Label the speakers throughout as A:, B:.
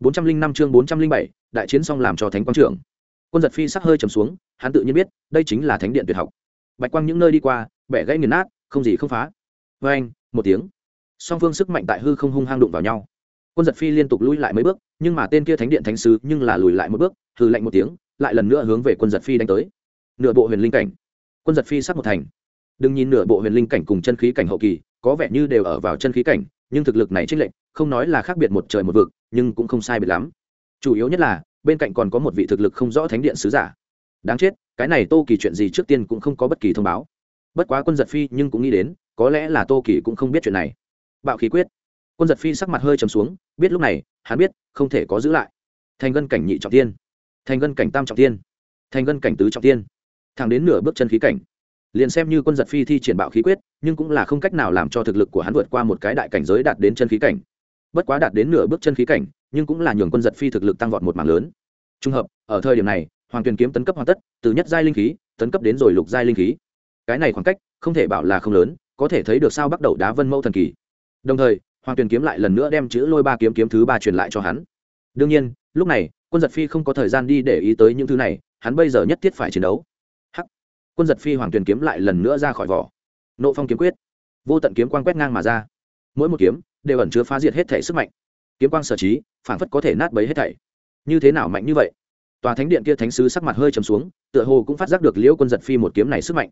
A: bốn trăm linh năm chương bốn trăm linh bảy đại chiến xong làm cho thánh quang trưởng. Quân giật phi sắc hơi trầm xuống hắn tự nhiên biết đây chính là thánh điện tuyệt học. Bạch quang những nơi đi qua bẻ gãy nghiền nát không gì không phá. Oeng, một tiếng. Song phương sức mạnh tại hư không hung hăng đụng vào nhau. Quân giật phi liên tục lùi lại mấy bước nhưng mà tên kia thánh điện thánh sứ nhưng là lùi lại một bước hừ lạnh một tiếng lại lần nữa hướng về quân giật phi đánh tới. Nửa bộ huyền linh cảnh. Quân giật phi sắc một thành. Đừng nhìn nửa bộ huyền linh cảnh cùng chân khí cảnh hậu kỳ có vẻ như đều ở vào chân khí cảnh nhưng thực lực này trích lệnh không nói là khác biệt một trời một vực nhưng cũng không sai biệt lắm. Chủ yếu nhất là, bên cạnh còn có một vị thực lực không rõ thánh điện sứ giả. Đáng chết, cái này tô kỳ chuyện gì trước tiên cũng không có bất kỳ thông báo. Bất quá quân giật phi nhưng cũng nghĩ đến, có lẽ là tô kỳ cũng không biết chuyện này. Bạo khí quyết. Quân giật phi sắc mặt hơi trầm xuống, biết lúc này, hắn biết, không thể có giữ lại. Thành gân cảnh nhị trọng tiên thành gân cảnh tam trọng tiên thành gân cảnh tứ trọng tiên thẳng đến nửa bước chân khí cảnh. Liền xem như quân giật phi thi triển bạo khí quyết, nhưng cũng là không cách nào làm cho thực lực của hắn vượt qua một cái đại cảnh giới đạt đến chân khí cảnh bất quá đạt đến nửa bước chân khí cảnh, nhưng cũng là nhường quân giật phi thực lực tăng vọt một mảng lớn. Trùng hợp, ở thời điểm này, hoàng tuyền kiếm tấn cấp hoàn tất, từ nhất giai linh khí, tấn cấp đến rồi lục giai linh khí. Cái này khoảng cách, không thể bảo là không lớn, có thể thấy được sao bắt đầu đá vân mẫu thần kỳ. Đồng thời, hoàng tuyền kiếm lại lần nữa đem chữ lôi ba kiếm kiếm thứ ba truyền lại cho hắn. Đương nhiên, lúc này, quân giật phi không có thời gian đi để ý tới những thứ này, hắn bây giờ nhất thiết phải chiến đấu. Hắc! Quân giật phi hoàng tuyền kiếm lại lần nữa ra khỏi vỏ. Nộ phong kiếm quyết. Vô tận kiếm quang quét ngang mà ra. Mỗi một kiếm đều ẩn chứa phá diệt hết thể sức mạnh. Kiếm quang sở trí phản phất có thể nát bấy hết thảy. Như thế nào mạnh như vậy? Tòa thánh điện kia thánh sứ sắc mặt hơi trầm xuống, tựa hồ cũng phát giác được liêu quân giật phi một kiếm này sức mạnh.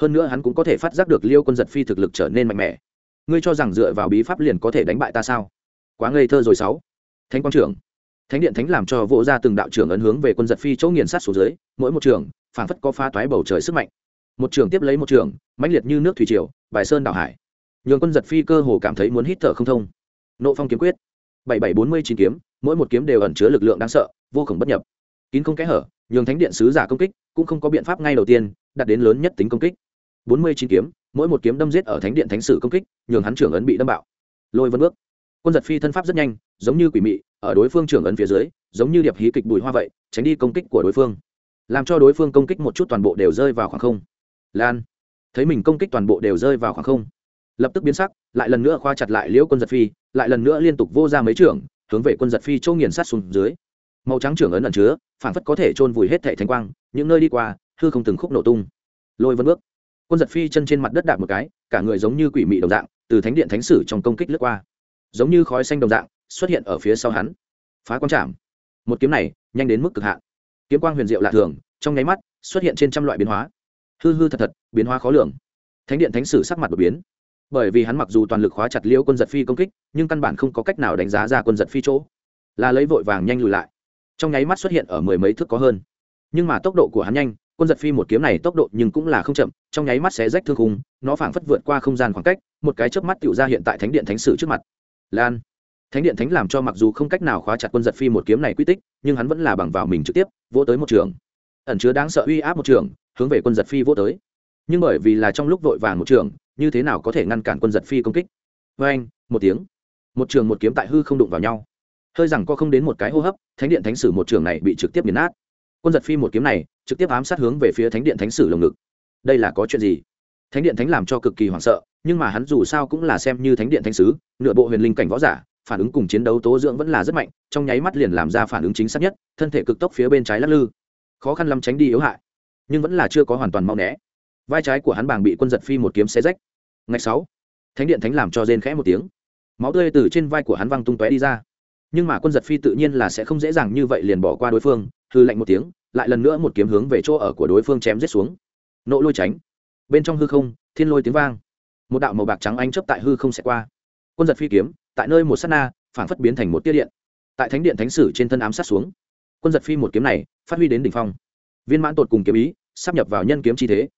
A: Hơn nữa hắn cũng có thể phát giác được liêu quân giật phi thực lực trở nên mạnh mẽ. Ngươi cho rằng dựa vào bí pháp liền có thể đánh bại ta sao? Quá ngây thơ rồi sáu. Thánh quang trưởng. Thánh điện thánh làm cho vỗ ra từng đạo trưởng ấn hướng về quân giật phi chỗ nghiền sát xuống dưới, mỗi một trường phản phất có phá toái bầu trời sức mạnh. Một trường tiếp lấy một trường, mãnh liệt như nước thủy triều, bài sơn đảo hải nhường quân giật phi cơ hồ cảm thấy muốn hít thở không thông. Nộ phong kiếm quyết. Bảy bảy bốn mươi chín kiếm, mỗi một kiếm đều ẩn chứa lực lượng đáng sợ, vô khổng bất nhập. Kín không kẽ hở, nhường thánh điện sứ giả công kích, cũng không có biện pháp ngay đầu tiên, đạt đến lớn nhất tính công kích. Bốn mươi chín kiếm, mỗi một kiếm đâm giết ở thánh điện thánh sử công kích, nhường hắn trưởng ấn bị đâm bạo. Lôi vân bước. Quân giật phi thân pháp rất nhanh, giống như quỷ mị, ở đối phương trưởng ấn phía dưới, giống như điệp hí kịch bùi hoa vậy, tránh đi công kích của đối phương. Làm cho đối phương công kích một chút toàn bộ đều rơi vào khoảng không. Lan. Thấy mình công kích toàn bộ đều rơi vào khoảng không lập tức biến sắc, lại lần nữa khoa chặt lại liễu quân giật phi, lại lần nữa liên tục vô ra mấy trưởng, hướng về quân giật phi châu nghiền sát xuống dưới. Màu trắng trưởng ấn ẩn chứa phản phất có thể chôn vùi hết thẻ thanh quang, những nơi đi qua, hư không từng khúc nổ tung. Lôi vân bước. Quân giật phi chân trên mặt đất đạp một cái, cả người giống như quỷ mị đồng dạng, từ thánh điện thánh sử trong công kích lướt qua. Giống như khói xanh đồng dạng, xuất hiện ở phía sau hắn. Phá quang trảm một kiếm này, nhanh đến mức cực hạn. Kiếm quang huyền diệu lạ thường, trong nháy mắt, xuất hiện trên trăm loại biến hóa. Hư hư thật thật, biến hóa khó lường. Thánh điện thánh sử sắc mặt đột biến bởi vì hắn mặc dù toàn lực khóa chặt liễu quân giật phi công kích, nhưng căn bản không có cách nào đánh giá ra quân giật phi chỗ. Là lấy vội vàng nhanh lùi lại. Trong nháy mắt xuất hiện ở mười mấy thước có hơn. Nhưng mà tốc độ của hắn nhanh, quân giật phi một kiếm này tốc độ nhưng cũng là không chậm, trong nháy mắt sẽ rách thương khung, nó phảng phất vượt qua không gian khoảng cách, một cái chớp mắt tựu ra hiện tại thánh điện thánh sử trước mặt. Lan. Thánh điện thánh làm cho mặc dù không cách nào khóa chặt quân giật phi một kiếm này quy tích, nhưng hắn vẫn là bằng vào mình trực tiếp, vỗ tới một trường. Ẩn chứa đáng sợ uy áp một trường, hướng về quân giật phi vỗ tới. Nhưng bởi vì là trong lúc vội vàng một trường như thế nào có thể ngăn cản quân giật phi công kích? Vê anh, một tiếng. Một trường một kiếm tại hư không đụng vào nhau. Hơi rằng co không đến một cái hô hấp, thánh điện thánh sử một trường này bị trực tiếp nghiền nát. Quân giật phi một kiếm này, trực tiếp ám sát hướng về phía thánh điện thánh sử lồng ngực. Đây là có chuyện gì? Thánh điện thánh làm cho cực kỳ hoảng sợ, nhưng mà hắn dù sao cũng là xem như thánh điện thánh sứ, nửa bộ huyền linh cảnh võ giả, phản ứng cùng chiến đấu tố dưỡng vẫn là rất mạnh, trong nháy mắt liền làm ra phản ứng chính xác nhất, thân thể cực tốc phía bên trái lắc lư. Khó khăn lắm tránh đi yếu hại, nhưng vẫn là chưa có hoàn toàn mau né. Vai trái của hắn bàng bị quân giật phi một kiếm xé rách ngày sáu. Thánh điện thánh làm cho rên khẽ một tiếng. Máu tươi từ trên vai của hắn văng tung tóe đi ra. Nhưng mà quân giật phi tự nhiên là sẽ không dễ dàng như vậy liền bỏ qua đối phương hư lạnh một tiếng, lại lần nữa một kiếm hướng về chỗ ở của đối phương chém giết xuống. Nộ lôi tránh. Bên trong hư không, thiên lôi tiếng vang. Một đạo màu bạc trắng anh chấp tại hư không sẽ qua. Quân giật phi kiếm, tại nơi một s á t na phản phất biến thành một tiết điện. Tại thánh điện thánh sử trên thân ám sát xuống. Quân giật phi một kiếm này, phát huy đến đ ỉ n h phong. Viên mãn tột cùng kiếm ý, sắp nhập vào nhân kiếm chi thế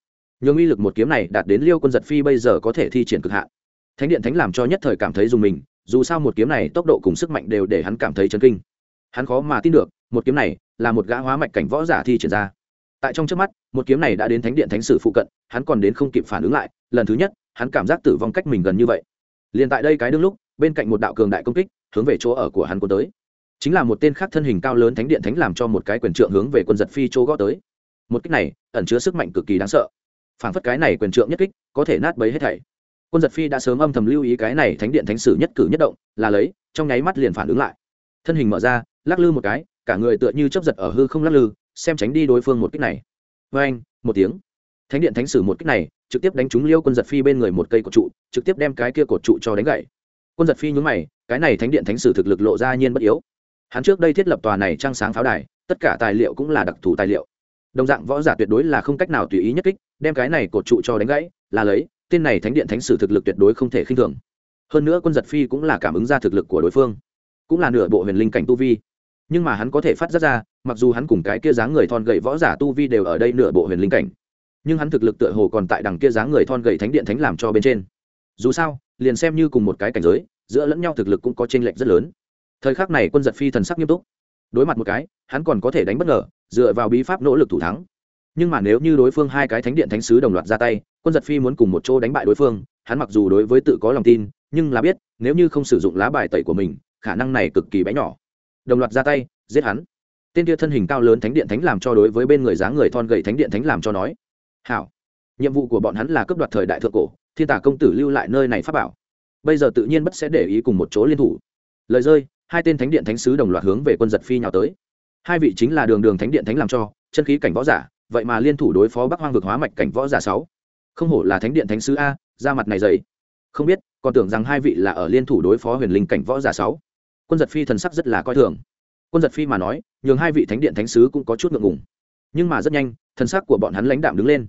A: nhường uy lực một kiếm này đạt đến liêu quân giật phi bây giờ có thể thi triển cực hạn. Thánh điện thánh làm cho nhất thời cảm thấy dùng mình, dù sao một kiếm này tốc độ cùng sức mạnh đều để hắn cảm thấy chấn kinh. Hắn khó mà tin được, một kiếm này là một gã hóa mạch cảnh võ giả thi triển ra. Tại trong trước mắt, một kiếm này đã đến thánh điện thánh sử phụ cận, hắn còn đến không kịp phản ứng lại, lần thứ nhất, hắn cảm giác tử vong cách mình gần như vậy. Liền tại đây cái đương lúc, bên cạnh một đạo cường đại công kích, hướng về chỗ ở của hắn quân tới. Chính là một tên khác thân hình cao lớn thánh điện thánh làm cho một cái quyền trượng hướng về quân giật phi chỗ gõ tới. Một kích này, ẩn chứa sức mạnh cực kỳ đáng sợ phản phất cái này quyền trượng nhất kích, có thể nát bấy hết thảy. Quân giật phi đã sớm âm thầm lưu ý cái này thánh điện thánh sử nhất cử nhất động, là lấy, trong nháy mắt liền phản ứng lại. Thân hình mở ra, lắc lư một cái, cả người tựa như chấp giật ở hư không lắc lư, xem tránh đi đối phương một kích này. Vê anh một tiếng. Thánh điện thánh sử một kích này, trực tiếp đánh trúng liêu quân giật phi bên người một cây cột trụ, trực tiếp đem cái kia cột trụ cho đánh gậy quân giật phi nhúng mày, cái này thánh điện thánh sử thực lực lộ ra nhiên bất yếu. Hắn trước đây thiết lập tòa này trang sáng pháo đài, tất cả tài liệu cũng là đặc thù tài liệu. Đồng dạng võ giả tuyệt đối là không cách nào tùy ý nhất kích đem cái này cột trụ cho đánh gãy, là lấy, tên này thánh điện thánh sử thực lực tuyệt đối không thể khinh thường. Hơn nữa quân giật phi cũng là cảm ứng ra thực lực của đối phương, cũng là nửa bộ huyền linh cảnh tu vi. Nhưng mà hắn có thể phát giác ra, mặc dù hắn cùng cái kia dáng người thon gậy võ giả tu vi đều ở đây nửa bộ huyền linh cảnh, nhưng hắn thực lực tựa hồ còn tại đằng kia dáng người thon gậy thánh điện thánh làm cho bên trên. Dù sao, liền xem như cùng một cái cảnh giới, giữa lẫn nhau thực lực cũng có chênh lệch rất lớn. Thời khắc này quân giật phi thần sắc nghiêm túc. Đối mặt một cái, hắn còn có thể đánh bất ngờ, dựa vào bí pháp nỗ lực thủ thắng nhưng mà nếu như đối phương hai cái thánh điện thánh sứ đồng loạt ra tay, quân giật phi muốn cùng một chỗ đánh bại đối phương, hắn mặc dù đối với tự có lòng tin, nhưng là biết, nếu như không sử dụng lá bài tẩy của mình, khả năng này cực kỳ bé nhỏ. Đồng loạt ra tay, giết hắn. Tên kia thân hình cao lớn thánh điện thánh làm cho đối với bên người dáng người thon gậy thánh điện thánh làm cho nói, hảo. Nhiệm vụ của bọn hắn là cấp đoạt thời đại thượng cổ, thiên tả công tử lưu lại nơi này pháp bảo. Bây giờ tự nhiên bất sẽ để ý cùng một chỗ liên thủ. Lời rơi, hai tên thánh điện thánh sứ đồng loạt hướng về quân giật phi nhào tới. Hai vị chính là đường đường thánh điện thánh làm cho, chân khí cảnh võ giả vậy mà liên thủ đối phó bắc hoang vực hóa mạch cảnh võ giả sáu. Không hổ là thánh điện thánh sứ a, ra mặt này dày. Không biết, còn tưởng rằng hai vị là ở liên thủ đối phó huyền linh cảnh võ giả sáu. Quân giật phi thần sắc rất là coi thường. Quân giật phi mà nói, nhường hai vị thánh điện thánh sứ cũng có chút ngượng ngùng. Nhưng mà rất nhanh, thần sắc của bọn hắn lãnh đạm đứng lên.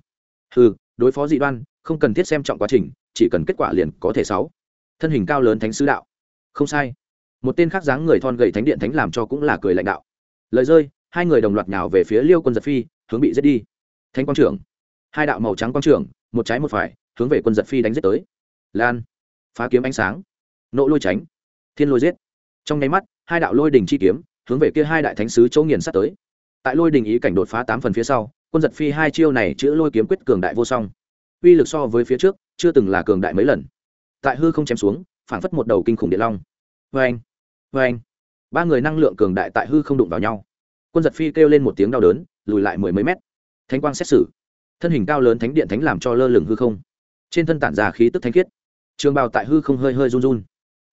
A: Ừ đối phó dị đoan, không cần thiết xem trọng quá trình, chỉ cần kết quả liền có thể sáu. Thân hình cao lớn thánh sứ đạo. Không sai. Một tên khác dáng người thon gầy thánh điện thánh làm cho cũng là cười lãnh đạo. Lời rơi, hai người đồng loạt nhào về phía liêu quân giật phi hướng bị giết đi. Thánh quang trưởng. Hai đạo màu trắng quang trưởng, một trái một phải, hướng về quân giật phi đánh giết tới. Lan. Phá kiếm ánh sáng. Nộ lôi tránh. Thiên lôi giết. Trong nháy mắt, hai đạo lôi đình chi kiếm, hướng về kia hai đại thánh sứ chỗ nghiền sát tới. Tại lôi đình ý cảnh đột phá tám phần phía sau, quân giật phi hai chiêu này chữ lôi kiếm quyết cường đại vô song. Uy lực so với phía trước, chưa từng là cường đại mấy lần. Tại hư không chém xuống, phảng phất một đầu kinh khủng địa long. Vê anh vê anh ba người năng lượng cường đại tại hư không đụng vào nhau. Quân giật phi kêu lên một tiếng đau đớn lùi lại mười mấy mét. Thánh quang xét xử. Thân hình cao lớn thánh điện thánh làm cho lơ lửng hư không. Trên thân tản ra khí tức thánh khiết. Trường bào tại hư không hơi hơi run run.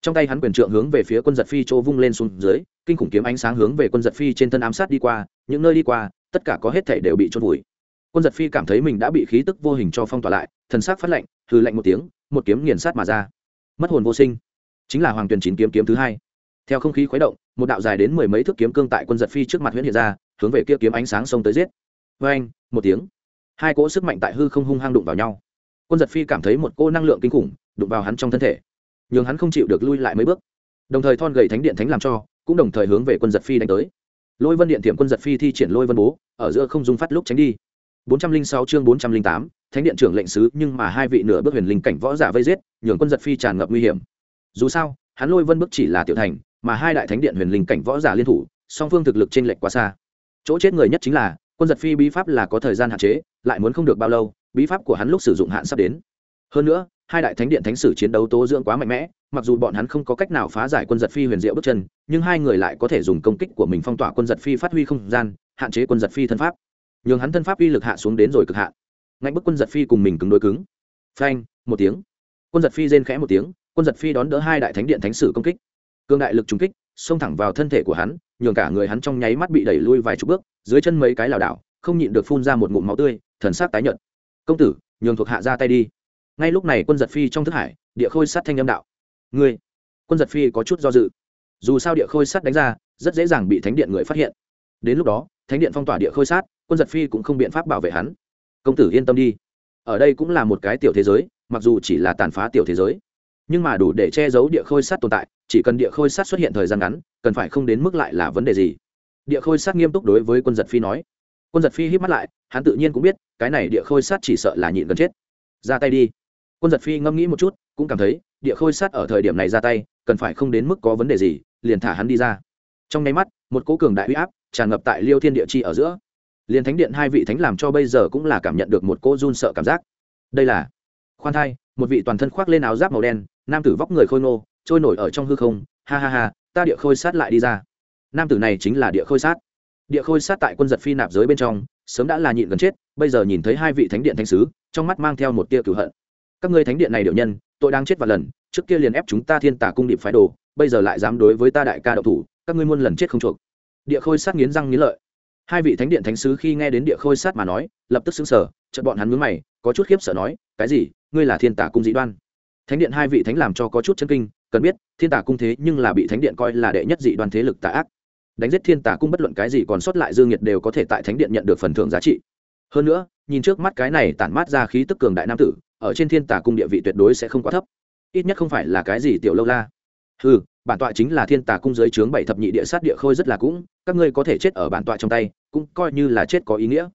A: Trong tay hắn quyền trượng hướng về phía quân giật phi chỗ vung lên xuống dưới, kinh khủng kiếm ánh sáng hướng về quân giật phi trên thân ám sát đi qua, những nơi đi qua, tất cả có hết thể đều bị trôn vùi. Quân giật phi cảm thấy mình đã bị khí tức vô hình cho phong tỏa lại, thần sắc phát lạnh hư lạnh một tiếng, một kiếm nghiền sát mà ra. Mất hồn vô sinh. Chính là hoàng tuyền chín kiếm kiếm thứ hai. Theo không khí khuấy động, một đạo dài đến mười mấy thước kiếm cương tại quân giật phi trước mặt huyễn hiện ra hướng về kia kiếm ánh sáng xông tới giết. Vê anh một tiếng. Hai cỗ sức mạnh tại hư không hung hăng đụng vào nhau. Quân giật phi cảm thấy một cô năng lượng kinh khủng đụng vào hắn trong thân thể. Nhường hắn không chịu được lui lại mấy bước. Đồng thời thon gầy thánh điện thánh làm cho cũng đồng thời hướng về quân giật phi đánh tới. Lôi vân điện thiểm quân giật phi thi triển lôi vân bố ở giữa không dung phát lúc tránh đi. 406 chương 408, thánh điện trưởng lệnh sứ nhưng mà hai vị nửa bước huyền linh cảnh võ giả vây giết nhường quân giật phi tràn ngập nguy hiểm. Dù sao hắn lôi vân bước chỉ là tiểu thành mà hai đại thánh điện huyền linh cảnh võ giả liên thủ song phương thực lực trên lệch quá xa chỗ chết người nhất chính là, quân giật phi bí pháp là có thời gian hạn chế, lại muốn không được bao lâu, bí pháp của hắn lúc sử dụng hạn sắp đến. Hơn nữa, hai đại thánh điện thánh sử chiến đấu tố dưỡng quá mạnh mẽ, mặc dù bọn hắn không có cách nào phá giải quân giật phi huyền diệu bước chân, nhưng hai người lại có thể dùng công kích của mình phong tỏa quân giật phi phát huy không gian, hạn chế quân giật phi thân pháp. Nhường hắn thân pháp uy lực hạ xuống đến rồi cực hạn. Ngạnh bức quân giật phi cùng mình cứng đối cứng. Phanh, một tiếng. Quân giật phi rên khẽ một tiếng, quân giật phi đón đỡ hai đại thánh điện thánh sử công kích. Cương đại lực trúng kích, xông thẳng vào thân thể của hắn nhường cả người hắn trong nháy mắt bị đẩy lui vài chục bước, dưới chân mấy cái lảo đảo, không nhịn được phun ra một ngụm máu tươi, thần sắc tái nhợt. Công tử, nhường thuộc hạ ra tay đi. Ngay lúc này quân giật phi trong thức hải, địa khôi sát thanh âm đạo. Ngươi, quân giật phi có chút do dự. Dù sao địa khôi sát đánh ra, rất dễ dàng bị thánh điện người phát hiện. Đến lúc đó, thánh điện phong tỏa địa khôi sát, quân giật phi cũng không biện pháp bảo vệ hắn. Công tử yên tâm đi. Ở đây cũng là một cái tiểu thế giới, mặc dù chỉ là tàn phá tiểu thế giới, nhưng mà đủ để che giấu địa khôi sát tồn tại chỉ cần địa khôi sát xuất hiện thời gian ngắn, cần phải không đến mức lại là vấn đề gì? Địa khôi sát nghiêm túc đối với quân giật phi nói. Quân giật phi hít mắt lại, hắn tự nhiên cũng biết, cái này địa khôi sát chỉ sợ là nhịn gần chết. Ra tay đi. Quân giật phi ngẫm nghĩ một chút, cũng cảm thấy, địa khôi sát ở thời điểm này ra tay, cần phải không đến mức có vấn đề gì, liền thả hắn đi ra. Trong nháy mắt, một cố cường đại huy áp tràn ngập tại liêu thiên địa chi ở giữa. Liền thánh điện hai vị thánh làm cho bây giờ cũng là cảm nhận được một cô run sợ cảm giác. Đây là khoan thai, một vị toàn thân khoác lên áo giáp màu đen, nam tử vóc người khôi ngô trôi nổi ở trong hư không, ha ha ha, ta địa khôi sát lại đi ra. Nam tử này chính là địa khôi sát. Địa khôi sát tại quân giật phi nạp giới bên trong, sớm đã là nhịn gần chết, bây giờ nhìn thấy hai vị thánh điện thánh sứ, trong mắt mang theo một tia cửu hận. Các ngươi thánh điện này điệu nhân, tội đang chết và lần, trước kia liền ép chúng ta thiên tả cung điệp phái đồ, bây giờ lại dám đối với ta đại ca đậu thủ, các ngươi muôn lần chết không chuộc. Địa khôi sát nghiến răng nghiến lợi. Hai vị thánh điện thánh sứ khi nghe đến địa khôi sát mà nói, lập tức xứng sở chợt bọn hắn mướn mày, có chút khiếp sợ nói, cái gì? Ngươi là thiên tả cung dị đoan? Thánh điện hai vị thánh làm cho có chút chân kinh cần biết, thiên tả cung thế nhưng là bị thánh điện coi là đệ nhất dị đoan thế lực tà ác. Đánh giết thiên tả cung bất luận cái gì còn sót lại dương nhiệt đều có thể tại thánh điện nhận được phần thưởng giá trị. Hơn nữa, nhìn trước mắt cái này tản mát ra khí tức cường đại nam tử, ở trên thiên tả cung địa vị tuyệt đối sẽ không quá thấp. Ít nhất không phải là cái gì tiểu lâu la. Ừ bản tọa chính là thiên tả cung dưới trướng bảy thập nhị địa sát địa khôi rất là cũng, các ngươi có thể chết ở bản tọa trong tay, cũng coi như là chết có ý nghĩa.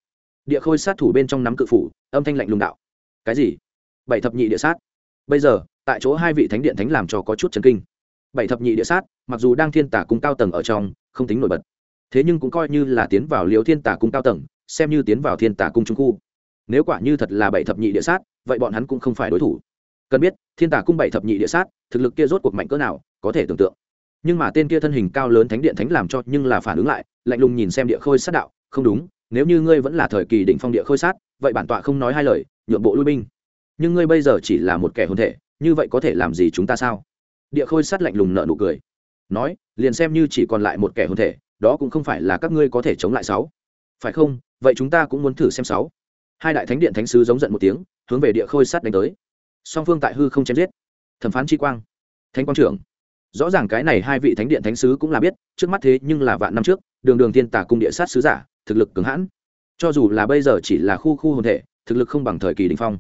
A: Địa khôi sát thủ bên trong nắm cự phủ, âm thanh lạnh lùng đạo. Cái gì? Bảy thập nhị địa sát. Bây giờ tại chỗ hai vị thánh điện thánh làm cho có chút chấn kinh. Bảy thập nhị địa sát, mặc dù đang thiên tả cung cao tầng ở trong, không tính nổi bật. Thế nhưng cũng coi như là tiến vào liều thiên tả cung cao tầng, xem như tiến vào thiên tả cung trung khu. Nếu quả như thật là bảy thập nhị địa sát, vậy bọn hắn cũng không phải đối thủ. Cần biết, thiên tả cung bảy thập nhị địa sát, thực lực kia rốt cuộc mạnh cỡ nào, có thể tưởng tượng. Nhưng mà tên kia thân hình cao lớn thánh điện thánh làm cho nhưng là phản ứng lại, lạnh lùng nhìn xem địa khôi sát đạo, không đúng, nếu như ngươi vẫn là thời kỳ đỉnh phong địa khôi sát, vậy bản tọa không nói hai lời, nhượng bộ lui binh. Nhưng ngươi bây giờ chỉ là một kẻ hồn thể như vậy có thể làm gì chúng ta sao? Địa khôi sát lạnh lùng nợ nụ cười. Nói, liền xem như chỉ còn lại một kẻ hồn thể, đó cũng không phải là các ngươi có thể chống lại sáu. Phải không? Vậy chúng ta cũng muốn thử xem sáu. Hai đại thánh điện thánh sứ giống giận một tiếng, hướng về địa khôi sát đánh tới. Song phương tại hư không chém giết. Thẩm phán chi quang. Thánh quang trưởng. Rõ ràng cái này hai vị thánh điện thánh sứ cũng là biết, trước mắt thế nhưng là vạn năm trước, đường đường thiên tả cung địa sát sứ giả, thực lực cứng hãn. Cho dù là bây giờ chỉ là khu khu hồn thể, thực lực không bằng thời kỳ đình phong.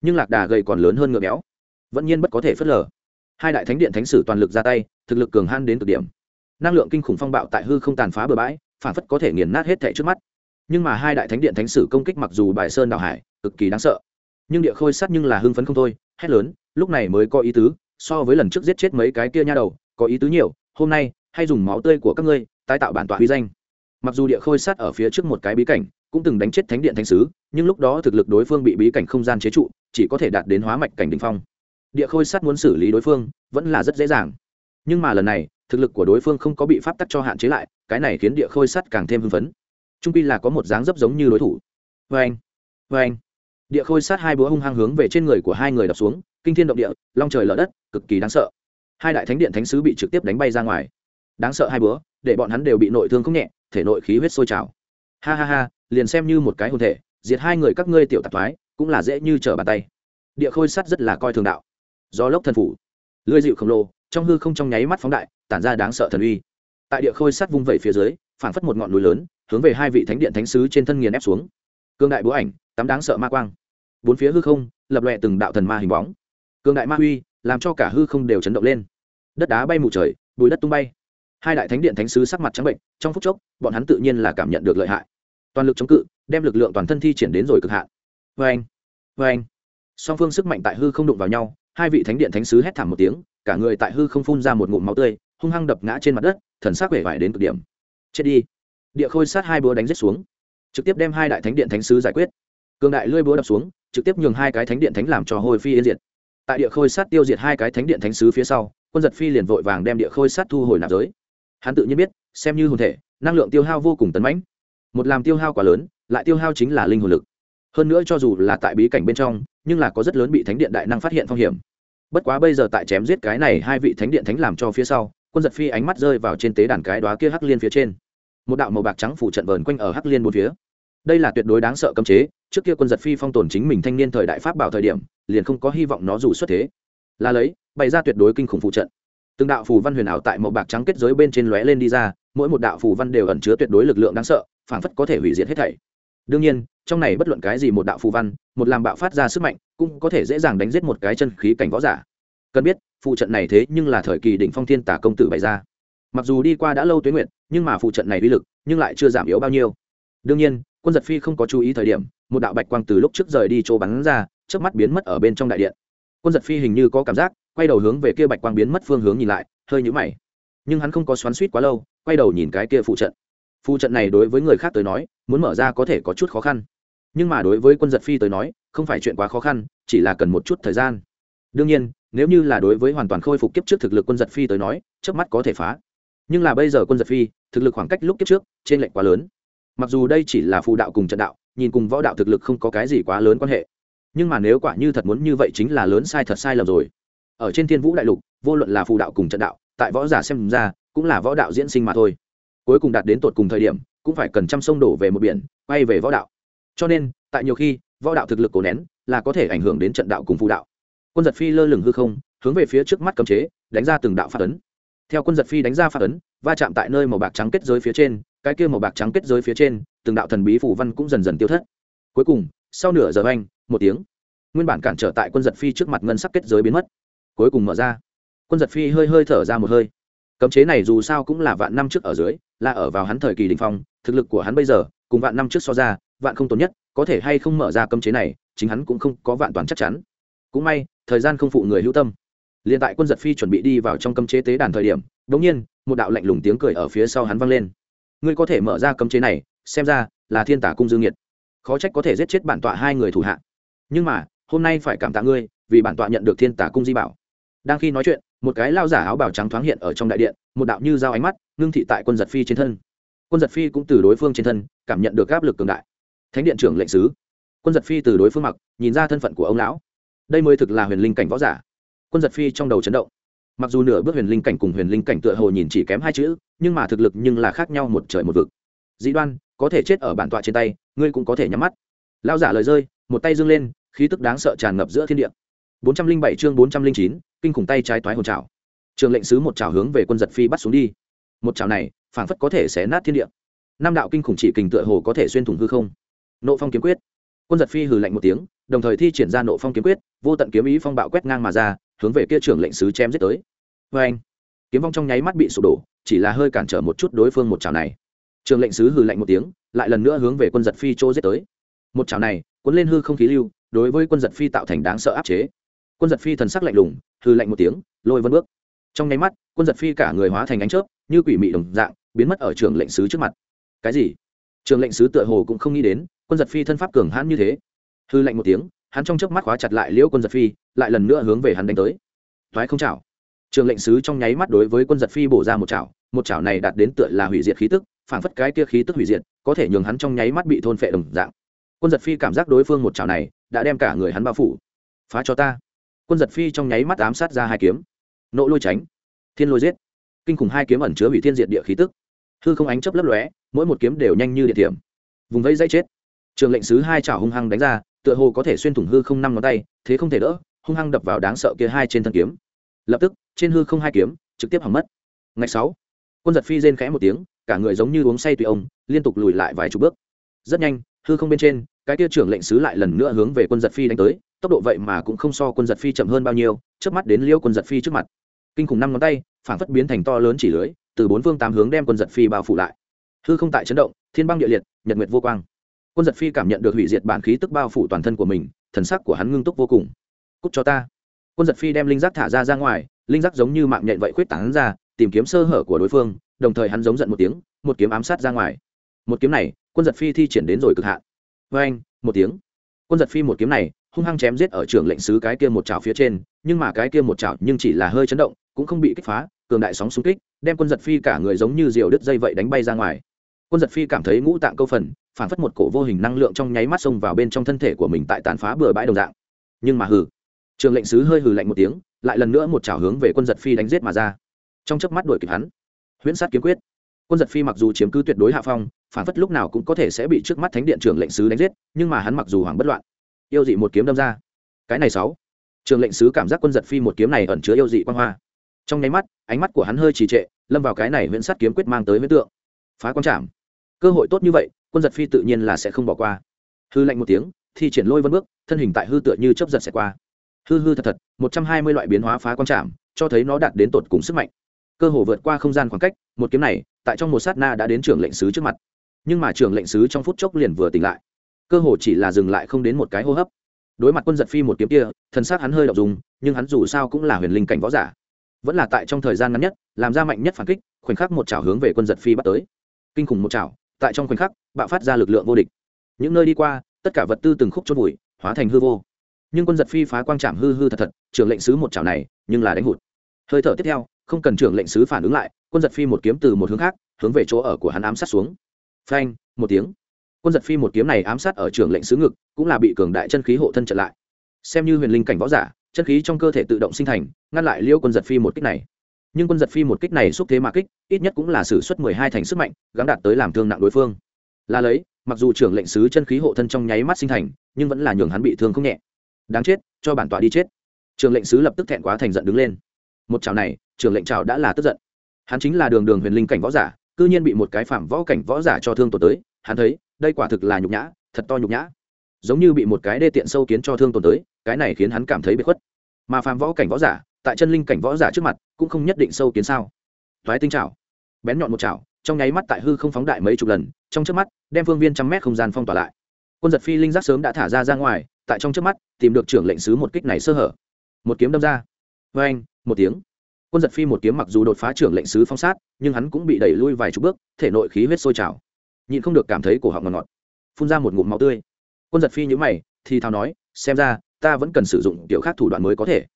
A: Nhưng lạc đà gầy còn lớn hơn ngựa béo vẫn nhiên bất có thể phớt lờ. Hai đại thánh điện thánh sử toàn lực ra tay, thực lực cường han đến cực điểm. Năng lượng kinh khủng phong bạo tại hư không tàn phá bừa bãi, phản phất có thể nghiền nát hết thẻ trước mắt. Nhưng mà hai đại thánh điện thánh sử công kích mặc dù bài sơn đào hải, cực kỳ đáng sợ. Nhưng địa khôi sắt nhưng là hưng phấn không thôi, hét lớn, lúc này mới có ý tứ, so với lần trước giết chết mấy cái kia nha đầu, có ý tứ nhiều, hôm nay, hay dùng máu tươi của các ngươi, tái tạo bản tọa huy danh. Mặc dù địa khôi sát ở phía trước một cái bí cảnh, cũng từng đánh chết thánh điện thánh sứ, nhưng lúc đó thực lực đối phương bị bí cảnh không gian chế trụ, chỉ có thể đạt đến hóa mạch cảnh đ ỉ n h phong địa khôi sát muốn xử lý đối phương, vẫn là rất dễ dàng. Nhưng mà lần này, thực lực của đối phương không có bị pháp tắc cho hạn chế lại, cái này khiến địa khôi sát càng thêm hưng phấn. Trung pi là có một dáng dấp giống như đối thủ. Vê anh vê anh. Địa khôi sát hai búa hung hăng hướng về trên người của hai người đập xuống, kinh thiên động địa, long trời lở đất, cực kỳ đáng sợ. Hai đại thánh điện thánh sứ bị trực tiếp đánh bay ra ngoài. Đáng sợ hai búa, để bọn hắn đều bị nội thương không nhẹ, thể nội khí huyết sôi trào. Ha ha ha, liền xem như một cái hồn thể, diệt hai người các ngươi tiểu tạp thoái, cũng là dễ như trở bàn tay. Địa khôi sắt rất là coi thường đạo do lốc thần phủ. Lưới dịu khổng lồ, trong hư không trong nháy mắt phóng đại, tản ra đáng sợ thần uy. Tại địa khôi sắt vung vẩy phía dưới phản phất một ngọn núi lớn, hướng về hai vị thánh điện thánh sứ trên thân nghiền ép xuống. Cương đại bố ảnh, tắm đáng sợ ma quang. Bốn phía hư không, lập lòe từng đạo thần ma hình bóng. Cương đại ma uy làm cho cả hư không đều chấn động lên. Đất đá bay mù trời, bùi đất tung bay. Hai đại thánh điện thánh sứ sắc mặt trắng bệnh, trong phút chốc, bọn hắn tự nhiên là cảm nhận được lợi hại. Toàn lực chống cự, đem lực lượng toàn thân thi triển đến rồi cực hạn. Vê anh vê anh song phương sức mạnh tại hư không đụng vào nhau hai vị thánh điện thánh sứ hét thảm một tiếng, cả người tại hư không phun ra một ngụm máu tươi, hung hăng đập ngã trên mặt đất, thần sắc vẻ vải đến cực điểm. Chết đi. Địa khôi sát hai búa đánh rết xuống. Trực tiếp đem hai đại thánh điện thánh sứ giải quyết. Cường đại lưỡi búa đập xuống, trực tiếp nhường hai cái thánh điện thánh làm cho hồi phi yên diệt. Tại địa khôi sát tiêu diệt hai cái thánh điện thánh sứ phía sau, quân giật phi liền vội vàng đem địa khôi sát thu hồi nạp giới. Hắn tự nhiên biết, xem như hồn thể, năng lượng tiêu hao vô cùng tấn mãnh. Một làm tiêu hao quá lớn, lại tiêu hao chính là linh hồn lực. Hơn nữa cho dù là tại bí cảnh bên trong nhưng là có rất lớn bị thánh điện đại năng phát hiện phong hiểm. Bất quá bây giờ tại chém giết cái này hai vị thánh điện thánh làm cho phía sau, quân giật phi ánh mắt rơi vào trên tế đàn cái đó kia hắc liên phía trên. Một đạo màu bạc trắng phủ trận vờn quanh ở hắc liên một phía. Đây là tuyệt đối đáng sợ cấm chế, trước kia quân giật phi phong tồn chính mình thanh niên thời đại pháp bảo thời điểm, liền không có hy vọng nó dù xuất thế. Là lấy, bày ra tuyệt đối kinh khủng phụ trận. Từng đạo phù văn huyền ảo tại màu bạc trắng kết giới bên trên lóe lên đi ra, mỗi một đạo phù văn đều ẩn chứa tuyệt đối lực lượng đáng sợ, phảng phất có thể hủy diệt hết thảy. Đương nhiên trong này bất luận cái gì một đạo phù văn, một làm bạo phát ra sức mạnh, cũng có thể dễ dàng đánh giết một cái chân khí cảnh võ giả. Cần biết phụ trận này thế nhưng là thời kỳ đỉnh phong thiên tả công tử bày ra. Mặc dù đi qua đã lâu tuyến nguyện, nhưng mà phụ trận này uy lực, nhưng lại chưa giảm yếu bao nhiêu. Đương nhiên, quân giật phi không có chú ý thời điểm, một đạo bạch quang từ lúc trước rời đi chỗ bắn ra trước mắt biến mất ở bên trong đại điện. Quân giật phi hình như có cảm giác, quay đầu hướng về kia bạch quang biến mất phương hướng nhìn lại, hơi nhũ mày. Nhưng hắn không có xoắn suýt quá lâu, quay đầu nhìn cái kia phụ trận. Phụ trận này đối với người khác tới nói, muốn mở ra có thể có chút khó khăn nhưng mà đối với quân giật phi tới nói, không phải chuyện quá khó khăn, chỉ là cần một chút thời gian. Đương nhiên, nếu như là đối với hoàn toàn khôi phục kiếp trước thực lực quân giật phi tới nói trước mắt có thể phá. Nhưng là bây giờ quân giật phi, thực lực khoảng cách lúc kiếp trước, trên lệnh quá lớn. Mặc dù đây chỉ là phù đạo cùng trận đạo, nhìn cùng võ đạo thực lực không có cái gì quá lớn quan hệ. Nhưng mà nếu quả như thật muốn như vậy chính là lớn sai thật sai lầm rồi. Ở trên thiên vũ đại lục, vô luận là phù đạo cùng trận đạo, tại võ giả xem ra, cũng là võ đạo diễn sinh mà thôi. Cuối cùng đạt đến tột cùng thời điểm, cũng phải cần trăm sông đổ về một biển quay về võ đạo cho nên, tại nhiều khi, võ đạo thực lực cổ nén là có thể ảnh hưởng đến trận đạo cùng phụ đạo. Quân giật phi lơ lửng hư không, hướng về phía trước mắt cấm chế, đánh ra từng đạo phát ấn. Theo quân giật phi đánh ra phát ấn, va chạm tại nơi màu bạc trắng kết giới phía trên, cái kia màu bạc trắng kết giới phía trên, từng đạo thần bí phủ văn cũng dần dần tiêu thất. Cuối cùng, sau nửa giờ anh một tiếng, nguyên bản cản trở tại quân giật phi trước mặt ngân sắc kết giới biến mất. Cuối cùng mở ra. Quân giật phi hơi hơi thở ra một hơi. Cấm chế này dù sao cũng là vạn năm trước ở dưới, là ở vào hắn thời kỳ đình phong, thực lực của hắn bây giờ, cùng vạn năm trước so ra vạn không tốn nhất, có thể hay không mở ra cấm chế này, chính hắn cũng không có vạn toàn chắc chắn. Cũng may, thời gian không phụ người hữu tâm. Liền tại quân giật phi chuẩn bị đi vào trong cấm chế tế đàn thời điểm đ ỗ n g nhiên, một đạo lạnh lùng tiếng cười ở phía sau hắn vang lên. Ngươi có thể mở ra cấm chế này, xem ra là thiên tả cung dương nhiệt khó trách có thể giết chết bản tọa hai người thủ hạ. Nhưng mà, hôm nay phải cảm tạ ngươi, vì bản tọa nhận được thiên tả cung di bảo. Đang khi nói chuyện, một cái lao giả áo bào trắng thoáng hiện ở trong đại điện, một đạo như dao ánh mắt, ngưng thị tại quân giật phi trên thân. Quân giật phi cũng từ đối phương trên thân, cảm nhận được áp lực cường đại thánh điện trưởng lệnh sứ. Quân giật phi từ đối phương mặc, nhìn ra thân phận của ông lão. Đây mới thực là huyền linh cảnh võ giả. Quân giật phi trong đầu chấn động. Mặc dù nửa bước huyền linh cảnh cùng huyền linh cảnh tựa hồ nhìn chỉ kém hai chữ, nhưng mà thực lực nhưng là khác nhau một trời một vực. Dĩ đoan, có thể chết ở bản tọa trên tay, ngươi cũng có thể nhắm mắt. Lao giả lời rơi, một tay dâng lên, khí tức đáng sợ tràn ngập giữa thiên địa. bốn trăm linh bảy chương bốn trăm linh chín, kinh khủng tay trái toái hồn trào trường lệnh sứ một trào hướng về quân giật phi bắt xuống đi. Một trào này, phảng phất có thể xé nát thiên địa. Nam đạo kinh khủng chỉ kình tựa hồ có thể xuyên thủng hư không nộ phong kiếm quyết. Quân giật phi hừ lạnh một tiếng, đồng thời thi triển ra nộ phong kiếm quyết, vô tận kiếm ý phong bạo quét ngang mà ra, hướng về kia trưởng lệnh sứ chém giết tới. Vê anh kiếm vong trong nháy mắt bị sụp đổ, chỉ là hơi cản trở một chút đối phương một chảo này. Trường lệnh sứ hừ lạnh một tiếng, lại lần nữa hướng về quân giật phi chỗ giết tới. Một chảo này, cuốn lên hư không khí lưu, đối với quân giật phi tạo thành đáng sợ áp chế. Quân giật phi thần sắc lạnh lùng, hừ lạnh một tiếng, lôi vân bước. Trong nháy mắt, quân giật phi cả người hóa thành ánh chớp, như quỷ mị đồng dạng, biến mất ở trường lệnh sứ trước mặt. Cái gì? Trường lệnh sứ tựa hồ cũng không nghĩ đến quân giật phi thân pháp cường hãn như thế. Hư lạnh một tiếng, hắn trong chớp mắt khóa chặt lại liễu quân giật phi, lại lần nữa hướng về hắn đánh tới. Thoái không chảo. Trường lệnh sứ trong nháy mắt đối với quân giật phi bổ ra một chảo một chảo này đạt đến tựa là hủy diệt khí tức phản phất cái kia khí tức hủy diệt, có thể nhường hắn trong nháy mắt bị thôn phệ đồng dạng. Quân giật phi cảm giác đối phương một chảo này đã đem cả người hắn bao phủ. Phá cho ta. Quân giật phi trong nháy mắt ám sát ra hai kiếm. Nộ lôi tránh. Thiên lôi giết. Kinh khủng hai kiếm ẩn chứa hủy thiên diệt địa khí tức. Hư không ánh chấp lấp lóe, mỗi một kiếm đều nhanh như địa điểm vùng vây dây chết trường lệnh sứ hai chảo hung hăng đánh ra, tựa hồ có thể xuyên thủng hư không năm ngón tay, thế không thể đỡ, hung hăng đập vào đáng sợ kia hai trên thân kiếm. Lập tức, trên hư không hai kiếm, trực tiếp hỏng mất. Ngày sáu, quân giật phi rên khẽ một tiếng, cả người giống như uống say tùy ông, liên tục lùi lại vài chục bước. Rất nhanh, hư không bên trên, cái kia trưởng lệnh sứ lại lần nữa hướng về quân giật phi đánh tới, tốc độ vậy mà cũng không so quân giật phi chậm hơn bao nhiêu trước mắt đến liêu quân giật phi trước mặt. Kinh khủng năm ngón tay, phản phất biến thành to lớn chỉ lưới, từ bốn phương tám hướng đem quân giật phi bao phủ lại. Hư không tại chấn động, thiên băng địa liệt, nhật nguyệt vô quang quân giật phi cảm nhận được hủy diệt bản khí tức bao phủ toàn thân của mình, thần sắc của hắn ngưng túc vô cùng. Cúc cho ta. Quân giật phi đem linh giác thả ra ra ngoài, linh giác giống như mạng nhện vậy khuyết tảng ra, tìm kiếm sơ hở của đối phương, đồng thời hắn giống giận một tiếng, một kiếm ám sát ra ngoài. Một kiếm này, quân giật phi thi triển đến rồi cực hạn. Vê anh, một tiếng. Quân giật phi một kiếm này, hung hăng chém giết ở trường lệnh sứ cái kia một chảo phía trên, nhưng mà cái kia một chảo nhưng chỉ là hơi chấn động, cũng không bị kích phá, cường đại sóng xung kích, đem quân giật phi cả người giống như diều đứt dây vậy đánh bay ra ngoài. Quân giật phi cảm thấy ngũ tạng câu phần phản phất một cổ vô hình năng lượng trong nháy mắt xông vào bên trong thân thể của mình tại tàn phá bừa bãi đồng dạng. Nhưng mà hừ. Trường lệnh sứ hơi hừ lạnh một tiếng, lại lần nữa một chảo hướng về quân giật phi đánh giết mà ra. Trong chớp mắt đuổi kịp hắn. Huyễn sát kiếm quyết. Quân giật phi mặc dù chiếm cứ tuyệt đối hạ phong, phản phất lúc nào cũng có thể sẽ bị trước mắt thánh điện trường lệnh sứ đánh giết, nhưng mà hắn mặc dù hoảng bất loạn, yêu dị một kiếm đâm ra. Cái này sáu. Trường lệnh sứ cảm giác quân giật phi một kiếm này ẩn chứa yêu dị quan hoa. Trong nháy mắt, ánh mắt của hắn hơi trì trệ, lâm vào cái này huyễn sát kiếm quyết mang tới huyễn tượng. Phá quan trảm. Cơ hội tốt như vậy quân giật phi tự nhiên là sẽ không bỏ qua. Hư lạnh một tiếng thì triển lôi vân bước, thân hình tại hư tựa như chấp giật sẽ qua. Hư hư thật thật, một trăm hai mươi loại biến hóa phá quan trảm cho thấy nó đạt đến tột cùng sức mạnh. Cơ hồ vượt qua không gian khoảng cách, một kiếm này, tại trong một sát na đã đến trưởng lệnh sứ trước mặt. Nhưng mà trưởng lệnh sứ trong phút chốc liền vừa tỉnh lại. Cơ hồ chỉ là dừng lại không đến một cái hô hấp. Đối mặt quân giật phi một kiếm kia thân xác hắn hơi đọc dùng nhưng hắn dù sao cũng là huyền linh cảnh võ giả. Vẫn là tại trong thời gian ngắn nhất, làm ra mạnh nhất phản kích, khoảnh khắc một chảo hướng về quân giật phi bắt tới. Kinh khủng một chảo tại trong khoảnh khắc, bạo phát ra lực lượng vô địch. Những nơi đi qua, tất cả vật tư từng khúc chốt bụi hóa thành hư vô. Nhưng quân giật phi phá quang trảm hư hư thật thật, trưởng lệnh sứ một chảo này, nhưng là đánh hụt. Hơi thở tiếp theo, không cần trưởng lệnh sứ phản ứng lại, quân giật phi một kiếm từ một hướng khác, hướng về chỗ ở của hắn ám sát xuống. Phanh, một tiếng. Quân giật phi một kiếm này ám sát ở trưởng lệnh sứ ngực, cũng là bị cường đại chân khí hộ thân trở lại. Xem như huyền linh cảnh võ giả, chân khí trong cơ thể tự động sinh thành, ngăn lại liêu quân giật phi một kích này nhưng quân giật phi một kích này xúc thế mà kích, ít nhất cũng là s ử suất mười hai thành sức mạnh gắn đạt tới làm thương nặng đối phương. Là lấy, mặc dù trưởng lệnh sứ chân khí hộ thân trong nháy mắt sinh thành, nhưng vẫn là nhường hắn bị thương không nhẹ. Đáng chết, cho bản tọa đi chết. Trường lệnh sứ lập tức thẹn quá thành giận đứng lên. Một chảo này trường lệnh chảo đã là tức giận. Hắn chính là đường đường huyền linh cảnh võ giả, cư nhiên bị một cái phạm võ cảnh võ giả cho thương tổn tới, hắn thấy, đây quả thực là nhục nhã, thật to nhục nhã. Giống như bị một cái đê tiện sâu kiến cho thương tổn tới, cái này khiến hắn cảm thấy bị khuất. Mà phạm võ cảnh võ giả tại chân linh cảnh võ giả trước mặt, cũng không nhất định sâu kiến sao? Thoái tinh chảo bén nhọn một chảo trong nháy mắt tại hư không phóng đại mấy chục lần, trong trước mắt, đem phương viên trăm mét không gian phong tỏa lại. Quân giật phi linh giác sớm đã thả ra ra ngoài, tại trong trước mắt, tìm được trưởng lệnh sứ một kích này sơ hở. Một kiếm đâm ra. Vê anh một tiếng. Quân giật phi một kiếm mặc dù đột phá trưởng lệnh sứ phong sát, nhưng hắn cũng bị đẩy lui vài chục bước, thể nội khí huyết sôi trào. Nhịn không được cảm thấy cổ họng ngọt ngọt, phun ra một ngụm máu tươi. Quân giật phi nhữ mày, thì thào nói, xem ra, ta vẫn cần sử dụng kiểu khác thủ đoạn mới có thể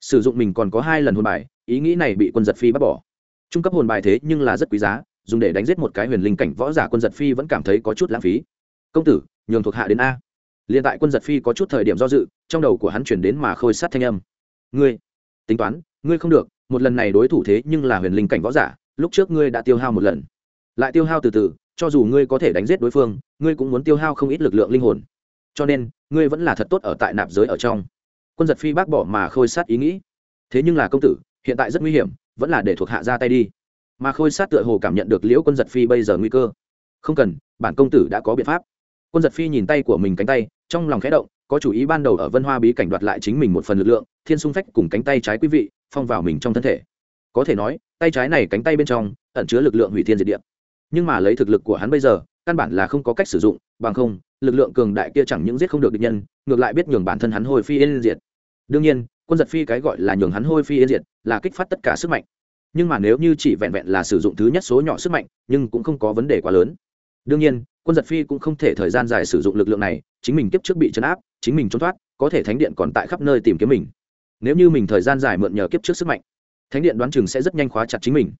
A: sử dụng mình còn có hai lần hồn bài, ý nghĩ này bị quân giật phi bắt bỏ. Trung cấp hồn bài thế nhưng là rất quý giá, dùng để đánh giết một cái huyền linh cảnh võ giả quân giật phi vẫn cảm thấy có chút lãng phí. Công tử, nhường thuộc hạ đến a. Liền tại quân giật phi có chút thời điểm do dự, trong đầu của hắn chuyển đến mà khôi sát thanh âm. Ngươi, tính toán, ngươi không được, một lần này đối thủ thế nhưng là huyền linh cảnh võ giả, lúc trước ngươi đã tiêu hao một lần. Lại tiêu hao từ từ, cho dù ngươi có thể đánh giết đối phương, ngươi cũng muốn tiêu hao không ít lực lượng linh hồn. Cho nên, ngươi vẫn là thật tốt ở tại nạp giới ở trong quân giật phi bác bỏ mà khôi sát ý nghĩ. Thế nhưng là công tử, hiện tại rất nguy hiểm, vẫn là để thuộc hạ ra tay đi. Mà khôi sát tựa hồ cảm nhận được liễu quân giật phi bây giờ nguy cơ. Không cần, bản công tử đã có biện pháp. Quân giật phi nhìn tay của mình cánh tay, trong lòng khẽ động, có chủ ý ban đầu ở vân hoa bí cảnh đoạt lại chính mình một phần lực lượng, thiên sung phách cùng cánh tay trái quý vị, phong vào mình trong thân thể. Có thể nói, tay trái này cánh tay bên trong, ẩn chứa lực lượng hủy thiên diệt địa. Nhưng mà lấy thực lực của hắn bây giờ, căn bản là không có cách sử dụng, bằng không, lực lượng cường đại kia chẳng những giết không được địch nhân, ngược lại biết nhường bản thân hắn hồi phi yên diệt đương nhiên, quân giật phi cái gọi là nhường hắn hôi phi yên diệt, là kích phát tất cả sức mạnh. Nhưng mà nếu như chỉ vẹn vẹn là sử dụng thứ nhất số nhỏ sức mạnh, nhưng cũng không có vấn đề quá lớn. Đương nhiên, quân giật phi cũng không thể thời gian dài sử dụng lực lượng này, chính mình kiếp trước bị chấn áp, chính mình trốn thoát, có thể thánh điện còn tại khắp nơi tìm kiếm mình. Nếu như mình thời gian dài mượn nhờ kiếp trước sức mạnh, thánh điện đoán chừng sẽ rất nhanh khóa chặt chính mình.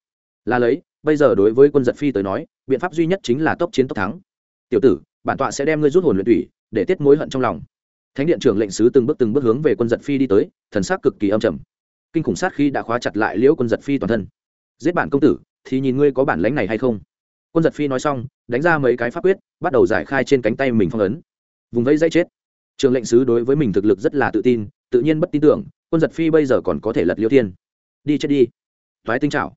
A: Là lấy, bây giờ đối với quân giật phi tới nói, biện pháp duy nhất chính là tốc chiến tốc thắng. Tiểu tử, bản tọa sẽ đem ngươi rút hồn luyện tủy để tiết mối hận trong lòng thánh điện trưởng lệnh sứ từng bước từng bước hướng về quân giật phi đi tới, thần sắc cực kỳ âm trầm. Kinh khủng sát khi đã khóa chặt lại liễu quân giật phi toàn thân. Giết bản công tử, thì nhìn ngươi có bản lãnh này hay không? Quân giật phi nói xong, đánh ra mấy cái pháp quyết, bắt đầu giải khai trên cánh tay mình phong ấn. Vùng vẫy dãy chết. Trường lệnh sứ đối với mình thực lực rất là tự tin, tự nhiên bất tin tưởng, quân giật phi bây giờ còn có thể lật liêu thiên. Đi chết đi. Thoái tinh trảo.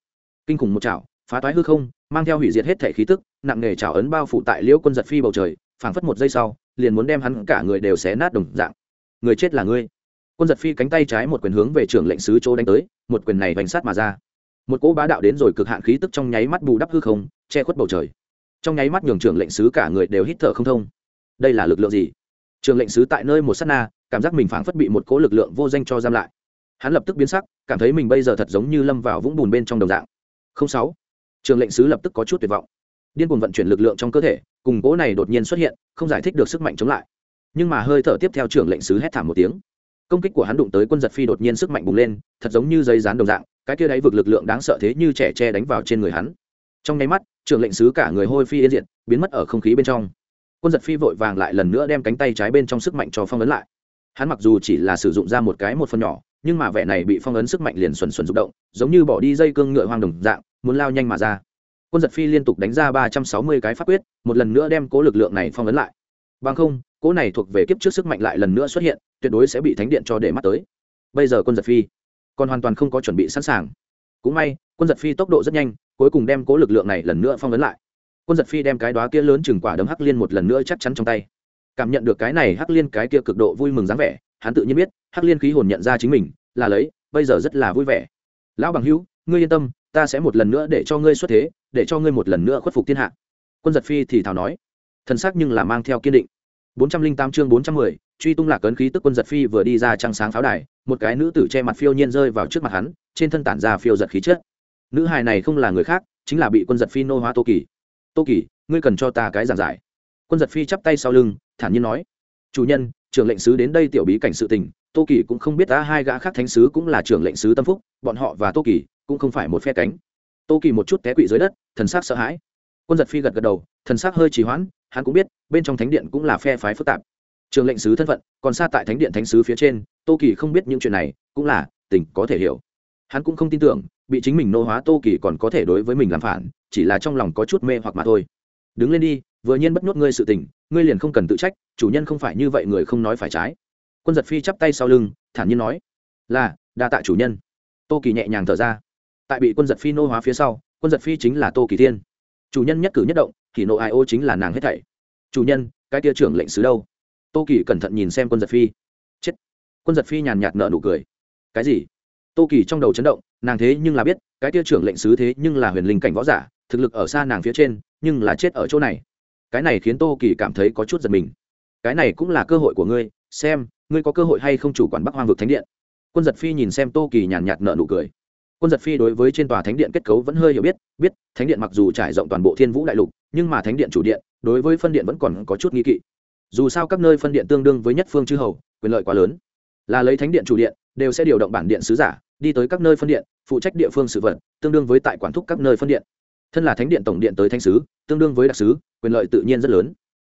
A: Kinh khủng một trảo, phá toái hư không, mang theo hủy diệt hết thể khí tức, nặng nề trảo ấn bao phủ tại liễu quân giật phi bầu trời phảng phất một giây sau, liền muốn đem hắn cả người đều xé nát đồng dạng. Người chết là ngươi. Quân giật phi cánh tay trái một quyền hướng về trưởng lệnh sứ chỗ đánh tới, một quyền này vành sát mà ra. Một cỗ bá đạo đến rồi cực hạn khí tức trong nháy mắt bù đắp hư không, che khuất bầu trời. Trong nháy mắt nhường trưởng lệnh sứ cả người đều hít thở không thông. Đây là lực lượng gì? Trường lệnh sứ tại nơi một s á t na, cảm giác mình phảng phất bị một cỗ lực lượng vô danh cho giam lại. Hắn lập tức biến sắc, cảm thấy mình bây giờ thật giống như lâm vào vũng bùn bên trong đồng dạng. Không sáu. Trường lệnh sứ lập tức có chút tuyệt vọng. Điên cuồng vận chuyển lực lượng trong cơ thể cùng cỗ này đột nhiên xuất hiện, không giải thích được sức mạnh chống lại. Nhưng mà hơi thở tiếp theo trưởng lệnh sứ hét thảm một tiếng. Công kích của hắn đụng tới quân giật phi đột nhiên sức mạnh bùng lên, thật giống như giấy rán đồng dạng, cái kia đáy vực lực lượng đáng sợ thế như trẻ tre đánh vào trên người hắn. Trong nháy mắt, trưởng lệnh sứ cả người hôi phi yên diện biến mất ở không khí bên trong. Quân giật phi vội vàng lại lần nữa đem cánh tay trái bên trong sức mạnh cho phong ấn lại. Hắn mặc dù chỉ là sử dụng ra một cái một phần nhỏ, nhưng mà vẻ này bị phong ấn sức mạnh liền xuẩn xuẩn rụng động, giống như bỏ đi dây cương ngựa hoang đồng dạng, muốn lao nhanh mà ra quân giật phi liên tục đánh ra ba trăm sáu mươi cái pháp quyết, một lần nữa đem cố lực lượng này phong ấn lại. Bằng không, cố này thuộc về kiếp trước sức mạnh lại lần nữa xuất hiện, tuyệt đối sẽ bị thánh điện cho để mắt tới. Bây giờ quân giật phi còn hoàn toàn không có chuẩn bị sẵn sàng. Cũng may, quân giật phi tốc độ rất nhanh, cuối cùng đem cố lực lượng này lần nữa phong ấn lại. Quân giật phi đem cái đó kia lớn chừng quả đấm hắc liên một lần nữa chắc chắn trong tay. Cảm nhận được cái này hắc liên cái kia cực độ vui mừng dáng vẻ, hắn tự nhiên biết, hắc liên khí hồn nhận ra chính mình, là lấy, bây giờ rất là vui vẻ. Lão bằng hữu, ngươi yên tâm ta sẽ một lần nữa để cho ngươi xuất thế, để cho ngươi một lần nữa khuất phục thiên hạ. Quân giật phi thì thào nói. Thần sắc nhưng là mang theo kiên định. Bốn trăm linh tám chương bốn trăm mười, truy tung lạc ấn khí tức quân giật phi vừa đi ra trăng sáng pháo đài, một cái nữ tử che mặt phiêu nhiên rơi vào trước mặt hắn, trên thân tản ra phiêu giật khí chất. Nữ hài này không là người khác, chính là bị quân giật phi nô hóa tô kỳ. Tô kỳ, ngươi cần cho ta cái giảng giải. Quân giật phi chắp tay sau lưng, thản nhiên nói. Chủ nhân, trưởng lệnh sứ đến đây tiểu bí cảnh sự tình, tô kỳ cũng không biết ta hai gã khác thánh sứ cũng là trưởng lệnh sứ tâm phúc, bọn họ và tô kỳ cũng không phải một phe cánh. Tô kỳ một chút té quỵ dưới đất, thần s á c sợ hãi. Quân giật phi gật gật đầu, thần s á c hơi trì hoãn, hắn cũng biết, bên trong thánh điện cũng là phe phái phức tạp. Trường lệnh sứ thân phận, còn xa tại thánh điện thánh sứ phía trên, tô kỳ không biết những chuyện này, cũng là tỉnh có thể hiểu. Hắn cũng không tin tưởng, bị chính mình nô hóa tô kỳ còn có thể đối với mình làm phản, chỉ là trong lòng có chút mê hoặc mà thôi. Đứng lên đi, vừa nhiên bất nhốt ngươi sự tình, ngươi liền không cần tự trách, chủ nhân không phải như vậy người không nói phải trái. Quân giật phi chắp tay sau lưng, thản nhiên nói, là, đa tạ chủ nhân. Tô kỳ nhẹ nhàng thở ra tại bị quân giật phi nô hóa phía sau, quân giật phi chính là tô kỳ thiên. Chủ nhân nhất cử nhất động thì nộ ai ô chính là nàng hết thảy. Chủ nhân, cái tia trưởng lệnh sứ đâu? Tô kỳ cẩn thận nhìn xem quân giật phi. Chết. Quân giật phi nhàn nhạt nợ nụ cười. Cái gì? Tô kỳ trong đầu chấn động, nàng thế nhưng là biết, cái tia trưởng lệnh sứ thế nhưng là huyền linh cảnh võ giả, thực lực ở xa nàng phía trên, nhưng là chết ở chỗ này. Cái này khiến tô kỳ cảm thấy có chút giật mình. Cái này cũng là cơ hội của ngươi, xem, ngươi có cơ hội hay không chủ quản bắc hoang vực thánh điện. Quân giật phi nhìn xem tô kỳ nhàn nhạt nợ nụ cười quân giật phi đối với trên tòa thánh điện kết cấu vẫn hơi hiểu biết biết thánh điện mặc dù trải rộng toàn bộ thiên vũ đại lục, nhưng mà thánh điện chủ điện, đối với phân điện vẫn còn có chút nghi kỵ. Dù sao các nơi phân điện tương đương với nhất phương chư hầu, quyền lợi quá lớn. Là lấy thánh điện chủ điện, đều sẽ điều động bản điện sứ giả, đi tới các nơi phân điện, phụ trách địa phương sự vật, tương đương với tại quản thúc các nơi phân điện. Thân là thánh điện tổng điện tới thánh sứ, tương đương với đặc sứ, quyền lợi tự nhiên rất lớn.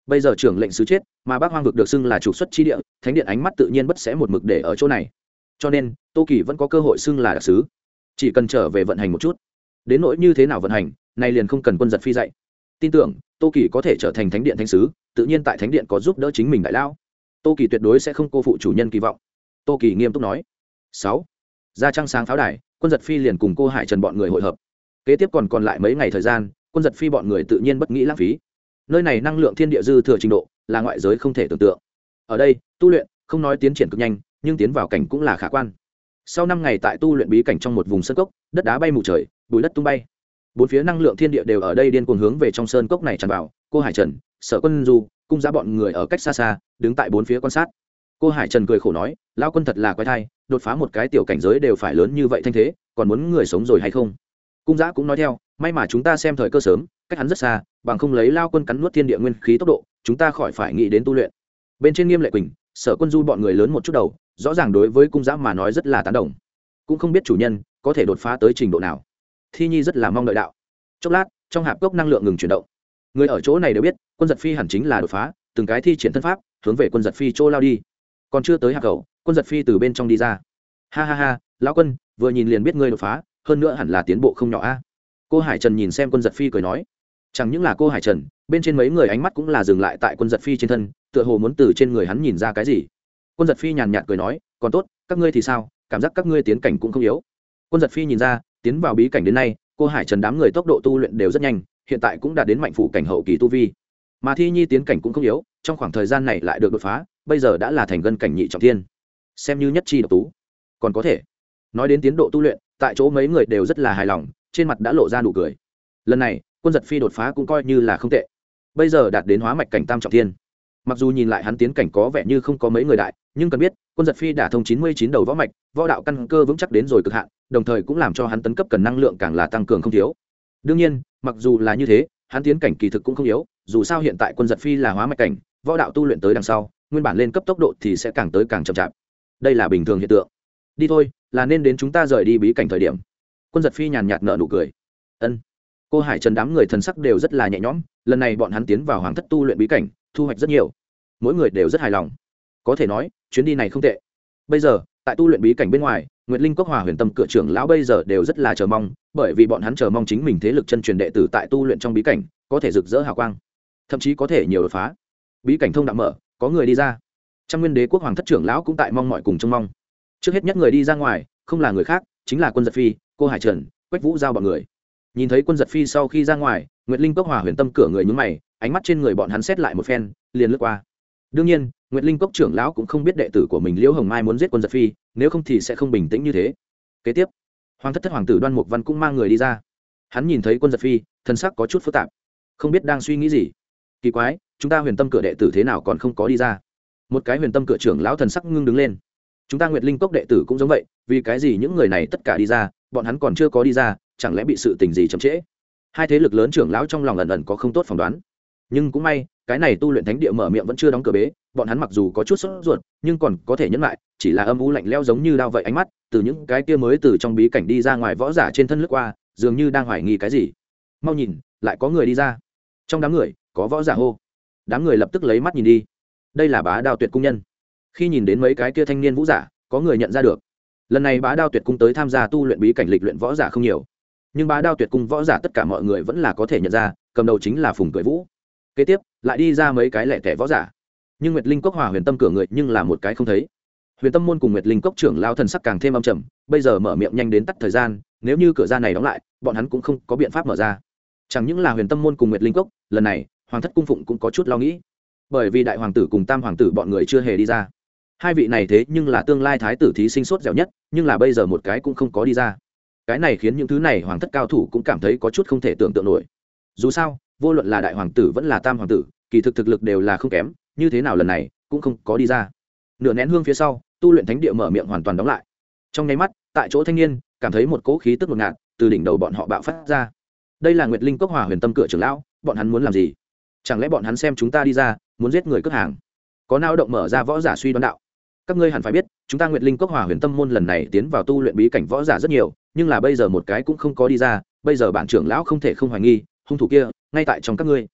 A: Bây giờ trưởng lệnh sứ chết, mà bác hoang vực được xưng là trục xuất chi địa, thánh điện ánh mắt tự nhiên bất sẽ một mực để ở chỗ này. Cho nên, tô kỳ vẫn có cơ hội xưng là đặc sứ chỉ cần trở về vận hành một chút. Đến nỗi như thế nào vận hành, nay liền không cần quân giật phi dạy. Tin tưởng, tô kỳ có thể trở thành thánh điện thánh sứ, tự nhiên tại thánh điện có giúp đỡ chính mình đại lao. Tô kỳ tuyệt đối sẽ không cô phụ chủ nhân kỳ vọng. Tô kỳ nghiêm túc nói. Sáu. Ra trăng sáng pháo đài, quân giật phi liền cùng cô hải trần bọn người hội hợp. Kế tiếp còn còn lại mấy ngày thời gian, quân giật phi bọn người tự nhiên bất nghĩ lãng phí. Nơi này năng lượng thiên địa dư thừa trình độ, là ngoại giới không thể tưởng tượng. Ở đây, tu luyện, không nói tiến triển cực nhanh, nhưng tiến vào cảnh cũng là khả quan sau năm ngày tại tu luyện bí cảnh trong một vùng sơn cốc, đất đá bay mù trời, bụi đất tung bay. Bốn phía năng lượng thiên địa đều ở đây điên cuồng hướng về trong sơn cốc này tràn vào. Cô hải trần, sở quân du, cung giá bọn người ở cách xa xa, đứng tại bốn phía quan sát. Cô hải trần cười khổ nói lao quân thật là quái thai, đột phá một cái tiểu cảnh giới đều phải lớn như vậy thanh thế, còn muốn người sống rồi hay không? Cung giá cũng nói theo, may mà chúng ta xem thời cơ sớm, cách hắn rất xa, bằng không lấy lao quân cắn nuốt thiên địa nguyên khí tốc độ, chúng ta khỏi phải nghĩ đến tu luyện. Bên trên nghiêm lệ quỳnh sở quân du bọn người lớn một chút đầu, rõ ràng đối với cung giã mà nói rất là tán đồng. Cũng không biết chủ nhân có thể đột phá tới trình độ nào. Thi nhi rất là mong đợi đạo. Chốc lát, trong hạp cốc năng lượng ngừng chuyển động. Người ở chỗ này đều biết, quân giật phi hẳn chính là đột phá, từng cái thi triển thân pháp, hướng về quân giật phi chỗ lao đi. Còn chưa tới hạp cầu quân giật phi từ bên trong đi ra. Ha ha ha, lão quân, vừa nhìn liền biết ngươi đột phá, hơn nữa hẳn là tiến bộ không nhỏ a. Cô hải trần nhìn xem quân giật phi cười nói. Chẳng những là cô hải trần bên trên mấy người ánh mắt cũng là dừng lại tại quân giật phi trên thân, tựa hồ muốn từ trên người hắn nhìn ra cái gì. Quân giật phi nhàn nhạt cười nói, còn tốt, các ngươi thì sao? Cảm giác các ngươi tiến cảnh cũng không yếu. Quân giật phi nhìn ra, tiến vào bí cảnh đến nay, cô hải trần đám người tốc độ tu luyện đều rất nhanh, hiện tại cũng đã đến mạnh phủ cảnh hậu kỳ tu vi. Mà thi nhi tiến cảnh cũng không yếu, trong khoảng thời gian này lại được đột phá, bây giờ đã là thành gân cảnh nhị trọng thiên. Xem như nhất chi độc tú. Còn có thể. Nói đến tiến độ tu luyện, tại chỗ mấy người đều rất là hài lòng, trên mặt đã lộ ra nụ cười. Lần này, quân giật phi đột phá cũng coi như là không tệ bây giờ đạt đến hóa mạch cảnh tam trọng thiên. Mặc dù nhìn lại hắn tiến cảnh có vẻ như không có mấy người đại, nhưng cần biết, quân giật phi đả thông chín mươi chín đầu võ mạch, võ đạo căn cơ vững chắc đến rồi cực hạn, đồng thời cũng làm cho hắn tấn cấp cần năng lượng càng là tăng cường không thiếu. Đương nhiên, mặc dù là như thế, hắn tiến cảnh kỳ thực cũng không yếu, dù sao hiện tại quân giật phi là hóa mạch cảnh, võ đạo tu luyện tới đằng sau, nguyên bản lên cấp tốc độ thì sẽ càng tới càng chậm chạp. Đây là bình thường hiện tượng. Đi thôi, là nên đến chúng ta rời đi bí cảnh thời điểm. Quân giật phi nhàn nhạt nợ nụ cười. Ân cô hải trần đám người thần sắc đều rất là nhẹ nhõm lần này bọn hắn tiến vào hoàng thất tu luyện bí cảnh thu hoạch rất nhiều mỗi người đều rất hài lòng có thể nói chuyến đi này không tệ bây giờ tại tu luyện bí cảnh bên ngoài nguyệt linh cốc hòa huyền tâm cửa trưởng lão bây giờ đều rất là chờ mong bởi vì bọn hắn chờ mong chính mình thế lực chân truyền đệ tử tại tu luyện trong bí cảnh có thể rực rỡ hào quang thậm chí có thể nhiều đột phá bí cảnh thông đạo mở có người đi ra trăm nguyên đế quốc hoàng thất trưởng lão cũng tại mong mọi cùng trông mong trước hết nhất người đi ra ngoài không là người khác chính là quân giật phi cô hải trần quách vũ giao bọn người nhìn thấy quân giật phi sau khi ra ngoài, nguyệt linh cốc hòa huyền tâm cửa người nhúng mày, ánh mắt trên người bọn hắn xét lại một phen, liền lướt qua. Đương nhiên, nguyệt linh cốc trưởng lão cũng không biết đệ tử của mình liễu hồng mai muốn giết quân giật phi, nếu không thì sẽ không bình tĩnh như thế. Kế tiếp, hoàng thất thất hoàng tử đoan mục văn cũng mang người đi ra. Hắn nhìn thấy quân giật phi, thân sắc có chút phức tạp. Không biết đang suy nghĩ gì. Kỳ quái, chúng ta huyền tâm cửa đệ tử thế nào còn không có đi ra? Một cái huyền tâm cửa trưởng lão thần sắc ngưng đứng lên. Chúng ta nguyệt linh cốc đệ tử cũng giống vậy, vì cái gì những người này tất cả đi ra, bọn hắn còn chưa có đi ra chẳng lẽ bị sự tình gì chậm trễ? Hai thế lực lớn trưởng lão trong lòng ẩn ẩn có không tốt phỏng đoán. Nhưng cũng may, cái này tu luyện thánh địa mở miệng vẫn chưa đóng cửa bế, bọn hắn mặc dù có chút sốt ruột, nhưng còn có thể nhẫn lại, chỉ là âm u lạnh leo giống như đao vậy ánh mắt, từ những cái kia mới từ trong bí cảnh đi ra ngoài võ giả trên thân lướt qua, dường như đang hoài nghi cái gì. Mau nhìn, lại có người đi ra. Trong đám người, có võ giả hô. Đám người lập tức lấy mắt nhìn đi. Đây là bá đao tuyệt cung nhân. Khi nhìn đến mấy cái kia thanh niên vũ giả, có người nhận ra được. Lần này bá đao tuyệt cung tới tham gia tu luyện bí cảnh lịch luyện võ giả không nhiều nhưng bá đao tuyệt cung võ giả tất cả mọi người vẫn là có thể nhận ra, cầm đầu chính là phùng cười vũ. Kế tiếp, lại đi ra mấy cái lẻ tẻ võ giả. Nhưng nguyệt linh cốc hòa huyền tâm cửa người nhưng là một cái không thấy. Huyền tâm môn cùng nguyệt linh cốc trưởng lao thần sắc càng thêm âm trầm, bây giờ mở miệng nhanh đến tắt thời gian, nếu như cửa ra này đóng lại, bọn hắn cũng không có biện pháp mở ra. Chẳng những là huyền tâm môn cùng nguyệt linh cốc, lần này, hoàng thất cung phụng cũng có chút lo nghĩ. Bởi vì đại hoàng tử cùng tam hoàng tử bọn người chưa hề đi ra. Hai vị này thế nhưng là tương lai thái tử thí sinh sốt dẻo nhất, nhưng là bây giờ một cái cũng không có đi ra cái này khiến những thứ này hoàng thất cao thủ cũng cảm thấy có chút không thể tưởng tượng nổi. Dù sao, vô luận là đại hoàng tử vẫn là tam hoàng tử, kỳ thực thực lực đều là không kém, như thế nào lần này cũng không có đi ra. Nửa nén hương phía sau, tu luyện thánh địa mở miệng hoàn toàn đóng lại. Trong nháy mắt, tại chỗ thanh niên, cảm thấy một cỗ khí tức ngột ngạt từ đỉnh đầu bọn họ bạo phát ra. Đây là nguyệt linh cốc hòa huyền tâm cửa trưởng lão, bọn hắn muốn làm gì? Chẳng lẽ bọn hắn xem chúng ta đi ra, muốn giết người cướp hàng? Có nao động mở ra võ giả suy đoán đạo. Các ngươi hẳn phải biết, chúng ta nguyệt linh cốc hòa huyền tâm môn lần này tiến vào tu luyện bí cảnh võ giả rất nhiều nhưng là bây giờ một cái cũng không có đi ra, bây giờ bản trưởng lão không thể không hoài nghi, hung thủ kia, ngay tại trong các ngươi.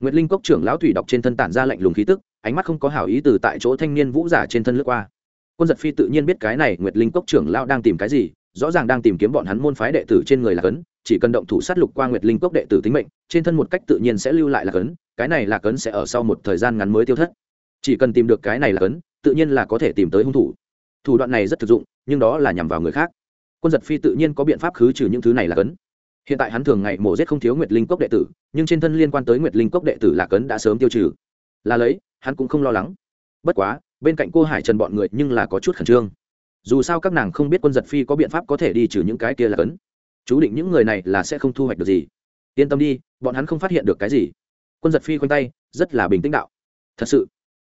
A: Nguyệt linh cốc trưởng lão thủy đọc trên thân tản ra lạnh lùng khí tức, ánh mắt không có hảo ý từ tại chỗ thanh niên vũ giả trên thân lướt qua. Quân giật phi tự nhiên biết cái này nguyệt linh cốc trưởng lão đang tìm cái gì, rõ ràng đang tìm kiếm bọn hắn môn phái đệ tử trên người là cấn, chỉ cần động thủ sát lục qua nguyệt linh cốc đệ tử tính mệnh, trên thân một cách tự nhiên sẽ lưu lại là cấn, cái này là cấn sẽ ở sau một thời gian ngắn mới tiêu thất. Chỉ cần tìm được cái này là cấn, tự nhiên là có thể tìm tới hung thủ. Thủ đoạn này rất thực dụng, nhưng đó là nhằm vào người khác quân giật phi tự nhiên có biện pháp khứ trừ những thứ này là cấn. Hiện tại hắn thường ngày mổ giết không thiếu nguyệt linh cốc đệ tử, nhưng trên thân liên quan tới nguyệt linh cốc đệ tử là cấn đã sớm tiêu trừ. Là lấy, hắn cũng không lo lắng. Bất quá, bên cạnh cô hải trần bọn người nhưng là có chút khẩn trương. Dù sao các nàng không biết quân giật phi có biện pháp có thể đi trừ những cái kia là cấn. Chú định những người này là sẽ không thu hoạch được gì. Yên tâm đi, bọn hắn không phát hiện được cái gì. Quân giật phi khoanh tay, rất là bình tĩnh đạo. Thật sự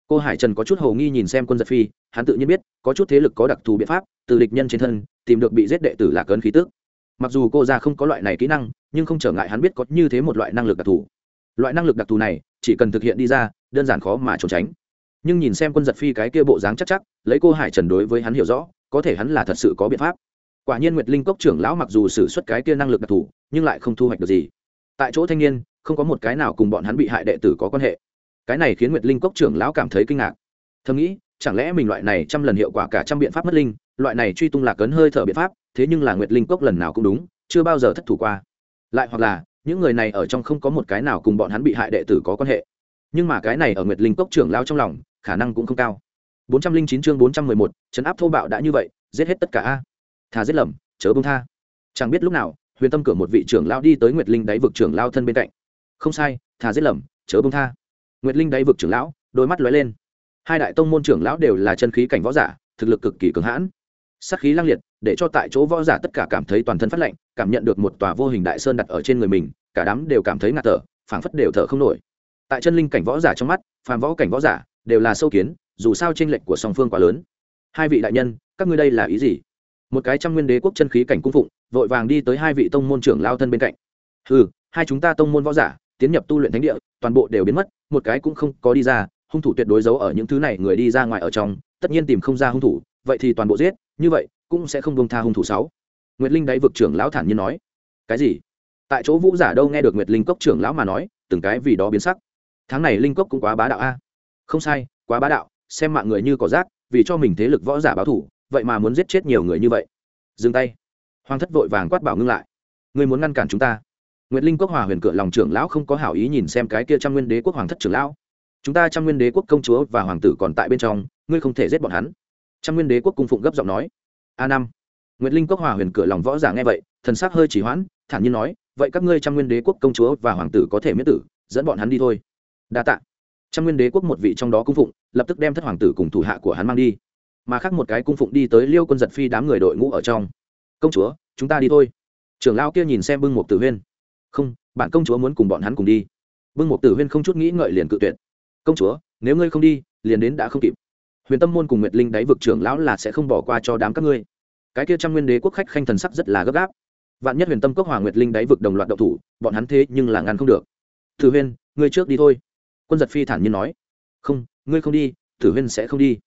A: cô hải trần có chút hầu nghi nhìn xem quân giật phi, hắn tự nhiên biết, có chút thế lực có đặc thù biện pháp, từ địch nhân trên thân, tìm được bị giết đệ tử là cơn khí tức. Mặc dù cô ra không có loại này kỹ năng, nhưng không trở ngại hắn biết có như thế một loại năng lực đặc thù. Loại năng lực đặc thù này, chỉ cần thực hiện đi ra, đơn giản khó mà trốn tránh. Nhưng nhìn xem quân giật phi cái kia bộ dáng chắc chắc, lấy cô hải trần đối với hắn hiểu rõ, có thể hắn là thật sự có biện pháp. Quả nhiên nguyệt linh cốc trưởng lão mặc dù xử suất cái kia năng lực đặc thù, nhưng lại không thu hoạch được gì. Tại chỗ thanh niên, không có một cái nào cùng bọn hắn bị hại đệ tử có quan hệ cái này khiến nguyệt linh cốc trưởng lão cảm thấy kinh ngạc. Thầm nghĩ chẳng lẽ mình loại này trăm lần hiệu quả cả trăm biện pháp mất linh loại này truy tung lạc cấn hơi thở biện pháp thế nhưng là nguyệt linh cốc lần nào cũng đúng chưa bao giờ thất thủ qua. Lại hoặc là những người này ở trong không có một cái nào cùng bọn hắn bị hại đệ tử có quan hệ. Nhưng mà cái này ở nguyệt linh cốc trưởng lao trong lòng khả năng cũng không cao. 409 chương 411, trấn áp thô bạo đã như vậy giết hết tất cả a. Thà giết lầm chớ bông tha. Chẳng biết lúc nào huyền tâm cửa một vị trưởng lao đi tới nguyệt linh đáy vực trưởng lao thân bên cạnh. Không sai thà giết lầm chớ bông tha nguyệt linh đáy vực trưởng lão, đôi mắt lóe lên. Hai đại tông môn trưởng lão đều là chân khí cảnh võ giả, thực lực cực kỳ cường hãn. Sát khí lang liệt, để cho tại chỗ võ giả tất cả cảm thấy toàn thân phát lạnh, cảm nhận được một tòa vô hình đại sơn đặt ở trên người mình, cả đám đều cảm thấy ngạt thở, phảng phất đều thở không nổi. Tại chân linh cảnh võ giả trong mắt, phàm võ cảnh võ giả đều là sâu kiến, dù sao tranh lệch của song phương quá lớn. Hai vị đại nhân, các ngươi đây là ý gì? Một cái trăm nguyên đế quốc chân khí cảnh cung phụng, vội vàng đi tới hai vị tông môn trưởng lao thân bên cạnh. Ừ hai chúng ta tông môn võ giả tiến nhập tu luyện thánh địa, toàn bộ đều biến mất, một cái cũng không có đi ra, hung thủ tuyệt đối giấu ở những thứ này người đi ra ngoài ở trong, tất nhiên tìm không ra hung thủ, vậy thì toàn bộ giết, như vậy, cũng sẽ không bông tha hung thủ sáu. Nguyệt linh đáy vực trưởng lão thản nhiên nói. Cái gì? Tại chỗ vũ giả đâu nghe được nguyệt linh cốc trưởng lão mà nói, từng cái vì đó biến sắc. Tháng này linh cốc cũng quá bá đạo a. Không sai, quá bá đạo, xem mạng người như cỏ rác, vì cho mình thế lực võ giả báo thủ, vậy mà muốn giết chết nhiều người như vậy. Dừng tay. Hoàng thất vội vàng quát bảo ngưng lại. Người muốn ngăn cản chúng ta? Nguyệt linh quốc hòa huyền cửa lòng trưởng lão không có hảo ý nhìn xem cái kia trăm nguyên đế quốc hoàng thất trưởng lão. Chúng ta trăm nguyên đế quốc công chúa và hoàng tử còn tại bên trong, ngươi không thể giết bọn hắn. Trăm nguyên đế quốc cung phụng gấp giọng nói. A năm. Nguyệt linh quốc hòa huyền cửa lòng võ giả nghe vậy, thần sắc hơi chỉ hoãn, thản nhiên nói, vậy các ngươi trăm nguyên đế quốc công chúa và hoàng tử có thể miễn tử, dẫn bọn hắn đi thôi. Đa tạ. Trăm nguyên đế quốc một vị trong đó cung phụng, lập tức đem thất hoàng tử cùng thủ hạ của hắn mang đi. Mà khác một cái cung phụng đi tới liêu quân giật phi đám người đội ngũ ở trong. Công chúa, chúng ta đi thôi. Trưởng lao kia nhìn xem bưng một tử huyên không, bạn công chúa muốn cùng bọn hắn cùng đi. Bưng một tử huyên không chút nghĩ ngợi liền cự tuyệt. Công chúa, nếu ngươi không đi, liền đến đã không kịp. Huyền tâm môn cùng nguyệt linh đáy vực trưởng lão là sẽ không bỏ qua cho đám các ngươi. Cái kia trăm nguyên đế quốc khách khanh thần sắc rất là gấp gáp. Vạn nhất huyền tâm cốc hòa nguyệt linh đáy vực đồng loạt đậu thủ, bọn hắn thế nhưng là ngăn không được. Thử huyên, ngươi trước đi thôi. Quân giật phi thản nhiên nói. Không, ngươi không đi, tử huyên sẽ không đi.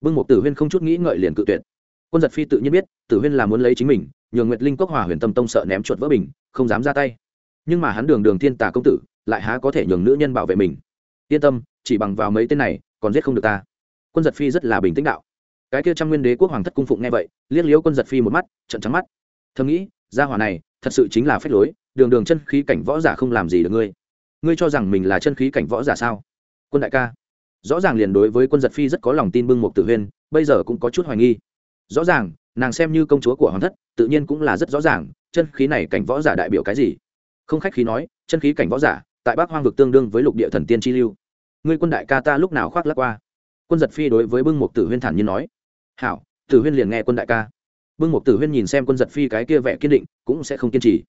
A: Bưng một tử huyên không chút nghĩ ngợi liền cự tuyệt. Quân giật phi tự nhiên biết, tử huyên là muốn lấy chính mình, nhường nguyệt linh cốc hòa huyền tâm tông sợ ném chuột vỡ bình, không dám ra tay nhưng mà hắn đường đường thiên tà công tử, lại há có thể nhường nữ nhân bảo vệ mình. Yên tâm, chỉ bằng vào mấy tên này, còn giết không được ta. Quân giật phi rất là bình tĩnh đạo. Cái kia trăm nguyên đế quốc hoàng thất cung phụng nghe vậy, liếc liếu quân giật phi một mắt trận trắng mắt. Thầm nghĩ, gia hỏa này, thật sự chính là phép lối, đường đường chân khí cảnh võ giả không làm gì được ngươi. Ngươi cho rằng mình là chân khí cảnh võ giả sao? Quân đại ca. Rõ ràng liền đối với quân giật phi rất có lòng tin bưng một tử huyên, bây giờ cũng có chút hoài nghi. Rõ ràng, nàng xem như công chúa của hoàng thất, tự nhiên cũng là rất rõ ràng, chân khí này cảnh võ giả đại biểu cái gì không khách khí nói, chân khí cảnh võ giả, tại bắc hoang vực tương đương với lục địa thần tiên chi lưu. Ngươi quân đại ca ta lúc nào khoác lắc qua? Quân giật phi đối với bưng một tử huyên thản nhiên nói. Hảo, tử huyên liền nghe quân đại ca. Bưng một tử huyên nhìn xem quân giật phi cái kia vẻ kiên định, cũng sẽ không kiên trì.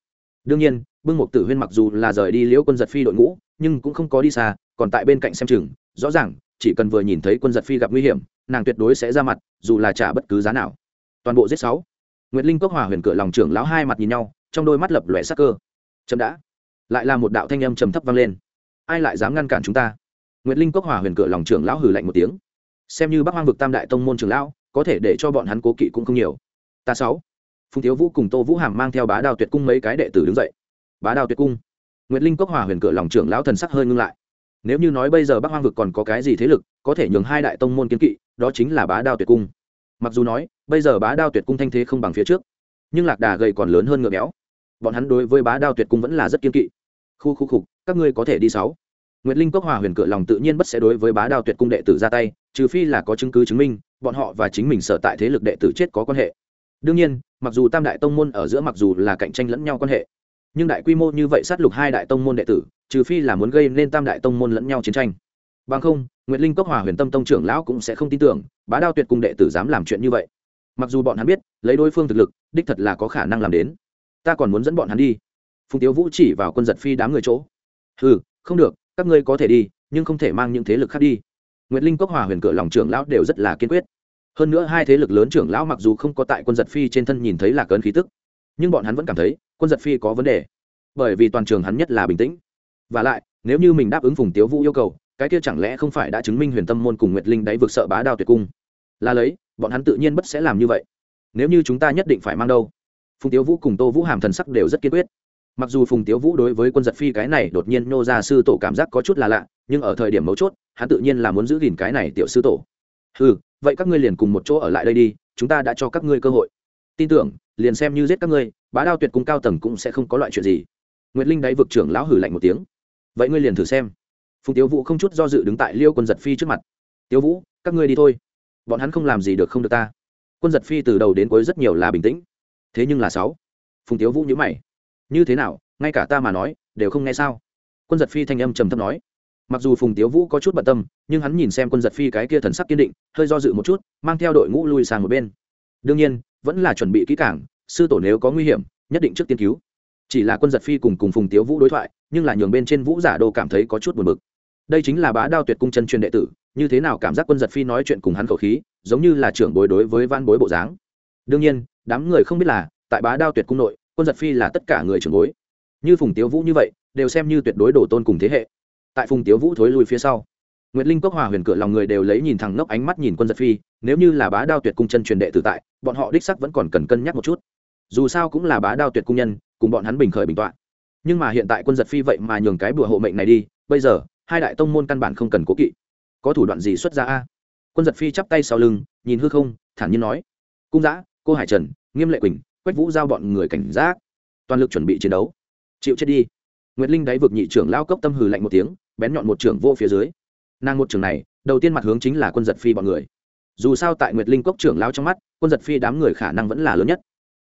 A: Đương nhiên, bưng một tử huyên mặc dù là rời đi liễu quân giật phi đội ngũ, nhưng cũng không có đi xa, còn tại bên cạnh xem chừng, rõ ràng, chỉ cần vừa nhìn thấy quân giật phi gặp nguy hiểm, nàng tuyệt đối sẽ ra mặt, dù là trả bất cứ giá nào. Toàn bộ giết sáu. Nguyệt linh cốc hòa huyền cửa lòng trưởng lão hai mặt nhìn nhau, trong đôi mắt lập lòe sắc cơ chậm đã. Lại là một đạo thanh âm trầm thấp vang lên. Ai lại dám ngăn cản chúng ta? Nguyệt linh cốc hòa huyền cửa lòng trưởng lão hừ lạnh một tiếng. Xem như bắc hoang vực tam đại tông môn trưởng lão, có thể để cho bọn hắn cố kỵ cũng không nhiều. Ta sáu. Phùng thiếu vũ cùng tô vũ hàm mang theo bá đao tuyệt cung mấy cái đệ tử đứng dậy. Bá đao tuyệt cung. Nguyệt linh cốc hòa huyền cửa lòng trưởng lão thần sắc hơi ngưng lại. Nếu như nói bây giờ bắc hoang vực còn có cái gì thế lực, có thể nhường hai đại tông môn kiến kỵ, đó chính là bá đao tuyệt cung. Mặc dù nói, bây giờ bá đao tuyệt cung thanh thế không bằng phía trước, nhưng lạc đà gầy còn lớn hơn ngựa béo bọn hắn đối với bá đao tuyệt cung vẫn là rất kiên kỵ khu khu khục các ngươi có thể đi sáu Nguyệt Linh Cốc Hòa Huyền Cửa lòng tự nhiên bất sẽ đối với Bá Đao Tuyệt cung đệ tử ra tay, trừ phi là có chứng cứ chứng minh, bọn họ và chính mình sở tại thế lực đệ tử chết có quan hệ. Đương nhiên, mặc dù Tam đại tông môn ở giữa mặc dù là cạnh tranh lẫn nhau quan hệ, nhưng đại quy mô như vậy sát lục hai đại tông môn đệ tử, trừ phi là muốn gây nên Tam đại tông môn lẫn nhau chiến tranh. Bằng không, Nguyệt Linh Cốc Hòa Huyền Tâm Tông trưởng lão cũng sẽ không tin tưởng, Bá Đao Tuyệt cung đệ tử dám làm chuyện như vậy. Mặc dù bọn hắn biết, lấy đối phương thực lực, đích thật là có khả năng làm đến. Ta còn muốn dẫn bọn hắn đi. Phùng Tiếu Vũ chỉ vào quân giật phi đám người chỗ. "Hừ, không được, các ngươi có thể đi, nhưng không thể mang những thế lực khác đi. Nguyệt linh cốc hòa huyền cửa lòng trưởng lão đều rất là kiên quyết. Hơn nữa hai thế lực lớn trưởng lão mặc dù không có tại quân giật phi trên thân nhìn thấy là cơn khí tức nhưng bọn hắn vẫn cảm thấy quân giật phi có vấn đề. Bởi vì toàn trường hắn nhất là bình tĩnh. Và lại nếu như mình đáp ứng phùng tiếu vũ yêu cầu cái kia chẳng lẽ không phải đã chứng minh huyền tâm môn cùng nguyệt linh đáy vực sợ bá đao tuyệt cung? Là lấy bọn hắn tự nhiên bất sẽ làm như vậy. Nếu như chúng ta nhất định phải mang đâu? Phùng tiếu vũ cùng tô vũ hàm thần sắc đều rất kiên quyết. Mặc dù phùng tiếu vũ đối với quân giật phi cái này đột nhiên nô ra sư tổ cảm giác có chút là lạ, nhưng ở thời điểm mấu chốt, hắn tự nhiên là muốn giữ gìn cái này tiểu sư tổ. Ừ vậy các ngươi liền cùng một chỗ ở lại đây đi, chúng ta đã cho các ngươi cơ hội. Tin tưởng, liền xem như giết các ngươi, bá đao tuyệt cung cao tầng cũng sẽ không có loại chuyện gì. Nguyệt linh đáy vực trưởng lão hử lạnh một tiếng. Vậy ngươi liền thử xem. Phùng tiếu vũ không chút do dự đứng tại liêu quân giật phi trước mặt. Tiếu vũ, các ngươi đi thôi. Bọn hắn không làm gì được không được ta. Quân giật phi từ đầu đến cuối rất nhiều là bình tĩnh thế nhưng là sáu. Phùng tiếu vũ nhữ mày. Như thế nào, ngay cả ta mà nói, đều không nghe sao? Quân giật phi thanh âm trầm thấp nói. Mặc dù phùng tiếu vũ có chút bận tâm, nhưng hắn nhìn xem quân giật phi cái kia thần sắc kiên định, hơi do dự một chút, mang theo đội ngũ lui sang một bên. Đương nhiên, vẫn là chuẩn bị kỹ cảng sư tổ nếu có nguy hiểm, nhất định trước tiên cứu. Chỉ là quân giật phi cùng cùng phùng tiếu vũ đối thoại, nhưng là nhường bên trên vũ giả đô cảm thấy có chút buồn bực. Đây chính là bá đao tuyệt cung chân truyền đệ tử, như thế nào cảm giác quân giật phi nói chuyện cùng hắn khẩu khí, giống như là trưởng bối đối với van bối bộ dáng. Đương nhiên đám người không biết là tại bá đao tuyệt cung nội quân giật phi là tất cả người trưởng bối như phùng tiếu vũ như vậy đều xem như tuyệt đối đổ tôn cùng thế hệ tại phùng tiếu vũ thối lui phía sau Nguyệt Linh Cốc Hòa Huyền cửa lòng người đều lấy nhìn thẳng ngốc ánh mắt nhìn Quân Giật Phi, nếu như là Bá Đao Tuyệt cung chân truyền đệ tử tại, bọn họ đích sắc vẫn còn cần cân nhắc một chút. Dù sao cũng là Bá Đao Tuyệt cung nhân, cùng bọn hắn bình khởi bình tọa. Nhưng mà hiện tại Quân Giật Phi vậy mà nhường cái bùa hộ mệnh này đi, bây giờ, hai đại tông môn căn bản không cần cố kỵ. Có thủ đoạn gì xuất ra a? Quân Giật Phi chắp tay sau lưng, nhìn hư không, thản nhiên nói: "Cung Dã, Cô Hải Trần, Nghiêm Lệ Quỳnh, Quách Vũ giao bọn người cảnh giác, toàn lực chuẩn bị chiến đấu." Chịu chết đi. Nguyệt Linh đáy vực nhị trưởng lao cốc tâm hừ lạnh một tiếng, bén nhọn một trưởng vô phía dưới. Nàng một trưởng này đầu tiên mặt hướng chính là quân giật phi bọn người. Dù sao tại nguyệt linh cốc trưởng lao trong mắt quân giật phi đám người khả năng vẫn là lớn nhất.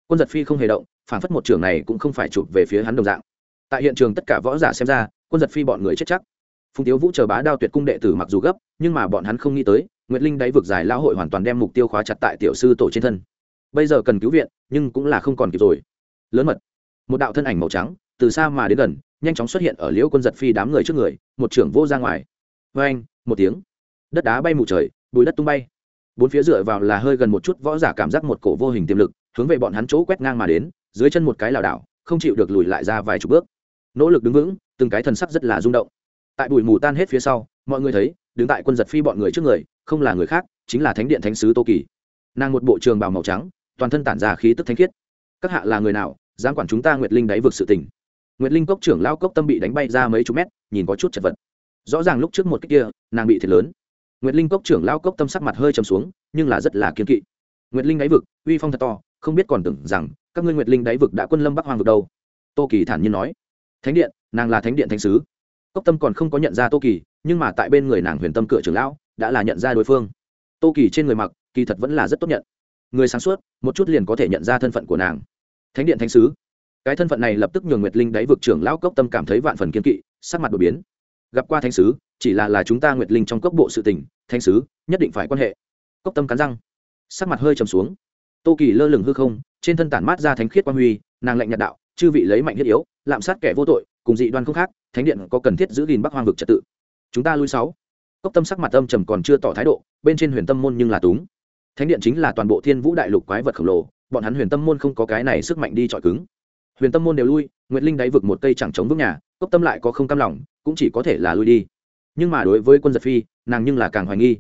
A: Quân giật phi không hề động phản phất một trưởng này cũng không phải chụp về phía hắn đồng dạng. Tại hiện trường tất cả võ giả xem ra quân giật phi bọn người chết chắc. Phùng tiếu vũ chờ bá đao tuyệt cung đệ tử mặc dù gấp nhưng mà bọn hắn không nghĩ tới nguyệt linh đáy vực giải lao hội hoàn toàn đem mục tiêu khóa chặt tại tiểu sư tổ trên thân bây giờ cần cứu viện, nhưng cũng là không còn kịp rồi. Lớn mật. Một đạo thân ảnh màu trắng, từ xa mà đến gần, nhanh chóng xuất hiện ở liễu quân giật phi đám người trước người, một trưởng vô ra ngoài. Vê anh một tiếng. Đất đá bay mù trời, bùi đất tung bay. Bốn phía dựa vào là hơi gần một chút võ giả cảm giác một cổ vô hình tiềm lực, hướng về bọn hắn chỗ quét ngang mà đến, dưới chân một cái lảo đảo, không chịu được lùi lại ra vài chục bước. Nỗ lực đứng vững, từng cái thần sắc rất là rung động. Tại bụi mù tan hết phía sau, mọi người thấy, đứng tại quân giật phi bọn người trước người, không là người khác, chính là thánh điện thánh sứ tô kỳ. Nàng một bộ trường bào màu trắng toàn thân tản ra khí tức thanh khiết. Các hạ là người nào, dám quản chúng ta nguyệt linh đáy vực sự tình? Nguyệt linh cốc trưởng lao cốc tâm bị đánh bay ra mấy chục mét, nhìn có chút chật vật. Rõ ràng lúc trước một cách kia, nàng bị thiệt lớn. Nguyệt linh cốc trưởng lão cốc tâm sắc mặt hơi trầm xuống, nhưng là rất là kiên kỵ. Nguyệt linh đáy vực, uy phong thật to, không biết còn tưởng rằng, các ngươi nguyệt linh đáy vực đã quân lâm bắc hoàng vực đâu. Tô kỳ thản nhiên nói. Thánh điện, nàng là thánh điện thánh sứ. Cốc tâm còn không có nhận ra tô kỳ, nhưng mà tại bên người nàng huyền tâm cửa trưởng lão, đã là nhận ra đối phương. Tô kỳ trên người mặc, kỳ thật vẫn là rất tốt nhận người sáng suốt, một chút liền có thể nhận ra thân phận của nàng. Thánh điện thánh sứ. Cái thân phận này lập tức nhường nguyệt linh đáy vực trưởng lão cốc tâm cảm thấy vạn phần kiên kỵ, sắc mặt đột biến. Gặp qua thánh sứ, chỉ là là chúng ta nguyệt linh trong cốc bộ sự tình, thánh sứ, nhất định phải quan hệ. Cốc tâm cắn răng. Sắc mặt hơi trầm xuống. Tô kỳ lơ lửng hư không, trên thân tản mát ra thánh khiết quan huy, nàng lệnh nhạt đạo, chư vị lấy mạnh thiết yếu, lạm sát kẻ vô tội, cùng dị đoan không khác, thánh điện có cần thiết giữ gìn bắc hoang vực trật tự. Chúng ta lui sáu. Cốc tâm sắc mặt âm trầm còn chưa tỏ thái độ, bên trên huyền tâm môn nhưng là túng thánh điện chính là toàn bộ thiên vũ đại lục quái vật khổng lồ, bọn hắn huyền tâm môn không có cái này sức mạnh đi chọi cứng. Huyền tâm môn đều lui, nguyệt linh đáy vực một cây chẳng chống vững nhà, cốc tâm lại có không cam lòng, cũng chỉ có thể là lui đi. Nhưng mà đối với quân giật phi, nàng nhưng là càng hoài nghi.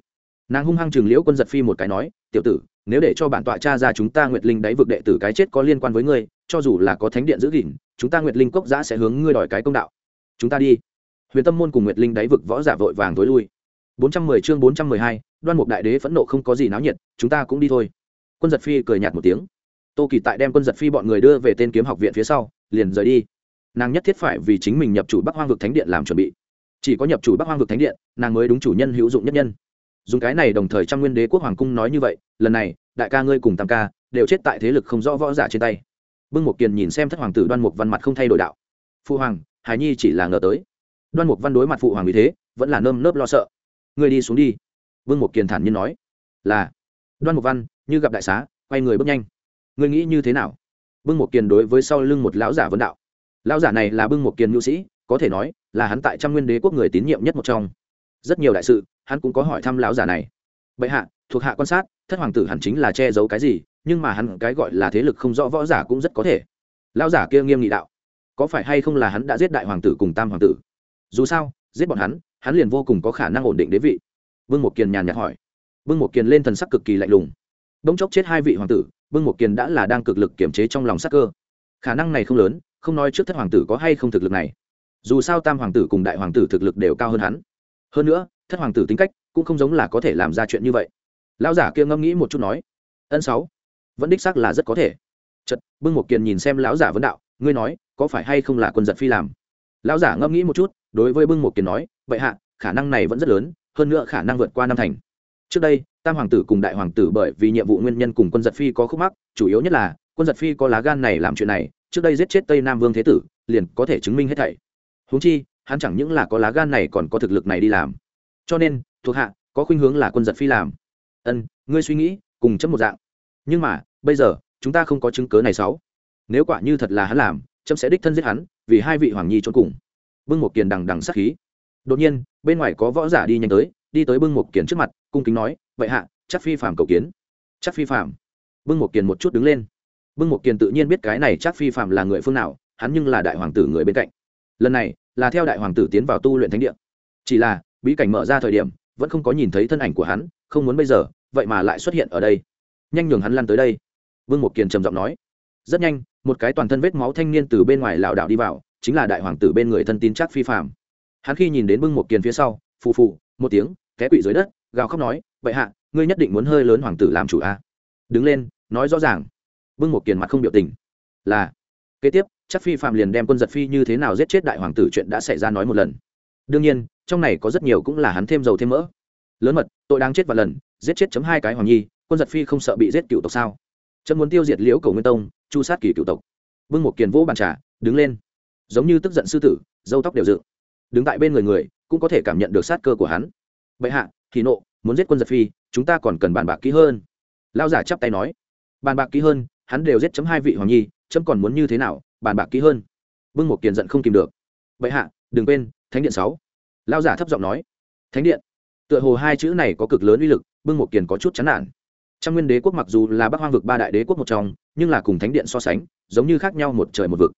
A: Nàng hung hăng chừng liễu quân giật phi một cái nói, tiểu tử, nếu để cho bản tọa cha ra chúng ta nguyệt linh đáy vực đệ tử cái chết có liên quan với ngươi, cho dù là có thánh điện giữ gìn, chúng ta nguyệt linh cốc giã sẽ hướng ngươi đòi cái công đạo. Chúng ta đi. Huyền tâm môn cùng nguyệt linh đáy vực võ giả vội vàng tối lui. 410 chương 412, đoan mục đại đế phẫn nộ không có gì náo nhiệt chúng ta cũng đi thôi. Quân giật phi cười nhạt một tiếng. Tô kỳ tại đem quân giật phi bọn người đưa về tên kiếm học viện phía sau liền rời đi. Nàng nhất thiết phải vì chính mình nhập chủ bắc hoang vực thánh điện làm chuẩn bị. Chỉ có nhập chủ bắc hoang vực thánh điện nàng mới đúng chủ nhân hữu dụng nhất nhân. Dùng cái này đồng thời trăm nguyên đế quốc hoàng cung nói như vậy lần này đại ca ngươi cùng tam ca đều chết tại thế lực không rõ võ giả trên tay. Bưng một kiền nhìn xem thất hoàng tử đoan mục văn mặt không thay đổi đạo. Phụ hoàng hải nhi chỉ là ngờ tới. Đoan mục văn đối mặt phụ hoàng như thế vẫn là nơm nớp lo sợ ngươi đi xuống đi. Vương Mục kiền thản nhiên nói, là. Đoan mục văn như gặp đại xá, quay người bước nhanh. Ngươi nghĩ như thế nào? Bưng một kiền đối với sau lưng một lão giả vấn đạo. Lão giả này là bưng một kiền nhu sĩ, có thể nói là hắn tại trăm nguyên đế quốc người tín nhiệm nhất một trong. Rất nhiều đại sự, hắn cũng có hỏi thăm lão giả này. Bệ hạ, thuộc hạ quan sát, thất hoàng tử hẳn chính là che giấu cái gì, nhưng mà hắn cái gọi là thế lực không rõ võ giả cũng rất có thể. Lão giả kia nghiêm nghị đạo, có phải hay không là hắn đã giết đại hoàng tử cùng tam hoàng tử? Dù sao, giết bọn hắn hắn liền vô cùng có khả năng ổn định đế vị. Vương một kiền nhàn nhạt hỏi. Vương một kiền lên thần sắc cực kỳ lạnh lùng. Bỗng chốc chết hai vị hoàng tử, vương một kiền đã là đang cực lực kiểm chế trong lòng sắc cơ. Khả năng này không lớn, không nói trước thất hoàng tử có hay không thực lực này. Dù sao tam hoàng tử cùng đại hoàng tử thực lực đều cao hơn hắn. Hơn nữa, thất hoàng tử tính cách cũng không giống là có thể làm ra chuyện như vậy. Lão giả kia ngẫm nghĩ một chút nói. Ân sáu, vẫn đích xác là rất có thể. Chật bưng một kiền nhìn xem lão giả vấn đạo, ngươi nói, có phải hay không là quân giật phi làm? Lão giả ngẫm nghĩ một chút đối với bưng một kiến nói, vậy hạ, khả năng này vẫn rất lớn, hơn nữa khả năng vượt qua năm thành. Trước đây, tam hoàng tử cùng đại hoàng tử bởi vì nhiệm vụ nguyên nhân cùng quân giật phi có khúc mắc, chủ yếu nhất là, quân giật phi có lá gan này làm chuyện này, trước đây giết chết tây nam vương thế tử, liền có thể chứng minh hết thảy. Huống chi, hắn chẳng những là có lá gan này còn có thực lực này đi làm. Cho nên, thuộc hạ, có khuynh hướng là quân giật phi làm. Ân, ngươi suy nghĩ, cùng chấm một dạng. Nhưng mà, bây giờ, chúng ta không có chứng cớ này sáu. Nếu quả như thật là hắn làm, chấm sẽ đích thân giết hắn, vì hai vị hoàng nhi trốn cùng bưng một kiền đằng đằng sát khí. Đột nhiên, bên ngoài có võ giả đi nhanh tới, đi tới bưng một kiền trước mặt, cung kính nói, vậy hạ, chắc phi phạm cầu kiến. Chắc phi phạm bưng một kiền một chút đứng lên. Bưng một kiền tự nhiên biết cái này chắc phi phạm là người phương nào, hắn nhưng là đại hoàng tử người bên cạnh. Lần này, là theo đại hoàng tử tiến vào tu luyện thánh địa. Chỉ là, bí cảnh mở ra thời điểm, vẫn không có nhìn thấy thân ảnh của hắn, không muốn bây giờ, vậy mà lại xuất hiện ở đây. Nhanh nhường hắn lăn tới đây. Vương một kiền trầm giọng nói. Rất nhanh, một cái toàn thân vết máu thanh niên từ bên ngoài lảo đảo đi vào chính là đại hoàng tử bên người thân tín chắc phi phạm hắn khi nhìn đến bưng một kiền phía sau, phù phù, một tiếng, té quỵ dưới đất, gào khóc nói vậy hạ, ngươi nhất định muốn hơi lớn hoàng tử làm chủ a. À? đứng lên, nói rõ ràng. Bưng một kiền mặt không biểu tình. Là. Kế tiếp, chắc phi phạm liền đem quân giật phi như thế nào giết chết đại hoàng tử chuyện đã xảy ra nói một lần. Đương nhiên, trong này có rất nhiều cũng là hắn thêm dầu thêm mỡ. Lớn mật, tội đáng chết và lần, giết chết chấm hai cái hoàng nhi, quân giật phi không sợ bị giết cựu tộc sao? Chấm muốn tiêu diệt liễu cầu nguyên tông, chu sát kỷ cựu tộc. Vương một kiền vỗ bàn trà, đứng lên giống như tức giận sư tử dâu tóc đều dựng. Đứng tại bên người người, cũng có thể cảm nhận được sát cơ của hắn. Bệ hạ thì nộ, muốn giết quân giật phi, chúng ta còn cần bàn bạc kỹ hơn. Lao giả chắp tay nói. Bàn bạc kỹ hơn, hắn đều giết chấm hai vị hoàng nhi, chấm còn muốn như thế nào, bàn bạc kỹ hơn. Vương một kiền giận không kìm được. Bệ hạ, đừng quên, thánh điện sáu. Lao giả thấp giọng nói. Thánh điện. Tựa hồ hai chữ này có cực lớn uy lực bưng một kiền có chút chán nản. Trong nguyên đế quốc mặc dù là bắc hoang vực ba đại đế quốc một trong, nhưng là cùng thánh điện so sánh, giống như khác nhau một trời một vực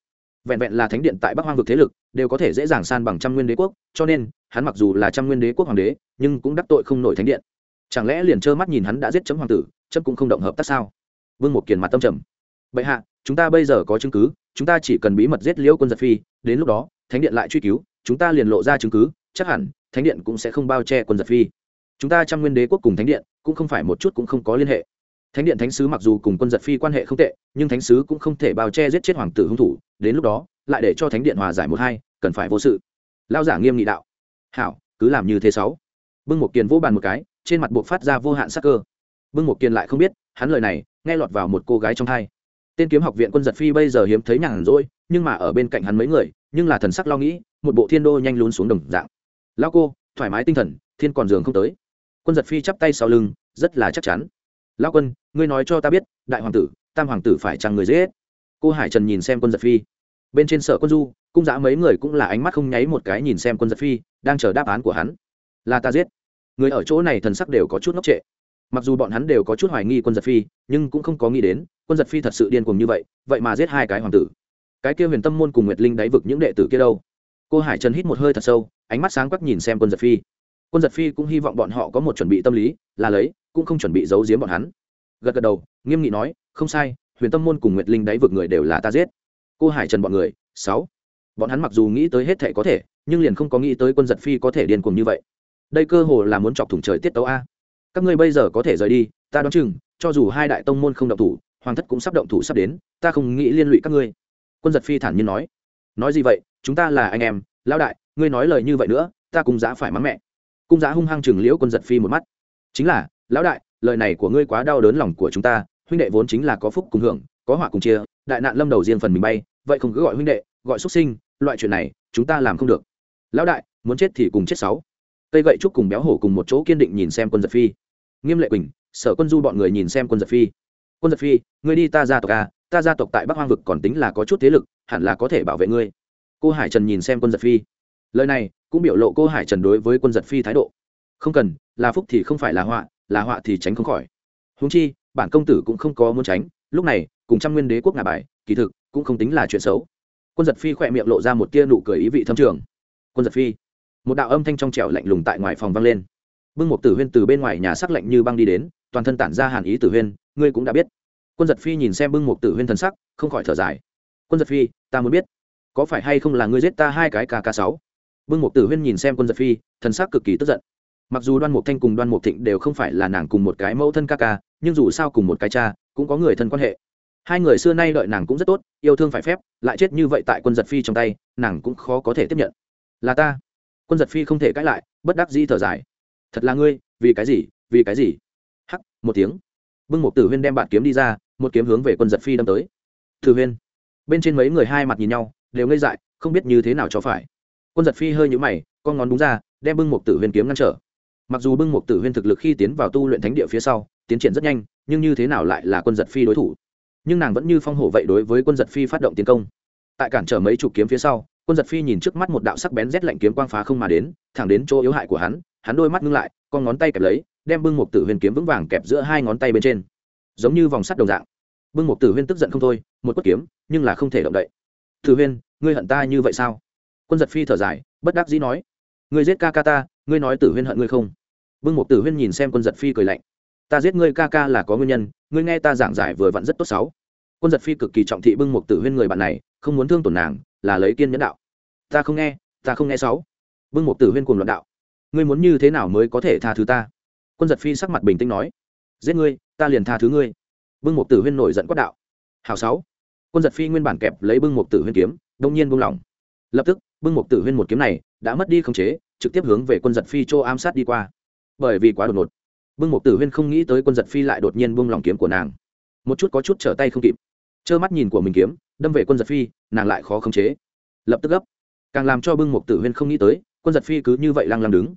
A: vẹn vẹn là thánh điện tại bắc hoang vực thế lực, đều có thể dễ dàng san bằng trăm nguyên đế quốc, cho nên, hắn mặc dù là trăm nguyên đế quốc hoàng đế, nhưng cũng đắc tội không nổi thánh điện. Chẳng lẽ liền trơ mắt nhìn hắn đã giết chấm hoàng tử, chấm cũng không động hợp tác sao? Vương một kiền mặt tâm trầm. Bệ hạ, chúng ta bây giờ có chứng cứ, chúng ta chỉ cần bí mật giết liễu quân giật phi, đến lúc đó, thánh điện lại truy cứu, chúng ta liền lộ ra chứng cứ, chắc hẳn, thánh điện cũng sẽ không bao che quân giật phi. Chúng ta trăm nguyên đế quốc cùng thánh điện, cũng không phải một chút cũng không có liên hệ thánh điện thánh sứ mặc dù cùng quân giật phi quan hệ không tệ, nhưng thánh sứ cũng không thể bao che giết chết hoàng tử hung thủ, đến lúc đó, lại để cho thánh điện hòa giải một hai, cần phải vô sự. Lao giả nghiêm nghị đạo. Hảo, cứ làm như thế sáu. Bưng một kiền vỗ bàn một cái, trên mặt buộc phát ra vô hạn sắc cơ. Bưng một kiền lại không biết, hắn lời này, nghe lọt vào một cô gái trong hai tên kiếm học viện quân giật phi bây giờ hiếm thấy nhàn rỗi, nhưng mà ở bên cạnh hắn mấy người, nhưng là thần sắc lo nghĩ, một bộ thiên đô nhanh lún xuống đồng dạng. Lao cô, thoải mái tinh thần, thiên còn giường không tới. Quân giật phi chắp tay sau lưng, rất là chắc chắn. Lão quân, ngươi nói cho ta biết, đại hoàng tử, tam hoàng tử phải chăng người dễ hết? Cô hải trần nhìn xem quân giật phi. Bên trên sở quân du, cung giã mấy người cũng là ánh mắt không nháy một cái nhìn xem quân giật phi, đang chờ đáp án của hắn. Là ta giết. Người ở chỗ này thần sắc đều có chút ngốc trệ. Mặc dù bọn hắn đều có chút hoài nghi quân giật phi, nhưng cũng không có nghĩ đến, quân giật phi thật sự điên cuồng như vậy vậy mà giết hai cái hoàng tử. Cái kia huyền tâm môn cùng nguyệt linh đáy vực những đệ tử kia đâu? Cô hải trần hít một hơi thật sâu, ánh mắt sáng quắc nhìn xem quân giật phi quân giật phi cũng hy vọng bọn họ có một chuẩn bị tâm lý, là lấy, cũng không chuẩn bị giấu giếm bọn hắn. Gật gật đầu, nghiêm nghị nói, không sai, huyền tâm môn cùng nguyệt linh đáy vực người đều là ta giết. Cô hải trần bọn người, sáu. Bọn hắn mặc dù nghĩ tới hết thể có thể, nhưng liền không có nghĩ tới quân giật phi có thể điên cuồng như vậy. Đây cơ hồ là muốn chọc thủng trời tiết tấu a. Các ngươi bây giờ có thể rời đi, ta đoán chừng, cho dù hai đại tông môn không động thủ, hoàng thất cũng sắp động thủ sắp đến, ta không nghĩ liên lụy các ngươi. Quân giật phi thản nhiên nói. Nói gì vậy? Chúng ta là anh em, lão đại, ngươi nói lời như vậy nữa, ta cùng giá phải mắng mẹ cung giá hung hăng chừng liễu quân giật phi một mắt. Chính là, lão đại, lời này của ngươi quá đau đớn lòng của chúng ta, huynh đệ vốn chính là có phúc cùng hưởng, có họa cùng chia, đại nạn lâm đầu riêng phần mình bay, vậy không cứ gọi huynh đệ, gọi xuất sinh, loại chuyện này, chúng ta làm không được. Lão đại, muốn chết thì cùng chết sáu. Cây gậy trúc cùng béo hổ cùng một chỗ kiên định nhìn xem quân giật phi. Nghiêm lệ quỳnh, sở quân du bọn người nhìn xem quân giật phi. Quân giật phi, ngươi đi ta gia tộc a ta gia tộc tại bắc hoang vực còn tính là có chút thế lực, hẳn là có thể bảo vệ ngươi. Cô hải trần nhìn xem quân giật phi lời này cũng biểu lộ cô hải trần đối với quân giật phi thái độ. Không cần, là phúc thì không phải là họa là họa thì tránh không khỏi. Húng chi, bản công tử cũng không có muốn tránh, lúc này, cùng trăm nguyên đế quốc ngà bài, kỳ thực, cũng không tính là chuyện xấu. Quân giật phi khỏe miệng lộ ra một tia nụ cười ý vị thâm trường. Quân giật phi, một đạo âm thanh trong trẻo lạnh lùng tại ngoài phòng vang lên. Bưng một tử huyên từ bên ngoài nhà sắc lạnh như băng đi đến, toàn thân tản ra hàn ý tử huyên, ngươi cũng đã biết. Quân giật phi nhìn xem bưng một tử huyên thần sắc, không khỏi thở dài. Quân giật phi, ta muốn biết, có phải hay không là ngươi giết ta hai cái kk sáu? Bưng Mục tử huyên nhìn xem quân giật phi, thần sắc cực kỳ tức giận. Mặc dù đoan mục thanh cùng đoan mục thịnh đều không phải là nàng cùng một cái mẫu thân ca ca, nhưng dù sao cùng một cái cha, cũng có người thân quan hệ. Hai người xưa nay đợi nàng cũng rất tốt, yêu thương phải phép, lại chết như vậy tại quân giật phi trong tay, nàng cũng khó có thể tiếp nhận. Là ta. Quân giật phi không thể cãi lại, bất đắc dĩ thở dài. Thật là ngươi, vì cái gì, vì cái gì? Hắc, một tiếng. Bưng Mục tử huyên đem bạn kiếm đi ra, một kiếm hướng về quân giật phi đâm tới. Tử huyên. Bên trên mấy người hai mặt nhìn nhau, đều ngây dại, không biết như thế nào cho phải quân giật phi hơi nhũ mày, con ngón đúng ra, đem bưng một tử huyên kiếm ngăn trở. Mặc dù bưng một tử huyên thực lực khi tiến vào tu luyện thánh địa phía sau, tiến triển rất nhanh, nhưng như thế nào lại là quân giật phi đối thủ? Nhưng nàng vẫn như phong hổ vậy đối với quân giật phi phát động tiến công. Tại cản trở mấy chục kiếm phía sau, quân giật phi nhìn trước mắt một đạo sắc bén rét lạnh kiếm quang phá không mà đến, thẳng đến chỗ yếu hại của hắn hắn đôi mắt ngưng lại, con ngón tay kẹp lấy, đem bưng một tử huyền kiếm vững vàng kẹp giữa hai ngón tay bên trên. Giống như vòng sắt đồng dạng. Bưng một tử huyên tức giận không thôi, một quất kiếm, nhưng là không thể động đậy. Tử huyên ngươi hận ta như vậy sao? Quân giật phi thở dài, bất đắc dĩ nói, ngươi giết ca ca ta, ngươi nói tử huyên hận ngươi không? Bưng Mục tử huyên nhìn xem quân giật phi cười lạnh, ta giết ngươi ca ca là có nguyên nhân, ngươi nghe ta giảng giải vừa vặn rất tốt sáu. Quân giật phi cực kỳ trọng thị bưng Mục tử huyên người bạn này, không muốn thương tổn nàng, là lấy kiên nhẫn đạo, ta không nghe, ta không nghe sáu. Bưng Mục tử huyên cùng luận đạo, ngươi muốn như thế nào mới có thể tha thứ ta? Quân giật phi sắc mặt bình tĩnh nói, giết ngươi, ta liền tha thứ ngươi. Bưng Mục tử huyên nổi giận quát đạo hào sáu. Quân giật phi nguyên bản kẹp lấy bưng Mục tử huyên kiếm, đông nhiên buông lỏng. Lập tức bưng Mục tử huyên một kiếm này, đã mất đi khống chế, trực tiếp hướng về quân giật phi chỗ ám sát đi qua. Bởi vì quá đột ngột. Bưng Mục tử huyên không nghĩ tới quân giật phi lại đột nhiên buông lỏng kiếm của nàng. Một chút có chút trở tay không kịp. Trơ mắt nhìn của mình kiếm, đâm về quân giật phi, nàng lại khó khống chế. Lập tức gấp. Càng làm cho bưng Mục tử huyên không nghĩ tới, quân giật phi cứ như vậy lăng lăng đứng.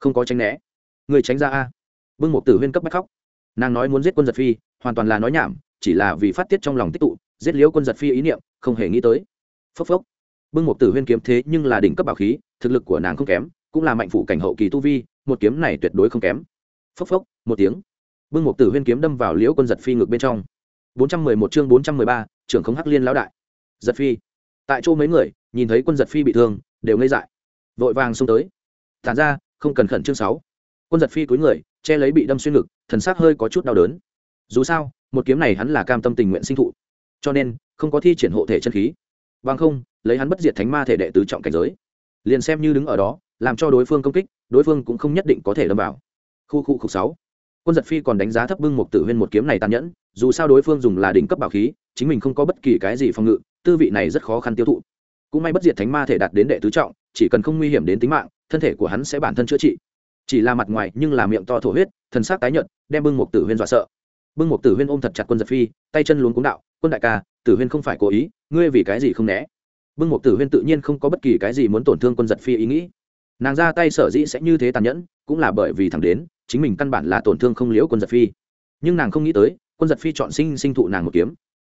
A: Không có tránh né. Người tránh ra a. Bưng Mục tử huyên cấp bách khóc. Nàng nói muốn giết quân giật phi, hoàn toàn là nói nhảm, chỉ là vì phát tiết trong lòng tích tụ, giết liễu quân giật phi ý niệm, không hề nghĩ tới. Phốc phốc bưng một tử huyên kiếm thế nhưng là đỉnh cấp bảo khí thực lực của nàng không kém cũng là mạnh phủ cảnh hậu kỳ tu vi một kiếm này tuyệt đối không kém. Phốc phốc một tiếng. Bưng một tử huyên kiếm đâm vào liễu quân giật phi ngược bên trong. 411 chương 413, trưởng không hắc liên lão đại. Giật phi. Tại chỗ mấy người nhìn thấy quân giật phi bị thương đều ngây dại. Vội vàng xông tới. Tản ra không cần khẩn trương sáu. Quân giật phi cúi người che lấy bị đâm xuyên ngực thần xác hơi có chút đau đớn. Dù sao một kiếm này hắn là cam tâm tình nguyện sinh thụ. Cho nên không có thi triển hộ thể chân khí. Bằng không lấy hắn bất diệt thánh ma thể đệ tứ trọng cảnh giới. Liền xem như đứng ở đó, làm cho đối phương công kích, đối phương cũng không nhất định có thể đâm vào. Khu khu khu sáu. Quân giật phi còn đánh giá thấp bưng một tử huyên một kiếm này tàn nhẫn, dù sao đối phương dùng là đỉnh cấp bảo khí, chính mình không có bất kỳ cái gì phòng ngự, tư vị này rất khó khăn tiêu thụ. Cũng may bất diệt thánh ma thể đạt đến đệ tứ trọng, chỉ cần không nguy hiểm đến tính mạng, thân thể của hắn sẽ bản thân chữa trị. Chỉ là mặt ngoài, nhưng là miệng to thổ huyết, thần sắc tái nhợt, đem bưng một tử huyên dọa sợ. Bưng một tử huyên ôm thật chặt quân giật phi, tay chân luống cuống đạo, quân đại ca, tử huyên không phải cố ý, ngươi vì cái gì không né? Bưng Mục tử huyên tự nhiên không có bất kỳ cái gì muốn tổn thương quân giật phi ý nghĩ. Nàng ra tay sở dĩ sẽ như thế tàn nhẫn, cũng là bởi vì thẳng đến, chính mình căn bản là tổn thương không liễu quân giật phi. Nhưng nàng không nghĩ tới, quân giật phi chọn sinh sinh thụ nàng một kiếm.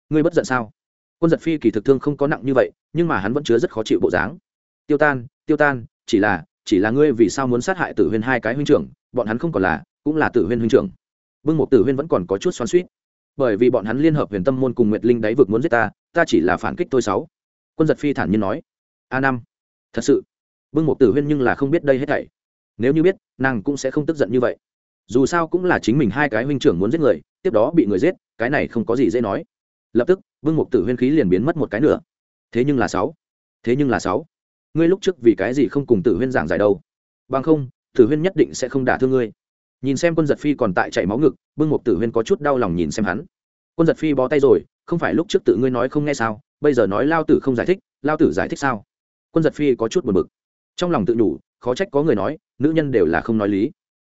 A: Ngươi bất giận sao? Quân giật phi kỳ thực thương không có nặng như vậy, nhưng mà hắn vẫn chứa rất khó chịu bộ dáng. Tiêu tan tiêu tan, chỉ là chỉ là ngươi vì sao muốn sát hại tử huyên hai cái huynh trưởng, bọn hắn không còn là, cũng là tử huyên huynh trưởng. Bưng một tử huyên vẫn còn có chút xoắn suýt bởi vì bọn hắn liên hợp huyền tâm môn cùng nguyệt linh đáy vực muốn giết ta ta chỉ là phản kích tôi sáu quân giật phi thản nhiên nói, a năm thật sự bưng một tử huyên nhưng là không biết đây hết thảy. Nếu như biết, nàng cũng sẽ không tức giận như vậy. Dù sao cũng là chính mình hai cái huynh trưởng muốn giết người, tiếp đó bị người giết, cái này không có gì dễ nói. Lập tức, vương mục tử huyên khí liền biến mất một cái nữa. Thế nhưng là sáu, thế nhưng là sáu, ngươi lúc trước vì cái gì không cùng tử huyên giảng giải đâu? Bằng không, tử huyên nhất định sẽ không đả thương ngươi. Nhìn xem quân giật phi còn tại chảy máu ngực bưng mục tử huyên có chút đau lòng nhìn xem hắn. Quân giật phi bó tay rồi, không phải lúc trước tự ngươi nói không nghe sao? Bây giờ nói lao tử không giải thích, lao tử giải thích sao? Quân giật phi có chút buồn bực. Trong lòng tự nhủ, khó trách có người nói, nữ nhân đều là không nói lý.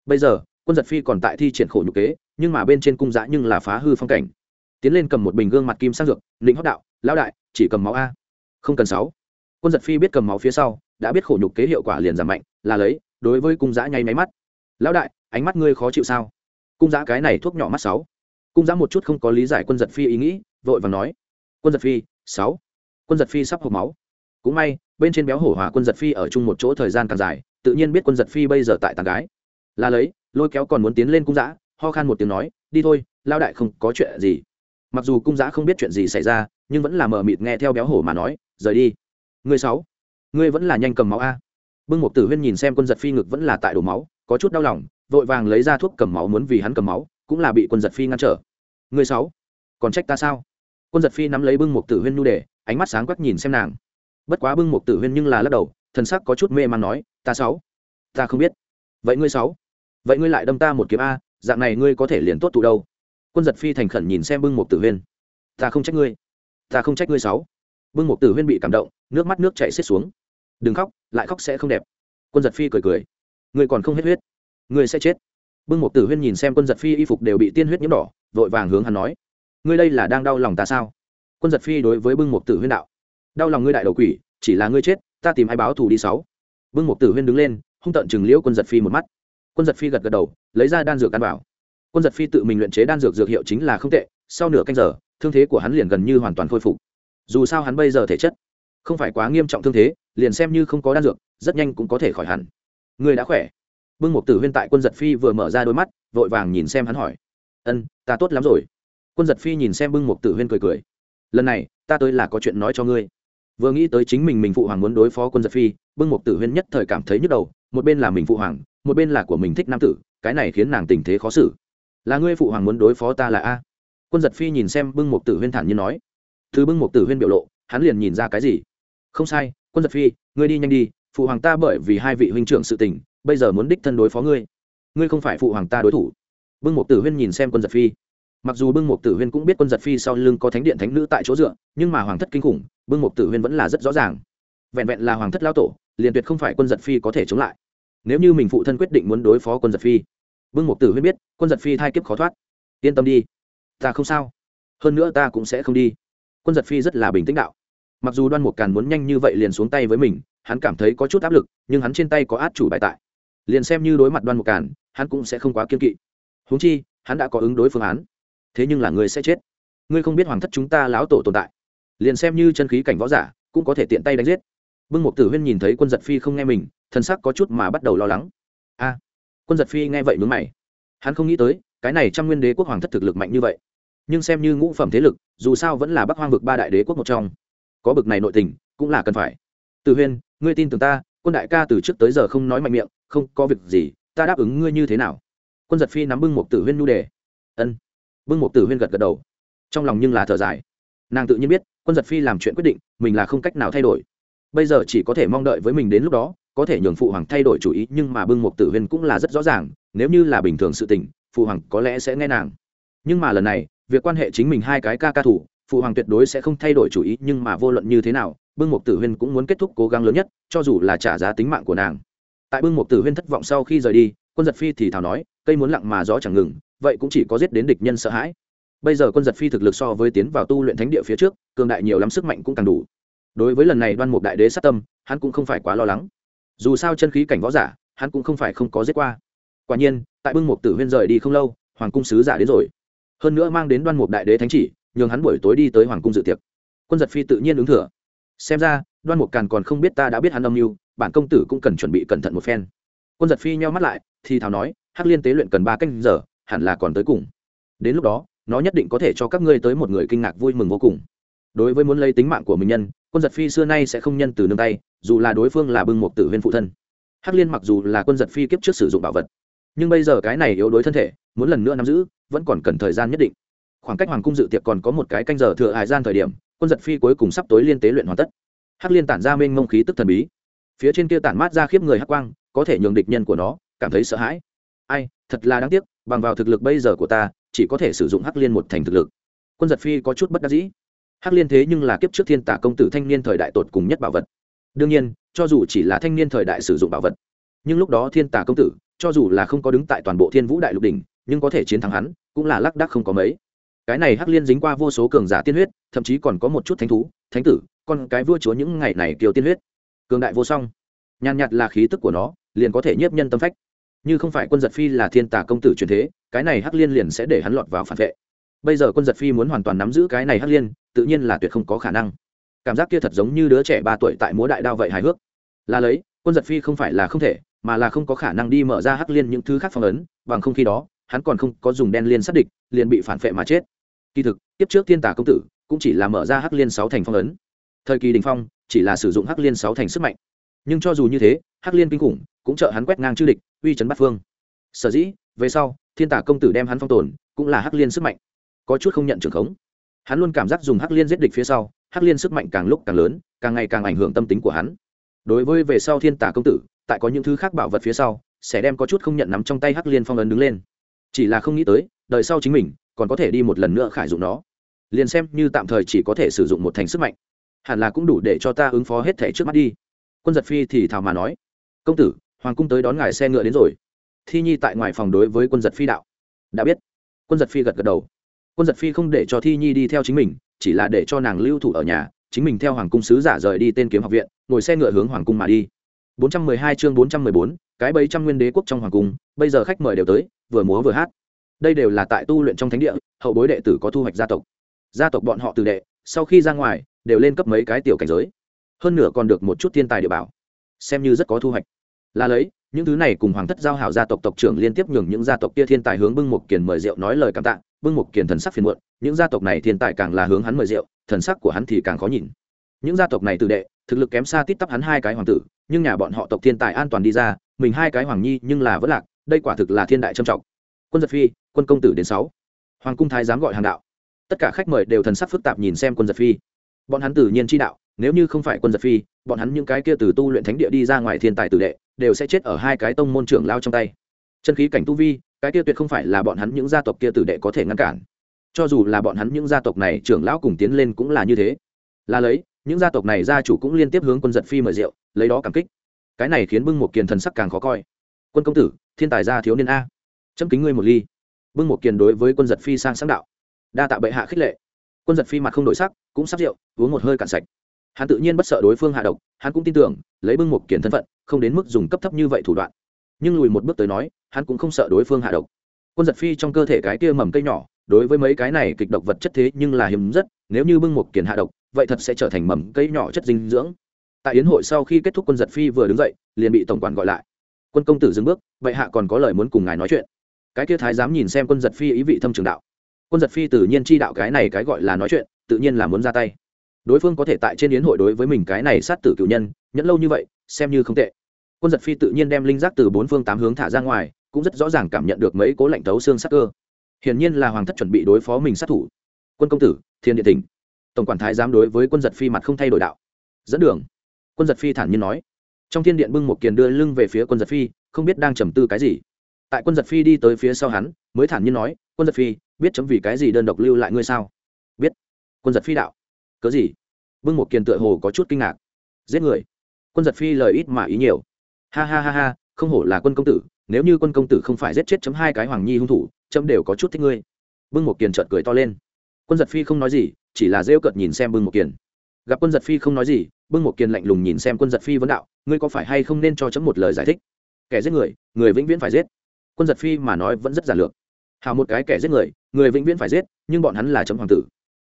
A: Bây giờ, quân giật phi còn tại thi triển khổ nhục kế, nhưng mà bên trên cung giã nhưng là phá hư phong cảnh. Tiến lên cầm một bình gương mặt kim sang dược định hót đạo, lão đại, chỉ cầm máu a. Không cần sáu. Quân giật phi biết cầm máu phía sau, đã biết khổ nhục kế hiệu quả liền giảm mạnh, là lấy, đối với cung giã nháy máy mắt. Lão đại, ánh mắt ngươi khó chịu sao? Cung giã cái này thuốc nhỏ mắt sáu. Cung giã một chút không có lý giải quân giật phi ý nghĩ, vội và nói. Quân giật phi sáu. Quân giật phi sắp hộp máu. Cũng may, bên trên béo hổ hòa quân giật phi ở chung một chỗ thời gian càng dài, tự nhiên biết quân giật phi bây giờ tại tàn gái. Là lấy, lôi kéo còn muốn tiến lên cung giã ho khan một tiếng nói, đi thôi lao đại không có chuyện gì. Mặc dù cung giã không biết chuyện gì xảy ra, nhưng vẫn là mờ mịt nghe theo béo hổ mà nói, rời đi. Người sáu. Ngươi vẫn là nhanh cầm máu a. Bưng một tử huyên nhìn xem quân giật phi ngực vẫn là tại đổ máu, có chút đau lòng, vội vàng lấy ra thuốc cầm máu muốn vì hắn cầm máu, cũng là bị quân giật phi ngăn trở. Người sáu. Còn trách ta sao? Quân giật phi nắm lấy bưng Mục tử huyên nhu để, ánh mắt sáng quắc nhìn xem nàng. Bất quá bưng Mục tử huyên nhưng là lắc đầu, thần sắc có chút mê man nói, ta sáu, ta không biết. Vậy ngươi sáu, vậy ngươi lại đâm ta một kiếm a, dạng này ngươi có thể liền tốt tụ đâu? Quân giật phi thành khẩn nhìn xem bưng Mục tử huyên. Ta không trách ngươi, ta không trách ngươi sáu. Bưng Mục tử huyên bị cảm động, nước mắt nước chảy xiết xuống. Đừng khóc, lại khóc sẽ không đẹp. Quân giật phi cười cười. Ngươi còn không hết huyết, ngươi sẽ chết. Bưng Mục tử huyên nhìn xem quân giật phi y phục đều bị tiên huyết nhiễm đỏ, vội vàng hướng hắn nói ngươi đây là đang đau lòng ta sao? Quân giật phi đối với bưng Mục tử huyên đạo. Đau lòng ngươi đại đầu quỷ, chỉ là ngươi chết, ta tìm ai báo thù đi sáu. Bưng Mục tử huyên đứng lên, hung tận chừng liễu quân giật phi một mắt. Quân giật phi gật gật đầu, lấy ra đan dược ăn vào. Quân giật phi tự mình luyện chế đan dược dược hiệu chính là không tệ, sau nửa canh giờ, thương thế của hắn liền gần như hoàn toàn khôi phục. Dù sao hắn bây giờ thể chất không phải quá nghiêm trọng thương thế, liền xem như không có đan dược, rất nhanh cũng có thể khỏi hẳn. Người đã khỏe. Bưng Mục tử huyên tại quân giật phi vừa mở ra đôi mắt, vội vàng nhìn xem hắn hỏi. Ân, ta tốt lắm rồi quân giật phi nhìn xem bưng Mục tử huyên cười cười. Lần này, ta tới là có chuyện nói cho ngươi. Vừa nghĩ tới chính mình mình phụ hoàng muốn đối phó quân giật phi, bưng Mục tử huyên nhất thời cảm thấy nhức đầu, một bên là mình phụ hoàng, một bên là của mình thích nam tử, cái này khiến nàng tình thế khó xử. Là ngươi phụ hoàng muốn đối phó ta là a? Quân giật phi nhìn xem bưng Mục tử huyên thản như nói. Thứ bưng Mục tử huyên biểu lộ, hắn liền nhìn ra cái gì? Không sai, quân giật phi, ngươi đi nhanh đi, phụ hoàng ta bởi vì hai vị huynh trưởng sự tình, bây giờ muốn đích thân đối phó ngươi. Ngươi không phải phụ hoàng ta đối thủ. Bưng Mục tử huyên nhìn xem quân giật phi mặc dù bưng mục tử huyên cũng biết quân giật phi sau lưng có thánh điện thánh nữ tại chỗ dựa, nhưng mà hoàng thất kinh khủng, bưng mục tử huyên vẫn là rất rõ ràng. Vẹn vẹn là hoàng thất lao tổ, liền tuyệt không phải quân giật phi có thể chống lại. Nếu như mình phụ thân quyết định muốn đối phó quân giật phi, bưng mục tử huyên biết, quân giật phi thai kiếp khó thoát. Yên tâm đi, ta không sao. Hơn nữa ta cũng sẽ không đi. Quân giật phi rất là bình tĩnh đạo. Mặc dù đoan mục càn muốn nhanh như vậy liền xuống tay với mình, hắn cảm thấy có chút áp lực, nhưng hắn trên tay có át chủ bài tại. Liền xem như đối mặt đoan mục càn, hắn cũng sẽ không quá kiên kỵ. Húng chi, hắn đã có ứng đối phương án thế nhưng là người sẽ chết. Ngươi không biết hoàng thất chúng ta láo tổ tồn tại. Liền xem như chân khí cảnh võ giả, cũng có thể tiện tay đánh giết. Bưng một tử huyên nhìn thấy quân giật phi không nghe mình thân sắc có chút mà bắt đầu lo lắng. A, quân giật phi nghe vậy mướn mày. Hắn không nghĩ tới, cái này trăm nguyên đế quốc hoàng thất thực lực mạnh như vậy. Nhưng xem như ngũ phẩm thế lực, dù sao vẫn là bắc hoang vực ba đại đế quốc một trong. Có bực này nội tình, cũng là cần phải. Tử huyên, ngươi tin tưởng ta, quân đại ca từ trước tới giờ không nói mạnh miệng, không có việc gì, ta đáp ứng ngươi như thế nào? Quân giật phi nắm bưng một tử huyên nhu đề. Ân bưng một tử huyên gật gật đầu. Trong lòng nhưng là thở dài. Nàng tự nhiên biết, quân giật phi làm chuyện quyết định, mình là không cách nào thay đổi. Bây giờ chỉ có thể mong đợi với mình đến lúc đó, có thể nhường phụ hoàng thay đổi chủ ý, nhưng mà bưng một tử huyên cũng là rất rõ ràng, nếu như là bình thường sự tình, phụ hoàng có lẽ sẽ nghe nàng. Nhưng mà lần này, việc quan hệ chính mình hai cái ca ca thủ, phụ hoàng tuyệt đối sẽ không thay đổi chủ ý, nhưng mà vô luận như thế nào bưng một tử huyên cũng muốn kết thúc cố gắng lớn nhất, cho dù là trả giá tính mạng của nàng. Tại bưng một tử huyên thất vọng sau khi rời đi, quân giật phi thì thào nói, cây muốn lặng mà gió chẳng ngừng vậy cũng chỉ có giết đến địch nhân sợ hãi. Bây giờ quân giật phi thực lực so với tiến vào tu luyện thánh địa phía trước, cường đại nhiều lắm, sức mạnh cũng càng đủ. Đối với lần này đoan mục đại đế sát tâm, hắn cũng không phải quá lo lắng. Dù sao chân khí cảnh võ giả, hắn cũng không phải không có giết qua. Quả nhiên, tại bưng mục tử huyên rời đi không lâu, hoàng cung sứ giả đến rồi. Hơn nữa mang đến đoan mục đại đế thánh chỉ, nhường hắn buổi tối đi tới hoàng cung dự tiệc. Quân giật phi tự nhiên ứng thừa. Xem ra, đoan mục càn còn không biết ta đã biết hắn âm mưu, bản công tử cũng cần chuẩn bị cẩn thận một phen. Quân giật phi nheo mắt lại, thì thào nói, hắc liên tế luyện cần ba canh giờ hẳn là còn tới cùng. Đến lúc đó, nó nhất định có thể cho các ngươi tới một người kinh ngạc vui mừng vô cùng. Đối với muốn lấy tính mạng của mình nhân, quân giật phi xưa nay sẽ không nhân từ nương tay, dù là đối phương là bưng một tử huyên phụ thân. Hắc liên mặc dù là quân giật phi kiếp trước sử dụng bảo vật, nhưng bây giờ cái này yếu đối thân thể, muốn lần nữa nắm giữ, vẫn còn cần thời gian nhất định. Khoảng cách hoàng cung dự tiệc còn có một cái canh giờ thừa hài gian thời điểm, quân giật phi cuối cùng sắp tối liên tế luyện hoàn tất. Hắc liên tản ra mênh mông khí tức thần bí. Phía trên kia tản mát ra khiếp người hắc quang, có thể nhường địch nhân của nó cảm thấy sợ hãi. Ai, thật là đáng tiếc bằng vào thực lực bây giờ của ta, chỉ có thể sử dụng hắc liên một thành thực lực. Quân giật phi có chút bất đắc dĩ. Hắc liên thế nhưng là kiếp trước thiên tả công tử thanh niên thời đại tột cùng nhất bảo vật. Đương nhiên, cho dù chỉ là thanh niên thời đại sử dụng bảo vật, nhưng lúc đó thiên tả công tử, cho dù là không có đứng tại toàn bộ thiên vũ đại lục đỉnh, nhưng có thể chiến thắng hắn, cũng là lác đác không có mấy. Cái này hắc liên dính qua vô số cường giả tiên huyết, thậm chí còn có một chút thánh thú, thánh tử, con cái vua chúa những ngày này kiều tiên huyết. Cường đại vô song. Nhàn nhạt là khí tức của nó, liền có thể nhiếp nhân tâm phách như không phải quân giật phi là thiên tả công tử truyền thế, cái này hắc liên liền sẽ để hắn lọt vào phản vệ. Bây giờ quân giật phi muốn hoàn toàn nắm giữ cái này hắc liên, tự nhiên là tuyệt không có khả năng. Cảm giác kia thật giống như đứa trẻ ba tuổi tại múa đại đao vậy hài hước. Là lấy, quân giật phi không phải là không thể, mà là không có khả năng đi mở ra hắc liên những thứ khác phong ấn, bằng không khi đó, hắn còn không có dùng đen liên sát địch, liền bị phản vệ mà chết. Kỳ thực tiếp trước thiên tả công tử cũng chỉ là mở ra hắc liên sáu thành phong ấn. Thời kỳ đình phong, chỉ là sử dụng hắc liên sáu thành sức mạnh. Nhưng cho dù như thế hắc liên kinh khủng, cũng trợ hắn quét ngang chư địch, uy chấn bát phương. Sở dĩ, về sau, thiên tả công tử đem hắn phong tồn, cũng là hắc liên sức mạnh. Có chút không nhận trường khống. Hắn luôn cảm giác dùng hắc liên giết địch phía sau, hắc liên sức mạnh càng lúc càng lớn, càng ngày càng ảnh hưởng tâm tính của hắn. Đối với về sau thiên tả công tử, tại có những thứ khác bảo vật phía sau, sẽ đem có chút không nhận nắm trong tay hắc liên phong ấn đứng lên. Chỉ là không nghĩ tới, đợi sau chính mình, còn có thể đi một lần nữa khải dụng nó. Liền xem như tạm thời chỉ có thể sử dụng một thành sức mạnh. Hẳn là cũng đủ để cho ta ứng phó hết thể trước mắt đi. Quân giật phi thì thào mà nói công tử hoàng cung tới đón ngài xe ngựa đến rồi. Thi nhi tại ngoài phòng đối với quân giật phi đạo. Đã biết. Quân giật phi gật gật đầu. Quân giật phi không để cho thi nhi đi theo chính mình chỉ là để cho nàng lưu thủ ở nhà chính mình theo hoàng cung sứ giả rời đi tên kiếm học viện ngồi xe ngựa hướng hoàng cung mà đi. 412 chương 414, cái bấy trăm nguyên đế quốc trong hoàng cung bây giờ khách mời đều tới vừa múa vừa hát. Đây đều là tại tu luyện trong thánh địa hậu bối đệ tử có thu hoạch gia tộc. Gia tộc bọn họ từ đệ sau khi ra ngoài đều lên cấp mấy cái tiểu cảnh giới. Hơn nửa còn được một chút thiên tài địa bảo. Xem như rất có thu hoạch là lấy, những thứ này cùng hoàng thất giao hảo gia tộc tộc trưởng liên tiếp nhường những gia tộc kia thiên tài hướng bưng một kiền mời rượu nói lời cảm tạ, bưng một kiền thần sắc phiền muộn, những gia tộc này thiên tài càng là hướng hắn mời rượu, thần sắc của hắn thì càng khó nhìn. Những gia tộc này tự đệ, thực lực kém xa tít tắp hắn hai cái hoàng tử, nhưng nhà bọn họ tộc thiên tài an toàn đi ra, mình hai cái hoàng nhi nhưng là vất lạc, đây quả thực là thiên đại trâm trọng. Quân giật phi, quân công tử đến sáu. Hoàng cung thái dám gọi hàng đạo. Tất cả khách mời đều thần sắc phức tạp nhìn xem quân giật phi. Bọn hắn tự nhiên chi đạo nếu như không phải quân giật phi, bọn hắn những cái kia từ tu luyện thánh địa đi ra ngoài thiên tài tử đệ, đều sẽ chết ở hai cái tông môn trưởng lao trong tay. Chân khí cảnh tu vi, cái kia tuyệt không phải là bọn hắn những gia tộc kia tử đệ có thể ngăn cản. Cho dù là bọn hắn những gia tộc này trưởng lão cùng tiến lên cũng là như thế. Là lấy, những gia tộc này gia chủ cũng liên tiếp hướng quân giật phi mời rượu, lấy đó cảm kích. Cái này khiến bưng một kiền thần sắc càng khó coi. Quân công tử, thiên tài gia thiếu niên a. Chấm kính ngươi một ly. Bưng một kiền đối với quân giật phi sang sáng đạo. Đa tạ bệ hạ khích lệ. Quân giật phi mặt không đổi sắc, cũng sắp rượu, uống một hơi cạn sạch hắn tự nhiên bất sợ đối phương hạ độc, hắn cũng tin tưởng, lấy bưng một kiền thân phận, không đến mức dùng cấp thấp như vậy thủ đoạn. Nhưng lùi một bước tới nói, hắn cũng không sợ đối phương hạ độc. Quân giật phi trong cơ thể cái kia mầm cây nhỏ, đối với mấy cái này kịch độc vật chất thế nhưng là hiếm rất, nếu như bưng một kiền hạ độc, vậy thật sẽ trở thành mầm cây nhỏ chất dinh dưỡng. Tại yến hội sau khi kết thúc quân giật phi vừa đứng dậy, liền bị tổng quản gọi lại. Quân công tử dừng bước vậy hạ còn có lời muốn cùng ngài nói chuyện. Cái kia thái dám nhìn xem quân giật phi ý vị thâm trường đạo. Quân giật phi tự nhiên chi đạo cái này cái gọi là nói chuyện, tự nhiên là muốn ra tay đối phương có thể tại trên yến hội đối với mình cái này sát tử cựu nhân, nhẫn lâu như vậy, xem như không tệ. Quân giật phi tự nhiên đem linh giác từ bốn phương tám hướng thả ra ngoài, cũng rất rõ ràng cảm nhận được mấy cố lạnh tấu xương sắc cơ. Hiển nhiên là hoàng thất chuẩn bị đối phó mình sát thủ. Quân công tử, thiên địa tỉnh tổng quản thái dám đối với quân giật phi mặt không thay đổi đạo. Dẫn đường. Quân giật phi thản nhiên nói. Trong thiên điện bưng một kiền đưa lưng về phía quân giật phi, không biết đang trầm tư cái gì. Tại quân giật phi đi tới phía sau hắn, mới thản nhiên nói, quân giật phi, biết chấm vì cái gì đơn độc lưu lại ngươi sao? Biết. Quân giật phi đạo cớ gì? Vương một kiền tựa hồ có chút kinh ngạc. Giết người? Quân giật phi lời ít mà ý nhiều. Ha ha ha ha, không hổ là quân công tử, nếu như quân công tử không phải giết chết chấm hai cái hoàng nhi hung thủ, chấm đều có chút thích ngươi. Bưng một kiền trợt cười to lên. Quân giật phi không nói gì, chỉ là rêu cợt nhìn xem bưng một kiền. Gặp quân giật phi không nói gì bưng một kiền lạnh lùng nhìn xem quân giật phi vấn đạo, ngươi có phải hay không nên cho chấm một lời giải thích? Kẻ giết người người vĩnh viễn phải giết. Quân giật phi mà nói vẫn rất giản lược. Hào một cái kẻ giết người người vĩnh viễn phải giết, nhưng bọn hắn là chấm hoàng tử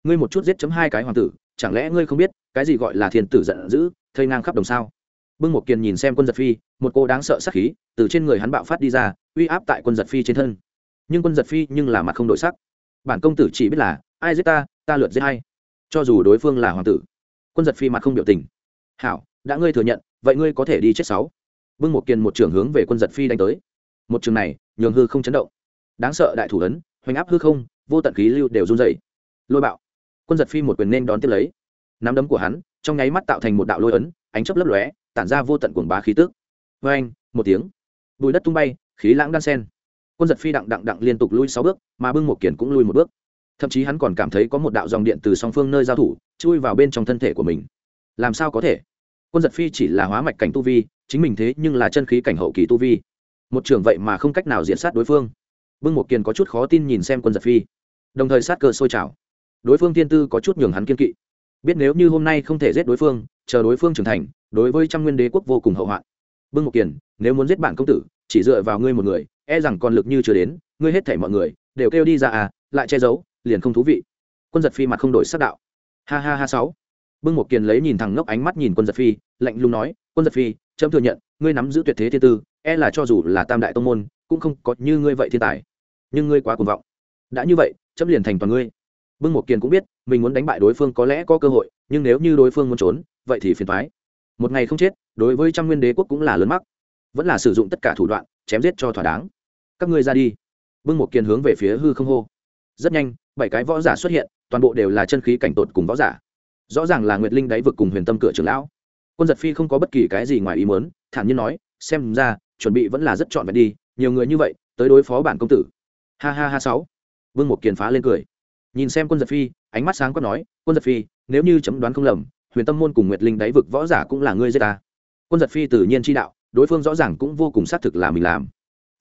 A: ngươi một chút giết chấm hai cái hoàng tử, chẳng lẽ ngươi không biết, cái gì gọi là thiên tử giận dữ, thây ngang khắp đồng sao? Bưng một kiền nhìn xem quân giật phi, một cô đáng sợ sắc khí từ trên người hắn bạo phát đi ra, uy áp tại quân giật phi trên thân. Nhưng quân giật phi nhưng là mặt không đổi sắc. Bản công tử chỉ biết là, ai giết ta ta lượt giết hay cho dù đối phương là hoàng tử, quân giật phi mặt không biểu tình. Hảo, đã ngươi thừa nhận, vậy ngươi có thể đi chết sáu. Bưng một kiền một trưởng hướng về quân giật phi đánh tới. Một trường này, nhường hư không chấn động. Đáng sợ đại thủ ấn, hoành áp hư không, vô tận khí lưu đều run dày lôi bạo quân giật phi một quyền nên đón tiếp lấy. Nắm đấm của hắn, trong nháy mắt tạo thành một đạo lôi ấn, ánh chấp lấp lóe, tản ra vô tận cuồng bá khí tức. Vê anh, một tiếng. Bùi đất tung bay, khí lãng đan sen. Quân giật phi đặng đặng đặng liên tục lui sáu bước, mà bưng một kiển cũng lui một bước. Thậm chí hắn còn cảm thấy có một đạo dòng điện từ song phương nơi giao thủ, chui vào bên trong thân thể của mình. Làm sao có thể? Quân giật phi chỉ là hóa mạch cảnh tu vi, chính mình thế nhưng là chân khí cảnh hậu kỳ tu vi. Một trường vậy mà không cách nào diện sát đối phương. Bưng một kiền có chút khó tin nhìn xem quân giật phi. Đồng thời sát cơ sôi trào đối phương Thiên tư có chút nhường hắn kiên kỵ. Biết nếu như hôm nay không thể giết đối phương, chờ đối phương trưởng thành, đối với trăm nguyên đế quốc vô cùng hậu hoạn. Bưng một kiền, nếu muốn giết bản công tử, chỉ dựa vào ngươi một người e rằng còn lực như chưa đến, ngươi hết thảy mọi người, đều kêu đi ra à lại che giấu, liền không thú vị. Quân giật phi mặt không đổi sắc đạo. Ha ha ha sáu. Bưng một kiền lấy nhìn thẳng ngốc ánh mắt nhìn quân giật phi, lạnh lùng nói, quân giật phi trẫm thừa nhận, ngươi nắm giữ tuyệt thế thiên tư e là cho dù là tam đại tông môn, cũng không có như ngươi vậy thiên tài. Nhưng ngươi quá cuồng vọng. Đã như vậy trẫm liền thành toàn ngươi bưng một kiền cũng biết, mình muốn đánh bại đối phương có lẽ có cơ hội, nhưng nếu như đối phương muốn trốn, vậy thì phiền thoái một ngày không chết, đối với trăm nguyên đế quốc cũng là lớn mắc. Vẫn là sử dụng tất cả thủ đoạn, chém giết cho thỏa đáng. Các ngươi ra đi. Bưng một kiền hướng về phía hư không hô. Rất nhanh, bảy cái võ giả xuất hiện, toàn bộ đều là chân khí cảnh tột cùng võ giả. Rõ ràng là nguyệt linh đáy vực cùng huyền tâm cửa trưởng lão. Quân giật phi không có bất kỳ cái gì ngoài ý muốn, thản nhiên nói, xem ra, chuẩn bị vẫn là rất trọn vẹn đi, nhiều người như vậy, tới đối phó bản công tử. Ha ha ha sáu. Vương một kiền phá lên cười nhìn xem quân giật phi, ánh mắt sáng quát nói, quân giật phi, nếu như chấm đoán không lầm, huyền tâm môn cùng nguyệt linh đáy vực võ giả cũng là ngươi giết ta. Quân giật phi tự nhiên chi đạo, đối phương rõ ràng cũng vô cùng xác thực là mình làm.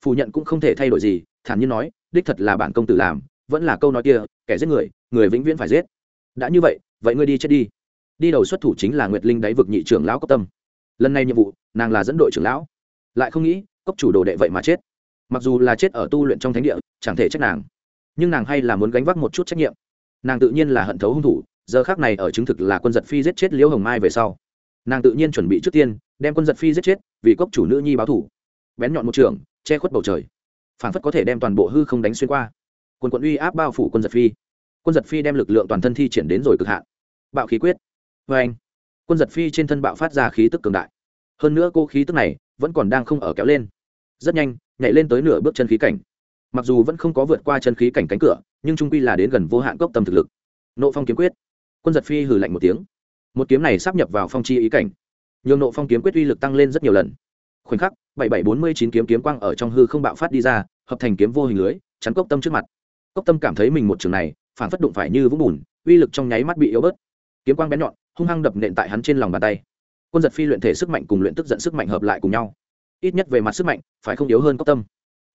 A: Phủ nhận cũng không thể thay đổi gì, thản nhiên nói, đích thật là bản công tử làm, vẫn là câu nói kia, kẻ giết người người vĩnh viễn phải giết. Đã như vậy vậy ngươi đi chết đi. Đi đầu xuất thủ chính là nguyệt linh đáy vực nhị trưởng lão cốc tâm. Lần này nhiệm vụ, nàng là dẫn đội trưởng lão. Lại không nghĩ, cốc chủ đồ đệ vậy mà chết. Mặc dù là chết ở tu luyện trong thánh địa, chẳng thể trách nàng nhưng nàng hay là muốn gánh vác một chút trách nhiệm. Nàng tự nhiên là hận thấu hung thủ, giờ khác này ở chứng thực là quân giật phi giết chết liễu hồng mai về sau, nàng tự nhiên chuẩn bị trước tiên, đem quân giật phi giết chết, vì cốc chủ nữ nhi báo thủ. Bén nhọn một trường, che khuất bầu trời. Phản phất có thể đem toàn bộ hư không đánh xuyên qua. Quân quận uy áp bao phủ quân giật phi. Quân giật phi đem lực lượng toàn thân thi triển đến rồi cực hạn. Bạo khí quyết. Vê anh, quân giật phi trên thân bạo phát ra khí tức cường đại. Hơn nữa cô khí tức này vẫn còn đang không ở kéo lên. Rất nhanh, nhảy lên tới nửa bước chân khí cảnh mặc dù vẫn không có vượt qua chân khí cảnh cánh cửa, nhưng trung quy là đến gần vô hạn cốc tâm thực lực. Nộ phong kiếm quyết. Quân giật phi hừ lạnh một tiếng. Một kiếm này sắp nhập vào phong chi ý cảnh. Nhường nộ phong kiếm quyết uy lực tăng lên rất nhiều lần. Khoảnh khắc, bảy bảy bốn mươi chín kiếm kiếm quang ở trong hư không bạo phát đi ra, hợp thành kiếm vô hình lưới, chắn cốc tâm trước mặt. Cốc tâm cảm thấy mình một trường này, phản phất đụng phải như vũng bùn, uy lực trong nháy mắt bị yếu bớt. Kiếm quang bén nhọn, hung hăng đập nện tại hắn trên lòng bàn tay. Quân giật phi luyện thể sức mạnh cùng luyện tức giận sức mạnh hợp lại cùng nhau. Ít nhất về mặt sức mạnh, phải không yếu hơn cốc tâm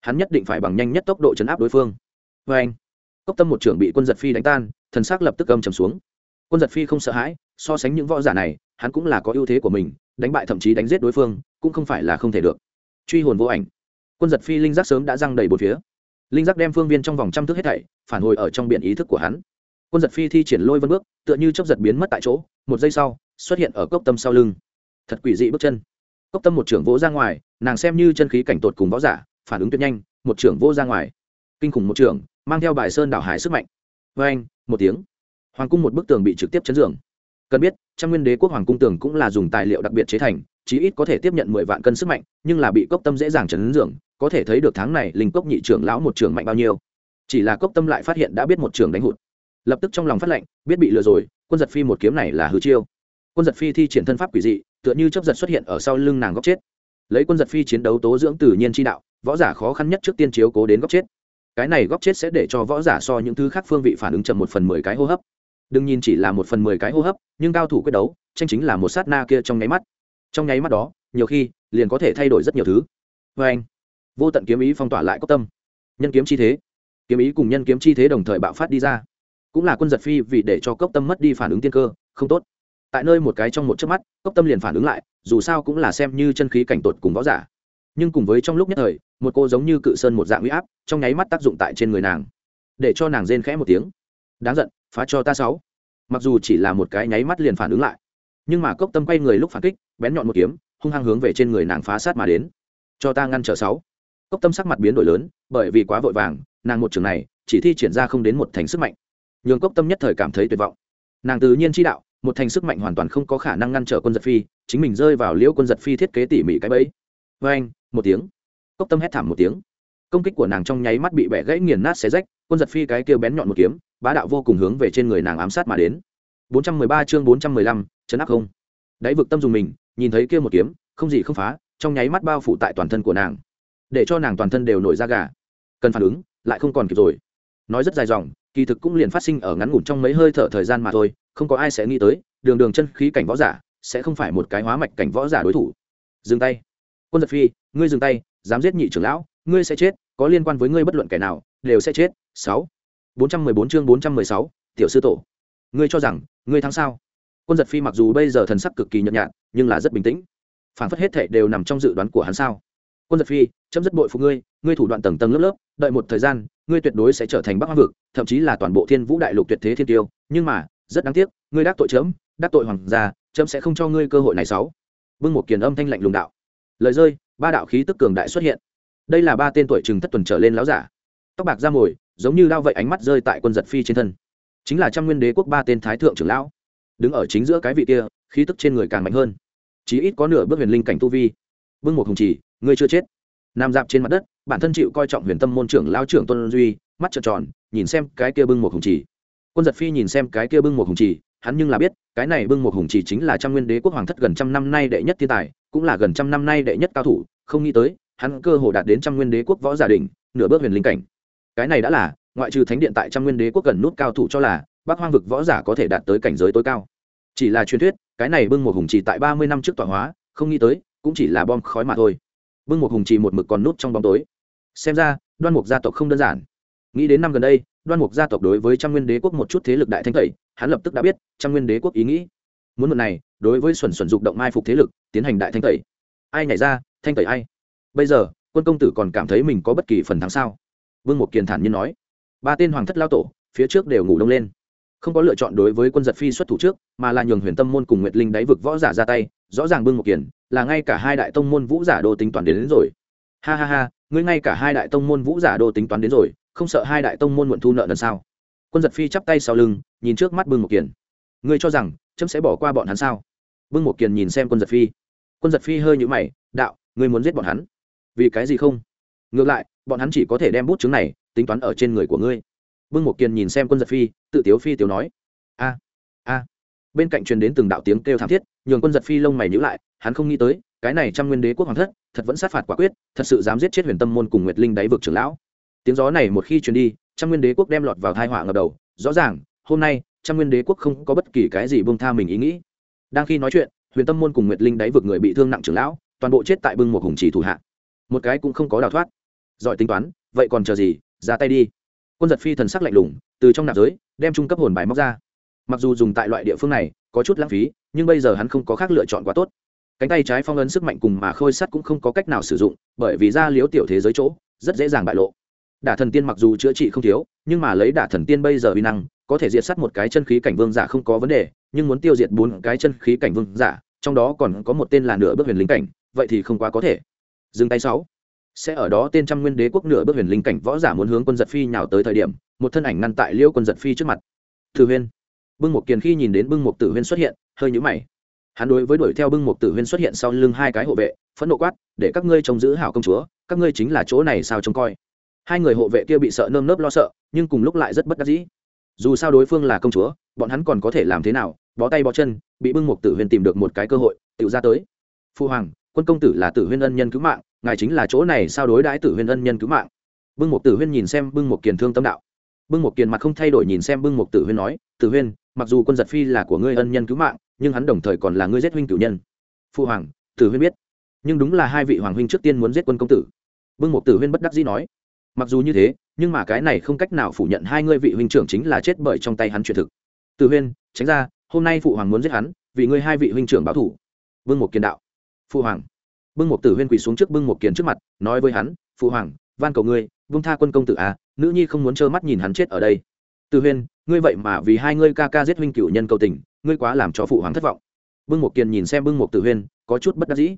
A: hắn nhất định phải bằng nhanh nhất tốc độ chấn áp đối phương. Vê anh, cốc tâm một trưởng bị quân giật phi đánh tan, thần s ắ c lập tức âm trầm xuống. Quân giật phi không sợ hãi, so sánh những võ giả này, hắn cũng là có ưu thế của mình, đánh bại thậm chí đánh giết đối phương, cũng không phải là không thể được. Truy hồn vô ảnh. Quân giật phi linh giác sớm đã răng đầy bột phía. Linh giác đem phương viên trong vòng trăm thước hết thảy, phản hồi ở trong biển ý thức của hắn. Quân giật phi thi triển lôi vân bước, tựa như chốc giật biến mất tại chỗ, một giây sau, xuất hiện ở cốc tâm sau lưng. Thật quỷ dị bước chân. Cốc tâm một trưởng vỗ ra ngoài, nàng xem như chân khí cảnh tột cùng võ giả phản ứng tuyệt nhanh, một trưởng vô ra ngoài. Kinh khủng một trưởng, mang theo bài sơn đảo hải sức mạnh. Vê anh, một tiếng. Hoàng cung một bức tường bị trực tiếp chấn dường. Cần biết, trăm nguyên đế quốc hoàng cung tường cũng là dùng tài liệu đặc biệt chế thành, chí ít có thể tiếp nhận mười vạn cân sức mạnh, nhưng là bị cốc tâm dễ dàng chấn dường, có thể thấy được tháng này linh cốc nhị trưởng lão một trưởng mạnh bao nhiêu. Chỉ là cốc tâm lại phát hiện đã biết một trưởng đánh hụt. Lập tức trong lòng phát lệnh, biết bị lừa rồi, quân giật phi một kiếm này là hư chiêu. Quân giật phi thi triển thân pháp quỷ dị, tựa như chấp giật xuất hiện ở sau lưng nàng góc chết lấy quân giật phi chiến đấu tố dưỡng tự nhiên chi đạo, võ giả khó khăn nhất trước tiên chiếu cố đến góc chết. Cái này góc chết sẽ để cho võ giả so những thứ khác phương vị phản ứng chậm một phần mười cái hô hấp. Đừng nhìn chỉ là một phần mười cái hô hấp, nhưng cao thủ quyết đấu, tranh chính là một sát na kia trong nháy mắt. Trong nháy mắt đó, nhiều khi, liền có thể thay đổi rất nhiều thứ. Vê anh, vô tận kiếm ý phong tỏa lại cốc tâm. Nhân kiếm chi thế. Kiếm ý cùng nhân kiếm chi thế đồng thời bạo phát đi ra. Cũng là quân giật phi vì để cho cốc tâm mất đi phản ứng tiên cơ, không tốt tại nơi một cái trong một chớp mắt, cốc tâm liền phản ứng lại, dù sao cũng là xem như chân khí cảnh tột cùng võ giả. Nhưng cùng với trong lúc nhất thời, một cô giống như cự sơn một dạng huy áp, trong nháy mắt tác dụng tại trên người nàng. Để cho nàng rên khẽ một tiếng. Đáng giận, phá cho ta sáu. Mặc dù chỉ là một cái nháy mắt liền phản ứng lại, nhưng mà cốc tâm quay người lúc phản kích, bén nhọn một kiếm, hung hăng hướng về trên người nàng phá sát mà đến. Cho ta ngăn trở sáu. Cốc tâm sắc mặt biến đổi lớn, bởi vì quá vội vàng, nàng một trường này, chỉ thi triển ra không đến một thành sức mạnh. Nhường cốc tâm nhất thời cảm thấy tuyệt vọng. Nàng tự nhiên chi đạo một thành sức mạnh hoàn toàn không có khả năng ngăn trở quân giật phi chính mình rơi vào liễu quân giật phi thiết kế tỉ mỉ cái bẫy. Vê anh một tiếng. Cốc tâm hét thảm một tiếng. Công kích của nàng trong nháy mắt bị bẻ gãy nghiền nát xé rách quân giật phi cái kêu bén nhọn một kiếm bá đạo vô cùng hướng về trên người nàng ám sát mà đến. 413 chương 415, chấn áp không. Đáy vực tâm dùng mình nhìn thấy kia một kiếm không gì không phá trong nháy mắt bao phủ tại toàn thân của nàng. Để cho nàng toàn thân đều nổi da gà. Cần phản ứng lại không còn kịp rồi. Nói rất dài dòng kỳ thực cũng liền phát sinh ở ngắn ngủn trong mấy hơi thở thời gian mà thôi, không có ai sẽ nghĩ tới, đường đường chân khí cảnh võ giả sẽ không phải một cái hóa mạch cảnh võ giả đối thủ. Dừng tay. Quân giật phi, ngươi dừng tay, dám giết nhị trưởng lão, ngươi sẽ chết, có liên quan với ngươi bất luận kẻ nào, đều sẽ chết. Sáu. Bốn trăm mười bốn chương bốn trăm mười sáu, tiểu sư tổ. Ngươi cho rằng, ngươi thắng sao? Quân giật phi mặc dù bây giờ thần sắc cực kỳ nhợt nhạt, nhưng là rất bình tĩnh. Phản phất hết thệ đều nằm trong dự đoán của hắn sao? Quân giật phi, chấm dứt bội phục ngươi ngươi thủ đoạn tầng tầng lớp lớp, đợi một thời gian ngươi tuyệt đối sẽ trở thành bắc hoang vực, thậm chí là toàn bộ thiên vũ đại lục tuyệt thế thiên tiêu. Nhưng mà, rất đáng tiếc, ngươi đắc tội chấm, đắc tội hoàng gia, chấm sẽ không cho ngươi cơ hội này sáu. Vương một kiền âm thanh lạnh lùng đạo. Lời rơi, ba đạo khí tức cường đại xuất hiện. Đây là ba tên tuổi chừng thất tuần trở lên láo giả. Tóc bạc ra mồi, giống như lao vậy ánh mắt rơi tại quân giật phi trên thân. Chính là trăm nguyên đế quốc ba tên thái thượng trưởng lão. Đứng ở chính giữa cái vị kia, khí tức trên người càng mạnh hơn. Chí ít có nửa bước huyền linh cảnh tu vi. Vương một hùng chỉ, ngươi chưa chết. Nằm dạp trên mặt đất bản thân chịu coi trọng huyền tâm môn trưởng lao trưởng tôn duy, mắt trợn tròn, nhìn xem cái kia bưng một hùng chỉ. Quân giật phi nhìn xem cái kia bưng một hùng chỉ, hắn nhưng là biết, cái này bưng một hùng chỉ chính là trăm nguyên đế quốc hoàng thất gần trăm năm nay đệ nhất thiên tài, cũng là gần trăm năm nay đệ nhất cao thủ, không nghĩ tới, hắn cơ hồ đạt đến trăm nguyên đế quốc võ gia đình nửa bước huyền linh cảnh. Cái này đã là, ngoại trừ thánh điện tại trăm nguyên đế quốc gần nút cao thủ cho là, bắc hoang vực võ giả có thể đạt tới cảnh giới tối cao. Chỉ là truyền thuyết, cái này bưng một hùng chỉ tại ba mươi năm trước tọa hóa, không nghĩ tới, cũng chỉ là bom khói mà thôi. Vương Mục hùng chỉ một mực còn nút trong bóng tối. Xem ra, đoan mục gia tộc không đơn giản. Nghĩ đến năm gần đây, đoan mục gia tộc đối với trăm nguyên đế quốc một chút thế lực đại thanh tẩy, hắn lập tức đã biết trăm nguyên đế quốc ý nghĩ. Muốn mượn này, đối với xuẩn xuẩn dục động mai phục thế lực, tiến hành đại thanh tẩy. Ai nhảy ra, thanh tẩy ai? Bây giờ, quân công tử còn cảm thấy mình có bất kỳ phần thắng sao? Vương Mục kiền thản nhiên nói. Ba tên hoàng thất lao tổ, phía trước đều ngủ đông lên. Không có lựa chọn đối với quân giật phi xuất thủ trước, mà là nhường huyền tâm môn cùng nguyệt linh đáy vực võ giả ra tay, rõ ràng bưng một kiền là ngay cả hai đại tông môn vũ giả đô tính toán đến, đến rồi. Ha ha ha ngươi ngay cả hai đại tông môn vũ giả đô tính toán đến rồi không sợ hai đại tông môn muộn thu nợ lần sau? quân giật phi chắp tay sau lưng nhìn trước mắt bưng một kiền. Ngươi cho rằng trẫm sẽ bỏ qua bọn hắn sao? Bưng một kiền nhìn xem quân giật phi. Quân giật phi hơi nhũ mày đạo ngươi muốn giết bọn hắn? Vì cái gì không? Ngược lại bọn hắn chỉ có thể đem bút chứng này tính toán ở trên người của ngươi. Bưng một kiền nhìn xem quân giật phi tự tiếu phi tiểu nói a a. Bên cạnh truyền đến từng đạo tiếng kêu thảm thiết nhường quân giật phi lông mày nhữ lại hắn không nghĩ tới, cái này trăm nguyên đế quốc hoàng thất, thật vẫn sát phạt quả quyết, thật sự dám giết chết huyền tâm môn cùng nguyệt linh đáy vực trưởng lão. Tiếng gió này một khi truyền đi, trăm nguyên đế quốc đem lọt vào thai họa ngập đầu. Rõ ràng, hôm nay, trăm nguyên đế quốc không có bất kỳ cái gì buông tha mình ý nghĩ. Đang khi nói chuyện, huyền tâm môn cùng nguyệt linh đáy vực người bị thương nặng trưởng lão, toàn bộ chết tại bưng một hùng chỉ thủ hạ. Một cái cũng không có đào thoát. Giỏi tính toán, vậy còn chờ gì? Ra tay đi. Quân giật phi thần sắc lạnh lùng, từ trong nạp giới, đem trung cấp hồn bài móc ra. Mặc dù dùng tại loại địa phương này, có chút lãng phí, nhưng bây giờ hắn không có khác lựa chọn quá tốt cánh tay trái phong ấn sức mạnh cùng mà khôi sắt cũng không có cách nào sử dụng, bởi vì ra liếu tiểu thế giới chỗ, rất dễ dàng bại lộ. Đả thần tiên mặc dù chữa trị không thiếu, nhưng mà lấy đả thần tiên bây giờ uy năng, có thể diệt sát một cái chân khí cảnh vương giả không có vấn đề, nhưng muốn tiêu diệt bốn cái chân khí cảnh vương giả, trong đó còn có một tên là nửa bước huyền linh cảnh, vậy thì không quá có thể. Dừng tay sáu. Sẽ ở đó tên trăm nguyên đế quốc nửa bước huyền linh cảnh võ giả muốn hướng quân giật phi nhào tới thời điểm, một thân ảnh ngăn tại liêu quân giật phi trước mặt. Tử huyên. Bưng một kiền khi nhìn đến bưng một tử huyên xuất hiện, hơi nhũ mày hắn đối với đuổi theo bưng một tử huyên xuất hiện sau lưng hai cái hộ vệ, phẫn nộ quát, để các ngươi trông giữ hảo công chúa, các ngươi chính là chỗ này sao trông coi? Hai người hộ vệ kia bị sợ nơm nớp lo sợ, nhưng cùng lúc lại rất bất đắc dĩ. Dù sao đối phương là công chúa, bọn hắn còn có thể làm thế nào? Bó tay bó chân, bị bưng một tử huyên tìm được một cái cơ hội tự ra tới. Phu hoàng, quân công tử là tử huyên ân nhân cứu mạng, ngài chính là chỗ này sao đối đãi tử huyên ân nhân cứu mạng? Bưng một tử huyên nhìn xem bưng một kiền thương tâm đạo. Bưng một kiền mặt không thay đổi nhìn xem bưng một tử huyên nói, tử huyên mặc dù quân giật phi là của ngươi ân nhân cứu mạng, nhưng hắn đồng thời còn là ngươi giết huynh cử nhân. Phụ hoàng, tử huyên biết. Nhưng đúng là hai vị hoàng huynh trước tiên muốn giết quân công tử. Bưng một tử huyên bất đắc dĩ nói. Mặc dù như thế, nhưng mà cái này không cách nào phủ nhận hai ngươi vị huynh trưởng chính là chết bởi trong tay hắn truyền thực. Tử huyên, tránh ra, hôm nay phụ hoàng muốn giết hắn, vì ngươi hai vị huynh trưởng báo thủ. Vương một kiền đạo. Phụ hoàng. Bưng một tử huyên quỳ xuống trước bưng một kiền trước mặt, nói với hắn phụ hoàng, van cầu ngươi, vung tha quân công tử à nữ nhi không muốn trơ mắt nhìn hắn chết ở đây. Tử huyên ngươi vậy mà vì hai ngươi ca ca giết huynh cựu nhân cầu tình, ngươi quá làm cho phụ hoàng thất vọng. Bưng một kiền nhìn xem bưng một tử huyên, có chút bất đắc dĩ.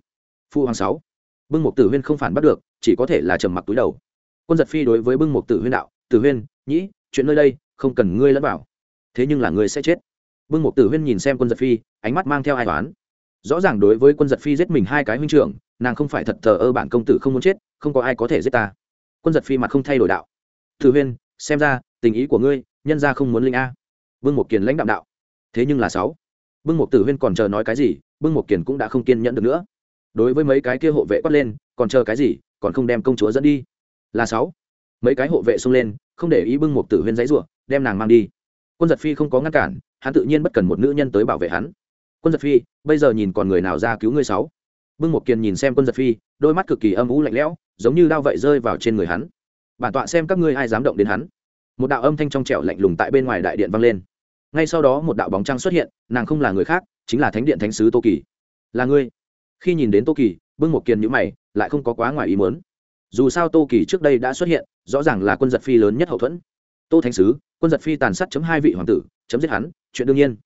A: Phụ hoàng sáu, bưng một tử huyên không phản bắt được, chỉ có thể là trầm mặc túi đầu. Quân giật phi đối với bưng một tử huyên đạo, tử huyên, nhĩ, chuyện nơi đây, không cần ngươi lẫn bảo thế nhưng là ngươi sẽ chết. Bưng một tử huyên nhìn xem quân giật phi, ánh mắt mang theo ai toán rõ ràng đối với quân giật phi giết mình hai cái huynh trưởng, nàng không phải thật thờ ơ bản công tử không muốn chết, không có ai có thể giết ta. Quân giật phi mặt không thay đổi đạo, tử huyên, xem ra, tình ý của ngươi nhân ra không muốn linh a. Bưng một kiền lãnh đạo đạo. Thế nhưng là sáu. Bưng một tử huyên còn chờ nói cái gì bưng một kiền cũng đã không kiên nhẫn được nữa. Đối với mấy cái kia hộ vệ quát lên, còn chờ cái gì, còn không đem công chúa dẫn đi. Là sáu. Mấy cái hộ vệ xông lên, không để ý bưng một tử huyên giấy ruộng đem nàng mang đi. Quân giật phi không có ngăn cản, hắn tự nhiên bất cần một nữ nhân tới bảo vệ hắn. Quân giật phi, bây giờ nhìn còn người nào ra cứu ngươi sáu? Bưng một kiền nhìn xem quân giật phi, đôi mắt cực kỳ âm u lạnh lẽo, giống như đao vậy rơi vào trên người hắn. Bản tọa xem các ngươi ai dám động đến hắn một đạo âm thanh trong trẻo lạnh lùng tại bên ngoài đại điện vang lên. Ngay sau đó một đạo bóng trăng xuất hiện, nàng không là người khác, chính là thánh điện thánh sứ tô kỳ. Là ngươi? Khi nhìn đến tô kỳ bưng một kiền nhữ mày, lại không có quá ngoài ý muốn. Dù sao tô kỳ trước đây đã xuất hiện, rõ ràng là quân giật phi lớn nhất hậu thuẫn. Tô thánh sứ, quân giật phi tàn sát chấm hai vị hoàng tử, chấm giết hắn, chuyện đương nhiên.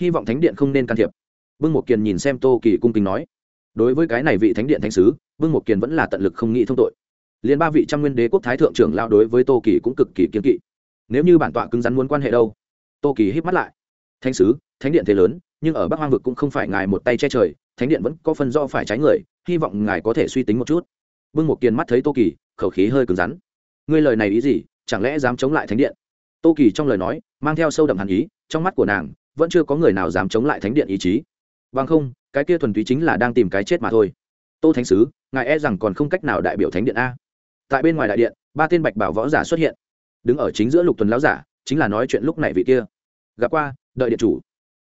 A: Hy vọng thánh điện không nên can thiệp. Bưng một kiền nhìn xem tô kỳ cung kính nói. Đối với cái này vị thánh điện thánh sứ bưng một kiền vẫn là tận lực không nghĩ thông tội. Liên ba vị trăm nguyên đế quốc thái thượng trưởng lao đối với tô kỳ cũng cực kỳ kiên kỵ nếu như bản tọa cứng rắn muốn quan hệ đâu? Tô kỳ hít mắt lại. Thánh sứ, thánh điện thế lớn, nhưng ở bắc hoang vực cũng không phải ngài một tay che trời, thánh điện vẫn có phần do phải trái người, hy vọng ngài có thể suy tính một chút. Bưng một kiền mắt thấy tô kỳ, khẩu khí hơi cứng rắn. Ngươi lời này ý gì? Chẳng lẽ dám chống lại thánh điện? Tô kỳ trong lời nói, mang theo sâu đậm hàn ý, trong mắt của nàng, vẫn chưa có người nào dám chống lại thánh điện ý chí. Bằng không, cái kia thuần túy chính là đang tìm cái chết mà thôi. Tô thánh sứ, ngài e rằng còn không cách nào đại biểu thánh điện a. Tại bên ngoài đại điện, ba tên bạch bảo võ giả xuất hiện đứng ở chính giữa lục tuần lão giả, chính là nói chuyện lúc này vị kia. Gặp qua, đợi điện chủ.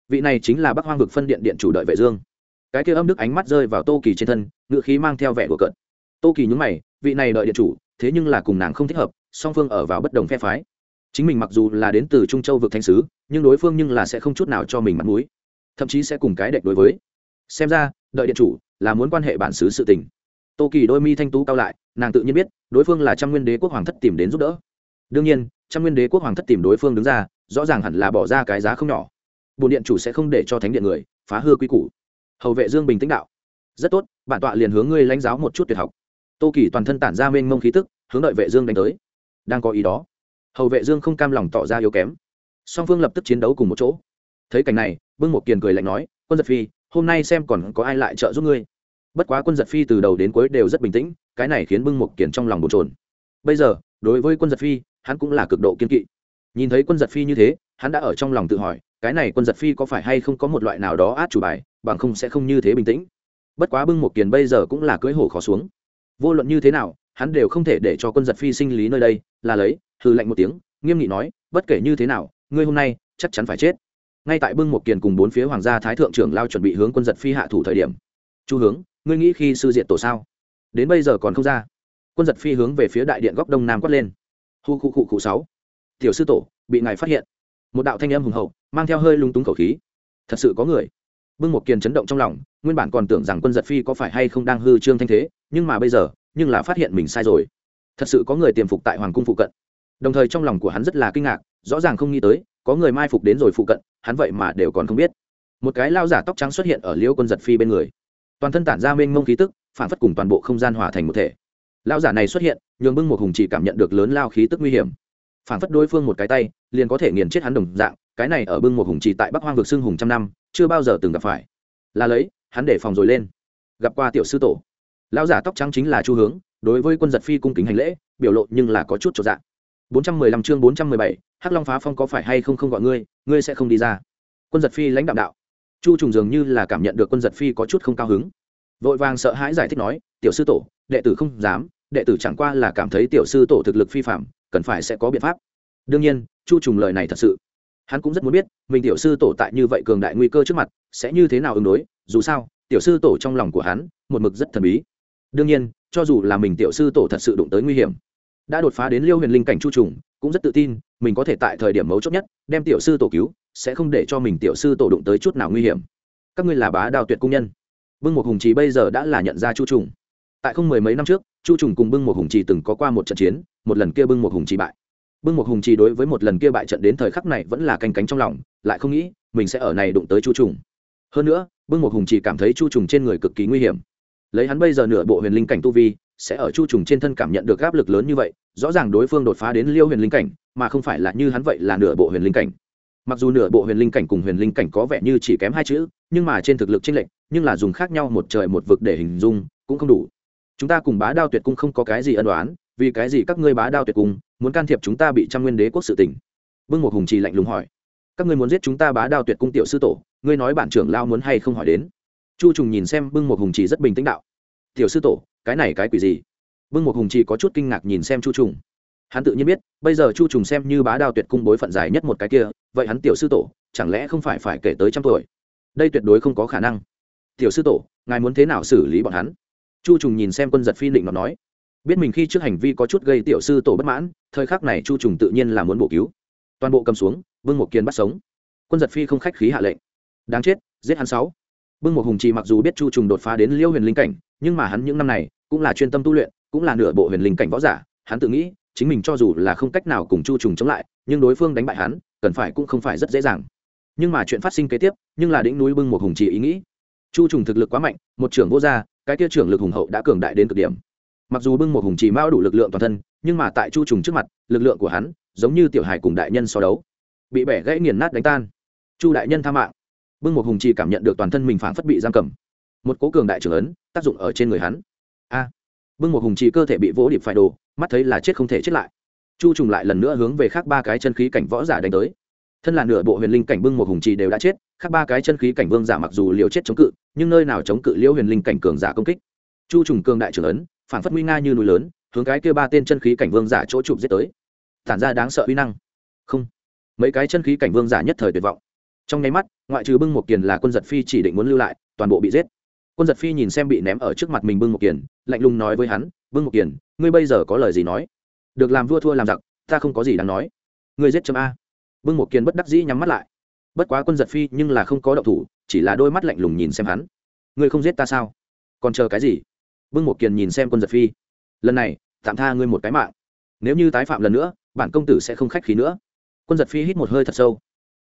A: Vị này chính là bắc hoang vực phân điện điện chủ đợi vệ dương. Cái kia âm đức ánh mắt rơi vào tô kỳ trên thân, ngựa khí mang theo vẻ của cận tô kỳ nhúng mày, vị này đợi điện chủ, thế nhưng là cùng nàng không thích hợp, song phương ở vào bất đồng phe phái. Chính mình mặc dù là đến từ trung châu vực thanh sứ, nhưng đối phương nhưng là sẽ không chút nào cho mình mặt mũi, thậm chí sẽ cùng cái đệch đối với. Xem ra, đợi điện chủ là muốn quan hệ bản xứ sự tình. Tô kỳ đôi mi thanh tú cao lại, nàng tự nhiên biết, đối phương là trăm nguyên đế quốc hoàng thất tìm đến giúp đỡ đương nhiên, trăm nguyên đế quốc hoàng thất tìm đối phương đứng ra, rõ ràng hẳn là bỏ ra cái giá không nhỏ. Bồn điện chủ sẽ không để cho thánh điện người, phá hư quy củ. Hầu vệ dương bình tĩnh đạo. Rất tốt, bản tọa liền hướng ngươi lãnh giáo một chút tuyệt học. Tô kỳ toàn thân tản ra mênh mông khí tức, hướng đợi vệ dương đánh tới. Đang có ý đó. Hầu vệ dương không cam lòng tỏ ra yếu kém. Song phương lập tức chiến đấu cùng một chỗ. Thấy cảnh này bưng một kiền cười lạnh nói, quân giật phi, hôm nay xem còn có ai lại trợ giúp ngươi. Bất quá quân giật phi từ đầu đến cuối đều rất bình tĩnh, cái này khiến bưng một kiền trong lòng bồn trồn bây giờ đối với quân giật phi, hắn cũng là cực độ kiên kỵ. Nhìn thấy quân giật phi như thế, hắn đã ở trong lòng tự hỏi, cái này quân giật phi có phải hay không có một loại nào đó át chủ bài, bằng không sẽ không như thế bình tĩnh. Bất quá bưng một kiền bây giờ cũng là cưỡi hổ khó xuống. Vô luận như thế nào, hắn đều không thể để cho quân giật phi sinh lý nơi đây, là lấy, hừ lạnh một tiếng, nghiêm nghị nói, bất kể như thế nào, ngươi hôm nay chắc chắn phải chết. Ngay tại bưng một kiền cùng bốn phía hoàng gia thái thượng trưởng lao chuẩn bị hướng quân giật phi hạ thủ thời điểm, chu hướng, ngươi nghĩ khi sư diện tổ sao? Đến bây giờ còn không ra quân giật phi hướng về phía đại điện góc đông nam quát lên. Hu khu khu khu sáu. Tiểu sư tổ, bị ngài phát hiện. Một đạo thanh âm hùng hậu, mang theo hơi lung túng khẩu khí. Thật sự có người. Bưng một kiền chấn động trong lòng, nguyên bản còn tưởng rằng quân giật phi có phải hay không đang hư trương thanh thế, nhưng mà bây giờ, nhưng là phát hiện mình sai rồi. Thật sự có người tiềm phục tại hoàng cung phụ cận. Đồng thời trong lòng của hắn rất là kinh ngạc, rõ ràng không nghĩ tới, có người mai phục đến rồi phụ cận, hắn vậy mà đều còn không biết. Một cái lao giả tóc trắng xuất hiện ở liêu quân giật phi bên người. Toàn thân tản ra mênh mông khí tức, phản phất cùng toàn bộ không gian hòa thành một thể. Lão giả này xuất hiện nhường bưng một hùng chỉ cảm nhận được lớn lao khí tức nguy hiểm. Phản phất đối phương một cái tay liền có thể nghiền chết hắn đồng dạng cái này ở bưng một hùng chỉ tại bắc hoang vực xưng hùng trăm năm chưa bao giờ từng gặp phải. Là lấy hắn để phòng rồi lên. Gặp qua tiểu sư tổ. Lão giả tóc trắng chính là chu hướng đối với quân giật phi cung kính hành lễ biểu lộ nhưng là có chút cho dạng 415 chương 417, Hắc Long phá phong có phải hay không không gọi ngươi, ngươi sẽ không đi ra. quân giật phi lãnh đạo đạo. Chu trùng dường như là cảm nhận được quân giật phi có chút không cao hứng. Vội vàng sợ hãi giải thích nói tiểu sư tổ đệ tử không dám đệ tử chẳng qua là cảm thấy tiểu sư tổ thực lực phi phạm, cần phải sẽ có biện pháp. Đương nhiên, chu trùng lời này thật sự. Hắn cũng rất muốn biết, mình tiểu sư tổ tại như vậy cường đại nguy cơ trước mặt, sẽ như thế nào ứng đối, dù sao, tiểu sư tổ trong lòng của hắn, một mực rất thần bí. Đương nhiên, cho dù là mình tiểu sư tổ thật sự đụng tới nguy hiểm, đã đột phá đến liêu huyền linh cảnh chu trùng, cũng rất tự tin, mình có thể tại thời điểm mấu chốt nhất, đem tiểu sư tổ cứu, sẽ không để cho mình tiểu sư tổ đụng tới chút nào nguy hiểm. Các ngươi là bá đào tuyệt cung nhân. Vương một hùng trí bây giờ đã là nhận ra chu trùng tại không mười mấy năm trước, chu trùng cùng bưng một hùng trì từng có qua một trận chiến, một lần kia bưng một hùng trì bại. Bưng một hùng trì đối với một lần kia bại trận đến thời khắc này vẫn là canh cánh trong lòng, lại không nghĩ mình sẽ ở này đụng tới chu trùng. Hơn nữa, bưng một hùng trì cảm thấy chu trùng trên người cực kỳ nguy hiểm. Lấy hắn bây giờ nửa bộ huyền linh cảnh tu vi, sẽ ở chu trùng trên thân cảm nhận được áp lực lớn như vậy, rõ ràng đối phương đột phá đến liêu huyền linh cảnh, mà không phải là như hắn vậy là nửa bộ huyền linh cảnh. Mặc dù nửa bộ huyền linh cảnh cùng huyền linh cảnh có vẻ như chỉ kém hai chữ, nhưng mà trên thực lực chênh lệch, nhưng là dùng khác nhau một trời một vực để hình dung, cũng không đủ chúng ta cùng bá đao tuyệt cung không có cái gì ân đoán vì cái gì các ngươi bá đao tuyệt cung muốn can thiệp chúng ta bị trăm nguyên đế quốc sự tỉnh bưng một hùng trì lạnh lùng hỏi. Các ngươi muốn giết chúng ta bá đao tuyệt cung tiểu sư tổ, ngươi nói bản trưởng lao muốn hay không hỏi đến? Chu trùng nhìn xem bưng một hùng trì rất bình tĩnh đạo. Tiểu sư tổ, cái này cái quỷ gì? Bưng một hùng trì có chút kinh ngạc nhìn xem chu trùng. Hắn tự nhiên biết, bây giờ chu trùng xem như bá đao tuyệt cung bối phận dài nhất một cái kia, vậy hắn tiểu sư tổ, chẳng lẽ không phải phải kể tới trăm tuổi? Đây tuyệt đối không có khả năng. Tiểu sư tổ, ngài muốn thế nào xử lý bọn hắn? Chu trùng nhìn xem quân giật phi định nó nói, biết mình khi trước hành vi có chút gây tiểu sư tổ bất mãn, thời khắc này chu trùng tự nhiên là muốn bổ cứu. Toàn bộ cầm xuống, vương một kiên bắt sống. Quân giật phi không khách khí hạ lệnh. Đáng chết, giết hắn sáu. Bưng một hùng trì mặc dù biết chu trùng đột phá đến liêu huyền linh cảnh, nhưng mà hắn những năm này cũng là chuyên tâm tu luyện, cũng là nửa bộ huyền linh cảnh võ giả. Hắn tự nghĩ, chính mình cho dù là không cách nào cùng chu trùng chống lại, nhưng đối phương đánh bại hắn, cần phải cũng không phải rất dễ dàng. Nhưng mà chuyện phát sinh kế tiếp, nhưng là đỉnh núi bưng một hùng trì ý nghĩ. Chu trùng thực lực quá mạnh, một trưởng vô gia cái kia trưởng lực hùng hậu đã cường đại đến cực điểm. Mặc dù bưng một hùng chỉ mao đủ lực lượng toàn thân, nhưng mà tại chu trùng trước mặt, lực lượng của hắn giống như tiểu hài cùng đại nhân so đấu, bị bẻ gãy nghiền nát đánh tan. Chu đại nhân tha mạng. Bưng một hùng chỉ cảm nhận được toàn thân mình phản phất bị giam cầm. Một cố cường đại trưởng ấn tác dụng ở trên người hắn. A! Bưng một hùng chỉ cơ thể bị vỗ điệp phải đồ mắt thấy là chết không thể chết lại. Chu trùng lại lần nữa hướng về khác ba cái chân khí cảnh võ giả đánh tới thân là nửa bộ huyền linh cảnh bưng một hùng trì đều đã chết, khác ba cái chân khí cảnh vương giả mặc dù liều chết chống cự, nhưng nơi nào chống cự liễu huyền linh cảnh cường giả công kích. Chu trùng cường đại trưởng ấn, phản phất nguy nga như núi lớn, hướng cái kia ba tên chân khí cảnh vương giả chỗ chụp giết tới. Tản ra đáng sợ uy năng. Không. Mấy cái chân khí cảnh vương giả nhất thời tuyệt vọng. Trong nháy mắt, ngoại trừ bưng một kiền là quân giật phi chỉ định muốn lưu lại, toàn bộ bị giết. Quân giật phi nhìn xem bị ném ở trước mặt mình bưng một kiền, lạnh lùng nói với hắn, bưng một kiền, ngươi bây giờ có lời gì nói? Được làm vua thua làm giặc, ta không có gì đáng nói. Ngươi giết chấm a bưng một kiền bất đắc dĩ nhắm mắt lại. Bất quá quân giật phi nhưng là không có động thủ, chỉ là đôi mắt lạnh lùng nhìn xem hắn. Ngươi không giết ta sao? Còn chờ cái gì? Bưng một kiền nhìn xem quân giật phi. Lần này, tạm tha ngươi một cái mạng. Nếu như tái phạm lần nữa, bản công tử sẽ không khách khí nữa. Quân giật phi hít một hơi thật sâu.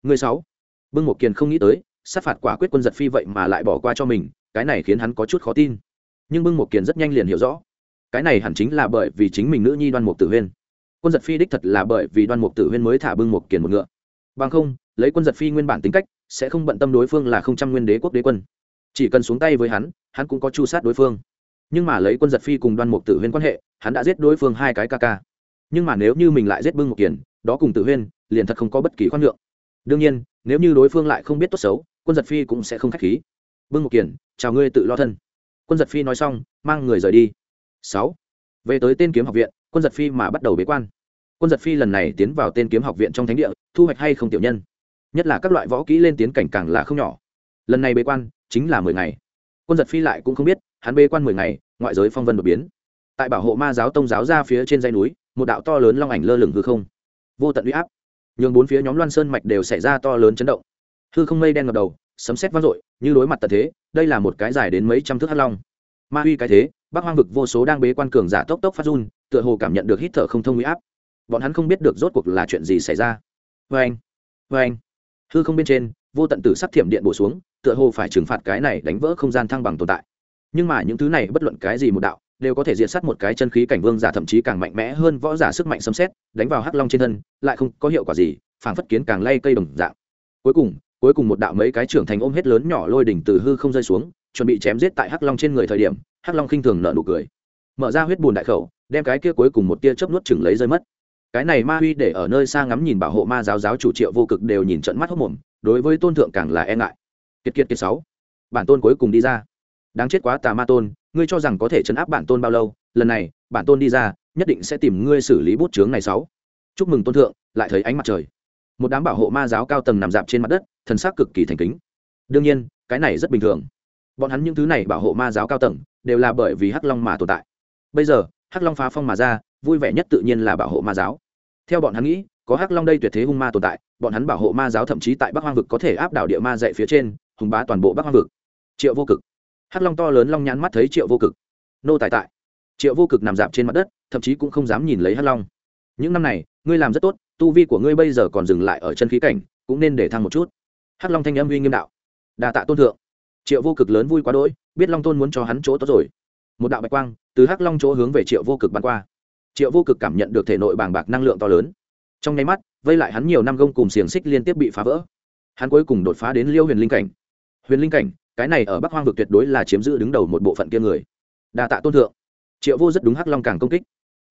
A: Ngươi sáu. Bưng một kiền không nghĩ tới, sát phạt quả quyết quân giật phi vậy mà lại bỏ qua cho mình, cái này khiến hắn có chút khó tin. Nhưng bưng một kiền rất nhanh liền hiểu rõ. Cái này hẳn chính là bởi vì chính mình nữ nhi đoan mục tử huyên quân giật phi đích thật là bởi vì đoan mục tử huyên mới thả bưng một kiền một ngựa. Bằng không, lấy quân giật phi nguyên bản tính cách, sẽ không bận tâm đối phương là không trăm nguyên đế quốc đế quân. Chỉ cần xuống tay với hắn hắn cũng có chu sát đối phương. Nhưng mà lấy quân giật phi cùng đoan mục tử huyên quan hệ, hắn đã giết đối phương hai cái ca ca. Nhưng mà nếu như mình lại giết bưng một kiền, đó cùng tử huyên, liền thật không có bất kỳ khoan nhượng. Đương nhiên, nếu như đối phương lại không biết tốt xấu, quân giật phi cũng sẽ không k h á c h khí. Bưng một kiền, chào ngươi tự lo thân. Quân giật phi nói xong, mang người rời đi. Sáu. Về tới tên kiếm học viện quân giật phi mà bắt đầu bế quan. Quân giật phi lần này tiến vào tên kiếm học viện trong thánh địa, thu hoạch hay không tiểu nhân? Nhất là các loại võ kỹ lên tiến cảnh càng là không nhỏ. Lần này bế quan, chính là mười ngày. Quân giật phi lại cũng không biết, hắn bế quan mười ngày, ngoại giới phong vân đột biến. Tại bảo hộ ma giáo tông giáo ra phía trên dây núi, một đạo to lớn long ảnh lơ lửng hư không. Vô tận uy áp. Nhường bốn phía nhóm loan sơn mạch đều xảy ra to lớn chấn động. Hư không mây đen ngập đầu, sấm xét vang dội, như đối mặt tật thế, đây là một cái dài đến mấy trăm thước hắc long. Ma uy cái thế, bắc hoang vực vô số đang bế quan cường giả tốc tốc phát run tựa hồ cảm nhận được hít thở không thông uy áp. Bọn hắn không biết được rốt cuộc là chuyện gì xảy ra. Vê anh vê anh. Hư không bên trên, vô tận tử sắc thiểm điện bổ xuống, tựa hồ phải trừng phạt cái này đánh vỡ không gian thăng bằng tồn tại. Nhưng mà những thứ này bất luận cái gì một đạo, đều có thể diệt sát một cái chân khí cảnh vương giả thậm chí càng mạnh mẽ hơn võ giả sức mạnh xâm xét, đánh vào hắc long trên thân, lại không có hiệu quả gì, phảng phất kiến càng lay cây đồng dạng. Cuối cùng cuối cùng một đạo mấy cái trưởng thành ôm hết lớn nhỏ lôi đỉnh từ hư không rơi xuống, chuẩn bị chém giết tại hắc long trên người thời điểm, hắc long khinh thường nợ nụ cười mở ra huyết bùn đại khẩu, đem cái kia cuối cùng một tia chớp nuốt chừng lấy rơi mất. Cái này ma huy để ở nơi xa ngắm nhìn bảo hộ ma giáo giáo chủ triệu vô cực đều nhìn trận mắt hốc mồm, đối với tôn thượng càng là e ngại. Kiệt kiệt kiệt sáu, bản tôn cuối cùng đi ra. Đáng chết quá tà ma tôn, ngươi cho rằng có thể chấn áp bản tôn bao lâu, lần này, bản tôn đi ra, nhất định sẽ tìm ngươi xử lý bút chướng này sáu. Chúc mừng tôn thượng, lại thấy ánh mặt trời. Một đám bảo hộ ma giáo cao tầng nằm dạp trên mặt đất, thần sắc cực kỳ thành kính. Đương nhiên, cái này rất bình thường. Bọn hắn những thứ này bảo hộ ma giáo cao tầng, đều là bởi vì hắc long mà tồn tại bây giờ, hắc long phá phong mà ra, vui vẻ nhất tự nhiên là bảo hộ ma giáo. Theo bọn hắn nghĩ, có hắc long đây tuyệt thế hung ma tồn tại, bọn hắn bảo hộ ma giáo thậm chí tại bắc hoang vực có thể áp đảo địa ma dạy phía trên, hùng bá toàn bộ bắc hoang vực. Triệu vô cực. Hắc long to lớn long nhãn mắt thấy triệu vô cực. Nô tài tại. Triệu vô cực nằm dạp trên mặt đất, thậm chí cũng không dám nhìn lấy hắc long. Những năm này, ngươi làm rất tốt, tu vi của ngươi bây giờ còn dừng lại ở chân khí cảnh, cũng nên để thăng một chút. Hắc long thanh âm uy nghiêm đạo. Đà tạ tôn thượng. Triệu vô cực lớn vui quá đỗi, biết long tôn muốn cho hắn chỗ tốt rồi một đạo bạch quang từ hắc long chỗ hướng về triệu vô cực bắn qua triệu vô cực cảm nhận được thể nội bàng bạc năng lượng to lớn trong nháy mắt vây lại hắn nhiều năm gông cùng xiềng xích liên tiếp bị phá vỡ hắn cuối cùng đột phá đến liêu huyền linh cảnh huyền linh cảnh cái này ở bắc hoang vực tuyệt đối là chiếm giữ đứng đầu một bộ phận kia người đa tạ tôn thượng triệu vô rất đúng hắc long càng công kích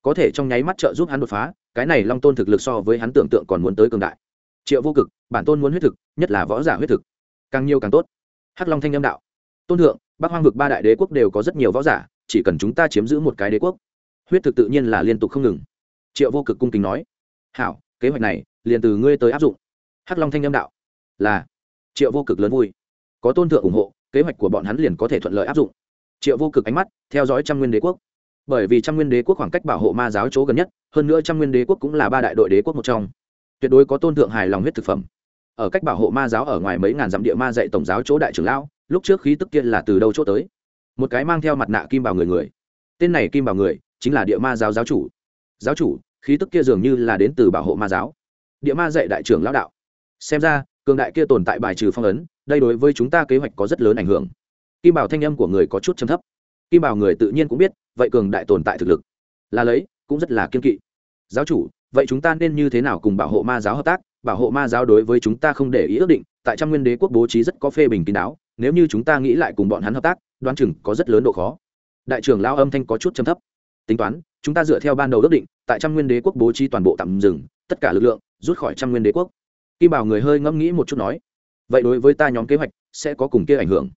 A: có thể trong nháy mắt trợ giúp hắn đột phá cái này long tôn thực lực so với hắn tưởng tượng còn muốn tới cường đại triệu vô cực bản tôn muốn huyết thực nhất là võ giả huyết thực càng nhiều càng tốt hắc long thanh âm đạo tôn thượng, bắc hoang vực ba đại đế quốc đều có rất nhiều võ giả, chỉ cần chúng ta chiếm giữ một cái đế quốc, huyết thực tự nhiên là liên tục không ngừng. Triệu vô cực cung kính nói, hảo, kế hoạch này, liền từ ngươi tới áp dụng. Hắc long thanh âm đạo, là. Triệu vô cực lớn vui, có tôn thượng ủng hộ, kế hoạch của bọn hắn liền có thể thuận lợi áp dụng. Triệu vô cực ánh mắt, theo dõi trăm nguyên đế quốc. Bởi vì trăm nguyên đế quốc khoảng cách bảo hộ ma giáo chỗ gần nhất, hơn nữa trăm nguyên đế quốc cũng là ba đại đội đế quốc một trong. Tuyệt đối có tôn thượng hài lòng huyết thực phẩm. Ở cách bảo hộ ma giáo ở ngoài mấy ngàn dặm địa ma dạy tổng giáo chỗ đại trưởng lão lúc trước khí tức kia là từ đâu chỗ tới? Một cái mang theo mặt nạ kim bảo người người. Tên này kim bảo người chính là địa ma giáo giáo chủ. Giáo chủ, khí tức kia dường như là đến từ bảo hộ ma giáo. Địa ma dạy đại trưởng lão đạo. Xem ra, cường đại kia tồn tại bài trừ phong ấn, đây đối với chúng ta kế hoạch có rất lớn ảnh hưởng. Kim bảo thanh âm của người có chút chấm thấp. Kim bảo người tự nhiên cũng biết, vậy cường đại tồn tại thực lực là lấy, cũng rất là kiên kỵ. Giáo chủ, vậy chúng ta nên như thế nào cùng bảo hộ ma giáo hợp tác? Bảo hộ ma giáo đối với chúng ta không để ý ước định, tại trăm nguyên đế quốc bố trí rất có phê bình kín đáo nếu như chúng ta nghĩ lại cùng bọn hắn hợp tác, đoán chừng có rất lớn độ khó. Đại trưởng lao âm thanh có chút châm thấp. Tính toán, chúng ta dựa theo ban đầu ước định, tại trăm nguyên đế quốc bố trí toàn bộ tạm dừng, tất cả lực lượng, rút khỏi trăm nguyên đế quốc. Kim bảo người hơi ngẫm nghĩ một chút nói, vậy đối với ta nhóm kế hoạch, sẽ có cùng kia ảnh hưởng.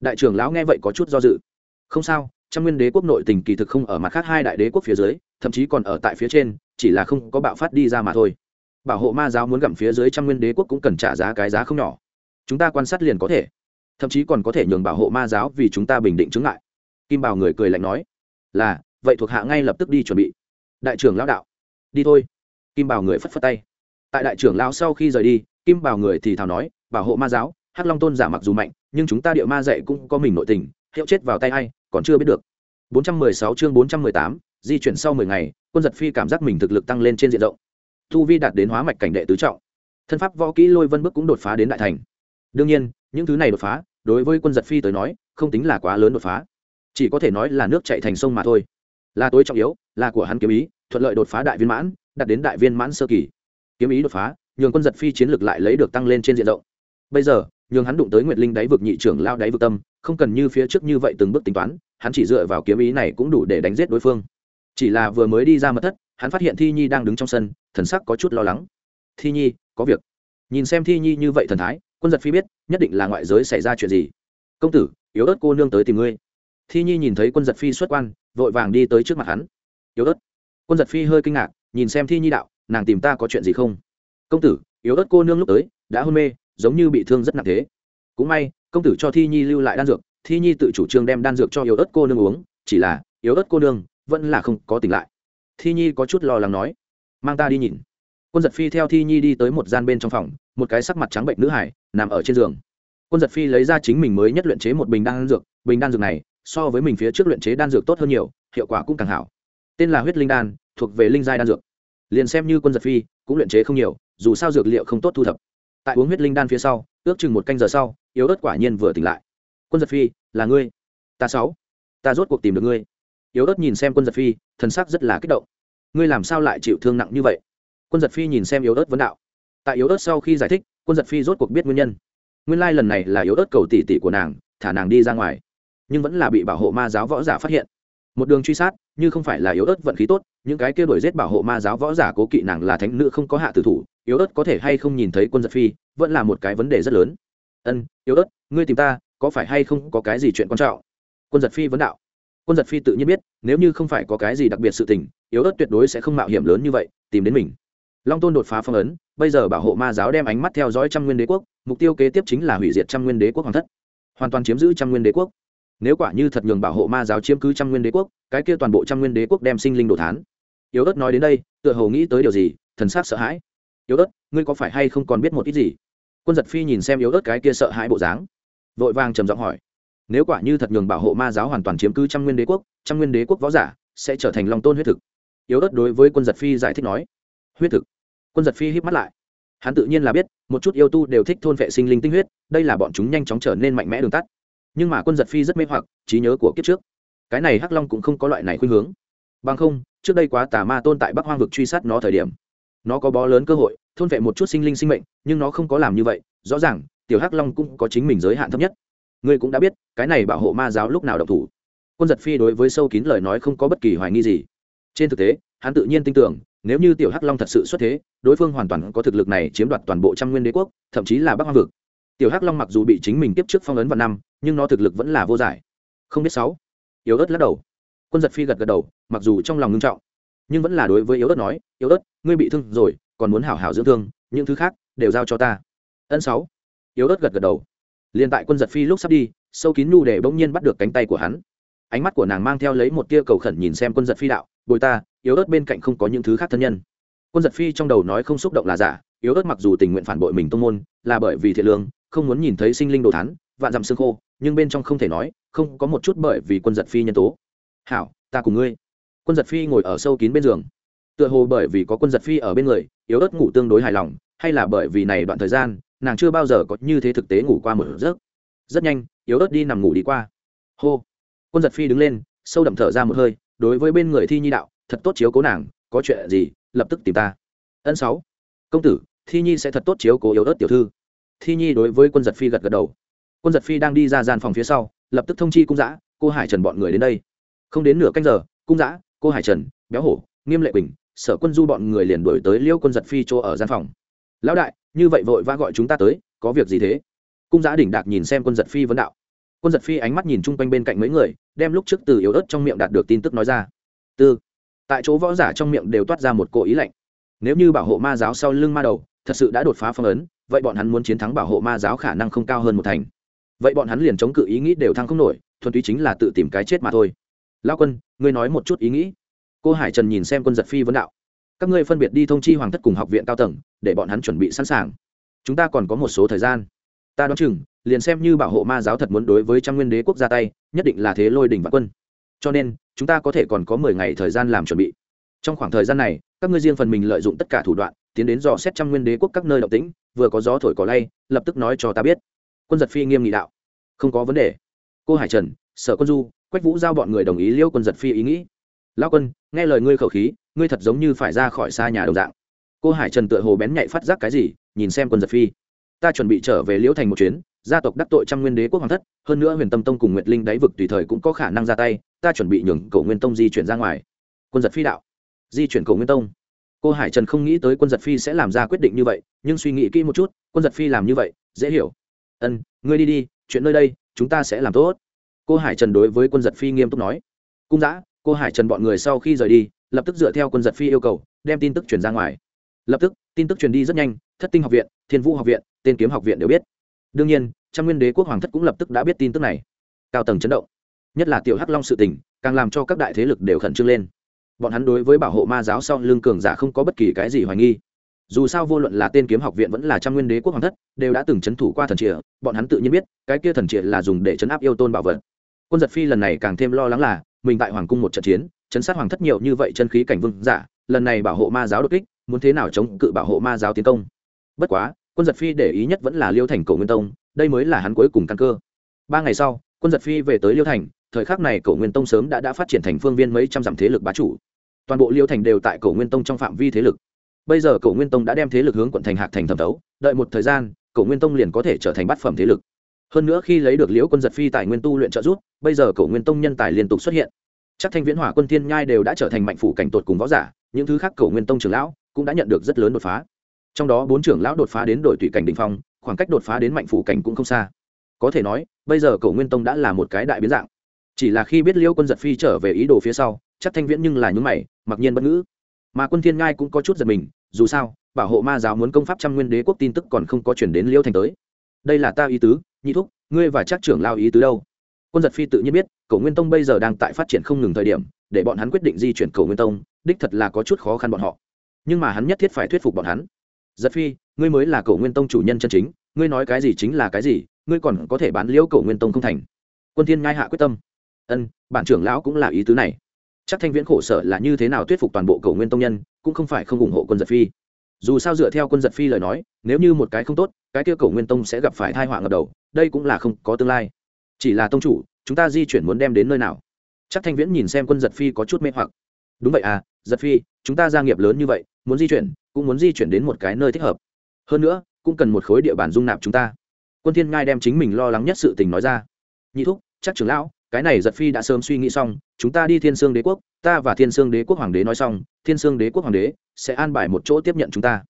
A: Đại trưởng lão nghe vậy có chút do dự. Không sao, trăm nguyên đế quốc nội tình kỳ thực không ở mặt khác hai đại đế quốc phía dưới, thậm chí còn ở tại phía trên, chỉ là không có bạo phát đi ra mà thôi. Bảo hộ ma giáo muốn gặm phía dưới trăm nguyên đế quốc cũng cần trả giá cái giá không nhỏ. Chúng ta quan sát liền có thể thậm chí còn có thể nhường bảo hộ ma giáo vì chúng ta bình định chứng lại kim bảo người cười lạnh nói là vậy thuộc hạ ngay lập tức đi chuẩn bị. Đại trưởng lão đạo đi thôi. Kim bảo người phất phất tay. Tại đại trưởng lão sau khi rời đi kim bảo người thì thào nói bảo hộ ma giáo hắc long tôn giả mặc dù mạnh nhưng chúng ta địa ma dạy cũng có mình nội tình hiệu chết vào tay ai còn chưa biết được. 416 chương 418, di chuyển sau 10 ngày quân giật phi cảm giác mình thực lực tăng lên trên diện rộng. Thu vi đạt đến hóa mạch cảnh đệ tứ trọng. Thân pháp võ kỹ lôi vân bước cũng đột phá đến đại thành. Đương nhiên những thứ này đột phá đối với quân giật phi tới nói, không tính là quá lớn đột phá. Chỉ có thể nói là nước chạy thành sông mà thôi. Là tối trọng yếu, là của hắn kiếm ý, thuận lợi đột phá đại viên mãn, đạt đến đại viên mãn sơ kỳ. Kiếm ý đột phá, nhường quân giật phi chiến lược lại lấy được tăng lên trên diện rộng. Bây giờ, nhường hắn đụng tới nguyệt linh đáy vực nhị trưởng lao đáy vực tâm, không cần như phía trước như vậy từng bước tính toán, hắn chỉ dựa vào kiếm ý này cũng đủ để đánh giết đối phương. Chỉ là vừa mới đi ra mật thất, hắn phát hiện thi nhi đang đứng trong sân, thần sắc có chút lo lắng. Thi nhi, có việc. Nhìn xem thi nhi như vậy thần thái quân giật phi biết, nhất định là ngoại giới xảy ra chuyện gì. Công tử, yếu ớt cô nương tới tìm ngươi. Thi nhi nhìn thấy quân giật phi xuất quan, vội vàng đi tới trước mặt hắn. Yếu ớt. Quân giật phi hơi kinh ngạc, nhìn xem thi nhi đạo, nàng tìm ta có chuyện gì không? Công tử, yếu ớt cô nương lúc tới, đã hôn mê, giống như bị thương rất nặng thế. Cũng may, công tử cho thi nhi lưu lại đan dược, thi nhi tự chủ trương đem đan dược cho yếu ớt cô nương uống, chỉ là, yếu ớt cô nương, vẫn là không có tỉnh lại. Thi nhi có chút lo lắng nói, mang ta đi nhìn quân giật phi theo thi nhi đi tới một gian bên trong phòng, một cái sắc mặt trắng bệnh nữ hải, nằm ở trên giường. Quân giật phi lấy ra chính mình mới nhất luyện chế một bình đan dược, bình đan dược này, so với mình phía trước luyện chế đan dược tốt hơn nhiều, hiệu quả cũng càng hảo. Tên là huyết linh đan, thuộc về linh giai đan dược. Liền xem như quân giật phi cũng luyện chế không nhiều, dù sao dược liệu không tốt thu thập. Tại uống huyết linh đan phía sau, ước chừng một canh giờ sau, yếu ớt quả nhiên vừa tỉnh lại. Quân giật phi, là ngươi. Ta sáu. Ta rốt cuộc tìm được ngươi. Yếu ớt nhìn xem quân giật phi, thần sắc rất là kích động. Ngươi làm sao lại chịu thương nặng như vậy? Quân giật phi nhìn xem yếu ớt vấn đạo. Tại yếu ớt sau khi giải thích, quân giật phi rốt cuộc biết nguyên nhân. Nguyên lai lần này là yếu ớt cầu tỷ tỷ của nàng, thả nàng đi ra ngoài. Nhưng vẫn là bị bảo hộ ma giáo võ giả phát hiện. Một đường truy sát, như không phải là yếu ớt vận khí tốt, những cái kia đổi giết bảo hộ ma giáo võ giả cố kỵ nàng là thánh nữ không có hạ tử thủ, yếu ớt có thể hay không nhìn thấy quân giật phi, vẫn là một cái vấn đề rất lớn. Ân, yếu ớt, ngươi tìm ta, có phải hay không có cái gì chuyện quan trọng? Quân giật phi vấn đạo. Quân giật phi tự nhiên biết, nếu như không phải có cái gì đặc biệt sự tình, yếu ớt tuyệt đối sẽ không mạo hiểm lớn như vậy, tìm đến mình long tôn đột phá phong ấn, bây giờ bảo hộ ma giáo đem ánh mắt theo dõi trăm nguyên đế quốc, mục tiêu kế tiếp chính là hủy diệt trăm nguyên đế quốc hoàng thất. Hoàn toàn chiếm giữ trăm nguyên đế quốc. Nếu quả như thật nhường bảo hộ ma giáo chiếm cứ trăm nguyên đế quốc, cái kia toàn bộ trăm nguyên đế quốc đem sinh linh đồ thán. Yếu ớt nói đến đây, tựa hồ nghĩ tới điều gì, thần s á c sợ hãi. Yếu ớt, ngươi có phải hay không còn biết một ít gì? Quân giật phi nhìn xem yếu ớt cái kia sợ hãi bộ dáng. Vội vàng trầm giọng hỏi. Nếu quả như thật nhường bảo hộ ma giáo hoàn toàn chiếm cứ trăm nguyên đế quốc, trăm nguyên đế quốc võ giả sẽ trở thành long tôn huyết thực. Yếu ớt đối với quân giật phi giải thích nói huyết thực. Quân giật phi hít mắt lại. Hắn tự nhiên là biết, một chút yêu tu đều thích thôn vệ sinh linh tinh huyết, đây là bọn chúng nhanh chóng trở nên mạnh mẽ đường tắt. Nhưng mà quân giật phi rất mê hoặc, trí nhớ của kiếp trước. Cái này hắc long cũng không có loại này khuynh hướng. Bằng không, trước đây quá tà ma tôn tại bắc hoang vực truy sát nó thời điểm, nó có bó lớn cơ hội thôn vệ một chút sinh linh sinh mệnh, nhưng nó không có làm như vậy, rõ ràng, tiểu hắc long cũng có chính mình giới hạn thấp nhất. Ngươi cũng đã biết, cái này bảo hộ ma giáo lúc nào độc thủ. Quân giật phi đối với sâu kín lời nói không có bất kỳ hoài nghi gì. Trên thực tế, hắn tự nhiên tin tưởng nếu như tiểu hắc long thật sự xuất thế, đối phương hoàn toàn có thực lực này chiếm đoạt toàn bộ trăm nguyên đế quốc, thậm chí là bắc hoang vực. Tiểu hắc long mặc dù bị chính mình tiếp trước phong ấn vào năm, nhưng nó thực lực vẫn là vô giải. Không biết sáu. Yếu ớt lắc đầu. Quân giật phi gật gật đầu, mặc dù trong lòng ngưng trọng, nhưng vẫn là đối với yếu ớt nói, yếu ớt, ngươi bị thương rồi, còn muốn hảo hảo dưỡng thương, những thứ khác đều giao cho ta. Ân sáu. Yếu ớt gật gật đầu. Liền tại quân giật phi lúc sắp đi, sâu kín nhu để bỗng nhiên bắt được cánh tay của hắn. Ánh mắt của nàng mang theo lấy một tia cầu khẩn nhìn xem quân giật phi đạo, bồi ta yếu ớt bên cạnh không có những thứ khác thân nhân. Quân giật phi trong đầu nói không xúc động là giả yếu ớt mặc dù tình nguyện phản bội mình tông môn là bởi vì thiện lương không muốn nhìn thấy sinh linh đồ thán, vạn dặm xương khô nhưng bên trong không thể nói không có một chút bởi vì quân giật phi nhân tố. Hảo ta cùng ngươi. Quân giật phi ngồi ở sâu kín bên giường. Tựa hồ bởi vì có quân giật phi ở bên người yếu ớt ngủ tương đối hài lòng hay là bởi vì này đoạn thời gian nàng chưa bao giờ có như thế thực tế ngủ qua một giấc. Rất nhanh yếu ớt đi nằm ngủ đi qua. Hô. Quân giật phi đứng lên sâu đậm thở ra một hơi đối với bên người thi nhi đạo thật tốt chiếu cố nàng, có chuyện gì, lập tức tìm ta. Ân sáu. Công tử, thi nhi sẽ thật tốt chiếu cố yếu ớt tiểu thư. Thi nhi đối với quân giật phi gật gật đầu. Quân giật phi đang đi ra gian phòng phía sau, lập tức thông chi cung giã cô hải trần bọn người đến đây. Không đến nửa canh giờ, cung giã cô hải trần, béo hổ, nghiêm lệ quỳnh, sở quân du bọn người liền đổi tới liêu quân giật phi chỗ ở gian phòng. Lão đại, như vậy vội vã gọi chúng ta tới, có việc gì thế? Cung giã đỉnh đạc nhìn xem quân giật phi vấn đạo. Quân giật phi ánh mắt nhìn chung quanh bên cạnh mấy người, đem lúc trước từ yếu ớt trong miệng đạt được tin tức nói ra. Tư tại chỗ võ giả trong miệng đều toát ra một cỗ ý lạnh. Nếu như bảo hộ ma giáo sau lưng ma đầu, thật sự đã đột phá phong ấn, vậy bọn hắn muốn chiến thắng bảo hộ ma giáo khả năng không cao hơn một thành. Vậy bọn hắn liền chống cự ý nghĩ đều thăng không nổi, thuần túy chính là tự tìm cái chết mà thôi. Lao quân, ngươi nói một chút ý nghĩ. Cô hải trần nhìn xem quân giật phi vấn đạo. Các ngươi phân biệt đi thông chi hoàng thất cùng học viện cao tầng, để bọn hắn chuẩn bị sẵn sàng. Chúng ta còn có một số thời gian. Ta đoán chừng, liền xem như bảo hộ ma giáo thật muốn đối với trăm nguyên đế quốc ra tay, nhất định là thế lôi đỉnh và quân cho nên, chúng ta có thể còn có mười ngày thời gian làm chuẩn bị. Trong khoảng thời gian này, các ngươi riêng phần mình lợi dụng tất cả thủ đoạn, tiến đến dò xét trăm nguyên đế quốc các nơi động tĩnh, vừa có gió thổi cỏ lay, lập tức nói cho ta biết. Quân giật phi nghiêm nghị đạo. Không có vấn đề. Cô hải trần, sở quân du, quách vũ giao bọn người đồng ý liêu quân giật phi ý nghĩ. Lao quân, nghe lời ngươi khẩu khí, ngươi thật giống như phải ra khỏi xa nhà đồng dạng. Cô hải trần tựa hồ bén nhạy phát giác cái gì, nhìn xem quân giật phi ta chuẩn bị trở về liễu thành một chuyến, gia tộc đắc tội trăm nguyên đế quốc hoàng thất, hơn nữa huyền tâm tông cùng nguyệt linh đáy vực tùy thời cũng có khả năng ra tay, ta chuẩn bị nhường cổ nguyên tông di chuyển ra ngoài. Quân giật phi đạo. Di chuyển cổ nguyên tông. Cô hải trần không nghĩ tới quân giật phi sẽ làm ra quyết định như vậy, nhưng suy nghĩ kỹ một chút, quân giật phi làm như vậy, dễ hiểu. Ân, ngươi đi đi, chuyện nơi đây, chúng ta sẽ làm tốt. Cô hải trần đối với quân giật phi nghiêm túc nói. Cung giã cô hải trần bọn người sau khi rời đi, lập tức dựa theo quân giật phi yêu cầu, đem tin tức truyền ra ngoài. Lập tức, tin tức truyền đi rất nhanh, thất tinh học viện, thiên vũ học viện tên kiếm học viện đều biết. Đương nhiên, trăm nguyên đế quốc hoàng thất cũng lập tức đã biết tin tức này. Cao tầng chấn động. Nhất là tiểu hắc long sự tình, càng làm cho các đại thế lực đều khẩn trương lên. Bọn hắn đối với bảo hộ ma giáo sau lưng cường giả không có bất kỳ cái gì hoài nghi. Dù sao vô luận là tên kiếm học viện vẫn là trăm nguyên đế quốc hoàng thất, đều đã từng c h ấ n thủ qua thần trịa bọn hắn tự nhiên biết, cái kia thần trịa là dùng để chấn áp yêu tôn bảo vật. Quân giật phi lần này càng thêm lo lắng là, mình tại hoàng cung một trận chiến, chấn sát hoàng thất nhiều như vậy chân khí cảnh vương giả, lần này bảo hộ ma giáo đột kích, muốn thế nào chống cự bảo hộ ma giáo tiến công? Bất quá quân giật phi để ý nhất vẫn là liêu thành cổ nguyên tông, đây mới là hắn cuối cùng căn cơ. Ba ngày sau, quân giật phi về tới liêu thành, thời khắc này cổ nguyên tông sớm đã đã phát triển thành phương viên mấy trăm dặm thế lực bá chủ. Toàn bộ liêu thành đều tại cổ nguyên tông trong phạm vi thế lực. Bây giờ cổ nguyên tông đã đem thế lực hướng quận thành hạc thành thẩm thấu, đợi một thời gian, cổ nguyên tông liền có thể trở thành bát phẩm thế lực. Hơn nữa khi lấy được liễu quân giật phi tài nguyên tu luyện trợ giúp, bây giờ cổ nguyên tông nhân tài liên tục xuất hiện. Chắc thanh viễn hỏa quân thiên nhai đều đã trở thành mạnh phủ cảnh tột cùng võ giả, những thứ khác cổ nguyên tông trường lão cũng đã nhận được rất lớn đột phá trong đó bốn trưởng lão đột phá đến đội tùy cảnh đình phong, khoảng cách đột phá đến mạnh phủ cảnh cũng không xa. Có thể nói, bây giờ cầu nguyên tông đã là một cái đại biến dạng. Chỉ là khi biết liêu quân giật phi trở về ý đồ phía sau, chắc thanh viễn nhưng là nhúng mày, mặc nhiên bất ngữ. Mà quân thiên ngai cũng có chút giật mình, dù sao, bảo hộ ma giáo muốn công pháp trăm nguyên đế quốc tin tức còn không có chuyển đến liêu thành tới. Đây là ta ý tứ, nhị thúc, ngươi và chắc trưởng lao ý tứ đâu? Quân giật phi tự nhiên biết cầu nguyên tông bây giờ đang tại phát triển không ngừng thời điểm, để bọn hắn quyết định di chuyển cầu nguyên tông, đích thật là có chút khó khăn bọn họ. Nhưng mà hắn nhất thiết phải thuyết phục bọn hắn giật phi, ngươi mới là Cổ nguyên tông chủ nhân chân chính, ngươi nói cái gì chính là cái gì, ngươi còn có thể bán liễu Cổ nguyên tông không thành. Quân thiên ngai hạ quyết tâm. Ân, bản trưởng lão cũng là ý tứ này. Chắc thanh viễn khổ sở là như thế nào thuyết phục toàn bộ Cổ nguyên tông nhân, cũng không phải không ủng hộ quân giật phi. Dù sao dựa theo quân giật phi lời nói, nếu như một cái không tốt, cái kia Cổ nguyên tông sẽ gặp phải thai họa ngập đầu, đây cũng là không có tương lai. Chỉ là tông chủ, chúng ta di chuyển muốn đem đến nơi nào? Chắc thanh viễn nhìn xem quân giật phi có chút mê hoặc. Đúng vậy à giật phi, chúng ta gia nghiệp lớn như vậy, muốn di chuyển cũng muốn di chuyển đến một cái nơi thích hợp. Hơn nữa, cũng cần một khối địa bàn dung nạp chúng ta. Quân thiên ngai đem chính mình lo lắng nhất sự tình nói ra. Nhị thúc, chắc trưởng lão, cái này giật phi đã sớm suy nghĩ xong, chúng ta đi thiên sương đế quốc, ta và thiên sương đế quốc hoàng đế nói xong, thiên sương đế quốc hoàng đế sẽ an bài một chỗ tiếp nhận chúng ta.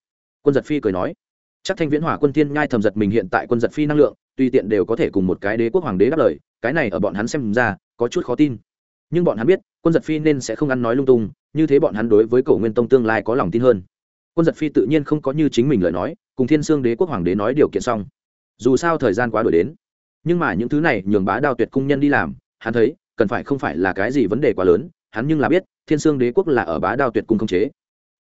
A: Quân giật phi cười nói. Chắc thanh viễn hỏa quân thiên ngai thầm giật mình hiện tại quân giật phi năng lượng, tùy tiện đều có thể cùng một cái đế quốc hoàng đế đáp lời, cái này ở bọn hắn xem ra, có chút khó tin. Nhưng bọn hắn biết, quân giật phi nên sẽ không ăn nói lung tung, như thế bọn hắn đối với cổ nguyên tông tương lai có lòng tin hơn quân giật phi tự nhiên không có như chính mình lời nói cùng thiên sương đế quốc hoàng đế nói điều kiện xong. Dù sao thời gian quá đổi đến. Nhưng mà những thứ này nhường bá đao tuyệt cung nhân đi làm hắn thấy cần phải không phải là cái gì vấn đề quá lớn hắn nhưng là biết thiên sương đế quốc là ở bá đao tuyệt cung không chế.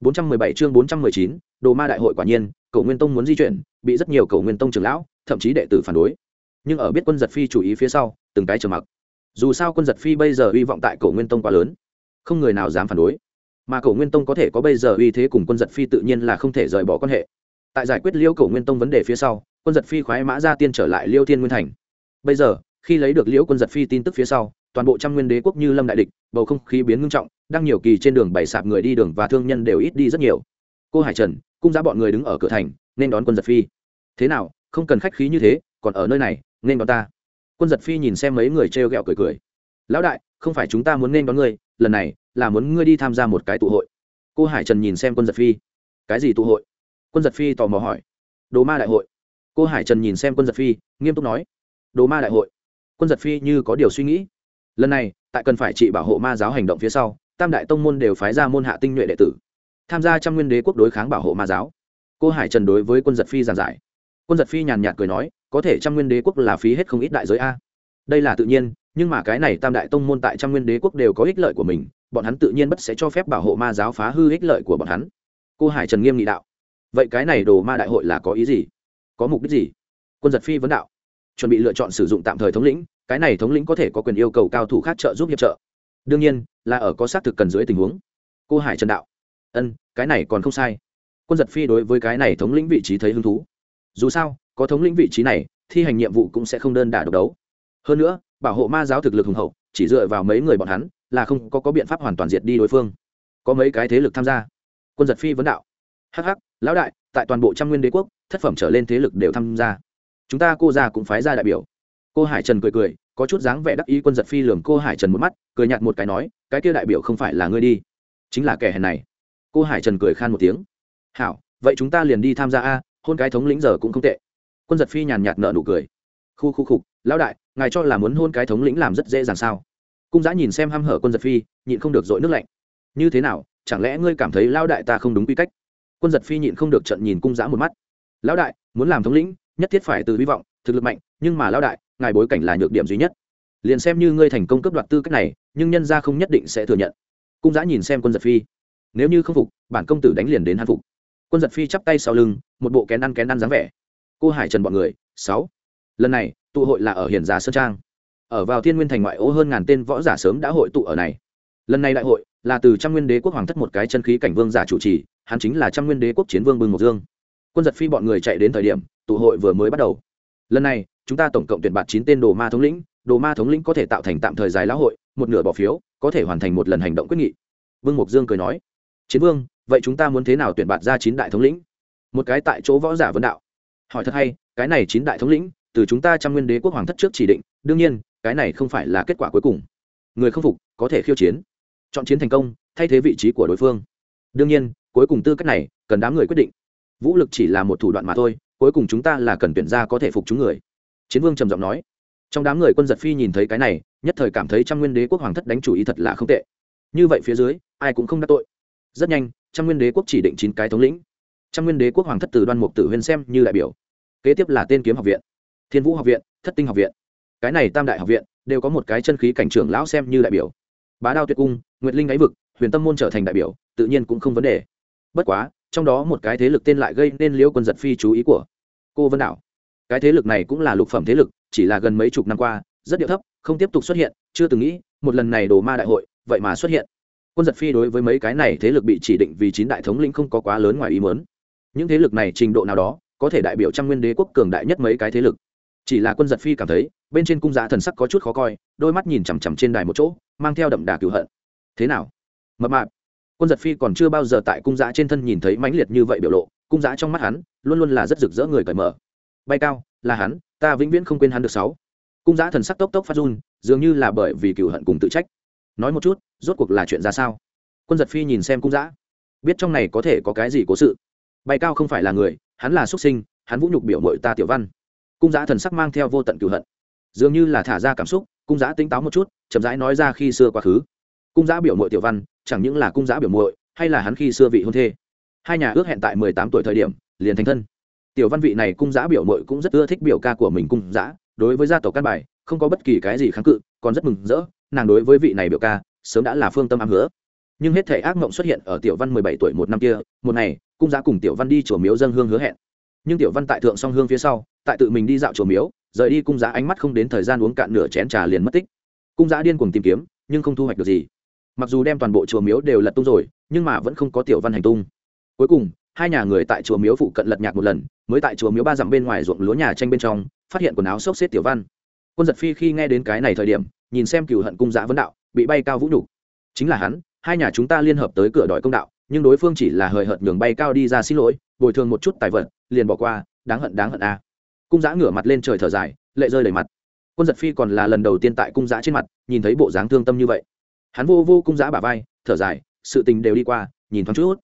A: 417 chương 419, đồ ma đại hội quả nhiên cầu nguyên tông muốn di chuyển bị rất nhiều cầu nguyên tông trưởng lão thậm chí đệ tử phản đối. Nhưng ở biết quân giật phi chủ ý phía sau từng cái trầm mặc. Dù sao quân giật phi bây giờ hy vọng tại cầu nguyên tông quá lớn không người nào dám phản đối mà cổ nguyên tông có thể có bây giờ uy thế cùng quân giật phi tự nhiên là không thể rời bỏ quan hệ. Tại giải quyết liễu cổ nguyên tông vấn đề phía sau, quân giật phi khoái mã ra tiên trở lại liêu thiên nguyên thành. Bây giờ, khi lấy được liễu quân giật phi tin tức phía sau, toàn bộ trăm nguyên đế quốc như lâm đại địch, bầu không khí biến ngưng trọng, đang nhiều kỳ trên đường bày sạp người đi đường và thương nhân đều ít đi rất nhiều. Cô hải trần, cung giá bọn người đứng ở cửa thành, nên đón quân giật phi. Thế nào, không cần khách khí như thế, còn ở nơi này, nên đón ta. Quân giật phi nhìn xem mấy người t r e o g ẹ o cười cười. Lão đại, không phải chúng ta muốn nên đón ngươi lần này là muốn ngươi đi tham gia một cái tụ hội. Cô hải trần nhìn xem quân giật phi. Cái gì tụ hội? Quân giật phi tò mò hỏi. Đồ ma đại hội. Cô hải trần nhìn xem quân giật phi, nghiêm túc nói. Đồ ma đại hội. Quân giật phi như có điều suy nghĩ. Lần này, tại cần phải trị bảo hộ ma giáo hành động phía sau, tam đại tông môn đều phái ra môn hạ tinh nhuệ đệ tử. Tham gia trăm nguyên đế quốc đối kháng bảo hộ ma giáo. Cô hải trần đối với quân giật phi giàn giải. Quân giật phi nhàn nhạt cười nói, có thể trăm nguyên đế quốc là phí hết không ít đại giới a. Đây là tự nhiên nhưng mà cái này tam đại tông môn tại trăm nguyên đế quốc đều có ích lợi của mình, bọn hắn tự nhiên bất sẽ cho phép bảo hộ ma giáo phá hư ích lợi của bọn hắn. Cô hải trần nghiêm nghị đạo. Vậy cái này đồ ma đại hội là có ý gì? Có mục đích gì? Quân giật phi vấn đạo. Chuẩn bị lựa chọn sử dụng tạm thời thống lĩnh, cái này thống lĩnh có thể có quyền yêu cầu cao thủ khác trợ giúp hiệp trợ. Đương nhiên, là ở có xác thực cần dưới tình huống. Cô hải trần đạo. Ân, cái này còn không sai. Quân giật phi đối với cái này thống lĩnh vị trí thấy hứng thú. Dù sao, có thống lĩnh vị trí này, thi hành nhiệm vụ cũng sẽ không đơn đả độc đấu. Hơn nữa bảo hộ ma giáo thực lực hùng hậu chỉ dựa vào mấy người bọn hắn là không có, có biện pháp hoàn toàn diệt đi đối phương. Có mấy cái thế lực tham gia. Quân giật phi vấn đạo. Hh lão đại tại toàn bộ trăm nguyên đế quốc thất phẩm trở lên thế lực đều tham gia. Chúng ta cô già cũng phái ra đại biểu. Cô hải trần cười cười có chút dáng vẻ đắc ý quân giật phi lường cô hải trần một mắt cười nhạt một cái nói cái kia đại biểu không phải là ngươi đi. Chính là kẻ hèn này. Cô hải trần cười khan một tiếng. Hảo vậy chúng ta liền đi tham gia a hôn cái thống lĩnh giờ cũng không tệ. Quân giật phi nhàn nhạt nợ nụ cười. Khu khu khục lão đại, ngài cho là muốn hôn cái thống lĩnh làm rất dễ dàng sao? Cung giã nhìn xem h hở quân giật phi, nhịn không được dội nước lạnh. Như thế nào, chẳng lẽ ngươi cảm thấy lão đại ta không đúng quy cách? Quân giật phi nhịn không được trận nhìn cung giã một mắt. Lão đại, muốn làm thống lĩnh, nhất thiết phải từ hy vọng, thực lực mạnh, nhưng mà lão đại, ngài bối cảnh là nhược điểm duy nhất. Liền xem như ngươi thành công cấp đoạt tư cách này, nhưng nhân gia không nhất định sẽ thừa nhận. Cung giã nhìn xem quân giật phi. Nếu như không phục, bản công tử đánh liền đến hàn phục. Quân giật phi chắp tay sau lưng, một bộ kén ăn kén ăn dáng vẻ. Cô hải trần bọn người, sáu. Lần này tụ hội là ở hiền giả sơn trang. Ở vào thiên nguyên thành ngoại ô hơn ngàn tên võ giả sớm đã hội tụ ở này. Lần này đại hội là từ trăm nguyên đế quốc hoàng thất một cái chân khí cảnh vương giả chủ trì, hắn chính là trăm nguyên đế quốc chiến vương bưng mộc dương. Quân giật phi bọn người chạy đến thời điểm, tụ hội vừa mới bắt đầu. Lần này, chúng ta tổng cộng tuyển bạt chín tên đồ ma thống lĩnh, đồ ma thống lĩnh có thể tạo thành tạm thời dài lão hội, một nửa bỏ phiếu, có thể hoàn thành một lần hành động quyết nghị. Vương mộc dương cười nói, chiến vương, vậy chúng ta muốn thế nào tuyển bạt ra chín đại thống lĩnh? Một cái tại chỗ võ giả vấn đạo, hỏi thật hay, cái này chín đại thống lĩnh từ chúng ta trăm nguyên đế quốc hoàng thất trước chỉ định, đương nhiên, cái này không phải là kết quả cuối cùng. Người không phục, có thể khiêu chiến. Chọn chiến thành công, thay thế vị trí của đối phương. Đương nhiên, cuối cùng tư cách này, cần đám người quyết định. Vũ lực chỉ là một thủ đoạn mà thôi, cuối cùng chúng ta là cần tuyển ra có thể phục chúng người. Chiến vương trầm giọng nói. Trong đám người quân giật phi nhìn thấy cái này, nhất thời cảm thấy trăm nguyên đế quốc hoàng thất đánh chủ ý thật là không tệ. Như vậy phía dưới, ai cũng không đắc tội. Rất nhanh, trăm nguyên đế quốc chỉ định chín cái thống lĩnh. Trăm nguyên đế quốc hoàng thất từ đoan mục tử huyên xem như đại biểu. Kế tiếp là tên kiếm học viện thiên vũ học viện, thất tinh học viện. Cái này tam đại học viện đều có một cái chân khí cảnh trưởng lão xem như đại biểu. Bá đao tuyệt cung, nguyệt linh đáy vực, huyền tâm môn trở thành đại biểu, tự nhiên cũng không vấn đề. Bất quá, trong đó một cái thế lực tên lại gây nên liễu quân giật phi chú ý của cô vân đảo. Cái thế lực này cũng là lục phẩm thế lực, chỉ là gần mấy chục năm qua, rất điệu thấp, không tiếp tục xuất hiện, chưa từng nghĩ, một lần này đồ ma đại hội, vậy mà xuất hiện. Quân giật phi đối với mấy cái này thế lực bị chỉ định vì chín đại thống lĩnh không có quá lớn ngoài ý mớn những thế lực này trình độ nào đó, có thể đại biểu trăm nguyên đế quốc cường đại nhất mấy cái thế lực chỉ là quân giật phi cảm thấy, bên trên cung giá thần sắc có chút khó coi, đôi mắt nhìn chằm chằm trên đài một chỗ, mang theo đậm đà cựu hận. Thế nào? Mập mạp. Quân giật phi còn chưa bao giờ tại cung giá trên thân nhìn thấy mãnh liệt như vậy biểu lộ, cung giá trong mắt hắn, luôn luôn là rất rực rỡ người cởi mở. Bay cao, là hắn, ta vĩnh viễn không quên hắn được sáu. Cung giá thần sắc tốc tốc phát run, dường như là bởi vì cựu hận cùng tự trách. Nói một chút, rốt cuộc là chuyện ra sao? Quân giật phi nhìn xem cung giã. Biết trong này có thể có cái gì cố sự. Bay cao không phải là người, hắn là xuất sinh, hắn vũ nhục biểu mội ta tiểu văn cung giã thần sắc mang theo vô tận cựu hận. Dường như là thả ra cảm xúc, cung giã tính táo một chút, chậm rãi nói ra khi xưa quá khứ. Cung giã biểu mội tiểu văn, chẳng những là cung giã biểu muội, hay là hắn khi xưa vị hôn thê. Hai nhà ước hẹn tại mười tám tuổi thời điểm, liền thành thân. Tiểu văn vị này cung giã biểu muội cũng rất ưa thích biểu ca của mình cung giã, đối với gia tộc căn bài, không có bất kỳ cái gì kháng cự, còn rất mừng rỡ, nàng đối với vị này biểu ca, sớm đã là phương tâm ám hứa. Nhưng hết thể ác mộng xuất hiện ở tiểu văn mười bảy tuổi một năm kia, một ngày, cung giã cùng tiểu văn đi chùa miếu dân hương hứa hẹn nhưng tiểu văn tại thượng song hương phía sau, tại tự mình đi dạo chùa miếu, rời đi cung giá ánh mắt không đến thời gian uống cạn nửa chén trà liền mất tích. Cung giá điên cuồng tìm kiếm, nhưng không thu hoạch được gì. Mặc dù đem toàn bộ chùa miếu đều lật tung rồi, nhưng mà vẫn không có tiểu văn hành tung. Cuối cùng, hai nhà người tại chùa miếu phụ cận lật nhạc một lần, mới tại chùa miếu ba dặm bên ngoài ruộng lúa nhà tranh bên trong, phát hiện quần áo xốc xếp tiểu văn. Quân giật phi khi nghe đến cái này thời điểm, nhìn xem cựu hận cung giã vấn đạo, bị bay cao vũ nhục. Chính là hắn, hai nhà chúng ta liên hợp tới cửa đòi công đạo nhưng đối phương chỉ là hời hợt nhường bay cao đi ra xin lỗi, bồi thường một chút tài vật, liền bỏ qua, đáng hận đáng hận a. À. cung giã ngửa mặt lên trời thở dài, lệ rơi đầy mặt. Quân giật phi còn là lần đầu tiên tại cung giã trên mặt, nhìn thấy bộ dáng thương tâm như vậy. Hắn vô vô cung giã bả vai, thở dài, sự tình đều đi qua, nhìn thoáng chút.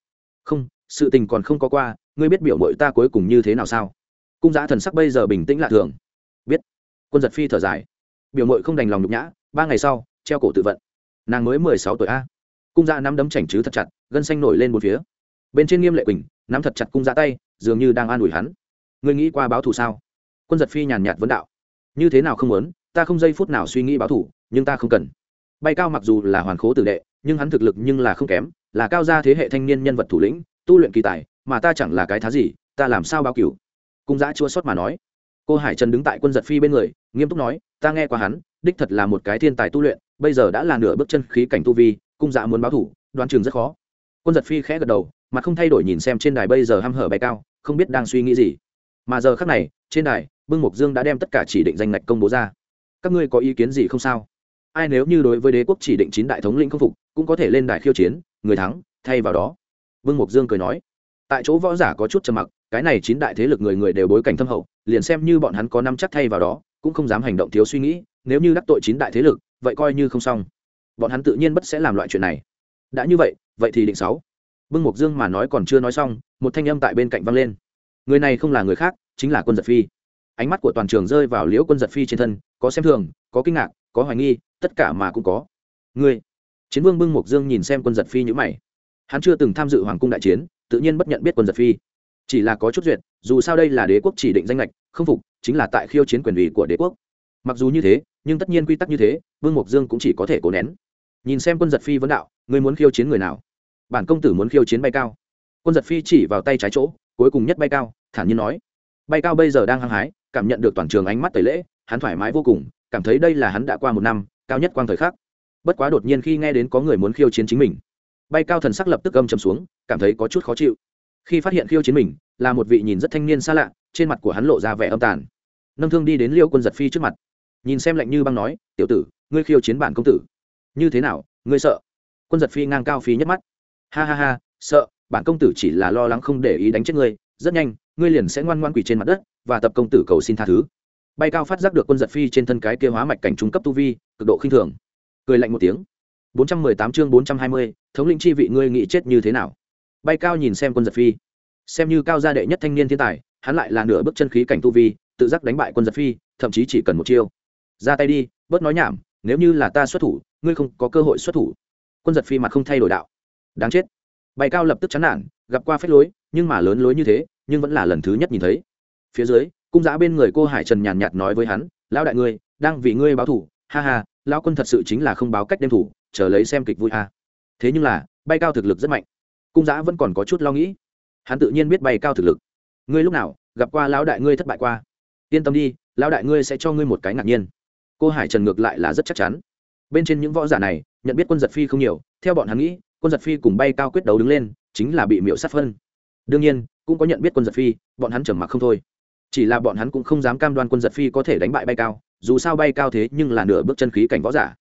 A: Không, sự tình còn không có qua, ngươi biết biểu mội ta cuối cùng như thế nào sao? Cung giã thần sắc bây giờ bình tĩnh lạ thường. Biết. Quân giật phi thở dài. Biểu mội không đành lòng nhục nhã, ba ngày sau, treo cổ tự vận. Nàng mới mười sáu tuổi a cung gia nắm đấm chảnh chứ thật chặt, gân xanh nổi lên một phía. Bên trên nghiêm lệ quỳnh, nắm thật chặt cung gia tay, dường như đang an ủi hắn. Ngươi nghĩ qua báo thù sao? Quân giật phi nhàn nhạt vấn đạo. Như thế nào không muốn, ta không giây phút nào suy nghĩ báo thù, nhưng ta không cần. Bay cao mặc dù là hoàn khố tử đệ, nhưng hắn thực lực nhưng là không kém, là cao gia thế hệ thanh niên nhân vật thủ lĩnh, tu luyện kỳ tài, mà ta chẳng là cái thá gì, ta làm sao báo cửu? Cung giã chua xót mà nói. Cô hải trần đứng tại quân giật phi bên người, nghiêm túc nói, ta nghe qua hắn, đích thật là một cái thiên tài tu luyện, bây giờ đã là nửa bước chân khí cảnh tu vi cung dạ muốn báo thủ, đoán chừng rất khó. Quân giật phi khẽ gật đầu, mà không thay đổi nhìn xem trên đài bây giờ hăm hở bay cao, không biết đang suy nghĩ gì. Mà giờ khác này, trên đài, bưng mục dương đã đem tất cả chỉ định danh ngạch công bố ra. Các ngươi có ý kiến gì không sao? Ai nếu như đối với đế quốc chỉ định chín đại thống lĩnh không phục, cũng có thể lên đài khiêu chiến, người thắng, thay vào đó. Vương mục dương cười nói. Tại chỗ võ giả có chút trầm mặc, cái này chín đại thế lực người người đều bối cảnh thâm hậu, liền xem như bọn hắn có năm chắc thay vào đó, cũng không dám hành động thiếu suy nghĩ, nếu như đắc tội chín đại thế lực, vậy coi như không xong bọn hắn tự nhiên bất sẽ làm loại chuyện này. Đã như vậy vậy thì định sáu. Vương mục dương mà nói còn chưa nói xong, một thanh âm tại bên cạnh vang lên. Người này không là người khác, chính là quân giật phi. Ánh mắt của toàn trường rơi vào liễu quân giật phi trên thân, có xem thường, có kinh ngạc, có hoài nghi, tất cả mà cũng có. Người. chiến vương bưng mục dương nhìn xem quân giật phi nhữ mày. Hắn chưa từng tham dự hoàng cung đại chiến, tự nhiên bất nhận biết quân giật phi. Chỉ là có chút duyệt, dù sao đây là đế quốc chỉ định danh lệch, không phục, chính là tại khiêu chiến quyền ủy của đế quốc. Mặc dù như thế, nhưng tất nhiên quy tắc như thế, vương mục dương cũng chỉ có thể cố nén nhìn xem quân giật phi vấn đạo, ngươi muốn khiêu chiến người nào? Bản công tử muốn khiêu chiến bay cao. Quân giật phi chỉ vào tay trái chỗ, cuối cùng nhất bay cao, thản nhiên nói. Bay cao bây giờ đang hăng hái, cảm nhận được toàn trường ánh mắt tẩy lễ, hắn thoải mái vô cùng, cảm thấy đây là hắn đã qua một năm, cao nhất quang thời khắc. Bất quá đột nhiên khi nghe đến có người muốn khiêu chiến chính mình, bay cao thần sắc lập tức âm chầm xuống, cảm thấy có chút khó chịu. Khi phát hiện khiêu chiến mình, là một vị nhìn rất thanh niên xa lạ, trên mặt của hắn lộ ra vẻ âm tàn. Nâng thương đi đến liêu quân giật phi trước mặt. Nhìn xem lạnh như băng nói, tiểu tử, ngươi khiêu chiến bản công tử như thế nào ngươi sợ? Quân giật phi ngang cao phi nhất mắt. Ha ha ha sợ bản công tử chỉ là lo lắng không để ý đánh chết ngươi rất nhanh ngươi liền sẽ ngoan ngoan quỳ trên mặt đất và tập công tử cầu xin tha thứ. Bay cao phát giác được quân giật phi trên thân cái kia hóa mạch cảnh trung cấp tu vi cực độ khinh thường. Cười lạnh một tiếng. 418 chương 420, thống lĩnh chi vị ngươi nghĩ chết như thế nào? Bay cao nhìn xem quân giật phi. Xem như cao gia đệ nhất thanh niên thiên tài hắn lại là nửa bước chân khí cảnh tu vi tự giác đánh bại quân giật phi thậm chí chỉ cần một chiêu. Ra tay đi bớt nói nhảm nếu như là ta xuất thủ ngươi không có cơ hội xuất thủ. Quân giật phi mặt không thay đổi đạo. Đáng chết. Bày cao lập tức chán nản, gặp qua phép lối, nhưng mà lớn lối như thế, nhưng vẫn là lần thứ nhất nhìn thấy. Phía dưới, cung giã bên người cô hải trần nhàn nhạt nói với hắn, lão đại ngươi, đang vì ngươi báo thủ ha ha, lão quân thật sự chính là không báo cách đem thủ, chờ lấy xem kịch vui ha thế nhưng là bay cao thực lực rất mạnh. Cung giã vẫn còn có chút lo nghĩ. Hắn tự nhiên biết bay cao thực lực. Ngươi lúc nào gặp qua lão đại ngươi thất bại qua? Yên tâm đi, lão đại ngươi sẽ cho ngươi một cái ngạc nhiên. Cô hải trần ngược lại là rất chắc chắn bên trên những võ giả này, nhận biết quân giật phi không nhiều, theo bọn hắn nghĩ, quân giật phi cùng bay cao quyết đấu đứng lên, chính là bị miễu sát phân. Đương nhiên, cũng có nhận biết quân giật phi, bọn hắn trầm mặc không thôi. Chỉ là bọn hắn cũng không dám cam đoan quân giật phi có thể đánh bại bay cao, dù sao bay cao thế nhưng là nửa bước chân khí cảnh võ giả.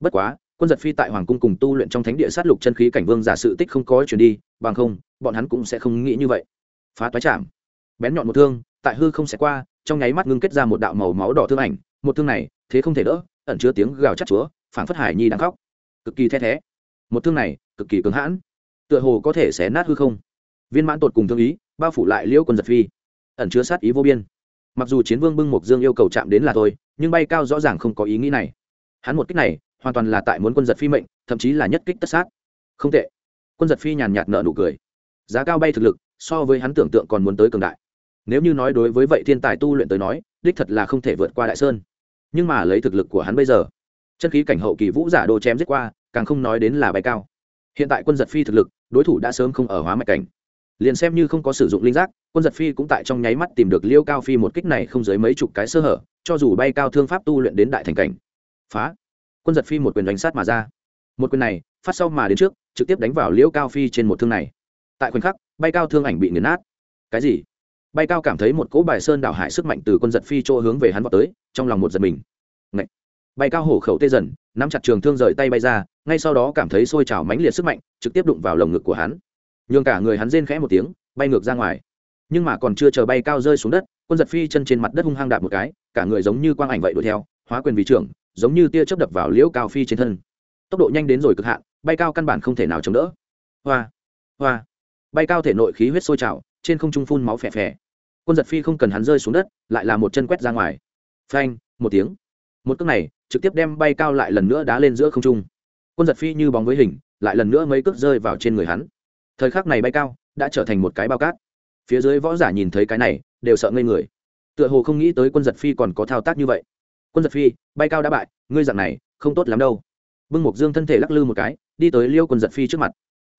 A: Bất quá, quân giật phi tại hoàng cung cùng tu luyện trong thánh địa sát lục chân khí cảnh vương giả sự tích không có chuyển đi, bằng không, bọn hắn cũng sẽ không nghĩ như vậy. Phá toái chạm bén nhọn một thương, tại hư không sẽ qua, trong nháy mắt ngưng kết ra một đạo màu máu đỏ thương ảnh. Một thương này, thế không thể đỡ, ẩn chứa tiếng gào chắc chúa phảng phất hải nhi đang khóc. Cực kỳ the thé một thương này, cực kỳ cứng hãn. Tựa hồ có thể xé nát hư không. Viên mãn tột cùng thương ý, bao phủ lại liễu quân giật phi. Ẩn chứa sát ý vô biên. Mặc dù chiến vương bưng mộc dương yêu cầu chạm đến là thôi, nhưng bay cao rõ ràng không có ý nghĩ này. Hắn một kích này, hoàn toàn là tại muốn quân giật phi mệnh, thậm chí là nhất kích tất sát. Không tệ. Quân giật phi nhàn nhạt nợ nụ cười. Giá cao bay thực lực, so với hắn tưởng tượng còn muốn tới cường đại. Nếu như nói đối với vậy thiên tài tu luyện tới nói, đích thật là không thể vượt qua đại sơn. Nhưng mà lấy thực lực của hắn bây giờ chân khí cảnh hậu kỳ vũ giả đồ chém giết qua, càng không nói đến là bay cao. Hiện tại quân giật phi thực lực, đối thủ đã sớm không ở hóa mạch cảnh. Liền xem như không có sử dụng linh giác, quân giật phi cũng tại trong nháy mắt tìm được liêu cao phi một kích này không dưới mấy chục cái sơ hở, cho dù bay cao thương pháp tu luyện đến đại thành cảnh. Phá! Quân giật phi một quyền đánh sát mà ra. Một quyền này, phát sau mà đến trước, trực tiếp đánh vào liêu cao phi trên một thương này. Tại khoảnh khắc, bay cao thương ảnh bị nghiền nát. Cái gì? Bay cao cảm thấy một cỗ bài sơn đảo hải sức mạnh từ quân giật phi chỗ hướng về hắn vào tới, trong lòng một giật mình bay cao hổ khẩu tê dần, nắm chặt trường thương rời tay bay ra, ngay sau đó cảm thấy sôi trào mãnh liệt sức mạnh, trực tiếp đụng vào lồng ngực của hắn. Nhường cả người hắn rên khẽ một tiếng, bay ngược ra ngoài. Nhưng mà còn chưa chờ bay cao rơi xuống đất, quân giật phi chân trên mặt đất hung hăng đạp một cái, cả người giống như quang ảnh vậy đuổi theo, hóa quyền vị trưởng, giống như tia chớp đập vào liễu cao phi trên thân. Tốc độ nhanh đến rồi cực hạn, bay cao căn bản không thể nào chống đỡ. Hoa hoa. Bay cao thể nội khí huyết sôi trào, trên không trung phun máu phè phè. Quân giật phi không cần hắn rơi xuống đất, lại là một chân quét ra ngoài. Phanh, một tiếng một cước này trực tiếp đem bay cao lại lần nữa đá lên giữa không trung. Quân giật phi như bóng với hình, lại lần nữa mấy cước rơi vào trên người hắn. Thời khắc này bay cao đã trở thành một cái bao cát. Phía dưới võ giả nhìn thấy cái này, đều sợ ngây người. Tựa hồ không nghĩ tới quân giật phi còn có thao tác như vậy. Quân giật phi, bay cao đã bại, ngươi dặn này, không tốt lắm đâu. Bưng mục dương thân thể lắc lư một cái, đi tới liêu quân giật phi trước mặt.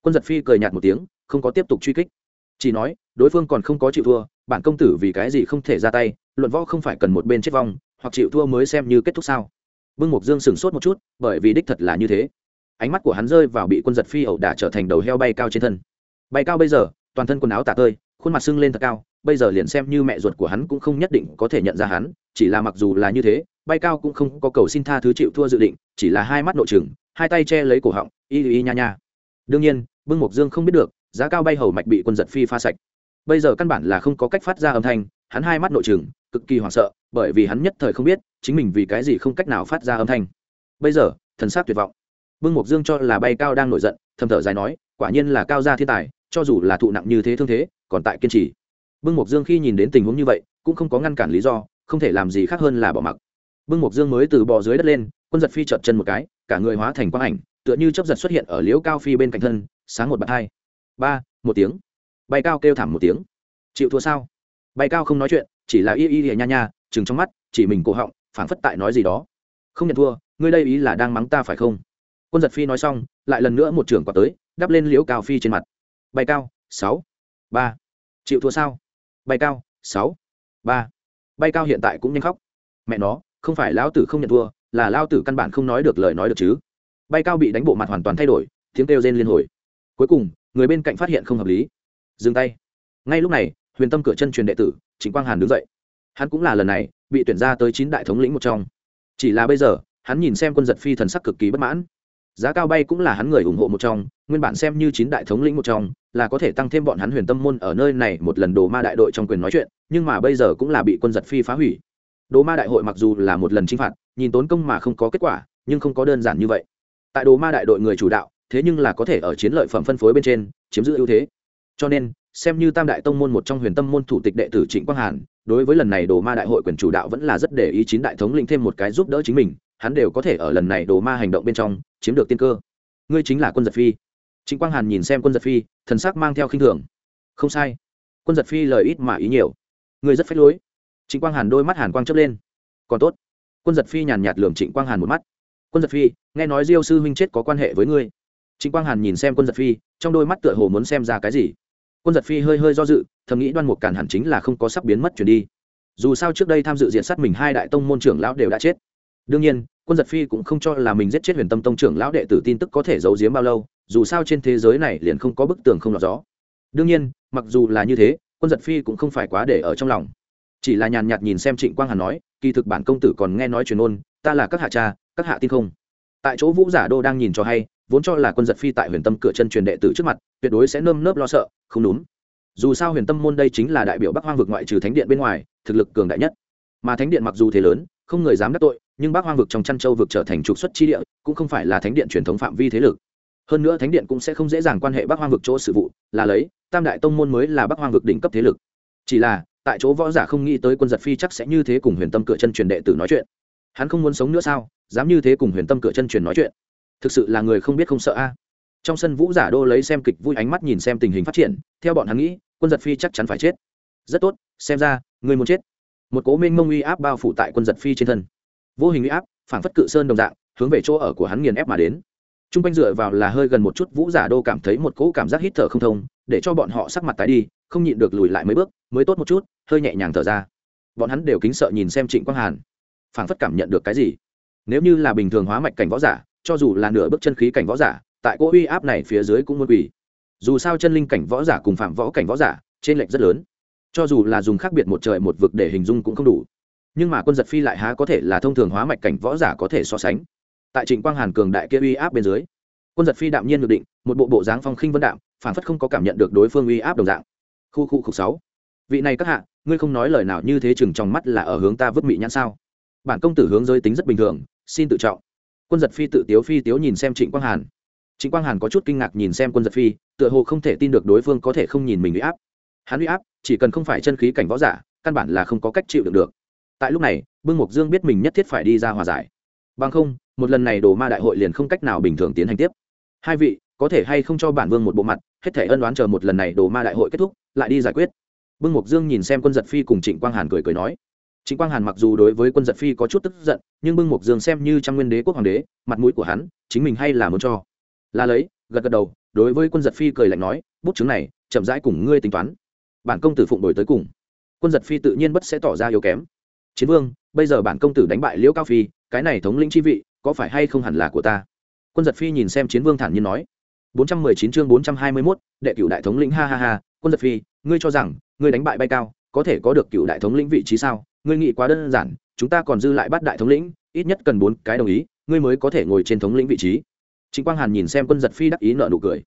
A: Quân giật phi cười nhạt một tiếng, không có tiếp tục truy kích. Chỉ nói, đối phương còn không có chịu thua, bản công tử vì cái gì không thể ra tay luận võ không phải cần một bên chết vong, hoặc chịu thua mới xem như kết thúc sao? Vương mục dương sửng sốt một chút, bởi vì đích thật là như thế. Ánh mắt của hắn rơi vào bị quân giật phi ẩu đả trở thành đầu heo bay cao trên thân. Bay cao bây giờ, toàn thân quần áo tả tơi, khuôn mặt sưng lên thật cao, bây giờ liền xem như mẹ ruột của hắn cũng không nhất định có thể nhận ra hắn, chỉ là mặc dù là như thế, bay cao cũng không có cầu xin tha thứ chịu thua dự định, chỉ là hai mắt nội trừng, hai tay che lấy cổ họng, y y nha nha. Đương nhiên bưng mục dương không biết được, giá cao bay hầu mạch bị quân giật phi pha sạch. Bây giờ căn bản là không có cách phát ra âm thanh, hắn hai mắt nội trừng cực kỳ hoảng sợ, bởi vì hắn nhất thời không biết, chính mình vì cái gì không cách nào phát ra âm thanh. Bây giờ, thần sát tuyệt vọng. Bưng mộc dương cho là bay cao đang nổi giận, thầm thở dài nói, quả nhiên là cao gia thiên tài, cho dù là thụ nặng như thế thương thế, còn tại kiên trì. Bưng mộc dương khi nhìn đến tình huống như vậy, cũng không có ngăn cản lý do, không thể làm gì khác hơn là bỏ mặc. Bưng mộc dương mới từ bò dưới đất lên, quân giật phi trợt chân một cái, cả người hóa thành quang ảnh, tựa như chấp giật xuất hiện ở liễu cao phi bên cạnh thân, sáng một bạt hai. Ba, một tiếng. Bay cao kêu thảm một tiếng. Chịu thua sao? Bay cao không nói chuyện chỉ là y y y nha nha, chừng trong mắt, chỉ mình cổ họng, phảng phất tại nói gì đó. Không nhận thua, ngươi đây ý là đang mắng ta phải không? Quân giật phi nói xong, lại lần nữa một trưởng quả tới, đắp lên liễu cao phi trên mặt. Bay cao, sáu, ba. Chịu thua sao? Bay cao, sáu, ba. Bay cao hiện tại cũng nhanh khóc. Mẹ nó, không phải lão tử không nhận thua, là lao tử căn bản không nói được lời nói được chứ. Bay cao bị đánh bộ mặt hoàn toàn thay đổi, tiếng kêu rên liên hồi. Cuối cùng, người bên cạnh phát hiện không hợp lý. Dừng tay. Ngay lúc này, huyền tâm cửa chân truyền đệ tử chính quang hàn đứng dậy. Hắn cũng là lần này bị tuyển ra tới chín đại thống lĩnh một trong. Chỉ là bây giờ, hắn nhìn xem quân giật phi thần sắc cực kỳ bất mãn. Giá cao bay cũng là hắn người ủng hộ một trong, nguyên bản xem như chín đại thống lĩnh một trong, là có thể tăng thêm bọn hắn huyền tâm môn ở nơi này một lần đồ ma đại đội trong quyền nói chuyện, nhưng mà bây giờ cũng là bị quân giật phi phá hủy. Đồ ma đại hội mặc dù là một lần chinh phạt, nhìn tốn công mà không có kết quả, nhưng không có đơn giản như vậy. Tại đồ ma đại đội người chủ đạo, thế nhưng là có thể ở chiến lợi phẩm phân phối bên trên, chiếm giữ ưu thế. Cho nên xem như tam đại tông môn một trong huyền tâm môn thủ tịch đệ tử trịnh quang hàn, đối với lần này đồ ma đại hội quyền chủ đạo vẫn là rất để ý chín đại thống lĩnh thêm một cái giúp đỡ chính mình, hắn đều có thể ở lần này đồ ma hành động bên trong chiếm được tiên cơ. Ngươi chính là quân giật phi. Trịnh quang hàn nhìn xem quân giật phi, thần sắc mang theo khinh thường. Không sai. Quân giật phi lời ít mà ý nhiều. Ngươi rất phách lối. Trịnh quang hàn đôi mắt hàn quang chớp lên. Còn tốt. Quân giật phi nhàn nhạt lường trịnh quang hàn một mắt. Quân giật phi, nghe nói diêu sư huynh chết có quan hệ với ngươi. Trịnh quang hàn nhìn xem quân giật phi, trong đôi mắt tựa hồ muốn xem ra cái gì quân giật phi hơi hơi do dự, thầm nghĩ đoan mục càn hẳn chính là không có sắp biến mất chuyển đi. Dù sao trước đây tham dự diện sát mình hai đại tông môn trưởng lão đều đã chết. Đương nhiên, quân giật phi cũng không cho là mình giết chết huyền tâm tông trưởng lão đệ tử tin tức có thể giấu giếm bao lâu, dù sao trên thế giới này liền không có bức tường không lọt gió. Đương nhiên, mặc dù là như thế, quân giật phi cũng không phải quá để ở trong lòng. Chỉ là nhàn nhạt nhìn xem trịnh quang hàn nói, kỳ thực bản công tử còn nghe nói truyền ôn, ta là các hạ cha, các hạ tin không? Tại chỗ vũ giả đô đang nhìn cho hay vốn cho là quân giật phi tại huyền tâm cửa chân truyền đệ tử trước mặt, tuyệt đối sẽ nơm nớp lo sợ, không đúng. Dù sao huyền tâm môn đây chính là đại biểu bắc hoang vực ngoại trừ thánh điện bên ngoài, thực lực cường đại nhất. Mà thánh điện mặc dù thế lớn, không người dám đắc tội, nhưng bắc hoang vực trong chăn châu vực trở thành trục xuất chi địa, cũng không phải là thánh điện truyền thống phạm vi thế lực. Hơn nữa thánh điện cũng sẽ không dễ dàng quan hệ bắc hoang vực chỗ sự vụ, là lấy, tam đại tông môn mới là bắc hoang vực đỉnh cấp thế lực. Chỉ là, tại chỗ võ giả không nghĩ tới quân giật phi chắc sẽ như thế cùng huyền tâm cửa chân truyền đệ tử nói chuyện. Hắn không muốn sống nữa sao? Dám như thế cùng huyền tâm cửa chân truyền nói chuyện thực sự là người không biết không sợ a. Trong sân vũ giả đô lấy xem kịch vui ánh mắt nhìn xem tình hình phát triển, theo bọn hắn nghĩ, quân giật phi chắc chắn phải chết. Rất tốt, xem ra, người muốn chết. Một cố minh mông uy áp bao phủ tại quân giật phi trên thân. Vô hình uy áp phản phất cự sơn đồng dạng, hướng về chỗ ở của hắn nghiền ép mà đến. T r u n g quanh dựa vào là hơi gần một chút vũ giả đô cảm thấy một cỗ cảm giác hít thở không thông, để cho bọn họ sắc mặt tái đi, không nhịn được lùi lại mấy bước, mới tốt một chút, hơi nhẹ nhàng thở ra. Bọn hắn đều kính sợ nhìn xem trịnh quang hàn. Phản phất cảm nhận được cái gì? Nếu như là bình thường hóa mạch cảnh võ giả cho dù là nửa bước chân khí cảnh võ giả, tại cỗ uy áp này phía dưới cũng muốn quỳ. Dù sao chân linh cảnh võ giả cùng phạm võ cảnh võ giả, trên lệnh rất lớn. Cho dù là dùng khác biệt một trời một vực để hình dung cũng không đủ. Nhưng mà quân giật phi lại há có thể là thông thường hóa mạch cảnh võ giả có thể so sánh. Tại trịnh quang hàn cường đại kia uy áp bên dưới, quân giật phi đạm nhiên được định, một bộ bộ dáng phong khinh vân đạm phản phất không có cảm nhận được đối phương uy áp đồng dạng. Khu khu khục sáu. Vị này các hạ, ngươi không nói lời nào như thế chừng trong mắt là ở hướng ta vứt mị nhãn sao? Bản công tử hướng giới tính rất bình thường, xin tự trọng quân giật phi tự tiếu phi tiếu nhìn xem trịnh quang hàn. Trịnh quang hàn có chút kinh ngạc nhìn xem quân giật phi, tựa hồ không thể tin được đối phương có thể không nhìn mình uy áp. Hắn uy áp, chỉ cần không phải chân khí cảnh võ giả, căn bản là không có cách chịu được được. Tại lúc này, bưng mục dương biết mình nhất thiết phải đi ra hòa giải. Bằng không, một lần này đồ ma đại hội liền không cách nào bình thường tiến hành tiếp. Hai vị, có thể hay không cho bản vương một bộ mặt, hết thể ân đoán chờ một lần này đồ ma đại hội kết thúc, lại đi giải quyết. Bưng mục dương nhìn xem quân giật phi cùng trịnh quang hàn cười cười nói trịnh quang hàn mặc dù đối với quân giật phi có chút tức giận nhưng bưng mục dương xem như Trang nguyên đế quốc hoàng đế mặt mũi của hắn chính mình hay là muốn cho. Là lấy gật gật đầu đối với quân giật phi cười lạnh nói bút chứng này chậm rãi cùng ngươi tính toán. Bản công tử phụng đổi tới cùng. Quân giật phi tự nhiên bất sẽ tỏ ra yếu kém. Chiến vương bây giờ bản công tử đánh bại liễu cao phi cái này thống lĩnh chi vị có phải hay không hẳn là của ta? Quân giật phi nhìn xem chiến vương thản nhiên nói 419 chương 421, đệ cửu đại thống lĩnh ha ha ha quân giật phi ngươi cho rằng ngươi đánh bại bay cao có thể có được cửu đại thống lĩnh vị trí sao? Ngươi nghĩ quá đơn giản chúng ta còn dư lại bắt đại thống lĩnh ít nhất cần bốn cái đồng ý ngươi mới có thể ngồi trên thống lĩnh vị trí Chính Quang Hàn nhìn xem Quân Giật Phi đắc ý nở nụ cười.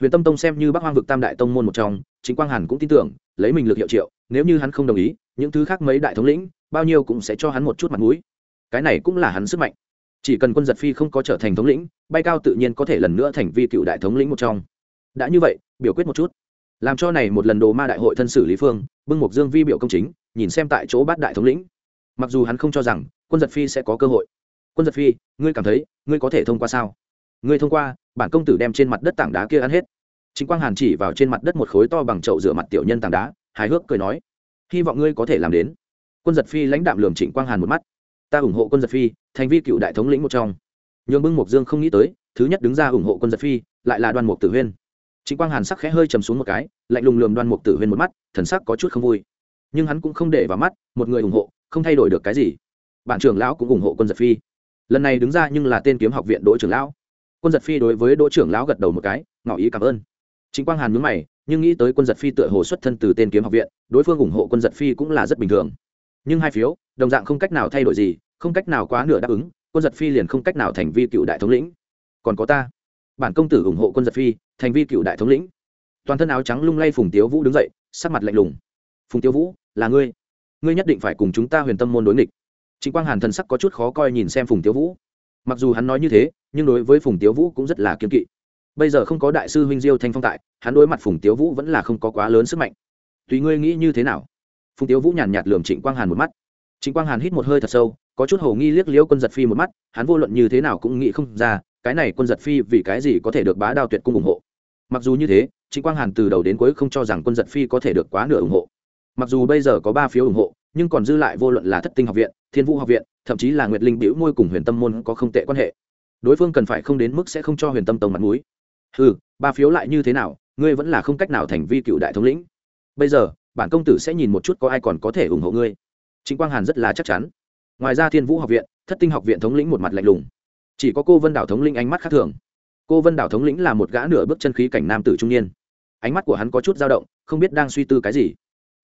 A: Huyền Tâm Tông xem như Bắc Hoang vực Tam đại tông môn một trong, Chính Quang Hàn cũng tin tưởng, lấy mình lực hiệu triệu, nếu như hắn không đồng ý, những thứ khác mấy đại thống lĩnh, bao nhiêu cũng sẽ cho hắn một chút mặt mũi. Cái này cũng là hắn sức mạnh. Chỉ cần Quân Giật Phi không có trở thành thống lĩnh, bay cao tự nhiên có thể lần nữa thành vi cựu đại thống lĩnh một trong. Đã như vậy, biểu quyết một chút. Làm cho này một lần đồ ma đại hội thân xử Lý Phương, bưng một dương vi biểu công chính, nhìn xem tại chỗ bát đại thống lĩnh. Mặc dù hắn không cho rằng Quân Giật Phi sẽ có cơ hội. Quân Giật Phi, ngươi cảm thấy, ngươi có thể thông qua sao? Ngươi thông qua, bản công tử đem trên mặt đất tảng đá kia ăn hết chính quang hàn chỉ vào trên mặt đất một khối to bằng chậu rửa mặt tiểu nhân tảng đá hài hước cười nói hy vọng ngươi có thể làm đến quân giật phi lãnh đạm lường trịnh quang hàn một mắt ta ủng hộ quân giật phi thành vi cựu đại thống lĩnh một trong nhường bưng mục dương không nghĩ tới thứ nhất đứng ra ủng hộ quân giật phi lại là đoàn mục tử huyên trịnh quang hàn sắc khẽ hơi chầm xuống một cái, lạnh lùng lườm đoan mục tử huyên một mắt, thần sắc có chút không vui. Nhưng hắn cũng không để vào mắt, một người ủng hộ, không thay đổi được cái gì. Bản trưởng lão cũng ủng hộ quân giật phi. Lần này đứng ra nhưng là tên kiếm học viện đỗ trưởng lão. Quân giật phi đối với đỗ trưởng lão gật đầu một cái, ngỏ ý cảm ơn. Chính quang hàn nhướng mày, nhưng nghĩ tới quân giật phi tựa hồ xuất thân từ tên kiếm học viện, đối phương ủng hộ quân giật phi cũng là rất bình thường. Nhưng hai phiếu, đồng dạng không cách nào thay đổi gì, không cách nào quá nửa đáp ứng, quân giật phi liền không cách nào thành vi cựu đại thống lĩnh. Còn có ta bản công tử ủng hộ quân giật phi, thành vi cựu đại thống lĩnh. Toàn thân áo trắng lung lay phùng tiếu vũ đứng dậy, sắc mặt lạnh lùng. Phùng tiếu vũ, là ngươi. Ngươi nhất định phải cùng chúng ta huyền tâm môn đối nghịch. Chính quang hàn thần sắc có chút khó coi nhìn xem phùng tiếu vũ. Mặc dù hắn nói như thế, nhưng đối với phùng tiếu vũ cũng rất là kiên kỵ. Bây giờ không có đại sư huynh diêu thanh phong tại, hắn đối mặt phùng tiếu vũ vẫn là không có quá lớn sức mạnh. Tùy ngươi nghĩ như thế nào? Phùng tiếu vũ nhàn nhạt lườm trịnh quang hàn một mắt. Trịnh quang hàn hít một hơi thật sâu, có chút hầu nghi liếc liễu quân giật phi một mắt, hắn vô luận như thế nào cũng nghĩ không ra cái này quân giật phi vì cái gì có thể được bá đao tuyệt cung ủng hộ? Mặc dù như thế, trịnh quang hàn từ đầu đến cuối không cho rằng quân giật phi có thể được quá nửa ủng hộ. Mặc dù bây giờ có ba phiếu ủng hộ, nhưng còn dư lại vô luận là thất tinh học viện, thiên vũ học viện, thậm chí là nguyệt linh biểu môi cùng huyền tâm môn có không tệ quan hệ. Đối phương cần phải không đến mức sẽ không cho huyền tâm tông mặt mũi. Ừ ba phiếu lại như thế nào, ngươi vẫn là không cách nào thành vi cựu đại thống lĩnh. Bây giờ, bản công tử sẽ nhìn một chút có ai còn có thể ủng hộ ngươi. Chính quang hàn rất là chắc chắn. Ngoài ra thiên vũ học viện, thất tinh học viện thống lĩnh một mặt lạnh lùng chỉ có cô vân đảo thống lĩnh ánh mắt khác thường. Cô vân đảo thống lĩnh là một gã nửa bước chân khí cảnh nam tử trung niên. Ánh mắt của hắn có chút dao động, không biết đang suy tư cái gì.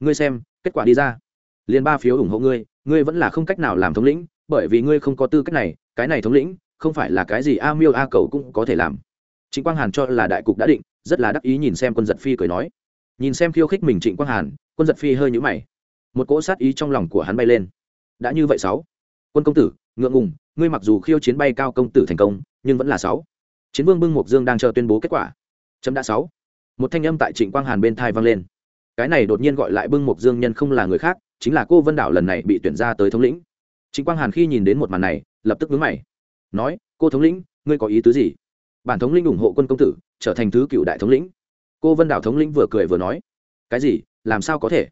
A: Ngươi xem, kết quả đi ra. Liền ba phiếu ủng hộ ngươi ngươi vẫn là không cách nào làm thống lĩnh, bởi vì ngươi không có tư cách này, cái này thống lĩnh, không phải là cái gì a miêu a cầu cũng có thể làm. Trịnh quang hàn cho là đại cục đã định, rất là đắc ý nhìn xem quân giật phi cười nói. Nhìn xem khiêu khích mình trịnh quang hàn, quân giật phi hơi nhũ mày. Một cỗ sát ý trong lòng của hắn bay lên. Đã như vậy sáu. Quân công tử, ngượng ngùng ngươi mặc dù khiêu chiến bay cao công tử thành công, nhưng vẫn là sáu. Chiến vương bưng mộc dương đang chờ tuyên bố kết quả. Chấm đã sáu. Một thanh âm tại trịnh quang hàn bên thai vang lên. Cái này đột nhiên gọi lại bưng mộc dương nhân không là người khác, chính là cô vân đảo lần này bị tuyển ra tới thống lĩnh. Trịnh quang hàn khi nhìn đến một màn này, lập tức vướng mày. Nói, cô thống lĩnh, ngươi có ý tứ gì? Bản thống lĩnh ủng hộ quân công tử, trở thành thứ cựu đại thống lĩnh. Cô vân đảo thống lĩnh vừa cười vừa nói, cái gì? Làm sao có thể?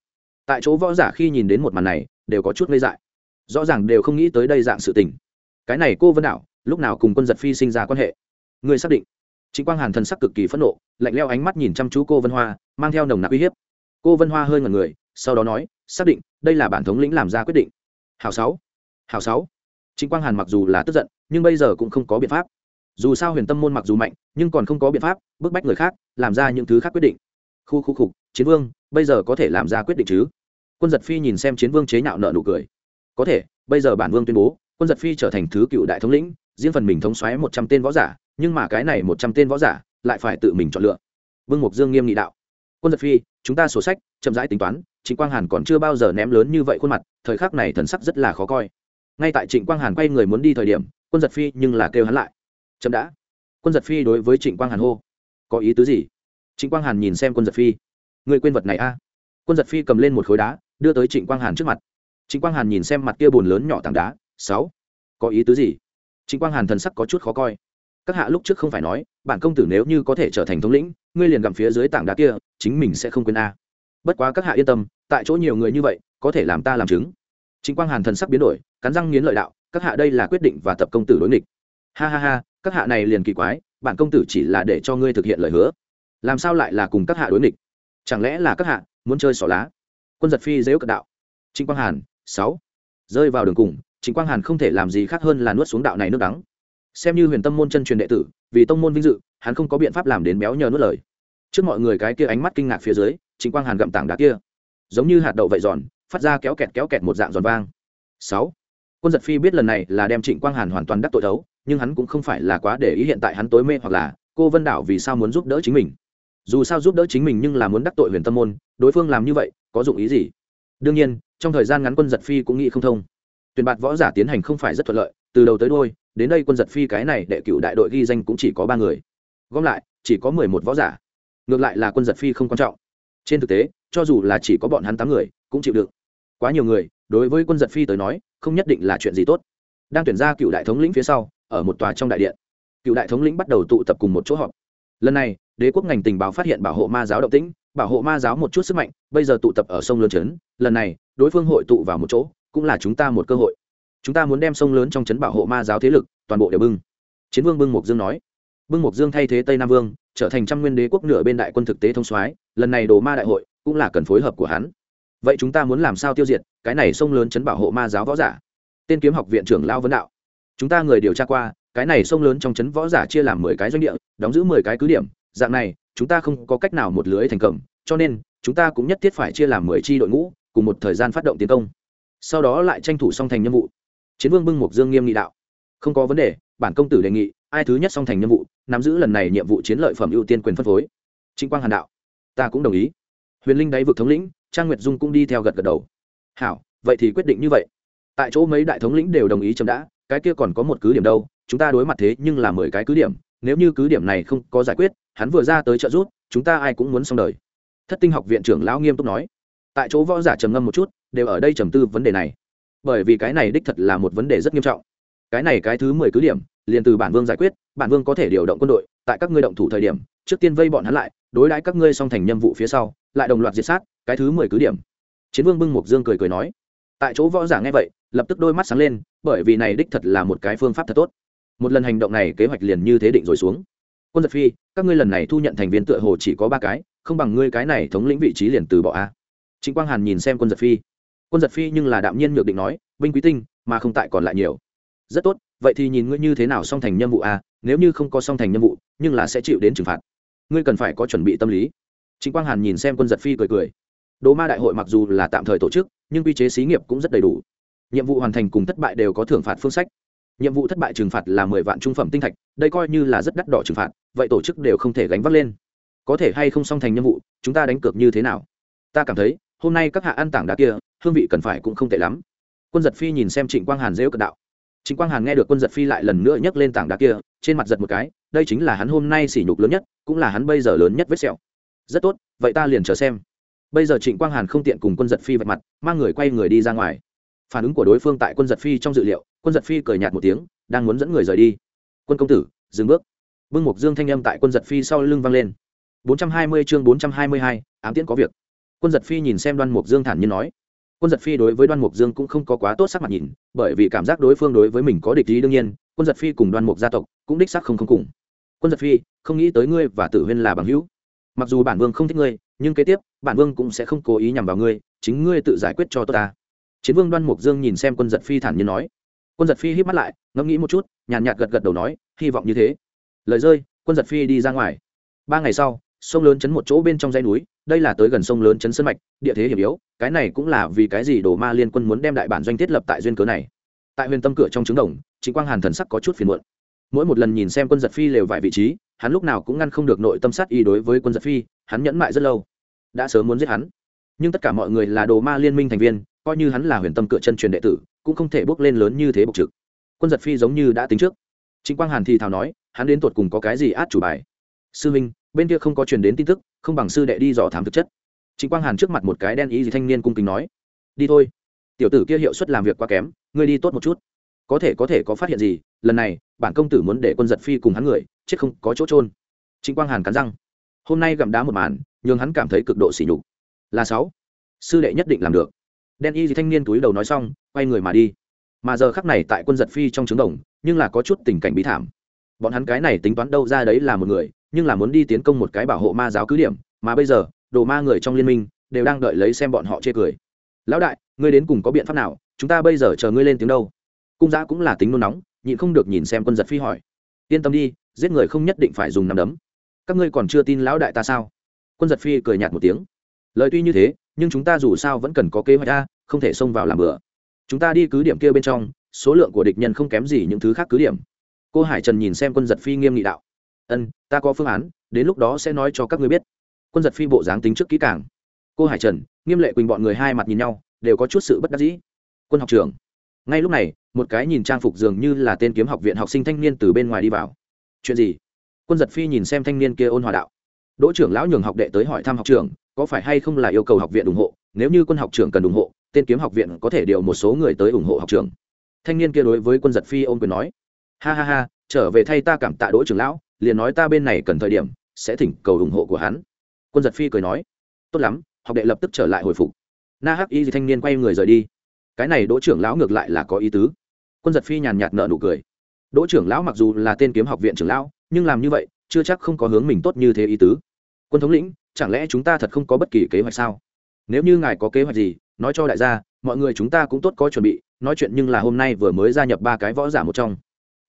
A: Tại chỗ võ giả khi nhìn đến một màn này, đều có chút ngây dại. Rõ ràng đều không nghĩ tới đây dạng sự tình cái này cô vân đảo, lúc nào cùng quân giật phi sinh ra quan hệ? Người xác định? Chính quang hàn thần sắc cực kỳ phẫn nộ, lạnh leo ánh mắt nhìn chăm chú cô vân hoa, mang theo nồng nặc uy hiếp. Cô vân hoa hơi ngần người, sau đó nói, xác định, đây là bản thống lĩnh làm ra quyết định. Hào sáu hào sáu. Chính quang hàn mặc dù là tức giận, nhưng bây giờ cũng không có biện pháp. Dù sao huyền tâm môn mặc dù mạnh, nhưng còn không có biện pháp, bức bách người khác, làm ra những thứ khác quyết định. Khu khu khục chiến vương, bây giờ có thể làm ra quyết định chứ? Quân giật phi nhìn xem chiến vương chế nhạo nợ nụ cười. Có thể, bây giờ bản vương tuyên bố quân giật phi trở thành thứ cựu đại thống lĩnh, riêng phần mình thống xoáy một trăm tên võ giả, nhưng mà cái này một trăm tên võ giả lại phải tự mình chọn lựa. Vương mục dương nghiêm nghị đạo, quân giật phi, chúng ta sổ sách, chậm rãi tính toán, trịnh quang hàn còn chưa bao giờ ném lớn như vậy khuôn mặt, thời khắc này thần sắc rất là khó coi. Ngay tại trịnh quang hàn quay người muốn đi thời điểm, quân giật phi nhưng là kêu hắn lại, chậm đã. Quân giật phi đối với trịnh quang hàn hô, có ý tứ gì? Trịnh quang hàn nhìn xem quân giật phi người quên vật này a? Quân giật phi cầm lên một khối đá, đưa tới trịnh quang hàn trước mặt. Trịnh quang hàn nhìn xem mặt kia bùn lớn nhỏ tảng đá sáu. Có ý tứ gì? Trịnh quang hàn thần sắc có chút khó coi. Các hạ lúc trước không phải nói, bản công tử nếu như có thể trở thành thống lĩnh, ngươi liền gặm phía dưới tảng đá kia, chính mình sẽ không quên a. Bất quá các hạ yên tâm, tại chỗ nhiều người như vậy, có thể làm ta làm chứng. Trịnh quang hàn thần sắc biến đổi, cắn răng nghiến lợi đạo, các hạ đây là quyết định và tập công tử đối nghịch. Ha ha ha, các hạ này liền kỳ quái, bản công tử chỉ là để cho ngươi thực hiện lời hứa. Làm sao lại là cùng các hạ đối nghịch? Chẳng lẽ là các hạ muốn chơi xỏ lá? Quân giật phi dễu cận đạo. Trịnh quang hàn, sáu. Rơi vào đường cùng trịnh quang hàn không thể làm gì khác hơn là nuốt xuống đạo này nước đắng. Xem như huyền tâm môn chân truyền đệ tử, vì tông môn vinh dự, hắn không có biện pháp làm đến béo nhờ nuốt lời. Trước mọi người cái kia ánh mắt kinh ngạc phía dưới trịnh quang hàn gặm tảng đá kia. Giống như hạt đậu vậy giòn, phát ra kéo kẹt kéo kẹt một dạng giòn vang. Sáu. Quân giật phi biết lần này là đem trịnh quang hàn hoàn toàn đắc tội thấu, nhưng hắn cũng không phải là quá để ý hiện tại hắn tối mê hoặc là, cô vân đảo vì sao muốn giúp đỡ chính mình. Dù sao giúp đỡ chính mình nhưng là muốn đắc tội huyền tâm môn, đối phương làm như vậy, có dụng ý gì? Đương nhiên, trong thời gian ngắn quân giật phi cũng nghĩ không thông tuyển bạt võ giả tiến hành không phải rất thuận lợi, từ đầu tới đôi đến đây quân giật phi cái này đệ cựu đại đội ghi danh cũng chỉ có ba người. Gom lại, chỉ có mười một võ giả. Ngược lại là quân giật phi không quan trọng. Trên thực tế, cho dù là chỉ có bọn hắn tám người, cũng chịu đựng quá nhiều người, đối với quân giật phi tới nói, không nhất định là chuyện gì tốt. Đang tuyển ra cựu đại thống lĩnh phía sau, ở một tòa trong đại điện, cựu đại thống lĩnh bắt đầu tụ tập cùng một chỗ họp. Lần này, đế quốc ngành tình báo phát hiện bảo hộ ma giáo động tĩnh, bảo hộ ma giáo một chút sức mạnh, bây giờ tụ tập ở sông lương trấn lần này, đối phương hội tụ vào một chỗ cũng là chúng ta một cơ hội. Chúng ta muốn đem sông lớn trong trấn bảo hộ ma giáo thế lực, toàn bộ đều bưng. Chiến vương bưng mộc dương nói. Bưng mộc dương thay thế tây nam vương, trở thành trăm nguyên đế quốc nửa bên đại quân thực tế thông soái, lần này đồ ma đại hội cũng là cần phối hợp của hắn. Vậy chúng ta muốn làm sao tiêu diệt cái này sông lớn chấn bảo hộ ma giáo võ giả? Tên kiếm học viện trưởng lao vấn đạo. Chúng ta người điều tra qua, cái này sông lớn trong chấn võ giả chia làm mười cái doanh địa, đóng giữ mười cái cứ điểm, dạng này, chúng ta không có cách nào một lưới thành cầm, cho nên chúng ta cũng nhất thiết phải chia làm mười chi đội ngũ, cùng một thời gian phát động tiến công sau đó lại tranh thủ song thành nhiệm vụ. Chiến vương bưng mục dương nghiêm nghị đạo. Không có vấn đề, bản công tử đề nghị, ai thứ nhất song thành nhiệm vụ, nắm giữ lần này nhiệm vụ chiến lợi phẩm ưu tiên quyền phân phối. Trịnh quang hàn đạo. Ta cũng đồng ý. Huyền linh đáy vực thống lĩnh, trang nguyệt dung cũng đi theo gật gật đầu. Hảo, vậy thì quyết định như vậy. Tại chỗ mấy đại thống lĩnh đều đồng ý chấm đã, cái kia còn có một cứ điểm đâu, chúng ta đối mặt thế nhưng là mười cái cứ điểm, nếu như cứ điểm này không có giải quyết, hắn vừa ra tới trợ giúp, chúng ta ai cũng muốn xong đời. Thất tinh học viện trưởng lão nghiêm túc nói. Tại chỗ võ giả trầm ngâm một chút đều ở đây trầm tư vấn đề này. Bởi vì cái này đích thật là một vấn đề rất nghiêm trọng. Cái này cái thứ mười cứ điểm, liền từ bản vương giải quyết, bản vương có thể điều động quân đội, tại các ngươi động thủ thời điểm, trước tiên vây bọn hắn lại, đối đãi các ngươi xong thành nhiệm vụ phía sau, lại đồng loạt diệt sát, cái thứ mười cứ điểm. Chiến vương bưng mục dương cười cười nói. Tại chỗ võ giả nghe vậy, lập tức đôi mắt sáng lên, bởi vì này đích thật là một cái phương pháp thật tốt. Một lần hành động này kế hoạch liền như thế định rồi xuống. Quân giật phi, các ngươi lần này thu nhận thành viên tựa hồ chỉ có ba cái, không bằng ngươi cái này thống lĩnh vị trí liền từ bỏ a. Chính quang hàn nhìn xem quân giật phi quân giật phi nhưng là đạm nhiên nhược định nói binh quý tinh mà không tại còn lại nhiều rất tốt vậy thì nhìn ngươi như thế nào song thành nhiệm vụ a nếu như không có song thành nhiệm vụ nhưng là sẽ chịu đến trừng phạt ngươi cần phải có chuẩn bị tâm lý chính quang hàn nhìn xem quân giật phi cười cười đồ Ma đại hội mặc dù là tạm thời tổ chức, nhưng quy chế xí nghiệp cũng rất đầy đủ. Nhiệm vụ hoàn thành cùng thất bại đều có thưởng phạt phương sách. Nhiệm vụ thất bại trừng phạt là mười vạn trung phẩm tinh thạch, đây coi như là rất đắt đỏ trừng phạt, vậy tổ chức đều không thể gánh vác lên. Có thể hay không xong thành nhiệm vụ, chúng ta đánh cược như thế nào? Ta cảm thấy, hôm nay các hạ ăn tảng đá kia, hương vị cần phải cũng không tệ lắm. Quân giật phi nhìn xem Trịnh Quang Hàn rêu cận đạo. Trịnh Quang Hàn nghe được quân giật phi lại lần nữa nhấc lên tảng đá kia, trên mặt giật một cái, đây chính là hắn hôm nay sỉ nhục lớn nhất, cũng là hắn bây giờ lớn nhất vết sẹo. Rất tốt, vậy ta liền chờ xem bây giờ trịnh quang hàn không tiện cùng quân giật phi vạch mặt mang người quay người đi ra ngoài phản ứng của đối phương tại quân giật phi trong dự liệu quân giật phi cười nhạt một tiếng đang muốn dẫn người rời đi quân công tử dừng bước bưng mục dương thanh âm tại quân giật phi sau lưng vang lên 420 chương 422, ám tiễn có việc quân giật phi nhìn xem đoan mục dương thản nhiên nói. Quân giật phi đối với đoan mục dương cũng không có quá tốt sắc mặt nhìn, bởi vì cảm giác đối phương đối với mình có địch ý đương nhiên, quân giật phi cùng đoan mục gia tộc cũng đích sắc không không cùng. Quân giật phi, không nghĩ tới ngươi và tử huyên là bằng hữu. Mặc dù bản vương không thích ngươi, nhưng kế tiếp, bản vương cũng sẽ không cố ý nhằm vào ngươi, chính ngươi tự giải quyết cho tôi ta. Chiến vương đoan mục dương nhìn xem quân giật phi thản nhiên nói. Quân giật phi hít mắt lại, ngẫm nghĩ một chút, nhàn nhạt gật gật đầu nói, hy vọng như thế. Lời rơi, quân giật phi đi ra ngoài. Ba ngày sau sông lớn chấn một chỗ bên trong dãy núi, đây là tới gần sông lớn chấn sân mạch, địa thế hiểm yếu, cái này cũng là vì cái gì đồ ma liên quân muốn đem đại bản doanh thiết lập tại duyên cớ này. Tại huyền tâm cửa trong trứng đồng chính quang hàn thần sắc có chút phiền muộn. Mỗi một lần nhìn xem quân giật phi lều vài vị trí, hắn lúc nào cũng ngăn không được nội tâm sát y đối với quân giật phi, hắn nhẫn mại rất lâu. Đã sớm muốn giết hắn. Nhưng tất cả mọi người là đồ ma liên minh thành viên, coi như hắn là huyền tâm cửa chân truyền đệ tử, cũng không thể bước lên lớn như thế bộc trực. Quân giật phi giống như đã tính trước. Chính quang hàn thì thào nói, hắn đến tột cùng có cái gì át chủ bài? Sư minh bên kia không có truyền đến tin tức, không bằng sư đệ đi dò thám thực chất. Chính quang hàn trước mặt một cái đen ý gì thanh niên cung kính nói, đi thôi. Tiểu tử kia hiệu suất làm việc quá kém, ngươi đi tốt một chút. Có thể có thể có phát hiện gì, lần này, bản công tử muốn để quân giật phi cùng hắn người, chết không có chỗ trôn chính quang hàn cắn răng, hôm nay gặm đá một màn nhưng hắn cảm thấy cực độ sỉ nhục. Là sáu. Sư đệ nhất định làm được. Đen y gì thanh niên túi đầu nói xong, quay người mà đi. Mà giờ khắc này tại quân giật phi trong trứng đồng, nhưng là có chút tình cảnh bí thảm bọn hắn cái này tính toán đâu ra đấy là một người, nhưng là muốn đi tiến công một cái bảo hộ ma giáo cứ điểm, mà bây giờ, đồ ma người trong liên minh đều đang đợi lấy xem bọn họ chê cười. Lão đại, ngươi đến cùng có biện pháp nào? Chúng ta bây giờ chờ ngươi lên tiếng đâu? Cung giã cũng là tính nôn nóng, nhịn không được nhìn xem quân giật phi hỏi. Yên tâm đi, giết người không nhất định phải dùng nằm đấm. Các ngươi còn chưa tin lão đại ta sao? Quân giật phi cười nhạt một tiếng. Lời tuy như thế, nhưng chúng ta dù sao vẫn cần có kế hoạch a, không thể xông vào làm bừa. Chúng ta đi cứ điểm kia bên trong, số lượng của địch nhân không kém gì những thứ khác cứ điểm cô hải trần nhìn xem quân giật phi nghiêm nghị đạo. Ân, ta có phương án, đến lúc đó sẽ nói cho các ngươi biết. Quân giật phi bộ dáng tính trước kỹ càng. Cô hải trần, nghiêm lệ quỳnh bọn người hai mặt nhìn nhau, đều có chút sự bất đắc dĩ. Quân học trường ngay lúc này, một cái nhìn trang phục dường như là tên kiếm học viện học sinh thanh niên từ bên ngoài đi vào. Chuyện gì? Quân giật phi nhìn xem thanh niên kia ôn hòa đạo. Đỗ trưởng lão nhường học đệ tới hỏi thăm học trường có phải hay không là yêu cầu học viện ủng hộ? Nếu như quân học trưởng cần ủng hộ, tên kiếm học viện có thể điều một số người tới ủng hộ học trường thanh niên kia đối với quân giật phi ôm quyền nói ha ha ha, trở về thay ta cảm tạ đỗ trưởng lão, liền nói ta bên này cần thời điểm, sẽ thỉnh cầu ủng hộ của hắn. Quân giật phi cười nói, tốt lắm, học đệ lập tức trở lại hồi phục. Na hắc y thanh niên quay người rời đi. Cái này đỗ trưởng lão ngược lại là có ý tứ. Quân giật phi nhàn nhạt nợ nụ cười. Đỗ trưởng lão mặc dù là tên kiếm học viện trưởng lão, nhưng làm như vậy, chưa chắc không có hướng mình tốt như thế ý tứ. Quân thống lĩnh, chẳng lẽ chúng ta thật không có bất kỳ kế hoạch sao? Nếu như ngài có kế hoạch gì, nói cho đại gia, mọi người chúng ta cũng tốt có chuẩn bị, nói chuyện nhưng là hôm nay vừa mới gia nhập ba cái võ giả một trong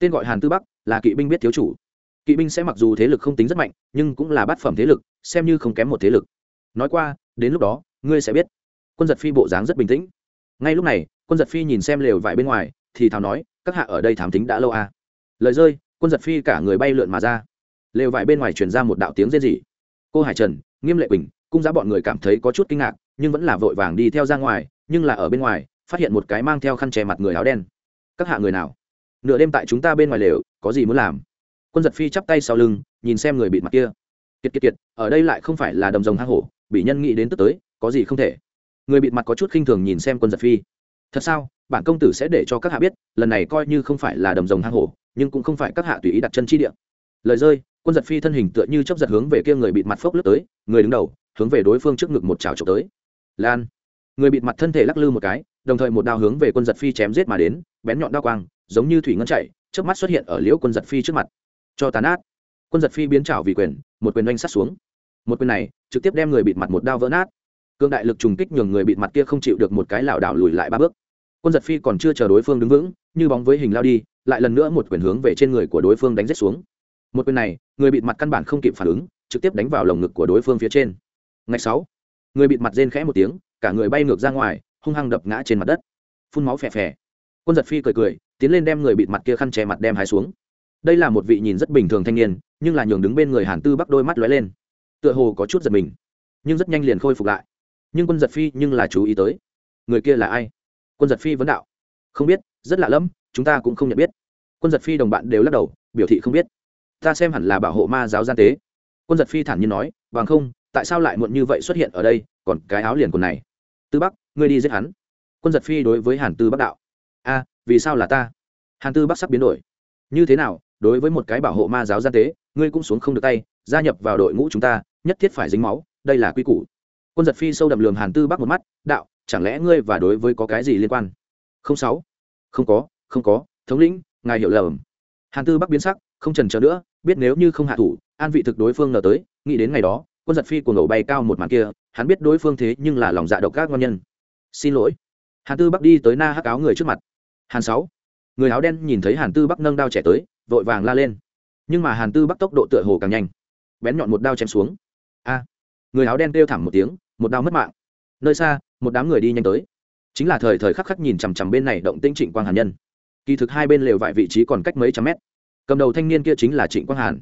A: tên gọi hàn tư bắc là kỵ binh biết thiếu chủ. Kỵ binh sẽ mặc dù thế lực không tính rất mạnh, nhưng cũng là bát phẩm thế lực, xem như không kém một thế lực. Nói qua, đến lúc đó, ngươi sẽ biết. Quân giật phi bộ dáng rất bình tĩnh. Ngay lúc này, quân giật phi nhìn xem lều vải bên ngoài, thì thào nói, các hạ ở đây thám tính đã lâu à. lời rơi, quân giật phi cả người bay lượn mà ra. Lều vải bên ngoài truyền ra một đạo tiếng rên rỉ. Cô hải trần, nghiêm lệ quỳnh, cung giá bọn người cảm thấy có chút kinh ngạc, nhưng vẫn là vội vàng đi theo ra ngoài, nhưng là ở bên ngoài, phát hiện một cái mang theo khăn che mặt người áo đen. Các hạ người nào? Nửa đêm tại chúng ta bên ngoài lều, có gì muốn làm? Quân giật phi chắp tay sau lưng, nhìn xem người bị mặt kia. Kiệt kiệt kiệt, ở đây lại không phải là đầm rồng hang hổ, bị nhân nghĩ đến tức tới, có gì không thể. Người bị mặt có chút khinh thường nhìn xem quân giật phi. Thật sao, bản công tử sẽ để cho các hạ biết, lần này coi như không phải là đầm rồng hang hổ, nhưng cũng không phải các hạ tùy ý đặt chân chi địa. Lời rơi, quân giật phi thân hình tựa như chấp giật hướng về kia người bịt mặt phốc lướt tới, người đứng đầu, hướng về đối phương trước ngực một chảo trộm tới. Lan. Người bịt mặt thân thể lắc lư một cái, đồng thời một đao hướng về quân giật phi chém giết mà đến, bén nhọn đao quang giống như thủy ngân chạy trước mắt xuất hiện ở liễu quân giật phi trước mặt. Cho tàn át quân giật phi biến trảo vì quyền, một quyền oanh sát xuống. Một quyền này, trực tiếp đem người bịt mặt một đao vỡ nát. Cương đại lực trùng kích nhường người bịt mặt kia không chịu được một cái lảo đảo lùi lại ba bước. Quân giật phi còn chưa chờ đối phương đứng vững, như bóng với hình lao đi, lại lần nữa một quyền hướng về trên người của đối phương đánh rết xuống. Một quyền này, người bịt mặt căn bản không kịp phản ứng, trực tiếp đánh vào lồng ngực của đối phương phía trên. Ngày sáu, người bịt mặt rên khẽ một tiếng, cả người bay ngược ra ngoài, hung hăng đập ngã trên mặt đất. Phun máu phè phè. Quân giật phi cười cười tiến lên đem người bịt mặt kia khăn che mặt đem hái xuống. Đây là một vị nhìn rất bình thường thanh niên, nhưng là nhường đứng bên người hàn tư bắc đôi mắt lóe lên. Tựa hồ có chút giật mình, nhưng rất nhanh liền khôi phục lại. Nhưng quân giật phi nhưng là chú ý tới. Người kia là ai? Quân giật phi vấn đạo. Không biết, rất lạ lẫm, chúng ta cũng không nhận biết. Quân giật phi đồng bạn đều lắc đầu, biểu thị không biết. Ta xem hẳn là bảo hộ ma giáo gian tế. Quân giật phi thản nhiên nói, bằng không, tại sao lại muộn như vậy xuất hiện ở đây, còn cái áo liền quần này? Tư bắc, ngươi đi giết hắn. Quân giật phi đối với hàn tư bắc đạo, a vì sao là ta? Hàn tư bắc sắp biến đổi. Như thế nào, đối với một cái bảo hộ ma giáo gian tế, ngươi cũng xuống không được tay, gia nhập vào đội ngũ chúng ta, nhất thiết phải dính máu, đây là quy củ. Quân giật phi sâu đậm lường hàn tư bắc một mắt, đạo, chẳng lẽ ngươi và đối với có cái gì liên quan? Không sáu. Không có không có, thống lĩnh, ngài hiểu lầm. Hàn tư bắc biến sắc, không trần chờ nữa, biết nếu như không hạ thủ, an vị thực đối phương ngờ tới, nghĩ đến ngày đó, quân giật phi của ngầu bay cao một màn kia, hắn biết đối phương thế nhưng là lòng dạ độc các ngon nhân. Xin lỗi. Hàn tư bắc đi tới na hắc áo người trước mặt hàn sáu. Người áo đen nhìn thấy hàn tư bắc nâng đao trẻ tới, vội vàng la lên. Nhưng mà hàn tư bắc tốc độ tựa hồ càng nhanh. Bén nhọn một đao chém xuống. A! Người áo đen kêu thảm một tiếng, một đao mất mạng. Nơi xa, một đám người đi nhanh tới. Chính là thời thời khắc khắc nhìn chằm chằm bên này động tĩnh trịnh quang hàn nhân. Kỳ thực hai bên lều vải vị trí còn cách mấy trăm mét. Cầm đầu thanh niên kia chính là trịnh quang hàn.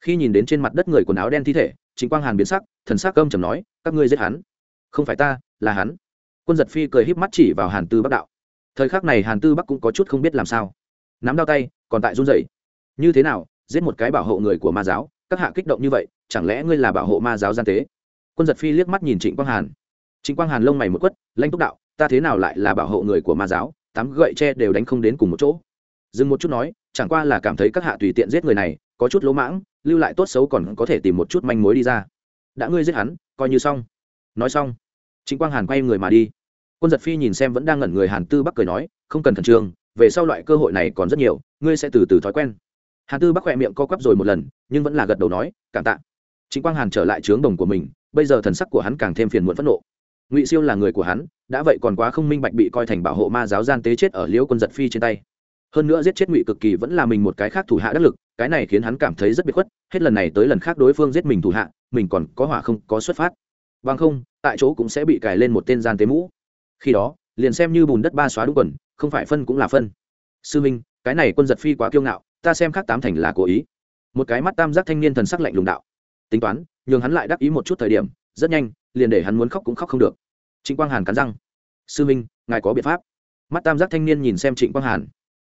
A: Khi nhìn đến trên mặt đất người quần áo đen thi thể, trịnh quang hàn biến sắc, thần sắc cơm chầm nói, các ngươi giết hắn. Không phải ta, là hắn. Quân giật phi cười híp mắt chỉ vào hàn tư bắc đạo thời khắc này hàn tư bắc cũng có chút không biết làm sao. Nắm đau tay, còn tại run rẩy. Như thế nào, giết một cái bảo hộ người của ma giáo, các hạ kích động như vậy, chẳng lẽ ngươi là bảo hộ ma giáo gian tế? Quân giật phi liếc mắt nhìn trịnh quang hàn. Trịnh quang hàn lông mày một quất, lanh túc đạo, ta thế nào lại là bảo hộ người của ma giáo? Tám gậy tre đều đánh không đến cùng một chỗ. Dừng một chút nói, chẳng qua là cảm thấy các hạ tùy tiện giết người này, có chút lỗ mãng, lưu lại tốt xấu còn có thể tìm một chút manh mối đi ra. Đã ngươi giết hắn, coi như xong. Nói xong, trịnh quang hàn quay người mà đi quân giật phi nhìn xem vẫn đang ngẩn người hàn tư bắc cười nói, không cần khẩn trương, về sau loại cơ hội này còn rất nhiều, ngươi sẽ từ từ thói quen. Hàn tư bắc khoe miệng co quắp rồi một lần, nhưng vẫn là gật đầu nói, cảm tạ. Trịnh quang hàn trở lại trướng đồng của mình, bây giờ thần sắc của hắn càng thêm phiền muộn phẫn nộ. Ngụy siêu là người của hắn, đã vậy còn quá không minh bạch bị coi thành bảo hộ ma giáo gian tế chết ở liễu quân giật phi trên tay. Hơn nữa giết chết ngụy cực kỳ vẫn là mình một cái khác thủ hạ đắc lực, cái này khiến hắn cảm thấy rất bị khuất, hết lần này tới lần khác đối phương giết mình thủ hạ, mình còn có hỏa không có xuất phát. Vâng không, tại chỗ cũng sẽ bị cài lên một tên gian tế mũ khi đó, liền xem như bùn đất ba xóa đúng quần, không phải phân cũng là phân. Sư minh, cái này quân giật phi quá kiêu ngạo, ta xem khác tám thành là cố ý. Một cái mắt tam giác thanh niên thần sắc lạnh lùng đạo. Tính toán, nhường hắn lại đắc ý một chút thời điểm, rất nhanh, liền để hắn muốn khóc cũng khóc không được. Trịnh quang hàn cắn răng. Sư minh, ngài có biện pháp. Mắt tam giác thanh niên nhìn xem trịnh quang hàn.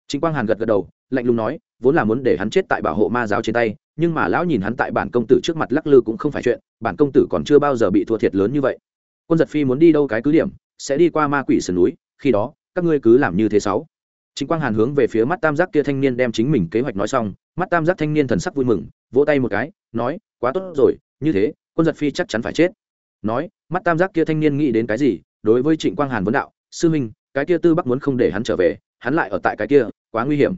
A: Trịnh quang hàn gật gật đầu, lạnh lùng nói, vốn là muốn để hắn chết tại bảo hộ ma giáo trên tay, nhưng mà lão nhìn hắn tại bản công tử trước mặt lắc lư cũng không phải chuyện, bản công tử còn chưa bao giờ bị thua thiệt lớn như vậy. Quân giật phi muốn đi đâu cái cứ điểm sẽ đi qua ma quỷ sườn núi khi đó các ngươi cứ làm như thế sáu Trịnh Quang Hàn hướng về phía mắt tam giác kia thanh niên đem chính mình kế hoạch nói xong, mắt tam giác thanh niên thần sắc vui mừng, vỗ tay một cái, nói, quá tốt rồi, như thế, quân giật phi chắc chắn phải chết. Nói, mắt tam giác kia thanh niên nghĩ đến cái gì, đối với Trịnh Quang Hàn vấn đạo, sư minh, cái kia Tư Bắc muốn không để hắn trở về, hắn lại ở tại cái kia, quá nguy hiểm.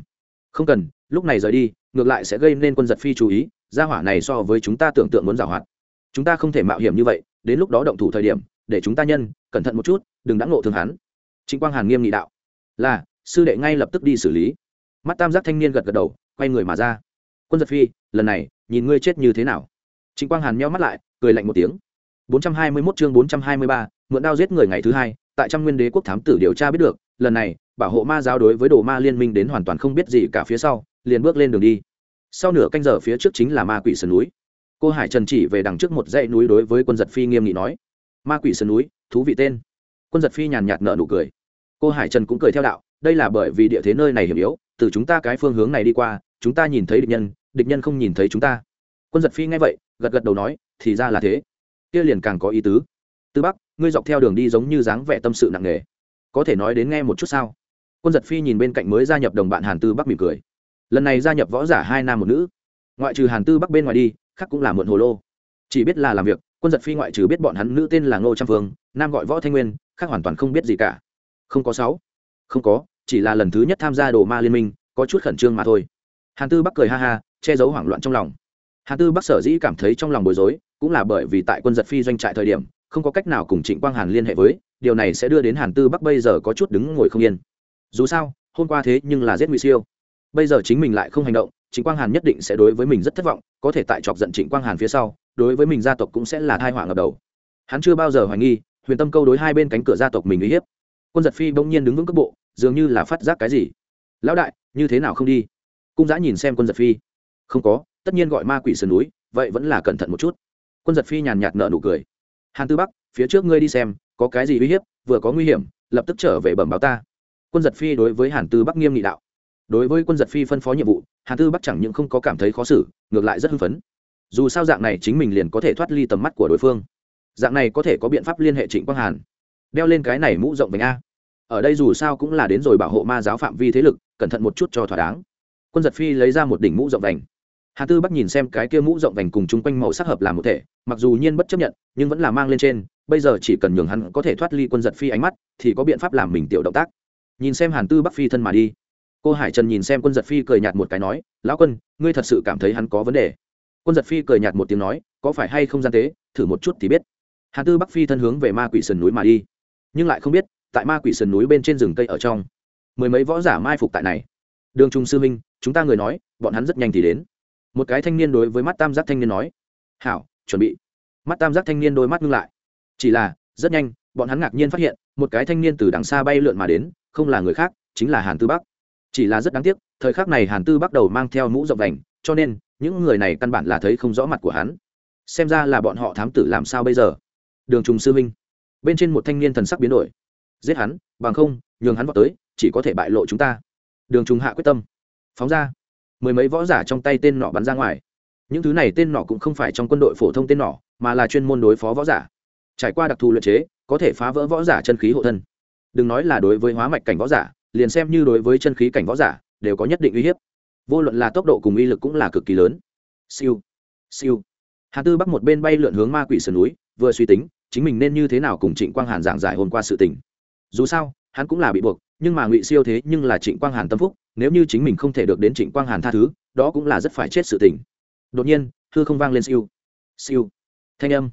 A: Không cần, lúc này rời đi, ngược lại sẽ gây nên quân giật phi chú ý, gia hỏa này so với chúng ta tưởng tượng muốn giảo hoạt. Chúng ta không thể mạo hiểm như vậy, đến lúc đó động thủ thời điểm, để chúng ta nhân, cẩn thận một chút, đừng đã ngộ thương hắn. Trịnh Quang Hàn nghiêm nghị đạo, là sư đệ ngay lập tức đi xử lý. Mắt tam giác thanh niên gật gật đầu quay người mà ra. Quân giật phi lần này nhìn ngươi chết như thế nào? Trịnh quang hàn nheo mắt lại cười lạnh một tiếng. 421 chương 423, mượn đao giết người ngày thứ hai tại trăm nguyên đế quốc thám tử điều tra biết được lần này bảo hộ ma giáo đối với đồ ma liên minh đến hoàn toàn không biết gì cả phía sau liền bước lên đường đi. Sau nửa canh giờ phía trước chính là ma quỷ sơn núi. Cô hải trần chỉ về đằng trước một dãy núi đối với quân giật phi nghiêm nghị nói. Ma quỷ sơn núi thú vị tên. Quân giật phi nhàn nhạt nợ nụ cười. Cô hải trần cũng cười theo đạo, đây là bởi vì địa thế nơi này hiểm yếu, từ chúng ta cái phương hướng này đi qua, chúng ta nhìn thấy địch nhân địch nhân không nhìn thấy chúng ta. Quân giật phi nghe vậy, gật gật đầu nói, thì ra là thế. Kia liền càng có ý tứ. Tư bắc, ngươi dọc theo đường đi giống như dáng vẻ tâm sự nặng nề. Có thể nói đến nghe một chút sao? Quân giật phi nhìn bên cạnh mới gia nhập đồng bạn hàn tư bắc mỉm cười. Lần này gia nhập võ giả hai nam một nữ. Ngoại trừ hàn tư bắc bên ngoài đi, khác cũng là mượn hồ lô. Chỉ biết là làm việc quân giật phi ngoại trừ biết bọn hắn nữ tên là ngô trăm phương, nam gọi võ thanh nguyên, khác hoàn toàn không biết gì cả. Không có sáu. Không có, chỉ là lần thứ nhất tham gia đồ ma liên minh, có chút khẩn trương mà thôi. Hàn tư bắc cười ha ha, che giấu hoảng loạn trong lòng. Hàn tư bắc sở dĩ cảm thấy trong lòng bối rối, cũng là bởi vì tại quân giật phi doanh trại thời điểm, không có cách nào cùng trịnh quang hàn liên hệ với, điều này sẽ đưa đến hàn tư bắc bây giờ có chút đứng ngồi không yên. Dù sao, hôm qua thế nhưng là giết ngụy siêu. Bây giờ chính mình lại không hành động, trịnh quang hàn nhất định sẽ đối với mình rất thất vọng, có thể tại chọc giận trịnh quang hàn phía sau đối với mình gia tộc cũng sẽ là thai họa ngập đầu. Hắn chưa bao giờ hoài nghi, huyền tâm câu đối hai bên cánh cửa gia tộc mình uy hiếp. Quân giật phi bỗng nhiên đứng vững cấp bộ, dường như là phát giác cái gì. Lão đại, như thế nào không đi? Cung giã nhìn xem quân giật phi. Không có, tất nhiên gọi ma quỷ sườn núi, vậy vẫn là cẩn thận một chút. Quân giật phi nhàn nhạt nợ nụ cười. Hàn tư bắc, phía trước ngươi đi xem, có cái gì uy hiếp, vừa có nguy hiểm, lập tức trở về bẩm báo ta. Quân giật phi đối với hàn tư bắc nghiêm nghị đạo. Đối với quân giật phi phân phó nhiệm vụ, hàn tư bắc chẳng những không có cảm thấy khó xử, ngược lại rất hưng phấn dù sao dạng này chính mình liền có thể thoát ly tầm mắt của đối phương. Dạng này có thể có biện pháp liên hệ trịnh quang hàn. Đeo lên cái này mũ rộng vành a. Ở đây dù sao cũng là đến rồi bảo hộ ma giáo phạm vi thế lực, cẩn thận một chút cho thỏa đáng. Quân giật phi lấy ra một đỉnh mũ rộng vành. Hà tư bắc nhìn xem cái kia mũ rộng vành cùng chung quanh màu sắc hợp làm một thể, mặc dù nhiên bất chấp nhận, nhưng vẫn là mang lên trên, bây giờ chỉ cần nhường hắn có thể thoát ly quân giật phi ánh mắt, thì có biện pháp làm mình tiểu động tác. Nhìn xem hàn tư bắc phi thân mà đi. Cô hải trần nhìn xem quân giật phi cười nhạt một cái nói, lão quân, ngươi thật sự cảm thấy hắn có vấn đề? Quân giật phi cười nhạt một tiếng nói, có phải hay không gian tế? Thử một chút thì biết. Hàn tư bắc phi thân hướng về ma quỷ sườn núi mà đi. Nhưng lại không biết, tại ma quỷ sườn núi bên trên rừng cây ở trong, mười mấy võ giả mai phục tại này. Đường trung sư minh, chúng ta người nói, bọn hắn rất nhanh thì đến. Một cái thanh niên đối với mắt tam giác thanh niên nói, hảo, chuẩn bị. Mắt tam giác thanh niên đôi mắt ngưng lại. Chỉ là, rất nhanh, bọn hắn ngạc nhiên phát hiện, một cái thanh niên từ đằng xa bay lượn mà đến, không là người khác, chính là hàn tư bắc. Chỉ là rất đáng tiếc, thời khắc này hàn tư bắt đầu mang theo mũ rộng đành, cho nên những người này căn bản là thấy không rõ mặt của hắn. Xem ra là bọn họ thám tử làm sao bây giờ? Đường trùng sư minh. Bên trên một thanh niên thần sắc biến đổi. Giết hắn, bằng không, nhường hắn vào tới, chỉ có thể bại lộ chúng ta. Đường trùng hạ quyết tâm. Phóng ra. Mười mấy võ giả trong tay tên nọ bắn ra ngoài. Những thứ này tên nọ cũng không phải trong quân đội phổ thông tên nọ, mà là chuyên môn đối phó võ giả. Trải qua đặc thù luyện chế, có thể phá vỡ võ giả chân khí hộ thân. Đừng nói là đối với hóa mạch cảnh võ giả, liền xem như đối với chân khí cảnh võ giả, đều có nhất định uy hiếp vô luận là tốc độ cùng uy lực cũng là cực kỳ lớn. Siêu. Siêu. Hà tư bắc một bên bay lượn hướng ma quỷ sườn núi, vừa suy tính, chính mình nên như thế nào cùng trịnh quang hàn giảng giải hôm qua sự tình. Dù sao, hắn cũng là bị buộc, nhưng mà ngụy siêu thế nhưng là trịnh quang hàn tâm phúc, nếu như chính mình không thể được đến trịnh quang hàn tha thứ, đó cũng là rất phải chết sự tình. Đột nhiên thư không vang lên siêu. Siêu. Thanh âm.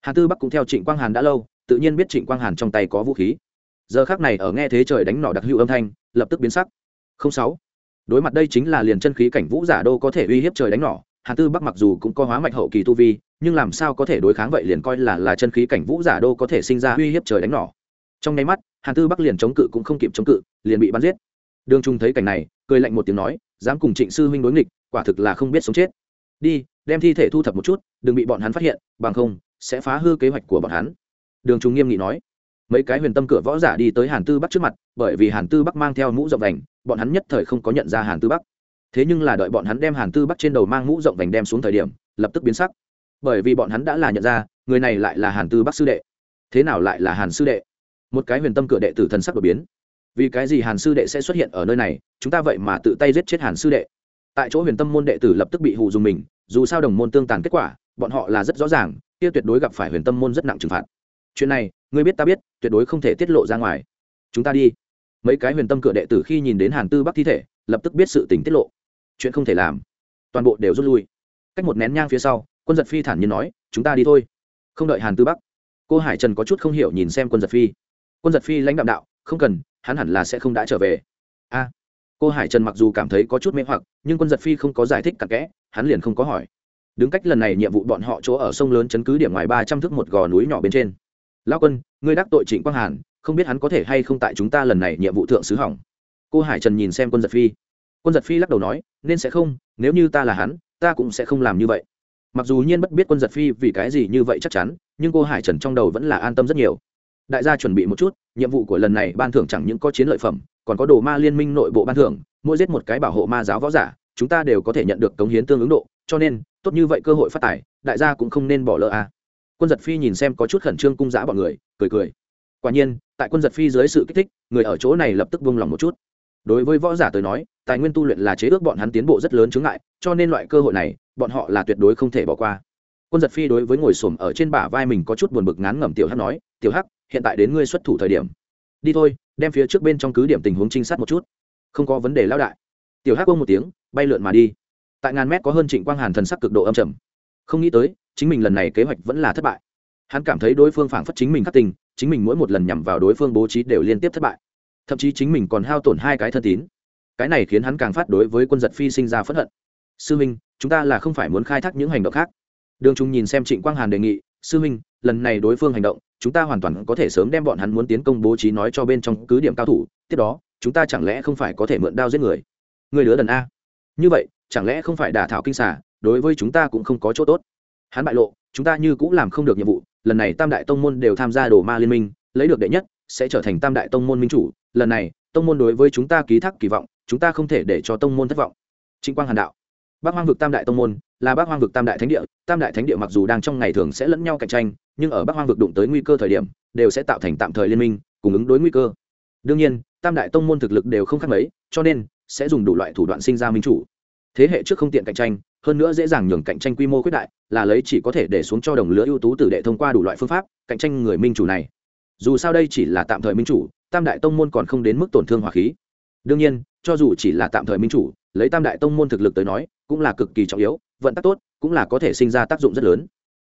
A: Hà tư bắc cũng theo trịnh quang hàn đã lâu, tự nhiên biết trịnh quang hàn trong tay có vũ khí. Giờ khác này ở nghe thế trời đánh nỏ đặc hữu âm thanh, lập tức biến sắc. Không sáu đối mặt đây chính là liền chân khí cảnh vũ giả đô có thể uy hiếp trời đánh nỏ hà tư bắc mặc dù cũng có hóa mạch hậu kỳ tu vi, nhưng làm sao có thể đối kháng vậy liền coi là là chân khí cảnh vũ giả đô có thể sinh ra uy hiếp trời đánh nỏ. Trong nháy mắt hà tư bắc liền chống cự cũng không kịp chống cự, liền bị bắn giết. Đường trung thấy cảnh này, cười lạnh một tiếng nói, dám cùng trịnh sư huynh đối nghịch, quả thực là không biết sống chết. Đi, đem thi thể thu thập một chút, đừng bị bọn hắn phát hiện, bằng không, sẽ phá hư kế hoạch của bọn hắn. Đường trung nghiêm nghị nói mấy cái huyền tâm cửa võ giả đi tới hàn tư bắc trước mặt, bởi vì hàn tư bắc mang theo mũ rộng vành, bọn hắn nhất thời không có nhận ra hàn tư bắc. Thế nhưng là đợi bọn hắn đem hàn tư bắc trên đầu mang mũ rộng vành đem xuống thời điểm, lập tức biến sắc. Bởi vì bọn hắn đã là nhận ra, người này lại là hàn tư bắc sư đệ. Thế nào lại là hàn sư đệ? Một cái huyền tâm cửa đệ tử thần sắc đột biến. Vì cái gì hàn sư đệ sẽ xuất hiện ở nơi này, chúng ta vậy mà tự tay giết chết hàn sư đệ? Tại chỗ huyền tâm môn đệ tử lập tức bị hù dùng mình, dù sao đồng môn tương tàn kết quả, bọn họ là rất rõ ràng, kia tuyệt đối gặp phải huyền tâm môn rất nặng trừng phạt chuyện này, ngươi biết ta biết, tuyệt đối không thể tiết lộ ra ngoài. Chúng ta đi. Mấy cái huyền tâm cửa đệ tử khi nhìn đến hàn tư bắc thi thể, lập tức biết sự tình tiết lộ. Chuyện không thể làm. Toàn bộ đều rút lui. Cách một nén nhang phía sau, quân giật phi thản nhiên nói, chúng ta đi thôi. Không đợi hàn tư bắc, cô hải trần có chút không hiểu nhìn xem quân giật phi. Quân giật phi lãnh đạo đạo, không cần, hắn hẳn là sẽ không đã trở về. A. Cô hải trần mặc dù cảm thấy có chút mê hoặc, nhưng quân giật phi không có giải thích cặn kẽ, hắn liền không có hỏi. Đứng cách lần này nhiệm vụ bọn họ chỗ ở sông lớn chấn cứ điểm ngoài ba trăm thước một gò núi nhỏ bên trên. Lão quân, ngươi đắc tội trịnh quang hàn, không biết hắn có thể hay không tại chúng ta lần này nhiệm vụ thượng sứ hỏng. Cô hải trần nhìn xem quân giật phi. Quân giật phi lắc đầu nói, nên sẽ không, nếu như ta là hắn, ta cũng sẽ không làm như vậy. Mặc dù nhiên bất biết quân giật phi vì cái gì như vậy chắc chắn, nhưng cô hải trần trong đầu vẫn là an tâm rất nhiều. Đại gia chuẩn bị một chút, nhiệm vụ của lần này ban thưởng chẳng những có chiến lợi phẩm, còn có đồ ma liên minh nội bộ ban thưởng, mỗi giết một cái bảo hộ ma giáo võ giả, chúng ta đều có thể nhận được cống hiến tương ứng độ, cho nên, tốt như vậy cơ hội phát tài, đại gia cũng không nên bỏ lỡ à quân giật phi nhìn xem có chút khẩn trương cung giã bọn người, cười cười. Quả nhiên, tại quân giật phi dưới sự kích thích, người ở chỗ này lập tức buông lòng một chút. Đối với võ giả tới nói, tài nguyên tu luyện là chế ước bọn hắn tiến bộ rất lớn chướng ngại, cho nên loại cơ hội này, bọn họ là tuyệt đối không thể bỏ qua. Quân giật phi đối với ngồi xổm ở trên bả vai mình có chút buồn bực ngán ngẩm tiểu hắc nói, tiểu hắc, hiện tại đến ngươi xuất thủ thời điểm. Đi thôi, đem phía trước bên trong cứ điểm tình huống trinh sát một chút. Không có vấn đề lao đại. Tiểu hắc bông một tiếng, bay lượn mà đi. Tại ngàn mét có hơn trịnh quang hàn thần sắc cực độ âm trầm. Không nghĩ tới chính mình lần này kế hoạch vẫn là thất bại. Hắn cảm thấy đối phương phảng phất chính mình khắc tình chính mình mỗi một lần nhằm vào đối phương bố trí đều liên tiếp thất bại. Thậm chí chính mình còn hao tổn hai cái thân tín. Cái này khiến hắn càng phát đối với quân giật phi sinh ra phẫn hận. Sư minh, chúng ta là không phải muốn khai thác những hành động khác. Đường trung nhìn xem trịnh quang hàn đề nghị, sư minh, lần này đối phương hành động, chúng ta hoàn toàn có thể sớm đem bọn hắn muốn tiến công bố trí nói cho bên trong cứ điểm cao thủ, tiếp đó, chúng ta chẳng lẽ không phải có thể mượn đao giết người? Người đứa đần a. Như vậy, chẳng lẽ không phải đả thảo kinh xả đối với chúng ta cũng không có chỗ tốt hắn bại lộ, chúng ta như cũng làm không được nhiệm vụ, lần này tam đại tông môn đều tham gia đồ ma liên minh, lấy được đệ nhất, sẽ trở thành tam đại tông môn minh chủ. Lần này, tông môn đối với chúng ta ký thác kỳ vọng, chúng ta không thể để cho tông môn thất vọng. Trịnh quang hàn đạo. Bác hoang vực tam đại tông môn, là bác hoang vực tam đại thánh địa. Tam đại thánh địa mặc dù đang trong ngày thường sẽ lẫn nhau cạnh tranh, nhưng ở bác hoang vực đụng tới nguy cơ thời điểm, đều sẽ tạo thành tạm thời liên minh, cùng ứng đối nguy cơ. Đương nhiên, tam đại tông môn thực lực đều không khác mấy, cho nên sẽ dùng đủ loại thủ đoạn sinh ra minh chủ. Thế hệ trước không tiện cạnh tranh hơn nữa dễ dàng nhường cạnh tranh quy mô quyết đại, là lấy chỉ có thể để xuống cho đồng lứa ưu tú tử đệ thông qua đủ loại phương pháp, cạnh tranh người minh chủ này. Dù sao đây chỉ là tạm thời minh chủ, tam đại tông môn còn không đến mức tổn thương hỏa khí. Đương nhiên, cho dù chỉ là tạm thời minh chủ, lấy tam đại tông môn thực lực tới nói, cũng là cực kỳ trọng yếu, vận tắc tốt, cũng là có thể sinh ra tác dụng rất lớn.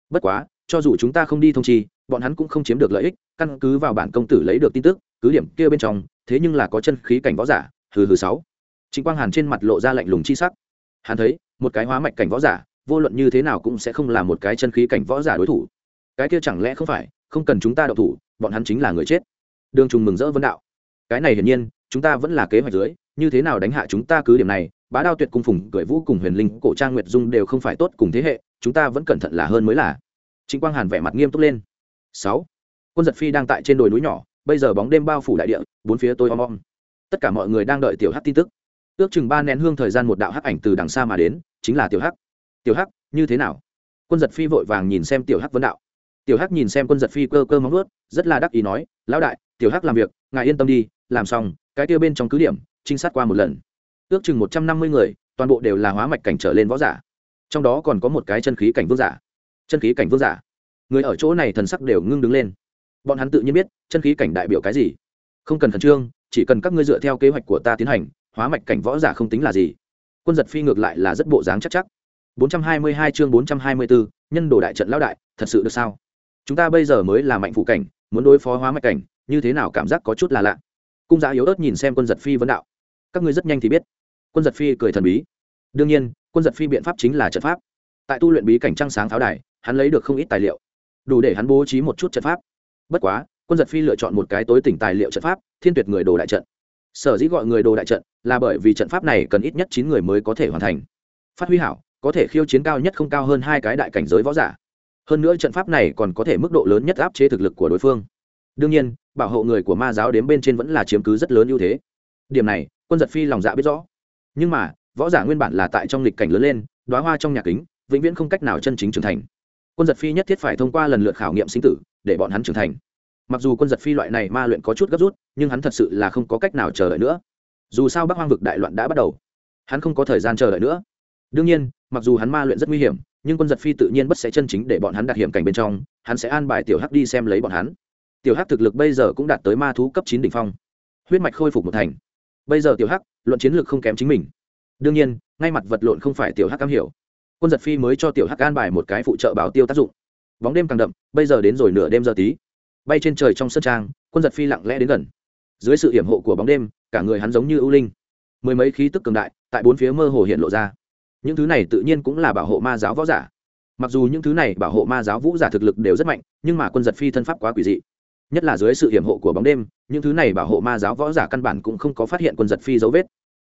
A: Bất quá, cho dù chúng ta không đi thông chi, bọn hắn cũng không chiếm được lợi ích, căn cứ vào bản công tử lấy được tin tức, cứ điểm kia bên trong, thế nhưng là có chân khí cảnh võ giả, hừ hừ sáu. Chính quang hàn trên mặt lộ ra lạnh lùng chi sắc. Hắn thấy một cái hóa mạch cảnh võ giả, vô luận như thế nào cũng sẽ không là một cái chân khí cảnh võ giả đối thủ. Cái kia chẳng lẽ không phải, không cần chúng ta đậu thủ, bọn hắn chính là người chết. Đường trùng mừng rỡ vấn đạo. Cái này hiển nhiên, chúng ta vẫn là kế hoạch dưới, như thế nào đánh hạ chúng ta cứ điểm này, bá đao tuyệt cung phùng gửi vũ cùng huyền linh, cổ trang nguyệt dung đều không phải tốt cùng thế hệ, chúng ta vẫn cẩn thận là hơn mới là. Chính quang hàn vẻ mặt nghiêm túc lên. Sáu. Quân giật phi đang tại trên đồi núi nhỏ, bây giờ bóng đêm bao phủ đại địa, bốn phía tôi om om. Tất cả mọi người đang đợi tiểu hắc tin tức ước chừng ba nén hương thời gian một đạo hắc ảnh từ đằng xa mà đến, chính là tiểu hắc. Tiểu hắc, như thế nào? Quân giật phi vội vàng nhìn xem tiểu hắc vấn đạo. Tiểu hắc nhìn xem quân giật phi cơ cơ móng ướt rất là đắc ý nói, lão đại, tiểu hắc làm việc, ngài yên tâm đi, làm xong, cái kia bên trong cứ điểm, trinh sát qua một lần. Ước chừng một trăm năm mươi người, toàn bộ đều là hóa mạch cảnh trở lên võ giả. Trong đó còn có một cái chân khí cảnh vương giả. Chân khí cảnh vương giả. Người ở chỗ này thần sắc đều ngưng đứng lên. Bọn hắn tự nhiên biết, chân khí cảnh đại biểu cái gì. Không cần khẩn trương, chỉ cần các ngươi dựa theo kế hoạch của ta tiến hành hóa mạch cảnh võ giả không tính là gì. Quân giật phi ngược lại là rất bộ dáng chắc chắc. 422 chương 424, nhân đồ đại trận lão đại thật sự được sao? Chúng ta bây giờ mới là mạnh phụ cảnh muốn đối phó hóa mạch cảnh như thế nào cảm giác có chút là lạ. Cung giá yếu ớt nhìn xem quân giật phi vấn đạo. Các ngươi rất nhanh thì biết. Quân giật phi cười thần bí. Đương nhiên quân giật phi biện pháp chính là trận pháp. Tại tu luyện bí cảnh trăng sáng tháo đài hắn lấy được không ít tài liệu. Đủ để hắn bố trí một chút trận pháp. Bất quá quân giật phi lựa chọn một cái tối tỉnh tài liệu trận pháp thiên tuyệt người đồ đại trận sở dĩ gọi người đồ đại trận là bởi vì trận pháp này cần ít nhất chín người mới có thể hoàn thành. Phát huy hảo, có thể khiêu chiến cao nhất không cao hơn hai cái đại cảnh giới võ giả. Hơn nữa trận pháp này còn có thể mức độ lớn nhất áp chế thực lực của đối phương. Đương nhiên, bảo hộ người của ma giáo đến bên trên vẫn là chiếm cứ rất lớn ưu thế. Điểm này, quân giật phi lòng dạ biết rõ. Nhưng mà, võ giả nguyên bản là tại trong lịch cảnh lớn lên đoá hoa trong nhà kính, vĩnh viễn không cách nào chân chính trưởng thành. Quân giật phi nhất thiết phải thông qua lần lượt khảo nghiệm sinh tử, để bọn hắn trưởng thành. Mặc dù quân giật phi loại này ma luyện có chút gấp rút nhưng hắn thật sự là không có cách nào chờ đợi nữa. Dù sao bắc hoang vực đại loạn đã bắt đầu, hắn không có thời gian chờ đợi nữa. Đương nhiên, mặc dù hắn ma luyện rất nguy hiểm, nhưng quân giật phi tự nhiên bất sẽ chân chính để bọn hắn đặt hiểm cảnh bên trong, hắn sẽ an bài tiểu hắc đi xem lấy bọn hắn. Tiểu hắc thực lực bây giờ cũng đạt tới ma thú cấp chín đ ỉ n h phong. Huyết mạch khôi phục một thành. Bây giờ tiểu hắc, luận chiến lược không kém chính mình. Đương nhiên, ngay mặt vật lộn không phải tiểu hắc cam hiểu. Quân giật phi mới cho tiểu hắc an bài một cái phụ trợ bảo tiêu tác dụng. Bóng đêm càng đậm, bây giờ đến rồi nửa đêm giờ tí. Bay trên trời trong sân trang, quân giật phi lặng lẽ đến gần dưới sự hiểm hộ của bóng đêm, cả người hắn giống như ưu linh. Mười mấy khí tức cường đại, tại bốn phía mơ hồ hiện lộ ra. Những thứ này tự nhiên cũng là bảo hộ ma giáo võ giả. Mặc dù những thứ này bảo hộ ma giáo vũ giả thực lực đều rất mạnh, nhưng mà quân giật phi thân pháp quá quỷ dị. Nhất là dưới sự hiểm hộ của bóng đêm, những thứ này bảo hộ ma giáo võ giả căn bản cũng không có phát hiện quân giật phi dấu vết.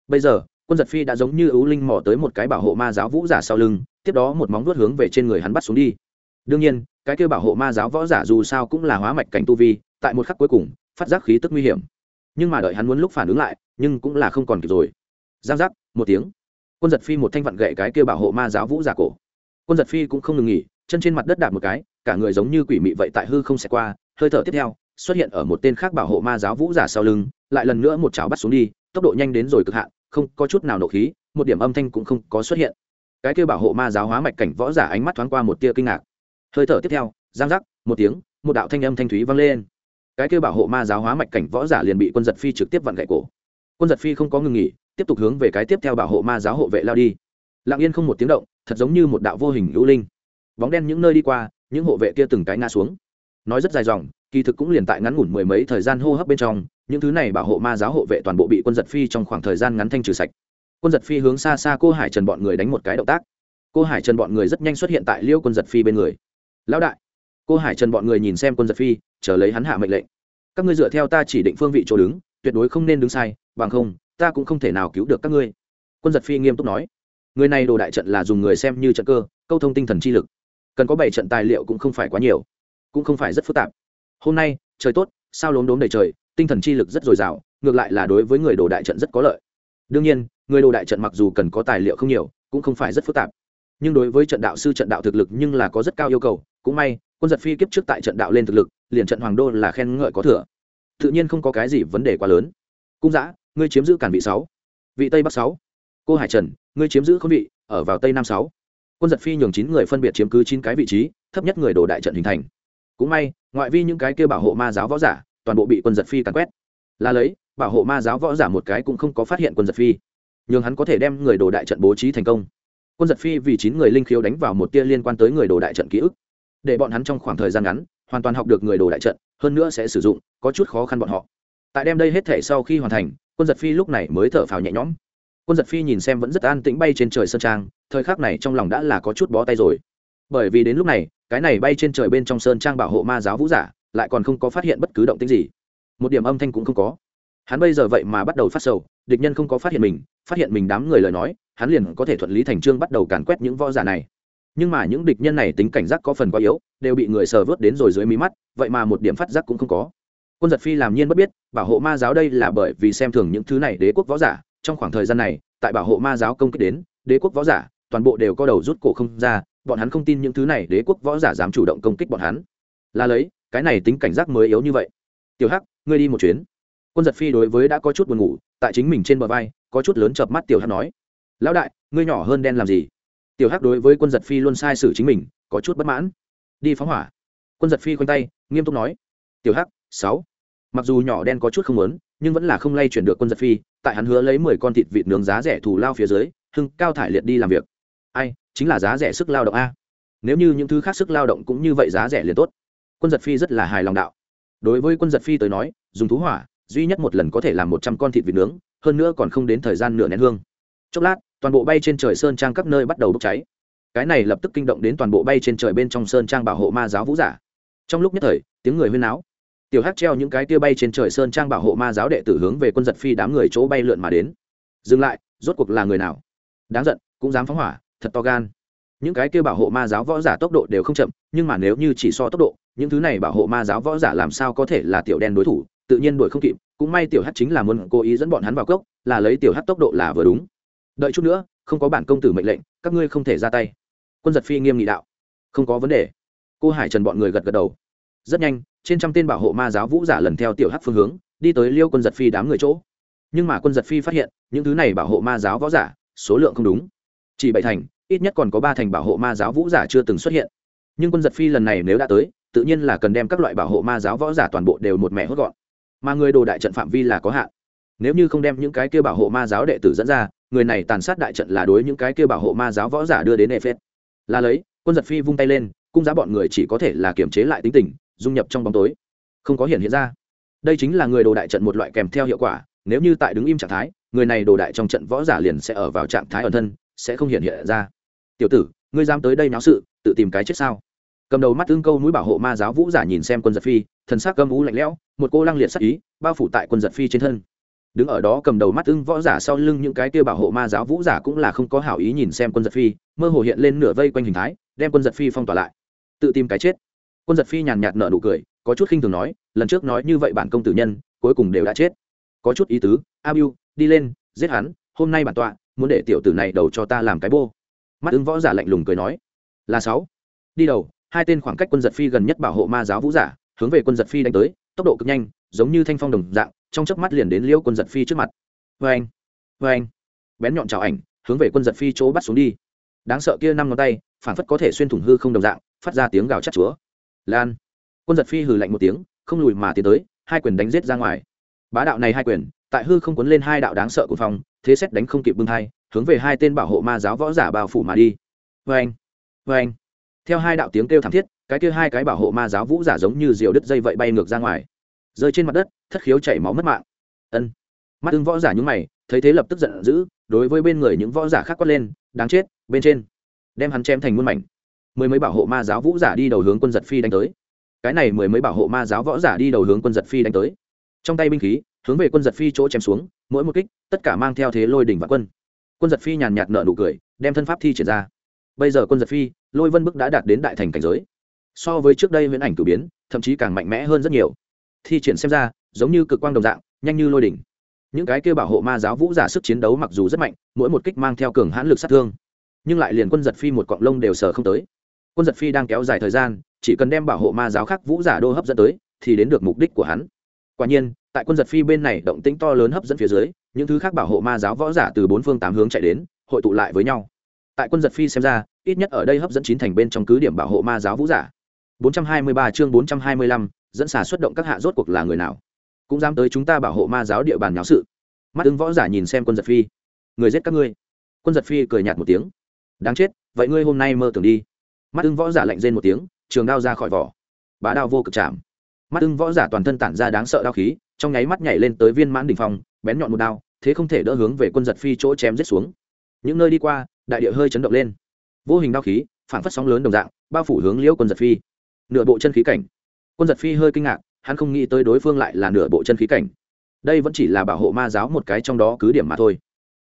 A: Bây giờ, quân giật phi đã giống như ưu linh mò tới một cái bảo hộ ma giáo vũ giả sau lưng, tiếp đó một móng vuốt hướng về trên người hắn bắt xuống đi. Đương nhiên, cái kêu bảo hộ ma giáo võ giả dù sao cũng là hóa mạch cảnh tu vi, tại một khắc cuối cùng, phát giác khí tức nguy hiểm nhưng mà đợi hắn muốn lúc phản ứng lại, nhưng cũng là không còn kịp rồi. Giang giác, một tiếng. Quân giật phi một thanh vặn gậy cái kia bảo hộ ma giáo vũ giả cổ. Quân giật phi cũng không ngừng nghỉ, chân trên mặt đất đạp một cái, cả người giống như quỷ mị vậy tại hư không xẹt qua, hơi thở tiếp theo, xuất hiện ở một tên khác bảo hộ ma giáo vũ giả sau lưng, lại lần nữa một chảo bắt xuống đi, tốc độ nhanh đến rồi cực hạn, không có chút nào nộ khí, một điểm âm thanh cũng không có xuất hiện. Cái kia bảo hộ ma giáo hóa mạch cảnh võ giả ánh mắt thoáng qua một tia kinh ngạc. Hơi thở tiếp theo, giang giác, một tiếng, một đạo thanh âm thanh thúy vang lên cái kia bảo hộ ma giáo hóa mạch cảnh võ giả liền bị quân giật phi trực tiếp vặn gậy cổ. Quân giật phi không có ngừng nghỉ, tiếp tục hướng về cái tiếp theo bảo hộ ma giáo hộ vệ lao đi. Lặng yên không một tiếng động, thật giống như một đạo vô hình hữu linh. Bóng đen những nơi đi qua, những hộ vệ kia từng cái ngã xuống. Nói rất dài dòng, kỳ thực cũng liền tại ngắn ngủn mười mấy thời gian hô hấp bên trong, những thứ này bảo hộ ma giáo hộ vệ toàn bộ bị quân giật phi trong khoảng thời gian ngắn thanh trừ sạch. Quân giật phi hướng xa xa cô hải trần bọn người đánh một cái động tác. Cô hải trần bọn người rất nhanh xuất hiện tại liêu quân giật phi bên người. Lão đại cô hải trần bọn người nhìn xem quân giật phi, chờ lấy hắn hạ mệnh lệnh. Các ngươi dựa theo ta chỉ định phương vị chỗ đứng, tuyệt đối không nên đứng sai, bằng không, ta cũng không thể nào cứu được các ngươi. Quân giật phi nghiêm túc nói. Người này đồ đại trận là dùng người xem như trận cơ, câu thông tinh thần chi lực. Cần có bảy trận tài liệu cũng không phải quá nhiều, cũng không phải rất phức tạp. Hôm nay, trời tốt, sao lốm đốm đầy trời, tinh thần chi lực rất dồi dào, ngược lại là đối với người đồ đại trận rất có lợi. Đương nhiên, người đồ đại trận mặc dù cần có tài liệu không nhiều, cũng không phải rất phức tạp. Nhưng đối với trận đạo sư, trận đạo thực lực nhưng là có rất cao yêu cầu, cũng may quân giật phi kiếp trước tại trận đạo lên thực lực, liền trận hoàng đô là khen ngợi có thừa. Tự nhiên không có cái gì vấn đề quá lớn. Cung giã, ngươi chiếm giữ cản vị sáu. Vị tây bắc sáu. Cô hải trần, ngươi chiếm giữ không vị, ở vào tây nam sáu. Quân giật phi nhường chín người phân biệt chiếm cứ chín cái vị trí, thấp nhất người đồ đại trận hình thành. Cũng may, ngoại vi những cái kia bảo hộ ma giáo võ giả, toàn bộ bị quân giật phi càn quét. Là lấy, bảo hộ ma giáo võ giả một cái cũng không có phát hiện quân giật phi. Nhường hắn có thể đem người đồ đại trận bố trí thành công. Quân giật phi vì chín người linh khiếu đánh vào một tia liên quan tới người đồ đại trận ký ức để bọn hắn trong khoảng thời gian ngắn hoàn toàn học được người đồ đại trận, hơn nữa sẽ sử dụng, có chút khó khăn bọn họ. Tại đem đây hết thể sau khi hoàn thành, quân giật phi lúc này mới thở phào nhẹ nhõm. Quân giật phi nhìn xem vẫn rất an tĩnh bay trên trời sơn trang, thời khắc này trong lòng đã là có chút bó tay rồi. Bởi vì đến lúc này, cái này bay trên trời bên trong sơn trang bảo hộ ma giáo vũ giả, lại còn không có phát hiện bất cứ động tĩnh gì. Một điểm âm thanh cũng không có. Hắn bây giờ vậy mà bắt đầu phát sầu, địch nhân không có phát hiện mình, phát hiện mình đám người lời nói, hắn liền có thể thuận lý thành trương bắt đầu càn quét những võ giả này nhưng mà những địch nhân này tính cảnh giác có phần quá yếu, đều bị người sờ vớt đến rồi dưới mí mắt, vậy mà một điểm phát giác cũng không có. Quân giật phi làm nhiên bất biết, bảo hộ ma giáo đây là bởi vì xem thường những thứ này đế quốc võ giả, trong khoảng thời gian này, tại bảo hộ ma giáo công kích đến, đế quốc võ giả, toàn bộ đều có đầu rút cổ không ra, bọn hắn không tin những thứ này đế quốc võ giả dám chủ động công kích bọn hắn. Là lấy, cái này tính cảnh giác mới yếu như vậy. Tiểu hắc, ngươi đi một chuyến. Quân giật phi đối với đã có chút buồn ngủ, tại chính mình trên bờ vai, có chút lớn chợp mắt tiểu hắc nói. Lão đại, ngươi nhỏ hơn đen làm gì? Tiểu hắc đối với quân giật phi luôn sai sử chính mình, có chút bất mãn. Đi phóng hỏa. Quân giật phi khoanh tay, nghiêm túc nói. Tiểu hắc, sáu. Mặc dù nhỏ đen có chút không lớn nhưng vẫn là không lay chuyển được quân giật phi, tại hắn hứa lấy mười con thịt vịt nướng giá rẻ thù lao phía dưới, hưng cao thải liệt đi làm việc. Ai, chính là giá rẻ sức lao động a. Nếu như những thứ khác sức lao động cũng như vậy giá rẻ liền tốt. Quân giật phi rất là hài lòng đạo. Đối với quân giật phi tới nói, dùng thú hỏa, duy nhất một lần có thể làm một trăm con thịt vịt nướng, hơn nữa còn không đến thời gian nửa nén hương. Chốc lát toàn bộ bay trên trời sơn trang các nơi bắt đầu bốc cháy. Cái này lập tức kinh động đến toàn bộ bay trên trời bên trong sơn trang bảo hộ ma giáo vũ giả. Trong lúc nhất thời, tiếng người huyên náo. Tiểu hát treo những cái tia bay trên trời sơn trang bảo hộ ma giáo đệ tử hướng về quân giật phi đám người chỗ bay lượn mà đến. Dừng lại, rốt cuộc là người nào? Đáng giận, cũng dám phóng hỏa, thật to gan. Những cái kia bảo hộ ma giáo võ giả tốc độ đều không chậm, nhưng mà nếu như chỉ so tốc độ, những thứ này bảo hộ ma giáo võ giả làm sao có thể là tiểu đen đối thủ, tự nhiên đuổi không kịp, cũng may tiểu hát chính là muốn cố ý dẫn bọn hắn vào cốc, là lấy tiểu hát tốc độ là vừa đúng đợi chút nữa, không có bản công tử mệnh lệnh, các ngươi không thể ra tay. Quân giật phi nghiêm nghị đạo. Không có vấn đề. Cô hải trần bọn người gật gật đầu. Rất nhanh, trên trăm tên bảo hộ ma giáo vũ giả lần theo tiểu hắc phương hướng, đi tới liêu quân giật phi đám người chỗ. Nhưng mà quân giật phi phát hiện, những thứ này bảo hộ ma giáo võ giả, số lượng không đúng. Chỉ bảy thành, ít nhất còn có ba thành bảo hộ ma giáo vũ giả chưa từng xuất hiện. Nhưng quân giật phi lần này nếu đã tới, tự nhiên là cần đem các loại bảo hộ ma giáo võ giả toàn bộ đều một mẹ hốt gọn. Mà người đồ đại trận phạm vi là có hạn. Nếu như không đem những cái kia bảo hộ ma giáo đệ tử dẫn ra người này tàn sát đại trận là đối những cái kia bảo hộ ma giáo võ giả đưa đến e phết. Là lấy, quân giật phi vung tay lên, cung giá bọn người chỉ có thể là kiềm chế lại tính tình, dung nhập trong bóng tối. Không có hiện hiện ra. Đây chính là người đồ đại trận một loại kèm theo hiệu quả, nếu như tại đứng im trạng thái, người này đồ đại trong trận võ giả liền sẽ ở vào trạng thái ẩn thân, sẽ không hiện hiện ra. Tiểu tử, ngươi dám tới đây náo sự, tự tìm cái chết sao? Cầm đầu mắt tương câu mũi bảo hộ ma giáo vũ giả nhìn xem quân giật phi, thần sắc gâm ú lạnh lẽo, một cô lăng liệt sắc ý, bao phủ tại quân giật phi trên thân đứng ở đó cầm đầu mắt ưng võ giả sau lưng những cái kia bảo hộ ma giáo vũ giả cũng là không có hảo ý nhìn xem quân giật phi, mơ hồ hiện lên nửa vây quanh hình thái, đem quân giật phi phong tỏa lại. Tự tìm cái chết. Quân giật phi nhàn nhạt nở nụ cười, có chút khinh thường nói, lần trước nói như vậy bản công tử nhân, cuối cùng đều đã chết. Có chút ý tứ, a biu đi lên, giết hắn, hôm nay bản tọa, muốn để tiểu tử này đầu cho ta làm cái bô. Mắt ứng võ giả lạnh lùng cười nói, là sáu. Đi đầu, hai tên khoảng cách quân giật phi gần nhất bảo hộ ma giáo vũ giả, hướng về quân giật phi đánh tới, tốc độ cực nhanh giống như thanh phong đồng dạng, trong chớp mắt liền đến liễu quân giật phi trước mặt. Vê anh vê anh. Bén nhọn chào ảnh, hướng về quân giật phi chỗ bắt xuống đi. Đáng sợ kia năm ngón tay, phản phất có thể xuyên thủng hư không đồng dạng, phát ra tiếng gào chắc chúa. Lan. Quân giật phi hừ lạnh một tiếng, không lùi mà tiến tới, hai quyền đánh giết ra ngoài. Bá đạo này hai quyền, tại hư không cuốn lên hai đạo đáng sợ của phòng thế xét đánh không kịp bưng thai, hướng về hai tên bảo hộ ma giáo võ giả bao phủ mà đi. Vê anh vê anh. Theo hai đạo tiếng kêu thảm thiết, cái kia hai cái bảo hộ ma giáo vũ giả giống như diều đứt dây vậy bay ngược ra ngoài rơi trên mặt đất, thất khiếu chảy máu mất mạng. Ân. Mắt tương võ giả nhúng mày, thấy thế lập tức giận dữ, đối với bên người những võ giả khác quát lên, đáng chết, bên trên. Đem hắn chém thành muôn mảnh. Mười mấy bảo hộ ma giáo vũ giả đi đầu hướng quân giật phi đánh tới. Cái này mười mấy bảo hộ ma giáo võ giả đi đầu hướng quân giật phi đánh tới. Trong tay binh khí, hướng về quân giật phi chỗ chém xuống, mỗi một kích, tất cả mang theo thế lôi đỉnh và quân. Quân giật phi nhàn nhạt nợ nụ cười, đem thân pháp thi triển ra. Bây giờ quân giật phi, lôi vân bức đã đạt đến đại thành cảnh giới. So với trước đây huyễn ảnh cử biến, thậm chí càng mạnh mẽ hơn rất nhiều thi triển xem ra giống như cực quang đồng dạng nhanh như lôi đỉnh. Những cái kêu bảo hộ ma giáo vũ giả sức chiến đấu mặc dù rất mạnh mỗi một kích mang theo cường hãn lực sát thương nhưng lại liền quân giật phi một cọng lông đều sờ không tới. Quân giật phi đang kéo dài thời gian chỉ cần đem bảo hộ ma giáo khác vũ giả đô hấp dẫn tới thì đến được mục đích của hắn. Quả nhiên tại quân giật phi bên này động tĩnh to lớn hấp dẫn phía dưới những thứ khác bảo hộ ma giáo võ giả từ bốn phương tám hướng chạy đến hội tụ lại với nhau. Tại quân giật phi xem ra ít nhất ở đây hấp dẫn chín thành bên trong cứ điểm bảo hộ ma giáo vũ giả. 423 chương 425, dẫn xà xuất động các hạ rốt cuộc là người nào? Cũng dám tới chúng ta bảo hộ ma giáo địa bàn nháo sự. Mắt ứng võ giả nhìn xem quân giật phi. Người giết các ngươi. Quân giật phi cười nhạt một tiếng. Đáng chết, vậy ngươi hôm nay mơ tưởng đi. Mắt ưng võ giả lạnh rên một tiếng, trường đao ra khỏi vỏ. Bá đao vô cực chạm. Mắt ưng võ giả toàn thân tản ra đáng sợ đao khí, trong nháy mắt nhảy lên tới viên mãn đỉnh phòng bén nhọn một đao, thế không thể đỡ hướng về quân giật phi chỗ chém giết xuống. Những nơi đi qua, đại địa hơi chấn động lên. Vô hình đao khí phản phất sóng lớn đồng dạng, bao phủ hướng liễu quân giật phi. Nửa bộ chân khí cảnh quân giật phi hơi kinh ngạc, hắn không nghĩ tới đối phương lại là nửa bộ chân khí cảnh. Đây vẫn chỉ là bảo hộ ma giáo một cái trong đó cứ điểm mà thôi.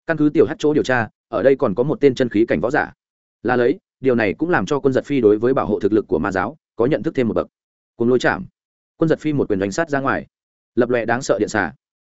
A: Căn cứ tiểu hát chỗ điều tra, ở đây còn có một tên chân khí cảnh võ giả. Là lấy, điều này cũng làm cho quân giật phi đối với bảo hộ thực lực của ma giáo có nhận thức thêm một bậc. Cùng lôi chạm. Quân giật phi một quyền đánh sát ra ngoài. Lập lòe đáng sợ điện xả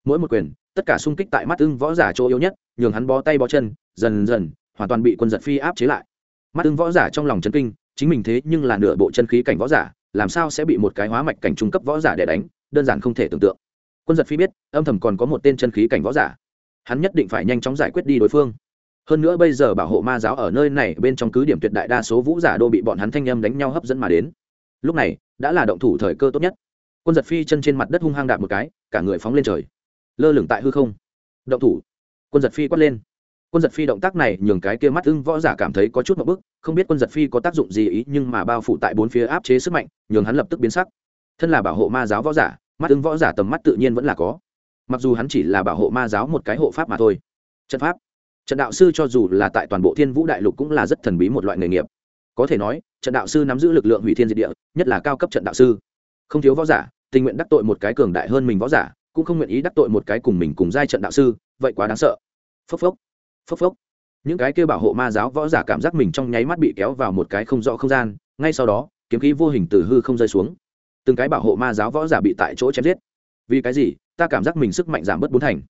A: mỗi một quyền, tất cả xung kích tại mắt ưng võ giả chỗ yếu nhất, nhường hắn bó tay bó chân, dần dần, hoàn toàn bị quân giật phi áp chế lại. Mắt ưng võ giả trong lòng chân kinh, chính mình thế nhưng là nửa bộ chân khí cảnh võ giả làm sao sẽ bị một cái hóa mạch cảnh trung cấp võ giả để đánh, đơn giản không thể tưởng tượng. Quân giật phi biết, âm thầm còn có một tên chân khí cảnh võ giả. Hắn nhất định phải nhanh chóng giải quyết đi đối phương. Hơn nữa bây giờ bảo hộ ma giáo ở nơi này, bên trong cứ điểm tuyệt đại đa số vũ giả đô bị bọn hắn thanh âm đánh nhau hấp dẫn mà đến. Lúc này, đã là động thủ thời cơ tốt nhất. Quân giật phi chân trên mặt đất hung hăng đạp một cái, cả người phóng lên trời. Lơ lửng tại hư không. Động thủ. Quân giật phi quát lên quân giật phi động tác này nhường cái kia mắt ưng võ giả cảm thấy có chút một bức, không biết quân giật phi có tác dụng gì ý, nhưng mà bao phủ tại bốn phía áp chế sức mạnh, nhường hắn lập tức biến sắc. Thân là bảo hộ ma giáo võ giả, mắt ưng võ giả tầm mắt tự nhiên vẫn là có. Mặc dù hắn chỉ là bảo hộ ma giáo một cái hộ pháp mà thôi. Trận pháp. Trận đạo sư cho dù là tại toàn bộ thiên vũ đại lục cũng là rất thần bí một loại nghề nghiệp. Có thể nói, trận đạo sư nắm giữ lực lượng hủy thiên diệt địa, nhất là cao cấp trận đạo sư. Không thiếu võ giả, tình nguyện đắc tội một cái cường đại hơn mình võ giả, cũng không nguyện ý đắc tội một cái cùng mình cùng giai trận đạo sư, vậy quá đáng sợ. Phốc phốc phốc phốc. Những cái kia bảo hộ ma giáo võ giả cảm giác mình trong nháy mắt bị kéo vào một cái không rõ không gian, ngay sau đó, kiếm khí vô hình từ hư không rơi xuống. Từng cái bảo hộ ma giáo võ giả bị tại chỗ chém giết. Vì cái gì? Ta cảm giác mình sức mạnh giảm bớt bốn thành.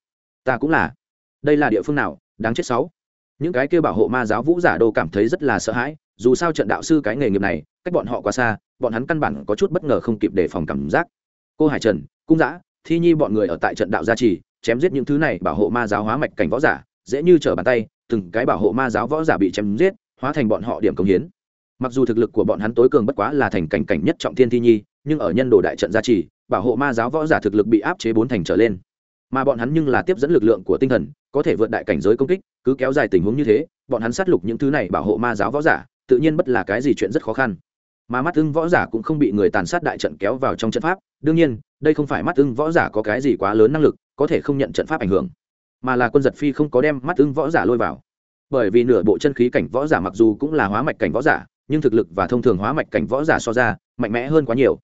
A: Ta cũng là. Đây là địa phương nào? Đáng chết sáu. Những cái kia bảo hộ ma giáo vũ giả đô cảm thấy rất là sợ hãi, dù sao trận đạo sư cái nghề nghiệp này, cách bọn họ quá xa, bọn hắn căn bản có chút bất ngờ không kịp đề phòng cảm giác. Cô hải trần, cung giã thi nhi bọn người ở tại trận đạo gia trì, chém giết những thứ này bảo hộ ma giáo hóa mạch cảnh võ giả dễ như trở bàn tay, từng cái bảo hộ ma giáo võ giả bị chém giết, hóa thành bọn họ điểm công hiến. Mặc dù thực lực của bọn hắn tối cường bất quá là thành cảnh cảnh nhất trọng thiên thi nhi, nhưng ở nhân đồ đại trận gia trì, bảo hộ ma giáo võ giả thực lực bị áp chế bốn thành trở lên. Mà bọn hắn nhưng là tiếp dẫn lực lượng của tinh thần, có thể vượt đại cảnh giới công kích, cứ kéo dài tình huống như thế, bọn hắn sát lục những thứ này bảo hộ ma giáo võ giả, tự nhiên bất là cái gì chuyện rất khó khăn. Mà mắt ưng võ giả cũng không bị người tàn sát đại trận kéo vào trong trận pháp, đương nhiên, đây không phải mắt ưng võ giả có cái gì quá lớn năng lực, có thể không nhận trận pháp ảnh hưởng mà là quân giật phi không có đem mắt ưng võ giả lôi vào. Bởi vì nửa bộ chân khí cảnh võ giả mặc dù cũng là hóa mạch cảnh võ giả, nhưng thực lực và thông thường hóa mạch cảnh võ giả so ra, mạnh mẽ hơn quá nhiều.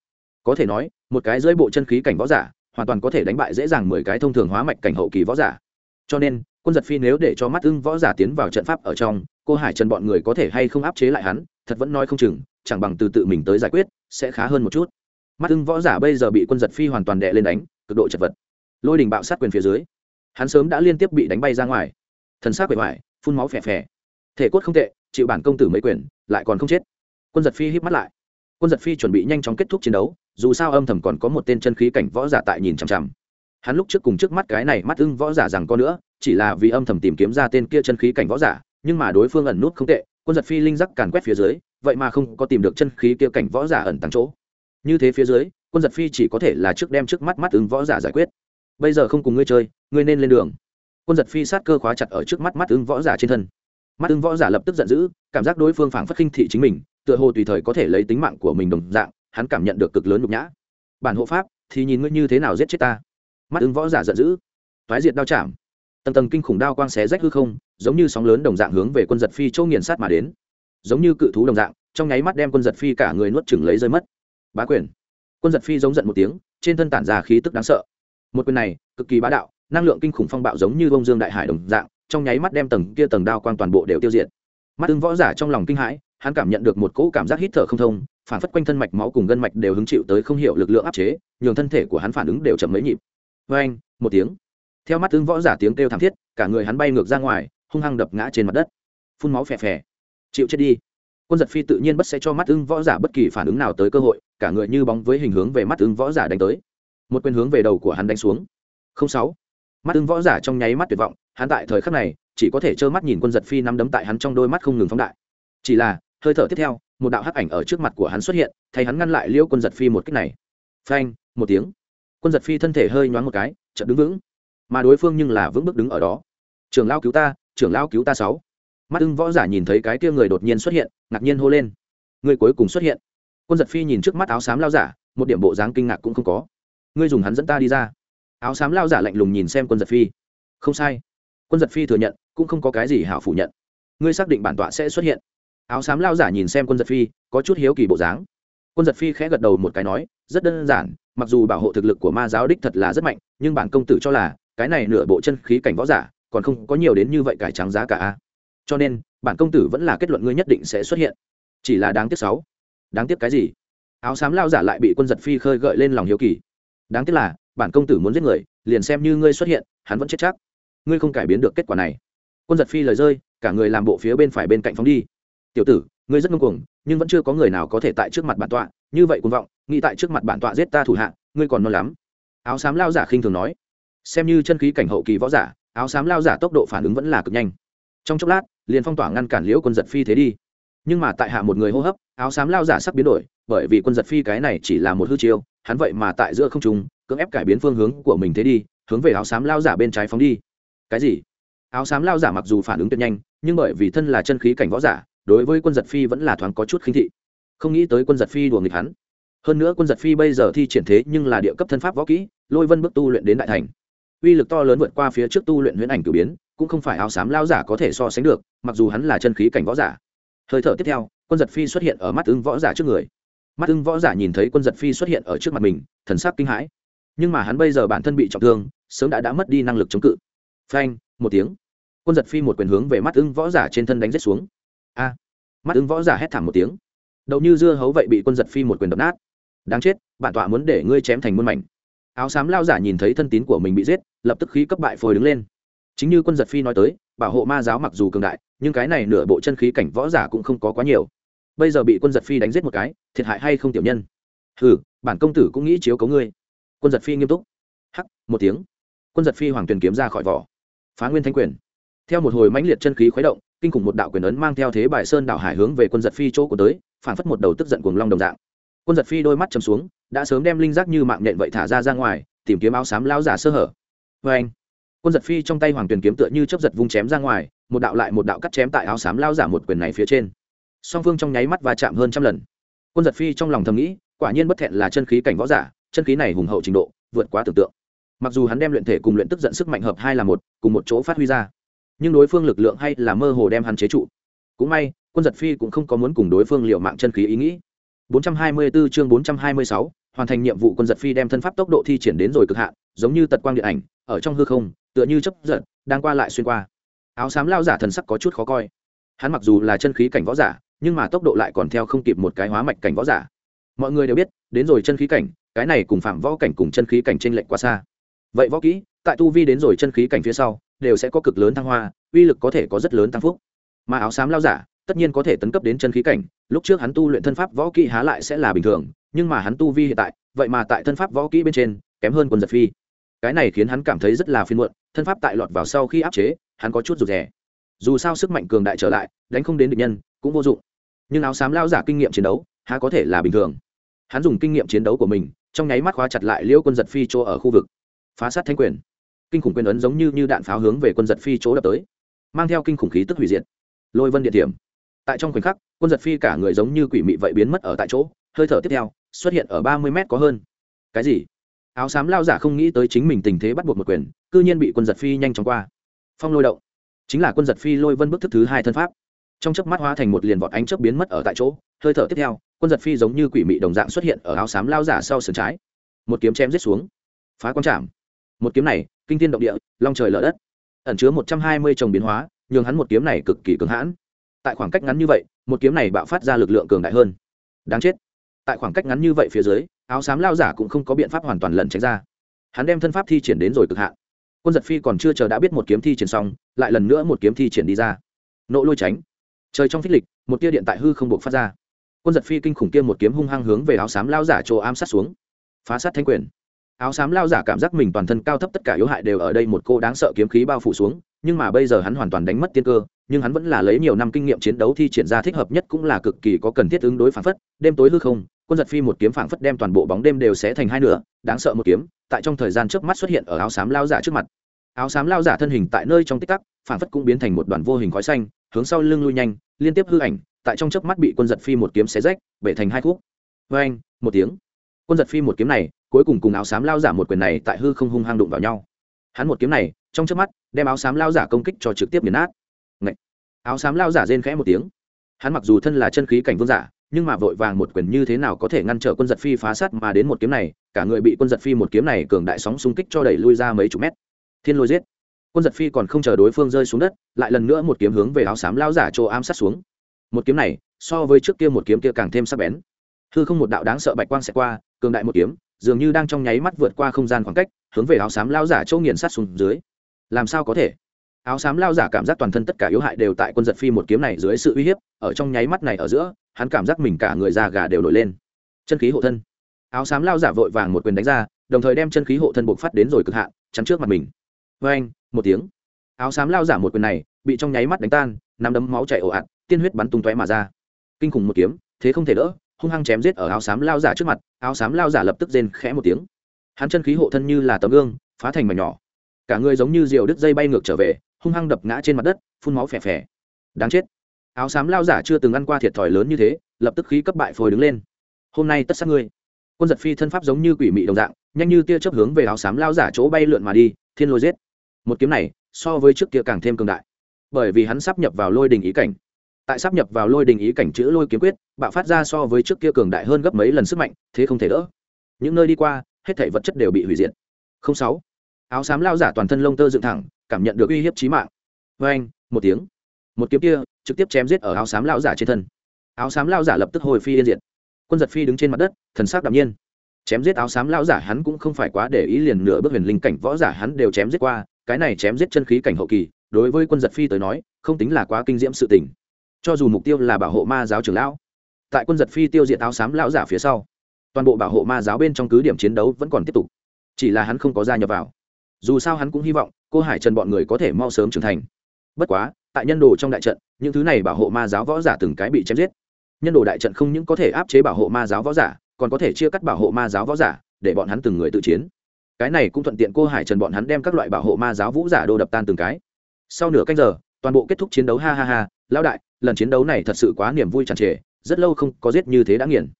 A: Có thể nói, một cái dưới bộ chân khí cảnh võ giả, hoàn toàn có thể đánh bại dễ dàng mười cái thông thường hóa mạch cảnh hậu kỳ võ giả. Cho nên, quân giật phi nếu để cho mắt ưng võ giả tiến vào trận pháp ở trong, cô hải trần bọn người có thể hay không áp chế lại hắn, thật vẫn nói không chừng, chẳng bằng từ tự mình tới giải quyết, sẽ khá hơn một chút. Mắt ưng võ giả bây giờ bị quân giật phi hoàn toàn đệ lên đánh, cực độ chật vật. Lôi đình bạo sát quyền phía dưới hắn sớm đã liên tiếp bị đánh bay ra ngoài. Thần sát bể ngoài phun máu phè phè. Thể cốt không tệ, chịu bản công tử mấy quyền, lại còn không chết. Quân giật phi híp mắt lại. Quân giật phi chuẩn bị nhanh chóng kết thúc chiến đấu, dù sao âm thầm còn có một tên chân khí cảnh võ giả tại nhìn chằm chằm. Hắn lúc trước cùng trước mắt cái này mắt ưng võ giả rằng có nữa, chỉ là vì âm thầm tìm kiếm ra tên kia chân khí cảnh võ giả, nhưng mà đối phương ẩn nút không tệ, quân giật phi linh giác càn quét phía dưới, vậy mà không có tìm được chân khí kia cảnh võ giả ẩn tàng chỗ. Như thế phía dưới, quân giật phi chỉ có thể là trước đem trước mắt mắt ưng võ giả giải quyết bây giờ không cùng ngươi chơi, ngươi nên lên đường. Quân giật phi sát cơ khóa chặt ở trước mắt mắt ưng võ giả trên thân. Mắt ưng võ giả lập tức giận dữ, cảm giác đối phương phảng phất khinh thị chính mình, tựa hồ tùy thời có thể lấy tính mạng của mình đồng dạng, hắn cảm nhận được cực lớn nhục nhã. Bản hộ pháp, thì nhìn ngươi như thế nào giết chết ta? Mắt ưng võ giả giận dữ. Thoái diệt đao chạm. Tầng tầng kinh khủng đao quang xé rách hư không, giống như sóng lớn đồng dạng hướng về quân giật phi châu nghiền sát mà đến. Giống như cự thú đồng dạng, trong nháy mắt đem quân giật phi cả người nuốt chừng lấy rơi mất. Bá quyền. Quân giật phi giống giận một tiếng, trên thân tản ra khí tức đáng sợ một quyền này, cực kỳ bá đạo, năng lượng kinh khủng phong bạo giống như bông dương đại hải đồng dạng, trong nháy mắt đem tầng kia tầng đao quang toàn bộ đều tiêu diệt. Mắt tương võ giả trong lòng kinh hãi, hắn cảm nhận được một cỗ cảm giác hít thở không thông, phản phất quanh thân mạch máu cùng gân mạch đều hứng chịu tới không hiểu lực lượng áp chế, nhường thân thể của hắn phản ứng đều chậm mấy nhịp. Vê anh một tiếng. Theo mắt tương võ giả tiếng kêu thảm thiết, cả người hắn bay ngược ra ngoài, hung hăng đập ngã trên mặt đất. Phun máu phè phè. Chịu chết đi. Quân giật phi tự nhiên bất sẽ cho mắt ưng võ giả bất kỳ phản ứng nào tới cơ hội, cả người như bóng với hình hướng về mắt ưng võ giả đánh tới một quyền hướng về đầu của hắn đánh xuống. Không sáu. Mắt ứng võ giả trong nháy mắt tuyệt vọng, hắn tại thời khắc này, chỉ có thể trơ mắt nhìn quân giật phi nắm đấm tại hắn trong đôi mắt không ngừng phóng đại. Chỉ là, hơi thở tiếp theo, một đạo hắc ảnh ở trước mặt của hắn xuất hiện, thay hắn ngăn lại liễu quân giật phi một cách này. Phanh, một tiếng. Quân giật phi thân thể hơi nhoáng một cái, chợt đứng vững. Mà đối phương nhưng là vững bước đứng ở đó. Trưởng lao cứu ta, trưởng lao cứu ta sáu. Mắt ưng võ giả nhìn thấy cái kia người đột nhiên xuất hiện, ngạc nhiên hô lên. Người cuối cùng xuất hiện. Quân giật phi nhìn trước mắt áo xám lao giả, một điểm bộ dáng kinh ngạc cũng không có ngươi dùng hắn dẫn ta đi ra. Áo xám lao giả lạnh lùng nhìn xem quân giật phi. Không sai. Quân giật phi thừa nhận, cũng không có cái gì hảo phủ nhận. Ngươi xác định bản tọa sẽ xuất hiện. Áo xám lao giả nhìn xem quân giật phi, có chút hiếu kỳ bộ dáng. Quân giật phi khẽ gật đầu một cái nói, rất đơn giản, mặc dù bảo hộ thực lực của ma giáo đích thật là rất mạnh, nhưng bản công tử cho là, cái này nửa bộ chân khí cảnh võ giả, còn không có nhiều đến như vậy cải trắng giá cả cho nên, bản công tử vẫn là kết luận ngươi nhất định sẽ xuất hiện. Chỉ là đáng tiếc sáu. Đáng tiếc cái gì? Áo xám lao giả lại bị quân giật phi khơi gợi lên lòng hiếu kỳ đáng tiếc là, bản công tử muốn giết người, liền xem như ngươi xuất hiện, hắn vẫn chết chắc. Ngươi không cải biến được kết quả này. Quân giật phi lời rơi, cả người làm bộ phía bên phải bên cạnh phóng đi. Tiểu tử, ngươi rất ngông cuồng, nhưng vẫn chưa có người nào có thể tại trước mặt bản tọa, như vậy cuồng vọng, nghĩ tại trước mặt bản tọa giết ta thủ hạ, ngươi còn non lắm. Áo xám lao giả khinh thường nói. Xem như chân khí cảnh hậu kỳ võ giả, áo xám lao giả tốc độ phản ứng vẫn là cực nhanh. Trong chốc lát, liền phong tỏa ngăn cản liễu quân giật phi thế đi. Nhưng mà tại hạ một người hô hấp, áo xám lao giả sắp biến đổi, bởi vì quân giật phi cái này chỉ là một hư chiêu hắn vậy mà tại giữa không trung, cưỡng ép cải biến phương hướng của mình thế đi, hướng về áo xám lao giả bên trái phóng đi. Cái gì? Áo xám lao giả mặc dù phản ứng tuyệt nhanh, nhưng bởi vì thân là chân khí cảnh võ giả, đối với quân giật phi vẫn là thoáng có chút khinh thị. Không nghĩ tới quân giật phi đùa nghịch hắn. Hơn nữa quân giật phi bây giờ thi triển thế nhưng là địa cấp thân pháp võ kỹ, lôi vân bước tu luyện đến đại thành. Uy lực to lớn vượt qua phía trước tu luyện huyễn ảnh cử biến, cũng không phải áo xám lao giả có thể so sánh được, mặc dù hắn là chân khí cảnh võ giả. Hơi thở tiếp theo, quân giật phi xuất hiện ở mắt ứng võ giả trước người mắt ưng võ giả nhìn thấy quân giật phi xuất hiện ở trước mặt mình, thần sắc kinh hãi. Nhưng mà hắn bây giờ bản thân bị trọng thương, sớm đã đã mất đi năng lực chống cự. Phanh, một tiếng. Quân giật phi một quyền hướng về mắt ưng võ giả trên thân đánh rết xuống. A. Mắt ưng võ giả hét thảm một tiếng. Đậu như dưa hấu vậy bị quân giật phi một quyền đập nát. Đáng chết, bản tọa muốn để ngươi chém thành muôn mảnh. Áo xám lao giả nhìn thấy thân tín của mình bị giết, lập tức khí cấp bại phôi đứng lên. Chính như quân giật phi nói tới, bảo hộ ma giáo mặc dù cường đại, nhưng cái này nửa bộ chân khí cảnh võ giả cũng không có quá nhiều bây giờ bị quân giật phi đánh giết một cái, thiệt hại hay không tiểu nhân? Hừ, bản công tử cũng nghĩ chiếu cấu ngươi. Quân giật phi nghiêm túc. Hắc, một tiếng. Quân giật phi hoàng tuyền kiếm ra khỏi vỏ. Phá nguyên thanh quyền. Theo một hồi mãnh liệt chân khí khuấy động, kinh khủng một đạo quyền ấn mang theo thế bài sơn đảo hải hướng về quân giật phi chỗ của tới, phản phất một đầu tức giận cuồng long đồng dạng. Quân giật phi đôi mắt chầm xuống, đã sớm đem linh giác như mạng nhện vậy thả ra ra ngoài, tìm kiếm áo xám lao giả sơ hở. Vê anh, quân giật phi trong tay hoàng tuyền kiếm tựa như chấp giật vung chém ra ngoài, một đạo lại một đạo cắt chém tại áo xám lao giả một quyền này phía trên song phương trong nháy mắt và chạm hơn trăm lần. Quân giật phi trong lòng thầm nghĩ quả nhiên bất thẹn là chân khí cảnh võ giả chân khí này hùng hậu trình độ vượt quá tưởng tượng. Mặc dù hắn đem luyện thể cùng luyện tức giận sức mạnh hợp hai là một cùng một chỗ phát huy ra nhưng đối phương lực lượng hay là mơ hồ đem hắn chế trụ. Cũng may quân giật phi cũng không có muốn cùng đối phương liệu mạng chân khí ý nghĩ. 424 chương 426, hoàn thành nhiệm vụ quân giật phi đem thân pháp tốc độ thi triển đến rồi cực hạn giống như tật quang điện ảnh ở trong hư không tựa như chấp giật đang qua lại xuyên qua. Áo xám lao giả thần sắc có chút khó coi. Hắn mặc dù là chân khí cảnh võ giả nhưng mà tốc độ lại còn theo không kịp một cái hóa mạch cảnh võ giả. Mọi người đều biết, đến rồi chân khí cảnh, cái này cùng phạm võ cảnh cùng chân khí cảnh t r ê n lệch quá xa. Vậy võ kỹ, tại tu vi đến rồi chân khí cảnh phía sau, đều sẽ có cực lớn thăng hoa, uy lực có thể có rất lớn tăng phúc. Mà áo xám lao giả, tất nhiên có thể tấn cấp đến chân khí cảnh, lúc trước hắn tu luyện thân pháp võ kỹ há lại sẽ là bình thường, nhưng mà hắn tu vi hiện tại, vậy mà tại thân pháp võ kỹ bên trên, kém hơn quân giật phi. Cái này khiến hắn cảm thấy rất là phiên muộn, thân pháp tại lọt vào sau khi áp chế, hắn có chút rụt rè. Dù sao sức mạnh cường đại trở lại, đánh không đến địch nhân, cũng vô dụng nhưng áo xám lao giả kinh nghiệm chiến đấu há có thể là bình thường. Hắn dùng kinh nghiệm chiến đấu của mình trong nháy mắt khóa chặt lại liễu quân giật phi chỗ ở khu vực. Phá sát thanh quyền. Kinh khủng quyền ấn giống như, như đạn pháo hướng về quân giật phi chỗ đập tới mang theo kinh khủng khí tức hủy diệt. Lôi vân địa điểm tại trong khoảnh khắc quân giật phi cả người giống như quỷ mị vậy biến mất ở tại chỗ hơi thở tiếp theo xuất hiện ở ba mươi mét có hơn. Cái gì? Áo xám lao giả không nghĩ tới chính mình tình thế bắt buộc một quyền c ư nhiên bị quân giật phi nhanh chóng qua. Phong lôi động. Chính là quân giật phi lôi vân bức thức thứ hai thân pháp trong chớp mắt hóa thành một liền vọt ánh chớp biến mất ở tại chỗ, hơi thở tiếp theo, quân giật phi giống như quỷ mị đồng dạng xuất hiện ở áo xám lao giả sau sườn trái. Một kiếm chém giết xuống. Phá quang chạm một kiếm này, kinh thiên động địa, long trời lở đất. Ẩn chứa một trăm hai mươi trồng biến hóa, nhường hắn một kiếm này cực kỳ cường hãn. Tại khoảng cách ngắn như vậy, một kiếm này bạo phát ra lực lượng cường đại hơn. Đáng chết. Tại khoảng cách ngắn như vậy phía dưới, áo xám lao giả cũng không có biện pháp hoàn toàn lẩn tránh ra. Hắn đem thân pháp thi triển đến rồi cực hạn. Quân giật phi còn chưa chờ đã biết một kiếm thi triển xong, lại lần nữa một kiếm thi triển đi ra. Nỗ lôi tránh trời trong phích lịch, một tia điện tại hư không buộc phát ra. Quân giật phi kinh khủng kia một kiếm hung hăng hướng về áo xám lao giả chỗ ám sát xuống. Phá sát thanh quyền. Áo xám lao giả cảm giác mình toàn thân cao thấp tất cả yếu hại đều ở đây một cô đáng sợ kiếm khí bao phủ xuống, nhưng mà bây giờ hắn hoàn toàn đánh mất tiên cơ, nhưng hắn vẫn là lấy nhiều năm kinh nghiệm chiến đấu thi triển ra thích hợp nhất cũng là cực kỳ có cần thiết ứng đối phản phất. Đêm tối hư không, quân giật phi một kiếm phản phất đem toàn bộ bóng đêm đều sẽ thành hai nửa, đáng sợ một kiếm, tại trong thời gian trước mắt xuất hiện ở áo xám lao giả trước mặt. Áo xám lao giả thân hình tại nơi trong tích tắc phản phất cũng biến thành một đoàn vô hình khói xanh hướng sau lưng lui nhanh, liên tiếp hư ảnh, tại trong chớp mắt bị quân giật phi một kiếm xé rách, bể thành hai khúc. Vê anh, một tiếng. Quân giật phi một kiếm này, cuối cùng cùng áo xám lao giả một quyền này tại hư không hung hăng đụng vào nhau. Hắn một kiếm này, trong chớp mắt, đem áo xám lao giả công kích cho trực tiếp nghiền nát. Ngậy! áo xám lao giả rên khẽ một tiếng. Hắn mặc dù thân là chân khí cảnh vương giả, nhưng mà vội vàng một quyền như thế nào có thể ngăn trở quân giật phi phá sát mà đến một kiếm này, cả người bị quân giật phi một kiếm này cường đại sóng xung kích cho đẩy lui ra mấy chục mét. Thiên lôi giết quân giật phi còn không chờ đối phương rơi xuống đất, lại lần nữa một kiếm hướng về áo xám lao giả chỗ ám sát xuống. Một kiếm này, so với trước kia một kiếm kia càng thêm sắc bén. Hư không một đạo đáng sợ bạch quang sẽ qua, cường đại một kiếm, dường như đang trong nháy mắt vượt qua không gian khoảng cách, hướng về áo xám lao giả chỗ nghiền sát xuống dưới. Làm sao có thể? Áo xám lao giả cảm giác toàn thân tất cả yếu hại đều tại quân giật phi một kiếm này dưới sự uy hiếp, ở trong nháy mắt này ở giữa, hắn cảm giác mình cả người da gà đều nổi lên. Chân khí hộ thân. Áo xám lao giả vội vàng một quyền đánh ra, đồng thời đem chân khí hộ thân buộc phát đến rồi cực hạn, chắn trước mặt mình. Vê anh một tiếng. Áo xám lao giả một quyền này, bị trong nháy mắt đánh tan nằm đấm máu chảy ồ ạt, tiên huyết bắn tung tóe mà ra. Kinh khủng một kiếm, thế không thể đỡ, hung hăng chém giết ở áo xám lao giả trước mặt, áo xám lao giả lập tức rên khẽ một tiếng. Hắn chân khí hộ thân như là tấm gương, phá thành mảnh nhỏ. Cả người giống như diều đứt dây bay ngược trở về, hung hăng đập ngã trên mặt đất, phun máu phè phè. Đáng chết. Áo xám lao giả chưa từng ăn qua thiệt thòi lớn như thế, lập tức khí cấp bại phồi đứng lên. Hôm nay tất sát ngươi. Quân giật phi thân pháp giống như quỷ mị đồng dạng, nhanh như tia chớp hướng về áo xám lao giả chỗ bay lượn mà đi, thiên lôi giết một kiếm này, so với trước kia càng thêm cường đại. Bởi vì hắn sắp nhập vào lôi đình ý cảnh. Tại sắp nhập vào lôi đình ý cảnh chữ lôi kiếm quyết, bạo phát ra so với trước kia cường đại hơn gấp mấy lần sức mạnh, thế không thể đỡ. Những nơi đi qua, hết thể vật chất đều bị hủy diệt. Không sáu. Áo xám lao giả toàn thân lông tơ dựng thẳng, cảm nhận được uy hiếp chí mạng. Vê anh, một tiếng. Một kiếm kia, trực tiếp chém giết ở áo xám lao giả trên thân. Áo xám lao giả lập tức hồi phi yên diệt. Quân giật phi đứng trên mặt đất, thần sắc đạm nhiên. Chém giết áo xám lao giả hắn cũng không phải quá để ý, liền nửa bước huyền linh cảnh võ giả hắn đều chém giết qua cái này chém giết chân khí cảnh hậu kỳ, đối với quân giật phi tới nói, không tính là quá kinh diễm sự tình. Cho dù mục tiêu là bảo hộ ma giáo trưởng lão, tại quân giật phi tiêu diệt áo xám lão giả phía sau, toàn bộ bảo hộ ma giáo bên trong cứ điểm chiến đấu vẫn còn tiếp tục. Chỉ là hắn không có gia nhập vào. Dù sao hắn cũng hy vọng, cô hải trần bọn người có thể mau sớm trưởng thành. Bất quá, tại nhân đồ trong đại trận, những thứ này bảo hộ ma giáo võ giả từng cái bị chém giết. Nhân đồ đại trận không những có thể áp chế bảo hộ ma giáo võ giả, còn có thể chia cắt bảo hộ ma giáo võ giả, để bọn hắn từng người tự chiến cái này cũng thuận tiện cô hải trần bọn hắn đem các loại bảo hộ ma giáo vũ giả đô đập tan từng cái. Sau nửa canh giờ, toàn bộ kết thúc chiến đấu, ha ha ha, lão đại, lần chiến đấu này thật sự quá niềm vui tràn trề, rất lâu không có giết như thế đã nghiền.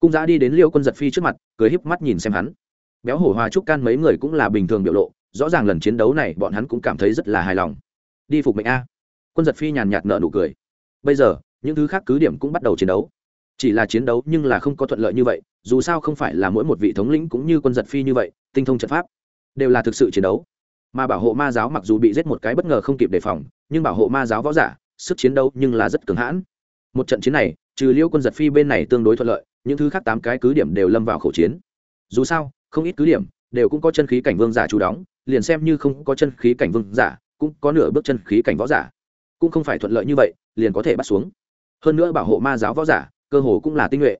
A: Cung giã đi đến liêu quân giật phi trước mặt, cười híp mắt nhìn xem hắn. Béo hổ hoa trúc can mấy người cũng là bình thường biểu lộ, rõ ràng lần chiến đấu này bọn hắn cũng cảm thấy rất là hài lòng. Đi phục mệnh a. Quân giật phi nhàn nhạt nợ nụ cười. Bây giờ, những thứ khác cứ điểm cũng bắt đầu chiến đấu chỉ là chiến đấu nhưng là không có thuận lợi như vậy, dù sao không phải là mỗi một vị thống lĩnh cũng như quân giật phi như vậy, tinh thông trận pháp, đều là thực sự chiến đấu. Mà bảo hộ ma giáo mặc dù bị giết một cái bất ngờ không kịp đề phòng, nhưng bảo hộ ma giáo võ giả, sức chiến đấu nhưng là rất cứng hãn. Một trận chiến này, trừ liêu quân giật phi bên này tương đối thuận lợi, những thứ khác tám cái cứ điểm đều lâm vào khẩu chiến. Dù sao, không ít cứ điểm đều cũng có chân khí cảnh vương giả chủ đóng, liền xem như không có chân khí cảnh vương giả, cũng có nửa bước chân khí cảnh võ giả. Cũng không phải thuận lợi như vậy, liền có thể bắt xuống. Hơn nữa bảo hộ ma giáo võ giả cơ hồ cũng là tinh nhuệ.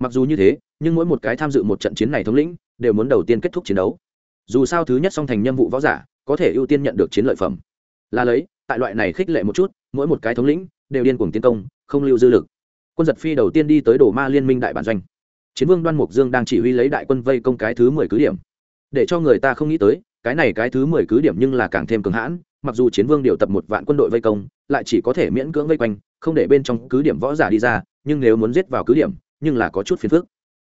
A: Mặc dù như thế, nhưng mỗi một cái tham dự một trận chiến này thống lĩnh đều muốn đầu tiên kết thúc chiến đấu. Dù sao thứ nhất song thành nhiệm vụ võ giả, có thể ưu tiên nhận được chiến lợi phẩm. Là lấy, tại loại này khích lệ một chút, mỗi một cái thống lĩnh đều điên cuồng tiến công, không lưu dư lực. Quân giật phi đầu tiên đi tới đồ ma liên minh đại bản doanh. Chiến vương đoan mục dương đang chỉ huy lấy đại quân vây công cái thứ mười cứ điểm. Để cho người ta không nghĩ tới, cái này cái thứ mười cứ điểm nhưng là càng thêm cường hãn, mặc dù chiến vương điều tập một vạn quân đội vây công, lại chỉ có thể miễn cưỡng vây quanh, không để bên trong cứ điểm võ giả đi ra nhưng nếu muốn giết vào cứ điểm, nhưng là có chút phiền phức.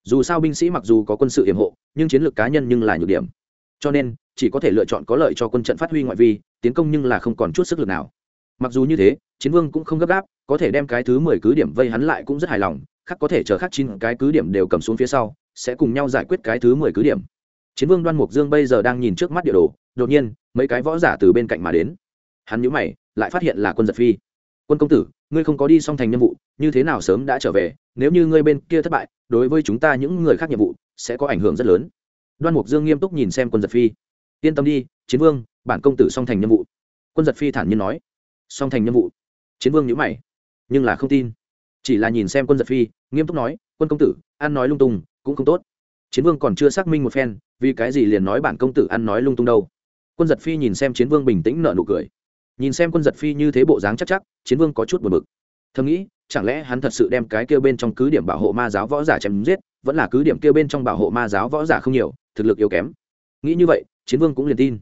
A: Dù sao binh sĩ mặc dù có quân sự hiểm hộ, nhưng chiến lược cá nhân nhưng là nhược điểm. Cho nên, chỉ có thể lựa chọn có lợi cho quân trận phát huy ngoại vi, tiến công nhưng là không còn chút sức lực nào. Mặc dù như thế, chiến vương cũng không gấp gáp, có thể đem cái thứ mười cứ điểm vây hắn lại cũng rất hài lòng, khác có thể chờ khác chín cái cứ điểm đều cầm xuống phía sau, sẽ cùng nhau giải quyết cái thứ mười cứ điểm. Chiến vương đoan mục dương bây giờ đang nhìn trước mắt địa đồ, đột nhiên, mấy cái võ giả từ bên cạnh mà đến. Hắn nhíu mày, lại phát hiện là quân giật phi quân công tử, ngươi không có đi xong thành nhiệm vụ, như thế nào sớm đã trở về? Nếu như ngươi bên kia thất bại, đối với chúng ta những người khác nhiệm vụ, sẽ có ảnh hưởng rất lớn. Đoan mục dương nghiêm túc nhìn xem quân giật phi. Yên tâm đi, chiến vương, bản công tử song thành nhiệm vụ. Quân giật phi thản nhiên nói. Song thành nhiệm vụ? Chiến vương nhữ mày. Nhưng là không tin. Chỉ là nhìn xem quân giật phi, nghiêm túc nói. Quân công tử, ăn nói lung tung, cũng không tốt. Chiến vương còn chưa xác minh một phen, vì cái gì liền nói bản công tử ăn nói lung tung đâu. Quân giật phi nhìn xem chiến vương bình tĩnh nợ nụ cười nhìn xem quân giật phi như thế bộ dáng chắc chắc, chiến vương có chút buồn bực. Thầm nghĩ, chẳng lẽ hắn thật sự đem cái kêu bên trong cứ điểm bảo hộ ma giáo võ giả chém giết, vẫn là cứ điểm kêu bên trong bảo hộ ma giáo võ giả không nhiều, thực lực yếu kém. Nghĩ như vậy, chiến vương cũng liền tin.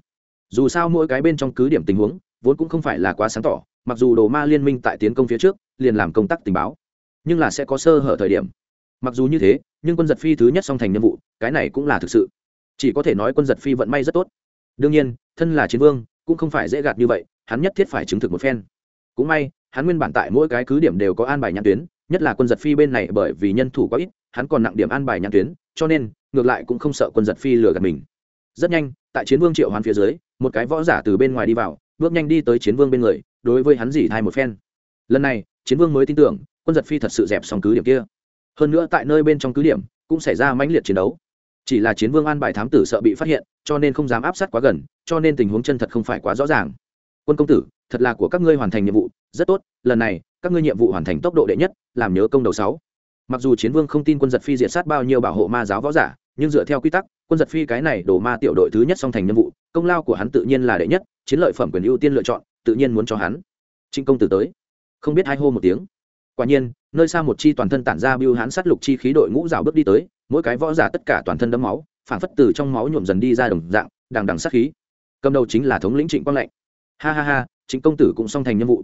A: Dù sao mỗi cái bên trong cứ điểm tình huống, vốn cũng không phải là quá sáng tỏ, mặc dù đồ ma liên minh tại tiến công phía trước, liền làm công tác tình báo, nhưng là sẽ có sơ hở thời điểm. Mặc dù như thế, nhưng quân giật phi thứ nhất song thành nhiệm vụ, cái này cũng là thực sự. Chỉ có thể nói quân giật phi vận may rất tốt. Đương nhiên, thân là chiến vương, cũng không phải dễ gạt như vậy hắn nhất thiết phải chứng thực một phen. Cũng may, hắn nguyên bản tại mỗi cái cứ điểm đều có an bài nhãn tuyến, nhất là quân giật phi bên này bởi vì nhân thủ có ít, hắn còn nặng điểm an bài nhãn tuyến, cho nên, ngược lại cũng không sợ quân giật phi lừa gạt mình. Rất nhanh, tại chiến vương triệu hoán phía dưới, một cái võ giả từ bên ngoài đi vào, bước nhanh đi tới chiến vương bên người, đối với hắn dỉ thai một phen. Lần này, chiến vương mới tin tưởng, quân giật phi thật sự dẹp xong cứ điểm kia. Hơn nữa tại nơi bên trong cứ điểm, cũng xảy ra mãnh liệt chiến đấu. Chỉ là chiến vương an bài thám tử sợ bị phát hiện, cho nên không dám áp sát quá gần, cho nên tình huống chân thật không phải quá rõ ràng quân công tử, thật là của các ngươi hoàn thành nhiệm vụ, rất tốt, lần này, các ngươi nhiệm vụ hoàn thành tốc độ đệ nhất, làm nhớ công đầu sáu. Mặc dù chiến vương không tin quân giật phi diệt sát bao nhiêu bảo hộ ma giáo võ giả, nhưng dựa theo quy tắc, quân giật phi cái này đổ ma tiểu đội thứ nhất song thành nhiệm vụ, công lao của hắn tự nhiên là đệ nhất, chiến lợi phẩm quyền ưu tiên lựa chọn, tự nhiên muốn cho hắn. Trinh công tử tới. Không biết hai hô một tiếng. Quả nhiên, nơi xa một chi toàn thân tản ra biêu hắn sát lục chi khí đội ngũ rào bước đi tới, mỗi cái võ giả tất cả toàn thân đấm máu phản phất từ trong máu nhuộm dần đi ra đồng dạng, đằng đằng sát khí. Cầm đầu chính là thống lĩnh trịnh quang lệnh ha ha ha trịnh công tử cũng xong thành nhiệm vụ.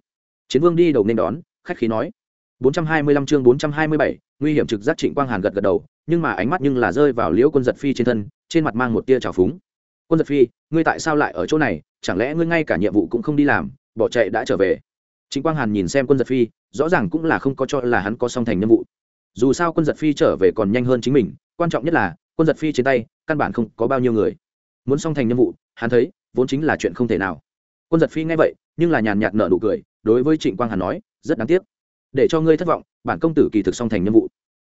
A: Chiến vương đi đầu nên đón khách khí nói. 425 chương 427, nguy hiểm trực giác trịnh quang hàn gật gật đầu nhưng mà ánh mắt nhưng là rơi vào liễu quân giật phi trên thân trên mặt mang một tia trào phúng. Quân giật phi ngươi tại sao lại ở chỗ này? Chẳng lẽ ngươi ngay cả nhiệm vụ cũng không đi làm bỏ chạy đã trở về? Trịnh quang hàn nhìn xem quân giật phi rõ ràng cũng là không có cho là hắn có song thành nhiệm vụ. Dù sao quân giật phi trở về còn nhanh hơn chính mình quan trọng nhất là quân giật phi trên tay căn bản không có bao nhiêu người. Muốn song thành nhiệm vụ hắn thấy vốn chính là chuyện không thể nào quân giật phi nghe vậy, nhưng là nhàn nhạt nợ nụ cười, đối với trịnh quang hàn nói, rất đáng tiếc. Để cho ngươi thất vọng, bản công tử kỳ thực song thành nhiệm vụ.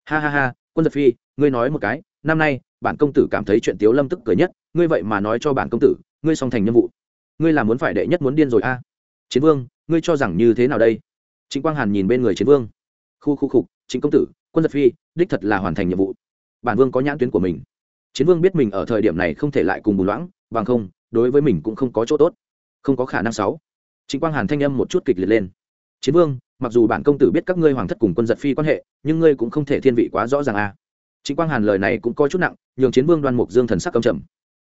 A: Ha ha ha, quân giật phi, ngươi nói một cái, năm nay, bản công tử cảm thấy chuyện tiếu lâm tức cười nhất, ngươi vậy mà nói cho bản công tử, ngươi song thành nhiệm vụ. Ngươi là muốn phải đệ nhất muốn điên rồi a. Chiến vương, ngươi cho rằng như thế nào đây? Trịnh quang hàn nhìn bên người chiến vương. Khu khu khục trịnh công tử, quân giật phi, đích thật là hoàn thành nhiệm vụ. Bản vương có nhãn tuyến của mình. Chiến vương biết mình ở thời điểm này không thể lại cùng bùn loãng, bằng không, đối với mình cũng không có chỗ tốt không có khả năng sáu. Trịnh quang hàn thanh âm một chút kịch liệt lên. Chiến vương, mặc dù bản công tử biết các ngươi hoàng thất cùng quân giật phi quan hệ, nhưng ngươi cũng không thể thiên vị quá rõ ràng a à. trịnh quang hàn lời này cũng có chút nặng, nhường chiến vương đoan mục dương thần sắc cầm trầm.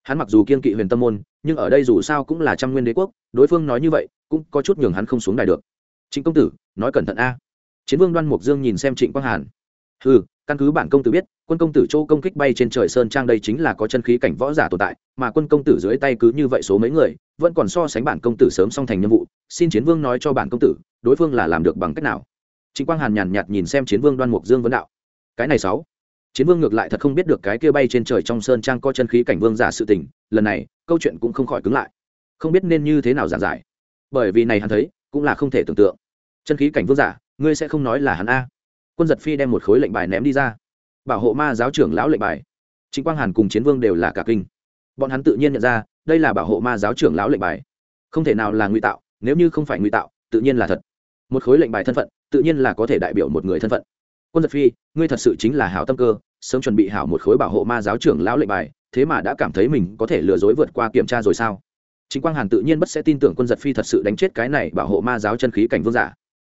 A: Hắn mặc dù kiên kỵ huyền tâm môn, nhưng ở đây dù sao cũng là trăm nguyên đế quốc, đối phương nói như vậy, cũng có chút nhường hắn không xuống đài được. Trịnh công tử, nói cẩn thận a. Chiến vương đoan mục dương nhìn xem trịnh quang hàn. Ừ căn cứ bản công tử biết quân công tử châu công kích bay trên trời sơn trang đây chính là có chân khí cảnh võ giả tồn tại, mà quân công tử dưới tay cứ như vậy số mấy người, vẫn còn so sánh bản công tử sớm xong thành nhiệm vụ, xin chiến vương nói cho bản công tử, đối phương là làm được bằng cách nào? Chính quang hàn nhàn nhạt nhìn xem chiến vương đoan mục dương vấn đạo. Cái này sáu. Chiến vương ngược lại thật không biết được cái kia bay trên trời trong sơn trang có chân khí cảnh vương giả sự tình, lần này, câu chuyện cũng không khỏi cứng lại. Không biết nên như thế nào giản giải. Bởi vì này hắn thấy, cũng là không thể tưởng tượng. Chân khí cảnh vương giả, ngươi sẽ không nói là hắn a. Quân giật phi đem một khối lệnh bài ném đi ra bảo hộ ma giáo trưởng lão lệnh bài. Chính quang hàn cùng chiến vương đều là cả kinh. Bọn hắn tự nhiên nhận ra, đây là bảo hộ ma giáo trưởng lão lệnh bài. Không thể nào là ngụy tạo, nếu như không phải ngụy tạo, tự nhiên là thật. Một khối lệnh bài thân phận, tự nhiên là có thể đại biểu một người thân phận. Quân giật phi, ngươi thật sự chính là hảo tâm cơ, sớm chuẩn bị hảo một khối bảo hộ ma giáo trưởng lão lệnh bài, thế mà đã cảm thấy mình có thể lừa dối vượt qua kiểm tra rồi sao? Chính quang hàn tự nhiên bất sẽ tin tưởng quân giật phi thật sự đánh chết cái này bảo hộ ma giáo chân khí cảnh vương giả.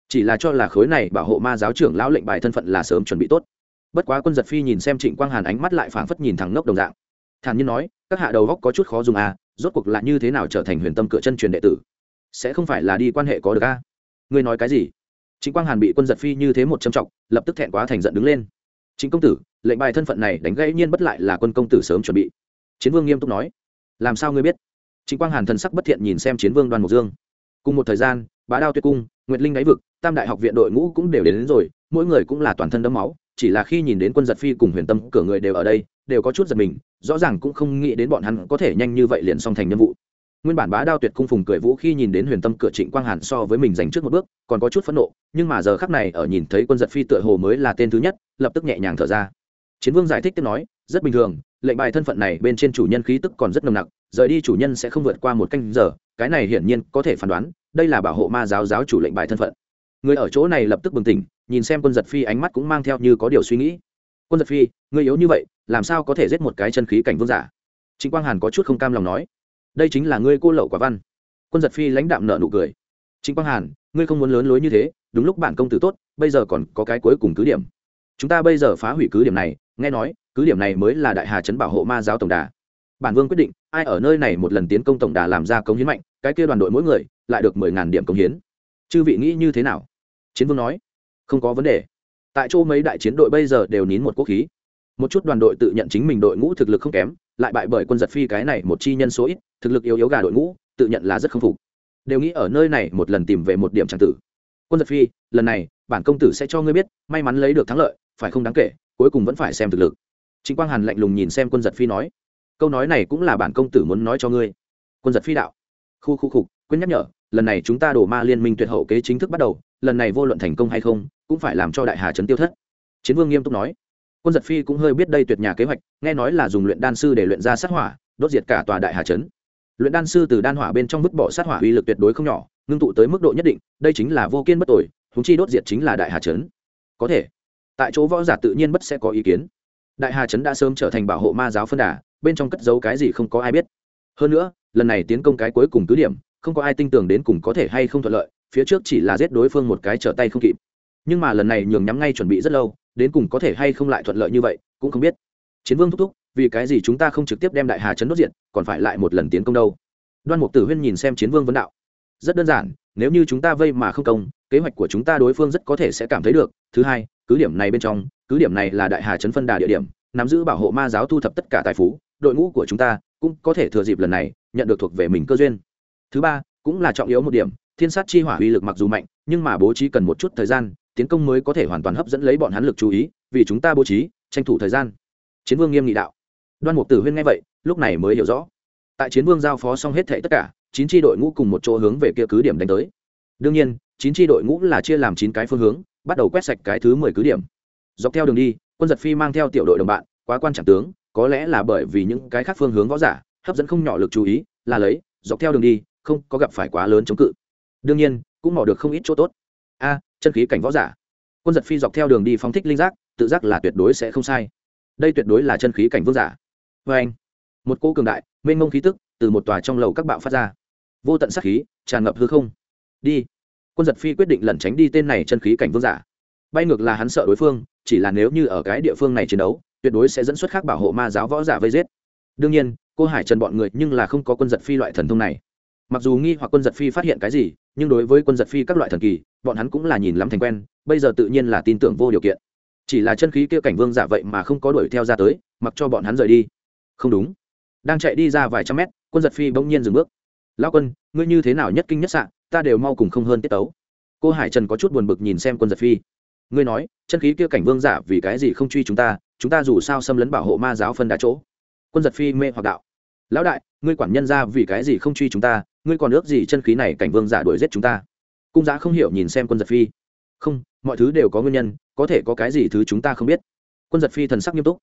A: Chỉ là cho là khối này bảo hộ ma giáo trưởng lão lệnh bài thân phận là sớm chuẩn bị tốt bất quá quân giật phi nhìn xem trịnh quang hàn ánh mắt lại phảng phất nhìn thẳng ngốc đồng dạng. Thản nhiên nói các hạ đầu góc có chút khó dùng à rốt cuộc là như thế nào trở thành huyền tâm cửa chân truyền đệ tử? Sẽ không phải là đi quan hệ có được a à? ngươi nói cái gì? Trịnh quang hàn bị quân giật phi như thế một châm trọng lập tức thẹn quá thành giận đứng lên. Chính công tử lệnh bài thân phận này đánh gãy nhiên bất lại là quân công tử sớm chuẩn bị. Chiến vương nghiêm túc nói. Làm sao ngươi biết? Trịnh quang hàn thần sắc bất thiện nhìn xem chiến vương đoan mục dương. Cùng một thời gian bá đao tuyệt cung nguyệt linh đáy vực tam đại học viện đội ngũ cũng đều đến, đến rồi mỗi người cũng là toàn thân đấm máu chỉ là khi nhìn đến quân giật phi cùng huyền tâm cửa người đều ở đây, đều có chút giật mình, rõ ràng cũng không nghĩ đến bọn hắn có thể nhanh như vậy liền xong thành nhiệm vụ. Nguyên bản bá đao tuyệt cung phùng cười vũ khi nhìn đến huyền tâm cửa trịnh quang hàn so với mình giành trước một bước, còn có chút phẫn nộ, nhưng mà giờ khắc này ở nhìn thấy quân giật phi tựa hồ mới là tên thứ nhất, lập tức nhẹ nhàng thở ra. Chiến vương giải thích tiếp nói, rất bình thường, lệnh bài thân phận này bên trên chủ nhân khí tức còn rất nồng nặc, rời đi chủ nhân sẽ không vượt qua một canh giờ, cái này hiển nhiên có thể phán đoán, đây là bảo hộ ma giáo giáo chủ lệnh bài thân phận. Người ở chỗ này lập tức bừng tỉnh nhìn xem quân giật phi ánh mắt cũng mang theo như có điều suy nghĩ. Quân giật phi người yếu như vậy, làm sao có thể giết một cái chân khí cảnh vương giả? Chính quang hàn có chút không cam lòng nói. Đây chính là ngươi cô lậu quả văn. Quân giật phi lãnh đạm nợ nụ cười. Chính quang hàn, ngươi không muốn lớn lối như thế, đúng lúc bản công tử tốt, bây giờ còn có cái cuối cùng cứ điểm. Chúng ta bây giờ phá hủy cứ điểm này, nghe nói, cứ điểm này mới là đại hà chấn bảo hộ ma giáo tổng đà. Bản vương quyết định, ai ở nơi này một lần tiến công tổng đà làm ra công hiến mạnh, cái kia đoàn đội mỗi người lại được mười ngàn điểm công hiến. Chư vị nghĩ như thế nào? Chiến vương nói không có vấn đề. Tại chỗ mấy đại chiến đội bây giờ đều nín một quốc khí. Một chút đoàn đội tự nhận chính mình đội ngũ thực lực không kém, lại bại bởi quân giật phi cái này một chi nhân số ít, thực lực yếu yếu gà đội ngũ, tự nhận là rất không phục. Đều nghĩ ở nơi này một lần tìm về một điểm trang tử. Quân giật phi, lần này, bản công tử sẽ cho ngươi biết, may mắn lấy được thắng lợi, phải không đáng kể, cuối cùng vẫn phải xem thực lực. Chính quang hàn lạnh lùng nhìn xem quân giật phi nói, câu nói này cũng là bản công tử muốn nói cho ngươi. Quân giật phi đạo, khu khu khục quên nhắc nhở, lần này chúng ta đổ ma liên minh tuyệt hậu kế chính thức bắt đầu, lần này vô luận thành công hay không cũng phải làm cho đại hà trấn tiêu thất. Chiến vương nghiêm túc nói. Quân giật phi cũng hơi biết đây tuyệt nhà kế hoạch, nghe nói là dùng luyện đan sư để luyện ra sát hỏa, đốt diệt cả tòa đại hà trấn. Luyện đan sư từ đan hỏa bên trong vứt bỏ sát hỏa uy lực tuyệt đối không nhỏ, ngưng tụ tới mức độ nhất định, đây chính là vô kiên bất tội húng chi đốt diệt chính là đại hà trấn. Có thể, tại chỗ võ giả tự nhiên bất sẽ có ý kiến. Đại hà trấn đã sớm trở thành bảo hộ ma giáo phân đà, bên trong cất giấu cái gì không có ai biết. Hơn nữa, lần này tiến công cái cuối cùng cứ điểm, không có ai tin tưởng đến cùng có thể hay không thuận lợi, phía trước chỉ là giết đối phương một cái trở tay không kịp nhưng mà lần này nhường nhắm ngay chuẩn bị rất lâu, đến cùng có thể hay không lại thuận lợi như vậy, cũng không biết. Chiến vương thúc thúc, vì cái gì chúng ta không trực tiếp đem đại hà chấn đốt diện còn phải lại một lần tiến công đâu? Đoan mục tử huyên nhìn xem chiến vương vấn đạo. Rất đơn giản, nếu như chúng ta vây mà không công, kế hoạch của chúng ta đối phương rất có thể sẽ cảm thấy được. Thứ hai, cứ điểm này bên trong, cứ điểm này là đại hà chấn phân đà địa điểm, nắm giữ bảo hộ ma giáo thu thập tất cả tài phú, đội ngũ của chúng ta cũng có thể thừa dịp lần này, nhận được thuộc về mình cơ duyên. Thứ ba, cũng là trọng yếu một điểm, thiên sát chi hỏa uy lực mặc dù mạnh, nhưng mà bố trí cần một chút thời gian tiến công mới có thể hoàn toàn hấp dẫn lấy bọn hắn lực chú ý, vì chúng ta bố trí, tranh thủ thời gian. Chiến vương nghiêm nghị đạo. Đoan mục tử huyên nghe vậy, lúc này mới hiểu rõ. Tại chiến vương giao phó xong hết thệ tất cả, chín tri đội ngũ cùng một chỗ hướng về kia cứ điểm đánh tới. Đương nhiên, chín tri đội ngũ là chia làm chín cái phương hướng, bắt đầu quét sạch cái thứ mười cứ điểm. Dọc theo đường đi, quân giật phi mang theo tiểu đội đồng bạn, quá quan trọng tướng, có lẽ là bởi vì những cái khác phương hướng võ giả, hấp dẫn không nhỏ lực chú ý, là lấy, dọc theo đường đi, không có gặp phải quá lớn chống cự. Đương nhiên, cũng mỏ được không ít chỗ tốt. A chân khí cảnh võ giả. Quân giật phi dọc theo đường đi phóng thích linh giác, tự giác là tuyệt đối sẽ không sai. Đây tuyệt đối là chân khí cảnh vương giả. Vê anh, một cô cường đại, mênh mông khí tức từ một tòa trong lầu các bạo phát ra. Vô tận sắc khí tràn ngập hư không. Đi. Quân giật phi quyết định lẩn tránh đi tên này chân khí cảnh vương giả. Bay ngược là hắn sợ đối phương, chỉ là nếu như ở cái địa phương này chiến đấu, tuyệt đối sẽ dẫn xuất khác bảo hộ ma giáo võ giả vây giết. Đương nhiên, cô hải trần bọn người nhưng là không có quân giật phi loại thần thông này mặc dù nghi hoặc quân giật phi phát hiện cái gì, nhưng đối với quân giật phi các loại thần kỳ, bọn hắn cũng là nhìn lắm thành quen, bây giờ tự nhiên là tin tưởng vô điều kiện. Chỉ là chân khí kia cảnh vương giả vậy mà không có đuổi theo ra tới, mặc cho bọn hắn rời đi. Không đúng. Đang chạy đi ra vài trăm mét, quân giật phi bỗng nhiên dừng bước. Lao quân, ngươi như thế nào nhất kinh nhất sạn ta đều mau cùng không hơn tiết tấu. Cô hải trần có chút buồn bực nhìn xem quân giật phi. Ngươi nói, chân khí kia cảnh vương giả vì cái gì không truy chúng ta chúng ta dù sao xâm lấn bảo hộ ma giáo phân đá chỗ. Quân giật phi mê hoặc đạo lão đại, ngươi quản nhân ra vì cái gì không truy chúng ta, ngươi còn ước gì chân khí này cảnh vương giả đuổi giết chúng ta? Cung giã không hiểu nhìn xem quân giật phi. Không, mọi thứ đều có nguyên nhân, có thể có cái gì thứ chúng ta không biết? Quân giật phi thần sắc nghiêm túc.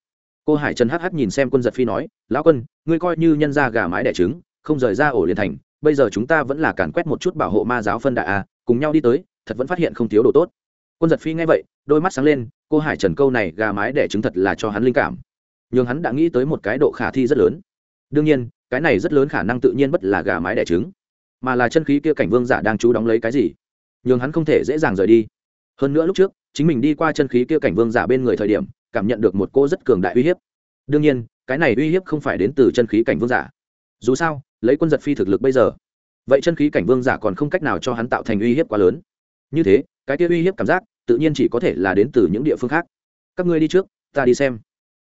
A: Cô hải trần hh nhìn xem quân giật phi nói, lão quân, ngươi coi như nhân ra gà mái đẻ trứng, không rời ra ổ liền thành, bây giờ chúng ta vẫn là càn quét một chút bảo hộ ma giáo phân đại a, cùng nhau đi tới, thật vẫn phát hiện không thiếu đồ tốt. Quân giật phi nghe vậy, đôi mắt sáng lên, cô hải trần câu này gà mái đẻ trứng thật là cho hắn linh cảm. Nhưng hắn đã nghĩ tới một cái độ khả thi rất lớn đương nhiên, cái này rất lớn khả năng tự nhiên bất là gà mái đẻ trứng, mà là chân khí kia cảnh vương giả đang chú đóng lấy cái gì? Nhường hắn không thể dễ dàng rời đi. Hơn nữa lúc trước, chính mình đi qua chân khí kia cảnh vương giả bên người thời điểm, cảm nhận được một cô rất cường đại uy hiếp. Đương nhiên, cái này uy hiếp không phải đến từ chân khí cảnh vương giả. Dù sao, lấy quân giật phi thực lực bây giờ, vậy chân khí cảnh vương giả còn không cách nào cho hắn tạo thành uy hiếp quá lớn. Như thế, cái kia uy hiếp cảm giác, tự nhiên chỉ có thể là đến từ những địa phương khác. Các ngươi đi trước, ta đi xem.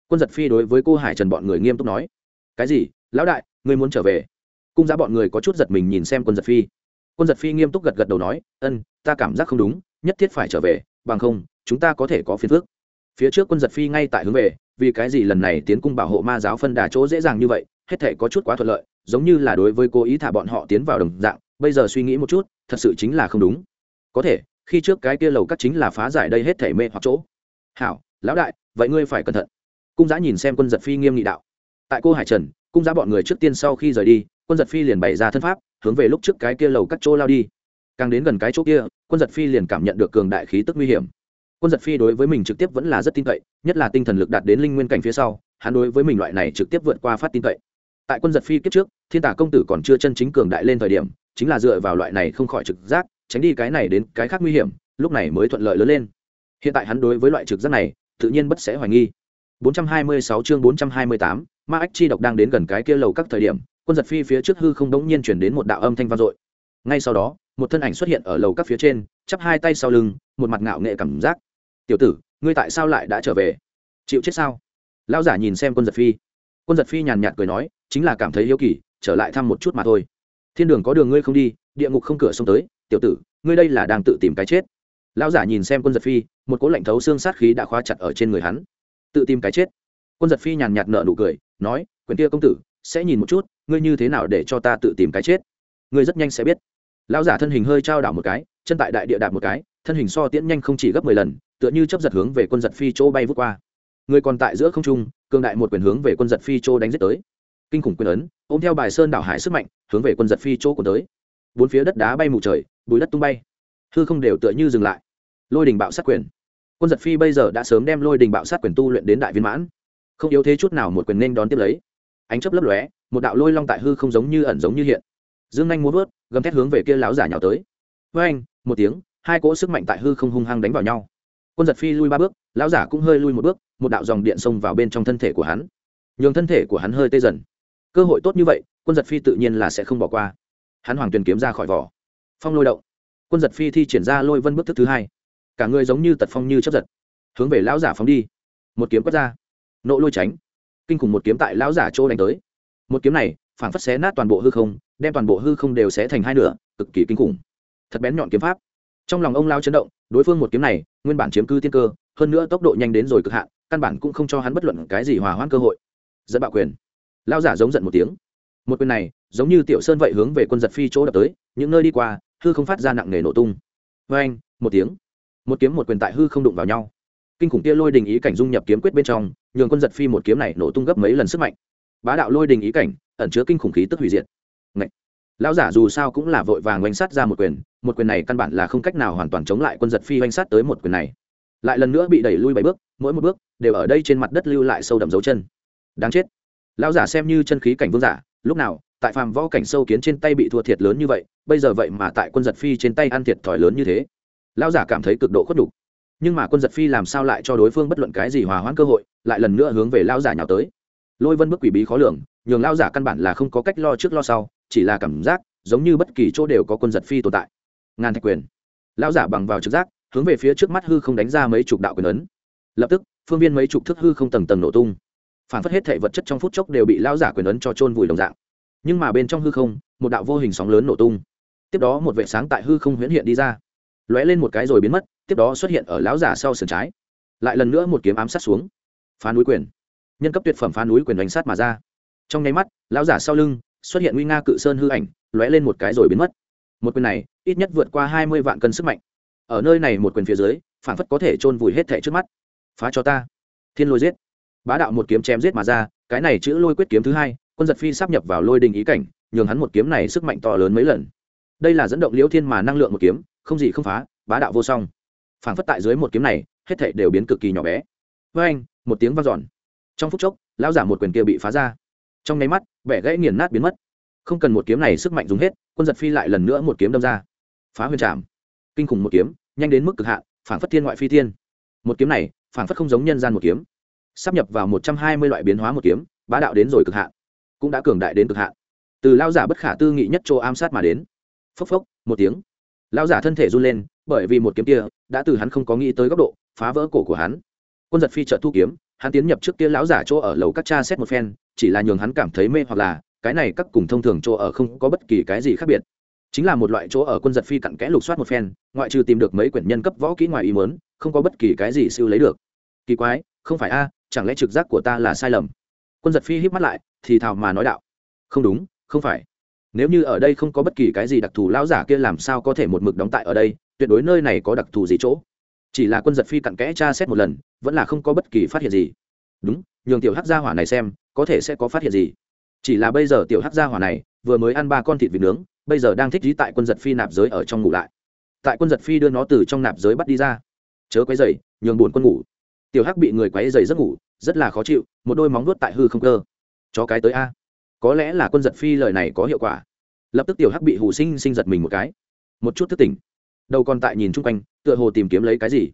A: Quân giật phi đối với cô hải trần bọn người nghiêm túc nói. Cái gì? Lão đại, ngươi muốn trở về? Cung giá bọn người có chút giật mình nhìn xem quân giật phi. Quân giật phi nghiêm túc gật gật đầu nói, ân, ta cảm giác không đúng, nhất thiết phải trở về, bằng không, chúng ta có thể có phiền phước phía trước quân giật phi ngay tại hướng về, vì cái gì lần này tiến cung bảo hộ ma giáo phân đà chỗ dễ dàng như vậy, hết thể có chút quá thuận lợi, giống như là đối với cố ý thả bọn họ tiến vào đồng dạng, bây giờ suy nghĩ một chút, thật sự chính là không đúng. Có thể, khi trước cái kia lầu cắt chính là phá giải đây hết thể mê hoặc chỗ. Hảo, lão đại, vậy ngươi phải cẩn thận. Cung giã nhìn xem quân giật phi nghiêm nghị đạo. Tại cô hải trần cung giá bọn người trước tiên sau khi rời đi, quân giật phi liền bày ra thân pháp, hướng về lúc trước cái kia lầu cắt chỗ lao đi. Càng đến gần cái chỗ kia, quân giật phi liền cảm nhận được cường đại khí tức nguy hiểm. Quân giật phi đối với mình trực tiếp vẫn là rất tin cậy, nhất là tinh thần lực đạt đến linh nguyên cảnh phía sau, hắn đối với mình loại này trực tiếp vượt qua phát tin cậy. Tại quân giật phi kiếp trước, thiên tả công tử còn chưa chân chính cường đại lên thời điểm, chính là dựa vào loại này không khỏi trực giác, tránh đi cái này đến cái khác nguy hiểm, lúc này mới thuận lợi lớn lên. Hiện tại hắn đối với loại trực giác này, tự nhiên bất sẽ hoài nghi. 426 chương 428, ma ách chi độc đang đến gần cái kia lầu các thời điểm quân giật phi phía trước hư không đống nhiên chuyển đến một đạo âm thanh vang dội. Ngay sau đó một thân ảnh xuất hiện ở lầu các phía trên chắp hai tay sau lưng một mặt ngạo nghệ cảm giác. Tiểu tử ngươi tại sao lại đã trở về? Chịu chết sao? Lão giả nhìn xem quân giật phi. Quân giật phi nhàn nhạt cười nói chính là cảm thấy yếu kỳ trở lại thăm một chút mà thôi. Thiên đường có đường ngươi không đi địa ngục không cửa xông tới tiểu tử ngươi đây là đang tự tìm cái chết. Lão giả nhìn xem quân giật phi một cỗ lạnh thấu xương sát khí đã khóa chặt ở trên người hắn tự tìm cái chết. Quân giật phi nhàn nhạt nợ nụ cười, nói, quyền kia công tử, sẽ nhìn một chút, ngươi như thế nào để cho ta tự tìm cái chết? Ngươi rất nhanh sẽ biết. Lão giả thân hình hơi trao đảo một cái, chân tại đại địa đạp một cái, thân hình so tiễn nhanh không chỉ gấp mười lần, tựa như chấp giật hướng về quân giật phi chỗ bay vút qua. Người còn tại giữa không trung, cường đại một quyền hướng về quân giật phi chỗ đánh giết tới. Kinh khủng quyền ấn, ôm theo bài sơn đảo hải sức mạnh, hướng về quân giật phi chỗ của tới. Bốn phía đất đá bay mù trời, bùi đất tung bay. Hư không đều tựa như dừng lại. Lôi đình bạo sát quyền quân giật phi bây giờ đã sớm đem lôi đình bạo sát quyền tu luyện đến đại viên mãn. Không yếu thế chút nào một quyền nên đón tiếp lấy. Ánh chấp lấp lóe, một đạo lôi long tại hư không giống như ẩn giống như hiện. Dương anh muốn vớt, gầm thét hướng về kia láo giả nhào tới. Với anh, một tiếng, hai cỗ sức mạnh tại hư không hung hăng đánh vào nhau. Quân giật phi lui ba bước, lão giả cũng hơi lui một bước, một đạo dòng điện xông vào bên trong thân thể của hắn. Nhường thân thể của hắn hơi tê dần. Cơ hội tốt như vậy, quân giật phi tự nhiên là sẽ không bỏ qua. Hắn hoàng tuyền kiếm ra khỏi vỏ. Phong lôi động. Quân giật phi thi triển ra lôi vân bước thức thứ hai cả người giống như tật phong như chấp giật. Hướng về lão giả phóng đi. Một kiếm quất ra. Nộ lôi tránh. Kinh khủng một kiếm tại lão giả chỗ đánh tới. Một kiếm này phản phất xé nát toàn bộ hư không, đem toàn bộ hư không đều xé thành hai nửa, cực kỳ kinh khủng. Thật bén nhọn kiếm pháp. Trong lòng ông lao chấn động, đối phương một kiếm này, nguyên bản chiếm cư tiên cơ, hơn nữa tốc độ nhanh đến rồi cực hạn, căn bản cũng không cho hắn bất luận cái gì hòa hoãn cơ hội. Dẫn bạo quyền. Lao giả giống giận một tiếng. Một quyền này, giống như tiểu sơn vậy hướng về quân giật phi chỗ đập tới, những nơi đi qua, hư không phát ra nặng nề nổ tung. Vê anh một tiếng một kiếm một quyền tại hư không đụng vào nhau. Kinh khủng kia lôi đình ý cảnh dung nhập kiếm quyết bên trong, nhường quân giật phi một kiếm này nổ tung gấp mấy lần sức mạnh. Bá đạo lôi đình ý cảnh, ẩn chứa kinh khủng khí tức hủy diệt. Ngậy. lão giả dù sao cũng là vội vàng oanh sát ra một quyền một quyền này căn bản là không cách nào hoàn toàn chống lại quân giật phi oanh sát tới một quyền này. Lại lần nữa bị đẩy lui bảy bước, mỗi một bước đều ở đây trên mặt đất lưu lại sâu đậm dấu chân. Đáng chết. Lão giả xem như chân khí cảnh vương giả, lúc nào, tại phàm võ cảnh sâu kiến trên tay bị thua thiệt lớn như vậy, bây giờ vậy mà tại quân giật phi trên tay ăn thiệt thòi lớn như thế lão giả cảm thấy cực độ khuất đục nhưng mà quân giật phi làm sao lại cho đối phương bất luận cái gì hòa hoãn cơ hội, lại lần nữa hướng về lao giả nhào tới. Lôi vân bức quỷ bí khó lường, nhường lão giả căn bản là không có cách lo trước lo sau, chỉ là cảm giác giống như bất kỳ chỗ đều có quân giật phi tồn tại. Ngàn thạch quyền. Lão giả bằng vào trực giác, hướng về phía trước mắt hư không đánh ra mấy chục đạo quyền ấn. Lập tức, phương viên mấy chục thước hư không tầng tầng nổ tung. Phản phất hết thể vật chất trong phút chốc đều bị lão giả quyền ấn cho trôn vùi đồng dạng. Nhưng mà bên trong hư không, một đạo vô hình sóng lớn nổ tung. Tiếp đó một vệ sáng tại hư không huyễn hiện đi ra lóe lên một cái rồi biến mất, tiếp đó xuất hiện ở lão giả sau sườn trái. Lại lần nữa một kiếm ám sát xuống. Phá núi quyền. Nhân cấp tuyệt phẩm phá núi quyền đánh sát mà ra. Trong nháy mắt, lão giả sau lưng xuất hiện nguy nga cự sơn hư ảnh, lóe lên một cái rồi biến mất. Một quyền này, ít nhất vượt qua hai mươi vạn cân sức mạnh. Ở nơi này một quyền phía dưới, phản phất có thể chôn vùi hết thẻ trước mắt. Phá cho ta. Thiên lôi giết. Bá đạo một kiếm chém giết mà ra, cái này chữ lôi quyết kiếm thứ hai, quân giật phi sắp nhập vào lôi đình ý cảnh, nhường hắn một kiếm này sức mạnh to lớn mấy lần. Đây là dẫn động liễu thiên mà năng lượng một kiếm không gì không phá, bá đạo vô song. Phảng phất tại dưới một kiếm này, hết thảy đều biến cực kỳ nhỏ bé. Với anh, một tiếng vang dọn. Trong phút chốc, lão giả một quyền kia bị phá ra. Trong nháy mắt vẻ gãy nghiền nát biến mất. Không cần một kiếm này sức mạnh dùng hết, quân giật phi lại lần nữa một kiếm đâm ra. Phá huyền trạm kinh khủng một kiếm, nhanh đến mức cực hạn, phảng phất thiên ngoại phi thiên. Một kiếm này, phảng phất không giống nhân gian một kiếm. Sắp nhập vào một trăm hai mươi loại biến hóa một kiếm, bá đạo đến rồi cực hạn, cũng đã cường đại đến cực hạn. Từ lao giả bất khả tư nghị nhất chỗ ám sát mà đến. Phốc phốc, một tiếng lão giả thân thể run lên, bởi vì một kiếm kia đã từ hắn không có nghĩ tới góc độ, phá vỡ cổ của hắn. Quân giật phi trợ thu kiếm, hắn tiến nhập trước kia lão giả chỗ ở lầu các cha xét một phen, chỉ là nhường hắn cảm thấy mê hoặc là, cái này các cùng thông thường chỗ ở không có bất kỳ cái gì khác biệt. Chính là một loại chỗ ở quân giật phi cặn kẽ lục soát một phen, ngoại trừ tìm được mấy quyển nhân cấp võ kỹ ngoài ý mớn không có bất kỳ cái gì siêu lấy được. Kỳ quái, không phải a, chẳng lẽ trực giác của ta là sai lầm? Quân giật phi hít mắt lại, thì thào mà nói đạo. Không đúng, không phải nếu như ở đây không có bất kỳ cái gì đặc thù lão giả kia làm sao có thể một mực đóng tại ở đây, tuyệt đối nơi này có đặc thù gì chỗ. Chỉ là quân giật phi cặn kẽ tra xét một lần, vẫn là không có bất kỳ phát hiện gì. Đúng, nhường tiểu hắc gia hỏa này xem, có thể sẽ có phát hiện gì. Chỉ là bây giờ tiểu hắc gia hỏa này, vừa mới ăn ba con thịt vịt nướng, bây giờ đang thích trí tại quân giật phi nạp giới ở trong ngủ lại. Tại quân giật phi đưa nó từ trong nạp giới bắt đi ra. Chớ quấy dày nhường buồn quân ngủ. Tiểu hắc bị người quấy dày giấc ngủ, rất là khó chịu, một đôi móng nuốt tại hư không cơ. Chó cái tới a. Có lẽ là quân giật phi lời này có hiệu quả lập tức tiểu hắc bị hù sinh sinh giật mình một cái. Một chút thức tỉnh. Đầu còn tại nhìn chung quanh, tựa hồ tìm kiếm lấy cái gì.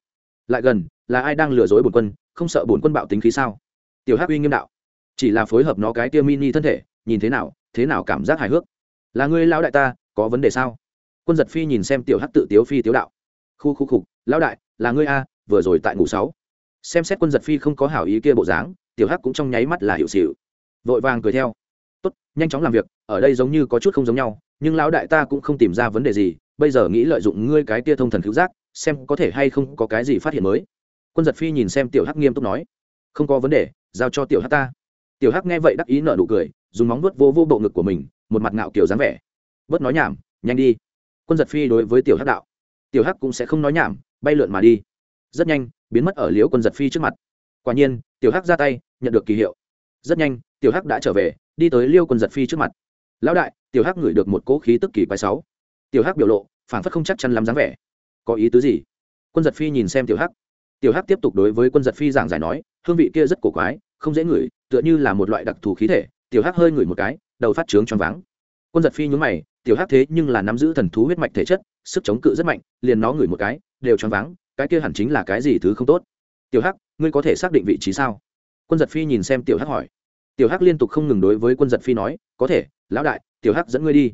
A: Lại gần, là ai đang lừa dối bổn quân, không sợ bổn quân bạo tính khí sao? Tiểu hắc uy nghiêm đạo. Chỉ là phối hợp nó cái tia mini thân thể, nhìn thế nào thế nào cảm giác hài hước. Là ngươi lão đại ta, có vấn đề sao? Quân giật phi nhìn xem tiểu hắc tự tiếu phi tiếu đạo. Khu khu khục lão đại, là ngươi a, vừa rồi tại ngủ sáu. Xem xét quân giật phi không có hảo ý kia bộ dáng, tiểu hắc cũng trong nháy mắt là hiệu xịu vội vàng cười theo tốt, nhanh chóng làm việc, ở đây giống như có chút không giống nhau, nhưng lão đại ta cũng không tìm ra vấn đề gì, bây giờ nghĩ lợi dụng ngươi cái tia thông thần cứu giác, xem có thể hay không có cái gì phát hiện mới. Quân giật phi nhìn xem tiểu hắc nghiêm túc nói, không có vấn đề, giao cho tiểu hắc ta. Tiểu hắc nghe vậy đắc ý nợ nụ cười, dùng móng vuốt vô vô bộ ngực của mình, một mặt ngạo kiểu dáng vẻ. Bớt nói nhảm, nhanh đi. Quân giật phi đối với tiểu hắc đạo. Tiểu hắc cũng sẽ không nói nhảm, bay lượn mà đi. Rất nhanh, biến mất ở liễu quân giật phi trước mặt. Quả nhiên, tiểu hắc ra tay, nhận được kỳ hiệu. Rất nhanh tiểu hắc đã trở về, đi tới liêu quân giật phi trước mặt. Lão đại, tiểu hắc ngửi được một cỗ khí tức kỳ quái sáu. Tiểu hắc biểu lộ phản phất không chắc chắn lắm dáng vẻ. Có ý tứ gì? Quân giật phi nhìn xem tiểu hắc. Tiểu hắc tiếp tục đối với quân giật phi giảng giải nói, hương vị kia rất cổ quái, không dễ ngửi, tựa như là một loại đặc thù khí thể. Tiểu hắc hơi ngửi một cái, đầu phát trướng choáng váng. Quân giật phi nhún mày, tiểu hắc thế nhưng là nắm giữ thần thú huyết mạch thể chất, sức chống cự rất mạnh, liền nó ngửi một cái, đều choáng váng, cái kia hẳn chính là cái gì thứ không tốt? Tiểu hắc, ngươi có thể xác định vị trí sao? Quân giật phi nhìn xem tiểu hắc hỏi tiểu hắc liên tục không ngừng đối với quân giật phi nói, có thể, lão đại, tiểu hắc dẫn ngươi đi.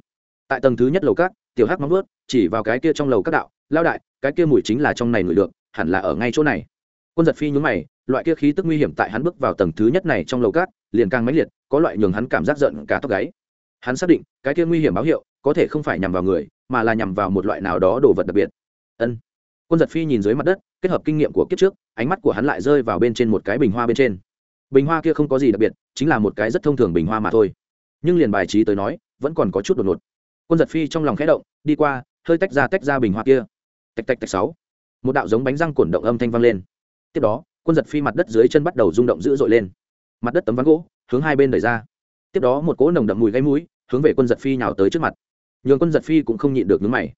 A: Tại tầng thứ nhất lầu cát tiểu hắc móng ướt chỉ vào cái kia trong lầu các đạo, Lão đại, cái kia mùi chính là trong này ngửi được, hẳn là ở ngay chỗ này. Quân giật phi nhún mày, loại kia khí tức nguy hiểm tại hắn bước vào tầng thứ nhất này trong lầu cát liền càng mãnh liệt, có loại nhường hắn cảm giác giận cả tóc gáy. Hắn xác định, cái kia nguy hiểm báo hiệu, có thể không phải nhằm vào người, mà là nhằm vào một loại nào đó đồ vật đặc biệt. Ân. Quân giật phi nhìn dưới mặt đất, kết hợp kinh nghiệm của kiếp trước, ánh mắt của hắn lại rơi vào bên trên một cái bình hoa bên trên bình hoa kia không có gì đặc biệt, chính là một cái rất thông thường bình hoa mà thôi. Nhưng liền bài trí tới nói, vẫn còn có chút đột ngột. Quân giật phi trong lòng khẽ động, đi qua, hơi tách ra tách ra bình hoa kia. Tạch tạch tạch sáu. Một đạo giống bánh răng cổn động âm thanh vang lên. Tiếp đó, quân giật phi mặt đất dưới chân bắt đầu rung động dữ dội lên. Mặt đất tấm ván gỗ, hướng hai bên đẩy ra. Tiếp đó một cỗ nồng đậm mùi gáy mũi, hướng về quân giật phi nhào tới trước mặt. Nhường quân giật phi cũng không nhịn được nước mày.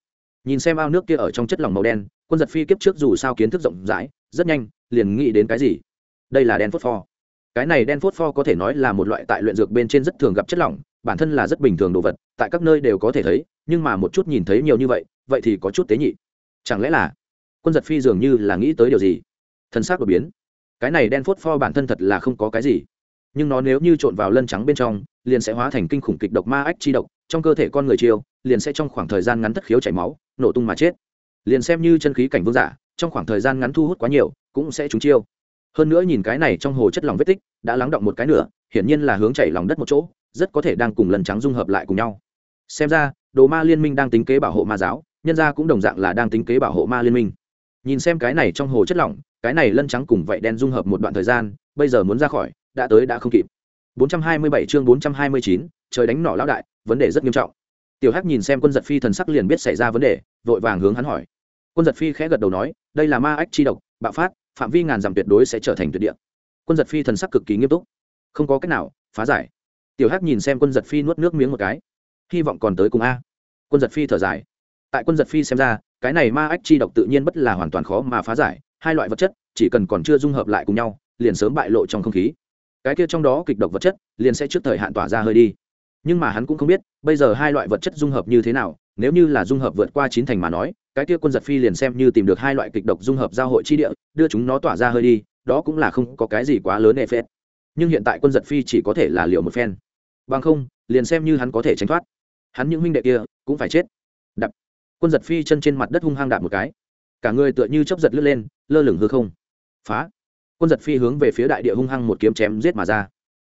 A: Nhìn xem ao nước kia ở trong chất lỏng màu đen, quân giật phi kiếp trước dù sao kiến thức rộng rãi, rất nhanh, liền nghĩ đến cái gì? Đây là đen phốt pho cái này đen phốt pho có thể nói là một loại tại luyện dược bên trên rất thường gặp chất lỏng, bản thân là rất bình thường đồ vật, tại các nơi đều có thể thấy, nhưng mà một chút nhìn thấy nhiều như vậy vậy thì có chút tế nhị. Chẳng lẽ là quân giật phi dường như là nghĩ tới điều gì? Thân xác đột biến. Cái này đen phốt pho bản thân thật là không có cái gì. Nhưng nó nếu như trộn vào lân trắng bên trong, liền sẽ hóa thành kinh khủng kịch độc ma ách chi độc, trong cơ thể con người chiêu, liền sẽ trong khoảng thời gian ngắn thất khiếu chảy máu, nổ tung mà chết. Liền xem như chân khí cảnh vương giả, trong khoảng thời gian ngắn thu hút quá nhiều, cũng sẽ trúng chiêu hơn nữa nhìn cái này trong hồ chất lòng vết tích đã lắng động một cái nữa hiển nhiên là hướng chảy lòng đất một chỗ rất có thể đang cùng lần trắng dung hợp lại cùng nhau. Xem ra đồ ma liên minh đang tính kế bảo hộ ma giáo nhân ra cũng đồng dạng là đang tính kế bảo hộ ma liên minh. Nhìn xem cái này trong hồ chất lỏng cái này lân trắng cùng vậy đen dung hợp một đoạn thời gian bây giờ muốn ra khỏi đã tới đã không kịp. 427 chương 429, trời đánh nỏ lão đại vấn đề rất nghiêm trọng. Tiểu hắc nhìn xem quân giật phi thần sắc liền biết xảy ra vấn đề vội vàng hướng hắn hỏi. Quân giật phi khẽ gật đầu nói đây là ma ách chi độc bạo phát phạm vi ngàn dặm tuyệt đối sẽ trở thành tuyệt địa. Quân giật phi thần sắc cực kỳ nghiêm túc. Không có cách nào, phá giải. Tiểu hắc nhìn xem quân giật phi nuốt nước miếng một cái. Hy vọng còn tới cùng a. Quân giật phi thở dài. Tại quân giật phi xem ra, cái này ma ách chi độc tự nhiên bất là hoàn toàn khó mà phá giải. Hai loại vật chất, chỉ cần còn chưa dung hợp lại cùng nhau, liền sớm bại lộ trong không khí. Cái kia trong đó kịch độc vật chất, liền sẽ trước thời hạn tỏa ra hơi đi. Nhưng mà hắn cũng không biết, bây giờ hai loại vật chất dung hợp như thế nào, nếu như là dung hợp vượt qua chín thành mà nói, cái kia quân giật phi liền xem như tìm được hai loại kịch độc dung hợp giao hội chi địa đưa chúng nó tỏa ra hơi đi, đó cũng là không có cái gì quá lớn e phết. Nhưng hiện tại quân giật phi chỉ có thể là liệu một phen. Bằng không, liền xem như hắn có thể tránh thoát. Hắn những huynh đệ kia cũng phải chết. Đập. Quân giật phi chân trên mặt đất hung hăng đạp một cái. Cả người tựa như chấp giật lướt lên, lơ lửng hư không. Phá. Quân giật phi hướng về phía đại địa hung hăng một kiếm chém giết mà ra.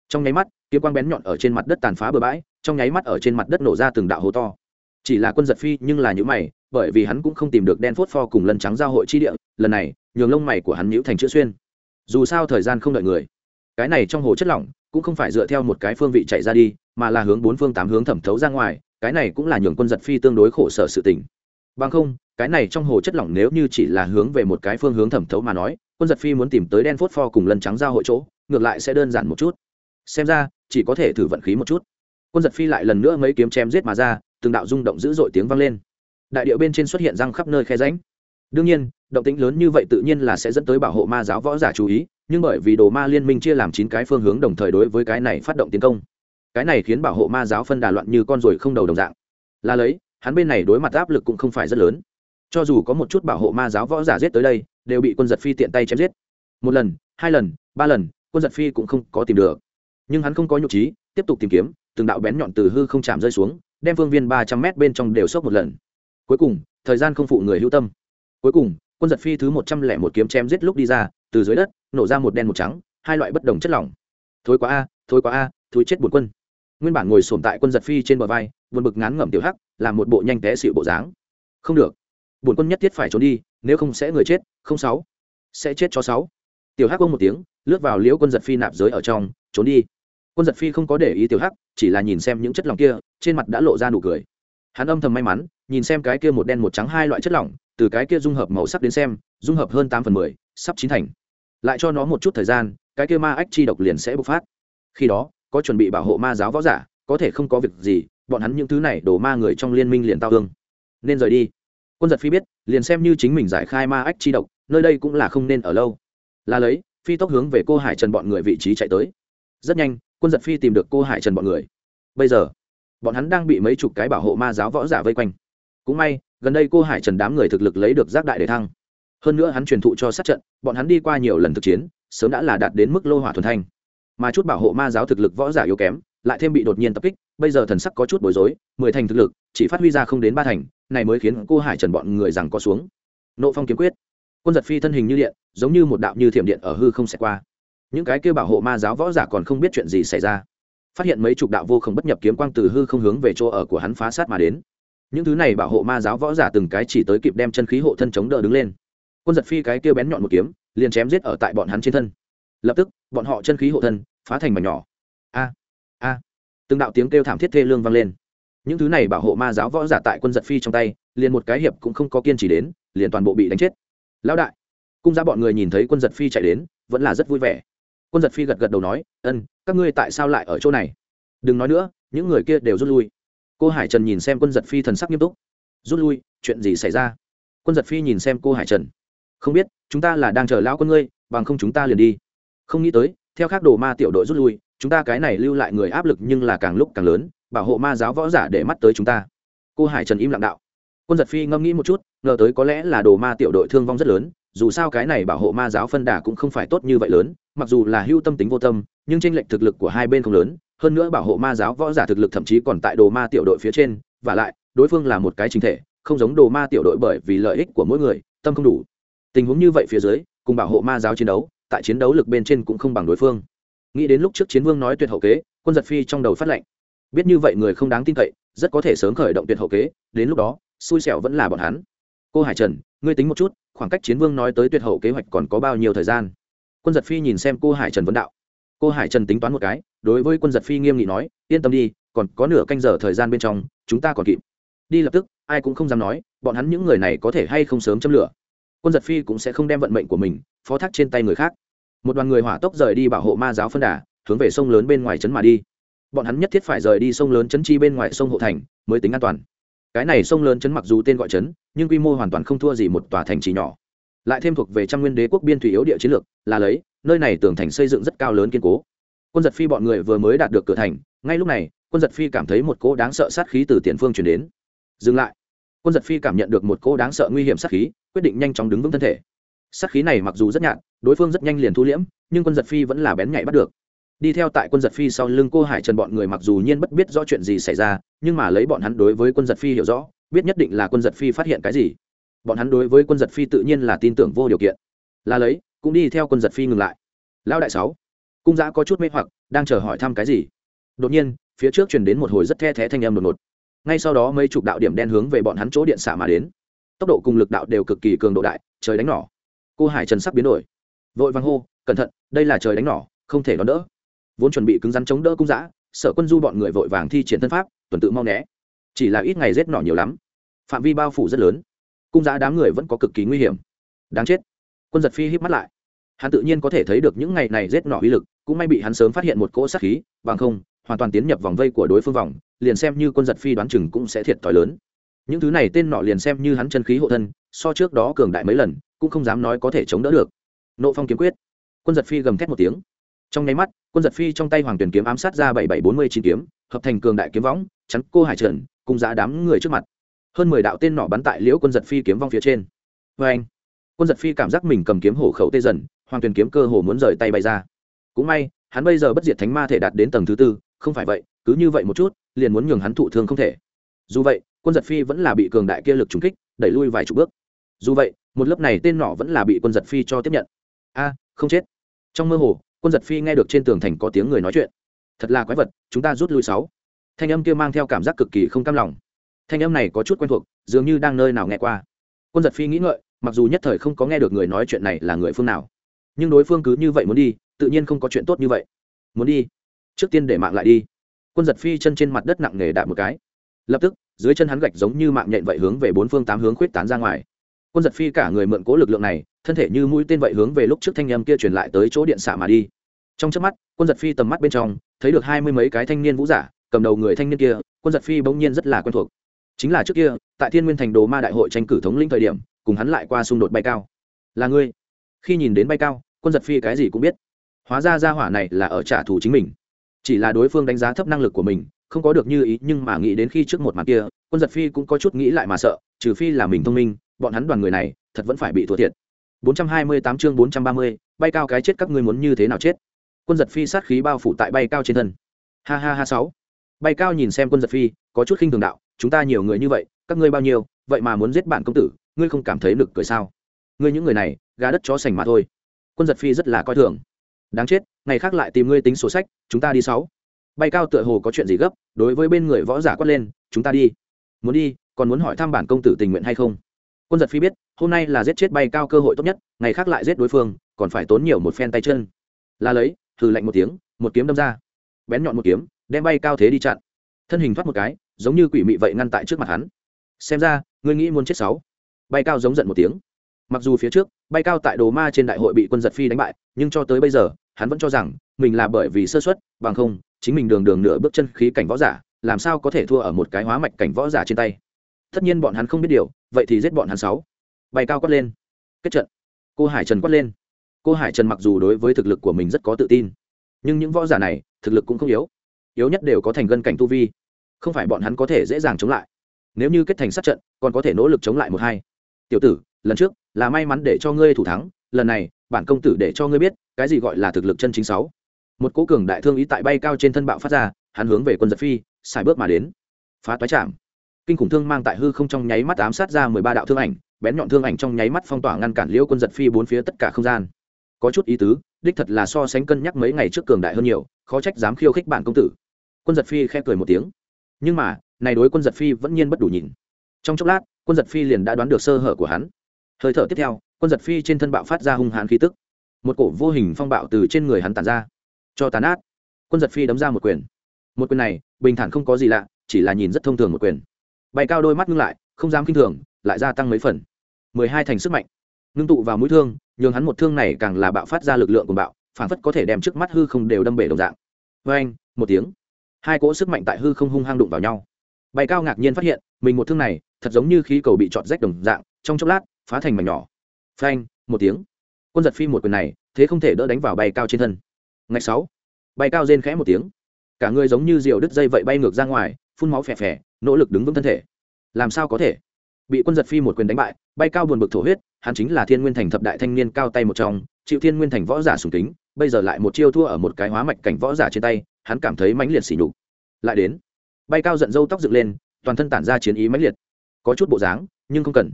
A: Trong nháy mắt kiếm quang bén nhọn ở trên mặt đất tàn phá bừa bãi, trong nháy mắt ở trên mặt đất nổ ra từng đạo hố to. Chỉ là quân giật phi nhưng là những mày bởi vì hắn cũng không tìm được đen phốt pho cùng lần trắng giao hội chi địa, lần này, nhường lông mày của hắn nhữ thành chữ xuyên. Dù sao thời gian không đợi người. Cái này trong hồ chất lỏng, cũng không phải dựa theo một cái phương vị chạy ra đi, mà là hướng bốn phương tám hướng thẩm thấu ra ngoài, cái này cũng là nhường quân giật phi tương đối khổ sở sự tình. Bằng không, cái này trong hồ chất lỏng nếu như chỉ là hướng về một cái phương hướng thẩm thấu mà nói, quân giật phi muốn tìm tới đen phốt pho cùng lần trắng giao hội chỗ, ngược lại sẽ đơn giản một chút. Xem ra, chỉ có thể thử vận khí một chút. Quân giật phi lại lần nữa mấy kiếm chém giết mà ra, từng đạo rung động dữ dội tiếng vang lên đại điệu bên trên xuất hiện răng khắp nơi khe ránh đương nhiên, động tĩnh lớn như vậy tự nhiên là sẽ dẫn tới bảo hộ ma giáo võ giả chú ý, nhưng bởi vì đồ ma liên minh chia làm chín cái phương hướng đồng thời đối với cái này phát động tiến công. Cái này khiến bảo hộ ma giáo phân đà loạn như con ruồi không đầu đồng dạng. Là lấy, hắn bên này đối mặt áp lực cũng không phải rất lớn. Cho dù có một chút bảo hộ ma giáo võ giả giết tới đây, đều bị quân giật phi tiện tay chém giết. Một lần, hai lần, ba lần, quân giật phi cũng không có tìm được. Nhưng hắn không có nhục trí, tiếp tục tìm kiếm, từng đạo bén nhọn từ hư không chạm rơi xuống, đem phương viên ba trăm mét bên trong đều sốc một lần cuối cùng, thời gian không phụ người hữu tâm. Cuối cùng, quân giật phi thứ một trăm lẻ một kiếm chém giết lúc đi ra, từ dưới đất, nổ ra một đen một trắng, hai loại bất đồng chất lỏng. Thối quá a thối quá a thối chết bột quân. Nguyên bản ngồi sổm tại quân giật phi trên bờ vai vượt bực ngán ngẩm tiểu hắc, làm một bộ nhanh té xịu bộ dáng. Không được. Bổn quân nhất thiết phải trốn đi, nếu không sẽ người chết, không sáu. Sẽ chết cho sáu. Tiểu hắc ông một tiếng, lướt vào liễu quân giật phi nạp giới ở trong, trốn đi. Quân giật phi không có để ý tiểu hắc, chỉ là nhìn xem những chất lỏng kia, trên mặt đã lộ ra nụ cười hắn âm thầm may mắn, nhìn xem cái kia một đen một trắng hai loại chất lỏng, từ cái kia dung hợp màu sắc đến xem, dung hợp hơn tám phần mười, sắp chín thành. Lại cho nó một chút thời gian, cái kia ma ách chi độc liền sẽ bộc phát. Khi đó, có chuẩn bị bảo hộ ma giáo võ giả, có thể không có việc gì, bọn hắn những thứ này đổ ma người trong liên minh liền tao hương nên rời đi. Quân giật phi biết, liền xem như chính mình giải khai ma ách chi độc, nơi đây cũng là không nên ở lâu. Là lấy, phi tốc hướng về cô hải trần bọn người vị trí chạy tới. Rất nhanh, quân giật phi tìm được cô hải trần bọn người. Bây giờ bọn hắn đang bị mấy chục cái bảo hộ ma giáo võ giả vây quanh. Cũng may, gần đây cô hải trần đám người thực lực lấy được giác đại để thăng. Hơn nữa hắn truyền thụ cho sát trận, bọn hắn đi qua nhiều lần thực chiến, sớm đã là đạt đến mức lô hỏa thuần thanh. Mà chút bảo hộ ma giáo thực lực võ giả yếu kém, lại thêm bị đột nhiên tập kích, bây giờ thần sắc có chút bối rối, mười thành thực lực, chỉ phát huy ra không đến ba thành, này mới khiến cô hải trần bọn người rằng có xuống. Nộ phong kiếm quyết. Quân giật phi thân hình như điện, giống như một đạo như thiểm điện ở hư không xẹt qua. Những cái kêu bảo hộ ma giáo võ giả còn không biết chuyện gì xảy ra phát hiện mấy chục đạo vô không bất nhập kiếm quang từ hư không hướng về chỗ ở của hắn phá sát mà đến. Những thứ này bảo hộ ma giáo võ giả từng cái chỉ tới kịp đem chân khí hộ thân chống đỡ đứng lên. Quân giật phi cái kia bén nhọn một kiếm, liền chém giết ở tại bọn hắn trên thân. Lập tức, bọn họ chân khí hộ thân phá thành mảnh nhỏ. A a. Từng đạo tiếng kêu thảm thiết thê lương vang lên. Những thứ này bảo hộ ma giáo võ giả tại quân giật phi trong tay, liền một cái hiệp cũng không có kiên trì đến, liền toàn bộ bị đánh chết. Lão đại, cung ra bọn người nhìn thấy quân giật phi chạy đến, vẫn là rất vui vẻ quân giật phi gật gật đầu nói, ân, các ngươi tại sao lại ở chỗ này? Đừng nói nữa, những người kia đều rút lui. Cô hải trần nhìn xem quân giật phi thần sắc nghiêm túc. Rút lui, chuyện gì xảy ra? Quân giật phi nhìn xem cô hải trần. Không biết, chúng ta là đang chờ lão quân ngươi, bằng không chúng ta liền đi. Không nghĩ tới, theo các đồ ma tiểu đội rút lui, chúng ta cái này lưu lại người áp lực nhưng là càng lúc càng lớn, bảo hộ ma giáo võ giả để mắt tới chúng ta. Cô hải trần im lặng đạo. Quân giật phi ngâm nghĩ một chút, ngờ tới có lẽ là đồ ma tiểu đội thương vong rất lớn dù sao cái này bảo hộ ma giáo phân đà cũng không phải tốt như vậy lớn, mặc dù là hưu tâm tính vô tâm, nhưng tranh lệch thực lực của hai bên không lớn, hơn nữa bảo hộ ma giáo võ giả thực lực thậm chí còn tại đồ ma tiểu đội phía trên, và lại, đối phương là một cái chính thể, không giống đồ ma tiểu đội bởi vì lợi ích của mỗi người, tâm không đủ. Tình huống như vậy phía dưới, cùng bảo hộ ma giáo chiến đấu, tại chiến đấu lực bên trên cũng không bằng đối phương. Nghĩ đến lúc trước chiến vương nói tuyệt hậu kế, quân giật phi trong đầu phát lệnh. Biết như vậy người không đáng tin cậy, rất có thể sớm khởi động tuyệt hậu kế, đến lúc đó, xui xẻo vẫn là bọn hắn. Cô hải trần, ngươi tính một chút khoảng cách chiến vương nói tới tuyệt hậu kế hoạch còn có bao nhiêu thời gian? Quân giật phi nhìn xem cô hải trần vấn đạo. Cô hải trần tính toán một cái, đối với quân giật phi nghiêm nghị nói, yên tâm đi, còn có nửa canh giờ thời gian bên trong, chúng ta còn kịp. Đi lập tức, ai cũng không dám nói, bọn hắn những người này có thể hay không sớm châm lửa. Quân giật phi cũng sẽ không đem vận mệnh của mình, phó thác trên tay người khác. Một đoàn người hỏa tốc rời đi bảo hộ ma giáo phân đà, hướng về sông lớn bên ngoài trấn mà đi. Bọn hắn nhất thiết phải rời đi sông lớn trấn chi bên ngoài sông hộ thành, mới tính an toàn. Cái này sông lớn trấn mặc dù tên gọi trấn nhưng quy mô hoàn toàn không thua gì một tòa thành trì nhỏ. Lại thêm thuộc về trăm nguyên đế quốc biên thủy yếu địa chiến lược, là lấy, nơi này tường thành xây dựng rất cao lớn kiên cố. Quân giật phi bọn người vừa mới đạt được cửa thành, ngay lúc này, quân giật phi cảm thấy một cỗ đáng sợ sát khí từ tiền phương chuyển đến. Dừng lại. Quân giật phi cảm nhận được một cỗ đáng sợ nguy hiểm sát khí, quyết định nhanh chóng đứng vững thân thể. Sát khí này mặc dù rất nhạt, đối phương rất nhanh liền thu liễm, nhưng quân giật phi vẫn là bén nhạy bắt được. Đi theo tại quân giật phi sau lưng cô hải trần bọn người mặc dù nhiên bất biết rõ chuyện gì xảy ra, nhưng mà lấy bọn hắn đối với quân giật phi hiểu rõ biết nhất định là quân giật phi phát hiện cái gì. Bọn hắn đối với quân giật phi tự nhiên là tin tưởng vô điều kiện. Là lấy, cũng đi theo quân giật phi ngừng lại. Lão đại sáu, cung giã có chút mê hoặc, đang chờ hỏi thăm cái gì. Đột nhiên, phía trước truyền đến một hồi rất the thé thanh âm đột ngột. Ngay sau đó mấy chục đạo điểm đen hướng về bọn hắn chỗ điện xạ mà đến. Tốc độ cùng lực đạo đều cực kỳ cường độ đại, trời đánh nỏ. Cô hải trần sắc biến đổi. Vội vàng hô, cẩn thận, đây là trời đánh nỏ, không thể đón đỡ. Vốn chuẩn bị cứng rắn chống đỡ cung giã, sợ quân du bọn người vội vàng thi triển thân pháp, tuần tự mau né chỉ là ít ngày rét nọ nhiều lắm. Phạm vi bao phủ rất lớn. Cung giã đám người vẫn có cực kỳ nguy hiểm. Đáng chết. Quân giật phi híp mắt lại. Hắn tự nhiên có thể thấy được những ngày này rét nọ uy lực, cũng may bị hắn sớm phát hiện một cỗ sát khí, bằng không, hoàn toàn tiến nhập vòng vây của đối phương vòng, liền xem như quân giật phi đoán chừng cũng sẽ thiệt thòi lớn. Những thứ này tên nọ liền xem như hắn chân khí hộ thân, so trước đó cường đại mấy lần, cũng không dám nói có thể chống đỡ được. Nộ phong kiếm quyết. Quân giật phi gầm thét một tiếng. Trong nháy mắt, quân giật phi trong tay hoàng tuyển kiếm ám sát ra bảy bảy bốn mươi chín kiếm, hợp thành cường đại kiếm võng, chắn cô hải trần cùng giá đám người trước mặt. Hơn mười đạo tên nỏ bắn tại liễu quân giật phi kiếm vong phía trên. Vê anh, quân giật phi cảm giác mình cầm kiếm hổ khẩu tê dần, hoàng tuyền kiếm cơ hồ muốn rời tay bay ra. Cũng may, hắn bây giờ bất diệt thánh ma thể đạt đến tầng thứ tư, không phải vậy, cứ như vậy một chút, liền muốn nhường hắn thụ thương không thể. Dù vậy, quân giật phi vẫn là bị cường đại kia lực trúng kích, đẩy lui vài chục bước. Dù vậy, một lớp này tên nỏ vẫn là bị quân giật phi cho tiếp nhận. A, không chết. Trong mơ hồ, quân giật phi nghe được trên tường thành có tiếng người nói chuyện. Thật là quái vật, chúng ta rút lui sáu thanh âm kia mang theo cảm giác cực kỳ không cam lòng. Thanh âm này có chút quen thuộc, dường như đang nơi nào nghe qua. Quân giật phi nghĩ ngợi, mặc dù nhất thời không có nghe được người nói chuyện này là người phương nào, nhưng đối phương cứ như vậy muốn đi, tự nhiên không có chuyện tốt như vậy. Muốn đi? Trước tiên để mạng lại đi. Quân giật phi chân trên mặt đất nặng nề đạp một cái. Lập tức, dưới chân hắn gạch giống như mạng nhện vậy hướng về bốn phương tám hướng khuyết tán ra ngoài. Quân giật phi cả người mượn cố lực lượng này, thân thể như mũi tên vậy hướng về lúc trước thanh âm kia truyền lại tới chỗ điện xạ mà đi. Trong trước mắt, quân giật phi tầm mắt bên trong, thấy được hai mươi mấy cái thanh niên vũ giả cầm đầu người thanh niên kia quân giật phi bỗng nhiên rất là quen thuộc. Chính là trước kia tại thiên nguyên thành đồ ma đại hội tranh cử thống lĩnh thời điểm cùng hắn lại qua xung đột bay cao. Là ngươi? Khi nhìn đến bay cao quân giật phi cái gì cũng biết. Hóa ra ra hỏa này là ở trả thù chính mình. Chỉ là đối phương đánh giá thấp năng lực của mình không có được như ý nhưng mà nghĩ đến khi trước một màn kia quân giật phi cũng có chút nghĩ lại mà sợ trừ phi là mình thông minh bọn hắn đoàn người này thật vẫn phải bị thua thiệt. 428 chương 430, bay cao cái chết các ngươi muốn như thế nào chết? Quân giật phi sát khí bao phủ tại bay cao trên thân. Ha ha ha sáu bay cao nhìn xem quân giật phi, có chút khinh thường đạo, chúng ta nhiều người như vậy, các ngươi bao nhiêu, vậy mà muốn giết bản công tử, ngươi không cảm thấy nực cười sao? Ngươi những người này, gà đất chó sành mà thôi. Quân giật phi rất là coi thường. Đáng chết, ngày khác lại tìm ngươi tính sổ sách, chúng ta đi sáu. Bay cao tựa hồ có chuyện gì gấp, đối với bên người võ giả quát lên, chúng ta đi. Muốn đi, còn muốn hỏi thăm bản công tử tình nguyện hay không? Quân giật phi biết, hôm nay là giết chết bay cao cơ hội tốt nhất, ngày khác lại giết đối phương, còn phải tốn nhiều một phen tay chân. Là lấy thử lạnh một tiếng, một kiếm đâm ra. Bén nhọn một kiếm đem bay cao thế đi chặn. Thân hình thoát một cái, giống như quỷ mị vậy ngăn tại trước mặt hắn. Xem ra, ngươi nghĩ muốn chết sáu. Bay cao giống giận một tiếng. Mặc dù phía trước, bay cao tại đồ ma trên đại hội bị quân giật phi đánh bại, nhưng cho tới bây giờ, hắn vẫn cho rằng, mình là bởi vì sơ xuất bằng không, chính mình đường đường nửa bước chân khí cảnh võ giả, làm sao có thể thua ở một cái hóa mạch cảnh võ giả trên tay. Tất nhiên bọn hắn không biết điều, vậy thì giết bọn hắn sáu. Bay cao quát lên. Kết trận. Cô hải trần quát lên. Cô hải trần mặc dù đối với thực lực của mình rất có tự tin, nhưng những võ giả này, thực lực cũng không yếu yếu nhất đều có thành gân cảnh tu vi. Không phải bọn hắn có thể dễ dàng chống lại. Nếu như kết thành sát trận, còn có thể nỗ lực chống lại một hai. Tiểu tử, lần trước là may mắn để cho ngươi thủ thắng, lần này, bản công tử để cho ngươi biết, cái gì gọi là thực lực chân chính sáu. Một cố cường đại thương ý tại bay cao trên thân bạo phát ra, hắn hướng về quân giật phi xài bước mà đến. Phá toái chạm kinh khủng thương mang tại hư không trong nháy mắt ám sát ra mười ba đạo thương ảnh, bén nhọn thương ảnh trong nháy mắt phong tỏa ngăn cản liễu quân giật phi bốn phía tất cả không gian. Có chút ý tứ, đích thật là so sánh cân nhắc mấy ngày trước cường đại hơn nhiều, khó trách dám khiêu khích bản công tử quân giật phi khẽ cười một tiếng. Nhưng mà, này đối quân giật phi vẫn nhiên bất đủ nhìn. Trong chốc lát, quân giật phi liền đã đoán được sơ hở của hắn. Hơi thở tiếp theo, quân giật phi trên thân bạo phát ra hung hãn khí tức. Một cổ vô hình phong bạo từ trên người hắn tàn ra. Cho tàn át quân giật phi đấm ra một quyền. Một quyền này, bình thản không có gì lạ, chỉ là nhìn rất thông thường một quyền. Bay cao đôi mắt ngưng lại, không dám k i n h thường, lại gia tăng mấy phần. Mười hai thành sức mạnh. Ngưng tụ vào mũi thương, nhường hắn một thương này càng là bạo phát ra lực lượng của bạo phản phất có thể đem trước mắt hư không đều đâm bể đồng dạng. Vê anh một tiếng hai cỗ sức mạnh tại hư không hung hăng đụng vào nhau. Bay cao ngạc nhiên phát hiện, mình một thương này, thật giống như khí cầu bị trọt rách đồng dạng, trong chốc lát, phá thành mảnh nhỏ. Phanh, một tiếng. Quân giật phi một quyền này, thế không thể đỡ đánh vào bay cao trên thân. Ngày sáu. Bay cao rên khẽ một tiếng. Cả người giống như diều đứt dây vậy bay ngược ra ngoài, phun máu phè phè, nỗ lực đứng vững thân thể. Làm sao có thể? Bị quân giật phi một quyền đánh bại bay cao buồn bực thổ huyết, hắn chính là thiên nguyên thành thập đại thanh niên cao tay một trong, chịu thiên nguyên thành võ giả sùng kính, bây giờ lại một chiêu thua ở một cái hóa mạch cảnh võ giả trên tay hắn cảm thấy mãnh liệt xỉ nhục. Lại đến, bay cao giận dâu tóc dựng lên, toàn thân tản ra chiến ý mãnh liệt. Có chút bộ dáng, nhưng không cần.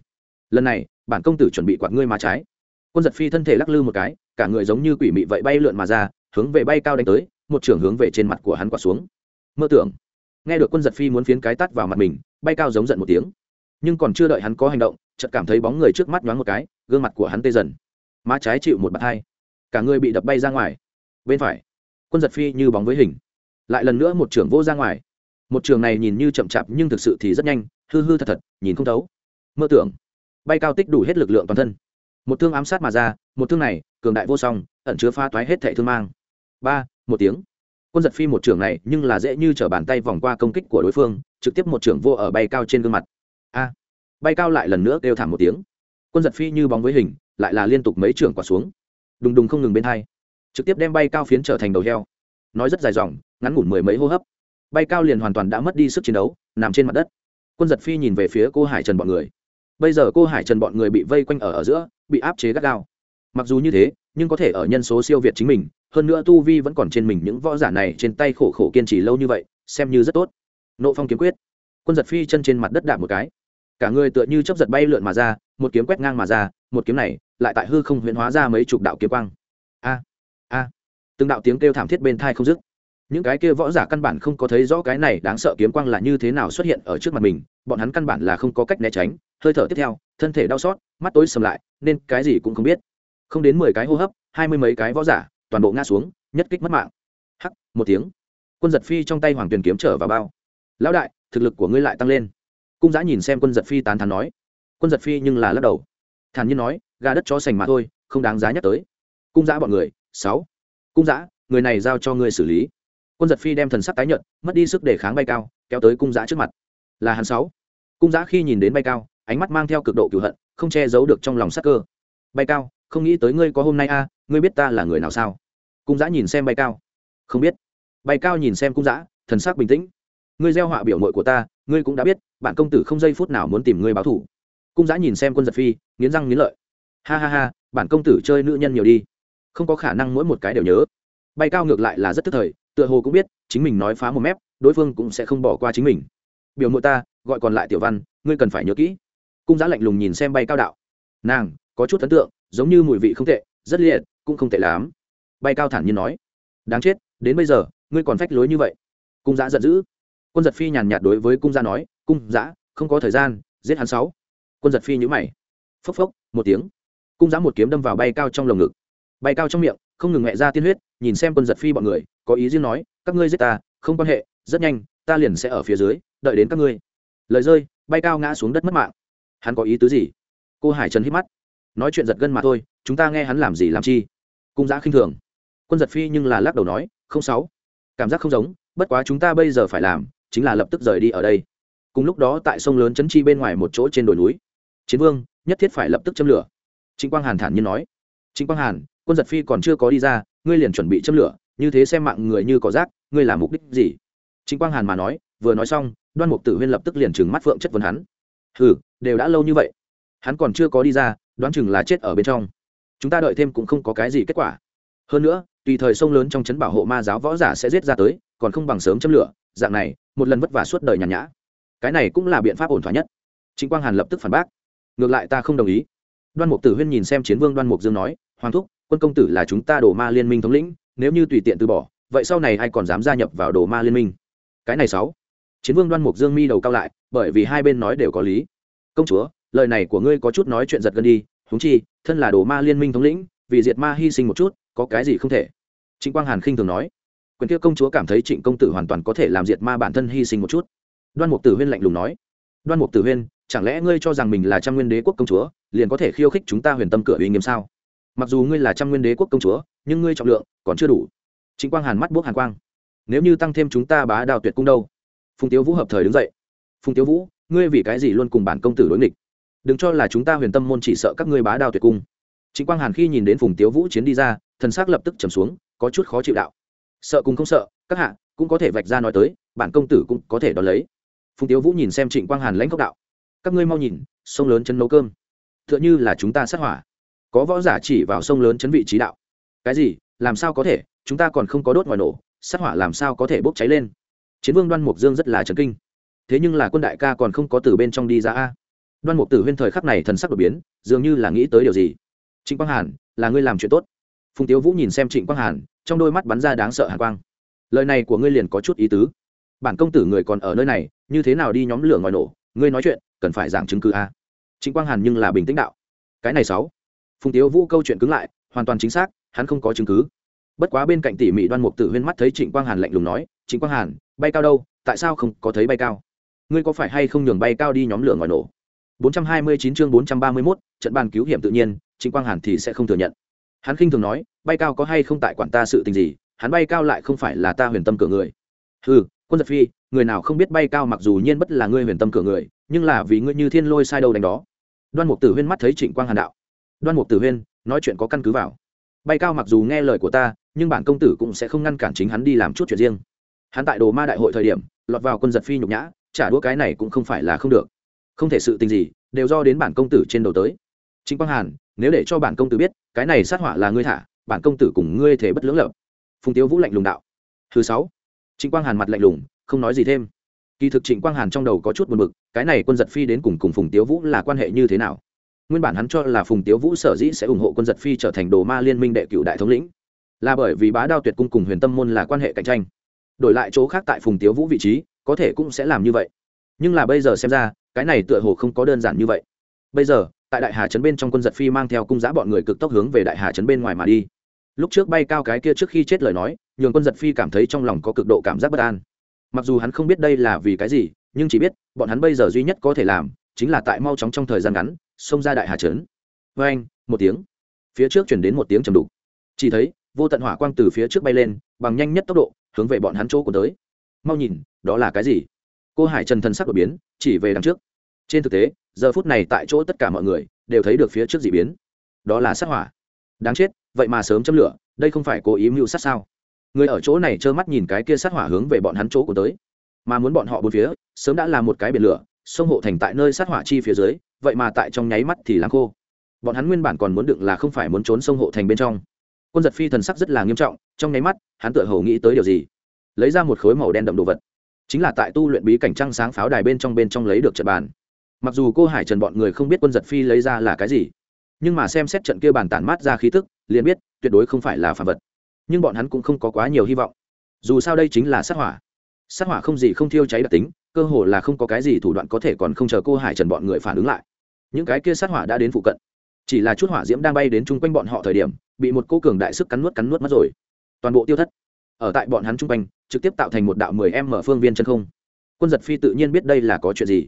A: Lần này, bản công tử chuẩn bị quạt ngươi má trái. Quân giật phi thân thể lắc lư một cái, cả người giống như quỷ mị vậy bay lượn mà ra, hướng về bay cao đánh tới, một trưởng hướng về trên mặt của hắn quạt xuống. Mơ tưởng, nghe được quân giật phi muốn phiến cái tắt vào mặt mình, bay cao giống giận một tiếng. Nhưng còn chưa đợi hắn có hành động, chợt cảm thấy bóng người trước mắt nhoáng một cái, gương mặt của hắn tê dần. Má trái chịu một bạt hai. Cả người bị đập bay ra ngoài. Bên phải quân giật phi như bóng với hình. Lại lần nữa một trưởng vô ra ngoài. Một trường này nhìn như chậm chạp nhưng thực sự thì rất nhanh, hư hư thật thật, nhìn không thấu. Mơ tưởng. Bay cao tích đủ hết lực lượng toàn thân. Một thương ám sát mà ra, một thương này, cường đại vô song, ẩn chứa pha toái hết thệ thương mang. Ba, một tiếng. Quân giật phi một trường này nhưng là dễ như t r ở bàn tay vòng qua công kích của đối phương, trực tiếp một trường vô ở bay cao trên gương mặt. A. Bay cao lại lần nữa kêu thảm một tiếng. Quân giật phi như bóng với hình, lại là liên tục mấy trường quả xuống. Đùng đùng không ngừng bên hai trực tiếp đem bay cao phiến trở thành đầu heo. Nói rất dài dòng, ngắn ngủn mười mấy hô hấp. Bay cao liền hoàn toàn đã mất đi sức chiến đấu, nằm trên mặt đất. Quân giật phi nhìn về phía cô hải trần bọn người. Bây giờ cô hải trần bọn người bị vây quanh ở ở giữa, bị áp chế gắt gao. Mặc dù như thế, nhưng có thể ở nhân số siêu việt chính mình, hơn nữa tu vi vẫn còn trên mình những võ giả này trên tay khổ khổ kiên trì lâu như vậy, xem như rất tốt. Nộ phong kiếm quyết. Quân giật phi chân trên mặt đất đạp một cái. Cả người tựa như chấp giật bay lượn mà ra, một kiếm quét ngang mà ra, một kiếm này lại tại hư không huyễn hóa ra mấy chục đạo kiếm quang từng đạo tiếng kêu thảm thiết bên thai không dứt. Những cái kia võ giả căn bản không có thấy rõ cái này đáng sợ kiếm quang là như thế nào xuất hiện ở trước mặt mình, bọn hắn căn bản là không có cách né tránh. Hơi thở tiếp theo, thân thể đau xót, mắt tối sầm lại, nên cái gì cũng không biết. Không đến mười cái hô hấp, hai mươi mấy cái võ giả, toàn bộ ngã xuống, nhất kích mất mạng. Hắc, một tiếng. Quân giật phi trong tay hoàng tuyền kiếm trở vào bao. Lão đại, thực lực của ngươi lại tăng lên. Cung giã nhìn xem quân giật phi tán thán nói. Quân giật phi nhưng là lắc đầu. Thản nhiên nói, gà đất cho sành mà thôi, không đáng giá nhắc tới. Cung giã bọn người, sáu cung giã người này giao cho ngươi xử lý. Quân giật phi đem thần sắc tái nhợt, mất đi sức để kháng bay cao, kéo tới cung giã trước mặt. Là hắn sáu. Cung giã khi nhìn đến bay cao, ánh mắt mang theo cực độ cựu hận, không che giấu được trong lòng sắc cơ. Bay cao, không nghĩ tới ngươi có hôm nay a, ngươi biết ta là người nào sao? Cung giã nhìn xem bay cao. Không biết. Bay cao nhìn xem cung giã thần sắc bình tĩnh. Ngươi gieo họa biểu mội của ta, ngươi cũng đã biết, bạn công tử không giây phút nào muốn tìm ngươi báo thủ cung giã nhìn xem quân giật phi, nghiến răng nghiến lợi. Ha ha ha bản công tử chơi nữ nhân nhiều đi không có khả năng mỗi một cái đều nhớ. Bay cao ngược lại là rất tức thời, tựa hồ cũng biết, chính mình nói phá một mép, đối phương cũng sẽ không bỏ qua chính mình. Biểu mộ ta, gọi còn lại tiểu văn, ngươi cần phải nhớ kỹ. Cung giá lạnh lùng nhìn xem bay cao đạo. Nàng, có chút ấn tượng, giống như mùi vị không tệ, rất liệt, cũng không tệ lắm. Bay cao thản nhiên nói. Đáng chết, đến bây giờ, ngươi còn phách lối như vậy. Cung giã giận dữ. Quân giật phi nhàn nhạt đối với cung giã nói, cung giã, không có thời gian, giết hắn sáu. Quân giật phi nhữ mày. Phốc phốc, một tiếng. Cung giã một kiếm đâm vào bay cao trong lồng ngực bay cao trong miệng, không ngừng mẹ ra tiên huyết, nhìn xem quân giật phi bọn người, có ý riêng nói, các ngươi giết ta, không quan hệ, rất nhanh, ta liền sẽ ở phía dưới, đợi đến các ngươi. Lời rơi, bay cao ngã xuống đất mất mạng. Hắn có ý tứ gì? Cô hải trần hít mắt. Nói chuyện giật gân mà thôi, chúng ta nghe hắn làm gì làm chi? Cung giã khinh thường. Quân giật phi nhưng là lắc đầu nói, không sáu. Cảm giác không giống, bất quá chúng ta bây giờ phải làm, chính là lập tức rời đi ở đây. Cùng lúc đó tại sông lớn trấn chi bên ngoài một chỗ trên đồi núi. Chiến vương, nhất thiết phải lập tức châm lửa. Trịnh quang hàn thản nhiên nói. Trịnh quang hàn quân giật phi còn chưa có đi ra, ngươi liền chuẩn bị châm lửa, như thế xem mạng người như cỏ rác, ngươi làm mục đích gì? Chính quang hàn mà nói, vừa nói xong, đoan mục tử huyên lập tức liền trừng mắt phượng chất vấn hắn. Hừ, đều đã lâu như vậy, hắn còn chưa có đi ra, đoán chừng là chết ở bên trong. Chúng ta đợi thêm cũng không có cái gì kết quả. Hơn nữa, tùy thời sông lớn trong chấn bảo hộ ma giáo võ giả sẽ giết ra tới, còn không bằng sớm châm lửa, dạng này, một lần vất vả suốt đời nhàn nhã. Cái này cũng là biện pháp ổn thỏa nhất. Chính quang hàn lập tức phản bác. Ngược lại ta không đồng ý. Đoan mục tử huyên nhìn xem chiến vương đoan mục dương nói, hoàng thúc quân công tử là chúng ta Đồ ma liên minh thống lĩnh, nếu như tùy tiện từ bỏ, vậy sau này ai còn dám gia nhập vào đồ ma liên minh? Cái này sáu. Chiến vương đoan mục dương mi đầu cao lại, bởi vì hai bên nói đều có lý. Công chúa, lời này của ngươi có chút nói chuyện giật gần đi húng chi, thân là đồ ma liên minh thống lĩnh, vì diệt ma hy sinh một chút, có cái gì không thể? Trịnh quang hàn khinh thường nói. Quyền kia công chúa cảm thấy trịnh công tử hoàn toàn có thể làm diệt ma bản thân hy sinh một chút. Đoan mục tử huyên lạnh lùng nói. Đoan mục tử huyên, chẳng lẽ ngươi cho rằng mình là trăm nguyên đế quốc công chúa, liền có thể khiêu khích chúng ta huyền tâm cửa uy nghiêm sao? Mặc dù ngươi là trăm nguyên đế quốc công chúa, nhưng ngươi trọng lượng còn chưa đủ. Trịnh quang hàn mắt buốc hàn quang. Nếu như tăng thêm chúng ta bá đào tuyệt cung đâu? Phùng tiếu vũ hợp thời đứng dậy. Phùng tiếu vũ, ngươi vì cái gì luôn cùng bản công tử đối nghịch? Đừng cho là chúng ta huyền tâm môn chỉ sợ các ngươi bá đào tuyệt cung. Chính quang hàn khi nhìn đến phùng tiếu vũ chiến đi ra, thần xác lập tức trầm xuống, có chút khó chịu đạo. Sợ cùng không sợ, các hạ cũng có thể vạch ra nói tới, bản công tử cũng có thể đón lấy. Phùng tiếu vũ nhìn xem trịnh quang hàn lãnh cốc đạo. Các ngươi mau nhìn, sông lớn chân nấu cơm. T h ư ợ n h ư là chúng ta sát hỏa có võ giả chỉ vào sông lớn chấn vị trí đạo. Cái gì? Làm sao có thể? Chúng ta còn không có đốt ngoài nổ, sát hỏa làm sao có thể bốc cháy lên? Chiến vương đoan mục dương rất là trấn kinh. Thế nhưng là quân đại ca còn không có từ bên trong đi ra a. Đoan mục tử huyên thời khắc này thần sắc đột biến, dường như là nghĩ tới điều gì. Trịnh quang hàn, là ngươi làm chuyện tốt. Phùng tiếu vũ nhìn xem trịnh quang hàn, trong đôi mắt bắn ra đáng sợ hàn quang. Lời này của ngươi liền có chút ý tứ. Bản công tử người còn ở nơi này, như thế nào đi nhóm lửa ngoài nổ? Ngươi nói chuyện, cần phải giảng chứng cứ a. Trịnh quang hàn nhưng là bình tĩnh đạo. Cái này sáu phùng tiếu vũ câu chuyện cứng lại hoàn toàn chính xác hắn không có chứng cứ. Bất quá bên cạnh tỉ mỉ đoan mục tử huyên mắt thấy trịnh quang hàn lạnh lùng nói trịnh quang hàn bay cao đâu? Tại sao không có thấy bay cao? Ngươi có phải hay không nhường bay cao đi nhóm lửa ngoài nổ? 429 chương 431, trận bàn cứu hiểm tự nhiên trịnh quang hàn thì sẽ không thừa nhận. Hắn khinh thường nói bay cao có hay không tại quản ta sự tình gì? Hắn bay cao lại không phải là ta huyền tâm cửa người. Ừ quân giật phi người nào không biết bay cao mặc dù nhiên bất là ngươi huyền tâm cửa người nhưng là vì ngươi như thiên lôi sai đầu đánh đó. Đoan mục tử huyên mắt thấy trịnh quang hàn đạo đoan mục tử huyên, nói chuyện có căn cứ vào. Bay cao mặc dù nghe lời của ta, nhưng bản công tử cũng sẽ không ngăn cản chính hắn đi làm chút chuyện riêng. Hắn tại đồ ma đại hội thời điểm, lọt vào quân giật phi nhục nhã, trả đũa cái này cũng không phải là không được. Không thể sự tình gì, đều do đến bản công tử trên đầu tới. Chính quang hàn, nếu để cho bản công tử biết, cái này sát hỏa là ngươi thả, bản công tử cùng ngươi thể bất lưỡng lợp. phùng tiếu vũ lạnh lùng đạo. Thứ sáu. Trịnh quang hàn mặt lạnh lùng, không nói gì thêm. Kỳ thực trịnh quang hàn trong đầu có chút buồn b ự c cái này quân giật phi đến cùng cùng phùng tiếu vũ là quan hệ như thế nào? Nguyên bản hắn cho là phùng tiếu vũ sở dĩ sẽ ủng hộ quân giật phi trở thành đồ ma liên minh đệ cựu đại thống lĩnh, là bởi vì bá đao tuyệt cung cùng huyền tâm môn là quan hệ cạnh tranh. đổi lại chỗ khác tại phùng tiếu vũ vị trí, có thể cũng sẽ làm như vậy. nhưng là bây giờ xem ra, cái này tựa hồ không có đơn giản như vậy. bây giờ, tại đại hà trấn bên trong quân giật phi mang theo cung giã bọn người cực tốc hướng về đại hà trấn bên ngoài mà đi. lúc trước bay cao cái kia trước khi chết lời nói, nhường quân giật phi cảm thấy trong lòng có cực độ cảm giác bất an. mặc dù hắn không biết đây là vì cái gì, nhưng chỉ biết, bọn hắn bây giờ duy nhất có thể làm, chính là tại mau chóng trong thời gian ngắn xông ra đại hà trấn. Vê anh, một tiếng. Phía trước chuyển đến một tiếng trầm đục. Chỉ thấy, vô tận hỏa quang từ phía trước bay lên, bằng nhanh nhất tốc độ, hướng về bọn hắn chỗ của tới. Mau nhìn, đó là cái gì? Cô hải trần thần sắc đột biến, chỉ về đằng trước. Trên thực tế, giờ phút này tại chỗ tất cả mọi người, đều thấy được phía trước d ị biến. Đó là sát hỏa. Đáng chết, vậy mà sớm châm lửa, đây không phải cố ý mưu sát sao? Người ở chỗ này trơ mắt nhìn cái kia sát hỏa hướng về bọn hắn chỗ của tới. Mà muốn bọn họ bốn phía, sớm đã là một cái biển lửa sông hộ thành tại nơi sát hỏa chi phía dưới, vậy mà tại trong nháy mắt thì lắng khô. Bọn hắn nguyên bản còn muốn đựng là không phải muốn trốn sông hộ thành bên trong. Quân giật phi thần sắc rất là nghiêm trọng, trong nháy mắt, hắn tựa hồ nghĩ tới điều gì. Lấy ra một khối màu đen đậm đồ vật. Chính là tại tu luyện bí cảnh trăng sáng pháo đài bên trong bên trong lấy được trận bàn. Mặc dù cô hải trần bọn người không biết quân giật phi lấy ra là cái gì, nhưng mà xem xét trận kia bàn tản mát ra khí tức, liền biết tuyệt đối không phải là phản vật. Nhưng bọn hắn cũng không có quá nhiều hy vọng. Dù sao đây chính là sát hỏa. Sát hỏa không gì không thiêu cháy đặc tính cơ hồ là không có cái gì thủ đoạn có thể còn không chờ cô hải trần bọn người phản ứng lại. Những cái kia sát hỏa đã đến phụ cận. Chỉ là chút hỏa diễm đang bay đến chung quanh bọn họ thời điểm, bị một cô cường đại sức cắn nuốt cắn nuốt mất rồi. Toàn bộ tiêu thất ở tại bọn hắn chung quanh, trực tiếp tạo thành một đạo mười em mở phương viên chân không. Quân giật phi tự nhiên biết đây là có chuyện gì.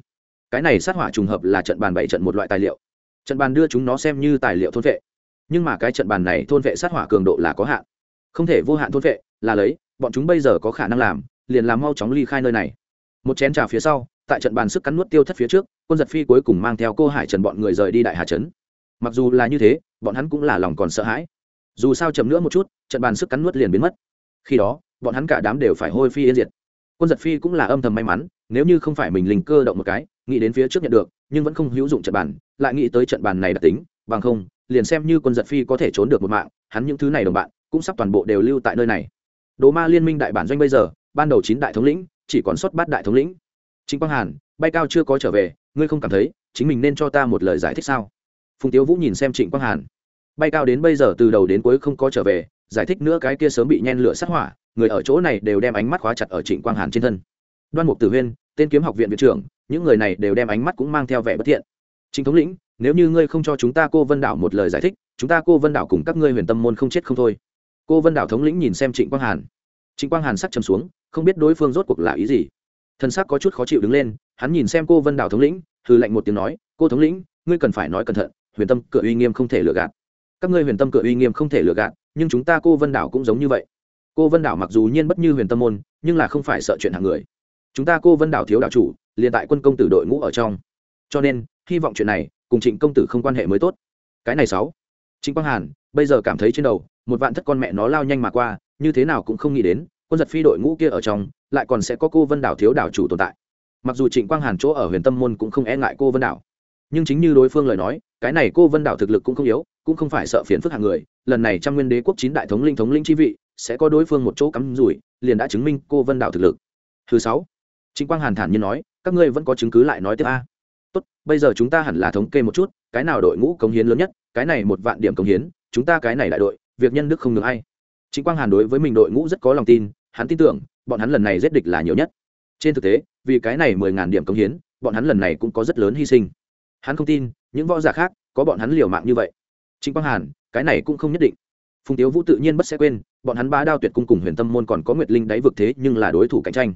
A: Cái này sát hỏa trùng hợp là trận bàn bảy trận một loại tài liệu. Trận bàn đưa chúng nó xem như tài liệu thôn vệ. Nhưng mà cái trận bàn này thôn vệ sát hỏa cường độ là có hạn. Không thể vô hạn thôn vệ, là lấy, bọn chúng bây giờ có khả năng làm, liền làm mau chóng ly khai nơi này một chén trà phía sau, tại trận bàn sức cắn nuốt tiêu thất phía trước, quân giật phi cuối cùng mang theo cô hải trần bọn người rời đi đại hà trấn. Mặc dù là như thế, bọn hắn cũng là lòng còn sợ hãi. Dù sao chậm nữa một chút, trận bàn sức cắn nuốt liền biến mất. Khi đó, bọn hắn cả đám đều phải hôi phi yên diệt. Quân giật phi cũng là âm thầm may mắn, nếu như không phải mình linh cơ động một cái, nghĩ đến phía trước nhận được, nhưng vẫn không hữu dụng trận bàn, lại nghĩ tới trận bàn này đặc tính, bằng không, liền xem như quân giật phi có thể trốn được một mạng, hắn những thứ này đồng bạn, cũng sắp toàn bộ đều lưu tại nơi này. Đồ ma liên minh đại bản doanh bây giờ, ban đầu chín đại thống lĩnh chỉ còn sót bát đại thống lĩnh. Chính quang hàn, bay cao chưa có trở về, ngươi không cảm thấy chính mình nên cho ta một lời giải thích sao? Phùng tiếu vũ nhìn xem trịnh quang hàn. Bay cao đến bây giờ từ đầu đến cuối không có trở về, giải thích nữa cái kia sớm bị nhen lửa sát hỏa, người ở chỗ này đều đem ánh mắt khóa chặt ở trịnh quang hàn trên thân. Đoan mục tử huyên, tên kiếm học viện viện trưởng, những người này đều đem ánh mắt cũng mang theo vẻ bất thiện. Chính thống lĩnh, nếu như ngươi không cho chúng ta cô vân đảo một lời giải thích, chúng ta cô vân đảo cùng các ngươi huyền tâm môn không chết không thôi. Cô vân đảo thống lĩnh nhìn xem trịnh quang hàn. Trịnh quang hàn sắc chầm xuống không biết đối phương rốt cuộc là ý gì. Thân sắc có chút khó chịu đứng lên, hắn nhìn xem cô vân đảo thống lĩnh hư lệnh một tiếng nói, cô thống lĩnh, ngươi cần phải nói cẩn thận, huyền tâm cửa uy nghiêm không thể lừa gạt. Các ngươi huyền tâm cửa uy nghiêm không thể lừa gạt, nhưng chúng ta cô vân đảo cũng giống như vậy. Cô vân đảo mặc dù nhiên bất như huyền tâm môn, nhưng là không phải sợ chuyện hàng người. Chúng ta cô vân đảo thiếu đảo chủ, liền tại quân công tử đội ngũ ở trong. Cho nên, hy vọng chuyện này cùng trịnh công tử không quan hệ mới tốt. Cái này sáu. Trịnh quang hàn, bây giờ cảm thấy trên đầu, một vạn thất con mẹ nó lao nhanh mà qua, như thế nào cũng không nghĩ đến quân giật phi đội ngũ kia ở trong, lại còn sẽ có cô vân đảo thiếu đảo chủ tồn tại. Mặc dù trịnh quang hàn chỗ ở huyền tâm môn cũng không e ngại cô vân đảo. Nhưng chính như đối phương lời nói, cái này cô vân đảo thực lực cũng không yếu, cũng không phải sợ phiền phức hàng người. Lần này trăm nguyên đế quốc chín đại thống linh thống linh chi vị, sẽ có đối phương một chỗ cắm rủi, liền đã chứng minh cô vân đảo thực lực. Thứ sáu, trịnh quang hàn thản nhiên nói, các ngươi vẫn có chứng cứ lại nói tiếp a. Tốt, bây giờ chúng ta hẳn là thống kê một chút, cái nào đội ngũ cống hiến lớn nhất, cái này một vạn điểm cống hiến, chúng ta cái này đại đội, việc nhân đức không được hay chính quang hàn đối với mình đội ngũ rất có lòng tin hắn tin tưởng, bọn hắn lần này giết địch là nhiều nhất. Trên thực tế, vì cái này mười ngàn điểm công hiến, bọn hắn lần này cũng có rất lớn hy sinh. Hắn không tin, những võ giả khác có bọn hắn liều mạng như vậy. Trịnh quang hàn, cái này cũng không nhất định. Phùng tiếu vũ tự nhiên bất sẽ quên, bọn hắn ba đao tuyệt cung cùng huyền tâm môn còn có nguyệt linh đáy vực thế nhưng là đối thủ cạnh tranh.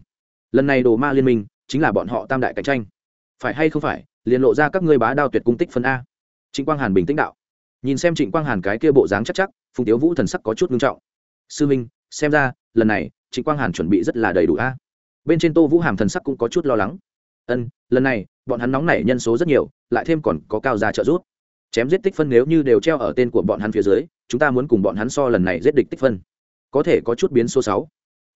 A: Lần này đồ ma liên minh chính là bọn họ tam đại cạnh tranh. Phải hay không phải, liền lộ ra các ngươi bá đao tuyệt cung tích phân a. Trịnh quang hàn bình tĩnh đạo. Nhìn xem trịnh quang hàn cái kia bộ dáng chắc chắc, phùng tiếu vũ thần sắc có chút ngưng trọng. Sư minh, xem ra, lần này trịnh quang hàn chuẩn bị rất là đầy đủ a. Bên trên tô vũ hàm thần sắc cũng có chút lo lắng. Ân, lần này, bọn hắn nóng nảy nhân số rất nhiều, lại thêm còn có cao gia trợ giúp. Chém giết tích phân nếu như đều treo ở tên của bọn hắn phía dưới, chúng ta muốn cùng bọn hắn so lần này giết địch tích phân. Có thể có chút biến số sáu.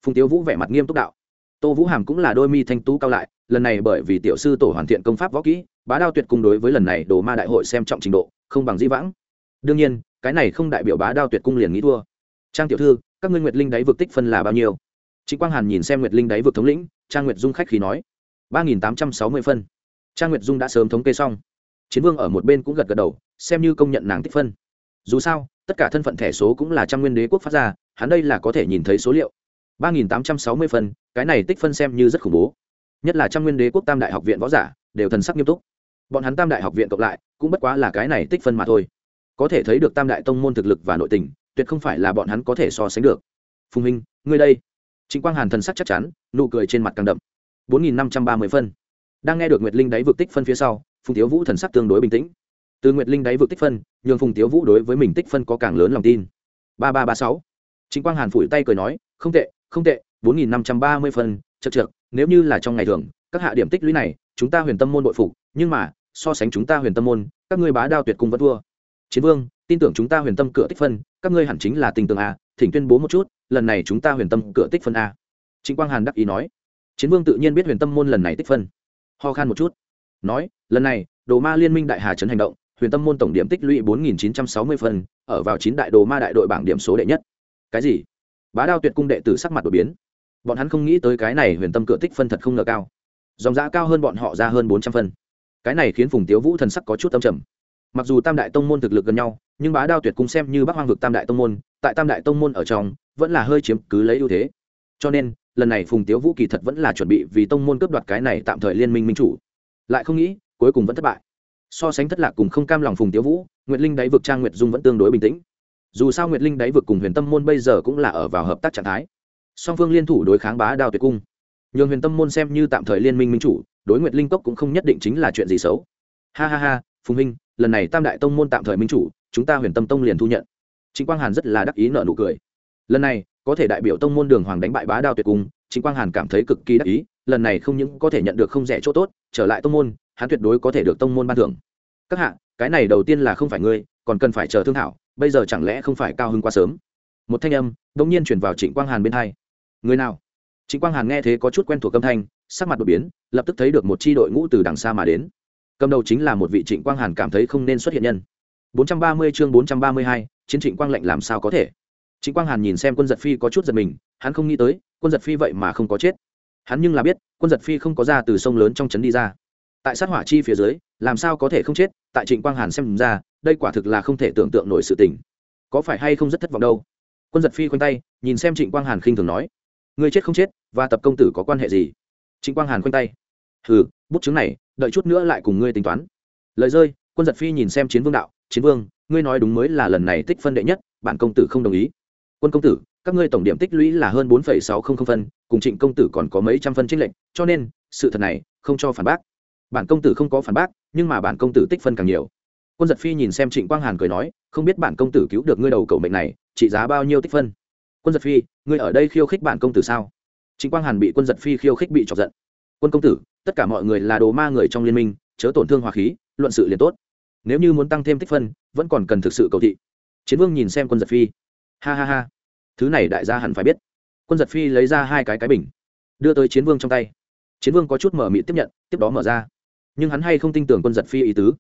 A: Phùng tiếu vũ vẻ mặt nghiêm túc đạo. Tô vũ hàm cũng là đôi mi thanh tú cao lại, lần này bởi vì tiểu sư tổ hoàn thiện công pháp võ kỹ, bá đao tuyệt cung đối với lần này đồ ma đại hội xem trọng trình độ, không bằng di vãng. Đương nhiên, cái này không đại biểu bá đao tuyệt cung liền nghĩ thua. Trang tiểu thư, các ngươi nguyệt linh đáy vực tích phân là bao nhiêu? Trịnh quang hàn nhìn xem nguyệt linh đáy vực thống lĩnh, trang nguyệt dung khách khí nói, ba nghìn tám trăm sáu mươi phân. Trang nguyệt dung đã sớm thống kê xong. Chiến vương ở một bên cũng gật gật đầu, xem như công nhận nàng tích phân. Dù sao, tất cả thân phận thẻ số cũng là trăm nguyên đế quốc phát ra, hắn đây là có thể nhìn thấy số liệu. Ba nghìn tám trăm sáu mươi phân, cái này tích phân xem như rất khủng bố. Nhất là trăm nguyên đế quốc tam đại học viện võ giả, đều thần sắc nghiêm túc. Bọn hắn tam đại học viện cộng lại, cũng bất quá là cái này tích phân mà thôi. Có thể thấy được tam đại tông môn thực lực và nội tình, tuyệt không phải là bọn hắn có thể so sánh được. Phùng minh, ngươi đây chính quang hàn thần sắc chắc chắn nụ cười trên mặt càng đậm. bốn nghìn năm trăm ba mươi phân. Đang nghe được nguyệt linh đáy vực tích phân phía sau phùng tiếu vũ thần sắc tương đối bình tĩnh. Từ nguyệt linh đáy vực tích phân nhường phùng tiếu vũ đối với mình tích phân có càng lớn lòng tin. ba ba ba sáu. Chính quang hàn phủi tay cười nói không tệ không tệ bốn nghìn năm trăm ba mươi phân chậc chậc, nếu như là trong ngày thường các hạ điểm tích lũy này chúng ta huyền tâm môn bội phục nhưng mà so sánh chúng ta huyền tâm môn các ngươi bá đao tuyệt cung vẫn thua. Chiến vương tin tưởng chúng ta huyền tâm cửa tích phân các ngươi hẳn chính là tình tường a thỉnh tuyên bố một chút lần này chúng ta huyền tâm cửa tích phân a. Chính quang hàn đắc ý nói. Chiến vương tự nhiên biết huyền tâm môn lần này tích phân. Ho khan một chút. Nói, lần này, đồ ma liên minh đại hà trấn hành động, huyền tâm môn tổng điểm tích lũy bốn nghìn chín trăm sáu mươi phân ở vào chín đại đồ ma đại đội bảng điểm số đệ nhất. Cái gì? Bá đao tuyệt cung đệ tử sắc mặt đột biến. Bọn hắn không nghĩ tới cái này huyền tâm cửa tích phân thật không ngờ cao. Dòng giá cao hơn bọn họ ra hơn bốn trăm phân cái này khiến phùng tiếu vũ thần sắc có chút tâm trầm. Mặc dù tam đại tông môn thực lực gần nhau, nhưng bá đao tuyệt cung xem như bắc hoang vực tam đại tông môn, tại tam đại tông môn ở trong vẫn là hơi chiếm cứ lấy ưu thế. Cho nên, lần này phùng tiếu vũ kỳ thật vẫn là chuẩn bị vì tông môn cướp đoạt cái này tạm thời liên minh minh chủ. Lại không nghĩ, cuối cùng vẫn thất bại. So sánh thất lạc cùng không cam lòng phùng tiếu vũ, nguyệt linh đáy vực trang nguyệt dung vẫn tương đối bình tĩnh. Dù sao nguyệt linh đáy vực cùng huyền tâm môn bây giờ cũng là ở vào hợp tác trạng thái. Song phương liên thủ đối kháng bá đao tuyệt cung. Nhường huyền tâm môn xem như tạm thời liên minh minh chủ, đối nguyệt linh cốc cũng không nhất định chính là chuyện gì xấu. Ha ha ha, phùng minh lần này tam đại tông môn tạm thời minh chủ, chúng ta huyền tâm tông liền thu nhận. Chính quang hàn rất là đắc ý nợ nụ cười lần này có thể đại biểu tông môn đường hoàng đánh bại bá đao tuyệt cung chính quang hàn cảm thấy cực kỳ đắc ý lần này không những có thể nhận được không rẻ chỗ tốt trở lại tông môn hắn tuyệt đối có thể được tông môn ban thưởng. Các hạ cái này đầu tiên là không phải ngươi còn cần phải chờ thương thảo bây giờ chẳng lẽ không phải cao hưng quá sớm? Một thanh âm đ ỗ n g nhiên chuyển vào trịnh quang hàn bên hai. Người nào? Trịnh quang hàn nghe thế có chút quen thuộc âm thanh sắc mặt đột biến lập tức thấy được một c h i đội ngũ từ đằng xa mà đến. Cầm đầu chính là một vị trịnh quang hàn cảm thấy không nên xuất hiện nhân. 430 chương 432, chiến trịnh quang lệnh làm sao có thể? Trịnh quang hàn nhìn xem quân giật phi có chút giật mình, hắn không nghĩ tới, quân giật phi vậy mà không có chết. Hắn nhưng là biết, quân giật phi không có ra từ sông lớn trong trấn đi ra. Tại sát hỏa chi phía dưới, làm sao có thể không chết, tại trịnh quang hàn xem ra, đây quả thực là không thể tưởng tượng nổi sự tình. Có phải hay không rất thất vọng đâu? Quân giật phi khoanh tay, nhìn xem trịnh quang hàn khinh thường nói người chết không chết, và tập công tử có quan hệ gì? Trịnh quang hàn khoanh tay, hừ, bút chứng này, đợi chút nữa lại cùng ngươi tính toán. Lời rơi, quân giật phi nhìn xem chiến vương đạo, chiến vương, ngươi nói đúng mới là lần này tích phân đệ nhất, bản công tử không đồng ý quân công tử, các ngươi tổng điểm tích lũy là hơn bốn sáu trăm linh phân, cùng trịnh công tử còn có mấy trăm phân trích lệnh cho nên, sự thật này, không cho phản bác. Bản công tử không có phản bác, nhưng mà bản công tử tích phân càng nhiều. Quân giật phi nhìn xem trịnh quang hàn cười nói, không biết bản công tử cứu được ngươi đầu cầu mệnh này, trị giá bao nhiêu tích phân? Quân giật phi, ngươi ở đây khiêu khích bản công tử sao? Trịnh quang hàn bị quân giật phi khiêu khích bị chọc giận. Quân công tử, tất cả mọi người là đồ ma người trong liên minh, chớ tổn thương hòa khí, luận sự liền tốt. Nếu như muốn tăng thêm tích phân, vẫn còn cần thực sự cầu thị. Chiến vương nhìn xem quân giật phi ha ha ha. Thứ này đại gia hẳn phải biết. Quân giật phi lấy ra hai cái cái bình, đưa tới chiến vương trong tay. Chiến vương có chút mở mịt tiếp nhận, tiếp đó mở ra. Nhưng hắn hay không tin tưởng quân giật phi ý tứ.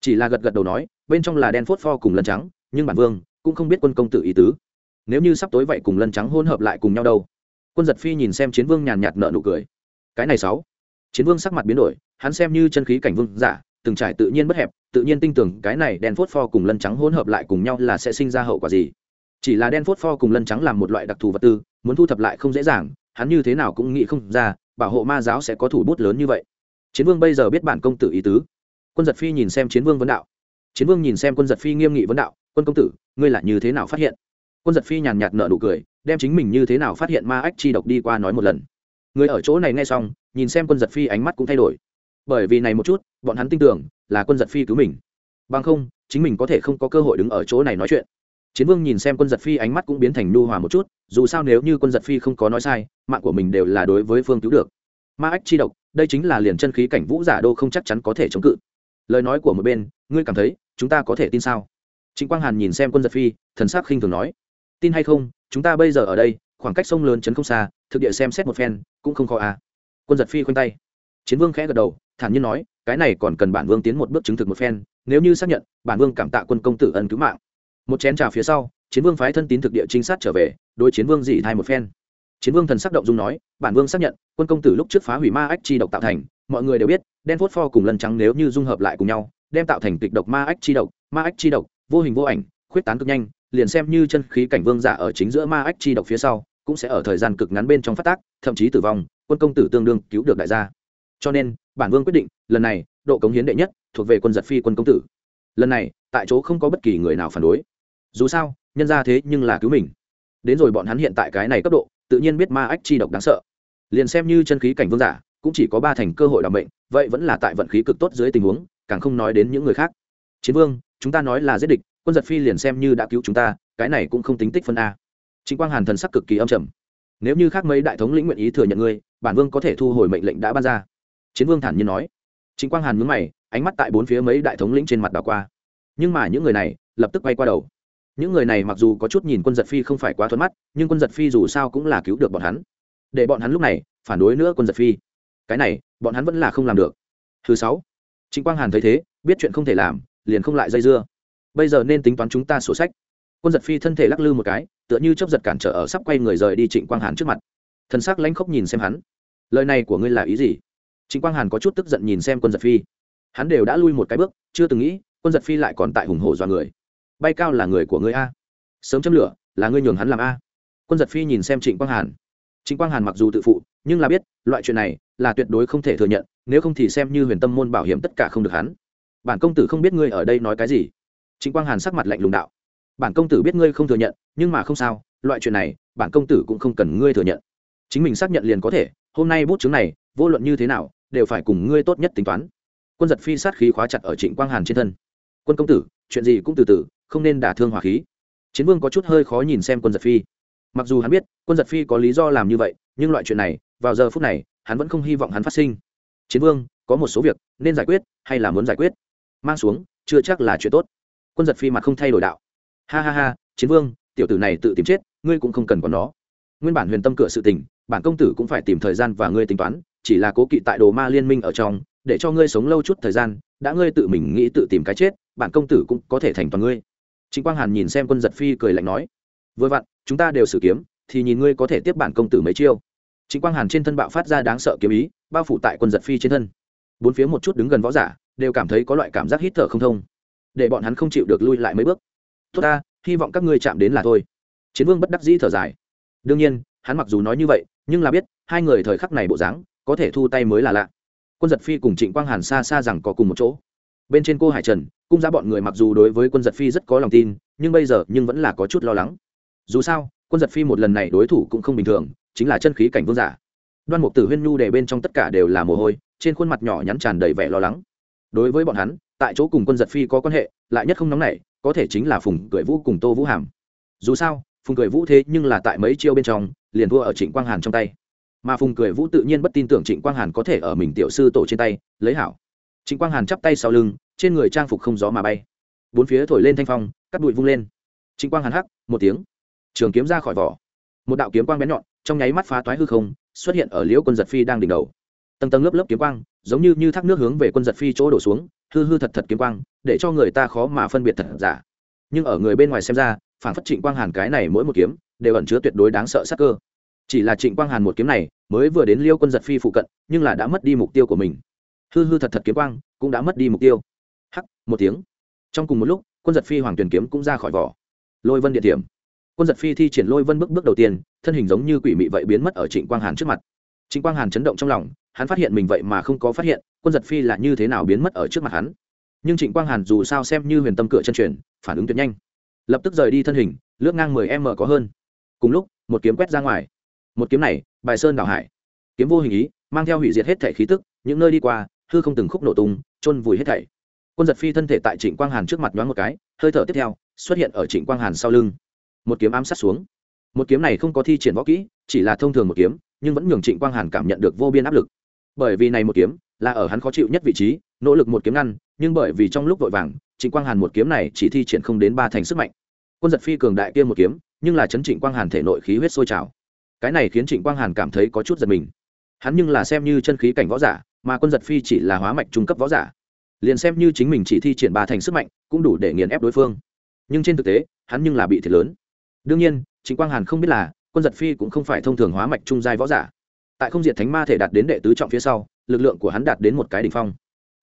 A: Chỉ là gật gật đầu nói, bên trong là đen phốt pho cùng lân trắng, nhưng bản vương cũng không biết quân công tử ý tứ. Nếu như sắp tối vậy cùng lân trắng hôn hợp lại cùng nhau đâu? Quân giật phi nhìn xem chiến vương nhàn nhạt nợ nụ cười. Cái này sáu. Chiến vương sắc mặt biến đổi, hắn xem như chân khí cảnh vương giả, từng trải tự nhiên bất hẹp, tự nhiên tin tưởng cái này đen phốt pho cùng lân trắng hôn hợp lại cùng nhau là sẽ sinh ra hậu quả gì? Chỉ là đen phốt pho cùng lân trắng làm một loại đặc thù vật tư, muốn thu thập lại không dễ dàng, hắn như thế nào cũng nghĩ không ra, bảo hộ ma giáo sẽ có thủ bút lớn như vậy. Chiến vương bây giờ biết bản công tử ý tứ. Quân giật phi nhìn xem chiến vương vấn đạo. Chiến vương nhìn xem quân giật phi nghiêm nghị vấn đạo, quân công tử, ngươi là như thế nào phát hiện? Quân giật phi nhàn nhạt nợ nụ cười, đem chính mình như thế nào phát hiện ma ách chi độc đi qua nói một lần. Người ở chỗ này nghe xong, nhìn xem quân giật phi ánh mắt cũng thay đổi. Bởi vì này một chút, bọn hắn tin tưởng là quân giật phi cứu mình. Bằng không, chính mình có thể không có cơ hội đứng ở chỗ này nói chuyện chiến vương nhìn xem quân giật phi ánh mắt cũng biến thành nu hòa một chút, dù sao nếu như quân giật phi không có nói sai, mạng của mình đều là đối với phương cứu được. Ma ách chi độc, đây chính là liền chân khí cảnh vũ giả đô không chắc chắn có thể chống cự. Lời nói của một bên, ngươi cảm thấy, chúng ta có thể tin sao? Trịnh quang hàn nhìn xem quân giật phi, thần sắc khinh thường nói. Tin hay không, chúng ta bây giờ ở đây, khoảng cách sông lớn chấn không xa, thực địa xem xét một phen, cũng không khó à. Quân giật phi khoanh tay. Chiến vương khẽ gật đầu, thản nhiên nói, cái này còn cần bản vương tiến một bước chứng thực một phen, nếu như xác nhận, bản vương cảm tạ quân công tử ân cứu mạng một chén trà phía sau, chiến vương phái thân tín thực địa trinh sát trở về đôi chiến vương dị thay một phen. Chiến vương thần sắc động dung nói, bản vương xác nhận, quân công tử lúc trước phá hủy ma ách chi độc tạo thành, mọi người đều biết, đen phốt pho cùng lần trắng nếu như dung hợp lại cùng nhau, đem tạo thành kịch độc ma ách chi độc, ma ách chi độc, vô hình vô ảnh, khuyết tán cực nhanh, liền xem như chân khí cảnh vương giả ở chính giữa ma ách chi độc phía sau, cũng sẽ ở thời gian cực ngắn bên trong phát tác, thậm chí tử vong, quân công tử tương đương cứu được đại gia. Cho nên, bản vương quyết định, lần này, độ cống hiến đệ nhất, thuộc về quân giật phi quân công tử. Lần này, tại chỗ không có bất kỳ người nào phản đối dù sao, nhân ra thế nhưng là cứu mình. Đến rồi bọn hắn hiện tại cái này cấp độ, tự nhiên biết ma ách chi độc đáng sợ. Liền xem như chân khí cảnh vương giả, cũng chỉ có ba thành cơ hội đảm mệnh, vậy vẫn là tại vận khí cực tốt dưới tình huống, càng không nói đến những người khác. Chiến vương, chúng ta nói là giết địch, quân giật phi liền xem như đã cứu chúng ta, cái này cũng không tính tích phân a. Chính quang hàn thần sắc cực kỳ âm trầm. Nếu như khác mấy đại thống lĩnh nguyện ý thừa nhận ngươi, bản vương có thể thu hồi mệnh lệnh đã ban ra. Chiến vương thản nhiên nói. Chính quang hàn mướn mày, ánh mắt tại bốn phía mấy đại thống lĩnh trên mặt đảo qua. Nhưng mà những người này, lập tức quay qua đầu những người này mặc dù có chút nhìn quân giật phi không phải quá thuận mắt, nhưng quân giật phi dù sao cũng là cứu được bọn hắn. Để bọn hắn lúc này, phản đối nữa quân giật phi. Cái này, bọn hắn vẫn là không làm được. Thứ sáu, trịnh quang hàn thấy thế, biết chuyện không thể làm, liền không lại dây dưa. Bây giờ nên tính toán chúng ta sổ sách. Quân giật phi thân thể lắc lư một cái, tựa như chấp giật cản trở ở sắp quay người rời đi trịnh quang hàn trước mặt. Thân xác lãnh khóc nhìn xem hắn. Lời này của ngươi là ý gì? Trịnh quang hàn có chút tức giận nhìn xem quân giật phi. Hắn đều đã lui một cái bước, chưa từng nghĩ, quân giật phi lại còn tại hùng hổ dọa người bay cao là người của ngươi a. Sớm châm lửa, là ngươi nhường hắn làm a. Quân giật phi nhìn xem trịnh quang hàn. Trịnh quang hàn mặc dù tự phụ, nhưng là biết, loại chuyện này là tuyệt đối không thể thừa nhận, nếu không thì xem như huyền tâm môn bảo hiểm tất cả không được hắn. Bản công tử không biết ngươi ở đây nói cái gì. Trịnh quang hàn sắc mặt lạnh lùng đạo. Bản công tử biết ngươi không thừa nhận, nhưng mà không sao, loại chuyện này, bản công tử cũng không cần ngươi thừa nhận. Chính mình xác nhận liền có thể, hôm nay bút chứng này, vô luận như thế nào, đều phải cùng ngươi tốt nhất tính toán. Quân giật phi sát khí khóa chặt ở trịnh quang hàn trên thân. Quân công tử, chuyện gì cũng từ từ không nên đả thương hỏa khí. Chiến vương có chút hơi khó nhìn xem quân giật phi. Mặc dù hắn biết, quân giật phi có lý do làm như vậy, nhưng loại chuyện này, vào giờ phút này, hắn vẫn không hy vọng hắn phát sinh. Chiến vương, có một số việc, nên giải quyết, hay là muốn giải quyết? Mang xuống, chưa chắc là chuyện tốt. Quân giật phi mặt không thay đổi đạo. Ha ha ha, chiến vương, tiểu tử này tự tìm chết, ngươi cũng không cần còn nó. Nguyên bản huyền tâm cửa sự tình, bản công tử cũng phải tìm thời gian và ngươi tính toán, chỉ là cố kỵ tại đồ ma liên minh ở trong, để cho ngươi sống lâu chút thời gian, đã ngươi tự mình nghĩ tự tìm cái chết, bản công tử cũng có thể thành toàn ngươi. Trịnh quang hàn nhìn xem quân giật phi cười lạnh nói, vừa vặn, chúng ta đều sử kiếm, thì nhìn ngươi có thể tiếp bản công tử mấy chiêu. Trịnh quang hàn trên thân bạo phát ra đáng sợ kiếm ý, bao phủ tại quân giật phi trên thân. Bốn phía một chút đứng gần võ giả, đều cảm thấy có loại cảm giác hít thở không thông. Để bọn hắn không chịu được lui lại mấy bước. Tốt ta, hy vọng các ngươi chạm đến là thôi. Chiến vương bất đắc dĩ thở dài. Đương nhiên, hắn mặc dù nói như vậy, nhưng là biết, hai người thời khắc này bộ dáng, có thể thu tay mới là lạ. Quân giật phi cùng trịnh quang hàn xa xa rằng có cùng một chỗ bên trên cô hải trần, cung giá bọn người mặc dù đối với quân giật phi rất có lòng tin, nhưng bây giờ nhưng vẫn là có chút lo lắng. Dù sao, quân giật phi một lần này đối thủ cũng không bình thường, chính là chân khí cảnh vương giả. Đoan mục tử huyên nhu để bên trong tất cả đều là mồ hôi, trên khuôn mặt nhỏ nhắn tràn đầy vẻ lo lắng. Đối với bọn hắn, tại chỗ cùng quân giật phi có quan hệ, lại nhất không nóng nảy, có thể chính là phùng cười vũ cùng tô vũ hàm. Dù sao, phùng cười vũ thế nhưng là tại mấy chiêu bên trong, liền thua ở trịnh quang hàn trong tay. Mà phùng cười vũ tự nhiên bất tin tưởng trịnh quang hàn có thể ở mình tiểu sư tổ trên tay, lấy hảo. Trịnh quang hàn chắp tay sau lưng trên người trang phục không gió mà bay. Bốn phía thổi lên thanh phong, cắt bụi vung lên. Trịnh quang hàn hắc, một tiếng. Trường kiếm ra khỏi vỏ. Một đạo kiếm quang bén nhọn, trong nháy mắt phá toái hư không, xuất hiện ở liễu quân giật phi đang đỉnh đầu. Tầng tầng lớp lớp kiếm quang, giống như như thác nước hướng về quân giật phi chỗ đổ xuống, hư hư thật thật kiếm quang, để cho người ta khó mà phân biệt thật giả. Nhưng ở người bên ngoài xem ra, phản phất trịnh quang hàn cái này mỗi một kiếm, đều ẩn chứa tuyệt đối đáng sợ sắc cơ. Chỉ là trịnh quang hàn một kiếm này, mới vừa đến liêu quân giật phi phụ cận, nhưng là đã mất đi mục tiêu của mình. Hư hư thật thật kiếm quang, cũng đã mất đi mục tiêu một tiếng. Trong cùng một lúc, quân giật phi hoàng tuyển kiếm cũng ra khỏi vỏ. Lôi vân địa điểm quân giật phi thi triển lôi vân bước bước đầu tiên, thân hình giống như quỷ mị vậy biến mất ở trịnh quang hàn trước mặt. Trịnh quang hàn chấn động trong lòng, hắn phát hiện mình vậy mà không có phát hiện, quân giật phi là như thế nào biến mất ở trước mặt hắn. Nhưng trịnh quang hàn dù sao xem như huyền tâm cửa chân truyền, phản ứng tuyệt nhanh. Lập tức rời đi thân hình, lướt ngang mười m có hơn. Cùng lúc, một kiếm quét ra ngoài. Một kiếm này, bài sơn đảo hải. Kiếm vô hình ý, mang theo hủy diệt hết thể khí tức, những nơi đi qua, hư không từng khúc nổ tung, chôn vùi hết thảy quân giật phi thân thể tại trịnh quang hàn trước mặt nhoáng một cái, hơi thở tiếp theo, xuất hiện ở trịnh quang hàn sau lưng. Một kiếm ám sát xuống. Một kiếm này không có thi triển võ kỹ, chỉ là thông thường một kiếm, nhưng vẫn nhường trịnh quang hàn cảm nhận được vô biên áp lực. Bởi vì này một kiếm, là ở hắn khó chịu nhất vị trí, nỗ lực một kiếm ngăn, nhưng bởi vì trong lúc vội vàng, trịnh quang hàn một kiếm này chỉ thi triển không đến ba thành sức mạnh. Quân giật phi cường đại kia một kiếm, nhưng là chấn trịnh quang hàn thể nội khí huyết sôi trào. Cái này khiến trịnh quang hàn cảm thấy có chút giật mình. Hắn nhưng là xem như chân khí cảnh võ giả, mà quân giật phi chỉ là hóa mạch trung cấp võ giả liền xem như chính mình chỉ thi triển ba thành sức mạnh, cũng đủ để nghiền ép đối phương. Nhưng trên thực tế, hắn nhưng là bị thiệt lớn. Đương nhiên chính quang hàn không biết là, quân giật phi cũng không phải thông thường hóa mạch trung giai võ giả. Tại không diệt thánh ma thể đạt đến đệ tứ trọng phía sau, lực lượng của hắn đạt đến một cái đ ỉ n h phong.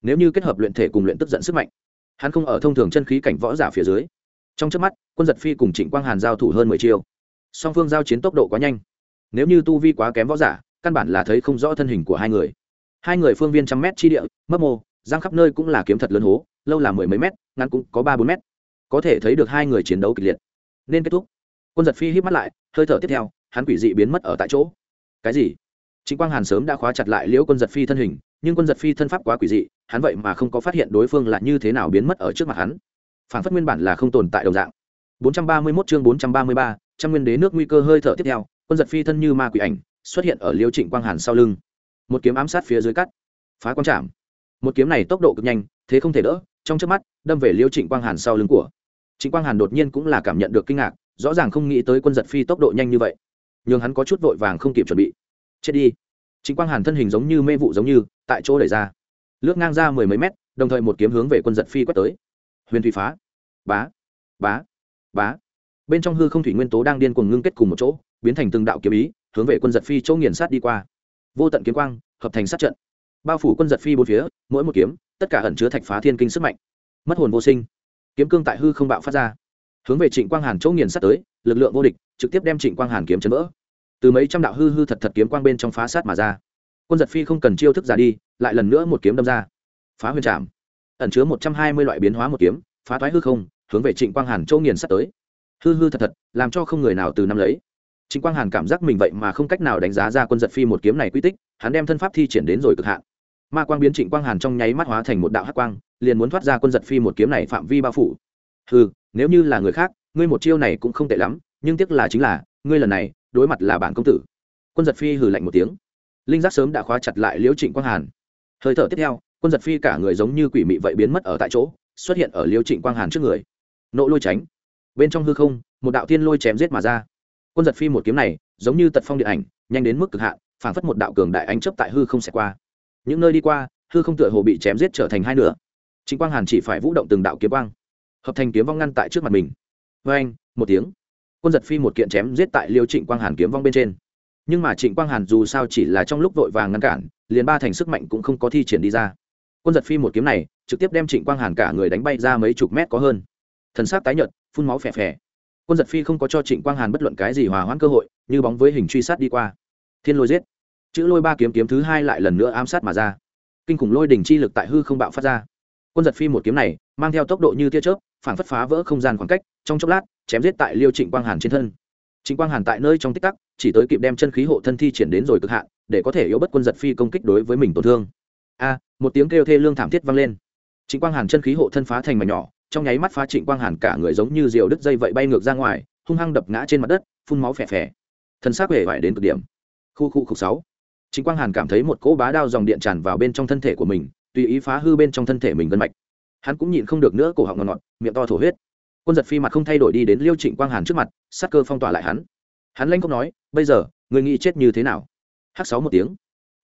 A: Nếu như kết hợp luyện thể cùng luyện tức giận sức mạnh, hắn không ở thông thường chân khí cảnh võ giả phía dưới. Trong trước mắt, quân giật phi cùng trịnh quang hàn giao thủ hơn mười chiêu. Song phương giao chiến tốc độ quá nhanh. Nếu như tu vi quá kém võ giả, căn bản là thấy không rõ thân hình của hai người. Hai người phương viên trăm mét chi địa, mấp mô giang khắp nơi cũng là kiếm thật lớn hố lâu là mười mấy mét ngắn cũng có ba bốn mét. Có thể thấy được hai người chiến đấu kịch liệt. Nên kết thúc. Quân giật phi hít mắt lại hơi thở tiếp theo hắn quỷ dị biến mất ở tại chỗ. Cái gì? Chính quang hàn sớm đã khóa chặt lại liễu quân giật phi thân hình nhưng quân giật phi thân pháp quá quỷ dị hắn vậy mà không có phát hiện đối phương là như thế nào biến mất ở trước mặt hắn. Phản phất nguyên bản là không tồn tại đồng dạng. 431 chương 433, trăm nguyên đế nước nguy cơ hơi thở tiếp theo quân giật phi thân như ma quỷ ảnh xuất hiện ở liễu trịnh quang hàn sau lưng. Một kiếm ám sát phía dưới cắt. Phá quang trạm một kiếm này tốc độ cực nhanh, thế không thể đỡ, trong trước mắt, đâm về liêu trịnh quang hàn sau lưng của. Trịnh quang hàn đột nhiên cũng là cảm nhận được kinh ngạc, rõ ràng không nghĩ tới quân giật phi tốc độ nhanh như vậy. Nhưng hắn có chút vội vàng không kịp chuẩn bị. Chết đi. Trịnh quang hàn thân hình giống như mê vụ giống như, tại chỗ đẩy ra. Lướt ngang ra mười mấy mét, đồng thời một kiếm hướng về quân giật phi quét tới. Huyền thủy phá. Bá. Bá. Bá. Bên trong hư không thủy nguyên tố đang điên cuồng ngưng kết cùng một chỗ, biến thành từng đạo kiếm ý, hướng về quân giật phi chỗ nghiền sát đi qua. Vô tận kiếm quang, hợp thành sát trận bao phủ quân giật phi bốn phía, mỗi một kiếm, tất cả ẩn chứa thạch phá thiên kinh sức mạnh. Mất hồn vô sinh. Kiếm cương tại hư không bạo phát ra. Hướng về trịnh quang hàn chỗ nghiền sắt tới, lực lượng vô địch, trực tiếp đem trịnh quang hàn kiếm chấn vỡ. Từ mấy trăm đạo hư hư thật thật kiếm quang bên trong phá sát mà ra. Quân giật phi không cần chiêu thức ra đi, lại lần nữa một kiếm đâm ra. Phá huyền trảm. Ẩn chứa một trăm hai mươi loại biến hóa một kiếm, phá thoái hư không, hướng về trịnh quang hàn châu nghiền sắt tới. Hư hư thật thật, làm cho không người nào từ năm lấy. Trịnh quang hàn cảm giác mình vậy mà không cách nào đánh giá ra quân giật phi một kiếm này quy tích, hắn đem thân pháp thi triển đến rồi cực hạn ma quang biến trịnh quang hàn trong nháy mắt hóa thành một đạo hắc quang, liền muốn thoát ra quân giật phi một kiếm này phạm vi bao phủ. Hư nếu như là người khác, ngươi một chiêu này cũng không tệ lắm, nhưng tiếc là chính là, ngươi lần này, đối mặt là bản công tử. Quân giật phi hừ lạnh một tiếng. Linh giác sớm đã khóa chặt lại liễu trịnh quang hàn. Hơi thở tiếp theo, quân giật phi cả người giống như quỷ mị vậy biến mất ở tại chỗ, xuất hiện ở liễu trịnh quang hàn trước người. Nộ lôi tránh. Bên trong hư không, một đạo tiên lôi chém giết mà ra. Quân giật phi một kiếm này, giống như tật phong điện ảnh, nhanh đến mức cực hạn, phảng phất một đạo cường đại ánh chấp tại hư không xẹt qua những nơi đi qua, hư không tựa hồ bị chém giết trở thành hai nửa. Trịnh quang hàn chỉ phải vũ động từng đạo kiếm quang, hợp thành kiếm vong ngăn tại trước mặt mình. Vê anh, một tiếng, quân giật phi một kiện chém giết tại liêu trịnh quang hàn kiếm vong bên trên. Nhưng mà trịnh quang hàn dù sao chỉ là trong lúc vội vàng ngăn cản, liền ba thành sức mạnh cũng không có thi triển đi ra. Quân giật phi một kiếm này, trực tiếp đem trịnh quang hàn cả người đánh bay ra mấy chục mét có hơn. Thần sắc tái nhợt, phun máu phè phè. Quân giật phi không có cho trịnh quang hàn bất luận cái gì hòa hoãn cơ hội, như bóng với hình truy sát đi qua. Thiên lôi giết chữ lôi ba kiếm kiếm thứ hai lại lần nữa ám sát mà ra. Kinh khủng lôi đỉnh chi lực tại hư không bạo phát ra. Quân giật phi một kiếm này, mang theo tốc độ như tia chớp, phản phất phá vỡ không gian khoảng cách, trong chốc lát, chém giết tại liêu trịnh quang hàn trên thân. Trịnh quang hàn tại nơi trong tích tắc, chỉ tới kịp đem chân khí hộ thân thi triển đến rồi cực hạn, để có thể yếu bất quân giật phi công kích đối với mình tổn thương. A, một tiếng kêu thê lương thảm thiết vang lên. Trịnh quang hàn chân khí hộ thân phá thành mảnh nhỏ, trong nháy mắt phá trịnh quang hàn cả người giống như diều đứt dây vậy bay ngược ra ngoài, hung hăng đập ngã trên mặt đất, phun máu phè phè. Thân xác hề vải đến cực điểm. Khu khu khục sáu chính quang hàn cảm thấy một cỗ bá đao dòng điện tràn vào bên trong thân thể của mình, tùy ý phá hư bên trong thân thể mình gân mạch. Hắn cũng nhịn không được nữa, cổ họng ngọt ngọt, miệng to thổ huyết. Quân giật phi mặt không thay đổi đi đến liêu trịnh quang hàn trước mặt, sát cơ phong tỏa lại hắn. Hắn lanh không nói, bây giờ, người nghĩ chết như thế nào? Hắc sáu một tiếng.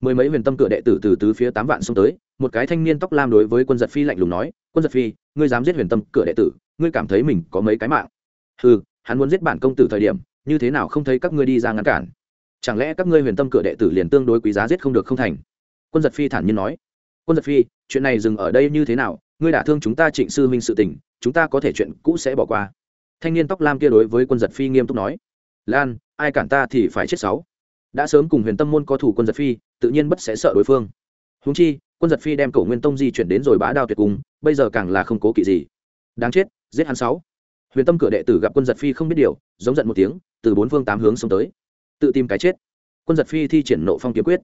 A: Mười mấy huyền tâm cửa đệ tử từ tứ phía tám vạn xông tới, một cái thanh niên tóc lam đối với quân giật phi lạnh lùng nói, quân giật phi, ngươi dám giết huyền tâm cửa đệ tử, ngươi cảm thấy mình có mấy cái mạng? Ừ hắn muốn giết bản công tử thời điểm, như thế nào không thấy các ngươi đi ra ngăn cản? Chẳng lẽ các ngươi huyền tâm cửa đệ tử liền tương đối quý giá giết không được không thành? Quân giật phi thản nhiên nói. Quân giật phi, chuyện này dừng ở đây như thế nào? Ngươi đả thương chúng ta trịnh sư minh sự tình, chúng ta có thể chuyện cũ sẽ bỏ qua. Thanh niên tóc lam kia đối với quân giật phi nghiêm túc nói. Lan, ai cản ta thì phải chết sáu. Đã sớm cùng huyền tâm môn có thủ quân giật phi, tự nhiên bất sẽ sợ đối phương. Húng chi, quân giật phi đem cổ nguyên tông di chuyển đến rồi bá đao tuyệt cung bây giờ càng là không cố kỵ gì. Đáng chết, giết hắn sáu. Huyền tâm cửa đệ tử gặp quân giật phi không biết điều, giống giận một tiếng, từ bốn phương tám hướng xông tới tự tìm cái chết. Quân giật phi thi triển nộ phong kiếm quyết.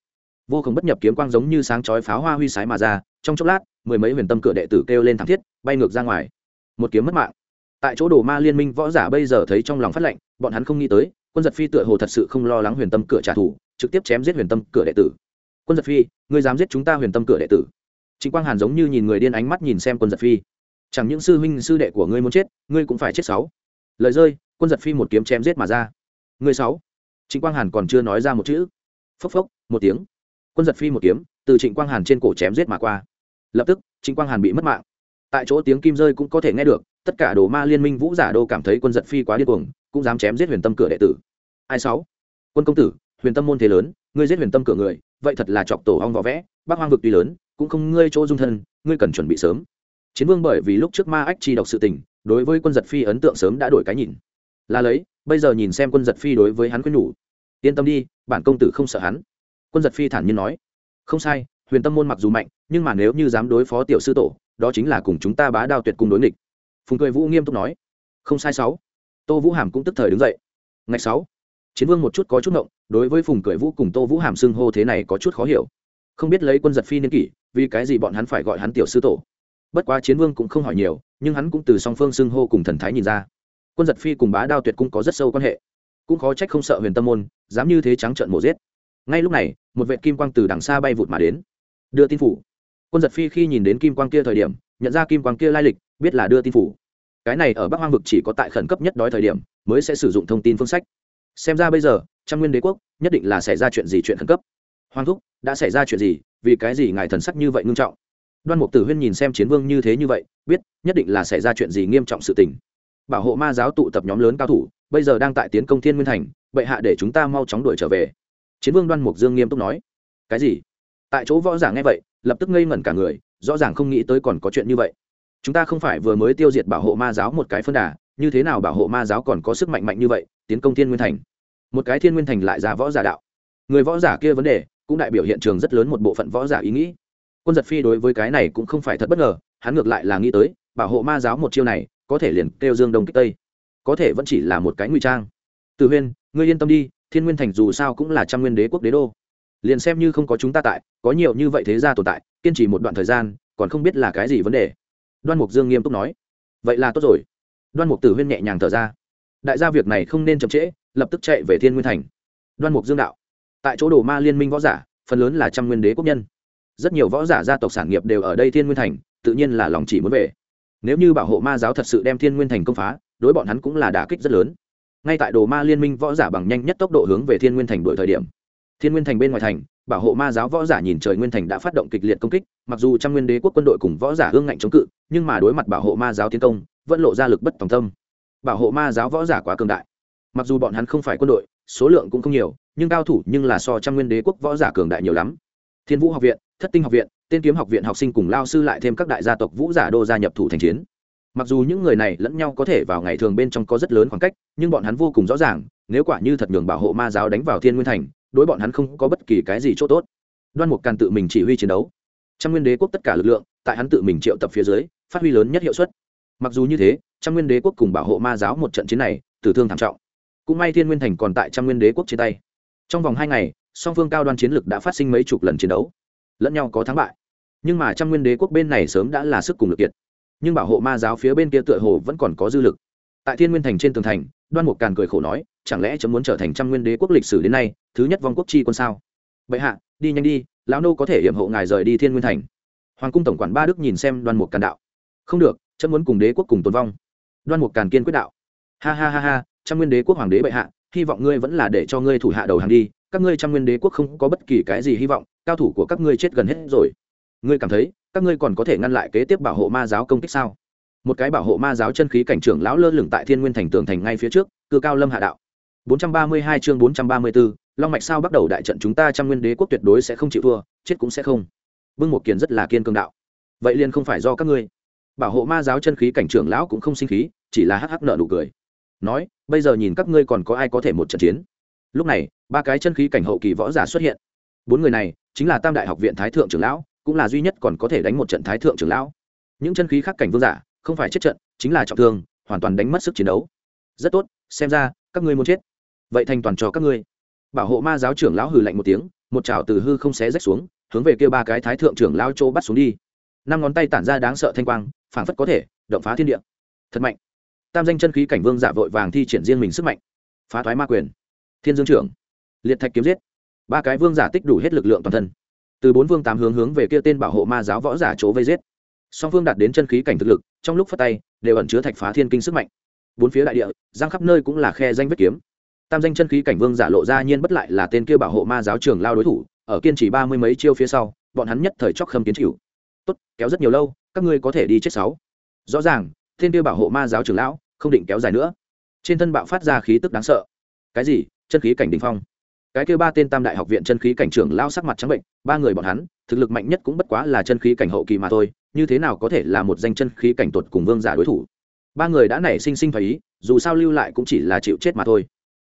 A: Vô cùng bất nhập kiếm quang giống như sáng chói pháo hoa huy sái mà ra, trong chốc lát, mười mấy huyền tâm cửa đệ tử kêu lên thảm thiết, bay ngược ra ngoài. Một kiếm mất mạng. Tại chỗ đồ ma liên minh võ giả bây giờ thấy trong lòng phát lệnh, bọn hắn không nghĩ tới, quân giật phi tựa hồ thật sự không lo lắng huyền tâm cửa trả thù, trực tiếp chém giết huyền tâm cửa đệ tử. Quân giật phi, ngươi dám giết chúng ta huyền tâm cửa đệ tử? Chính quang hàn giống như nhìn người điên ánh mắt nhìn xem quân giật phi. Chẳng những sư huynh, sư đệ của ngươi muốn chết, ngươi cũng phải chết sáu. Lời rơi, quân giật phi một kiếm chém giết mà ra. Ngươi sáu trịnh quang hàn còn chưa nói ra một chữ. Phốc phốc, một tiếng. Quân giật phi một kiếm, từ trịnh quang hàn trên cổ chém giết mà qua. Lập tức, trịnh quang hàn bị mất mạng. Tại chỗ tiếng kim rơi cũng có thể nghe được, tất cả đồ ma liên minh vũ giả đô cảm thấy quân giật phi quá điên cuồng, cũng dám chém giết huyền tâm cửa đệ tử. Ai sáu? Quân công tử, huyền tâm môn thế lớn, ngươi giết huyền tâm cửa người, vậy thật là chọc tổ hong vỏ vẽ, bác hoang vực tuy lớn, cũng không ngươi chỗ dung thân, ngươi cần chuẩn bị sớm. Chiến vương bởi vì lúc trước ma ách chi đọc sự tình, đối với quân giật phi ấn tượng sớm đã đổi cái nhìn. Là lấy, bây giờ nhìn xem quân giật phi đối với hắn khuyên nhủ yên tâm đi, bản công tử không sợ hắn. Quân giật phi thản nhiên nói. Không sai, huyền tâm môn mặc dù mạnh, nhưng mà nếu như dám đối phó tiểu sư tổ, đó chính là cùng chúng ta bá đao tuyệt cùng đối nghịch. Phùng cười vũ nghiêm túc nói. Không sai sáu. Tô vũ hàm cũng tức thời đứng dậy. Ngày sáu. Chiến vương một chút có chút ngộng, đối với phùng cười vũ cùng tô vũ hàm xưng hô thế này có chút khó hiểu. Không biết lấy quân giật phi niên kỷ, vì cái gì bọn hắn phải gọi hắn tiểu sư tổ? Bất quá chiến vương cũng không hỏi nhiều, nhưng hắn cũng từ song phương xưng hô cùng thần thái nhìn ra. Quân giật phi cùng bá đao tuyệt cung có rất sâu quan hệ cũng khó trách không sợ huyền tâm môn, dám như thế trắng trợn mổ giết. Ngay lúc này, một vệ kim quang từ đằng xa bay vụt mà đến. Đưa tin phủ. Quân giật phi khi nhìn đến kim quang kia thời điểm, nhận ra kim quang kia lai lịch, biết là đưa tin phủ. Cái này ở bắc hoang vực chỉ có tại khẩn cấp nhất đói thời điểm, mới sẽ sử dụng thông tin phương sách. Xem ra bây giờ, trăm nguyên đế quốc nhất định là xảy ra chuyện gì chuyện khẩn cấp. Hoàng thúc, đã xảy ra chuyện gì? Vì cái gì ngài thần sắc như vậy ngưng trọng? Đoan mục tử huyên nhìn xem chiến vương như thế như vậy, biết nhất định là xảy ra chuyện gì nghiêm trọng sự tình. Bảo hộ ma giáo tụ tập nhóm lớn cao thủ bây giờ đang tại tiến công thiên nguyên thành, bệ hạ để chúng ta mau chóng đuổi trở về. Chiến vương đoan mục dương nghiêm túc nói. Cái gì? Tại chỗ võ giả nghe vậy, lập tức ngây ngẩn cả người, rõ ràng không nghĩ tới còn có chuyện như vậy. Chúng ta không phải vừa mới tiêu diệt bảo hộ ma giáo một cái phân đà, như thế nào bảo hộ ma giáo còn có sức mạnh mạnh như vậy, tiến công thiên nguyên thành? Một cái thiên nguyên thành lại ra võ giả đạo. Người võ giả kia vấn đề, cũng đại biểu hiện trường rất lớn một bộ phận võ giả ý nghĩ. Quân giật phi đối với cái này cũng không phải thật bất ngờ, hắn ngược lại là nghĩ tới, bảo hộ ma giáo một chiêu này, có thể liền kêu dương đông kích tây có thể vẫn chỉ là một cái nguy trang. Từ huyên, ngươi yên tâm đi, thiên nguyên thành dù sao cũng là trăm nguyên đế quốc đế đô. Liền xem như không có chúng ta tại, có nhiều như vậy thế gia tồn tại, kiên trì một đoạn thời gian, còn không biết là cái gì vấn đề. Đoan mục dương nghiêm túc nói. Vậy là tốt rồi. Đoan mục tử huyên nhẹ nhàng thở ra. Đại gia việc này không nên chậm trễ, lập tức chạy về thiên nguyên thành. Đoan mục dương đạo. Tại chỗ đồ ma liên minh võ giả, phần lớn là trăm nguyên đế quốc nhân. Rất nhiều võ giả gia tộc sản nghiệp đều ở đây thiên nguyên thành, tự nhiên là lòng chỉ muốn về. Nếu như bảo hộ ma giáo thật sự đem thiên nguyên thành công phá đối bọn hắn cũng là đả kích rất lớn. Ngay tại đồ ma liên minh võ giả bằng nhanh nhất tốc độ hướng về thiên nguyên thành đổi thời điểm, thiên nguyên thành bên ngoài thành, bảo hộ ma giáo võ giả nhìn trời nguyên thành đã phát động kịch liệt công kích, mặc dù trăm nguyên đế quốc quân đội cùng võ giả hương ngạnh chống cự, nhưng mà đối mặt bảo hộ ma giáo tiến công, vẫn lộ ra lực bất tòng tâm. Bảo hộ ma giáo võ giả quá cường đại. Mặc dù bọn hắn không phải quân đội, số lượng cũng không nhiều, nhưng cao thủ nhưng là so trăm nguyên đế quốc võ giả cường đại nhiều lắm. Thiên vũ học viện, thất tinh học viện, tiên kiếm học viện học sinh cùng lao sư lại thêm các đại gia tộc vũ giả đô gia nhập thủ thành chiến mặc dù những người này lẫn nhau có thể vào ngày thường bên trong có rất lớn khoảng cách, nhưng bọn hắn vô cùng rõ ràng, nếu quả như thật nhường bảo hộ ma giáo đánh vào thiên nguyên thành, đối bọn hắn không có bất kỳ cái gì c h ỗ t ố t đoan mục càn tự mình chỉ huy chiến đấu. Trăm nguyên đế quốc tất cả lực lượng, tại hắn tự mình triệu tập phía dưới, phát huy lớn nhất hiệu suất. Mặc dù như thế, trăm nguyên đế quốc cùng bảo hộ ma giáo một trận chiến này, tử thương thảm trọng. Cũng may thiên nguyên thành còn tại trăm nguyên đế quốc trên tay. Trong vòng hai ngày, song phương cao đoan chiến lực đã phát sinh mấy chục lần chiến đấu. Lẫn nhau có thắng bại. Nhưng mà trăm nguyên đế quốc bên này sớm đã là sức cùng lực kiệt nhưng bảo hộ ma giáo phía bên kia tựa hồ vẫn còn có dư lực. Tại thiên nguyên thành trên tường thành, đoan mục càn cười khổ nói, chẳng lẽ chấm muốn trở thành trăm nguyên đế quốc lịch sử đến nay, thứ nhất vong quốc chi quân sao? Bệ hạ, đi nhanh đi, lão nô có thể hiểm hộ ngài rời đi thiên nguyên thành. Hoàng cung tổng quản ba đức nhìn xem đoan mục càn đạo. Không được, chấm muốn cùng đế quốc cùng tồn vong. Đoan mục càn kiên quyết đạo. Ha ha ha ha, trăm nguyên đế quốc hoàng đế bệ hạ, hy vọng ngươi vẫn là để cho ngươi thủ hạ đầu hàng đi, các ngươi trăm nguyên đế quốc không có bất kỳ cái gì hy vọng, cao thủ của các ngươi chết gần hết rồi. Ngươi cảm thấy các ngươi còn có thể ngăn lại kế tiếp bảo hộ ma giáo công kích sao? Một cái bảo hộ ma giáo chân khí cảnh trưởng lão lơ lửng tại thiên nguyên thành tường thành ngay phía trước cư cao lâm hạ đạo. 432 chương 434, long mạch sao bắt đầu đại trận chúng ta trăm nguyên đế quốc tuyệt đối sẽ không chịu thua chết cũng sẽ không. Vương một kiền rất là kiên cường đạo. Vậy liền không phải do các ngươi. Bảo hộ ma giáo chân khí cảnh trưởng lão cũng không sinh khí chỉ là hắc hắc nợ nụ cười. Nói bây giờ nhìn các ngươi còn có ai có thể một trận chiến? Lúc này ba cái chân khí cảnh hậu kỳ võ giả xuất hiện. Bốn người này chính là tam đại học viện thái thượng trưởng lão cũng là duy nhất còn có thể đánh một trận thái thượng trưởng lão. Những chân khí khác cảnh vương giả, không phải chết trận, chính là trọng thương, hoàn toàn đánh mất sức chiến đấu. Rất tốt, xem ra, các ngươi muốn chết. Vậy thành toàn cho các ngươi. Bảo hộ ma giáo trưởng lão hừ lạnh một tiếng, một chảo từ hư không xé rách xuống, hướng về kêu ba cái thái thượng trưởng lao chỗ bắt xuống đi. Năm ngón tay tản ra đáng sợ thanh quang, phảng phất có thể động phá thiên địa. Thật mạnh. Tam danh chân khí cảnh vương giả vội vàng thi triển riêng mình sức mạnh. Phá thoái ma quyền. Thiên dương trưởng. Liệt thạch kiếm giết. Ba cái vương giả tích đủ hết lực lượng toàn thân từ bốn vương tám hướng hướng về kia tên bảo hộ ma giáo võ giả chỗ vây giết. Song phương đạt đến chân khí cảnh thực lực, trong lúc phát tay, đều ẩn chứa thạch phá thiên kinh sức mạnh. Bốn phía đại địa, giang khắp nơi cũng là khe danh vết kiếm. Tam danh chân khí cảnh vương giả lộ ra nhiên bất lại là tên kia bảo hộ ma giáo trường lao đối thủ, ở kiên trì ba mươi mấy chiêu phía sau, bọn hắn nhất thời chóc khâm kiến chịu. Tốt, kéo rất nhiều lâu, các ngươi có thể đi chết sáu. Rõ ràng, tên kia bảo hộ ma giáo trường lão không định kéo dài nữa. Trên thân bạo phát ra khí tức đáng sợ. Cái gì? Chân khí cảnh đình phong? Cái kêu ba tên tam đại học viện chân khí cảnh trưởng lao sắc mặt trắng bệnh, ba người bọn hắn, thực lực mạnh nhất cũng bất quá là chân khí cảnh hậu kỳ mà thôi, như thế nào có thể là một danh chân khí cảnh tuột cùng vương giả đối thủ? Ba người đã nảy sinh sinh phải ý, dù sao lưu lại cũng chỉ là chịu chết mà thôi.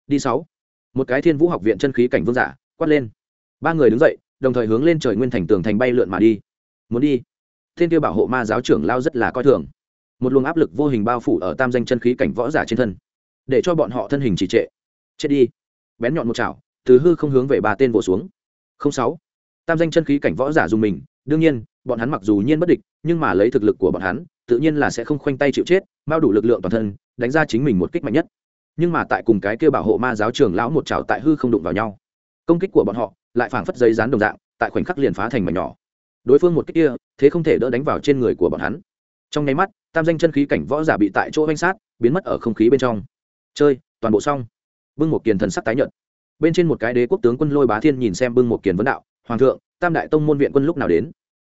A: Đi sáu. Một cái thiên vũ học viện chân khí cảnh vương giả, quát lên. Ba người đứng dậy, đồng thời hướng lên trời nguyên thành tường thành bay lượn mà đi. Muốn đi. Thiên tiêu bảo hộ ma giáo trưởng lao rất là coi thường. Một luồng áp lực vô hình bao phủ ở tam danh chân khí cảnh võ giả trên thân. Để cho bọn họ thân hình trì trệ. Chết đi. Bén nhọn một chảo từ hư không hướng về ba tên vỗ xuống. Không sáu. Tam danh chân khí cảnh võ giả dùng mình, đương nhiên, bọn hắn mặc dù nhiên bất địch, nhưng mà lấy thực lực của bọn hắn, tự nhiên là sẽ không khoanh tay chịu chết bao đủ lực lượng toàn thân, đánh ra chính mình một kích mạnh nhất. Nhưng mà tại cùng cái kia bảo hộ ma giáo trường lão một chảo tại hư không đụng vào nhau. Công kích của bọn họ lại phảng phất giấy dán đồng dạng, tại khoảnh khắc liền phá thành mảnh nhỏ. Đối phương một kích kia, thế không thể đỡ đánh vào trên người của bọn hắn. Trong nháy mắt, tam danh chân khí cảnh võ giả bị tại chỗ oanh sát, biến mất ở không khí bên trong. Chơi, toàn bộ xong. Bưng một kiền thần sắc tái nhợt bên trên một cái đế quốc tướng quân lôi bá thiên nhìn xem bưng một kiền vấn đạo, hoàng thượng, tam đại tông môn viện quân lúc nào đến?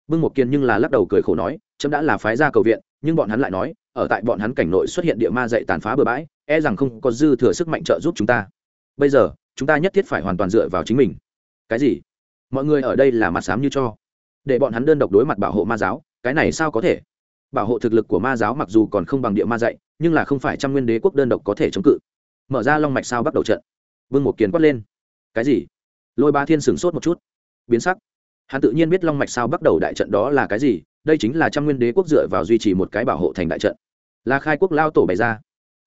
A: Bưng một kiền nhưng là lắc đầu cười khổ nói, chấm đã là phái ra cầu viện, nhưng bọn hắn lại nói, ở tại bọn hắn cảnh nội xuất hiện địa ma dạy tàn phá bừa bãi e rằng không có dư thừa sức mạnh trợ giúp chúng ta. Bây giờ, chúng ta nhất thiết phải hoàn toàn dựa vào chính mình. Cái gì? Mọi người ở đây là mặt xám như cho. Để bọn hắn đơn độc đối mặt bảo hộ ma giáo, cái này sao có thể? Bảo hộ thực lực của ma giáo mặc dù còn không bằng địa ma dạy, nhưng là không phải trăm nguyên đế quốc đơn độc có thể chống cự. Mở ra long mạch sao bắt đầu trận vương một kiền quát lên. Cái gì? Lôi ba thiên sửng sốt một chút. Biến sắc. Hắn tự nhiên biết long mạch sao bắt đầu đại trận đó là cái gì, đây chính là trăm nguyên đế quốc dựa vào duy trì một cái bảo hộ thành đại trận. Là khai quốc lao tổ bày ra.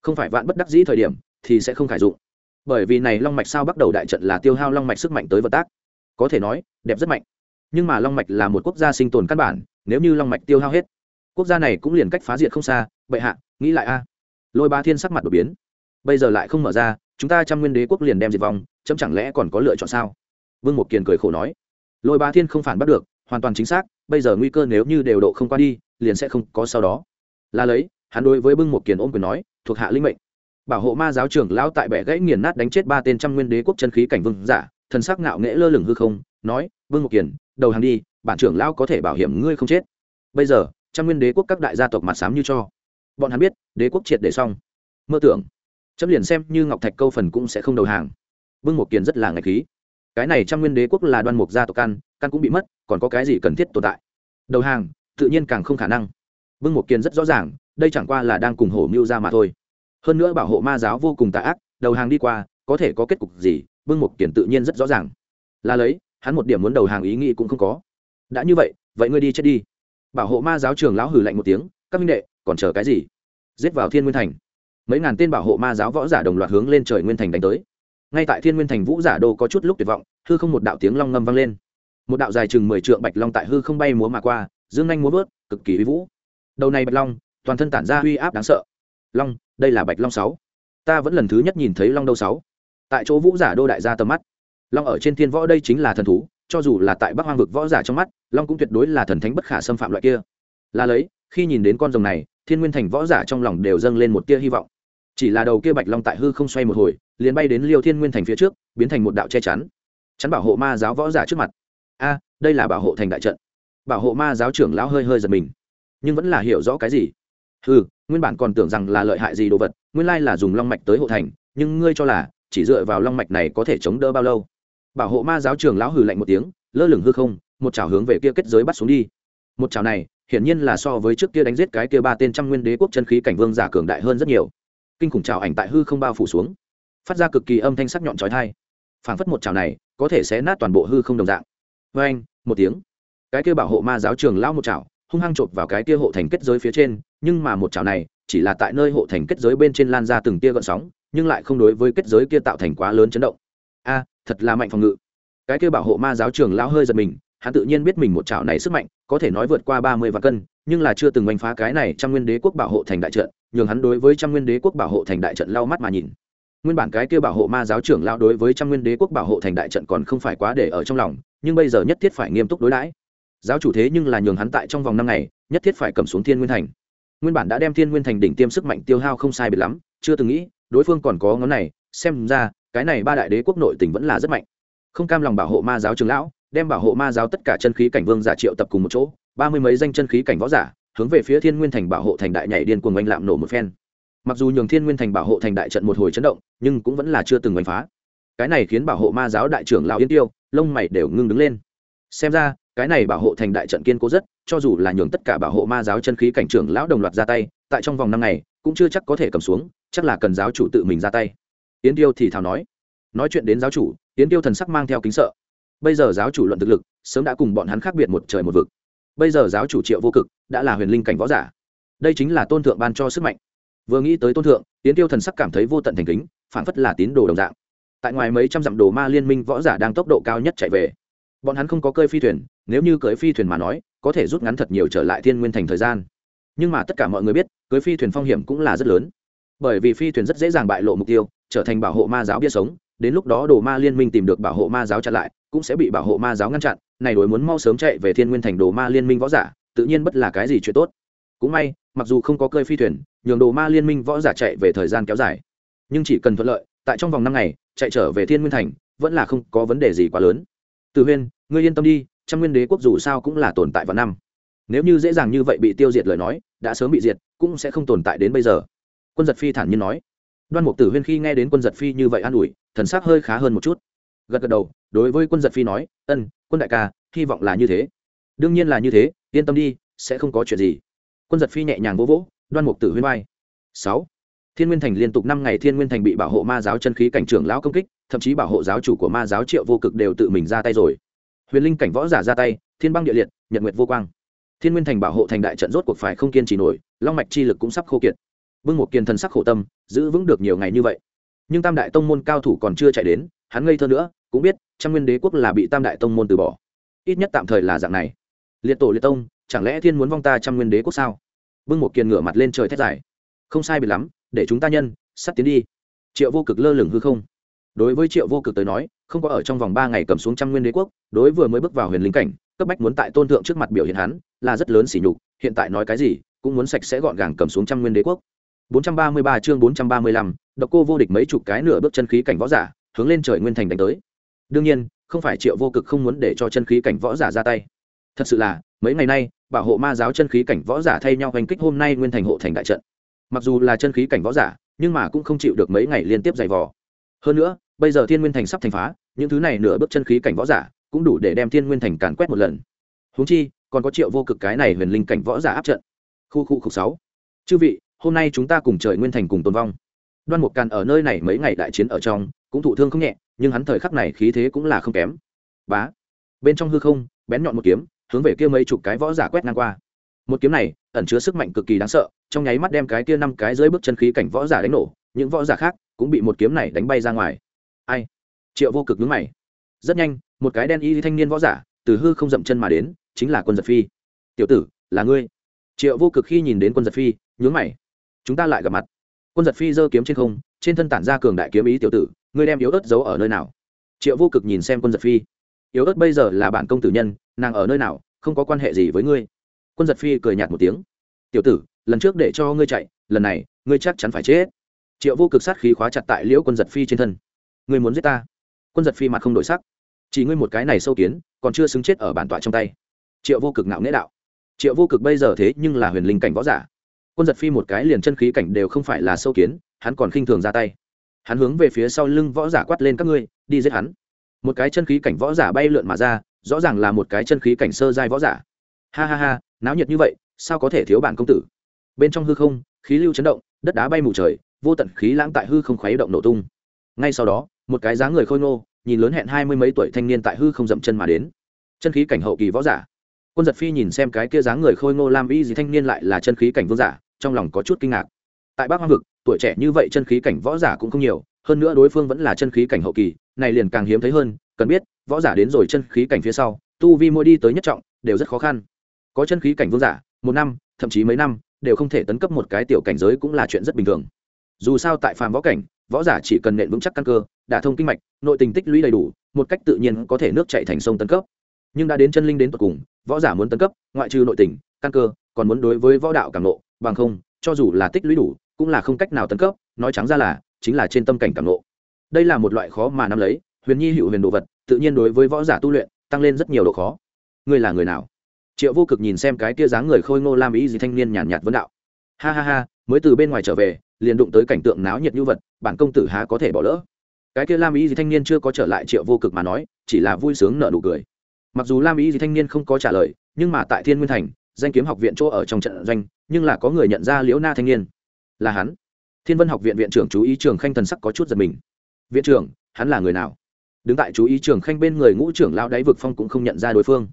A: Không phải vạn bất đắc dĩ thời điểm, thì sẽ không khải dụng. Bởi vì này long mạch sao bắt đầu đại trận là tiêu hao long mạch sức mạnh tới vật tác. Có thể nói, đẹp rất mạnh. Nhưng mà long mạch là một quốc gia sinh tồn căn bản, nếu như long mạch tiêu hao hết, quốc gia này cũng liền cách phá diệt không xa. Bệ hạ, nghĩ lại a. Lôi ba thiên sắc mặt đột biến. Bây giờ lại không mở ra chúng ta trăm nguyên đế quốc liền đem diệt vong, chấm chẳng lẽ còn có lựa chọn sao? Vương một kiền cười khổ nói. Lôi ba thiên không phản bắt được, hoàn toàn chính xác, bây giờ nguy cơ nếu như đều độ không qua đi, liền sẽ không có sau đó. Là lấy, hắn đối với bưng một kiền ôm quyền nói, thuộc hạ linh mệnh. Bảo hộ ma giáo trưởng lão tại bẻ gãy nghiền nát đánh chết ba tên trăm nguyên đế quốc chân khí cảnh vương giả, thần sắc ngạo nghễ lơ lửng hư không, nói, vương một kiền, đầu hàng đi, bản trưởng lão có thể bảo hiểm ngươi không chết. Bây giờ, trăm nguyên đế quốc các đại gia tộc mặt sám như cho. Bọn hắn biết, đế quốc triệt để xong. Mơ tưởng chấm liền xem như ngọc thạch câu phần cũng sẽ không đầu hàng. Vương một kiền rất là ngạch khí. Cái này trăm nguyên đế quốc là đoan mục gia tộc căn căn cũng bị mất, còn có cái gì cần thiết tồn tại? Đầu hàng, tự nhiên càng không khả năng. Vương một kiền rất rõ ràng, đây chẳng qua là đang cùng hổ mưu ra mà thôi. Hơn nữa bảo hộ ma giáo vô cùng tà ác, đầu hàng đi qua, có thể có kết cục gì? Vương một kiền tự nhiên rất rõ ràng. Là lấy, hắn một điểm muốn đầu hàng ý nghĩ cũng không có. Đã như vậy vậy ngươi đi chết đi. Bảo hộ ma giáo trường lão hử lạnh một tiếng, các minh đệ, còn chờ cái gì? Giết vào thiên nguyên thành mấy ngàn tên bảo hộ ma giáo võ giả đồng loạt hướng lên trời nguyên thành đánh tới. Ngay tại thiên nguyên thành vũ giả đô có chút lúc tuyệt vọng, hư không một đạo tiếng long ngâm vang lên. Một đạo dài chừng mười trượng bạch long tại hư không bay múa mà qua, dương nhanh múa vớt, cực kỳ uy vũ. Đầu này bạch long, toàn thân tản ra uy áp đáng sợ. Long, đây là bạch long sáu. Ta vẫn lần thứ nhất nhìn thấy long đâu sáu. Tại chỗ vũ giả đô đại gia tầm mắt. Long ở trên thiên võ đây chính là thần thú, cho dù là tại bắc hoang vực võ giả trong mắt, long cũng tuyệt đối là thần thánh bất khả xâm phạm loại kia. Là lấy, khi nhìn đến con rồng này, thiên nguyên thành võ giả trong lòng đều dâng lên một tia hy vọng chỉ là đầu kia bạch long tại hư không xoay một hồi, liền bay đến liêu thiên nguyên thành phía trước, biến thành một đạo che chắn. Chắn bảo hộ ma giáo võ giả trước mặt. A, đây là bảo hộ thành đại trận. Bảo hộ ma giáo trưởng lão hơi hơi giật mình. Nhưng vẫn là hiểu rõ cái gì? Ừ nguyên bản còn tưởng rằng là lợi hại gì đồ vật, nguyên lai là dùng long mạch tới hộ thành, nhưng ngươi cho là, chỉ dựa vào long mạch này có thể chống đỡ bao lâu? Bảo hộ ma giáo trưởng lão hừ lạnh một tiếng, lơ lửng hư không, một chảo hướng về kia kết giới bắt xuống đi. Một chảo này, hiển nhiên là so với trước kia đánh giết cái kia ba tên trăm nguyên đế quốc chân khí cảnh vương giả cường đại hơn rất nhiều kinh khủng trào ảnh tại hư không bao phủ xuống, phát ra cực kỳ âm thanh sắc nhọn trói thai phảng phất một chảo này có thể sẽ nát toàn bộ hư không đồng dạng. Vê anh, một tiếng, cái kia bảo hộ ma giáo trường lao một chảo hung hăng chộp vào cái kia hộ thành kết giới phía trên, nhưng mà một chảo này chỉ là tại nơi hộ thành kết giới bên trên lan ra từng tia gợn sóng, nhưng lại không đối với kết giới kia tạo thành quá lớn chấn động. A, thật là mạnh phòng ngự. Cái kia bảo hộ ma giáo trường lão hơi giật mình hắn tự nhiên biết mình một chảo này sức mạnh, có thể nói vượt qua ba mươi vạn cân, nhưng là chưa từng oanh phá cái này trăm nguyên đế quốc bảo hộ thành đại trận, nhường hắn đối với trăm nguyên đế quốc bảo hộ thành đại trận lau mắt mà nhìn. Nguyên bản cái kia bảo hộ ma giáo trưởng lão đối với trăm nguyên đế quốc bảo hộ thành đại trận còn không phải quá để ở trong lòng, nhưng bây giờ nhất thiết phải nghiêm túc đối đãi. Giáo chủ thế nhưng là nhường hắn tại trong vòng năm ngày, nhất thiết phải cầm xuống thiên nguyên thành. Nguyên bản đã đem thiên nguyên thành đỉnh tiêm sức mạnh tiêu hao không sai biệt lắm, chưa từng nghĩ, đối phương còn có ngón này, xem ra, cái này ba đại đế quốc nội tỉnh vẫn là rất mạnh. Không cam lòng bảo hộ ma giáo trưởng lão đem bảo hộ ma giáo tất cả chân khí cảnh vương giả triệu tập cùng một chỗ, ba mươi mấy danh chân khí cảnh võ giả, hướng về phía thiên nguyên thành bảo hộ thành đại nhảy điên cuồng oanh lạm nổ một phen. Mặc dù nhường thiên nguyên thành bảo hộ thành đại trận một hồi chấn động, nhưng cũng vẫn là chưa từng oanh phá. Cái này khiến bảo hộ ma giáo đại trưởng lão yên tiêu, lông mày đều ngưng đứng lên. Xem ra, cái này bảo hộ thành đại trận kiên cố rất, cho dù là nhường tất cả bảo hộ ma giáo chân khí cảnh trưởng lão đồng loạt ra tay, tại trong vòng năm ngày, cũng chưa chắc có thể cầm xuống, chắc là cần giáo chủ tự mình ra tay. Yến tiêu thì thào nói. Nói chuyện đến giáo chủ yến tiêu thần sắc mang theo kính sợ bây giờ giáo chủ luận thực lực, sớm đã cùng bọn hắn khác biệt một trời một vực. Bây giờ giáo chủ triệu vô cực đã là huyền linh cảnh võ giả. Đây chính là tôn thượng ban cho sức mạnh. Vừa nghĩ tới tôn thượng tiến tiêu thần sắc cảm thấy vô tận thành kính phản phất là tín đồ đồng dạng. Tại ngoài mấy trăm dặm đồ ma liên minh võ giả đang tốc độ cao nhất chạy về. Bọn hắn không có cơi phi thuyền, nếu như cưới phi thuyền mà nói, có thể rút ngắn thật nhiều trở lại thiên nguyên thành thời gian. Nhưng mà tất cả mọi người biết, cưới phi thuyền phong hiểm cũng là rất lớn. Bởi vì phi thuyền rất dễ dàng bại lộ mục tiêu, trở thành bảo hộ ma giáo bia sống đến lúc đó đồ ma liên minh tìm được bảo hộ ma giáo chặn lại, cũng sẽ bị bảo hộ ma giáo ngăn chặn, này đối muốn mau sớm chạy về thiên nguyên thành đồ ma liên minh võ giả, tự nhiên bất là cái gì chuyện tốt. Cũng may, mặc dù không có cơi phi thuyền, nhường đồ ma liên minh võ giả chạy về thời gian kéo dài. Nhưng chỉ cần thuận lợi, tại trong vòng năm ngày, chạy trở về thiên nguyên thành, vẫn là không có vấn đề gì quá lớn. Từ huyên, ngươi yên tâm đi, trăm nguyên đế quốc dù sao cũng là tồn tại vào năm. Nếu như dễ dàng như vậy bị tiêu diệt lời nói, đã sớm bị diệt, cũng sẽ không tồn tại đến bây giờ. Quân giật phi thản nhiên nói đoan mục tử huyên khi nghe đến quân giật phi như vậy an ủi, thần sắc hơi khá hơn một chút. Gật gật đầu, đối với quân giật phi nói, ân, quân đại ca, hy vọng là như thế. Đương nhiên là như thế, yên tâm đi, sẽ không có chuyện gì. Quân giật phi nhẹ nhàng vỗ vỗ, đoan mục tử huyên vai. Sáu, thiên nguyên thành liên tục năm ngày thiên nguyên thành bị bảo hộ ma giáo chân khí cảnh trưởng lão công kích, thậm chí bảo hộ giáo chủ của ma giáo triệu vô cực đều tự mình ra tay rồi. Huyền linh cảnh võ giả ra tay, thiên băng địa liệt, nhật nguyệt vô quang. Thiên nguyên thành bảo hộ thành đại trận rốt cuộc phải không kiên trì nổi, long mạch chi lực cũng sắp khô kiệt bưng một kiên thần sắc khổ tâm, giữ vững được nhiều ngày như vậy. Nhưng tam đại tông môn cao thủ còn chưa chạy đến, hắn ngây thơ nữa, cũng biết, trăm nguyên đế quốc là bị tam đại tông môn từ bỏ. Ít nhất tạm thời là dạng này. Liệt tổ liệt tông, chẳng lẽ thiên muốn vong ta trăm nguyên đế quốc sao? Bưng một kiền ngửa mặt lên trời thét dài. Không sai bị lắm, để chúng ta nhân, sắp tiến đi. Triệu vô cực lơ lửng hư không. Đối với triệu vô cực tới nói, không có ở trong vòng ba ngày cầm xuống trăm nguyên đế quốc, đối vừa mới bước vào huyền lính cảnh, cấp bách muốn tại tôn thượng trước mặt biểu hiện hắn, là rất lớn sỉ nhục, hiện tại nói cái gì, cũng muốn sạch sẽ gọn gàng cầm xuống trăm nguyên đế quốc. 433 chương 435, độc cô vô địch mấy chục cái nửa bước chân khí cảnh võ giả hướng lên trời nguyên thành đánh tới. Đương nhiên không phải triệu vô cực không muốn để cho chân khí cảnh võ giả ra tay. Thật sự là mấy ngày nay bảo hộ ma giáo chân khí cảnh võ giả thay nhau hành kích hôm nay nguyên thành hộ thành đại trận. Mặc dù là chân khí cảnh võ giả nhưng mà cũng không chịu được mấy ngày liên tiếp dày vò. Hơn nữa bây giờ thiên nguyên thành sắp thành phá những thứ này nửa bước chân khí cảnh võ giả cũng đủ để đem thiên nguyên thành càn quét một lần. Huống chi còn có triệu vô cực cái này huyền linh cảnh võ giả áp trận. Khu khu khu 6. chư vị hôm nay chúng ta cùng trời nguyên thành cùng tồn vong. Đoan mục càn ở nơi này mấy ngày đại chiến ở trong, cũng thụ thương không nhẹ, nhưng hắn thời khắc này khí thế cũng là không kém. Bá, bên trong hư không, bén nhọn một kiếm, hướng về kia mấy chục cái võ giả quét ngang qua. Một kiếm này, ẩn chứa sức mạnh cực kỳ đáng sợ, trong nháy mắt đem cái kia năm cái dưới bước chân khí cảnh võ giả đánh nổ, những võ giả khác cũng bị một kiếm này đánh bay ra ngoài. Ai? Triệu vô cực nhướng mày. Rất nhanh, một cái đen y thanh niên võ giả, từ hư không dậm chân mà đến, chính là quân giật phi. Tiểu tử, là ngươi. Triệu vô cực khi nhìn đến quân giật phi, nhướng mày chúng ta lại gặp mặt. Quân giật phi giơ kiếm trên không, trên thân tản ra cường đại kiếm ý tiểu tử, ngươi đem yếu ớt giấu ở nơi nào? Triệu vô cực nhìn xem quân giật phi. Yếu ớt bây giờ là bản công tử nhân, nàng ở nơi nào, không có quan hệ gì với ngươi. Quân giật phi cười nhạt một tiếng. Tiểu tử, lần trước để cho ngươi chạy, lần này, ngươi chắc chắn phải chết. Triệu vô cực sát khí khóa chặt tại liễu quân giật phi trên thân. Ngươi muốn giết ta? Quân giật phi mặt không đổi sắc. Chỉ ngươi một cái này sâu kiến, còn chưa xứng chết ở bản tọa trong tay. Triệu vô cực ngạo nghễ đạo. Triệu vô cực bây giờ thế nhưng là huyền linh cảnh võ giả quân giật phi một cái liền chân khí cảnh đều không phải là sâu kiến, hắn còn khinh thường ra tay. Hắn hướng về phía sau lưng võ giả quát lên các ngươi, đi giết hắn. Một cái chân khí cảnh võ giả bay lượn mà ra, rõ ràng là một cái chân khí cảnh sơ giai võ giả. Ha ha ha, náo nhiệt như vậy, sao có thể thiếu bản công tử? Bên trong hư không, khí lưu chấn động, đất đá bay mù trời, vô tận khí lãng tại hư không khuấy động nổ tung. Ngay sau đó, một cái dáng người khôi ngô, nhìn lớn hẹn hai mươi mấy tuổi thanh niên tại hư không dậm chân mà đến. Chân khí cảnh hậu kỳ võ giả quân giật phi nhìn xem cái kia dáng người khôi ngô lam y gì thanh niên lại là chân khí cảnh vương giả, trong lòng có chút kinh ngạc. Tại bắc hoang vực, tuổi trẻ như vậy chân khí cảnh võ giả cũng không nhiều, hơn nữa đối phương vẫn là chân khí cảnh hậu kỳ, này liền càng hiếm thấy hơn, cần biết, võ giả đến rồi chân khí cảnh phía sau, tu vi mỗi đi tới nhất trọng, đều rất khó khăn. Có chân khí cảnh vương giả, một năm, thậm chí mấy năm, đều không thể tấn cấp một cái tiểu cảnh giới cũng là chuyện rất bình thường. Dù sao tại phàm võ cảnh, võ giả chỉ cần nện vững chắc căn cơ, đả thông kinh mạch, nội tình tích lũy đầy đủ, một cách tự nhiên có thể nước chạy thành sông tấn cấp. Nhưng đã đến chân linh đến tột cùng võ giả muốn tấn cấp ngoại trừ nội tình căn cơ còn muốn đối với võ đạo cảm nộ bằng không cho dù là tích lũy đủ cũng là không cách nào tấn cấp nói trắng ra là chính là trên tâm cảnh cảm nộ đây là một loại khó mà nắm lấy huyền nhi hữu huyền đồ vật tự nhiên đối với võ giả tu luyện tăng lên rất nhiều độ khó. Ngươi là người nào? Triệu vô cực nhìn xem cái tia dáng người khôi ngô lam ý gì thanh niên nhàn nhạt, nhạt vấn đạo. Ha ha ha mới từ bên ngoài trở về liền đụng tới cảnh tượng náo nhiệt như vật bản công tử há có thể bỏ lỡ. Cái kia lam ý gì thanh niên chưa có trở lại triệu vô cực mà nói chỉ là vui sướng nợ nụ cười mặc dù lam ý gì thanh niên không có trả lời, nhưng mà tại thiên nguyên thành, danh kiếm học viện chỗ ở trong trận doanh, nhưng là có người nhận ra liễu na thanh niên. Là hắn. Thiên vân học viện viện trưởng chú ý trường khanh thần sắc có chút giật mình. Viện trưởng, hắn là người nào? Đứng tại chú ý trường khanh bên người ngũ trưởng lao đáy vực phong cũng không nhận ra đối phương.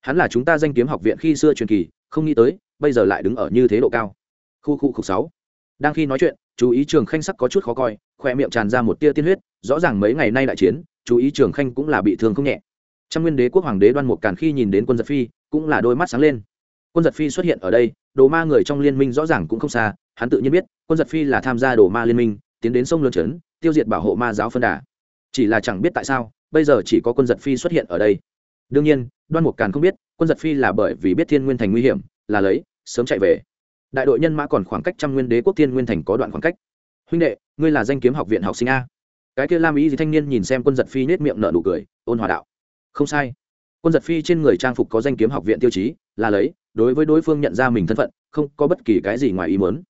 A: Hắn là chúng ta danh kiếm học viện khi xưa truyền kỳ, không nghĩ tới, bây giờ lại đứng ở như thế độ cao. Khu khu khu sáu. Đang khi nói chuyện, chú ý trường khanh sắc có chút khó coi khoe miệng tràn ra một tia tiên huyết, rõ ràng mấy ngày nay đại chiến, chú ý trường khanh cũng là bị thương không nhẹ trăm nguyên đế quốc hoàng đế đoan mục càn khi nhìn đến quân giật phi, cũng là đôi mắt sáng lên. Quân giật phi xuất hiện ở đây, đồ ma người trong liên minh rõ ràng cũng không xa, hắn tự nhiên biết, quân giật phi là tham gia đồ ma liên minh, tiến đến sông lương trấn tiêu diệt bảo hộ ma giáo phân đà. Chỉ là chẳng biết tại sao, bây giờ chỉ có quân giật phi xuất hiện ở đây. Đương nhiên, đoan mục càn không biết, quân giật phi là bởi vì biết thiên nguyên thành nguy hiểm, là lấy, sớm chạy về. Đại đội nhân mã còn khoảng cách trăm nguyên đế quốc thiên nguyên thành có đoạn khoảng cách. Huynh đệ, ngươi là danh kiếm học viện học sinh a. Cái kia lam ý gì thanh niên nhìn xem quân giật phi nết miệng nở nụ cười, ôn hòa đạo không sai. Quân giật phi trên người trang phục có danh kiếm học viện tiêu chí, là lấy, đối với đối phương nhận ra mình thân phận, không có bất kỳ cái gì ngoài ý muốn.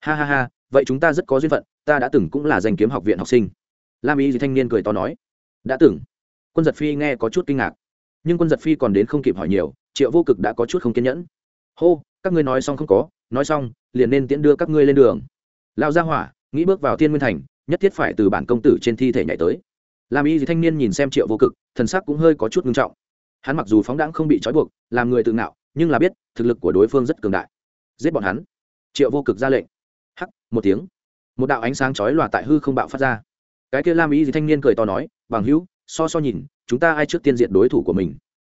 A: Ha ha ha, vậy chúng ta rất có duyên phận, ta đã từng cũng là danh kiếm học viện học sinh. Lam ý gì thanh niên cười to nói. Đã từng. Quân giật phi nghe có chút kinh ngạc. Nhưng quân giật phi còn đến không kịp hỏi nhiều, triệu vô cực đã có chút không kiên nhẫn. Hô, các ngươi nói xong không có, nói xong, liền nên tiễn đưa các ngươi lên đường. Lao ra hỏa, nghĩ bước vào thiên nguyên thành, nhất thiết phải từ bản công tử trên thi thể nhảy tới làm y gì thanh niên nhìn xem triệu vô cực, thần sắc cũng hơi có chút ngưng trọng. Hắn mặc dù phóng đãng không bị trói buộc, làm người tự ngạo, nhưng là biết, thực lực của đối phương rất cường đại. Giết bọn hắn. Triệu vô cực ra lệnh. Hắc, một tiếng. Một đạo ánh sáng chói lòa tại hư không bạo phát ra. Cái kia lam y gì thanh niên cười to nói, bằng hữu, so so nhìn, chúng ta ai trước tiên diện đối thủ của mình?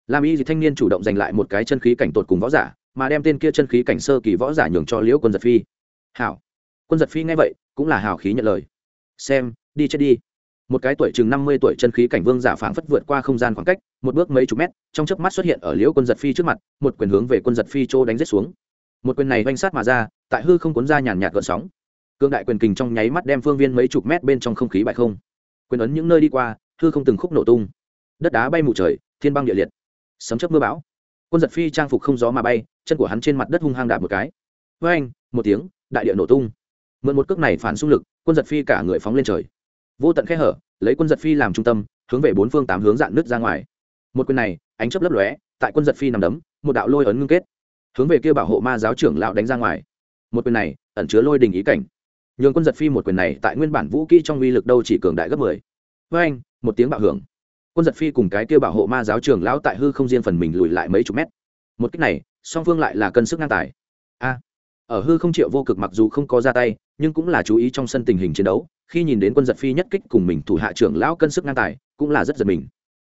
A: Lam y gì thanh niên chủ động giành lại một cái chân khí cảnh tột cùng võ giả, mà đem tên kia chân khí cảnh sơ kỳ võ giả nhường cho liễu quân giật phi. Hảo. Quân giật phi nghe vậy, cũng là hào khí nhận lời. Xem, đi chết đi một cái tuổi chừng năm mươi tuổi chân khí cảnh vương giả phảng phất vượt qua không gian khoảng cách, một bước mấy chục mét, trong chớp mắt xuất hiện ở liễu quân giật phi trước mặt, một quyền hướng về quân giật phi chỗ đánh rết xuống. Một quyền này oanh sát mà ra, tại hư không cuốn ra nhàn nhạt gợn sóng. Cương đại quyền kình trong nháy mắt đem phương viên mấy chục mét bên trong không khí bại không. Quyền ấn những nơi đi qua, hư không từng khúc nổ tung. Đất đá bay mù trời, thiên băng địa liệt. Sấm chớp mưa bão. Quân giật phi trang phục không gió mà bay, chân của hắn trên mặt đất hung hăng đạp một cái. Với anh một tiếng, đại địa nổ tung. Mượn một cước này phản xung lực, quân giật phi cả người phóng lên trời vô tận khe hở, lấy quân giật phi làm trung tâm, hướng về bốn phương tám hướng dạn nước ra ngoài. Một quyền này, ánh chấp lấp lóe, tại quân giật phi nằm đấm, một đạo lôi ấn ngưng kết, hướng về kia bảo hộ ma giáo trưởng lão đánh ra ngoài. Một quyền này, ẩn chứa lôi đình ý cảnh. Nhường quân giật phi một quyền này, tại nguyên bản vũ kỹ trong uy lực đâu chỉ cường đại gấp mười. Với anh, một tiếng bạo hưởng. Quân giật phi cùng cái kia bảo hộ ma giáo trưởng lão tại hư không riêng phần mình lùi lại mấy chục mét. Một cách này, song phương lại là cân sức ngang tài. A! Ở hư không triệu vô cực mặc dù không có ra tay, nhưng cũng là chú ý trong sân tình hình chiến đấu, khi nhìn đến quân giật phi nhất kích cùng mình thủ hạ trưởng lão cân sức ngang tài, cũng là rất giật mình.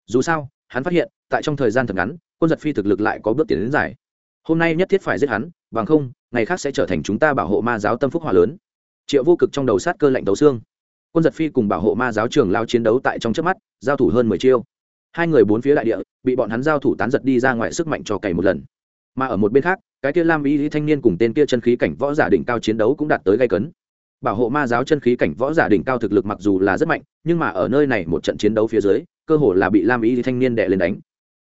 A: Dù sao, hắn phát hiện, tại trong thời gian thật ngắn, quân giật phi thực lực lại có bước tiến đến dài. Hôm nay nhất thiết phải giết hắn, bằng không, ngày khác sẽ trở thành chúng ta bảo hộ ma giáo tâm phúc hòa lớn. Triệu vô cực trong đầu sát cơ lạnh tấu xương. Quân giật phi cùng bảo hộ ma giáo trưởng lao chiến đấu tại trong trước mắt, giao thủ hơn mười chiêu. Hai người bốn phía đại địa, bị bọn hắn giao thủ tán giật đi ra ngoài sức mạnh cho cày một lần. Mà ở một bên khác cái kia lam y thanh niên cùng tên kia chân khí cảnh võ giả đỉnh cao chiến đấu cũng đạt tới gây cấn. Bảo hộ ma giáo chân khí cảnh võ giả đỉnh cao thực lực mặc dù là rất mạnh, nhưng mà ở nơi này một trận chiến đấu phía dưới, cơ hồ là bị lam y thanh niên đệ lên đánh.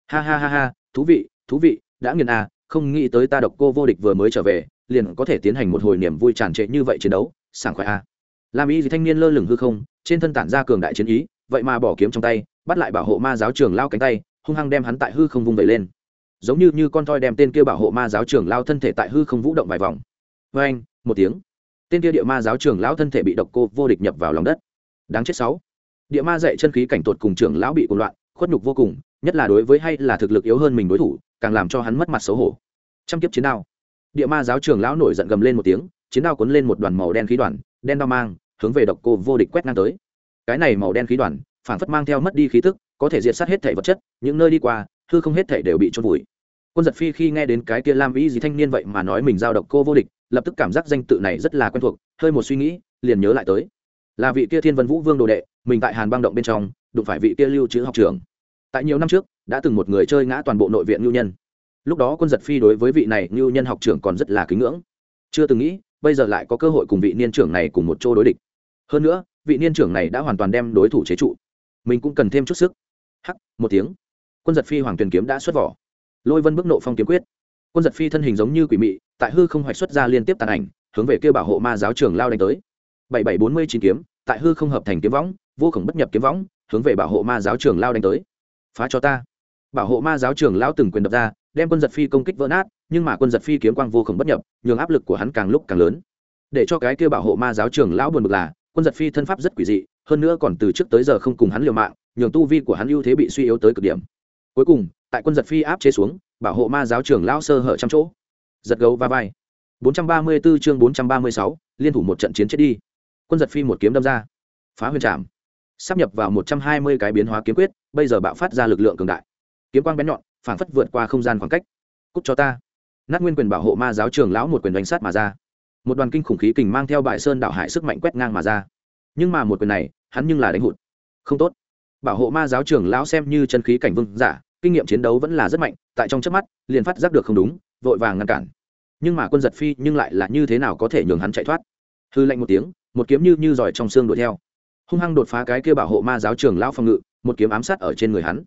A: Ha ha ha ha, thú vị thú vị, đã nghiền à không nghĩ tới ta độc cô vô địch vừa mới trở về, liền có thể tiến hành một hồi niềm vui tràn trệ như vậy chiến đấu, sảng khoái à. Lam y thanh niên lơ lửng hư không, trên thân tản ra cường đại chiến ý, vậy mà bỏ kiếm trong tay, bắt lại bảo hộ ma giáo trường lao cánh tay, hung hăng đem hắn tại hư không vung vẩy lên giống như như con toi đem tên kia bảo hộ ma giáo trưởng lao thân thể tại hư không vũ động vài vòng. Vê anh, một tiếng. Tên kia địa ma giáo trưởng lão thân thể bị độc cô vô địch nhập vào lòng đất. Đáng chết sáu. Địa ma dạy chân khí cảnh tột cùng trưởng lão bị cuồng loạn, khuất nhục vô cùng, nhất là đối với hay là thực lực yếu hơn mình đối thủ, càng làm cho hắn mất mặt xấu hổ. Trăm kiếp chiến đao. Địa ma giáo trưởng lão nổi giận gầm lên một tiếng, chiến đao cuốn lên một đoàn màu đen khí đoàn, đen đao mang, hướng về độc cô vô địch quét ngang tới. Cái này màu đen khí đoàn phản phất mang theo mất đi khí tức, có thể diệt sát hết thể vật chất, những nơi đi qua hư không hết thể đều bị chôn vùi. Quân giật phi khi nghe đến cái kia lam vĩ gì thanh niên vậy mà nói mình giao độc cô vô địch, lập tức cảm giác danh tự này rất là quen thuộc, hơi một suy nghĩ, liền nhớ lại tới. Là vị kia thiên vân vũ vương đồ đệ, mình tại hàn băng động bên trong, đụng phải vị kia lưu trữ học trường tại nhiều năm trước, đã từng một người chơi ngã toàn bộ nội viện ngưu nhân. Lúc đó quân giật phi đối với vị này ngưu nhân học trưởng còn rất là kính ngưỡng. Chưa từng nghĩ, bây giờ lại có cơ hội cùng vị niên trưởng này cùng một chỗ đối địch. Hơn nữa, vị niên trưởng này đã hoàn toàn đem đối thủ chế trụ. Mình cũng cần thêm chút sức. Hắc, một tiếng quân giật phi hoàng tuyền kiếm đã xuất vỏ. Lôi vân bức nộ phong kiếm quyết. Quân giật phi thân hình giống như quỷ mị, tại hư không hoạch xuất ra liên tiếp tàn ảnh, hướng về kêu bảo hộ ma giáo trường lao đánh tới. Bảy bảy bốn mươi chín kiếm, tại hư không hợp thành kiếm võng, vô khổng bất nhập kiếm võng, hướng về bảo hộ ma giáo trường lao đánh tới. Phá cho ta. Bảo hộ ma giáo trường lao từng quyền đập ra, đem quân giật phi công kích vỡ nát, nhưng mà quân giật phi kiếm quang vô khổng bất nhập, nhường áp lực của hắn càng lúc càng lớn. Để cho cái kêu bảo hộ ma giáo trường lão buồn bực là, quân giật phi thân pháp rất quỷ dị, hơn nữa còn từ trước tới giờ không cùng hắn liều mạng, nhường tu vi của hắn ưu thế bị suy yếu tới cực điểm cuối cùng tại quân giật phi áp chế xuống bảo hộ ma giáo trưởng lão sơ hở trăm chỗ. Giật gấu va vai. 434 chương 436, liên thủ một trận chiến chết đi. Quân giật phi một kiếm đâm ra. Phá huyền trạm sắp nhập vào 120 cái biến hóa kiếm quyết bây giờ bạo phát ra lực lượng cường đại. Kiếm quang bén nhọn phảng phất vượt qua không gian khoảng cách. Cút cho ta. Nát nguyên quyền bảo hộ ma giáo trưởng lão một quyền đánh sát mà ra. Một đoàn kinh khủng khí kình mang theo bại sơn đạo hải sức mạnh quét ngang mà ra. Nhưng mà một quyền này hắn nhưng là đánh hụt. Không tốt. Bảo hộ ma giáo trưởng lão xem như chân khí cảnh vương giả kinh nghiệm chiến đấu vẫn là rất mạnh, tại trong chớp mắt, liền phát giác được không đúng, vội vàng ngăn cản. Nhưng mà quân giật phi nhưng lại là như thế nào có thể nhường hắn chạy thoát? Hư lạnh một tiếng, một kiếm như như giỏi trong xương đuổi theo. Hung hăng đột phá cái kia bảo hộ ma giáo trưởng lão phòng ngự, một kiếm ám sát ở trên người hắn.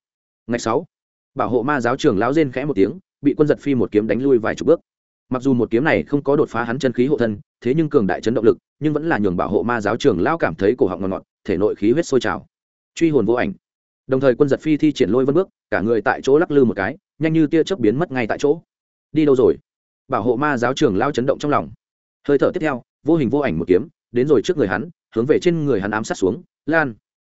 A: Ngày sáu. Bảo hộ ma giáo trưởng lão rên khẽ một tiếng, bị quân giật phi một kiếm đánh lui vài chục bước. Mặc dù một kiếm này không có đột phá hắn chân khí hộ thân, thế nhưng cường đại chấn động lực, nhưng vẫn là nhường bảo hộ ma giáo trưởng lão cảm thấy cổ họng ngọt ngọt, thể nội khí huyết sôi trào. Truy hồn vô ảnh đồng thời quân giật phi thi triển lôi vân bước, cả người tại chỗ lắc lư một cái, nhanh như tia chớp biến mất ngay tại chỗ. Đi đâu rồi? Bảo hộ ma giáo trưởng lao chấn động trong lòng. Hơi thở tiếp theo, vô hình vô ảnh một kiếm, đến rồi trước người hắn, hướng về trên người hắn ám sát xuống, lan.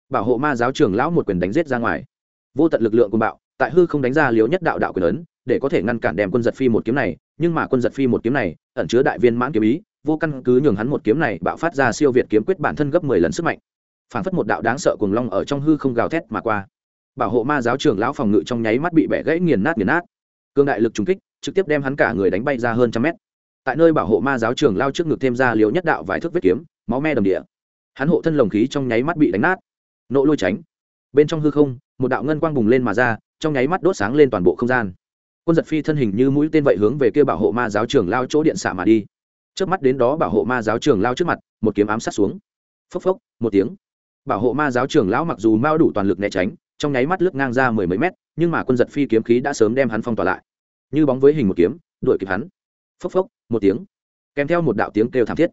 A: Bảo hộ ma giáo trưởng lão một quyền đánh giết ra ngoài. Vô tận lực lượng cùng bạo, tại hư không đánh ra liếu nhất đạo đạo quyền ấn, để có thể ngăn cản đem quân giật phi một kiếm này, nhưng mà quân giật phi một kiếm này, ẩn chứa đại viên mãn kiếm ý, vô căn cứ nhường hắn một kiếm này bạo phát ra siêu việt kiếm quyết bản thân gấp mười lần sức mạnh phảng phất một đạo đáng sợ cuồng long ở trong hư không gào thét mà qua. Bảo hộ ma giáo trưởng lão phòng ngự trong nháy mắt bị bẻ gãy nghiền nát nghiền nát. Cương đại lực trùng kích, trực tiếp đem hắn cả người đánh bay ra hơn trăm mét. Tại nơi bảo hộ ma giáo trưởng lao trước ngực thêm ra liều nhất đạo vài thước vết kiếm, máu me đầm địa. Hắn hộ thân lồng khí trong nháy mắt bị đánh nát. Nộ lôi tránh. Bên trong hư không, một đạo ngân quang bùng lên mà ra, trong nháy mắt đốt sáng lên toàn bộ không gian. Quân giật phi thân hình như mũi tên vậy hướng về kia bảo hộ ma giáo trưởng lao chỗ điện xạ mà đi. Trước mắt đến đó bảo hộ ma giáo trưởng lao trước mặt, một kiếm ám sát xuống. Phốc phốc, một tiếng bảo hộ ma giáo trưởng lão mặc dù mao đủ toàn lực né tránh, trong nháy mắt lướt ngang ra mười mấy mét, nhưng mà quân giật phi kiếm khí đã sớm đem hắn phong tỏa lại. Như bóng với hình một kiếm, đuổi kịp hắn. Phốc phốc, một tiếng. Kèm theo một đạo tiếng kêu thảm thiết.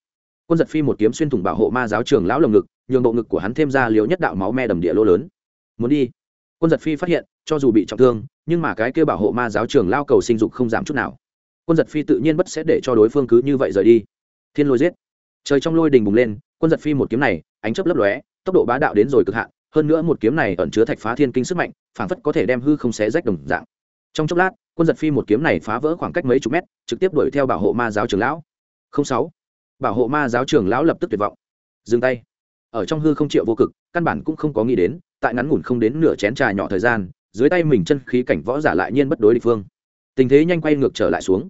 A: Quân giật phi một kiếm xuyên thủng bảo hộ ma giáo trưởng lão lồng ngực, nhường bộ ngực của hắn thêm ra liều nhất đạo máu me đầm địa lỗ lớn. Muốn đi. Quân giật phi phát hiện, cho dù bị trọng thương, nhưng mà cái kêu bảo hộ ma giáo trưởng lao cầu sinh dục không giảm chút nào. Quân giật phi tự nhiên bất sẽ để cho đối phương cứ như vậy rời đi. Thiên lôi giết. Trời trong lôi đình bùng lên, quân giật phi một kiếm này, ánh chớp lấp lóe tốc độ bá đạo đến rồi cực hạn, hơn nữa một kiếm này ẩn chứa thạch phá thiên kinh sức mạnh, phảng phất có thể đem hư không xé rách đồng dạng. Trong chốc lát, quân giật phi một kiếm này phá vỡ khoảng cách mấy chục mét, trực tiếp đuổi theo bảo hộ ma giáo trưởng lão. Sáu, bảo hộ ma giáo trưởng lão lập tức tuyệt vọng. Dừng tay. Ở trong hư không triệu vô cực, căn bản cũng không có nghĩ đến, tại ngắn ngủn không đến nửa chén trà nhỏ thời gian, dưới tay mình chân khí cảnh võ giả lại nhiên bất đối địch phương. Tình thế nhanh quay ngược trở lại xuống.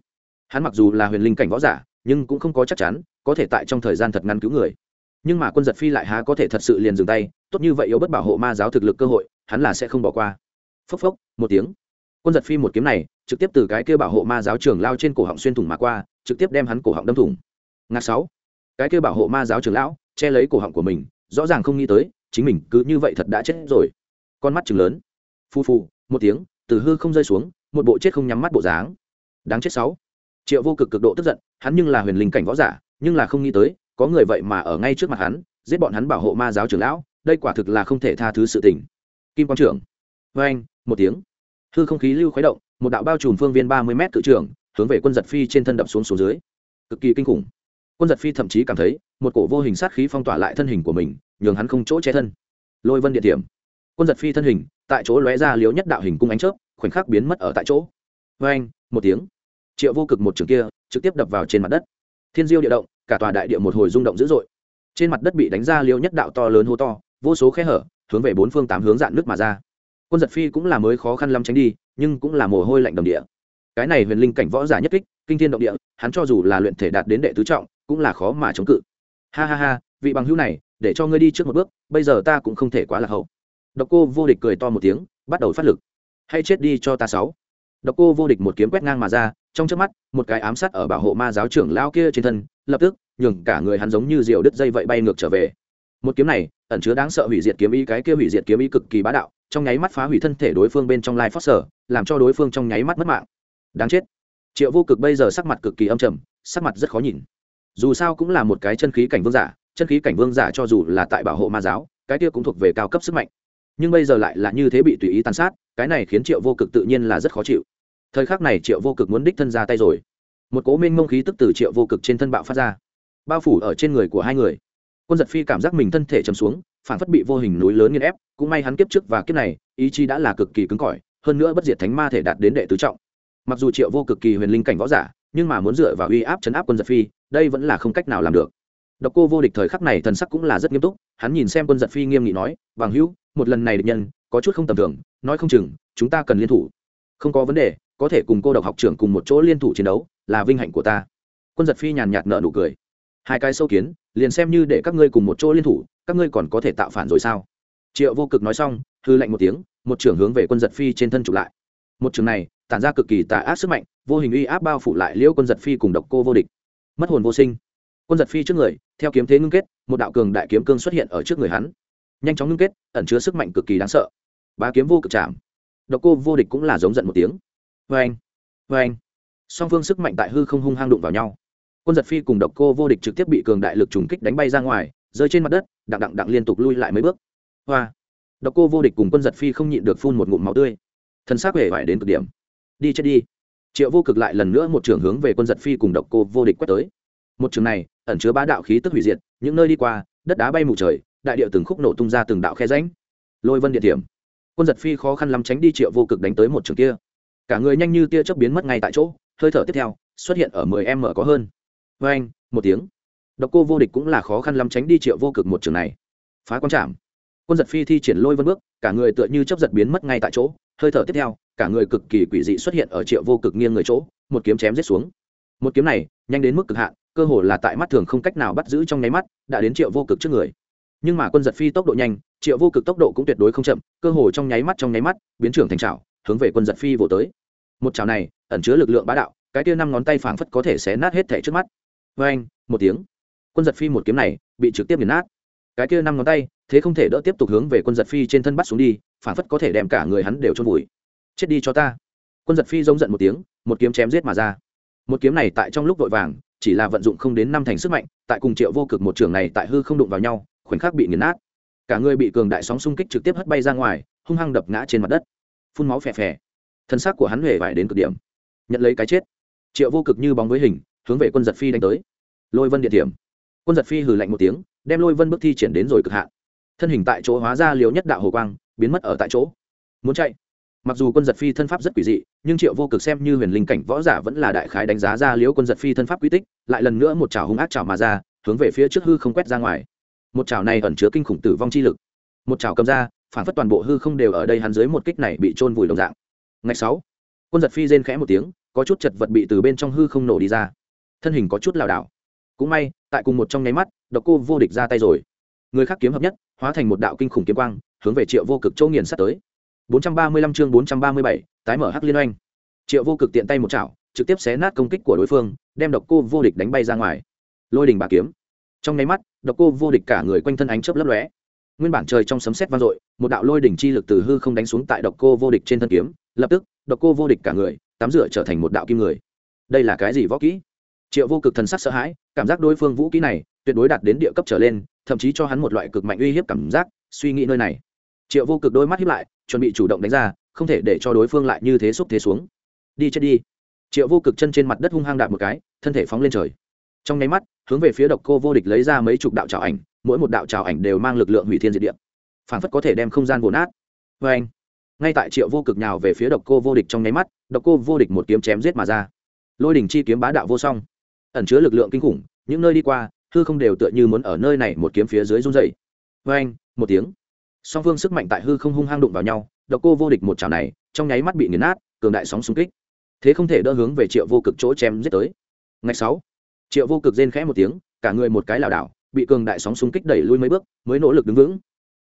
A: Hắn mặc dù là huyền linh cảnh võ giả, nhưng cũng không có chắc chắn, có thể tại trong thời gian thật ngắn cứu người nhưng mà quân giật phi lại há có thể thật sự liền dừng tay, tốt như vậy yếu bất bảo hộ ma giáo thực lực cơ hội, hắn là sẽ không bỏ qua. Phốc phốc, một tiếng. Quân giật phi một kiếm này, trực tiếp từ cái kia bảo hộ ma giáo trưởng lao trên cổ họng xuyên thủng mà qua, trực tiếp đem hắn cổ họng đâm thủng. Ngạc sáu. Cái kia bảo hộ ma giáo trưởng lão, che lấy cổ họng của mình, rõ ràng không nghĩ tới, chính mình cứ như vậy thật đã chết rồi. Con mắt chừng lớn. Phu phu một tiếng, từ hư không rơi xuống, một bộ chết không nhắm mắt bộ dáng. Đáng chết sáu. Triệu vô cực cực độ tức giận, hắn nhưng là huyền linh cảnh võ giả, nhưng là không nghĩ tới có người vậy mà ở ngay trước mặt hắn, giết bọn hắn bảo hộ ma giáo trưởng lão, đây quả thực là không thể tha thứ sự tình. Kim quang trưởng. Vê anh, một tiếng. Hư không khí lưu khuấy động, một đạo bao trùm phương viên ba mươi m cự trưởng hướng về quân giật phi trên thân đập xuống xuống dưới. Cực kỳ kinh khủng. Quân giật phi thậm chí cảm thấy, một cổ vô hình sát khí phong tỏa lại thân hình của mình, nhường hắn không chỗ che thân. Lôi vân địa điểm. Quân giật phi thân hình, tại chỗ lóe ra liếu nhất đạo hình cung ánh chớp, khoảnh khắc biến mất ở tại chỗ. Vê anh, một tiếng. Triệu vô cực một trường kia, trực tiếp đập vào trên mặt đất thiên diêu địa động, cả tòa đại địa một hồi rung động dữ dội. Trên mặt đất bị đánh ra liêu nhất đạo to lớn hô to, vô số khe hở, hướng về bốn phương tám hướng dạn nước mà ra. Quân giật phi cũng là mới khó khăn lắm tránh đi, nhưng cũng là mồ hôi lạnh đồng địa. Cái này huyền linh cảnh võ giả nhất kích, kinh thiên động địa, hắn cho dù là luyện thể đạt đến đệ tứ trọng, cũng là khó mà chống cự. Ha ha ha, vị bằng hữu này, để cho ngươi đi trước một bước, bây giờ ta cũng không thể quá là hậu. Độc cô vô địch cười to một tiếng, bắt đầu phát lực. Hay chết đi cho ta sáu độc cô vô địch một kiếm quét ngang mà ra, trong chớp mắt, một cái ám sát ở bảo hộ ma giáo trưởng lao kia trên thân, lập tức, nhường cả người hắn giống như diều đứt dây vậy bay ngược trở về. Một kiếm này, ẩn chứa đáng sợ hủy diệt kiếm ý, cái kia hủy diệt kiếm ý cực kỳ bá đạo, trong nháy mắt phá hủy thân thể đối phương bên trong lai phát sở, làm cho đối phương trong nháy mắt mất mạng. Đáng chết. Triệu vô cực bây giờ sắc mặt cực kỳ âm trầm, sắc mặt rất khó nhìn. Dù sao cũng là một cái chân khí cảnh vương giả, chân khí cảnh vương giả cho dù là tại bảo hộ ma giáo, cái kia cũng thuộc về cao cấp sức mạnh. Nhưng bây giờ lại là như thế bị tùy ý tàn sát cái này khiến triệu vô cực tự nhiên là rất khó chịu. Thời khắc này triệu vô cực muốn đích thân ra tay rồi. Một cố minh mông khí tức từ triệu vô cực trên thân bạo phát ra, bao phủ ở trên người của hai người. Quân giật phi cảm giác mình thân thể chầm xuống, phản phất bị vô hình núi lớn nghiên ép, cũng may hắn kiếp trước và kiếp này, ý chí đã là cực kỳ cứng cỏi, hơn nữa bất diệt thánh ma thể đạt đến đệ tứ trọng. Mặc dù triệu vô cực kỳ huyền linh cảnh võ giả, nhưng mà muốn dựa vào uy áp chấn áp quân giật phi, đây vẫn là không cách nào làm được. Độc cô vô địch thời khắc này thần sắc cũng là rất nghiêm túc, hắn nhìn xem quân giật phi nghiêm nghị nói, bằng hữu, một lần này địch nhân có chút không tầm thường, nói không chừng, chúng ta cần liên thủ. Không có vấn đề, có thể cùng cô độc học trưởng cùng một chỗ liên thủ chiến đấu, là vinh hạnh của ta. Quân giật phi nhàn nhạt nợ nụ cười. Hai cái sâu kiến, liền xem như để các ngươi cùng một chỗ liên thủ, các ngươi còn có thể tạo phản rồi sao? Triệu vô cực nói xong, hư lạnh một tiếng, một trưởng hướng về quân giật phi trên thân chụp lại. Một trường này, tản ra cực kỳ tà ác sức mạnh, vô hình uy áp bao phủ lại liễu quân giật phi cùng độc cô vô địch. Mất hồn vô sinh. Quân giật phi trước người, theo kiếm thế ngưng kết, một đạo cường đại kiếm cương xuất hiện ở trước người hắn. Nhanh chóng ngưng kết, ẩn chứa sức mạnh cực kỳ đáng sợ bá kiếm vô cực chạm. Độc cô vô địch cũng là giống giận một tiếng. Vê anh vê anh song phương sức mạnh tại hư không hung hang đụng vào nhau. Quân giật phi cùng độc cô vô địch trực tiếp bị cường đại lực trùng kích đánh bay ra ngoài, rơi trên mặt đất, đặng đặng đặng liên tục lui lại mấy bước. Hoa. Độc cô vô địch cùng quân giật phi không nhịn được phun một ngụm máu tươi. Thân xác hề vải đến cực điểm. Đi chết đi. Triệu vô cực lại lần nữa một trường hướng về quân giật phi cùng độc cô vô địch quét tới. Một trường này, ẩn chứa bá đạo khí tức hủy diệt, những nơi đi qua, đất đá bay mù trời, đại điệu từng khúc nổ tung ra từng đạo khe ránh lôi vân địa điểm quân giật phi khó khăn lắm tránh đi triệu vô cực đánh tới một trường kia. Cả người nhanh như tia chớp biến mất ngay tại chỗ, hơi thở tiếp theo, xuất hiện ở mười em mở có hơn. Vê anh, một tiếng. Độc cô vô địch cũng là khó khăn lắm tránh đi triệu vô cực một trường này. Phá quan trảm. Quân giật phi thi triển lôi vân bước, cả người tựa như chấp giật biến mất ngay tại chỗ, hơi thở tiếp theo, cả người cực kỳ quỷ dị xuất hiện ở triệu vô cực nghiêng người chỗ, một kiếm chém giết xuống. Một kiếm này, nhanh đến mức cực hạn, cơ hồ là tại mắt thường không cách nào bắt giữ trong nháy mắt, đã đến triệu vô cực trước người nhưng mà quân giật phi tốc độ nhanh, triệu vô cực tốc độ cũng tuyệt đối không chậm, cơ hồ trong nháy mắt trong nháy mắt, biến trưởng thành trào hướng về quân giật phi vỗ tới. Một trào này, ẩn chứa lực lượng bá đạo, cái tia năm ngón tay phảng phất có thể xé nát hết thẻ trước mắt. Vê anh, một tiếng. Quân giật phi một kiếm này, bị trực tiếp nghiền nát. Cái kia năm ngón tay, thế không thể đỡ tiếp tục hướng về quân giật phi trên thân bắt xuống đi, phảng phất có thể đem cả người hắn đều trôn vùi. Chết đi cho ta. Quân giật phi giống giận một tiếng, một kiếm chém giết mà ra. Một kiếm này tại trong lúc vội vàng, chỉ là vận dụng không đến năm thành sức mạnh, tại cùng triệu vô cực một trường này tại hư không đụng vào nhau khoảnh khắc bị nghiền nát. Cả người bị cường đại sóng xung kích trực tiếp hất bay ra ngoài, hung hăng đập ngã trên mặt đất. Phun máu phè phè. Thân xác của hắn huệ vải đến cực điểm. Nhận lấy cái chết. Triệu vô cực như bóng với hình, hướng về quân giật phi đánh tới. Lôi vân địa điểm. Quân giật phi hừ lạnh một tiếng, đem lôi vân bước thi triển đến rồi cực hạn. Thân hình tại chỗ hóa ra liều nhất đạo hồ quang, biến mất ở tại chỗ. Muốn chạy. Mặc dù quân giật phi thân pháp rất quỷ dị, nhưng triệu vô cực xem như huyền linh cảnh võ giả vẫn là đại khái đánh giá ra liễu quân giật phi thân pháp quy tích, lại lần nữa một chảo hung ác chảo mà ra, hướng về phía trước hư không quét ra ngoài một chảo này ẩn chứa kinh khủng tử vong chi lực. Một chảo cầm ra phản phất toàn bộ hư không đều ở đây hắn dưới một kích này bị trôn vùi đồng dạng. Ngày sáu quân giật phi rên khẽ một tiếng có chút chật vật bị từ bên trong hư không nổ đi ra. Thân hình có chút lảo đảo. Cũng may tại cùng một trong nháy mắt độc cô vô địch ra tay rồi. Người khác kiếm hợp nhất hóa thành một đạo kinh khủng kiếm quang hướng về triệu vô cực châu nghiền sắt tới. 435 chương 437, tái mở hắc liên oanh. Triệu vô cực tiện tay một chảo trực tiếp xé nát công kích của đối phương đem độc cô vô địch đánh bay ra ngoài. Lôi đình bà kiếm trong nháy mắt, độc cô vô địch cả người quanh thân ánh chớp lấp lóe. Nguyên bản trời trong sấm sét vang dội, một đạo lôi đỉnh chi lực từ hư không đánh xuống tại độc cô vô địch trên thân kiếm, lập tức, độc cô vô địch cả người, tắm rửa trở thành một đạo kim người. Đây là cái gì võ kỹ? Triệu vô cực thần sắc sợ hãi, cảm giác đối phương vũ kỹ này tuyệt đối đạt đến địa cấp trở lên, thậm chí cho hắn một loại cực mạnh uy hiếp cảm giác, suy nghĩ nơi này. Triệu vô cực đôi mắt hiếp lại, chuẩn bị chủ động đánh ra, không thể để cho đối phương lại như thế xúc thế xuống. Đi chết đi. Triệu vô cực chân trên mặt đất hung hăng đạp một cái, thân thể phóng lên trời trong nháy mắt, hướng về phía độc cô vô địch lấy ra mấy chục đạo trào ảnh, mỗi một đạo trào ảnh đều mang lực lượng hủy thiên diệt địa. Phản phất có thể đem không gian vồn nát. Vê anh, ngay tại triệu vô cực nhào về phía độc cô vô địch trong nháy mắt, độc cô vô địch một kiếm chém giết mà ra. Lôi đỉnh chi kiếm bá đạo vô song. Ẩn chứa lực lượng kinh khủng, những nơi đi qua, hư không đều tựa như muốn ở nơi này một kiếm phía dưới run dày vê anh, một tiếng. Song phương sức mạnh tại hư không hung hang đụng vào nhau, độc cô vô địch một chảo này, trong nháy mắt bị nghiền nát, cường đại sóng xung kích. Thế không thể đỡ hướng về triệu vô cực chỗ chém giết tới. Ngày sáu triệu vô cực rên khẽ một tiếng, cả người một cái lảo đảo, bị cường đại sóng xung kích đẩy lui mấy bước, mới nỗ lực đứng vững.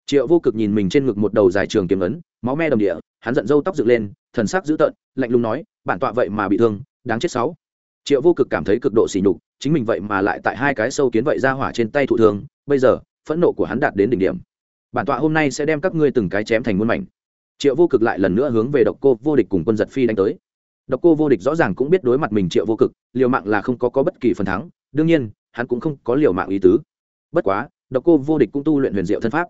A: Triệu vô cực nhìn mình trên ngực một đầu dài trường kiếm ấn, máu me đồng địa, hắn giận dâu tóc dựng lên, thần sắc dữ tợn, lạnh lùng nói, bản tọa vậy mà bị thương, đáng chết sáu. Triệu vô cực cảm thấy cực độ sỉ nhục, chính mình vậy mà lại tại hai cái sâu kiến vậy ra hỏa trên tay thụ thương, bây giờ, phẫn nộ của hắn đạt đến đỉnh điểm. Bản tọa hôm nay sẽ đem các ngươi từng cái chém thành muôn mảnh. Triệu vô cực lại lần nữa hướng về độc cô vô địch cùng quân giật phi đánh tới độc cô vô địch rõ ràng cũng biết đối mặt mình triệu vô cực liều mạng là không có, có bất kỳ phần thắng. Đương nhiên hắn cũng không có liều mạng ý tứ. Bất quá độc cô vô địch cũng tu luyện huyền diệu thân pháp.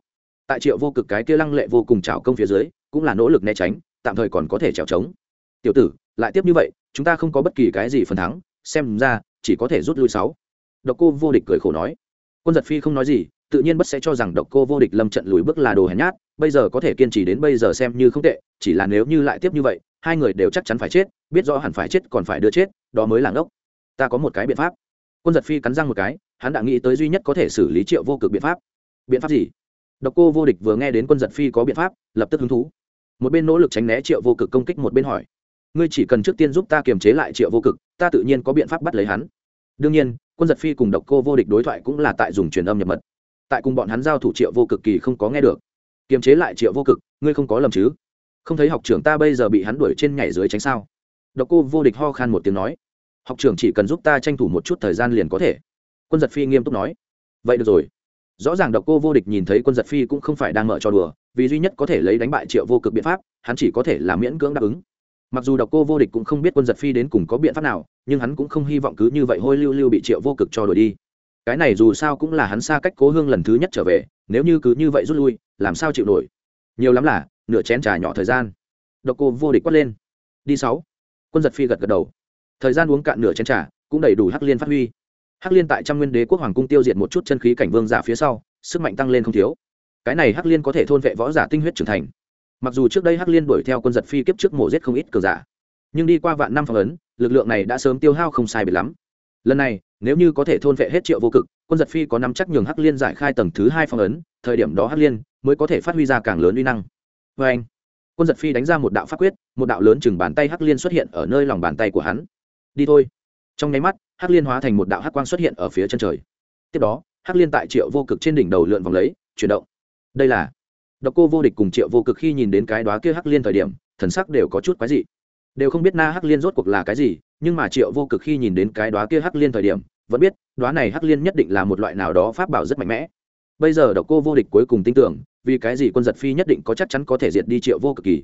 A: Tại triệu vô cực cái kia lăng lệ vô cùng chảo công phía dưới cũng là nỗ lực né tránh tạm thời còn có thể trèo trống. Tiểu tử lại tiếp như vậy chúng ta không có bất kỳ cái gì phần thắng xem ra chỉ có thể rút lui sáu. Độc cô vô địch cười khổ nói. Quân giật phi không nói gì tự nhiên bất sẽ cho rằng độc cô vô địch lâm trận lùi bước là đồ hèn nhát, bây giờ có thể kiên trì đến bây giờ xem như không tệ, chỉ là nếu như lại tiếp như vậy, hai người đều chắc chắn phải chết, biết rõ hẳn phải chết còn phải đưa chết, đó mới là ngốc. Ta có một cái biện pháp. Quân giật phi cắn răng một cái, hắn đã nghĩ tới duy nhất có thể xử lý triệu vô cực biện pháp. Biện pháp gì? Độc cô vô địch vừa nghe đến quân giật phi có biện pháp, lập tức hứng thú. Một bên nỗ lực tránh né triệu vô cực công kích, một bên hỏi, ngươi chỉ cần trước tiên giúp ta kiềm chế lại triệu vô cực, ta tự nhiên có biện pháp bắt lấy hắn. Đương nhiên, quân giật phi cùng độc cô vô địch đối thoại cũng là tại dùng truyền âm nhập mật tại cùng bọn hắn giao thủ triệu vô cực kỳ không có nghe được. Kiềm chế lại triệu vô cực, ngươi không có lầm chứ? Không thấy học trưởng ta bây giờ bị hắn đuổi trên nhảy dưới tránh sao? Độc cô vô địch ho khan một tiếng nói. Học trưởng chỉ cần giúp ta tranh thủ một chút thời gian liền có thể. Quân giật phi nghiêm túc nói. Vậy được rồi. Rõ ràng độc cô vô địch nhìn thấy quân giật phi cũng không phải đang mở trò đùa, vì duy nhất có thể lấy đánh bại triệu vô cực biện pháp, hắn chỉ có thể là miễn cưỡng đáp ứng. Mặc dù độc cô vô địch cũng không biết quân giật phi đến cùng có biện pháp nào, nhưng hắn cũng không hy vọng cứ như vậy hôi lưu lưu bị triệu vô cực cho đuổi đi cái này dù sao cũng là hắn xa cách cố hương lần thứ nhất trở về, nếu như cứ như vậy rút lui, làm sao chịu nổi? Nhiều lắm là, nửa chén trà nhỏ thời gian. Độc cô vô địch quát lên. Đi sáu. Quân giật phi gật gật đầu. Thời gian uống cạn nửa chén trà, cũng đầy đủ hắc liên phát huy. Hắc liên tại trăm nguyên đế quốc hoàng cung tiêu diệt một chút chân khí cảnh vương giả phía sau, sức mạnh tăng lên không thiếu. Cái này hắc liên có thể thôn vệ võ giả tinh huyết trưởng thành. Mặc dù trước đây hắc liên đuổi theo quân giật phi kiếp trước mổ giết không ít cờ giả, nhưng đi qua vạn năm phong ấn, lực lượng này đã sớm tiêu hao không sai biệt lắm. Lần này nếu như có thể thôn vệ hết triệu vô cực, quân giật phi có nắm chắc nhường hắc liên giải khai tầng thứ hai phong ấn, thời điểm đó hắc liên mới có thể phát huy ra càng lớn uy năng. Vê anh, quân giật phi đánh ra một đạo pháp quyết, một đạo lớn chừng bàn tay hắc liên xuất hiện ở nơi lòng bàn tay của hắn. Đi thôi. Trong nháy mắt, hắc liên hóa thành một đạo hắc quang xuất hiện ở phía chân trời. Tiếp đó, hắc liên tại triệu vô cực trên đỉnh đầu lượn vòng lấy, chuyển động. Đây là độc cô vô địch cùng triệu vô cực khi nhìn đến cái đó kia hắc liên thời điểm, thần sắc đều có chút quái dị. Đều không biết na hắc liên rốt cuộc là cái gì nhưng mà triệu vô cực khi nhìn đến cái đóa kia hắc liên thời điểm, vẫn biết, đóa này hắc liên nhất định là một loại nào đó pháp bảo rất mạnh mẽ. Bây giờ độc cô vô địch cuối cùng tin tưởng, vì cái gì quân giật phi nhất định có chắc chắn có thể diệt đi triệu vô cực kỳ?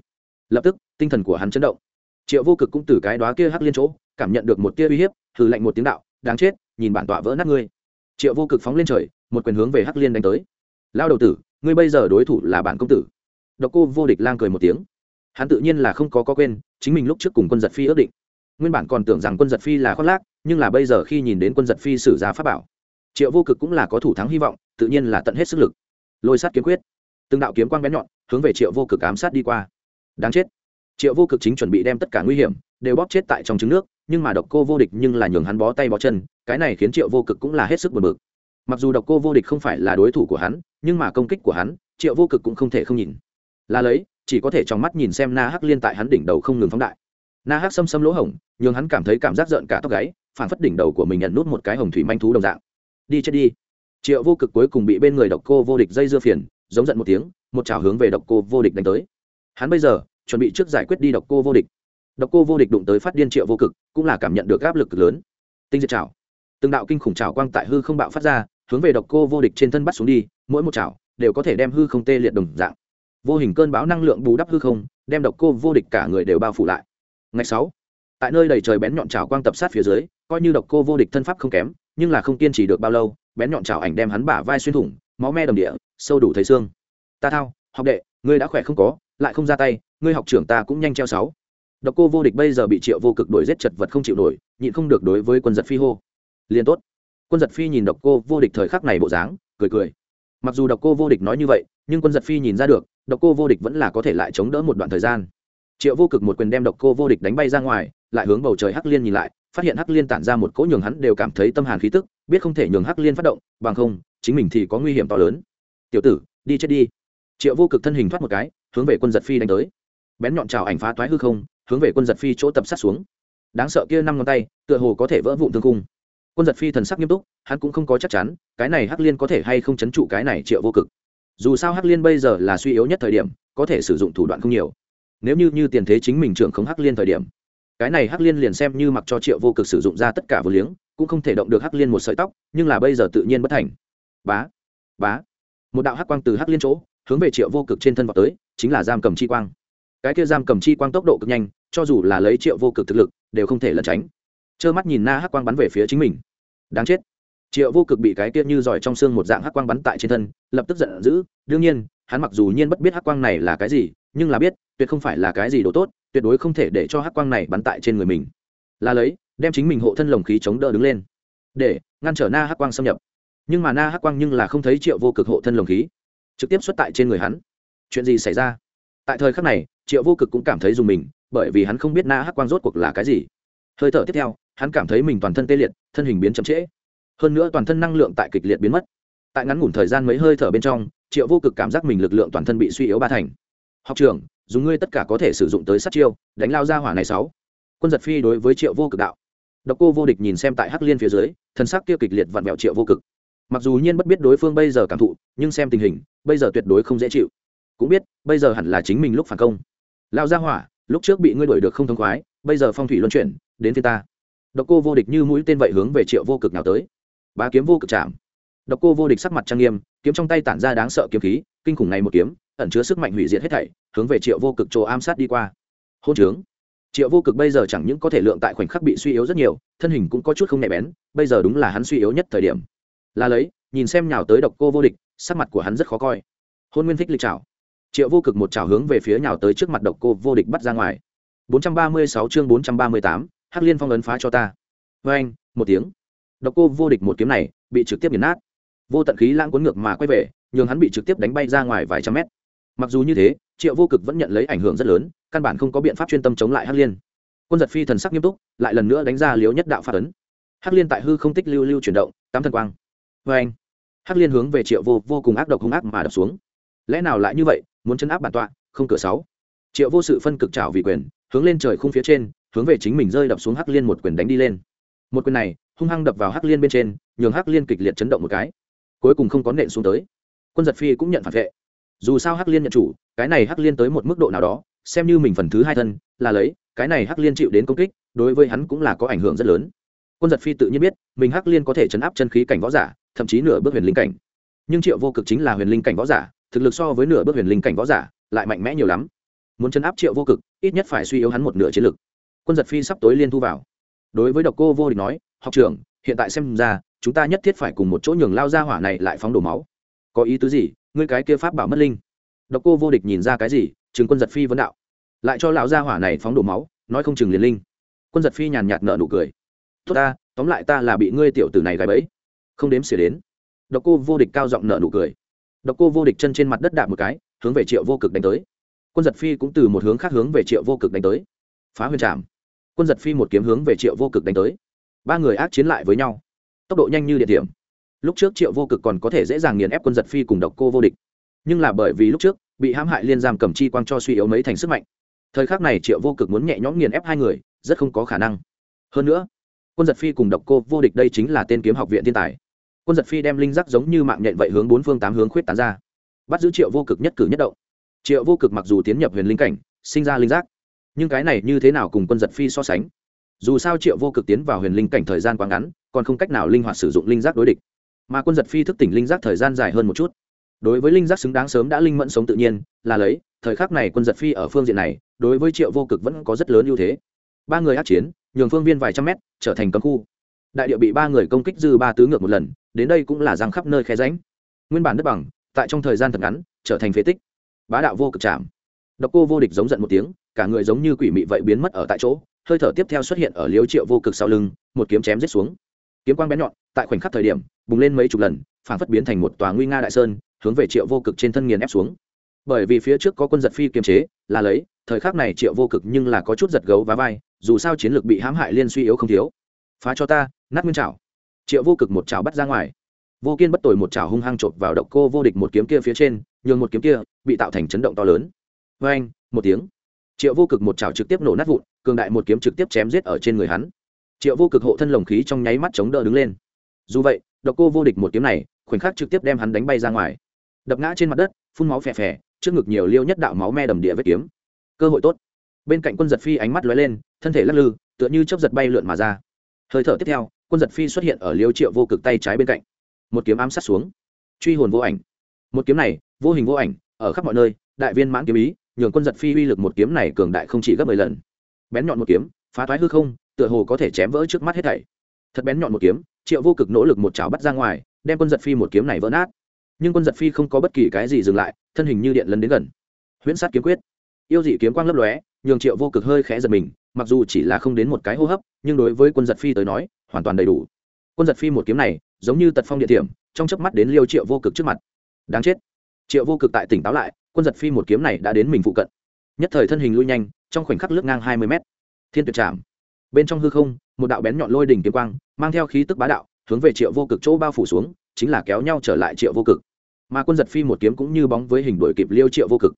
A: Lập tức, tinh thần của hắn chấn động. Triệu vô cực cũng từ cái đóa kia hắc liên chỗ, cảm nhận được một tia uy hiếp thử lạnh một tiếng đạo, đáng chết, nhìn bản tọa vỡ nát ngươi. Triệu vô cực phóng lên trời, một quyền hướng về hắc liên đánh tới. Lao đầu tử, ngươi bây giờ đối thủ là bản công tử. Độc cô vô địch lang cười một tiếng. Hắn tự nhiên là không có có quên, chính mình lúc trước cùng quân giật phi ước định nguyên bản còn tưởng rằng quân giật phi là khoác lác, nhưng là bây giờ khi nhìn đến quân giật phi sử ra pháp bảo, triệu vô cực cũng là có thủ thắng hy vọng, tự nhiên là tận hết sức lực. Lôi sát kiếm quyết. Từng đạo kiếm quang bén nhọn, hướng về triệu vô cực ám sát đi qua. Đáng chết. Triệu vô cực chính chuẩn bị đem tất cả nguy hiểm, đều bóp chết tại trong trứng nước, nhưng mà độc cô vô địch nhưng là nhường hắn bó tay bó chân, cái này khiến triệu vô cực cũng là hết sức buồn bực. Mặc dù độc cô vô địch không phải là đối thủ của hắn, nhưng mà công kích của hắn, triệu vô cực cũng không thể không nhìn. Là lấy, chỉ có thể trong mắt nhìn xem na hắc liên tại hắn đỉnh đầu không ngừng phóng đại na hắc xâm xâm lỗ hổng, nhường hắn cảm thấy cảm giác rợn cả tóc gáy phản phất đỉnh đầu của mình nhận nút một cái hồng thủy manh thú đồng dạng. Đi chết đi. Triệu vô cực cuối cùng bị bên người độc cô vô địch dây dưa phiền, giống giận một tiếng, một chảo hướng về độc cô vô địch đánh tới. Hắn bây giờ, chuẩn bị trước giải quyết đi độc cô vô địch. Độc cô vô địch đụng tới phát điên triệu vô cực, cũng là cảm nhận được áp lực cực lớn. Tinh diệt chảo. Từng đạo kinh khủng chảo quang tại hư không bạo phát ra, hướng về độc cô vô địch trên thân bắt xuống đi, mỗi một chảo đều có thể đem hư không tê liệt đồng dạng. Vô hình cơn bão năng lượng bù đắp hư không, đem độc cô vô địch cả người đều bao phủ lại ngày sáu, tại nơi đầy trời bén nhọn trào quang tập sát phía dưới, coi như độc cô vô địch thân pháp không kém, nhưng là không kiên trì được bao lâu, bén nhọn trào ảnh đem hắn bả vai xuyên thủng, máu me đầm địa, sâu đủ thấy xương. Ta thao, học đệ, ngươi đã khỏe không có, lại không ra tay, ngươi học trưởng ta cũng nhanh treo sáu. Độc cô vô địch bây giờ bị triệu vô cực đuổi giết chật vật không chịu nổi, nhịn không được đối với quân giật phi hô. Liền tốt. Quân giật phi nhìn độc cô vô địch thời khắc này bộ dáng, cười cười. Mặc dù độc cô vô địch nói như vậy, nhưng quân giật phi nhìn ra được, độc cô vô địch vẫn là có thể lại chống đỡ một đoạn thời gian triệu vô cực một quyền đem độc cô vô địch đánh bay ra ngoài, lại hướng bầu trời hắc liên nhìn lại, phát hiện hắc liên tản ra một cỗ nhường hắn đều cảm thấy tâm hàn khí tức, biết không thể nhường hắc liên phát động, bằng không, chính mình thì có nguy hiểm to lớn. Tiểu tử, đi chết đi. Triệu vô cực thân hình thoát một cái, hướng về quân giật phi đánh tới. Bén nhọn trào ảnh phá toái hư không, hướng về quân giật phi chỗ tập sát xuống. Đáng sợ kia năm ngón tay, tựa hồ có thể vỡ vụn thương cung quân giật phi thần sắc nghiêm túc, hắn cũng không có chắc chắn, cái này hắc liên có thể hay không chấn trụ cái này triệu vô cực. Dù sao hắc liên bây giờ là suy yếu nhất thời điểm, có thể sử dụng thủ đoạn không nhiều nếu như như tiền thế chính mình trưởng không hắc liên thời điểm, cái này hắc liên liền xem như mặc cho triệu vô cực sử dụng ra tất cả vô liếng, cũng không thể động được hắc liên một sợi tóc, nhưng là bây giờ tự nhiên bất thành. Bá bá. Một đạo hắc quang từ hắc liên chỗ, hướng về triệu vô cực trên thân vào tới, chính là giam cầm chi quang. Cái kia giam cầm chi quang tốc độ cực nhanh, cho dù là lấy triệu vô cực thực lực, đều không thể lẩn tránh. Trơ mắt nhìn na hắc quang bắn về phía chính mình. Đáng chết. Triệu vô cực bị cái kia như giỏi trong xương một dạng hắc quang bắn tại trên thân, lập tức giận dữ. Đương nhiên, hắn mặc dù nhiên bất biết hắc quang này là cái gì nhưng là biết, tuyệt không phải là cái gì đồ tốt, tuyệt đối không thể để cho hắc quang này bắn tại trên người mình. Là lấy, đem chính mình hộ thân lồng khí chống đỡ đứng lên. Để, ngăn trở na hắc quang xâm nhập. Nhưng mà na hắc quang nhưng là không thấy triệu vô cực hộ thân lồng khí. Trực tiếp xuất tại trên người hắn. Chuyện gì xảy ra? Tại thời khắc này, triệu vô cực cũng cảm thấy dùng mình, bởi vì hắn không biết na hắc quang rốt cuộc là cái gì. Hơi thở tiếp theo, hắn cảm thấy mình toàn thân tê liệt, thân hình biến chậm trễ. Hơn nữa toàn thân năng lượng tại kịch liệt biến mất. Tại ngắn ngủn thời gian mấy hơi thở bên trong, triệu vô cực cảm giác mình lực lượng toàn thân bị suy yếu ba thành học trưởng, dùng ngươi tất cả có thể sử dụng tới sát chiêu, đánh lao ra hỏa này sáu. Quân giật phi đối với triệu vô cực đạo. Độc cô vô địch nhìn xem tại hắc liên phía dưới thân sắc kia kịch liệt vặn vẹo triệu vô cực. Mặc dù nhiên bất biết đối phương bây giờ cảm thụ, nhưng xem tình hình, bây giờ tuyệt đối không dễ chịu. Cũng biết, bây giờ hẳn là chính mình lúc phản công. Lao ra hỏa, lúc trước bị ngươi đuổi được không thông khoái, bây giờ phong thủy luân chuyển, đến thiên ta. Độc cô vô địch như mũi tên vậy hướng về triệu vô cực nào tới. Bá kiếm vô cực chạm. Độc cô vô địch sắc mặt trang nghiêm, kiếm trong tay tản ra đáng sợ kiếm khí, kinh khủng này một kiếm ẩn chứa sức mạnh hủy diệt hết thảy hướng về triệu vô cực chỗ ám sát đi qua. Hôn trướng. Triệu vô cực bây giờ chẳng những có thể lượng tại khoảnh khắc bị suy yếu rất nhiều thân hình cũng có chút không nhẹ bén bây giờ đúng là hắn suy yếu nhất thời điểm. Là lấy nhìn xem nhào tới độc cô vô địch sắc mặt của hắn rất khó coi. Hôn nguyên thích lịch trào triệu vô cực một trào hướng về phía nhào tới trước mặt độc cô vô địch bắt ra ngoài. 436 chương 438, hắc liên phong ấn phá cho ta. Với anh một tiếng. Độc cô vô địch một kiếm này bị trực tiếp nghiền nát. Vô tận khí lãng cuốn ngược mà quay về nhường hắn bị trực tiếp đánh bay ra ngoài vài trăm mét mặc dù như thế, triệu vô cực vẫn nhận lấy ảnh hưởng rất lớn, căn bản không có biện pháp chuyên tâm chống lại hắc liên. Quân giật phi thần sắc nghiêm túc, lại lần nữa đánh ra liếu nhất đạo phát ấn. Hắc liên tại hư không tích lưu lưu chuyển động, tám thần quang. Với anh, hắc liên hướng về triệu vô vô cùng ác độc hung ác mà đập xuống. Lẽ nào lại như vậy, muốn chấn áp bản tọa, không cửa sáu. Triệu vô sự phân cực trảo vì quyền, hướng lên trời khung phía trên, hướng về chính mình rơi đập xuống hắc liên một quyền đánh đi lên. Một quyền này, hung hăng đập vào hắc liên bên trên, nhường hắc liên kịch liệt chấn động một cái. Cuối cùng không có nện xuống tới. Quân giật phi cũng nhận phản vệ dù sao hắc liên nhận chủ, cái này hắc liên tới một mức độ nào đó, xem như mình phần thứ hai thân, là lấy, cái này hắc liên chịu đến công kích, đối với hắn cũng là có ảnh hưởng rất lớn. Quân giật phi tự nhiên biết, mình hắc liên có thể chấn áp chân khí cảnh võ giả, thậm chí nửa bước huyền linh cảnh. Nhưng triệu vô cực chính là huyền linh cảnh võ giả, thực lực so với nửa bước huyền linh cảnh võ giả, lại mạnh mẽ nhiều lắm. Muốn chấn áp triệu vô cực, ít nhất phải suy yếu hắn một nửa chiến lực. Quân giật phi sắp tối liên thu vào. Đối với độc cô vô địch nói, học trưởng, hiện tại xem ra, chúng ta nhất thiết phải cùng một chỗ nhường lao ra hỏa này lại phóng đổ máu. Có ý tứ gì? Ngươi cái kia pháp bảo mất linh. Độc cô vô địch nhìn ra cái gì chừng quân giật phi vấn đạo. Lại cho lão gia hỏa này phóng đổ máu, nói không chừng liền linh. Quân giật phi nhàn nhạt nợ nụ cười. Tốt ta, tóm lại ta là bị ngươi tiểu tử này gài bẫy. Không đếm xỉa đến. Độc cô vô địch cao giọng nợ nụ cười. Độc cô vô địch chân trên mặt đất đạp một cái, hướng về triệu vô cực đánh tới. Quân giật phi cũng từ một hướng khác hướng về triệu vô cực đánh tới. Phá huyền trạm quân giật phi một kiếm hướng về triệu vô cực đánh tới. Ba người ác chiến lại với nhau. Tốc độ nhanh như địa điểm lúc trước triệu vô cực còn có thể dễ dàng nghiền ép quân giật phi cùng độc cô vô địch. Nhưng là bởi vì lúc trước, bị hãm hại liên giam cầm chi quang cho suy yếu mấy thành sức mạnh. Thời khắc này triệu vô cực muốn nhẹ nhõm nghiền ép hai người, rất không có khả năng. Hơn nữa, quân giật phi cùng độc cô vô địch đây chính là tên kiếm học viện thiên tài. Quân giật phi đem linh giác giống như mạng nhện vậy hướng bốn phương tám hướng khuyết tán ra. Bắt giữ triệu vô cực nhất cử nhất động. Triệu vô cực mặc dù tiến nhập huyền linh cảnh, sinh ra linh giác, nhưng cái này như thế nào cùng quân giật phi so sánh? Dù sao triệu vô cực tiến vào huyền linh cảnh thời gian quá ngắn, còn không cách nào linh hoạt sử dụng linh giác đối địch mà quân giật phi thức tỉnh linh giác thời gian dài hơn một chút. Đối với linh giác xứng đáng sớm đã linh mẫn sống tự nhiên, là lấy, thời khắc này quân giật phi ở phương diện này, đối với triệu vô cực vẫn có rất lớn ưu thế. Ba người át chiến, nhường phương viên vài trăm mét, trở thành cấm khu. Đại địa bị ba người công kích dư ba tứ ngược một lần, đến đây cũng là răng khắp nơi khe ránh nguyên bản đất bằng, tại trong thời gian thật ngắn, trở thành phế tích. Bá đạo vô cực chạm độc cô vô địch giống giận một tiếng, cả người giống như quỷ mị vậy biến mất ở tại chỗ, hơi thở tiếp theo xuất hiện ở liếu triệu vô cực sau lưng, một kiếm chém giết xuống kiếm quang bén nhọn, tại khoảnh khắc thời điểm, bùng lên mấy chục lần phản phất biến thành một tòa nguy nga đại sơn, hướng về triệu vô cực trên thân nghiền ép xuống. Bởi vì phía trước có quân giật phi kiềm chế, là lấy, thời khắc này triệu vô cực nhưng là có chút giật gấu và vai, dù sao chiến lược bị hãm hại liên suy yếu không thiếu. Phá cho ta, nát nguyên chảo. triệu vô cực một chảo bắt ra ngoài. Vô kiên bất tồi một chảo hung hăng chộp vào độc cô vô địch một kiếm kia phía trên, nhường một kiếm kia bị tạo thành chấn động to lớn. Vê anh một tiếng. Triệu vô cực một chảo trực tiếp nổ nát vụn, cường đại một kiếm trực tiếp chém giết ở trên người hắn triệu vô cực hộ thân lồng khí trong nháy mắt chống đỡ đứng lên. Dù vậy, độc cô vô địch một kiếm này, khoảnh khắc trực tiếp đem hắn đánh bay ra ngoài. Đập ngã trên mặt đất, phun máu phè phè, trước ngực nhiều liêu nhất đạo máu me đầm địa vết kiếm. Cơ hội tốt. Bên cạnh quân giật phi ánh mắt lóe lên, thân thể lắc lư, tựa như chớp giật bay lượn mà ra. Hơi thở tiếp theo, quân giật phi xuất hiện ở liêu triệu vô cực tay trái bên cạnh. Một kiếm ám sát xuống. Truy hồn vô ảnh. Một kiếm này, vô hình vô ảnh, ở khắp mọi nơi, đại viên mãn kiếm ý, nhường quân giật phi uy lực một kiếm này cường đại không chỉ gấp mười lần. Bén nhọn một kiếm, phá toái hư không tựa hồ có thể chém vỡ trước mắt hết thảy. Thật bén nhọn một kiếm, triệu vô cực nỗ lực một chảo bắt ra ngoài, đem quân giật phi một kiếm này vỡ nát. Nhưng quân giật phi không có bất kỳ cái gì dừng lại, thân hình như điện lấn đến gần. Huyễn sát kiếm quyết. Yêu dị kiếm quang lấp lóe, nhường triệu vô cực hơi khẽ giật mình, mặc dù chỉ là không đến một cái hô hấp, nhưng đối với quân giật phi tới nói, hoàn toàn đầy đủ. Quân giật phi một kiếm này, giống như tật phong địa điểm, trong chớp mắt đến liêu triệu vô cực trước mặt. Đáng chết. Triệu vô cực tại tỉnh táo lại, quân giật phi một kiếm này đã đến mình phụ cận. Nhất thời thân hình lui nhanh, trong khoảnh khắc lướt ngang hai mươi mét. Thiên tuyệt trảm bên trong hư không, một đạo bén nhọn lôi đỉnh kiếm quang, mang theo khí tức bá đạo, hướng về triệu vô cực chỗ bao phủ xuống, chính là kéo nhau trở lại triệu vô cực. Mà quân giật phi một kiếm cũng như bóng với hình đổi kịp liêu triệu vô cực.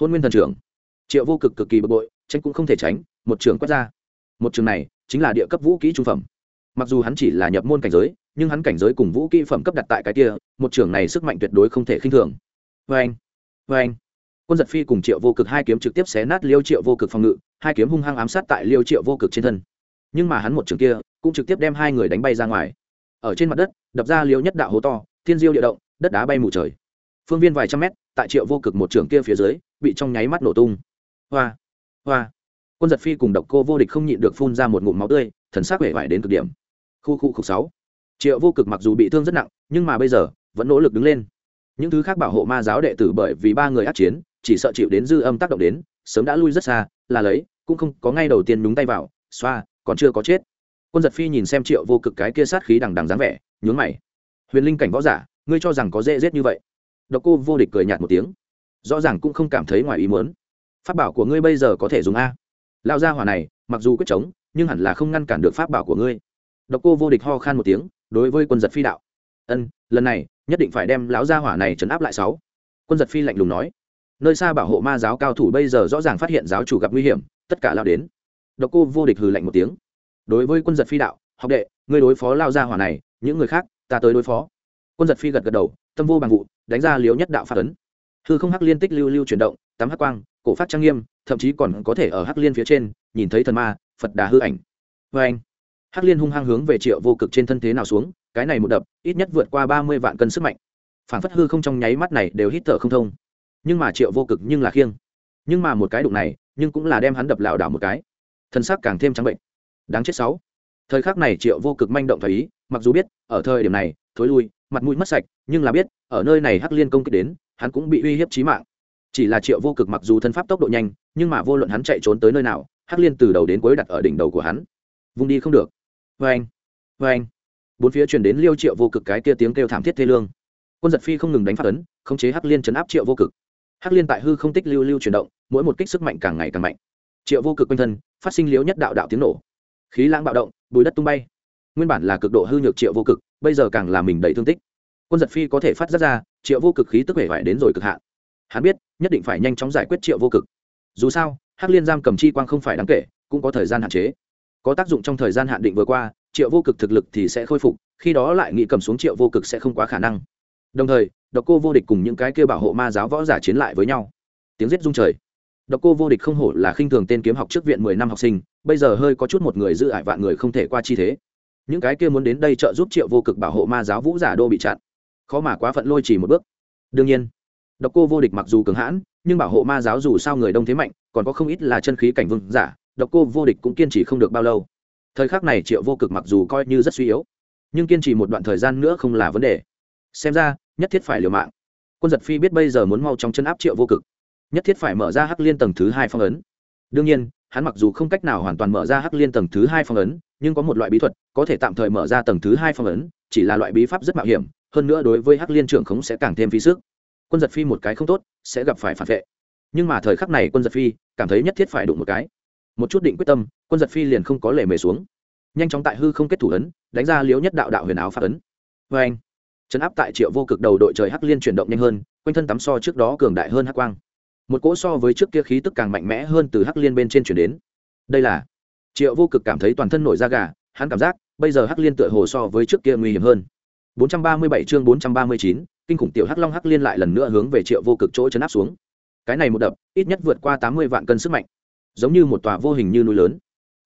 A: Hôn nguyên thần trưởng. Triệu vô cực cực kỳ bực bội tranh cũng không thể tránh, một trường quét ra. Một trường này chính là địa cấp vũ kỹ trung phẩm. Mặc dù hắn chỉ là nhập môn cảnh giới, nhưng hắn cảnh giới cùng vũ kỹ phẩm cấp đặt tại cái kia, một trường này sức mạnh tuyệt đối không thể khinh thường. Vê anh vê anh. Quân giật phi cùng triệu vô cực hai kiếm trực tiếp xé nát liêu triệu vô cực phòng ngự, hai kiếm hung hăng ám sát tại liêu triệu vô cực trên thân nhưng mà hắn một trường kia cũng trực tiếp đem hai người đánh bay ra ngoài. Ở trên mặt đất, đập ra liêu nhất đạo hố to, thiên diêu địa động, đất đá bay mù trời. Phương viên vài trăm mét, tại triệu vô cực một trường kia phía dưới, bị trong nháy mắt nổ tung. Hoa hoa. Quân giật phi cùng độc cô vô địch không nhịn được phun ra một ngụm máu tươi, thần sắc vẻ vải đến cực điểm. Khu khu khục sáu. Triệu vô cực mặc dù bị thương rất nặng, nhưng mà bây giờ, vẫn nỗ lực đứng lên. Những thứ khác bảo hộ ma giáo đệ tử bởi vì ba người át chiến, chỉ sợ chịu đến dư âm tác động đến, sớm đã lui rất xa, là lấy, cũng không có ngay đầu tiên đúng tay vào, xoa còn chưa có chết. Quân giật phi nhìn xem triệu vô cực cái kia sát khí đằng đằng dáng vẻ, nhướng mày. Huyền linh cảnh võ giả, ngươi cho rằng có dễ giết như vậy? Độc cô vô địch cười nhạt một tiếng. Rõ ràng cũng không cảm thấy ngoài ý muốn. Pháp bảo của ngươi bây giờ có thể dùng a. Lao ra hỏa này, mặc dù quyết chống, nhưng hẳn là không ngăn cản được pháp bảo của ngươi. Độc cô vô địch ho khan một tiếng, đối với quân giật phi đạo. Ân, lần này, nhất định phải đem lão gia hỏa này trấn áp lại sáu. Quân giật phi lạnh lùng nói. Nơi xa bảo hộ ma giáo cao thủ bây giờ rõ ràng phát hiện giáo chủ gặp nguy hiểm, tất cả lao đến độc cô vô địch hừ lạnh một tiếng. Đối với quân giật phi đạo, học đệ người đối phó lao ra hỏa này, những người khác, ta tới đối phó. Quân giật phi gật gật đầu, tâm vô bằng vụ, đánh ra liếu nhất đạo phát ấn. Hư không hắc liên tích lưu lưu chuyển động tắm hắc quang, cổ phát trang nghiêm, thậm chí còn có thể ở hắc liên phía trên, nhìn thấy thần ma, phật đà hư ảnh. Vê anh, hắc liên hung hăng hướng về triệu vô cực trên thân thế nào xuống, cái này một đập, ít nhất vượt qua ba mươi vạn cân sức mạnh. Phản phất hư không trong nháy mắt này đều hít thở không thông. Nhưng mà triệu vô cực nhưng là khiêng. Nhưng mà một cái đụng này, nhưng cũng là đem hắn đập lảo đảo một cái thân xác càng thêm trắng bệnh. Đáng chết sáu. Thời khắc này triệu vô cực manh động thời ý, mặc dù biết, ở thời điểm này, thối lui, mặt mũi mất sạch, nhưng là biết, ở nơi này hắc liên công kích đến, hắn cũng bị uy hiếp chí mạng. Chỉ là triệu vô cực mặc dù thân pháp tốc độ nhanh, nhưng mà vô luận hắn chạy trốn tới nơi nào, hắc liên từ đầu đến cuối đặt ở đỉnh đầu của hắn. Vùng đi không được. Vê anh vê anh bốn phía chuyển đến liêu triệu vô cực cái kia tiếng kêu thảm thiết thê lương. Quân giật phi không ngừng đánh phát ấn, khống chế hắc liên chấn áp triệu vô cực. Hắc liên tại hư không tích lưu lưu chuyển động, mỗi một kích sức mạnh càng ngày càng mạnh triệu vô cực quanh thân, phát sinh liếu nhất đạo đạo tiếng nổ. Khí lãng bạo động, bùi đất tung bay. Nguyên bản là cực độ hư nhược triệu vô cực, bây giờ càng là mình đầy thương tích. Quân giật phi có thể phát giác ra, triệu vô cực khí tức vẻ vải đến rồi cực hạn. Hắn biết, nhất định phải nhanh chóng giải quyết triệu vô cực. Dù sao, hắc liên giam cầm chi quang không phải đáng kể, cũng có thời gian hạn chế. Có tác dụng trong thời gian hạn định vừa qua, triệu vô cực thực lực thì sẽ khôi phục, khi đó lại nghĩ cầm xuống triệu vô cực sẽ không quá khả năng. Đồng thời, độc cô vô địch cùng những cái kêu bảo hộ ma giáo võ giả chiến lại với nhau. Tiếng giết rung trời độc cô vô địch không hổ là khinh thường tên kiếm học trước viện mười năm học sinh, bây giờ hơi có chút một người giữ ải vạn người không thể qua chi thế. Những cái kia muốn đến đây trợ giúp triệu vô cực bảo hộ ma giáo vũ giả đô bị chặn. Khó mà quá phận lôi chỉ một bước. Đương nhiên, độc cô vô địch mặc dù cứng hãn, nhưng bảo hộ ma giáo dù sao người đông thế mạnh, còn có không ít là chân khí cảnh vương giả, độc cô vô địch cũng kiên trì không được bao lâu. Thời khắc này triệu vô cực mặc dù coi như rất suy yếu, nhưng kiên trì một đoạn thời gian nữa không là vấn đề. Xem ra, nhất thiết phải liều mạng. Quân giật phi biết bây giờ muốn mau trong chân áp triệu vô cực nhất thiết phải mở ra hắc liên tầng thứ hai phong ấn. Đương nhiên, hắn mặc dù không cách nào hoàn toàn mở ra hắc liên tầng thứ hai phong ấn, nhưng có một loại bí thuật, có thể tạm thời mở ra tầng thứ hai phong ấn, chỉ là loại bí pháp rất mạo hiểm, hơn nữa đối với hắc liên trưởng khống sẽ càng thêm phí sức. Quân giật phi một cái không tốt, sẽ gặp phải phản vệ. Nhưng mà thời khắc này quân giật phi cảm thấy nhất thiết phải đụng một cái. Một chút định quyết tâm, quân giật phi liền không có lề mề xuống. Nhanh chóng tại hư không kết thủ ấn, đánh ra liếu nhất đạo đạo huyền áo phát ấn. Vâng. Vê anh trấn áp tại triệu vô cực đầu đội trời hắc liên chuyển động nhanh hơn, quanh thân tắm so trước đó cường đại hơn hắc quang một cỗ so với trước kia khí tức càng mạnh mẽ hơn từ hắc liên bên trên chuyển đến. Đây là triệu vô cực cảm thấy toàn thân nổi da gà hắn cảm giác bây giờ hắc liên tựa hồ so với trước kia nguy hiểm hơn. 437 chương 439, kinh khủng tiểu hắc long hắc liên lại lần nữa hướng về triệu vô cực chỗ chấn áp xuống. Cái này một đập ít nhất vượt qua 80 vạn cân sức mạnh. Giống như một tòa vô hình như núi lớn.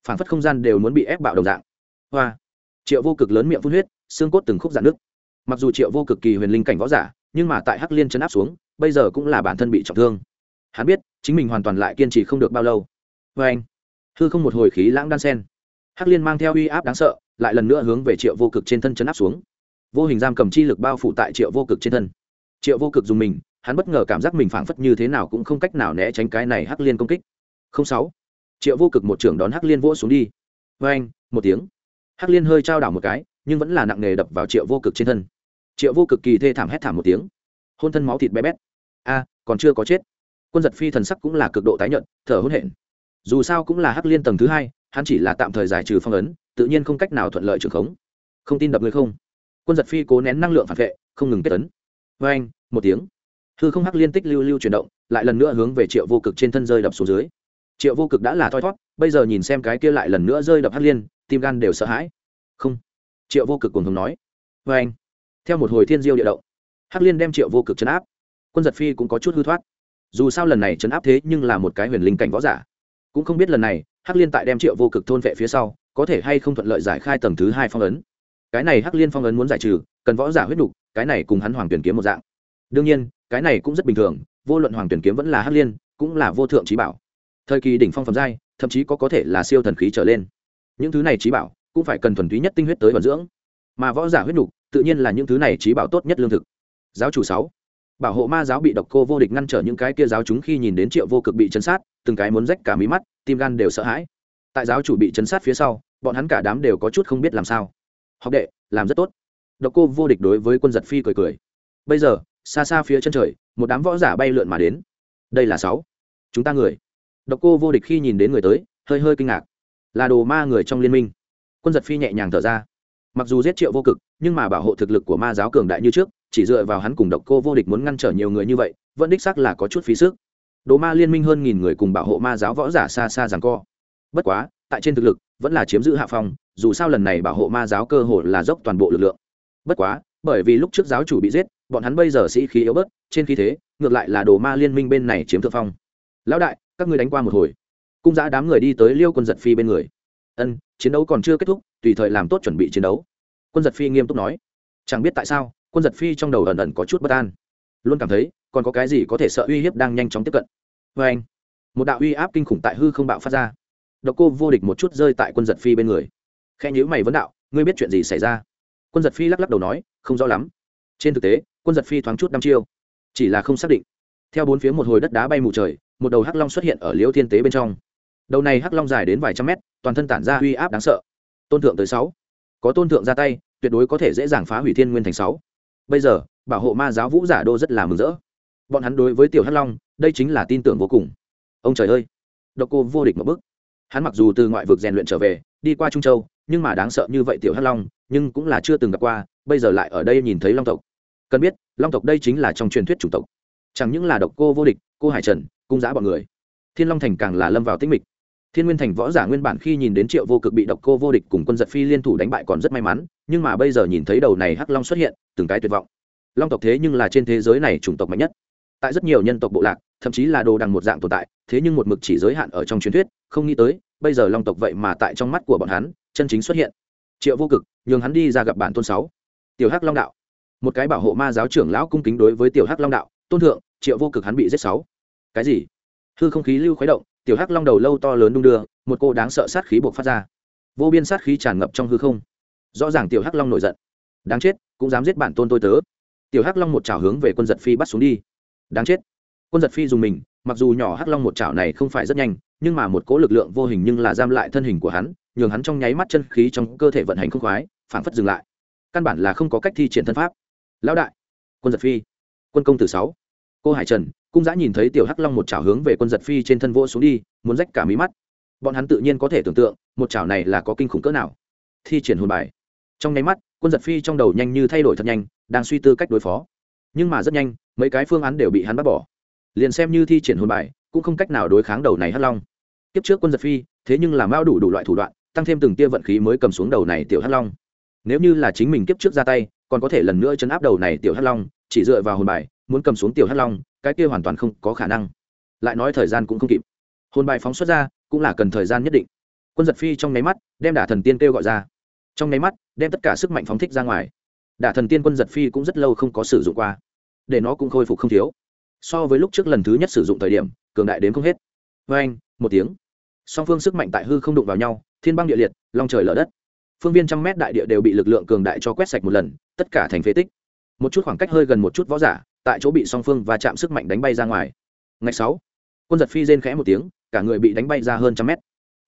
A: Phản phất không gian đều muốn bị ép bạo đồng dạng. Hoa. Triệu vô cực lớn miệng phun huyết xương cốt từng khúc dạn nước mặc dù triệu vô cực kỳ huyền linh cảnh võ giả nhưng mà tại hắc liên chấn áp xuống bây giờ cũng là bản thân bị trọng thương hắn biết, chính mình hoàn toàn lại kiên trì không được bao lâu. Vê anh, hư không một hồi khí lãng đan sen. Hắc liên mang theo uy áp đáng sợ, lại lần nữa hướng về triệu vô cực trên thân chấn áp xuống. Vô hình giam cầm chi lực bao phủ tại triệu vô cực trên thân. Triệu vô cực dùng mình, hắn bất ngờ cảm giác mình phảng phất như thế nào cũng không cách nào né tránh cái này hắc liên công kích. Không sáu, triệu vô cực một trưởng đón hắc liên vỗ xuống đi. Vê anh, một tiếng. Hắc liên hơi trao đảo một cái, nhưng vẫn là nặng nề đập vào triệu vô cực trên thân. Triệu vô cực kỳ thê thảm hét thảm một tiếng. Hôn thân máu thịt bé bét. A, còn chưa có chết quân giật phi thần sắc cũng là cực độ tái nhận thở hôn hển. Dù sao cũng là hắc liên tầng thứ hai, hắn chỉ là tạm thời giải trừ phong ấn, tự nhiên không cách nào thuận lợi trường khống. Không tin đập người không? Quân giật phi cố nén năng lượng phản vệ, không ngừng kết tấn vê anh một tiếng. Hư không hắc liên tích lưu lưu chuyển động, lại lần nữa hướng về triệu vô cực trên thân rơi đập xuống dưới. Triệu vô cực đã là thoi thót, bây giờ nhìn xem cái kia lại lần nữa rơi đập hắc liên, tim gan đều sợ hãi. Không. Triệu vô cực cùng thường nói. Vê anh theo một hồi thiên diêu địa động, hắc liên đem triệu vô cực chấn áp. Quân giật phi cũng có chút hư thoát dù sao lần này chấn áp thế nhưng là một cái huyền linh cảnh võ giả. Cũng không biết lần này, hắc liên tại đem triệu vô cực thôn vệ phía sau, có thể hay không thuận lợi giải khai tầng thứ hai phong ấn. Cái này hắc liên phong ấn muốn giải trừ, cần võ giả huyết đục, cái này cùng hắn hoàng tuyển kiếm một dạng. Đương nhiên, cái này cũng rất bình thường, vô luận hoàng tuyển kiếm vẫn là hắc liên, cũng là vô thượng trí bảo. Thời kỳ đỉnh phong phẩm giai, thậm chí có có thể là siêu thần khí trở lên. Những thứ này trí bảo, cũng phải cần thuần túy nhất tinh huyết tới vận dưỡng. Mà võ giả huyết đục, tự nhiên là những thứ này trí bảo tốt nhất lương thực. Giáo chủ sáu bảo hộ ma giáo bị độc cô vô địch ngăn trở những cái kia giáo chúng khi nhìn đến triệu vô cực bị chấn sát, từng cái muốn rách cả mí mắt, tim gan đều sợ hãi. Tại giáo chủ bị chấn sát phía sau, bọn hắn cả đám đều có chút không biết làm sao. Học đệ, làm rất tốt. Độc cô vô địch đối với quân giật phi cười cười. Bây giờ, xa xa phía chân trời, một đám võ giả bay lượn mà đến. Đây là sáu. Chúng ta người. Độc cô vô địch khi nhìn đến người tới, hơi hơi kinh ngạc. Là đồ ma người trong liên minh. Quân giật phi nhẹ nhàng thở ra. Mặc dù giết triệu vô cực, nhưng mà bảo hộ thực lực của ma giáo cường đại như trước chỉ dựa vào hắn cùng độc cô vô địch muốn ngăn trở nhiều người như vậy, vẫn đích xác là có chút phí sức. Đồ ma liên minh hơn nghìn người cùng bảo hộ ma giáo võ giả xa xa rằng co. Bất quá, tại trên thực lực, vẫn là chiếm giữ hạ phong, dù sao lần này bảo hộ ma giáo cơ hội là dốc toàn bộ lực lượng. Bất quá, bởi vì lúc trước giáo chủ bị giết, bọn hắn bây giờ sĩ khí yếu bớt, trên khí thế, ngược lại là đồ ma liên minh bên này chiếm thượng phong. Lão đại, các ngươi đánh qua một hồi. Cung giã đám người đi tới liêu quân giật phi bên người. Ân, chiến đấu còn chưa kết thúc, tùy thời làm tốt chuẩn bị chiến đấu. Quân giật phi nghiêm túc nói. Chẳng biết tại sao quân giật phi trong đầu ẩn ẩn có chút bất an. Luôn cảm thấy, còn có cái gì có thể sợ uy hiếp đang nhanh chóng tiếp cận. Vê anh, một đạo uy áp kinh khủng tại hư không bạo phát ra. Độc cô vô địch một chút rơi tại quân giật phi bên người. Khe nhữ mày vấn đạo, ngươi biết chuyện gì xảy ra? Quân giật phi lắc lắc đầu nói, không rõ lắm. Trên thực tế, quân giật phi thoáng chút năm chiêu. Chỉ là không xác định. Theo bốn phía một hồi đất đá bay mù trời, một đầu hắc long xuất hiện ở liễu thiên tế bên trong. Đầu này hắc long dài đến vài trăm mét, toàn thân tản ra uy áp đáng sợ. Tôn thượng tới sáu. Có tôn thượng ra tay, tuyệt đối có thể dễ dàng phá hủy thiên nguyên thành sáu bây giờ, bảo hộ ma giáo vũ giả đô rất là mừng rỡ. Bọn hắn đối với tiểu hắc long, đây chính là tin tưởng vô cùng. Ông trời ơi! Độc cô vô địch một bức hắn mặc dù từ ngoại vực rèn luyện trở về, đi qua trung châu, nhưng mà đáng sợ như vậy tiểu hắc long, nhưng cũng là chưa từng gặp qua, bây giờ lại ở đây nhìn thấy long tộc. Cần biết, long tộc đây chính là trong truyền thuyết chủng tộc. Chẳng những là độc cô vô địch, cô hải trần, cung giã bọn người. Thiên long thành càng là lâm vào tĩnh mịch. Thiên nguyên thành võ giả nguyên bản khi nhìn đến triệu vô cực bị độc cô vô địch cùng quân giật phi liên thủ đánh bại còn rất may mắn nhưng mà bây giờ nhìn thấy đầu này hắc long xuất hiện, từng cái tuyệt vọng. Long tộc thế nhưng là trên thế giới này chủng tộc mạnh nhất. Tại rất nhiều nhân tộc bộ lạc, thậm chí là đồ đằng một dạng tồn tại, thế nhưng một mực chỉ giới hạn ở trong truyền thuyết, không nghĩ tới, bây giờ long tộc vậy mà tại trong mắt của bọn hắn, chân chính xuất hiện. Triệu vô cực, nhường hắn đi ra gặp bản tôn sáu. Tiểu hắc long đạo. Một cái bảo hộ ma giáo trưởng lão cung kính đối với tiểu hắc long đạo, tôn thượng, triệu vô cực hắn bị giết sáu. Cái gì? Hư không khí lưu khuấy động, tiểu hắc long đầu lâu to lớn đung đưa, một cô đáng sợ sát khí buộc phát ra. Vô biên sát khí tràn ngập trong hư không rõ ràng tiểu hắc long nổi giận. Đáng chết, cũng dám giết bản tôn tôi tớ. Tiểu hắc long một chảo hướng về quân giật phi bắt xuống đi. Đáng chết. Quân giật phi dùng mình, mặc dù nhỏ hắc long một chảo này không phải rất nhanh, nhưng mà một cỗ lực lượng vô hình nhưng là giam lại thân hình của hắn, nhường hắn trong nháy mắt chân khí trong cơ thể vận hành không khoái phản phất dừng lại. Căn bản là không có cách thi triển thân pháp. Lão đại. Quân giật phi. Quân công tử sáu. Cô hải trần, cung giã nhìn thấy tiểu hắc long một chảo hướng về quân giật phi trên thân vỗ xuống đi, muốn rách cả mí mắt. Bọn hắn tự nhiên có thể tưởng tượng, một chảo này là có kinh khủng cỡ nào. Thi triển hồn bài trong nháy mắt, quân giật phi trong đầu nhanh như thay đổi thật nhanh, đang suy tư cách đối phó. Nhưng mà rất nhanh, mấy cái phương án đều bị hắn bắt bỏ. Liền xem như thi triển hồn bài, cũng không cách nào đối kháng đầu này hắc long. Tiếp trước quân giật phi, thế nhưng làm mao đủ đủ loại thủ đoạn, tăng thêm từng tia vận khí mới cầm xuống đầu này tiểu hắc long. Nếu như là chính mình kiếp trước ra tay, còn có thể lần nữa chấn áp đầu này tiểu hắc long, chỉ dựa vào hồn bài, muốn cầm xuống tiểu hắc long, cái kia hoàn toàn không có khả năng. Lại nói thời gian cũng không kịp. Hồn bài phóng xuất ra, cũng là cần thời gian nhất định. Quân giật phi trong nháy mắt, đem đả thần tiên kêu gọi ra trong nháy mắt, đem tất cả sức mạnh phóng thích ra ngoài. Đả thần tiên quân giật phi cũng rất lâu không có sử dụng qua. Để nó cũng khôi phục không thiếu. So với lúc trước lần thứ nhất sử dụng thời điểm, cường đại đến không hết. Vê anh, một tiếng. Song phương sức mạnh tại hư không đụng vào nhau, thiên băng địa liệt, long trời lở đất. Phương viên trăm mét đại địa đều bị lực lượng cường đại cho quét sạch một lần, tất cả thành phế tích. Một chút khoảng cách hơi gần một chút võ giả, tại chỗ bị song phương và chạm sức mạnh đánh bay ra ngoài. Ngày sáu. Quân giật phi rên khẽ một tiếng, cả người bị đánh bay ra hơn trăm mét.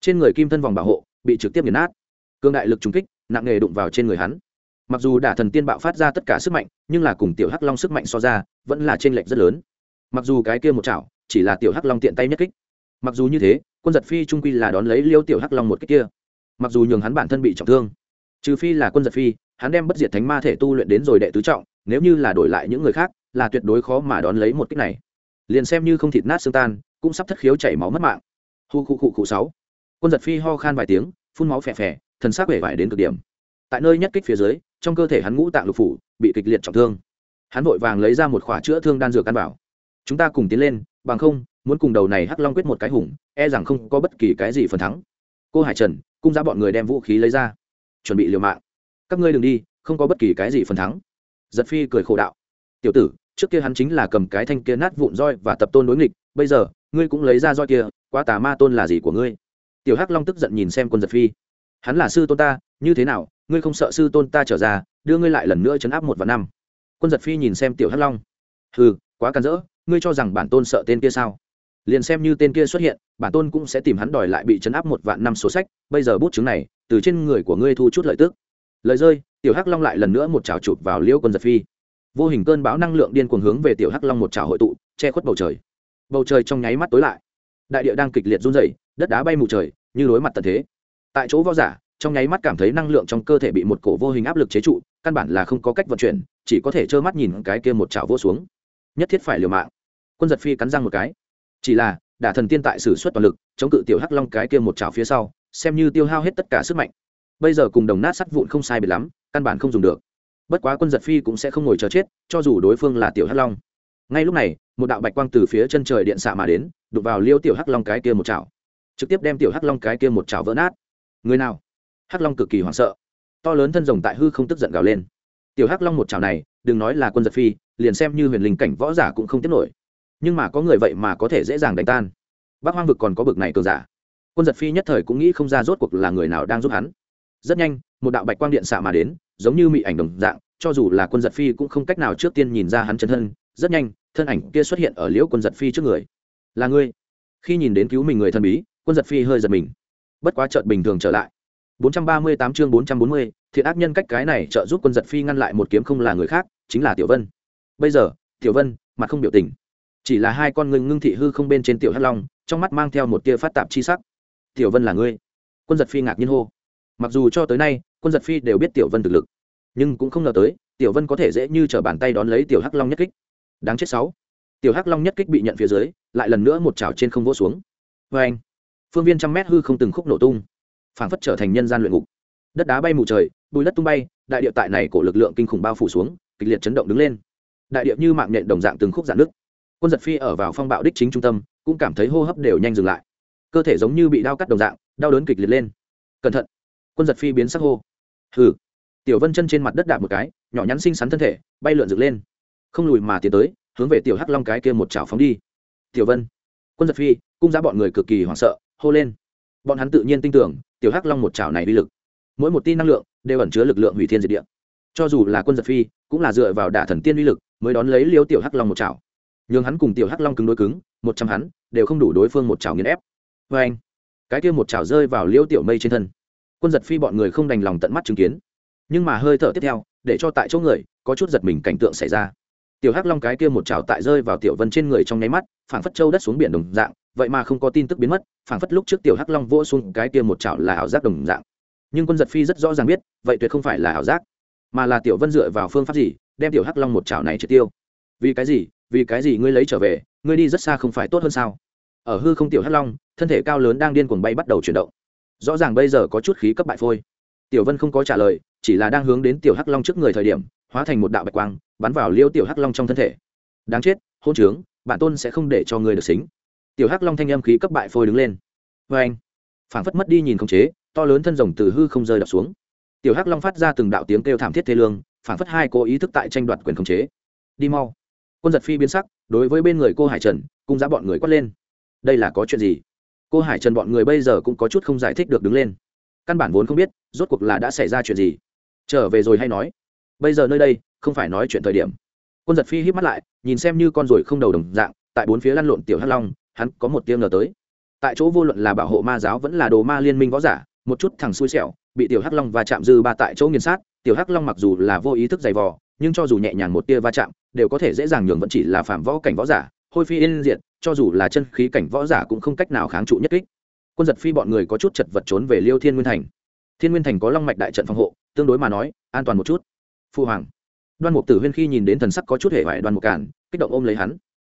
A: Trên người kim thân vòng bảo hộ, bị trực tiếp nghiền nát. Cương đại lực trúng kích nặng nề đụng vào trên người hắn. Mặc dù đả thần tiên bạo phát ra tất cả sức mạnh, nhưng là cùng tiểu hắc long sức mạnh so ra, vẫn là t r ê n lệch rất lớn. Mặc dù cái kia một chảo, chỉ là tiểu hắc long tiện tay nhất kích. Mặc dù như thế, quân giật phi trung quy là đón lấy liêu tiểu hắc long một kích kia. Mặc dù nhường hắn bản thân bị trọng thương, trừ phi là quân giật phi, hắn đem bất diệt thánh ma thể tu luyện đến rồi đệ tứ trọng, nếu như là đổi lại những người khác, là tuyệt đối khó mà đón lấy một kích này. Liền xem như không thịt nát xương tan, cũng sắp thất khiếu chảy máu mất mạng. Hu khu khu khu sáu. Quân giật phi ho khan vài tiếng, phun máu phè phè thần sắc vẻ vải đến cực điểm. Tại nơi nhất kích phía dưới, trong cơ thể hắn ngũ tạng lục phủ bị kịch liệt trọng thương. Hắn vội vàng lấy ra một khỏa chữa thương đan dược căn bảo chúng ta cùng tiến lên, bằng không, muốn cùng đầu này hắc long quyết một cái hùng e rằng không có bất kỳ cái gì phần thắng. Cô hải trần, cung ra bọn người đem vũ khí lấy ra. Chuẩn bị liều mạng. Các ngươi đừng đi, không có bất kỳ cái gì phần thắng. Giật phi cười khổ đạo. Tiểu tử, trước kia hắn chính là cầm cái thanh kia nát vụn roi và tập tôn đối nghịch, bây giờ, ngươi cũng lấy ra roi kia, quá tà ma tôn là gì của ngươi? Tiểu hắc long tức giận nhìn xem quân giật phi hắn là sư tôn ta, như thế nào, ngươi không sợ sư tôn ta trở ra, đưa ngươi lại lần nữa chấn áp một và năm. Quân giật phi nhìn xem tiểu hắc long. Hừ, quá càn rỡ, ngươi cho rằng bản tôn sợ tên kia sao? Liền xem như tên kia xuất hiện, bản tôn cũng sẽ tìm hắn đòi lại bị chấn áp một vạn năm số sách, bây giờ bút chứng này, từ trên người của ngươi thu chút lợi tức. Lời rơi, tiểu hắc long lại lần nữa một trào chụp vào liễu quân giật phi. Vô hình cơn bão năng lượng điên cuồng hướng về tiểu hắc long một trào hội tụ, che khuất bầu trời. Bầu trời trong nháy mắt tối lại. Đại địa đang kịch liệt run rẩy, đất đá bay mù trời, như đối mặt tận thế tại chỗ võ giả, trong nháy mắt cảm thấy năng lượng trong cơ thể bị một cổ vô hình áp lực chế trụ, căn bản là không có cách vận chuyển, chỉ có thể trơ mắt nhìn cái kia một chảo vô xuống. Nhất thiết phải liều mạng. Quân giật phi cắn răng một cái. Chỉ là, đả thần tiên tại sử xuất toàn lực, chống cự tiểu hắc long cái kia một chảo phía sau, xem như tiêu hao hết tất cả sức mạnh. Bây giờ cùng đồng nát sắt vụn không sai biệt lắm, căn bản không dùng được. Bất quá quân giật phi cũng sẽ không ngồi chờ chết, cho dù đối phương là tiểu hắc long. Ngay lúc này, một đạo bạch quang từ phía chân trời điện xạ mà đến đục vào liêu tiểu hắc long cái kia một chảo. Trực tiếp đem tiểu hắc long cái kia một chảo vỡ nát người nào? Hắc long cực kỳ hoảng sợ. To lớn thân rồng tại hư không tức giận gào lên. Tiểu hắc long một chảo này, đừng nói là quân giật phi, liền xem như huyền linh cảnh võ giả cũng không tiếp nổi. Nhưng mà có người vậy mà có thể dễ dàng đánh tan. Bác hoang vực còn có bực này cường giả. Quân giật phi nhất thời cũng nghĩ không ra rốt cuộc là người nào đang giúp hắn. Rất nhanh, một đạo bạch quang điện xạ mà đến, giống như mị ảnh đồng dạng, cho dù là quân giật phi cũng không cách nào trước tiên nhìn ra hắn chân thân. Rất nhanh, thân ảnh kia xuất hiện ở liễu quân giật phi trước người. Là ngươi. Khi nhìn đến cứu mình người thân bí, quân giật phi hơi giật mình bất quá chợt bình thường trở lại 438 chương 440, thiện ác nhân cách cái này trợ giúp quân giật phi ngăn lại một kiếm không là người khác, chính là Tiểu Vân. Bây giờ, Tiểu Vân, mặt không biểu tình, chỉ là hai con ngưng ngưng thị hư không bên trên tiểu hắc long, trong mắt mang theo một tia phát tạp chi sắc. Tiểu Vân là ngươi? Quân giật phi ngạc nhiên hô. Mặc dù cho tới nay, quân giật phi đều biết Tiểu Vân thực lực, nhưng cũng không ngờ tới, Tiểu Vân có thể dễ như trở bàn tay đón lấy tiểu hắc long nhất kích. Đáng chết sáu. Tiểu hắc long nhất kích bị nhận phía dưới, lại lần nữa một chảo trên không vỗ xuống. Oeng! Phương viên trăm mét hư không từng khúc nổ tung, phảng phất trở thành nhân gian luyện ngục. Đất đá bay mù trời, bùi đất tung bay, đại địa tại này cổ lực lượng kinh khủng bao phủ xuống, kịch liệt chấn động đứng lên. Đại địa như mạng nhện đồng dạng từng khúc dạn nước quân giật phi ở vào phong bạo đích chính trung tâm, cũng cảm thấy hô hấp đều nhanh dừng lại. Cơ thể giống như bị đau cắt đồng dạng, đau đớn kịch liệt lên. Cẩn thận. Quân giật phi biến sắc hô. Hừ. Tiểu vân chân trên mặt đất đạp một cái, nhỏ nhắn xinh xắn thân thể, bay lượn dựng lên. Không lùi mà tiến tới, hướng về tiểu hắc long cái kia một chảo phóng đi. Tiểu vân. Quân giật phi, cung ra bọn người cực kỳ hoảng sợ hô lên. Bọn hắn tự nhiên tin tưởng, tiểu hắc long một chảo này uy lực. Mỗi một tin năng lượng đều ẩn chứa lực lượng hủy thiên diệt địa. Cho dù là quân giật phi, cũng là dựa vào đả thần tiên uy lực mới đón lấy liêu tiểu hắc long một chảo. Nhường hắn cùng tiểu hắc long cứng đối cứng, một trăm hắn đều không đủ đối phương một chảo nghiền ép. Vê anh, cái kia một chảo rơi vào liêu tiểu mây trên thân. Quân giật phi bọn người không đành lòng tận mắt chứng kiến. Nhưng mà hơi thở tiếp theo, để cho tại chỗ người có chút giật mình cảnh tượng xảy ra tiểu hắc long cái kia một chảo tại rơi vào tiểu vân trên người trong nháy mắt, phảng phất châu đất xuống biển đồng dạng, vậy mà không có tin tức biến mất, phảng phất lúc trước tiểu hắc long vỗ xuống cái kia một chảo là ảo giác đồng dạng. Nhưng quân giật phi rất rõ ràng biết, vậy tuyệt không phải là ảo giác, mà là tiểu vân dựa vào phương pháp gì, đem tiểu hắc long một chảo này triệt tiêu? Vì cái gì? Vì cái gì ngươi lấy trở về, ngươi đi rất xa không phải tốt hơn sao? Ở hư không tiểu hắc long, thân thể cao lớn đang điên cuồng bay bắt đầu chuyển động. Rõ ràng bây giờ có chút khí cấp bại phôi. Tiểu vân không có trả lời, chỉ là đang hướng đến tiểu hắc long trước người thời điểm hóa thành một đạo bạch quang, bắn vào liêu tiểu hắc long trong thân thể. Đáng chết, hôn trướng, bản tôn sẽ không để cho ngươi được xính. Tiểu hắc long thanh âm khí cấp bại phôi đứng lên. Vê anh, phảng phất mất đi nhìn không chế, to lớn thân rồng từ hư không rơi đập xuống. Tiểu hắc long phát ra từng đạo tiếng kêu thảm thiết thế lương, phảng phất hai cô ý thức tại tranh đoạt quyền không chế. Đi mau. Quân giật phi biến sắc, đối với bên người cô hải trần, cung giá bọn người quát lên. Đây là có chuyện gì? Cô hải trần bọn người bây giờ cũng có chút không giải thích được đứng lên. Căn bản vốn không biết, rốt cuộc là đã xảy ra chuyện gì. Trở về rồi hay nói bây giờ nơi đây, không phải nói chuyện thời điểm. Quân giật phi hít mắt lại, nhìn xem như con ruồi không đầu đồng dạng, tại bốn phía lăn lộn tiểu hắc long, hắn có một tiếng ngờ tới. Tại chỗ vô luận là bảo hộ ma giáo vẫn là đồ ma liên minh võ giả, một chút thằng xui xẻo, bị tiểu hắc long và chạm dư ba tại chỗ nghiền sát, tiểu hắc long mặc dù là vô ý thức dày vò, nhưng cho dù nhẹ nhàng một tia va chạm, đều có thể dễ dàng nhường vẫn chỉ là phạm võ cảnh võ giả, hôi phi yên diện cho dù là chân khí cảnh võ giả cũng không cách nào kháng trụ nhất kích. Quân giật phi bọn người có chút chật vật trốn về liêu thiên nguyên thành. Thiên nguyên thành có long mạch đại trận phòng hộ, tương đối mà nói, an toàn một chút phu hoàng. Đoan mục tử huyên khi nhìn đến thần sắc có chút hệ hoại đoan mục cản kích động ôm lấy hắn.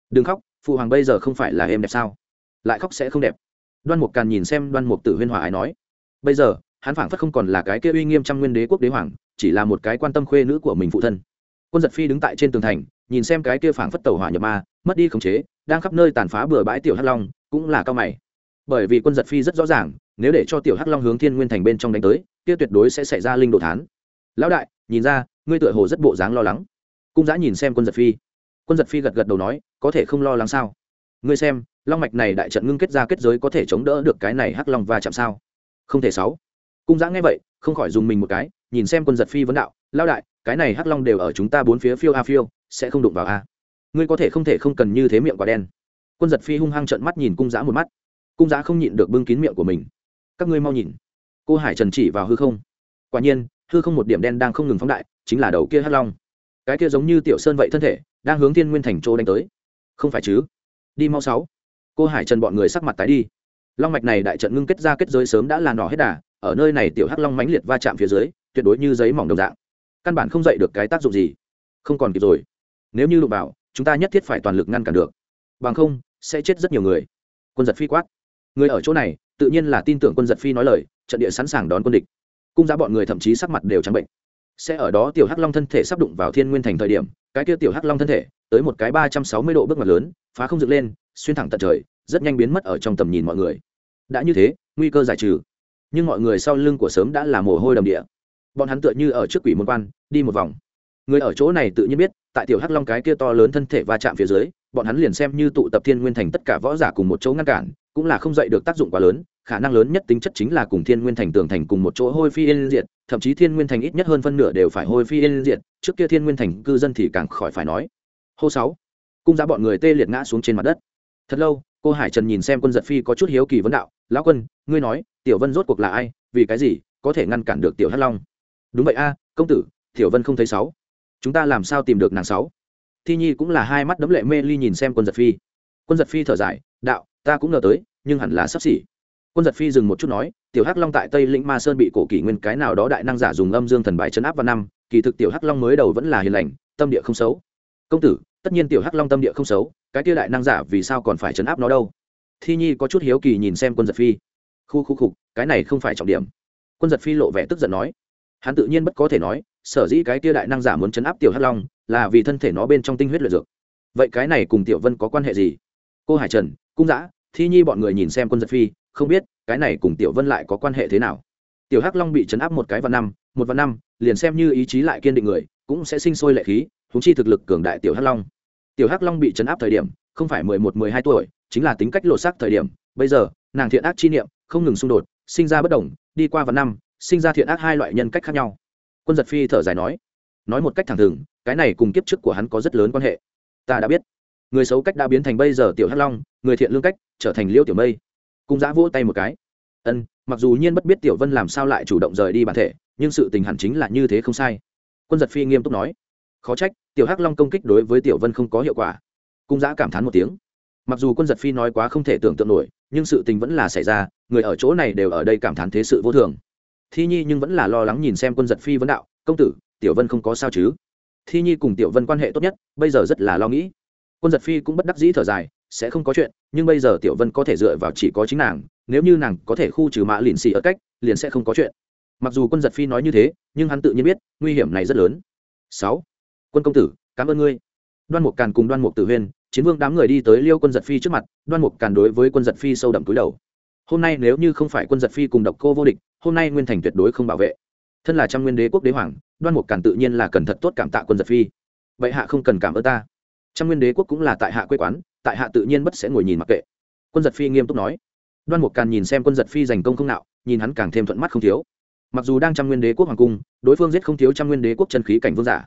A: Đừng khóc phụ hoàng bây giờ không phải là em đẹp sao? Lại khóc sẽ không đẹp. Đoan mục càn nhìn xem đoan mục tử huyên hòa ái nói. Bây giờ, hắn phảng phất không còn là cái kia uy nghiêm trăm nguyên đế quốc đế hoàng, chỉ là một cái quan tâm khuê nữ của mình phụ thân. Quân giật phi đứng tại trên tường thành, nhìn xem cái kia phảng phất tàu hỏa nhập ma, mất đi khống chế, đang khắp nơi tàn phá bừa bãi tiểu hắc long, cũng là cao mày. Bởi vì quân giật phi rất rõ ràng, nếu để cho tiểu hắc long hướng thiên nguyên thành bên trong đánh tới, kia tuyệt đối sẽ xảy ra linh đồ thán. Lão đại, nhìn ra ngươi tựa hồ rất bộ dáng lo lắng. Cung giã nhìn xem quân giật phi. Quân giật phi gật gật đầu nói, có thể không lo lắng sao? Ngươi xem, long mạch này đại trận ngưng kết ra kết giới có thể chống đỡ được cái này hắc long và chạm sao? Không thể sáu. Cung giã nghe vậy, không khỏi dùng mình một cái, nhìn xem quân giật phi vấn đạo lao đại, cái này hắc long đều ở chúng ta bốn phía phiêu a phiêu, sẽ không đụng vào a? Ngươi có thể không thể không cần như thế miệng quả đen. Quân giật phi hung hăng trợn mắt nhìn cung giã một mắt. Cung giã không nhịn được bưng kín miệng của mình. Các ngươi mau nhìn. Cô hải trần chỉ vào hư không. Quả nhiên hư không một điểm đen đang không ngừng phóng đại, chính là đầu kia hắc long. Cái kia giống như tiểu sơn vậy thân thể, đang hướng thiên nguyên thành châu đánh tới. Không phải chứ? Đi mau sáu. Cô hải trần bọn người sắc mặt tái đi. Long mạch này đại trận ngưng kết ra kết giới sớm đã là nỏ hết đà, ở nơi này tiểu hắc long mãnh liệt va chạm phía dưới, tuyệt đối như giấy mỏng đồng dạng. Căn bản không dậy được cái tác dụng gì. Không còn kịp rồi. Nếu như đụng vào, chúng ta nhất thiết phải toàn lực ngăn cản được. Bằng không, sẽ chết rất nhiều người. Quân giật phi quát. Người ở chỗ này, tự nhiên là tin tưởng quân giật phi nói lời, trận địa sẵn sàng đón quân địch cung giá bọn người thậm chí sắc mặt đều trắng bệnh. Sẽ ở đó tiểu hắc long thân thể sắp đụng vào thiên nguyên thành thời điểm, cái kia tiểu hắc long thân thể, tới một cái ba trăm sáu mươi độ bước ngoặt lớn, phá không dựng lên, xuyên thẳng tận trời, rất nhanh biến mất ở trong tầm nhìn mọi người. Đã như thế, nguy cơ giải trừ. Nhưng mọi người sau lưng của sớm đã là mồ hôi đầm địa. Bọn hắn tựa như ở trước quỷ môn quan, đi một vòng. Người ở chỗ này tự nhiên biết, tại tiểu hắc long cái kia to lớn thân thể va chạm phía dưới, bọn hắn liền xem như tụ tập thiên nguyên thành tất cả võ giả cùng một chỗ ngăn cản, cũng là không dậy được tác dụng quá lớn khả năng lớn nhất tính chất chính là cùng thiên nguyên thành tường thành cùng một chỗ hôi phi yên diệt, thậm chí thiên nguyên thành ít nhất hơn phân nửa đều phải hôi phi yên diệt, trước kia thiên nguyên thành cư dân thì càng khỏi phải nói. Hô sáu, cung giá bọn người tê liệt ngã xuống trên mặt đất. Thật lâu, cô hải trần nhìn xem quân giật phi có chút hiếu kỳ vấn đạo, lão quân, ngươi nói, tiểu vân rốt cuộc là ai, vì cái gì có thể ngăn cản được tiểu hắc long? Đúng vậy a, công tử, tiểu vân không thấy sáu. Chúng ta làm sao tìm được nàng sáu? Thi nhi cũng là hai mắt đấm lệ mê ly nhìn xem quân giật phi. Quân giật phi thở dài, đạo, ta cũng ngờ tới, nhưng hẳn là sắp xỉ quân giật phi dừng một chút nói, tiểu hắc long tại tây lĩnh ma sơn bị cổ kỷ nguyên cái nào đó đại năng giả dùng âm dương thần bài chấn áp vào năm, kỳ thực tiểu hắc long mới đầu vẫn là hiền lành, tâm địa không xấu. Công tử, tất nhiên tiểu hắc long tâm địa không xấu, cái kia đại năng giả vì sao còn phải chấn áp nó đâu? Thi nhi có chút hiếu kỳ nhìn xem quân giật phi. Khu khu khục cái này không phải trọng điểm. Quân giật phi lộ vẻ tức giận nói. Hắn tự nhiên bất có thể nói, sở dĩ cái kia đại năng giả muốn chấn áp tiểu hắc long là vì thân thể nó bên trong tinh huyết luyện dược. Vậy cái này cùng tiểu vân có quan hệ gì? Cô hải trần, cung giã thi nhi bọn người nhìn xem quân giật phi không biết, cái này cùng tiểu vân lại có quan hệ thế nào? Tiểu hắc long bị chấn áp một cái vạn năm, một vạn năm, liền xem như ý chí lại kiên định người, cũng sẽ sinh sôi lệ khí thúng chi thực lực cường đại tiểu hắc long. Tiểu hắc long bị chấn áp thời điểm, không phải mười một, mười hai tuổi, chính là tính cách lộ sắc thời điểm. Bây giờ, nàng thiện ác chi niệm, không ngừng xung đột, sinh ra bất đồng, đi qua vạn năm, sinh ra thiện ác hai loại nhân cách khác nhau. Quân giật phi thở dài nói nói một cách thẳng thừng, cái này cùng kiếp trước của hắn có rất lớn quan hệ. Ta đã biết. Người xấu cách đã biến thành bây giờ tiểu hắc long, người thiện lương cách, trở thành liêu tiểu mây cung giã vỗ tay một cái. Ân, mặc dù nhiên bất biết tiểu vân làm sao lại chủ động rời đi bản thể, nhưng sự tình hẳn chính là như thế không sai. Quân giật phi nghiêm túc nói. Khó trách, tiểu hắc long công kích đối với tiểu vân không có hiệu quả. Cung giã cảm thán một tiếng. Mặc dù quân giật phi nói quá không thể tưởng tượng nổi, nhưng sự tình vẫn là xảy ra, người ở chỗ này đều ở đây cảm thán thế sự vô thường. Thi nhi nhưng vẫn là lo lắng nhìn xem quân giật phi vấn đạo, công tử, tiểu vân không có sao chứ? Thi nhi cùng tiểu vân quan hệ tốt nhất, bây giờ rất là lo nghĩ. Quân giật phi cũng bất đắc dĩ thở dài sẽ không có chuyện, nhưng bây giờ tiểu vân có thể dựa vào chỉ có chính nàng, nếu như nàng có thể khu trừ mã lìn xì ở cách, liền sẽ không có chuyện. Mặc dù quân giật phi nói như thế, nhưng hắn tự nhiên biết, nguy hiểm này rất lớn. Sáu, quân công tử, cảm ơn ngươi. Đoan mục càn cùng đoan mục tử huyên, chiến vương đám người đi tới liêu quân giật phi trước mặt, đoan mục càn đối với quân giật phi sâu đậm túi đầu. Hôm nay nếu như không phải quân giật phi cùng độc cô vô địch, hôm nay nguyên thành tuyệt đối không bảo vệ. Thân là trăm nguyên đế quốc đế hoàng, đoan mục càn tự nhiên là cần thật tốt cảm tạ quân giật phi. Vậy hạ không cần cảm ơn ta. Trăm nguyên đế quốc cũng là tại hạ quê quán tại hạ tự nhiên bất sẽ ngồi nhìn mặc kệ. Quân giật phi nghiêm túc nói. Đoan mục càn nhìn xem quân giật phi giành công không nạo, nhìn hắn càng thêm thuận mắt không thiếu. Mặc dù đang trăm nguyên đế quốc hoàng cung, đối phương giết không thiếu trăm nguyên đế quốc chân khí cảnh vương giả.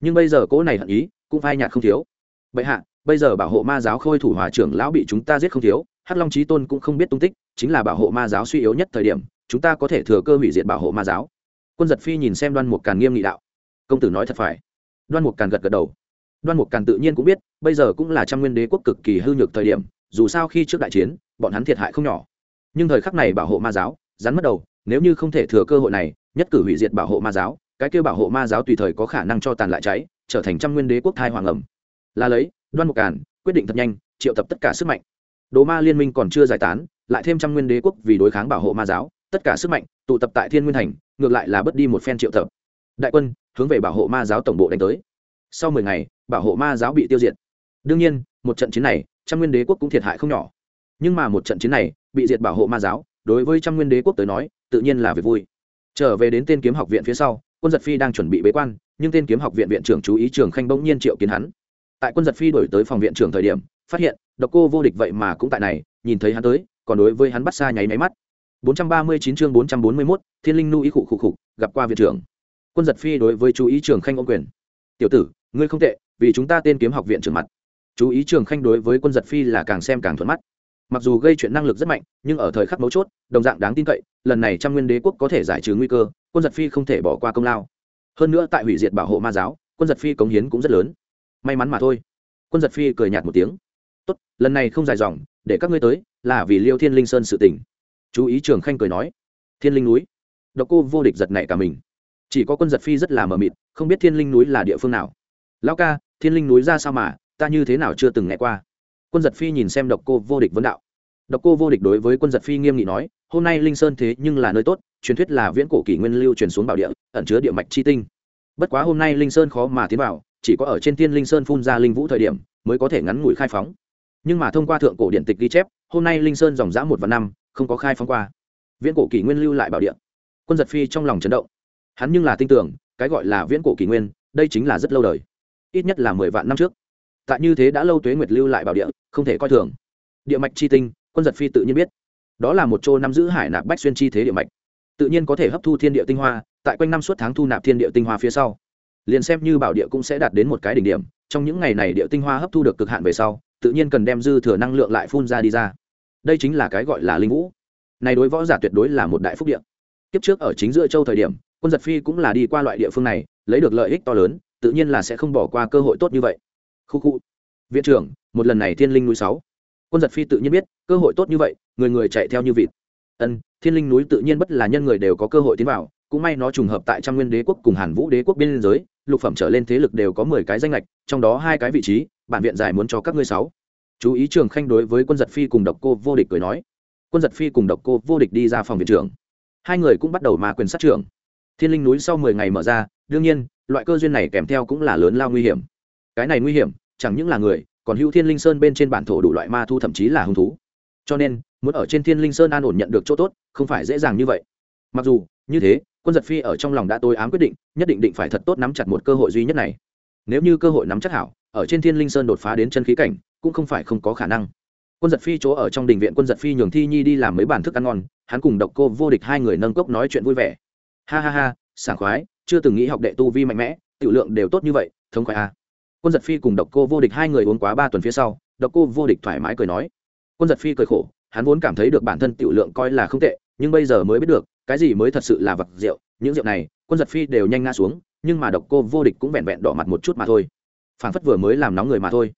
A: Nhưng bây giờ cỗ này hận ý, cũng phai nhạt không thiếu. Bệ hạ, bây giờ bảo hộ ma giáo khôi thủ hòa trưởng lão bị chúng ta giết không thiếu, hắc long trí tôn cũng không biết tung tích, chính là bảo hộ ma giáo suy yếu nhất thời điểm, chúng ta có thể thừa cơ hủy diệt bảo hộ ma giáo. Quân giật phi nhìn xem đoan mục càn nghiêm nghị đạo. Công tử nói thật phải. Đoan mục càn gật gật đầu đoan mục càn tự nhiên cũng biết, bây giờ cũng là trăm nguyên đế quốc cực kỳ hư nhược thời điểm, dù sao khi trước đại chiến, bọn hắn thiệt hại không nhỏ. Nhưng thời khắc này bảo hộ ma giáo, rắn mất đầu, nếu như không thể thừa cơ hội này, nhất cử hủy diệt bảo hộ ma giáo, cái kêu bảo hộ ma giáo tùy thời có khả năng cho tàn lại cháy, trở thành trăm nguyên đế quốc thai hoàng ẩm. Là lấy, đoan mục càn, quyết định thật nhanh, triệu tập tất cả sức mạnh. Đồ ma liên minh còn chưa giải tán, lại thêm trăm nguyên đế quốc vì đối kháng bảo hộ ma giáo, tất cả sức mạnh, tụ tập tại thiên nguyên thành, ngược lại là bất đi một phen triệu tập. Đại quân, hướng về bảo hộ ma giáo tổng bộ đánh tới. Sau mười ngày bảo hộ ma giáo bị tiêu diệt. Đương nhiên một trận chiến này trăm nguyên đế quốc cũng thiệt hại không nhỏ. Nhưng mà một trận chiến này bị diệt bảo hộ ma giáo đối với trăm nguyên đế quốc tới nói tự nhiên là việc vui. Trở về đến tên kiếm học viện phía sau quân giật phi đang chuẩn bị bế quan nhưng tên kiếm học viện viện trưởng chú ý trường khanh bỗng nhiên triệu kiến hắn. Tại quân giật phi đổi tới phòng viện trưởng thời điểm phát hiện độc cô vô địch vậy mà cũng tại này nhìn thấy hắn tới còn đối với hắn bắt xa nháy máy mắt. 439 chương 441, thiên linh nu ý khụ khụ khụ gặp qua viện trưởng. Quân giật phi đối với chú ý trường khanh ông quyền. Tiểu tử ngươi không tệ vì chúng ta tên kiếm học viện trưởng mặt. Chú ý trường khanh đối với quân giật phi là càng xem càng thuận mắt. Mặc dù gây chuyện năng lực rất mạnh, nhưng ở thời khắc mấu chốt, đồng dạng đáng tin cậy, lần này trăm nguyên đế quốc có thể giải trừ nguy cơ, quân giật phi không thể bỏ qua công lao. Hơn nữa tại hủy diệt bảo hộ ma giáo, quân giật phi cống hiến cũng rất lớn. May mắn mà thôi. Quân giật phi cười nhạt một tiếng. Tốt, lần này không dài dòng, để các ngươi tới, là vì liêu thiên linh sơn sự tỉnh chú ý trường khanh cười nói. Thiên linh núi? Độc cô vô địch giật nảy cả mình. Chỉ có quân giật phi rất là mờ mịt, không biết thiên linh núi là địa phương nào. Lão ca thiên linh núi ra sao mà, ta như thế nào chưa từng nghe qua. Quân giật phi nhìn xem độc cô vô địch vấn đạo. Độc cô vô địch đối với quân giật phi nghiêm nghị nói, hôm nay linh sơn thế nhưng là nơi tốt, truyền thuyết là viễn cổ kỷ nguyên lưu truyền xuống bảo địa, ẩn chứa địa mạch chi tinh. Bất quá hôm nay linh sơn khó mà tiến vào, chỉ có ở trên thiên linh sơn phun ra linh vũ thời điểm, mới có thể ngắn ngủi khai phóng. Nhưng mà thông qua thượng cổ điện tịch ghi chép, hôm nay linh sơn dòng dã một và năm, không có khai phóng qua. Viễn cổ kỷ nguyên lưu lại bảo địa. Quân giật phi trong lòng chấn động. Hắn nhưng là tin tưởng, cái gọi là viễn cổ kỷ nguyên, đây chính là rất lâu đời ít nhất là mười vạn năm trước. Tại như thế đã lâu tuế nguyệt lưu lại bảo địa, không thể coi thường. Địa mạch chi tinh, quân giật phi tự nhiên biết. Đó là một chỗ nắm giữ hải nạp bách xuyên chi thế địa mạch. Tự nhiên có thể hấp thu thiên địa tinh hoa, tại quanh năm suốt tháng thu nạp thiên địa tinh hoa phía sau. Liền xem như bảo địa cũng sẽ đạt đến một cái đỉnh điểm, trong những ngày này địa tinh hoa hấp thu được cực hạn về sau, tự nhiên cần đem dư thừa năng lượng lại phun ra đi ra. Đây chính là cái gọi là linh vũ. Này đối võ giả tuyệt đối là một đại phúc địa. Kiếp trước ở chính giữa châu thời điểm, quân giật phi cũng là đi qua loại địa phương này, lấy được lợi ích to lớn tự nhiên là sẽ không bỏ qua cơ hội tốt như vậy. Khu khu. Viện trưởng, một lần này thiên linh núi sáu. Quân giật phi tự nhiên biết, cơ hội tốt như vậy, người người chạy theo như vịt. Ân, thiên linh núi tự nhiên bất là nhân người đều có cơ hội tiến vào, cũng may nó trùng hợp tại trăm nguyên đế quốc cùng hàn vũ đế quốc biên giới, lục phẩm trở lên thế lực đều có mười cái danh lệch trong đó hai cái vị trí, bản viện giải muốn cho các ngươi sáu. Chú ý trường khanh đối với quân giật phi cùng độc cô vô địch cười nói. Quân giật phi cùng độc cô vô địch đi ra phòng viện trưởng. Hai người cũng bắt đầu mà quyền sát trưởng. Thiên linh núi sau mười ngày mở ra, đương nhiên loại cơ duyên này kèm theo cũng là lớn lao nguy hiểm. Cái này nguy hiểm, chẳng những là người, còn hữu thiên linh sơn bên trên bản thổ đủ loại ma thu thậm chí là hung thú. Cho nên, muốn ở trên thiên linh sơn an ổn nhận được chỗ tốt, không phải dễ dàng như vậy. Mặc dù, như thế, quân giật phi ở trong lòng đã tối ám quyết định, nhất định định phải thật tốt nắm chặt một cơ hội duy nhất này. Nếu như cơ hội nắm chắc hảo, ở trên thiên linh sơn đột phá đến chân khí cảnh, cũng không phải không có khả năng. Quân giật phi chỗ ở trong đình viện quân giật phi nhường thi nhi đi làm mấy bàn thức ăn ngon, hắn cùng độc cô vô địch hai người nâng cốc nói chuyện vui vẻ. Ha ha ha, sảng khoái chưa từng nghĩ học đệ tu vi mạnh mẽ, tiểu lượng đều tốt như vậy, thống khoái a à. quân giật phi cùng độc cô vô địch hai người uống quá ba tuần phía sau, độc cô vô địch thoải mái cười nói. Quân giật phi cười khổ, hắn vốn cảm thấy được bản thân tiểu lượng coi là không tệ, nhưng bây giờ mới biết được, cái gì mới thật sự là vật rượu, những rượu này, quân giật phi đều nhanh ngã xuống, nhưng mà độc cô vô địch cũng vẹn vẹn đỏ mặt một chút mà thôi. Phản phất vừa mới làm nóng người mà thôi.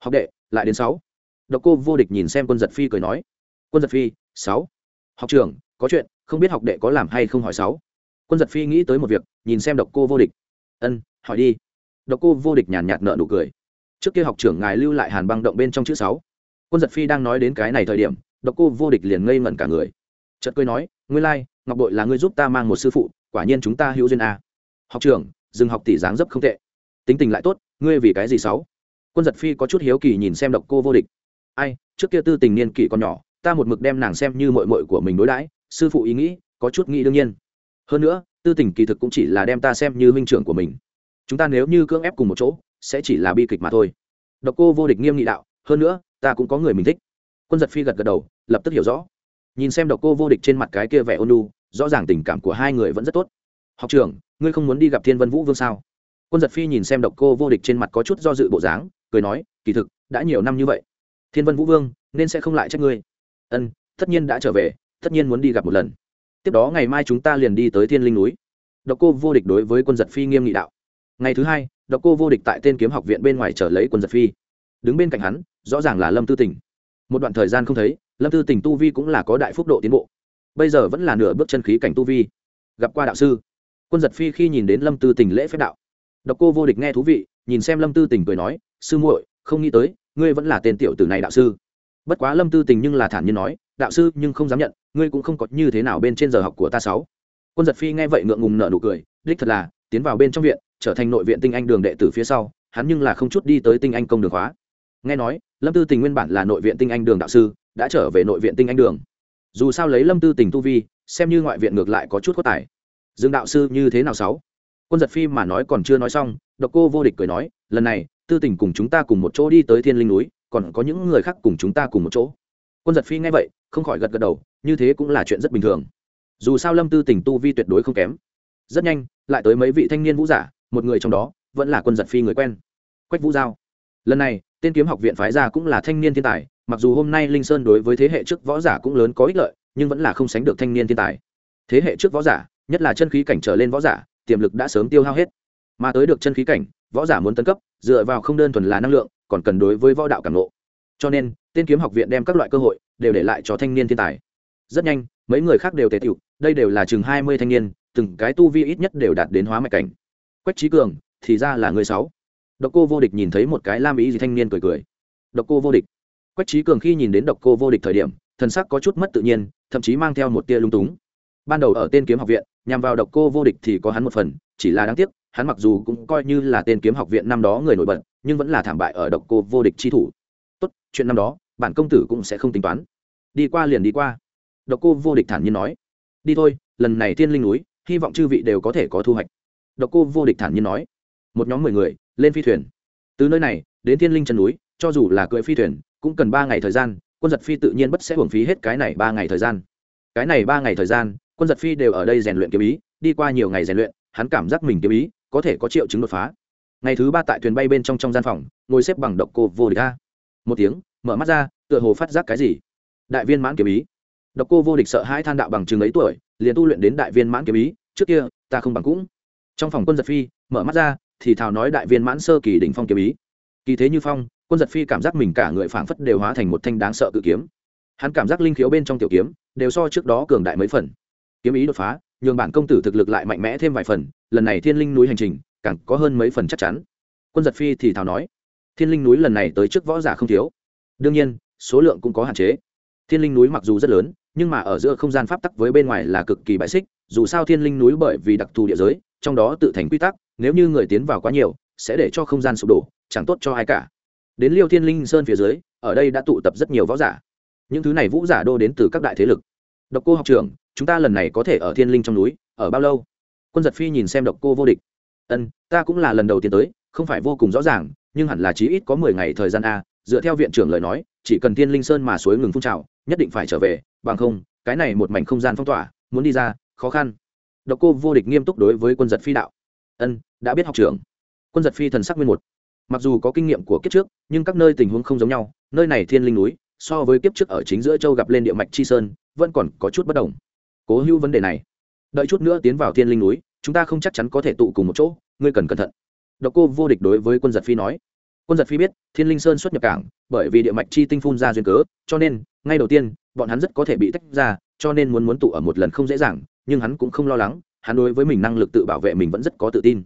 A: Học đệ, lại đến sáu. Độc cô vô địch nhìn xem quân giật phi cười nói. Quân giật phi, sáu. Học trường có chuyện, không biết học đệ có làm hay không hỏi sáu quân giật phi nghĩ tới một việc, nhìn xem độc cô vô địch. Ân, hỏi đi. Độc cô vô địch nhàn nhạt nợ nụ cười. Trước kia học trưởng ngài lưu lại hàn băng động bên trong chữ sáu. Quân giật phi đang nói đến cái này thời điểm, độc cô vô địch liền ngây ngẩn cả người. Chợt cười nói, ngươi lai, ngọc bội là ngươi giúp ta mang một sư phụ, quả nhiên chúng ta hữu duyên a. Học trưởng, dừng học tỷ dáng dấp không tệ. Tính tình lại tốt, ngươi vì cái gì sáu? Quân giật phi có chút hiếu kỳ nhìn xem độc cô vô địch. Ai, trước kia tư tình niên kỷ còn nhỏ, ta một mực đem nàng xem như mội mội của mình đối đãi, sư phụ ý nghĩ có chút nghĩ đương nhiên hơn nữa, tư tình kỳ thực cũng chỉ là đem ta xem như huynh trưởng của mình. Chúng ta nếu như cưỡng ép cùng một chỗ, sẽ chỉ là bi kịch mà thôi. Độc cô vô địch nghiêm nghị đạo, hơn nữa, ta cũng có người mình thích. Quân giật phi gật gật đầu, lập tức hiểu rõ. Nhìn xem độc cô vô địch trên mặt cái kia vẻ ôn lu rõ ràng tình cảm của hai người vẫn rất tốt. Học trưởng, ngươi không muốn đi gặp thiên vân vũ vương sao? Quân giật phi nhìn xem độc cô vô địch trên mặt có chút do dự bộ dáng, cười nói, kỳ thực, đã nhiều năm như vậy. Thiên vân vũ vương, nên sẽ không lại trách ngươi. Ân, tất nhiên đã trở về, tất nhiên muốn đi gặp một lần tiếp đó ngày mai chúng ta liền đi tới thiên linh núi. Độc cô vô địch đối với quân giật phi nghiêm nghị đạo. Ngày thứ hai, độc cô vô địch tại tên kiếm học viện bên ngoài trở lấy quân giật phi. Đứng bên cạnh hắn, rõ ràng là lâm tư tỉnh một đoạn thời gian không thấy, lâm tư tỉnh tu vi cũng là có đại phúc độ tiến bộ. Bây giờ vẫn là nửa bước chân khí cảnh tu vi. Gặp qua đạo sư, quân giật phi khi nhìn đến lâm tư tỉnh lễ phép đạo. Độc cô vô địch nghe thú vị, nhìn xem lâm tư tỉnh cười nói, sư muội, không nghĩ tới, ngươi vẫn là tên tiểu tử này đạo sư. Bất quá lâm tư tình nhưng là thản nhiên nói đạo sư, nhưng không dám nhận, ngươi cũng không có như thế nào bên trên giờ học của ta sáu. Quân giật phi nghe vậy ngượng ngùng nợ nụ cười, đích thật là, tiến vào bên trong viện, trở thành nội viện tinh anh đường đệ tử phía sau, hắn nhưng là không chút đi tới tinh anh công đường khóa. Nghe nói, lâm tư tình nguyên bản là nội viện tinh anh đường đạo sư, đã trở về nội viện tinh anh đường. Dù sao lấy lâm tư tình tu vi, xem như ngoại viện ngược lại có chút có tài. Dương đạo sư như thế nào sáu? Quân giật phi mà nói còn chưa nói xong, độc cô vô địch cười nói, lần này, tư tình cùng chúng ta cùng một chỗ đi tới thiên linh núi, còn có những người khác cùng chúng ta cùng một chỗ. Quân giật phi nghe vậy không khỏi gật gật đầu, như thế cũng là chuyện rất bình thường. Dù sao lâm tư tình tu vi tuyệt đối không kém. Rất nhanh, lại tới mấy vị thanh niên vũ giả, một người trong đó vẫn là quân giật phi người quen. Quách vũ giao. Lần này, tên kiếm học viện phái ra cũng là thanh niên thiên tài, mặc dù hôm nay linh sơn đối với thế hệ trước võ giả cũng lớn có ích lợi, nhưng vẫn là không sánh được thanh niên thiên tài. Thế hệ trước võ giả, nhất là chân khí cảnh trở lên võ giả, tiềm lực đã sớm tiêu hao hết. Mà tới được chân khí cảnh, võ giả muốn tấn cấp, dựa vào không đơn thuần là năng lượng, còn cần đối với võ đạo cảm lộ cho nên, tên kiếm học viện đem các loại cơ hội đều để lại cho thanh niên thiên tài. Rất nhanh, mấy người khác đều tề tiểu đây đều là chừng hai mươi thanh niên, từng cái tu vi ít nhất đều đạt đến hóa mạch cảnh. Quách trí cường, thì ra là người sáu. Độc cô vô địch nhìn thấy một cái lam ý gì thanh niên cười cười. Độc cô vô địch. Quách trí cường khi nhìn đến độc cô vô địch thời điểm, thần sắc có chút mất tự nhiên, thậm chí mang theo một tia lung túng. Ban đầu ở tên kiếm học viện, nhằm vào độc cô vô địch thì có hắn một phần, chỉ là đáng tiếc, hắn mặc dù cũng coi như là tên kiếm học viện năm đó người nổi bật, nhưng vẫn là thảm bại ở độc cô vô địch chi thủ chuyện năm đó, bản công tử cũng sẽ không tính toán. Đi qua liền đi qua. Độc cô vô địch thản nhiên nói. Đi thôi, lần này thiên linh núi, hy vọng chư vị đều có thể có thu hoạch. Độc cô vô địch thản nhiên nói. Một nhóm mười người, lên phi thuyền. Từ nơi này, đến thiên linh chân núi, cho dù là cưỡi phi thuyền, cũng cần ba ngày thời gian, quân giật phi tự nhiên bất sẽ hưởng phí hết cái này ba ngày thời gian. Cái này ba ngày thời gian, quân giật phi đều ở đây rèn luyện kiếm ý, đi qua nhiều ngày rèn luyện, hắn cảm giác mình kiếm ý có thể có triệu chứng đột phá. Ngày thứ ba tại thuyền bay bên trong trong gian phòng, ngồi xếp bằng độc cô vô địch a một tiếng, mở mắt ra, tựa hồ phát giác cái gì? Đại viên mãn kiếm ý. Độc cô vô địch sợ hai than đạo bằng chừng ấy tuổi, liền tu luyện đến đại viên mãn kiếm ý, trước kia, ta không bằng cũng. Trong phòng quân giật phi, mở mắt ra, thì thào nói đại viên mãn sơ kỳ đỉnh phong kiếm ý. Kỳ thế như phong, quân giật phi cảm giác mình cả người phảng phất đều hóa thành một thanh đáng sợ cự kiếm. Hắn cảm giác linh khiếu bên trong tiểu kiếm, đều so trước đó cường đại mấy phần. Kiếm ý đột phá, nhường bản công tử thực lực lại mạnh mẽ thêm vài phần, lần này thiên linh núi hành trình, càng có hơn mấy phần chắc chắn. Quân giật phi thì thào nói thiên linh núi lần này tới trước võ giả không thiếu. Đương nhiên, số lượng cũng có hạn chế. Thiên linh núi mặc dù rất lớn, nhưng mà ở giữa không gian pháp tắc với bên ngoài là cực kỳ bãi xích, dù sao thiên linh núi bởi vì đặc thù địa giới, trong đó tự thành quy tắc, nếu như người tiến vào quá nhiều, sẽ để cho không gian sụp đổ, chẳng tốt cho ai cả. Đến liêu thiên linh sơn phía dưới, ở đây đã tụ tập rất nhiều võ giả. Những thứ này vũ giả đô đến từ các đại thế lực. Độc cô học trưởng, chúng ta lần này có thể ở thiên linh trong núi, ở bao lâu? Quân giật phi nhìn xem độc cô vô địch. Ân, ta cũng là lần đầu tiên tới, không phải vô cùng rõ ràng nhưng hẳn là chí ít có mười ngày thời gian a, dựa theo viện trưởng lời nói, chỉ cần thiên linh sơn mà suối ngừng phun trào, nhất định phải trở về, bằng không, cái này một mảnh không gian phong tỏa, muốn đi ra, khó khăn. Độc cô vô địch nghiêm túc đối với quân giật phi đạo. Ân, đã biết học trưởng. Quân giật phi thần sắc nguyên một. Mặc dù có kinh nghiệm của kiếp trước, nhưng các nơi tình huống không giống nhau, nơi này thiên linh núi, so với kiếp trước ở chính giữa châu gặp lên địa mạch chi sơn, vẫn còn có chút bất đồng. Cố hữu vấn đề này. Đợi chút nữa tiến vào thiên linh núi, chúng ta không chắc chắn có thể tụ cùng một chỗ, ngươi cần cẩn thận độc cô vô địch đối với quân giật phi nói. Quân giật phi biết thiên linh sơn xuất nhập cảng bởi vì địa mạch chi tinh phun ra duyên cớ cho nên ngay đầu tiên bọn hắn rất có thể bị tách ra cho nên muốn muốn tụ ở một lần không dễ dàng nhưng hắn cũng không lo lắng hắn đối với mình năng lực tự bảo vệ mình vẫn rất có tự tin.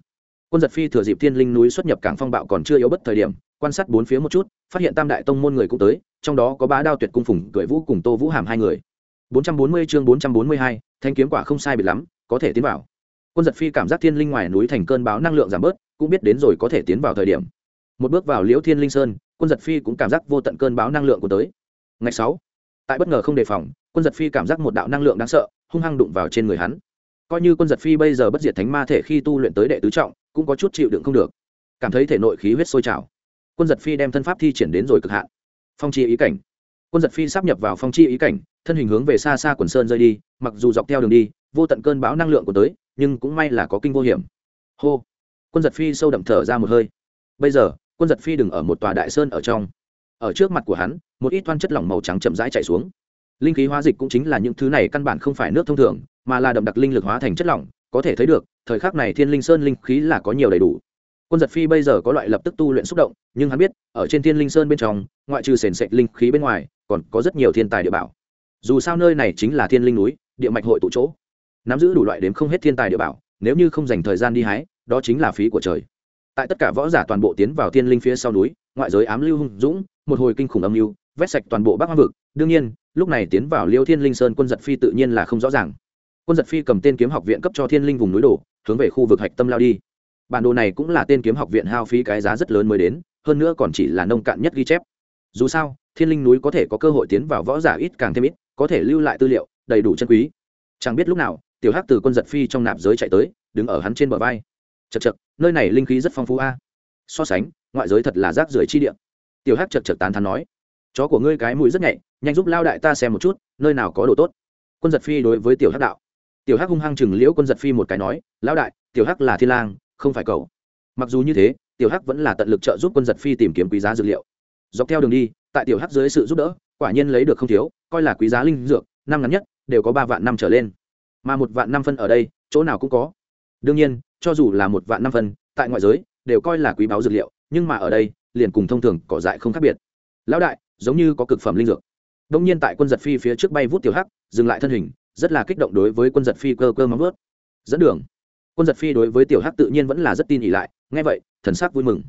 A: Quân giật phi thừa dịp thiên linh núi xuất nhập cảng phong bạo còn chưa yếu bất thời điểm quan sát bốn phía một chút phát hiện tam đại tông môn người cũng tới trong đó có bá đao tuyệt cung phùng gửi vũ cùng tô vũ hàm hai người. 440 chương 442, thanh kiếm quả không sai biệt lắm có thể tiến vào. Quân giật phi cảm giác thiên linh ngoài núi thành cơn báo năng lượng giảm bớt cũng biết đến rồi có thể tiến vào thời điểm. Một bước vào liễu thiên linh sơn, quân giật phi cũng cảm giác vô tận cơn báo năng lượng của tới. Ngày sáu, tại bất ngờ không đề phòng, quân giật phi cảm giác một đạo năng lượng đáng sợ, hung hăng đụng vào trên người hắn. Coi như quân giật phi bây giờ bất diệt thánh ma thể khi tu luyện tới đệ tứ trọng, cũng có chút chịu đựng không được. Cảm thấy thể nội khí huyết sôi trào. Quân giật phi đem thân pháp thi triển đến rồi cực hạn. Phong chi ý cảnh. Quân giật phi sắp nhập vào phong chi ý cảnh, thân hình hướng về xa xa quần sơn rơi đi, mặc dù dọc theo đường đi, vô tận cơn bão năng lượng của tới, nhưng cũng may là có kinh vô hiểm. Hô quân giật phi sâu đậm thở ra một hơi. Bây giờ, quân giật phi đừng ở một tòa đại sơn ở trong. Ở trước mặt của hắn, một ít toan chất lỏng màu trắng chậm rãi chạy xuống. Linh khí hóa dịch cũng chính là những thứ này căn bản không phải nước thông thường, mà là đậm đặc linh lực hóa thành chất lỏng, có thể thấy được, thời khắc này thiên linh sơn linh khí là có nhiều đầy đủ. Quân giật phi bây giờ có loại lập tức tu luyện xúc động, nhưng hắn biết, ở trên thiên linh sơn bên trong, ngoại trừ sền sệt linh khí bên ngoài, còn có rất nhiều thiên tài địa bảo. Dù sao nơi này chính là thiên linh núi, địa mạch hội tụ chỗ. Nắm giữ đủ loại đếm không hết thiên tài địa bảo, nếu như không dành thời gian đi hái đó chính là phí của trời. Tại tất cả võ giả toàn bộ tiến vào thiên linh phía sau núi, ngoại giới ám lưu hung dũng, một hồi kinh khủng âm mưu, vét sạch toàn bộ bắc hoang vực. Đương nhiên, lúc này tiến vào liêu thiên linh sơn quân giật phi tự nhiên là không rõ ràng. Quân giật phi cầm tên kiếm học viện cấp cho thiên linh vùng núi đổ, hướng về khu vực hạch tâm lao đi. Bản đồ này cũng là tên kiếm học viện hao phí cái giá rất lớn mới đến, hơn nữa còn chỉ là nông cạn nhất ghi chép. Dù sao, thiên linh núi có thể có cơ hội tiến vào võ giả ít càng thêm ít, có thể lưu lại tư liệu, đầy đủ chân quý. Chẳng biết lúc nào, tiểu hắc từ quân giật phi trong nạp giới chạy tới, đứng ở hắn trên bờ vai chật chật, nơi này linh khí rất phong phú a. So sánh, ngoại giới thật là rác rưởi chi địa. Tiểu hắc chật chật tán thắn nói, chó của ngươi cái mũi rất nhạy, nhanh giúp lao đại ta xem một chút, nơi nào có đồ tốt. Quân giật phi đối với tiểu hắc đạo. Tiểu hắc hung hăng chừng liễu quân giật phi một cái nói, lão đại, tiểu hắc là thiên lang, không phải cậu. Mặc dù như thế, tiểu hắc vẫn là tận lực trợ giúp quân giật phi tìm kiếm quý giá dược liệu. Dọc theo đường đi, tại tiểu hắc dưới sự giúp đỡ, quả nhiên lấy được không thiếu, coi là quý giá linh dược, năm ngắn nhất, đều có ba vạn năm trở lên. Mà một vạn năm phân ở đây, chỗ nào cũng có. Đương nhiên cho dù là một vạn năm phân, tại ngoại giới, đều coi là quý báu dược liệu, nhưng mà ở đây, liền cùng thông thường cỏ dại không khác biệt. Lão đại, giống như có cực phẩm linh dược. Đông nhiên tại quân giật phi phía trước bay vút tiểu hắc, dừng lại thân hình, rất là kích động đối với quân giật phi cơ cơ móng vớt dẫn đường. Quân giật phi đối với tiểu hắc tự nhiên vẫn là rất tin ỉ lại ngay vậy, thần sắc vui mừng.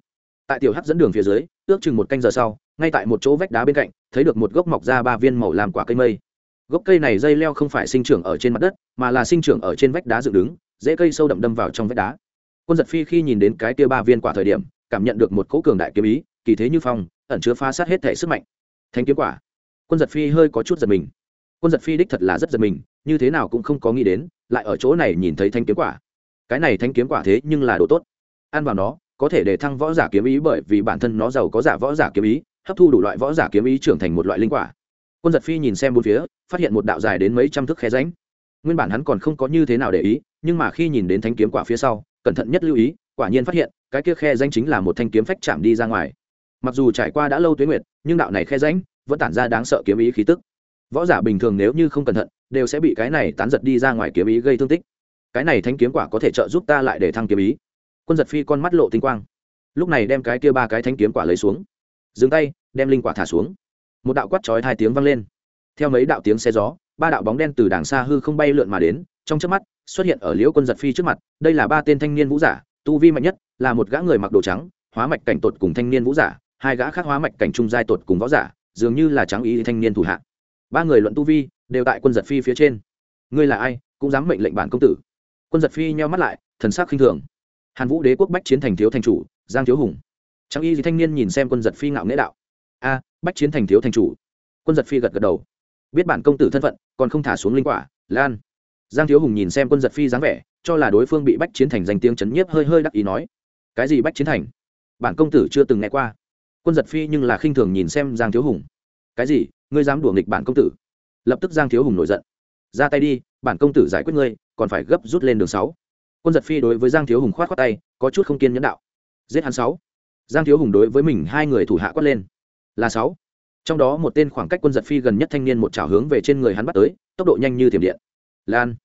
A: Tại tiểu hắc dẫn đường phía dưới, ước chừng một canh giờ sau, ngay tại một chỗ vách đá bên cạnh, thấy được một gốc mọc ra ba viên màu làm quả cây mây. Gốc cây này dây leo không phải sinh trưởng ở trên mặt đất, mà là sinh trưởng ở trên vách đá dựng đứng dễ cây sâu đậm đâm vào trong vách đá. Quân giật phi khi nhìn đến cái tia ba viên quả thời điểm, cảm nhận được một cỗ cường đại kiếm ý, kỳ thế như phong, ẩn chứa phá sát hết thể sức mạnh. Thanh kiếm quả. Quân giật phi hơi có chút giật mình. Quân giật phi đích thật là rất giật mình, như thế nào cũng không có nghĩ đến, lại ở chỗ này nhìn thấy thanh kiếm quả. Cái này thanh kiếm quả thế nhưng là đồ tốt. Ăn vào nó, có thể để thăng võ giả kiếm ý bởi vì bản thân nó giàu có giả võ giả kiếm ý, hấp thu đủ loại võ giả kiếm ý trưởng thành một loại linh quả. Quân giật phi nhìn xem bốn phía, phát hiện một đạo dài đến mấy trăm thước khe ránh nguyên bản hắn còn không có như thế nào để ý nhưng mà khi nhìn đến thanh kiếm quả phía sau, cẩn thận nhất lưu ý, quả nhiên phát hiện, cái kia khe danh chính là một thanh kiếm phách chạm đi ra ngoài. Mặc dù trải qua đã lâu tuyến nguyệt, nhưng đạo này khe ránh vẫn tản ra đáng sợ kiếm ý khí tức. Võ giả bình thường nếu như không cẩn thận, đều sẽ bị cái này tán giật đi ra ngoài kiếm ý gây thương tích. Cái này thanh kiếm quả có thể trợ giúp ta lại để thăng kiếm ý. Quân giật phi con mắt lộ tinh quang. Lúc này đem cái kia ba cái thanh kiếm quả lấy xuống. Dừng tay, đem linh quả thả xuống. Một đạo quát chói hai tiếng vang lên. Theo mấy đạo tiếng xe gió, ba đạo bóng đen từ đàng xa hư không bay lượn mà đến, trong trước mắt xuất hiện ở liễu quân giật phi trước mặt, đây là ba tên thanh niên vũ giả, tu vi mạnh nhất, là một gã người mặc đồ trắng, hóa mạch cảnh tột cùng thanh niên vũ giả, hai gã khác hóa mạch cảnh trung giai tột cùng võ giả, dường như là trắng ý thanh niên thủ hạ. Ba người luận tu vi, đều tại quân giật phi phía trên. Ngươi là ai, cũng dám mệnh lệnh bản công tử. Quân giật phi nheo mắt lại, thần sắc khinh thường. Hàn vũ đế quốc bách chiến thành thiếu thành chủ, giang thiếu hùng. Trắng y gì thanh niên nhìn xem quân giật phi ngạo nghễ đạo. A, bách chiến thành thiếu thành chủ. Quân giật phi gật gật đầu. Biết bản công tử thân phận, còn không thả xuống linh quả, lan giang thiếu hùng nhìn xem quân giật phi dáng vẻ, cho là đối phương bị bách chiến thành danh tiếng chấn nhiếp hơi hơi đắc ý nói, cái gì bách chiến thành? Bản công tử chưa từng nghe qua. Quân giật phi nhưng là khinh thường nhìn xem giang thiếu hùng. Cái gì? Ngươi dám đùa nghịch bản công tử? Lập tức giang thiếu hùng nổi giận. Ra tay đi, bản công tử giải quyết ngươi, còn phải gấp rút lên đường sáu. Quân giật phi đối với giang thiếu hùng khoát khoát tay, có chút không kiên nhẫn đạo. Giết hắn sáu. Giang thiếu hùng đối với mình hai người thủ hạ quát lên. Là sáu. Trong đó một tên khoảng cách quân giật phi gần nhất thanh niên một trào hướng về trên người hắn bắt tới, tốc độ nhanh như tiềm điện lan.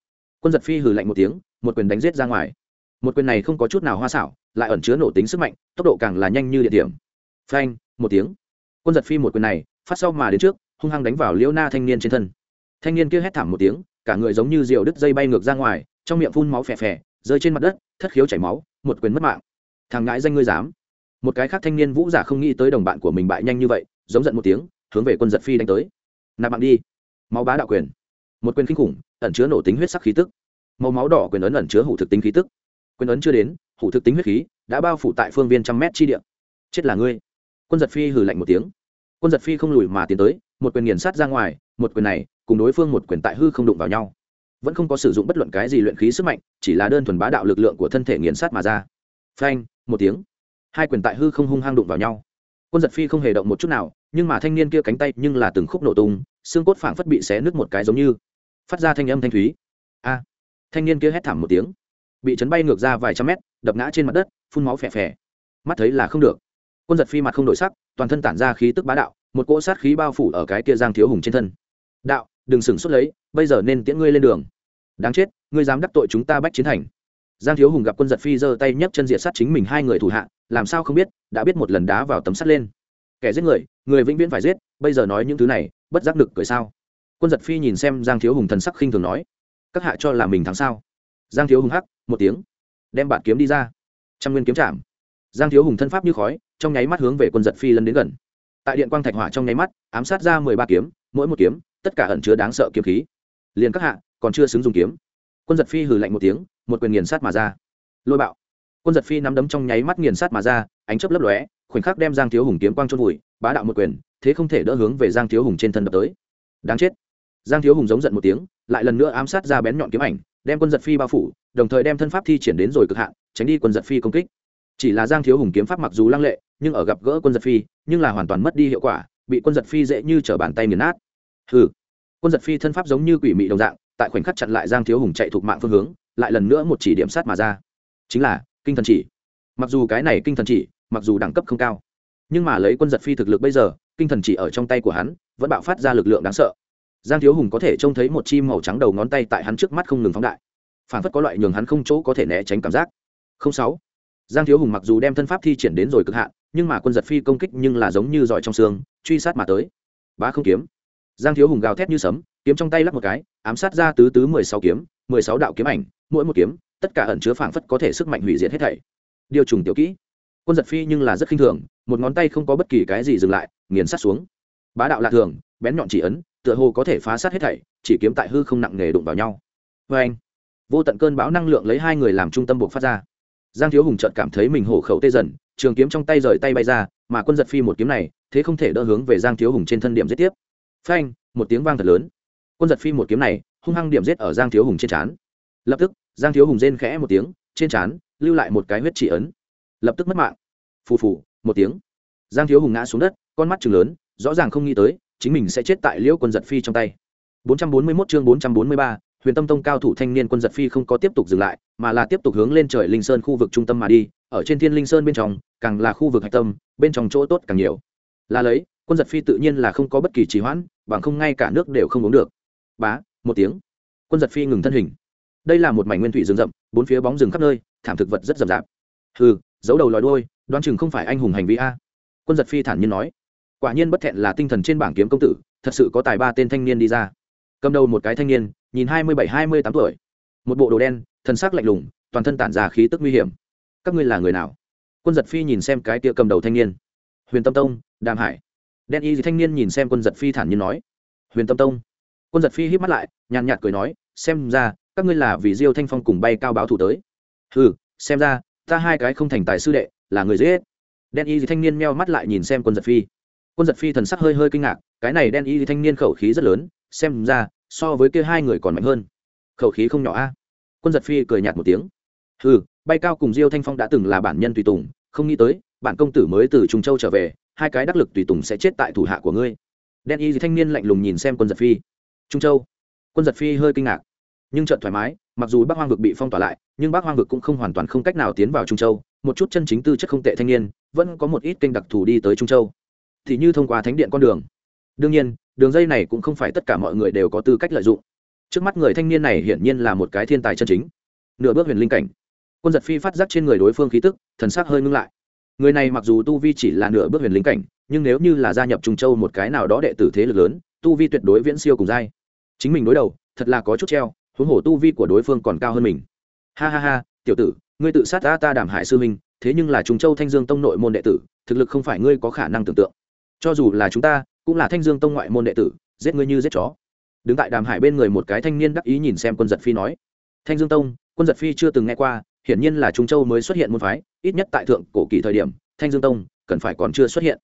A: Quân giật phi hừ lạnh một tiếng, một quyền đánh giết ra ngoài. Một quyền này không có chút nào hoa xảo, lại ẩn chứa nổ tính sức mạnh, tốc độ càng là nhanh như địa điểm. Phanh, một tiếng. Quân giật phi một quyền này, phát sau mà đến trước, hung hăng đánh vào liễu na thanh niên trên thân. Thanh niên kia hét thảm một tiếng, cả người giống như rượu đứt dây bay ngược ra ngoài, trong miệng phun máu phè phè, rơi trên mặt đất, thất khiếu chảy máu, một quyền mất mạng. Thằng ngãi danh ngươi dám. Một cái khác thanh niên vũ giả không nghĩ tới đồng bạn của mình bại nhanh như vậy, giống giận một tiếng, hướng về quân giật phi đánh tới. Nạp bạn đi. Máu bá đạo quyền một quyền kinh khủng, ẩn chứa nổ tính huyết sắc khí tức. Màu máu đỏ quyền ấn ẩn chứa hủ thực tính khí tức. Quyền ấn chưa đến, hủ thực tính huyết khí đã bao phủ tại phương viên trăm mét chi địa. Chết là ngươi. Quân giật phi hừ lạnh một tiếng. Quân giật phi không lùi mà tiến tới, một quyền nghiền sát ra ngoài, một quyền này, cùng đối phương một quyền tại hư không đụng vào nhau. Vẫn không có sử dụng bất luận cái gì luyện khí sức mạnh, chỉ là đơn thuần bá đạo lực lượng của thân thể nghiền sát mà ra. Phanh, một tiếng. Hai quyền tại hư không hung hăng đụng vào nhau. Quân giật phi không hề động một chút nào, nhưng mà thanh niên kia cánh tay nhưng là từng khúc nổ tung, xương cốt phảng phất bị xé nứt một cái giống như phát ra thanh âm thanh thúy. A. Thanh niên kia hét thảm một tiếng. Bị chấn bay ngược ra vài trăm mét, đập ngã trên mặt đất, phun máu phè phè. Mắt thấy là không được. Quân giật phi mặt không đổi sắc, toàn thân tản ra khí tức bá đạo, một cỗ sát khí bao phủ ở cái kia giang thiếu hùng trên thân. Đạo, đừng sửng sốt lấy, bây giờ nên tiễn ngươi lên đường. Đáng chết, ngươi dám đắc tội chúng ta bách chiến thành. Giang thiếu hùng gặp quân giật phi giơ tay nhấc chân diệt sát chính mình hai người thủ hạ, làm sao không biết, đã biết một lần đá vào tấm sắt lên. Kẻ giết người người vĩnh viễn phải giết, bây giờ nói những thứ này, bất giác được cười sao? Quân giật phi nhìn xem giang thiếu hùng thần sắc khinh thường nói, các hạ cho là mình thắng sao? Giang thiếu hùng hắc, một tiếng, đem bạn kiếm đi ra. Trăm nguyên kiếm chạm. Giang thiếu hùng thân pháp như khói, trong nháy mắt hướng về quân giật phi lân đến gần. Tại điện quang thạch hỏa trong nháy mắt, ám sát ra mười ba kiếm, mỗi một kiếm, tất cả ẩn chứa đáng sợ kiếm khí. Liền các hạ, còn chưa xứng dùng kiếm. Quân giật phi hừ lạnh một tiếng, một quyền nghiền sát mà ra. Lôi bạo. Quân giật phi nắm đấm trong nháy mắt nghiền sát mà ra, ánh chấp lấp lóe, khoảnh khắc đem giang thiếu hùng kiếm quang trôn vùi, bá đạo một quyền, thế không thể đỡ hướng về giang thiếu hùng trên thân đập tới. Đáng chết giang thiếu hùng giống giận một tiếng, lại lần nữa ám sát ra bén nhọn kiếm ảnh, đem quân giật phi bao phủ, đồng thời đem thân pháp thi triển đến rồi cực hạn, tránh đi quân giật phi công kích. Chỉ là giang thiếu hùng kiếm pháp mặc dù lăng lệ, nhưng ở gặp gỡ quân giật phi, nhưng là hoàn toàn mất đi hiệu quả, bị quân giật phi dễ như t bàn tay nghiền nát. Hừ. Quân giật phi thân pháp giống như quỷ mị đồng dạng, tại khoảnh khắc chặn lại giang thiếu hùng chạy thuộc mạng phương hướng, lại lần nữa một chỉ điểm sát mà ra. Chính là, kinh thần chỉ. Mặc dù cái này kinh thần chỉ, mặc dù đẳng cấp không cao, nhưng mà lấy quân giật phi thực lực bây giờ, kinh thần chỉ ở trong tay của hắn, vẫn bạo phát ra lực lượng đáng sợ giang thiếu hùng có thể trông thấy một chim màu trắng đầu ngón tay tại hắn trước mắt không ngừng phóng đại. Phản phất có loại nhường hắn không chỗ có thể né tránh cảm giác. Không sáu. Giang thiếu hùng mặc dù đem thân pháp thi triển đến rồi cực hạn, nhưng mà quân giật phi công kích nhưng là giống như giỏi trong xương, truy sát mà tới. Bá không kiếm. Giang thiếu hùng gào thét như sấm, kiếm trong tay lắp một cái, ám sát ra tứ tứ mười sáu kiếm, mười sáu đạo kiếm ảnh, mỗi một kiếm, tất cả ẩn chứa phảng phất có thể sức mạnh hủy diệt hết thảy. Điều trùng tiểu kỹ. Quân giật phi nhưng là rất khinh thường, một ngón tay không có bất kỳ cái gì dừng lại, nghiền sát xuống. Bá đạo lạ thường, bén nhọn chỉ ấn tựa hồ có thể phá sát hết thảy, chỉ kiếm tại hư không nặng nghề đụng vào nhau. Vê anh, vô tận cơn bão năng lượng lấy hai người làm trung tâm buộc phát ra. Giang thiếu hùng chợt cảm thấy mình hổ khẩu tê dần, trường kiếm trong tay rời tay bay ra, mà quân giật phi một kiếm này, thế không thể đỡ hướng về giang thiếu hùng trên thân điểm giết tiếp. Phanh, một tiếng vang thật lớn. Quân giật phi một kiếm này, hung hăng điểm giết ở giang thiếu hùng trên trán. Lập tức, giang thiếu hùng rên khẽ một tiếng, trên trán lưu lại một cái huyết chỉ ấn. Lập tức mất mạng. Phù phù, một tiếng. Giang thiếu hùng ngã xuống đất, con mắt chừng lớn, rõ ràng không nghĩ tới chính mình sẽ chết tại liễu quân giật phi trong tay. 441 chương 443, huyền tâm tông cao thủ thanh niên quân giật phi không có tiếp tục dừng lại mà là tiếp tục hướng lên trời linh sơn khu vực trung tâm mà đi ở trên thiên linh sơn bên trong càng là khu vực hạch tâm bên trong chỗ tốt càng nhiều. Là lấy quân giật phi tự nhiên là không có bất kỳ trì hoãn bằng không ngay cả nước đều không uống được. Bá một tiếng. Quân giật phi ngừng thân hình. Đây là một mảnh nguyên thủy rừng rậm bốn phía bóng rừng khắp nơi thảm thực vật rất rậm rạp. Hừ giấu đầu lòi đôi đoan chừng không phải anh hùng hành vi a. Quân giật phi thản nhiên nói quả nhiên bất thẹn là tinh thần trên bảng kiếm công tử, thật sự có tài ba tên thanh niên đi ra. Cầm đầu một cái thanh niên, nhìn hai mươi bảy, hai mươi tám tuổi. Một bộ đồ đen thân xác lạnh lùng, toàn thân tản ra khí tức nguy hiểm. Các ngươi là người nào? Quân giật phi nhìn xem cái tia cầm đầu thanh niên. Huyền tâm tông, đàm hải. Đen y thanh niên nhìn xem quân giật phi thản nhiên nói. Huyền tâm tông. Quân giật phi hít mắt lại, nhàn nhạt cười nói, xem ra, các ngươi là vì diêu thanh phong cùng bay cao báo thủ tới. Ừ xem ra, ta hai cái không thành tài sư đệ, là người dễ. Đen y thanh niên meo mắt lại nhìn xem quân giật phi quân giật phi thần sắc hơi hơi kinh ngạc, cái này đen y thanh niên khẩu khí rất lớn, xem ra, so với kia hai người còn mạnh hơn. Khẩu khí không nhỏ a. Quân giật phi cười nhạt một tiếng. Ừ bay cao cùng diêu thanh phong đã từng là bản nhân tùy tùng, không nghĩ tới, bản công tử mới từ trung châu trở về, hai cái đắc lực tùy tùng sẽ chết tại thủ hạ của ngươi. Đen y thanh niên lạnh lùng nhìn xem quân giật phi. Trung châu. Quân giật phi hơi kinh ngạc. Nhưng trận thoải mái, mặc dù bác hoang vực bị phong tỏa lại, nhưng bác hoang vực cũng không hoàn toàn không cách nào tiến vào trung châu, một chút chân chính tư chất không tệ thanh niên, vẫn có một ít kênh đặc thù đi tới trung châu thì như thông qua thánh điện con đường. Đương nhiên, đường dây này cũng không phải tất cả mọi người đều có tư cách lợi dụng. Trước mắt người thanh niên này hiển nhiên là một cái thiên tài chân chính. Nửa bước huyền linh cảnh. Quân giật phi phát giác trên người đối phương khí tức, thần sắc hơi ngưng lại. Người này mặc dù tu vi chỉ là nửa bước huyền linh cảnh, nhưng nếu như là gia nhập trung châu một cái nào đó đệ tử thế lực lớn, tu vi tuyệt đối viễn siêu cùng giai. Chính mình đối đầu, thật là có chút treo, huống hồ tu vi của đối phương còn cao hơn mình. Ha ha ha, tiểu tử, ngươi tự sát ta ta đảm hại sư minh thế nhưng là trung châu thanh dương tông nội môn đệ tử, thực lực không phải ngươi có khả năng tưởng tượng cho dù là chúng ta, cũng là thanh dương tông ngoại môn đệ tử, giết ngươi như giết chó. Đứng tại đàm hải bên người một cái thanh niên đắc ý nhìn xem quân giật phi nói. Thanh dương tông, quân giật phi chưa từng nghe qua, hiển nhiên là trung châu mới xuất hiện môn phái, ít nhất tại thượng cổ kỳ thời điểm, thanh dương tông, cần phải còn chưa xuất hiện.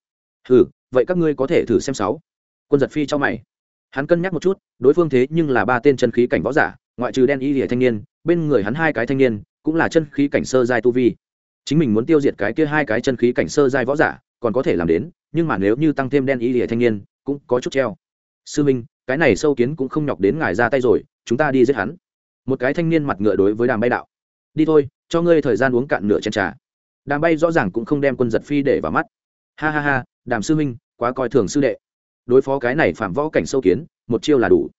A: Ừ vậy các ngươi có thể thử xem sáu. Quân giật phi cho mày. Hắn cân nhắc một chút, đối phương thế nhưng là ba tên chân khí cảnh võ giả, ngoại trừ đen y lìa thanh niên, bên người hắn hai cái thanh niên, cũng là chân khí cảnh sơ giai tu vi. Chính mình muốn tiêu diệt cái kia hai cái chân khí cảnh sơ giai võ giả, còn có thể làm đến nhưng mà nếu như tăng thêm đen y lìa thanh niên, cũng có chút treo. Sư minh, cái này sâu kiến cũng không nhọc đến ngài ra tay rồi, chúng ta đi giết hắn. Một cái thanh niên mặt ngựa đối với đàm bay đạo. Đi thôi, cho ngươi thời gian uống cạn nửa chén trà. Đàm bay rõ ràng cũng không đem quân giật phi để vào mắt. Ha ha ha, đàm sư minh, quá coi thường sư đệ. Đối phó cái này phạm võ cảnh sâu kiến, một chiêu là đủ.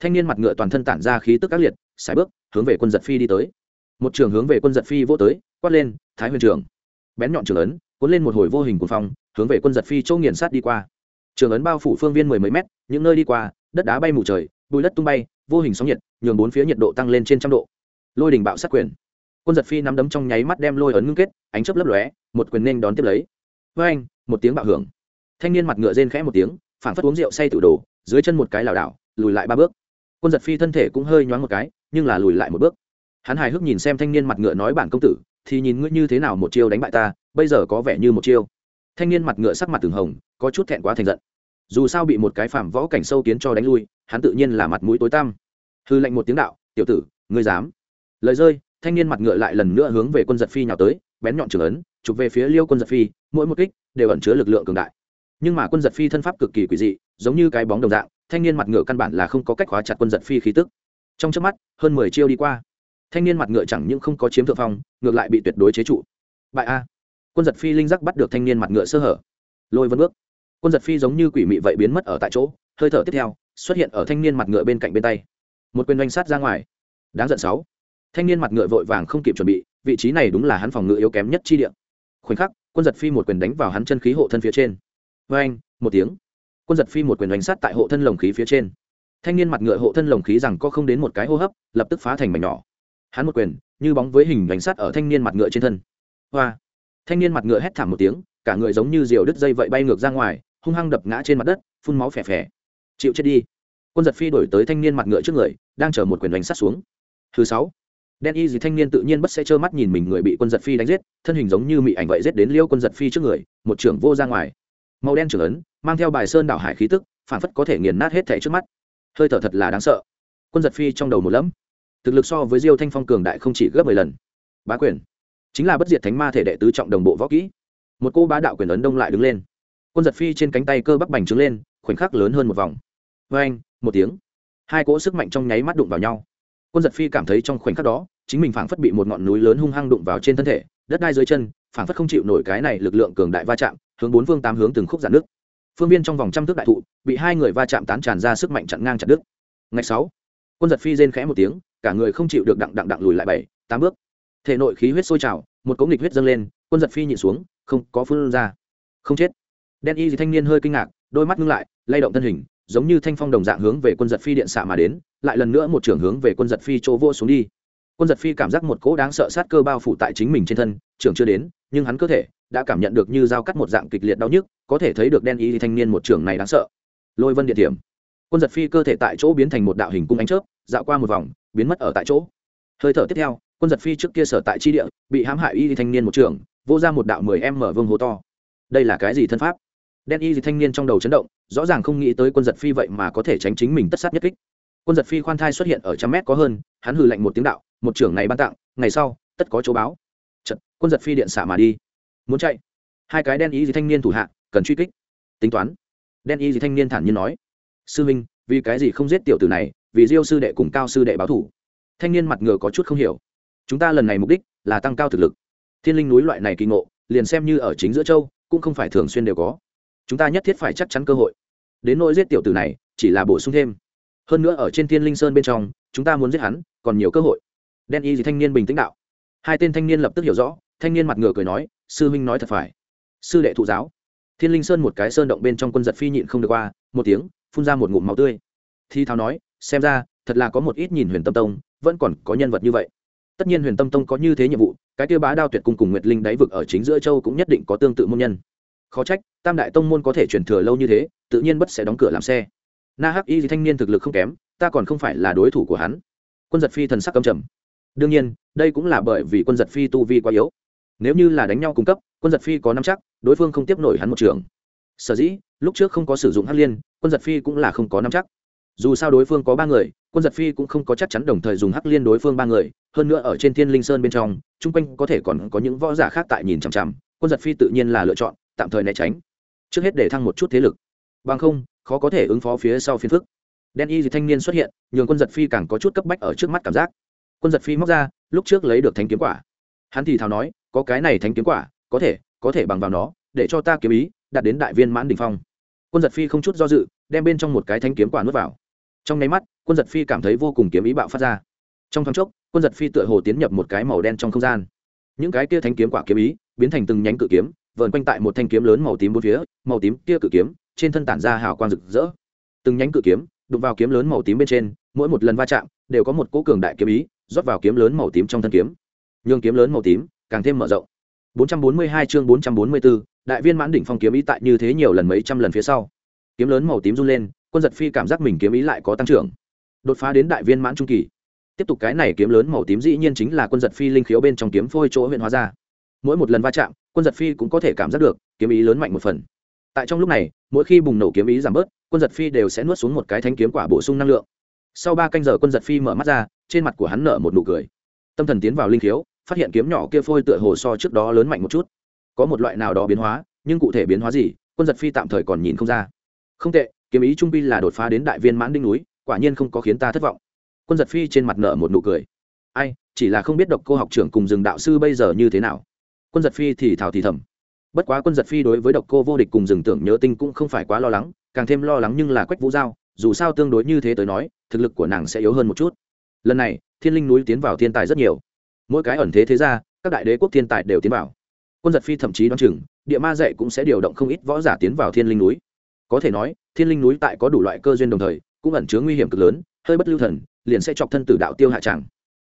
A: Thanh niên mặt ngựa toàn thân tản ra khí tức ác liệt, sải bước, hướng về quân giật phi đi tới. Một trường hướng về quân giật phi vô tới, quát lên, thái huyền trường bén nhọn trường ấn, cuốn lên một hồi vô hình cuồng phong hướng về quân giật phi châu nghiền sát đi qua. Trường ấn bao phủ phương viên mười mấy mét, những nơi đi qua, đất đá bay mù trời, bùi đất tung bay, vô hình sóng nhiệt, nhường bốn phía nhiệt độ tăng lên trên trăm độ. Lôi đình bạo sát quyền. Quân giật phi nắm đấm trong nháy mắt đem lôi ấn ngưng kết, ánh chớp lấp lóe, một quyền nên đón tiếp lấy. Với anh một tiếng bạo hưởng. Thanh niên mặt ngựa rên khẽ một tiếng phản phất uống rượu say tự đổ, dưới chân một cái lảo đảo, lùi lại ba bước. Quân giật phi thân thể cũng hơi nhoáng một cái, nhưng là lùi lại một bước. Hắn hài hước nhìn xem thanh niên mặt ngựa nói bản công tử, thì nhìn ngươi như thế nào một chiêu đánh bại ta, bây giờ có vẻ như một chiêu thanh niên mặt ngựa sắc mặt từng hồng, có chút thẹn quá thành giận. Dù sao bị một cái phàm võ cảnh sâu kiến cho đánh lui, hắn tự nhiên là mặt mũi tối tăm. Hư lệnh một tiếng đạo, tiểu tử, ngươi dám? Lời rơi, thanh niên mặt ngựa lại lần nữa hướng về quân giật phi nhào tới, bén nhọn trường ấn, chụp về phía liêu quân giật phi, mỗi một kích đều ẩn chứa lực lượng cường đại. Nhưng mà quân giật phi thân pháp cực kỳ quỷ dị, giống như cái bóng đồng dạng, thanh niên mặt ngựa căn bản là không có cách hóa chặt quân giật phi khí tức. Trong trước mắt, hơn mười chiêu đi qua, thanh niên mặt ngựa chẳng những không có chiếm thượng phong, ngược lại bị tuyệt đối chế trụ. Bại a quân giật phi linh giác bắt được thanh niên mặt ngựa sơ hở. Lôi vân bước. Quân giật phi giống như quỷ mị vậy biến mất ở tại chỗ, hơi thở tiếp theo, xuất hiện ở thanh niên mặt ngựa bên cạnh bên tay. Một quyền doanh sát ra ngoài. Đáng giận sáu. Thanh niên mặt ngựa vội vàng không kịp chuẩn bị, vị trí này đúng là hắn phòng ngựa yếu kém nhất chi địa. Khoảnh khắc, quân giật phi một quyền đánh vào hắn chân khí hộ thân phía trên. Vê anh một tiếng. Quân giật phi một quyền đánh sát tại hộ thân lồng khí phía trên. Thanh niên mặt ngựa hộ thân lồng khí rằng có không đến một cái hô hấp, lập tức phá thành mảnh nhỏ. Hắn một quyền, như bóng với hình đánh sát ở thanh niên mặt ngựa trên thân. Hoa thanh niên mặt ngựa hét thảm một tiếng, cả người giống như diều đứt dây vậy bay ngược ra ngoài, hung hăng đập ngã trên mặt đất, phun máu phè phè. Chịu chết đi. Quân giật phi đổi tới thanh niên mặt ngựa trước người, đang chở một quyền đánh sát xuống. Thứ sáu. Đen y gì thanh niên tự nhiên bất sẽ trơ mắt nhìn mình người bị quân giật phi đánh giết, thân hình giống như mị ảnh vậy giết đến liêu quân giật phi trước người, một trưởng vô ra ngoài. Màu đen trưởng ấn, mang theo bài sơn đảo hải khí tức, phản phất có thể nghiền nát hết thẻ trước mắt. Hơi thở thật là đáng sợ. Quân giật phi trong đầu một lẫm. Thực lực so với diêu thanh phong cường đại không chỉ gấp mười lần. Bá quyền chính là bất diệt thánh ma thể đệ tứ trọng đồng bộ võ kỹ. Một cô bá đạo quyền ấn đông lại đứng lên. Quân giật phi trên cánh tay cơ bắp bành trướng lên, khoảnh khắc lớn hơn một vòng. Vê anh, một tiếng. Hai cỗ sức mạnh trong nháy mắt đụng vào nhau. Quân giật phi cảm thấy trong khoảnh khắc đó, chính mình phảng phất bị một ngọn núi lớn hung hăng đụng vào trên thân thể, đất đai dưới chân, phảng phất không chịu nổi cái này lực lượng cường đại va chạm, hướng bốn phương tám hướng từng khúc giãn nước. Phương viên trong vòng trăm thước đại thụ, bị hai người va chạm tán tràn ra sức mạnh chặn ngang chặt đứt. Ngày sáu, quân giật phi rên khẽ một tiếng, cả người không chịu được đặng đặng đặng lùi lại bảy, tám bước thể nội khí huyết sôi trào, một cống nghịch huyết dâng lên, quân giật phi nhịn xuống, không có phương ra. Không chết. Đen y thì thanh niên hơi kinh ngạc, đôi mắt ngưng lại, lay động thân hình, giống như thanh phong đồng dạng hướng về quân giật phi điện xạ mà đến, lại lần nữa một trưởng hướng về quân giật phi chỗ vô xuống đi. Quân giật phi cảm giác một cỗ đáng sợ sát cơ bao phủ tại chính mình trên thân, trưởng chưa đến, nhưng hắn cơ thể đã cảm nhận được như dao cắt một dạng kịch liệt đau nhức, có thể thấy được đen y thanh niên một trưởng này đáng sợ. Lôi vân địa điểm. Quân giật phi cơ thể tại chỗ biến thành một đạo hình cung ánh chớp, dạo qua một vòng, biến mất ở tại chỗ. Hơi thở tiếp theo quân giật phi trước kia sở tại chi địa bị hãm hại y thanh niên một trưởng vô ra một đạo mười em mở vương hố to. Đây là cái gì thân pháp? Đen y gì thanh niên trong đầu chấn động rõ ràng không nghĩ tới quân giật phi vậy mà có thể tránh chính mình tất sát nhất kích. Quân giật phi khoan thai xuất hiện ở trăm mét có hơn hắn hừ lạnh một tiếng đạo một trưởng này ban tặng ngày sau tất có chỗ báo. Chật, quân giật phi điện xả mà đi. Muốn chạy. Hai cái đen y gì thanh niên thủ hạ cần truy kích. Tính toán. Đen y gì thanh niên thản nhiên nói sư minh vì cái gì không giết tiểu tử này vì diêu sư đệ cùng cao sư đệ báo thủ? Thanh niên mặt ngựa có chút không hiểu chúng ta lần này mục đích là tăng cao thực lực. Thiên linh núi loại này kỳ ngộ, liền xem như ở chính giữa châu, cũng không phải thường xuyên đều có. Chúng ta nhất thiết phải chắc chắn cơ hội. Đến nỗi giết tiểu tử này, chỉ là bổ sung thêm. Hơn nữa ở trên thiên linh sơn bên trong, chúng ta muốn giết hắn, còn nhiều cơ hội. Đen y gì thanh niên bình tĩnh đạo. Hai tên thanh niên lập tức hiểu rõ, thanh niên mặt ngựa cười nói, sư huynh nói thật phải. Sư đệ thụ giáo. Thiên linh sơn một cái sơn động bên trong quân giật phi nhịn không được qua, một tiếng, phun ra một ngụm máu tươi. Thi thao nói, xem ra, thật là có một ít nhìn huyền tâm tông, vẫn còn có nhân vật như vậy tất nhiên huyền tâm tông có như thế nhiệm vụ, cái tiêu bá đao tuyệt cung cùng nguyệt linh đáy vực ở chính giữa châu cũng nhất định có tương tự môn nhân. Khó trách, tam đại tông môn có thể truyền thừa lâu như thế, tự nhiên bất sẽ đóng cửa làm xe. Na hắc y thanh niên thực lực không kém, ta còn không phải là đối thủ của hắn. Quân giật phi thần sắc cầm trầm. Đương nhiên, đây cũng là bởi vì quân giật phi tu vi quá yếu. Nếu như là đánh nhau cung cấp, quân giật phi có năm chắc, đối phương không tiếp nổi hắn một trường. Sở dĩ, lúc trước không có sử dụng hắc liên, quân giật phi cũng là không có năm chắc. Dù sao đối phương có ba người quân giật phi cũng không có chắc chắn đồng thời dùng hắc liên đối phương ba người, hơn nữa ở trên thiên linh sơn bên trong, chung quanh có thể còn có những võ giả khác tại nhìn chằm chằm, quân giật phi tự nhiên là lựa chọn, tạm thời né tránh. Trước hết để thăng một chút thế lực. Bằng không, khó có thể ứng phó phía sau phiên phức. Đen y gì thanh niên xuất hiện, nhường quân giật phi càng có chút cấp bách ở trước mắt cảm giác. Quân giật phi móc ra, lúc trước lấy được thanh kiếm quả. Hắn thì thào nói, có cái này thanh kiếm quả, có thể có thể bằng vào nó, để cho ta kiếm ý, đạt đến đại viên mãn đình phong. Quân giật phi không chút do dự, đem bên trong một cái thanh kiếm quả nuốt vào trong nháy mắt quân giật phi cảm thấy vô cùng kiếm ý bạo phát ra. Trong thoáng chốc quân giật phi tựa hồ tiến nhập một cái màu đen trong không gian. Những cái kia thanh kiếm quả kiếm ý biến thành từng nhánh cự kiếm vờn quanh tại một thanh kiếm lớn màu tím bốn phía màu tím kia cự kiếm trên thân tản ra hào quang rực rỡ. Từng nhánh cự kiếm đụng vào kiếm lớn màu tím bên trên mỗi một lần va chạm đều có một cỗ cường đại kiếm ý rót vào kiếm lớn màu tím trong thân kiếm. Nhường kiếm lớn màu tím càng thêm mở rộng. 442 chương 444, đại viên mãn đỉnh phong kiếm ý tại như thế nhiều lần mấy trăm lần phía sau. Kiếm lớn màu tím run lên quân giật phi cảm giác mình kiếm ý lại có tăng trưởng, đột phá đến đại viên mãn trung kỳ. Tiếp tục cái này kiếm lớn màu tím dĩ nhiên chính là quân giật phi linh khiếu bên trong kiếm phôi chỗ huyện hóa ra. Mỗi một lần va chạm, quân giật phi cũng có thể cảm giác được, kiếm ý lớn mạnh một phần. Tại trong lúc này, mỗi khi bùng nổ kiếm ý giảm bớt, quân giật phi đều sẽ nuốt xuống một cái thanh kiếm quả bổ sung năng lượng. Sau ba canh giờ, quân giật phi mở mắt ra, trên mặt của hắn nở một nụ cười. Tâm thần tiến vào linh khiếu, phát hiện kiếm nhỏ kia phôi tựa hồ so trước đó lớn mạnh một chút. Có một loại nào đó biến hóa, nhưng cụ thể biến hóa gì, quân giật phi tạm thời còn nhìn không ra. Không tệ kiếm ý trung pi là đột phá đến đại viên mãn đinh núi, quả nhiên không có khiến ta thất vọng. Quân giật phi trên mặt nở một nụ cười. Ai, chỉ là không biết độc cô học trưởng cùng rừng đạo sư bây giờ như thế nào. Quân giật phi thì thảo thì thầm. Bất quá quân giật phi đối với độc cô vô địch cùng rừng tưởng nhớ tinh cũng không phải quá lo lắng, càng thêm lo lắng nhưng là quách vũ giao, dù sao tương đối như thế tới nói, thực lực của nàng sẽ yếu hơn một chút. Lần này, thiên linh núi tiến vào thiên tài rất nhiều. Mỗi cái ẩn thế thế ra các đại đế quốc thiên tài đều tiến vào. Quân giật phi thậm chí đoán chừng, địa ma dạy cũng sẽ điều động không ít võ giả tiến vào thiên linh núi có thể nói, thiên linh núi tại có đủ loại cơ duyên đồng thời, cũng ẩn chứa nguy hiểm cực lớn, hơi bất lưu thần, liền sẽ chọc thân tử đạo tiêu hạ tràng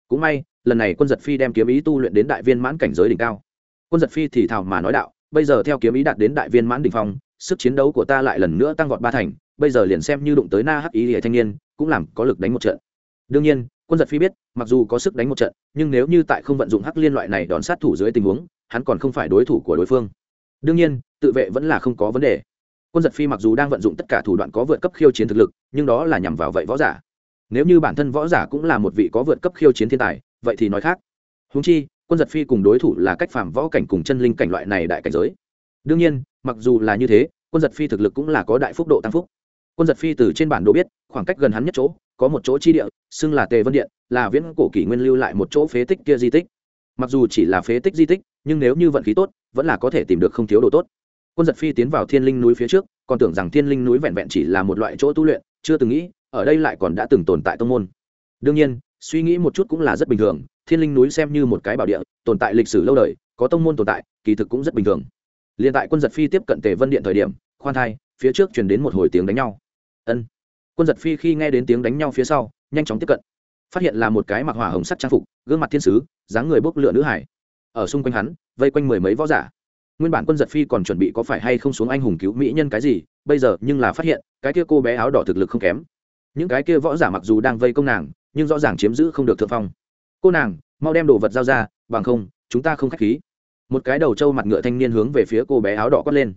A: cũng may, lần này quân giật phi đem kiếm ý tu luyện đến đại viên mãn cảnh giới đỉnh cao. Quân giật phi thì thào mà nói đạo, bây giờ theo kiếm ý đạt đến đại viên mãn đỉnh phong, sức chiến đấu của ta lại lần nữa tăng vọt ba thành, bây giờ liền xem như đụng tới na hắc ý hệ thanh niên, cũng làm có lực đánh một trận. Đương nhiên, quân giật phi biết, mặc dù có sức đánh một trận, nhưng nếu như tại không vận dụng hắc liên loại này đòn sát thủ dưới tình huống, hắn còn không phải đối thủ của đối phương. Đương nhiên, tự vệ vẫn là không có vấn đề quân giật phi mặc dù đang vận dụng tất cả thủ đoạn có vượt cấp khiêu chiến thực lực, nhưng đó là nhằm vào vậy võ giả. Nếu như bản thân võ giả cũng là một vị có vượt cấp khiêu chiến thiên tài, vậy thì nói khác. Húng chi, quân giật phi cùng đối thủ là cách phàm võ cảnh cùng chân linh cảnh loại này đại cảnh giới. Đương nhiên, mặc dù là như thế, quân giật phi thực lực cũng là có đại phúc độ tăng phúc. Quân giật phi từ trên bản đồ biết, khoảng cách gần hắn nhất chỗ, có một chỗ chi địa, xưng là tề vân điện, là viễn cổ kỷ nguyên lưu lại một chỗ phế tích kia di tích. Mặc dù chỉ là phế tích di tích, nhưng nếu như vận khí tốt, vẫn là có thể tìm được không thiếu đồ tốt quân giật phi tiến vào thiên linh núi phía trước, còn tưởng rằng thiên linh núi vẹn vẹn chỉ là một loại chỗ tu luyện, chưa từng nghĩ, ở đây lại còn đã từng tồn tại tông môn. Đương nhiên, suy nghĩ một chút cũng là rất bình thường, thiên linh núi xem như một cái bảo địa, tồn tại lịch sử lâu đời, có tông môn tồn tại, kỳ thực cũng rất bình thường. Liền tại quân giật phi tiếp cận tề vân điện thời điểm, khoan thai, phía trước chuyển đến một hồi tiếng đánh nhau. Ân. Quân giật phi khi nghe đến tiếng đánh nhau phía sau, nhanh chóng tiếp cận. Phát hiện là một cái mặc hỏa hồng sắt trang phục, gương mặt thiên sứ, dáng người bốc lửa nữ hải. Ở xung quanh hắn, vây quanh mười mấy võ giả nguyên bản quân giật phi còn chuẩn bị có phải hay không xuống anh hùng cứu mỹ nhân cái gì, bây giờ nhưng là phát hiện, cái kia cô bé áo đỏ thực lực không kém. Những cái kia võ giả mặc dù đang vây công nàng, nhưng rõ ràng chiếm giữ không được thượng phong. Cô nàng, mau đem đồ vật giao ra, bằng không, chúng ta không k h á c h khí. Một cái đầu trâu mặt ngựa thanh niên hướng về phía cô bé áo đỏ quát lên.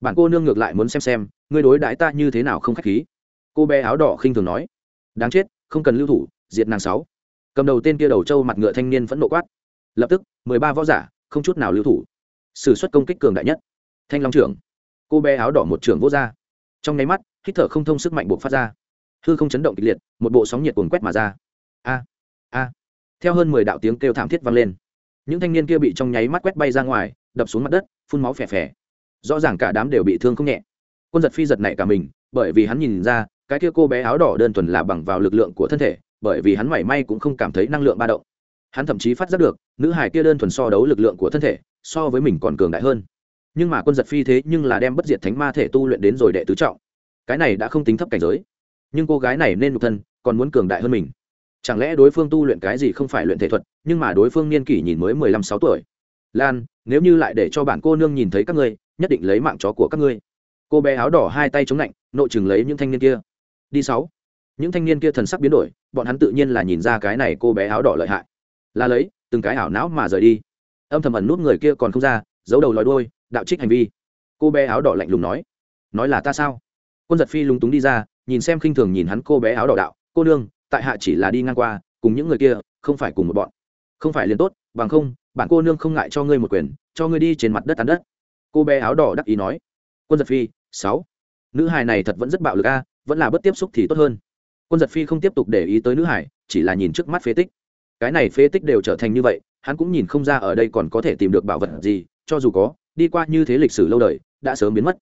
A: Bản cô nương ngược lại muốn xem xem, ngươi đối đãi ta như thế nào không khách khí. Cô bé áo đỏ khinh thường nói. Đáng chết, không cần lưu thủ, diệt nàng sáu. Cầm đầu tên kia đầu trâu mặt ngựa thanh niên vẫn nộ quát. Lập tức, mười ba võ giả, không chút nào lưu thủ s ử suất công kích cường đại nhất. Thanh long trưởng. Cô bé áo đỏ một trưởng vô r trong nháy mắt, hít thở không thông sức mạnh buộc phát ra. Hư không chấn động kịch liệt, một bộ sóng nhiệt cuồng quét mà ra. A a. Theo hơn mười đạo tiếng kêu thảm thiết vang lên. Những thanh niên kia bị trong nháy mắt quét bay ra ngoài, đập xuống mặt đất, phun máu phè phè. Rõ ràng cả đám đều bị thương không nhẹ. Quân giật phi giật này cả mình, bởi vì hắn nhìn ra, cái kia cô bé áo đỏ đơn thuần là bằng vào lực lượng của thân thể, bởi vì hắn mảy may cũng không cảm thấy năng lượng ba động. Hắn thậm chí phát giác được nữ hải kia đơn thuần so đấu lực lượng của thân thể, so với mình còn cường đại hơn. Nhưng mà quân giật phi thế nhưng là đem bất diệt thánh ma thể tu luyện đến rồi đệ tứ trọng. Cái này đã không tính thấp cảnh giới. Nhưng cô gái này nên nhục thân, còn muốn cường đại hơn mình. Chẳng lẽ đối phương tu luyện cái gì không phải luyện thể thuật, nhưng mà đối phương niên kỷ nhìn mới mười lăm sáu tuổi. Lan, nếu như lại để cho bản cô nương nhìn thấy các ngươi, nhất định lấy mạng chó của các ngươi. Cô bé áo đỏ hai tay chống lạnh, nội chừng lấy những thanh niên kia. Đi sáu. Những thanh niên kia thần sắc biến đổi, bọn hắn tự nhiên là nhìn ra cái này cô bé áo đỏ lợi hại. Là lấy từng cái ảo não mà rời đi. Âm thầm ẩn nút người kia còn không ra, giấu đầu lòi đôi đạo trích hành vi. Cô bé áo đỏ lạnh lùng nói nói là ta sao? Quân giật phi lúng túng đi ra, nhìn xem khinh thường nhìn hắn cô bé áo đỏ đạo, cô nương, tại hạ chỉ là đi ngang qua, cùng những người kia, không phải cùng một bọn. Không phải liền tốt, bằng không, bản cô nương không ngại cho ngươi một quyền, cho ngươi đi trên mặt đất tán đất. Cô bé áo đỏ đắc ý nói, quân giật phi, sáu. Nữ hài này thật vẫn rất bạo lực a, vẫn là bất tiếp xúc thì tốt hơn. Quân giật phi không tiếp tục để ý tới nữ hải chỉ là nhìn trước mắt phế tích cái này phế tích đều trở thành như vậy, hắn cũng nhìn không ra ở đây còn có thể tìm được bảo vật gì, cho dù có, đi qua như thế lịch sử lâu đời, đã sớm biến mất.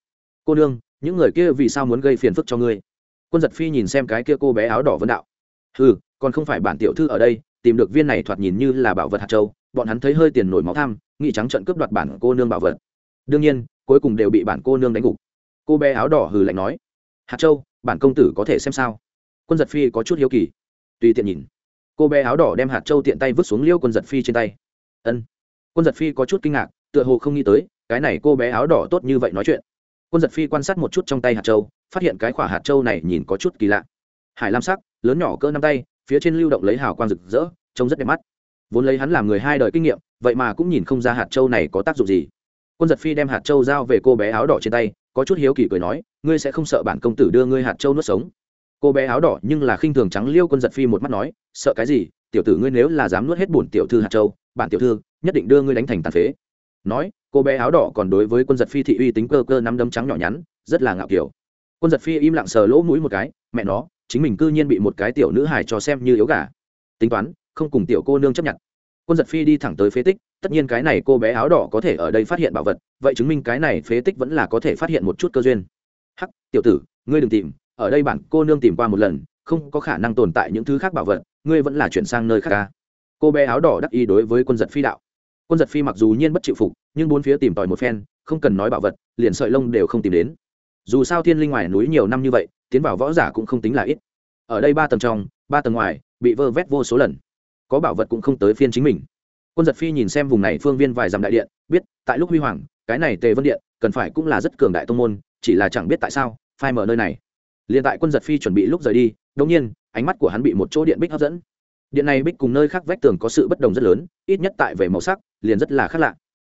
A: Cô nương, những người kia vì sao muốn gây phiền phức cho ngươi? Quân giật phi nhìn xem cái kia cô bé áo đỏ vấn đạo. Ừ còn không phải bản tiểu thư ở đây, tìm được viên này thoạt nhìn như là bảo vật hạt châu, bọn hắn thấy hơi tiền nổi máu tham nghị trắng trận cướp đoạt bản cô nương bảo vật. Đương nhiên, cuối cùng đều bị bản cô nương đánh gục. Cô bé áo đỏ hừ lạnh nói, hạt châu, bản công tử có thể xem sao? Quân giật phi có chút hiếu kỳ. Tùy tiện nhìn cô bé áo đỏ đem hạt châu tiện tay vứt xuống liêu quân giật phi trên tay. Ân. Quân giật phi có chút kinh ngạc, tựa hồ không nghĩ tới, cái này cô bé áo đỏ tốt như vậy nói chuyện. Quân giật phi quan sát một chút trong tay hạt châu, phát hiện cái khỏa hạt châu này nhìn có chút kỳ lạ. Hải lam sắc, lớn nhỏ cỡ năm tay, phía trên lưu động lấy hào quang rực rỡ, trông rất đẹp mắt. Vốn lấy hắn làm người hai đời kinh nghiệm, vậy mà cũng nhìn không ra hạt châu này có tác dụng gì. Quân giật phi đem hạt châu giao về cô bé áo đỏ trên tay, có chút hiếu kỳ cười nói, ngươi sẽ không sợ bản công tử đưa ngươi hạt châu nuốt sống? Cô bé áo đỏ nhưng là khinh thường trắng liêu quân giật phi một mắt nói, sợ cái gì? Tiểu tử ngươi nếu là dám nuốt hết bổn tiểu thư hạt châu, bản tiểu thư nhất định đưa ngươi đánh thành tàn phế. Nói, cô bé áo đỏ còn đối với quân giật phi thị uy tính cơ cơ nắm đấm trắng nhỏ nhắn, rất là ngạo kiểu. Quân giật phi im lặng sờ lỗ mũi một cái, mẹ nó, chính mình cư nhiên bị một cái tiểu nữ hài cho xem như yếu gà. Tính toán, không cùng tiểu cô nương chấp nhận. Quân giật phi đi thẳng tới phế tích, tất nhiên cái này cô bé áo đỏ có thể ở đây phát hiện bảo vật, vậy chứng minh cái này phế tích vẫn là có thể phát hiện một chút cơ duyên. Hắc, tiểu tử, ngươi đừng tìm ở đây bản cô nương tìm qua một lần, không có khả năng tồn tại những thứ khác bảo vật, ngươi vẫn là chuyển sang nơi khác ca. Cô bé áo đỏ đắc ý đối với quân giật phi đạo. Quân giật phi mặc dù nhiên bất chịu phục, nhưng bốn phía tìm tòi một phen, không cần nói bảo vật, liền sợi lông đều không tìm đến. Dù sao thiên linh ngoài núi nhiều năm như vậy, tiến vào võ giả cũng không tính là ít. Ở đây ba tầng trong, ba tầng ngoài, bị vơ vét vô số lần. Có bảo vật cũng không tới phiên chính mình. Quân giật phi nhìn xem vùng này phương viên vài dặm đại điện, biết, tại lúc huy hoàng, cái này tề vân điện, cần phải cũng là rất cường đại tông môn, chỉ là chẳng biết tại sao, phai mở nơi này liền tại quân giật phi chuẩn bị lúc rời đi đông nhiên, ánh mắt của hắn bị một chỗ điện bích hấp dẫn. Điện này bích cùng nơi khác vách tường có sự bất đồng rất lớn, ít nhất tại về màu sắc, liền rất là khác lạ.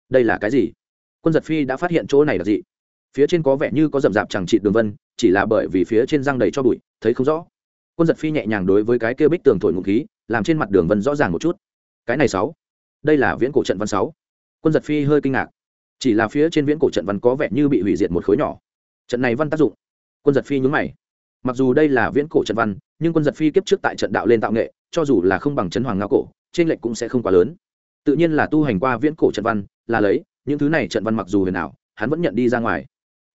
A: Đây là cái gì? Quân giật phi đã phát hiện chỗ này là gì? Phía trên có vẻ như có rậm rạp chẳng trị đường vân, chỉ là bởi vì phía trên răng đầy cho bụi, thấy không rõ. Quân giật phi nhẹ nhàng đối với cái kia bích tường thổi ngụ khí, làm trên mặt đường vân rõ ràng một chút. Cái này sáu. Đây là viễn cổ trận văn sáu. Quân giật phi hơi kinh ngạc. Chỉ là phía trên viễn cổ trận văn có vẻ như bị hủy diệt một khối nhỏ. Trận này văn tác dụng. Quân giật phi nhúng mày mặc dù đây là viễn cổ trận văn nhưng quân giật phi kiếp trước tại trận đạo lên tạo nghệ cho dù là không bằng chấn hoàng ngao cổ trên lệnh cũng sẽ không quá lớn. Tự nhiên là tu hành qua viễn cổ trận văn là lấy những thứ này trận văn mặc dù huyền ảo, hắn vẫn nhận đi ra ngoài.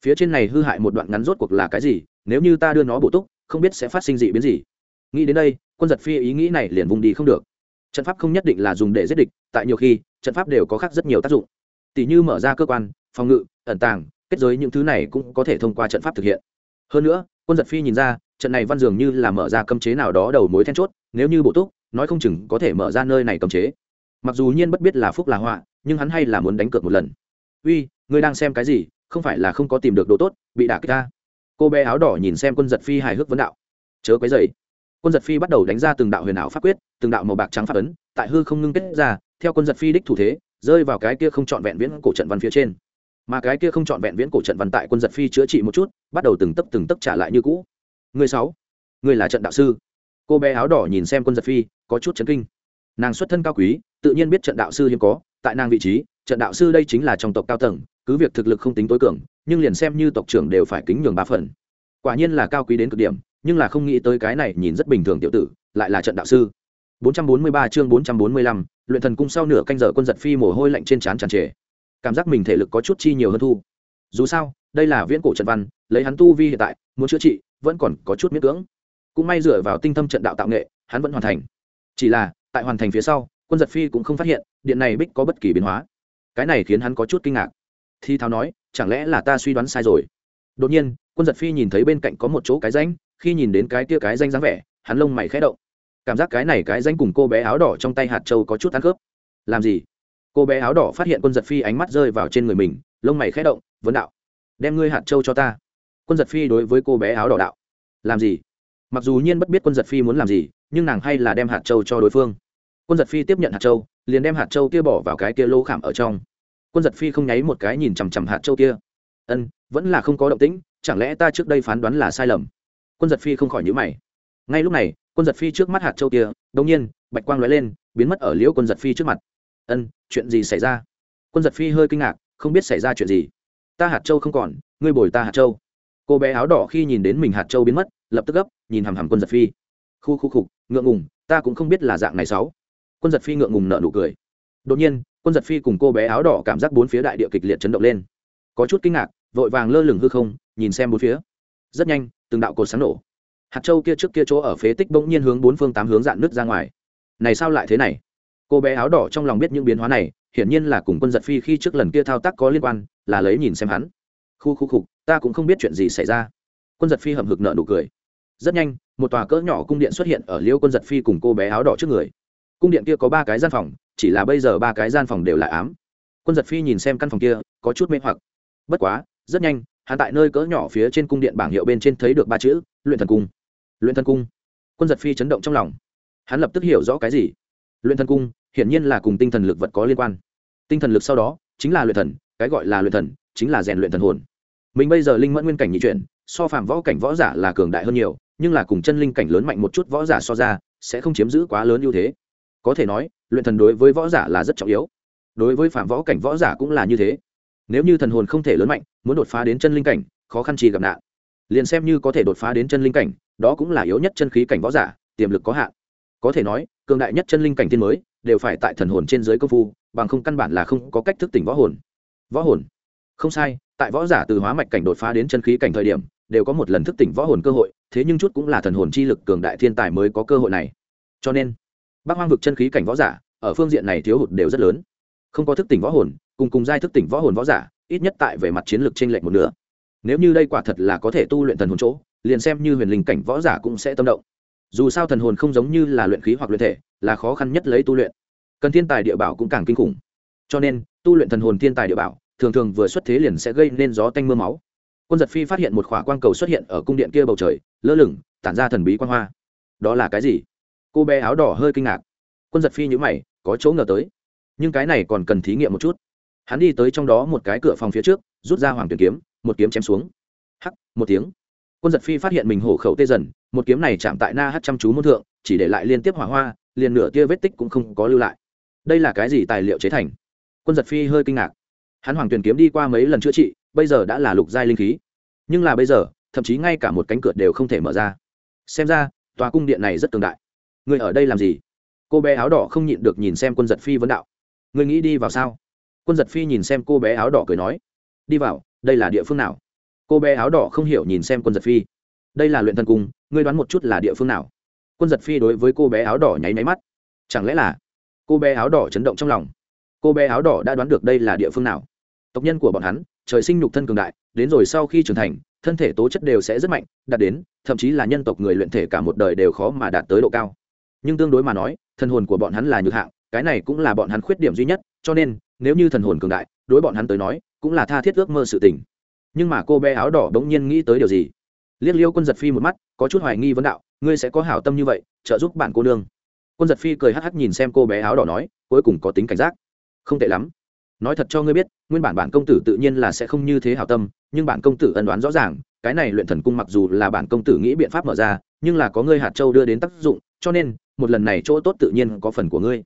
A: Phía trên này hư hại một đoạn ngắn rốt cuộc là cái gì nếu như ta đưa nó bổ túc không biết sẽ phát sinh dị biến gì. Nghĩ đến đây quân giật phi ý nghĩ này liền vùng đi không được. Trận pháp không nhất định là dùng để giết địch tại nhiều khi trận pháp đều có khác rất nhiều tác dụng. Tỷ như mở ra cơ quan phòng ngự ẩn tàng kết giới những thứ này cũng có thể thông qua trận pháp thực hiện hơn nữa, quân giật phi nhìn ra, trận này văn dường như là mở ra cấm chế nào đó đầu mối then chốt, nếu như bổ túc, nói không chừng có thể mở ra nơi này cấm chế. Mặc dù nhiên bất biết là phúc là họa, nhưng hắn hay là muốn đánh cược một lần. Uy, ngươi đang xem cái gì? Không phải là không có tìm được đồ tốt, bị đả kích ta? Cô bé áo đỏ nhìn xem quân giật phi hài hước vấn đạo. Chớ quấy dày quân giật phi bắt đầu đánh ra từng đạo huyền ảo pháp quyết, từng đạo màu bạc trắng phát ấn, tại hư không ngưng kết ra, theo quân giật phi đích thủ thế, rơi vào cái kia không trọn vẹn viễn cổ trận văn phía trên mà cái kia không chọn vẹn viễn cổ trận văn tại quân giật phi chữa trị một chút bắt đầu từng tấp từng tấp trả lại như cũ. Người sáu người là trận đạo sư. Cô bé áo đỏ nhìn xem quân giật phi có chút chấn kinh. Nàng xuất thân cao quý tự nhiên biết trận đạo sư hiếm có tại nàng vị trí trận đạo sư đây chính là trong tộc cao tầng cứ việc thực lực không tính tối cường nhưng liền xem như tộc trưởng đều phải kính nhường ba phần. Quả nhiên là cao quý đến cực điểm nhưng là không nghĩ tới cái này nhìn rất bình thường tiểu tử lại là trận đạo sư. 443 chương 445, luyện thần cung sau nửa canh giờ quân giật phi mồ hôi lạnh trên trán tràn trề cảm giác mình thể lực có chút chi nhiều hơn thu. Dù sao, đây là viễn cổ trận văn, lấy hắn tu vi hiện tại, muốn chữa trị, vẫn còn có chút miễn cưỡng. Cũng may dựa vào tinh thâm trận đạo tạo nghệ, hắn vẫn hoàn thành. Chỉ là, tại hoàn thành phía sau, quân giật phi cũng không phát hiện, điện này bích có bất kỳ biến hóa. Cái này khiến hắn có chút kinh ngạc. Thi thao nói, chẳng lẽ là ta suy đoán sai rồi? Đột nhiên, quân giật phi nhìn thấy bên cạnh có một chỗ cái danh khi nhìn đến cái kia cái danh dáng vẻ, hắn lông mày khẽ động. Cảm giác cái này cái danh cùng cô bé áo đỏ trong tay hạt châu có chút ăn khớp. Làm gì? Cô bé áo đỏ phát hiện quân giật phi ánh mắt rơi vào trên người mình, lông mày khẽ động vấn đạo, đem ngươi hạt châu cho ta. Quân giật phi đối với cô bé áo đỏ đạo, làm gì? Mặc dù nhiên bất biết quân giật phi muốn làm gì, nhưng nàng hay là đem hạt châu cho đối phương. Quân giật phi tiếp nhận hạt châu, liền đem hạt châu kia bỏ vào cái kia lô khảm ở trong. Quân giật phi không nháy một cái nhìn chằm chằm hạt châu kia. Ân, vẫn là không có động tĩnh, chẳng lẽ ta trước đây phán đoán là sai lầm? Quân giật phi không khỏi nhữ mày. Ngay lúc này, quân giật phi trước mắt hạt châu kia đông nhiên, bạch quang lóe lên, biến mất ở liễu quân giật phi trước mặt ân, chuyện gì xảy ra? Quân giật phi hơi kinh ngạc, không biết xảy ra chuyện gì. Ta hạt châu không còn, ngươi bồi ta hạt châu. Cô bé áo đỏ khi nhìn đến mình hạt châu biến mất, lập tức gấp, nhìn hằm hằm quân giật phi. Khu khu khục ngượng ngùng, ta cũng không biết là dạng này sáu quân giật phi ngượng ngùng nợ nụ cười. Đột nhiên, quân giật phi cùng cô bé áo đỏ cảm giác bốn phía đại địa kịch liệt chấn động lên. Có chút kinh ngạc, vội vàng lơ lửng hư không, nhìn xem bốn phía. Rất nhanh, từng đạo cột sáng nổ. Hạt châu kia trước kia chỗ ở phế tích bỗng nhiên hướng bốn phương tám hướng dạn nước ra ngoài. Này sao lại thế này? Cô bé áo đỏ trong lòng biết những biến hóa này, hiển nhiên là cùng quân giật phi khi trước lần kia thao tác có liên quan, là lấy nhìn xem hắn. Khu khu khục, ta cũng không biết chuyện gì xảy ra. Quân giật phi hậm hực nợ nụ cười. Rất nhanh, một tòa cỡ nhỏ cung điện xuất hiện ở liêu quân giật phi cùng cô bé áo đỏ trước người. Cung điện kia có ba cái gian phòng, chỉ là bây giờ ba cái gian phòng đều là ám. Quân giật phi nhìn xem căn phòng kia, có chút mê hoặc. Bất quá, rất nhanh, hắn tại nơi cỡ nhỏ phía trên cung điện bảng hiệu bên trên thấy được ba chữ, luyện thần cung. Luyện thần cung. Quân giật phi chấn động trong lòng. Hắn lập tức hiểu rõ cái gì? Luyện thần cung, hiển nhiên là cùng tinh thần lực vật có liên quan. Tinh thần lực sau đó chính là luyện thần, cái gọi là luyện thần chính là rèn luyện thần hồn. Mình bây giờ linh mẫn nguyên cảnh nhị chuyển, so phạm võ cảnh võ giả là cường đại hơn nhiều, nhưng là cùng chân linh cảnh lớn mạnh một chút võ giả so ra, sẽ không chiếm giữ quá lớn ưu thế. Có thể nói, luyện thần đối với võ giả là rất trọng yếu. Đối với phạm võ cảnh võ giả cũng là như thế. Nếu như thần hồn không thể lớn mạnh, muốn đột phá đến chân linh cảnh, khó khăn chỉ gặp nạn. Liền xem như có thể đột phá đến chân linh cảnh, đó cũng là yếu nhất chân khí cảnh võ giả, tiềm lực có hạn có thể nói, cường đại nhất chân linh cảnh tiên mới, đều phải tại thần hồn trên dưới công phu, bằng không căn bản là không có cách thức tỉnh võ hồn. Võ hồn? Không sai, tại võ giả từ hóa mạch cảnh đột phá đến chân khí cảnh thời điểm, đều có một lần thức tỉnh võ hồn cơ hội, thế nhưng chút cũng là thần hồn chi lực cường đại thiên tài mới có cơ hội này. Cho nên bác hoang vực chân khí cảnh võ giả, ở phương diện này thiếu hụt đều rất lớn. Không có thức tỉnh võ hồn, cùng cùng giai thức tỉnh võ hồn võ giả, ít nhất tại về mặt chiến lược trên lệch một nửa. Nếu như đây quả thật là có thể tu luyện thần hồn chỗ, liền xem như huyền linh cảnh võ giả cũng sẽ tâm động dù sao thần hồn không giống như là luyện khí hoặc luyện thể, là khó khăn nhất lấy tu luyện. Cần thiên tài địa bảo cũng càng kinh khủng. Cho nên, tu luyện thần hồn thiên tài địa bảo, thường thường vừa xuất thế liền sẽ gây nên gió tanh m ư a máu. Quân giật phi phát hiện một khỏa quang cầu xuất hiện ở cung điện kia bầu trời, lơ lửng, tản ra thần bí quan hoa. Đó là cái gì? Cô bé áo đỏ hơi kinh ngạc. Quân giật phi nhữ mày, có chỗ ngờ tới. Nhưng cái này còn cần thí nghiệm một chút. Hắn đi tới trong đó một cái cửa phòng phía trước, rút ra hoàng tuyển kiếm, một kiếm chém xuống. Hắc, một tiếng quân giật phi phát hiện mình hổ khẩu tê dần, một kiếm này chạm tại na hát chăm chú môn thượng, chỉ để lại liên tiếp hỏa hoa, liền nửa tia vết tích cũng không có lưu lại. Đây là cái gì tài liệu chế thành? Quân giật phi hơi kinh ngạc. Hắn hoàng tuyển kiếm đi qua mấy lần chữa trị, bây giờ đã là lục giai linh khí. Nhưng là bây giờ, thậm chí ngay cả một cánh cửa đều không thể mở ra. Xem ra, tòa cung điện này rất tương đại. Người ở đây làm gì? Cô bé áo đỏ không nhịn được nhìn xem quân giật phi vấn đạo. Người nghĩ đi vào sao? Quân giật phi nhìn xem cô bé áo đỏ cười nói. Đi vào, đây là địa phương nào? Cô bé áo đỏ không hiểu nhìn xem quân giật phi. Đây là luyện thần cung, ngươi đoán một chút là địa phương nào? Quân giật phi đối với cô bé áo đỏ nháy máy mắt. Chẳng lẽ là cô bé áo đỏ chấn động trong lòng? Cô bé áo đỏ đã đoán được đây là địa phương nào? Tộc nhân của bọn hắn, trời sinh nhục thân cường đại, đến rồi sau khi trưởng thành, thân thể tố chất đều sẽ rất mạnh, đạt đến, thậm chí là nhân tộc người luyện thể cả một đời đều khó mà đạt tới độ cao. Nhưng tương đối mà nói thân hồn của bọn hắn là nhược hạng, cái này cũng là bọn hắn khuyết điểm duy nhất, cho nên, nếu như thần hồn cường đại, đối bọn hắn tới nói, cũng là tha thiết ước mơ sự tình nhưng mà cô bé áo đỏ bỗng nhiên nghĩ tới điều gì? Liếc liêu quân giật phi một mắt, có chút hoài nghi vấn đạo, ngươi sẽ có hảo tâm như vậy, trợ giúp bạn cô nương. Quân giật phi cười hắc hắc nhìn xem cô bé áo đỏ nói, cuối cùng có tính cảnh giác. Không tệ lắm. Nói thật cho ngươi biết, nguyên bản bản công tử tự nhiên là sẽ không như thế hảo tâm, nhưng bản công tử ân đoán rõ ràng, cái này luyện thần cung mặc dù là bản công tử nghĩ biện pháp mở ra, nhưng là có ngươi hạt châu đưa đến tác dụng, cho nên, một lần này chỗ tốt tự nhiên có phần của ngươi.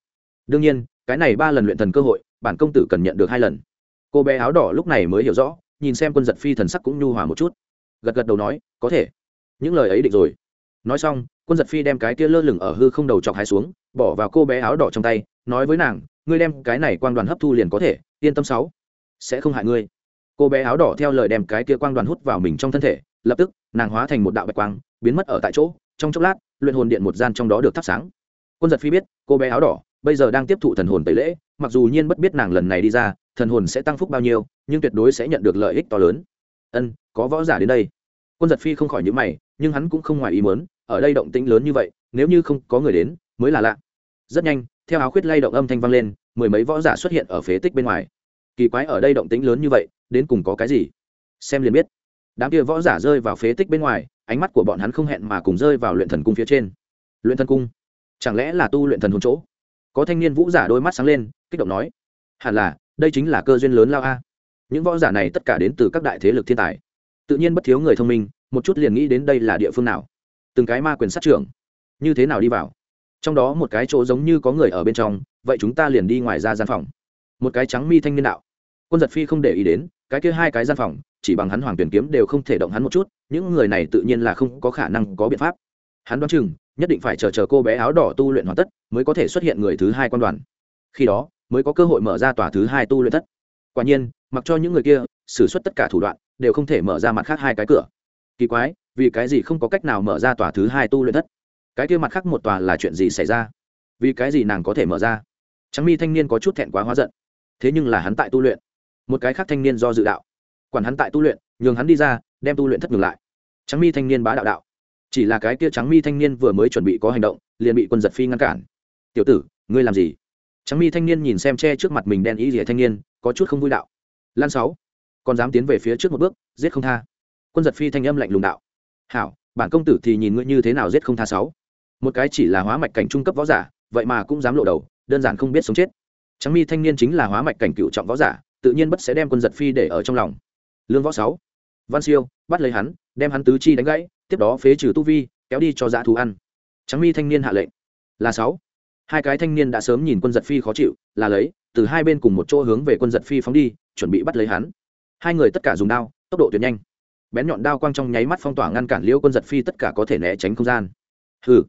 A: Đương nhiên, cái này ba lần luyện thần cơ hội bản công tử cần nhận được hai lần. Cô bé áo đỏ lúc này mới hiểu rõ nhìn xem quân giật phi thần sắc cũng nhu hòa một chút. Gật gật đầu nói, có thể. Những lời ấy định rồi. Nói xong, quân giật phi đem cái kia lơ lửng ở hư không đầu chọc hai xuống, bỏ vào cô bé áo đỏ trong tay, nói với nàng, ngươi đem cái này quang đoàn hấp thu liền có thể, yên tâm sáu. Sẽ không hại ngươi. Cô bé áo đỏ theo lời đem cái kia quang đoàn hút vào mình trong thân thể, lập tức, nàng hóa thành một đạo bạch quang, biến mất ở tại chỗ, trong chốc lát, luyện hồn điện một gian trong đó được thắp sáng. Quân giật phi biết, cô bé áo đỏ bây giờ đang tiếp thụ thần hồn tẩy lễ, mặc dù nhiên bất biết nàng lần này đi ra thần hồn sẽ tăng phúc bao nhiêu, nhưng tuyệt đối sẽ nhận được lợi ích to lớn. Ân, có võ giả đến đây. Quân giật phi không khỏi nhữ mày, nhưng hắn cũng không ngoài ý muốn, ở đây động tĩnh lớn như vậy, nếu như không có người đến, mới là lạ. Rất nhanh, theo áo khuyết lay động âm thanh vang lên, mười mấy võ giả xuất hiện ở phế tích bên ngoài. Kỳ quái ở đây động tĩnh lớn như vậy, đến cùng có cái gì? Xem liền biết. Đám kia võ giả rơi vào phế tích bên ngoài, ánh mắt của bọn hắn không hẹn mà cùng rơi vào luyện thần cung phía trên. Luyện thần cung? Chẳng lẽ là tu luyện thần hồn chỗ? Có thanh niên vũ giả đôi mắt sáng lên, kích động nói, hẳn là đây chính là cơ duyên lớn lao a. Những võ giả này tất cả đến từ các đại thế lực thiên tài. Tự nhiên bất thiếu người thông minh, một chút liền nghĩ đến đây là địa phương nào. Từng cái ma quyền sát trưởng, như thế nào đi vào? Trong đó một cái chỗ giống như có người ở bên trong, vậy chúng ta liền đi ngoài ra gian phòng. Một cái trắng mi thanh niên đạo. Quân giật phi không để ý đến, cái kia hai cái gian phòng, chỉ bằng hắn hoàng tuyển kiếm đều không thể động hắn một chút, những người này tự nhiên là không có khả năng có biện pháp. Hắn đoán chừng, nhất định phải chờ chờ cô bé áo đỏ tu luyện hoàn tất, mới có thể xuất hiện người thứ hai quan đoàn. Khi đó mới có cơ hội mở ra tòa thứ hai tu luyện thất. Quả nhiên, mặc cho những người kia xử suất tất cả thủ đoạn, đều không thể mở ra mặt khác hai cái cửa. Kỳ quái, vì cái gì không có cách nào mở ra tòa thứ hai tu luyện thất? Cái kia mặt khác một tòa là chuyện gì xảy ra? Vì cái gì nàng có thể mở ra? Trắng mi thanh niên có chút thẹn quá hóa giận. Thế nhưng là hắn tại tu luyện. Một cái khác thanh niên do dự đạo. Quản hắn tại tu luyện, nhường hắn đi ra, đem tu luyện thất ngừng lại. Trắng mi thanh niên bá đạo đạo. Chỉ là cái kia trắng mi thanh niên vừa mới chuẩn bị có hành động, liền bị quân giật phi ngăn cản. Tiểu tử, ngươi làm gì? Trắng mi thanh niên nhìn xem che trước mặt mình đen ý rỉa thanh niên, có chút không vui đạo. Lan sáu, còn dám tiến về phía trước một bước, giết không tha. Quân giật phi thanh âm lạnh lùng đạo. Hảo, bản công tử thì nhìn ngươi như thế nào giết không tha sáu? Một cái chỉ là hóa mạch cảnh trung cấp võ giả, vậy mà cũng dám lộ đầu, đơn giản không biết sống chết. Trắng mi thanh niên chính là hóa mạch cảnh cựu trọng võ giả, tự nhiên bất sẽ đem quân giật phi để ở trong lòng. Lương võ sáu, văn siêu, bắt lấy hắn, đem hắn tứ chi đánh gãy, tiếp đó phế trừ tu vi, kéo đi cho dã thú ăn. Trắng mi thanh niên hạ lệnh. Là sáu hai cái thanh niên đã sớm nhìn quân giật phi khó chịu, là lấy, từ hai bên cùng một chỗ hướng về quân giật phi phóng đi, chuẩn bị bắt lấy hắn. Hai người tất cả dùng đao, tốc độ tuyệt nhanh. Bén nhọn đao quang trong nháy mắt phong tỏa ngăn cản liễu quân giật phi tất cả có thể né tránh không gian. Hừ.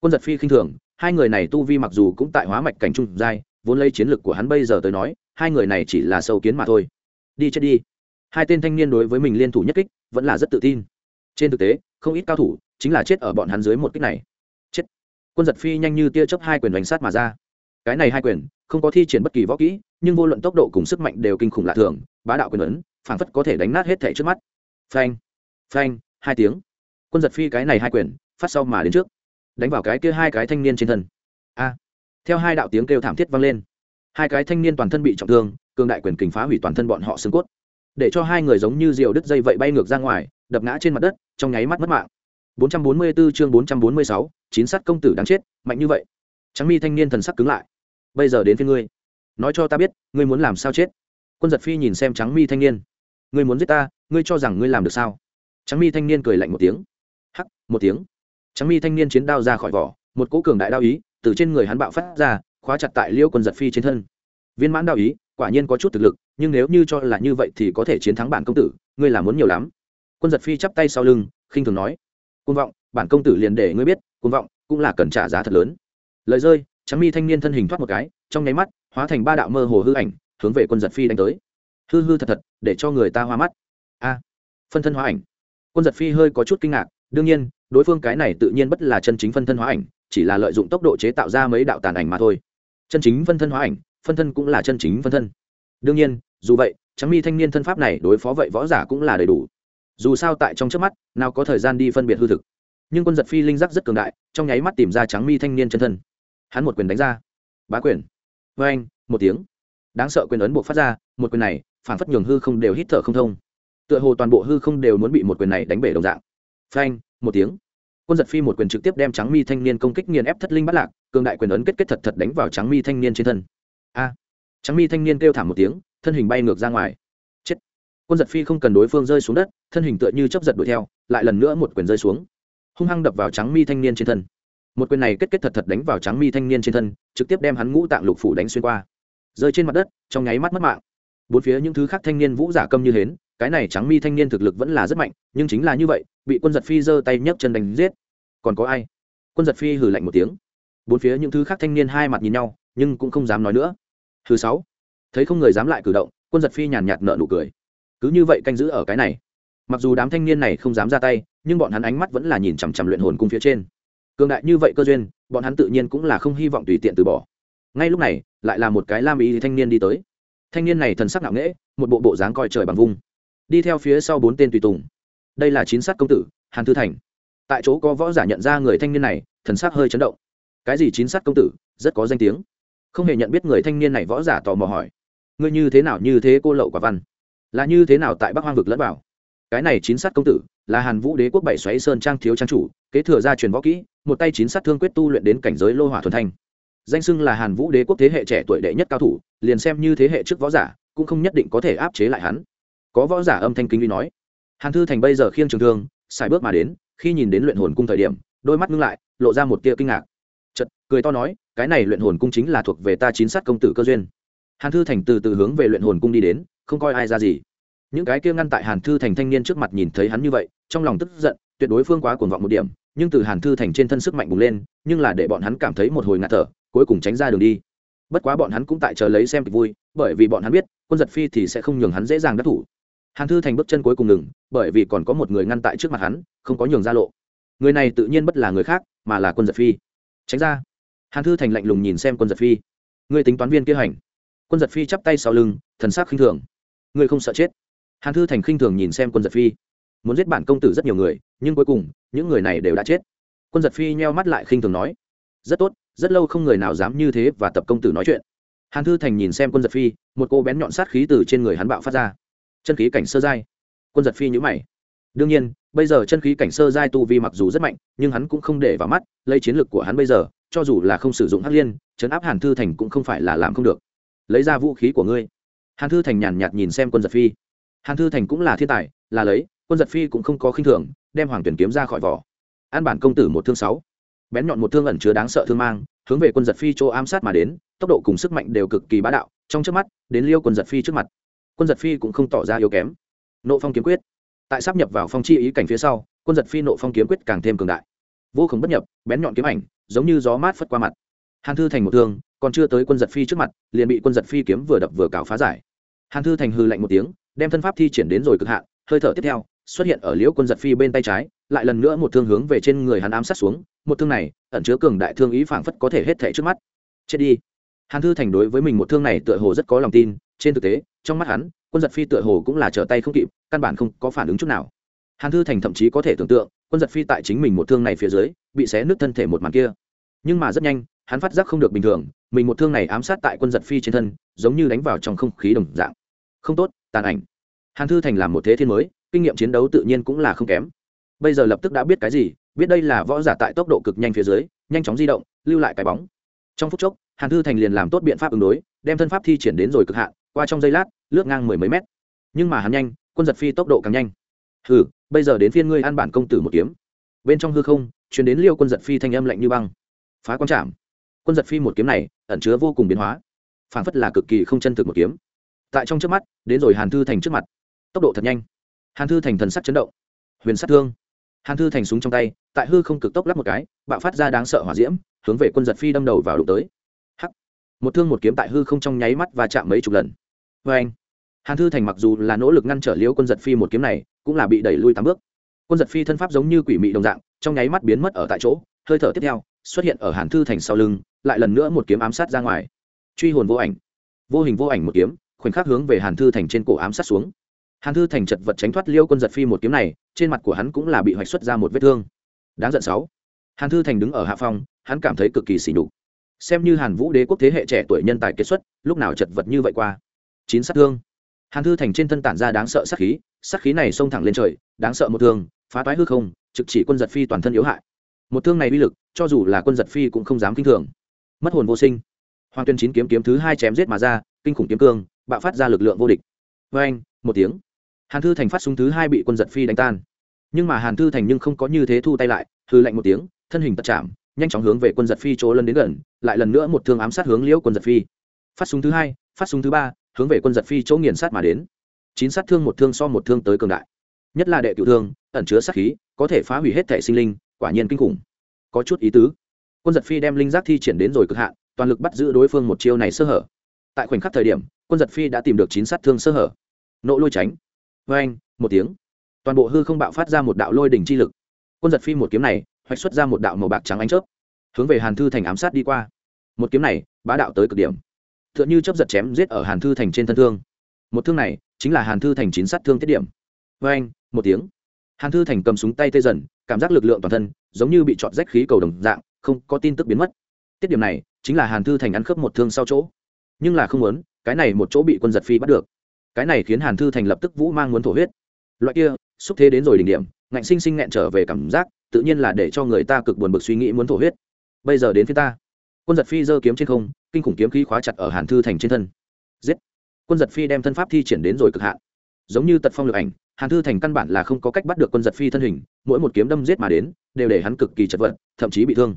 A: Quân giật phi khinh thường, hai người này tu vi mặc dù cũng tại hóa mạch cảnh trung giai, vốn lấy chiến lược của hắn bây giờ tới nói, hai người này chỉ là sâu kiến mà thôi. Đi chết đi. Hai tên thanh niên đối với mình liên thủ nhất kích, vẫn là rất tự tin. Trên thực tế, không ít cao thủ chính là chết ở bọn hắn dưới một kích này quân giật phi nhanh như tia chớp hai quyền đánh sát mà ra. Cái này hai quyền, không có thi triển bất kỳ võ kỹ, nhưng vô luận tốc độ cùng sức mạnh đều kinh khủng lạ thường, bá đạo quyền ấn, phảng phất có thể đánh nát hết thảy trước mắt. Phanh phanh, hai tiếng. Quân giật phi cái này hai quyền, phát sau mà đến trước. Đánh vào cái kia hai cái thanh niên trên thân. A, theo hai đạo tiếng kêu thảm thiết vang lên. Hai cái thanh niên toàn thân bị trọng thương, cường đại quyền kình phá hủy toàn thân bọn họ xương cốt. Để cho hai người giống như diều đứt dây vậy bay ngược ra ngoài, đập ngã trên mặt đất, trong nháy mắt mất mạng. 444 chương 446, chín sát công tử đáng chết mạnh như vậy. Trắng mi thanh niên thần sắc cứng lại. Bây giờ đến phiên ngươi. Nói cho ta biết ngươi muốn làm sao chết? Quân giật phi nhìn xem trắng mi thanh niên. Ngươi muốn giết ta ngươi cho rằng ngươi làm được sao? Trắng mi thanh niên cười lạnh một tiếng. Hắc một tiếng. Trắng mi thanh niên chiến đao ra khỏi vỏ một cỗ cường đại đao ý từ trên người hắn bạo phát ra khóa chặt tại liễu quân giật phi trên thân. Viên mãn đao ý quả nhiên có chút thực lực nhưng nếu như cho là như vậy thì có thể chiến thắng bản công tử ngươi là muốn nhiều lắm. Quân giật phi chắp tay sau lưng khinh thường nói côn vọng, bản công tử liền để ngươi biết côn vọng cũng là cần trả giá thật lớn. Lời rơi trắng mi thanh niên thân hình thoát một cái, trong nháy mắt, hóa thành ba đạo mơ hồ hư ảnh, hướng về quân giật phi đánh tới. Hư hư thật thật, để cho người ta hoa mắt. A, phân thân hóa ảnh. Quân giật phi hơi có chút kinh ngạc, đương nhiên, đối phương cái này tự nhiên bất là chân chính phân thân hóa ảnh, chỉ là lợi dụng tốc độ chế tạo ra mấy đạo tàn ảnh mà thôi. Chân chính phân thân hóa ảnh, phân thân cũng là chân chính phân thân. Đương nhiên, dù vậy trắng mi thanh niên thân pháp này đối phó vậy võ giả cũng là đầy đủ dù sao tại trong trước mắt, nào có thời gian đi phân biệt hư thực. Nhưng quân giật phi linh giác rất cường đại, trong nháy mắt tìm ra trắng mi thanh niên chân thân. Hắn một quyền đánh ra. Bá quyền. Vê anh một tiếng. Đáng sợ quyền ấn buộc phát ra, một quyền này, phản phất nhường hư không đều hít thở không thông. Tựa hồ toàn bộ hư không đều muốn bị một quyền này đánh bể đồng dạng. Phanh một tiếng. Quân giật phi một quyền trực tiếp đem trắng mi thanh niên công kích nghiền ép thất linh bắt lạc, cường đại quyền ấn kết kết thật thật đánh vào trắng mi thanh niên trên thân. A. Trắng mi thanh niên kêu thảm một tiếng, thân hình bay ngược ra ngoài quân giật phi không cần đối phương rơi xuống đất, thân hình tựa như chấp giật đuổi theo, lại lần nữa một quyền rơi xuống. Hung hăng đập vào trắng mi thanh niên trên thân. Một quyền này kết kết thật thật đánh vào trắng mi thanh niên trên thân, trực tiếp đem hắn ngũ tạng lục phủ đánh xuyên qua. Rơi trên mặt đất, trong nháy mắt mất mạng. Bốn phía những thứ khác thanh niên vũ giả câm như hến, cái này trắng mi thanh niên thực lực vẫn là rất mạnh, nhưng chính là như vậy, bị quân giật phi giơ tay nhấc chân đánh giết. Còn có ai? Quân giật phi hừ lạnh một tiếng. Bốn phía những thứ khác thanh niên hai mặt nhìn nhau, nhưng cũng không dám nói nữa. Thứ sáu. Thấy không người dám lại cử động, quân giật phi nhàn nhạt nợ nụ cười cứ như vậy canh giữ ở cái này. Mặc dù đám thanh niên này không dám ra tay, nhưng bọn hắn ánh mắt vẫn là nhìn chằm chằm luyện hồn cung phía trên. Cường đại như vậy cơ duyên, bọn hắn tự nhiên cũng là không hy vọng tùy tiện từ bỏ. Ngay lúc này, lại là một cái lam ý thanh niên đi tới. Thanh niên này thần sắc nặng nễ một bộ bộ dáng coi trời bằng vung. Đi theo phía sau bốn tên tùy tùng. Đây là chín sát công tử, hàn thư thành. Tại chỗ có võ giả nhận ra người thanh niên này, thần sắc hơi chấn động. Cái gì chín sát công tử, rất có danh tiếng. Không hề nhận biết người thanh niên này võ giả tò mò hỏi. Ngươi như thế nào như thế cô lậu quả văn? Là như thế nào tại bắc hoang vực lẫn vào? Cái này chín sát công tử, là hàn vũ đế quốc bảy xoáy sơn trang thiếu trang chủ, kế thừa gia truyền võ kỹ, một tay chín sát thương quyết tu luyện đến cảnh giới lô hỏa thuần thanh. Danh xưng là hàn vũ đế quốc thế hệ trẻ tuổi đệ nhất cao thủ, liền xem như thế hệ trước võ giả, cũng không nhất định có thể áp chế lại hắn. Có võ giả âm thanh kinh uy nói, hàn thư thành bây giờ khiêng trường thương xài bước mà đến, khi nhìn đến luyện hồn cung thời điểm, đôi mắt ngưng lại, lộ ra một tia kinh ngạc. Chật cười to nói, cái này luyện hồn cung chính là thuộc về ta chín sát công tử cơ duyên. Hàn thư thành từ từ hướng về luyện hồn cung đi đến không coi ai ra gì. Những cái kia ngăn tại hàn thư thành thanh niên trước mặt nhìn thấy hắn như vậy, trong lòng tức giận, tuyệt đối phương quá cuồng vọng một điểm, nhưng từ hàn thư thành trên thân sức mạnh bùng lên, nhưng là để bọn hắn cảm thấy một hồi ngạt thở, cuối cùng tránh ra đường đi. Bất quá bọn hắn cũng tại chờ lấy xem kịch vui, bởi vì bọn hắn biết, quân giật phi thì sẽ không nhường hắn dễ dàng đắc thủ. Hàn thư thành bước chân cuối cùng ngừng, bởi vì còn có một người ngăn tại trước mặt hắn, không có nhường ra lộ. Người này tự nhiên bất là người khác, mà là quân giật phi. Tránh ra. Hàn thư thành lạnh lùng nhìn xem quân giật phi. Người tính toán viên kia hành. Quân giật phi chắp tay sau lưng, thần sắc khinh thường. Ngươi không sợ chết. Hàn thư thành khinh thường nhìn xem quân giật phi. Muốn giết bản công tử rất nhiều người, nhưng cuối cùng, những người này đều đã chết. Quân giật phi nheo mắt lại khinh thường nói, rất tốt, rất lâu không người nào dám như thế và tập công tử nói chuyện. Hàn thư thành nhìn xem quân giật phi, một cô bén nhọn sát khí từ trên người hắn bạo phát ra. Chân khí cảnh sơ giai. Quân giật phi nhữ mày. Đương nhiên, bây giờ chân khí cảnh sơ giai tu vi mặc dù rất mạnh, nhưng hắn cũng không để vào mắt, lấy chiến lược của hắn bây giờ, cho dù là không sử dụng hắc liên chấn áp hàn thư thành cũng không phải là làm không được. Lấy ra vũ khí của ngươi hàn thư thành nhàn nhạt nhìn xem quân giật phi. Hàn thư thành cũng là thiên tài, là lấy, quân giật phi cũng không có khinh thường, đem hoàng tuyển kiếm ra khỏi vỏ. An bản công tử một thương sáu. Bén nhọn một thương ẩn chứa đáng sợ thương mang, hướng về quân giật phi chỗ ám sát mà đến, tốc độ cùng sức mạnh đều cực kỳ bá đạo, trong trước mắt, đến liêu quân giật phi trước mặt. Quân giật phi cũng không tỏ ra yếu kém. Nộ phong kiếm quyết. Tại sắp nhập vào phong chi ý cảnh phía sau, quân giật phi nộ phong kiếm quyết càng thêm cường đại. Vô khổng bất nhập, bén nhọn kiếm ảnh, giống như gió mát phất qua mặt. Hàn thư thành một thương, còn chưa tới quân giật phi trước mặt, liền bị quân giật phi kiếm vừa đập vừa cào phá giải hàn thư thành hư lạnh một tiếng, đem thân pháp thi triển đến rồi cực hạn, hơi thở tiếp theo, xuất hiện ở liễu quân giật phi bên tay trái, lại lần nữa một thương hướng về trên người hắn ám sát xuống, một thương này, ẩn chứa cường đại thương ý phảng phất có thể hết thể trước mắt. Chết đi. Hàn thư thành đối với mình một thương này tựa hồ rất có lòng tin, trên thực tế, trong mắt hắn, quân giật phi tựa hồ cũng là trở tay không kịp, căn bản không có phản ứng chút nào. Hàn thư thành thậm chí có thể tưởng tượng, quân giật phi tại chính mình một thương này phía dưới, bị xé nứt thân thể một màn kia. Nhưng mà rất nhanh hắn phát giác không được bình thường, mình một thương này ám sát tại quân giật phi trên thân, giống như đánh vào trong không khí đồng dạng. Không tốt, tàn ảnh. Hàn thư thành làm một thế thiên mới, kinh nghiệm chiến đấu tự nhiên cũng là không kém. Bây giờ lập tức đã biết cái gì, biết đây là võ giả tại tốc độ cực nhanh phía dưới, nhanh chóng di động, lưu lại cái bóng. Trong phút chốc, hàn thư thành liền làm tốt biện pháp ứng đối, đem thân pháp thi triển đến rồi cực hạn, qua trong giây lát, lướt ngang mười mấy mét. Nhưng mà hắn nhanh, quân giật phi tốc độ càng nhanh. Hừ, bây giờ đến phiên ngươi ăn bản công tử một kiếm. Bên trong hư không chuyển đến liêu quân giật phi thanh âm lạnh như băng. Phá quang trảm quân giật phi một kiếm này ẩn chứa vô cùng biến hóa phản phất là cực kỳ không chân thực một kiếm. Tại trong trước mắt, đến rồi hàn thư thành trước mặt. Tốc độ thật nhanh. Hàn thư thành thần sắc chấn động, huyền sát thương. Hàn thư thành súng trong tay, tại hư không cực tốc lắp một cái, bạo phát ra đáng sợ hỏa diễm, hướng về quân giật phi đâm đầu vào đụng tới. Hắc. Một thương một kiếm tại hư không trong nháy mắt và chạm mấy chục lần. Vê anh hàn thư thành mặc dù là nỗ lực ngăn trở liễu quân giật phi một kiếm này, cũng là bị đẩy lui tám bước. Quân giật phi thân pháp giống như quỷ mị đồng dạng, trong nháy mắt biến mất ở tại chỗ. Hơi thở tiếp theo, xuất hiện ở hàn thư thành sau lưng lại lần nữa một kiếm ám sát ra ngoài. Truy hồn vô ảnh. Vô hình vô ảnh một kiếm, khoảnh khắc hướng về hàn thư thành trên cổ ám sát xuống. Hàn thư thành chật vật tránh thoát liêu quân giật phi một kiếm này, trên mặt của hắn cũng là bị hoạch xuất ra một vết thương. Đáng giận sáu. Hàn thư thành đứng ở hạ phong, hắn cảm thấy cực kỳ xỉ nhục. Xem như hàn vũ đế quốc thế hệ trẻ tuổi nhân tài kết xuất, lúc nào chật vật như vậy qua. Chín sát thương. Hàn thư thành trên thân tản ra đáng sợ sát khí sát khí này xông thẳng lên trời, đáng sợ một thương, phá toái hư không, trực chỉ quân giật phi toàn thân yếu hại. Một thương này uy lực, cho dù là quân giật phi cũng không dám kinh thường mất hồn vô sinh. Hoàng tuyên chín kiếm kiếm thứ hai chém giết mà ra, kinh khủng kiếm cương, bạo phát ra lực lượng vô địch. Vê anh, một tiếng. Hàn thư thành phát súng thứ hai bị quân giật phi đánh tan. Nhưng mà hàn thư thành nhưng không có như thế thu tay lại hư lạnh một tiếng, thân hình tật chạm, nhanh chóng hướng về quân giật phi chỗ lân đến gần, lại lần nữa một thương ám sát hướng liễu quân giật phi. Phát súng thứ hai, phát súng thứ ba, hướng về quân giật phi chỗ nghiền sát mà đến. Chín sát thương một thương so một thương tới cường đại. Nhất là đệ cựu thương, ẩn chứa sát khí, có thể phá hủy hết thể sinh linh, quả nhiên kinh khủng. Có chút ý tứ quân giật phi đem linh giác thi triển đến rồi cực hạn, toàn lực bắt giữ đối phương một chiêu này sơ hở. Tại khoảnh khắc thời điểm, quân giật phi đã tìm được chín sát thương sơ hở. Nộ lôi tránh. Vê anh một tiếng. Toàn bộ hư không bạo phát ra một đạo lôi đỉnh chi lực. Quân giật phi một kiếm này, hoạch xuất ra một đạo màu bạc trắng ánh chớp, hướng về hàn thư thành ám sát đi qua. Một kiếm này, bá đạo tới cực điểm. T h ư ợ n h ư chấp giật chém giết ở hàn thư thành trên thân thương. Một thương này, chính là hàn thư thành chín sát thương tiết điểm. Vê anh một tiếng. Hàn thư thành cầm súng tay tê dần, cảm giác lực lượng toàn thân giống như bị trọt rách khí cầu đồng dạng không có tin tức biến mất. Tiết điểm này chính là hàn thư thành ăn khớp một thương sau chỗ. Nhưng là không muốn, cái này một chỗ bị quân giật phi bắt được. Cái này khiến hàn thư thành lập tức vũ mang muốn thổ huyết. Loại kia, xúc thế đến rồi đỉnh điểm, ngạnh sinh sinh nghẹn trở về cảm giác, tự nhiên là để cho người ta cực buồn bực suy nghĩ muốn thổ huyết. Bây giờ đến phía ta. Quân giật phi giơ kiếm trên không, kinh khủng kiếm khí khóa chặt ở hàn thư thành trên thân. Giết! Quân giật phi đem thân pháp thi triển đến rồi cực hạn. Giống như tật phong lực ảnh, hàn thư thành căn bản là không có cách bắt được quân giật phi thân hình, mỗi một kiếm đâm giết mà đến, đều để hắn cực kỳ chật vật, thậm chí bị thương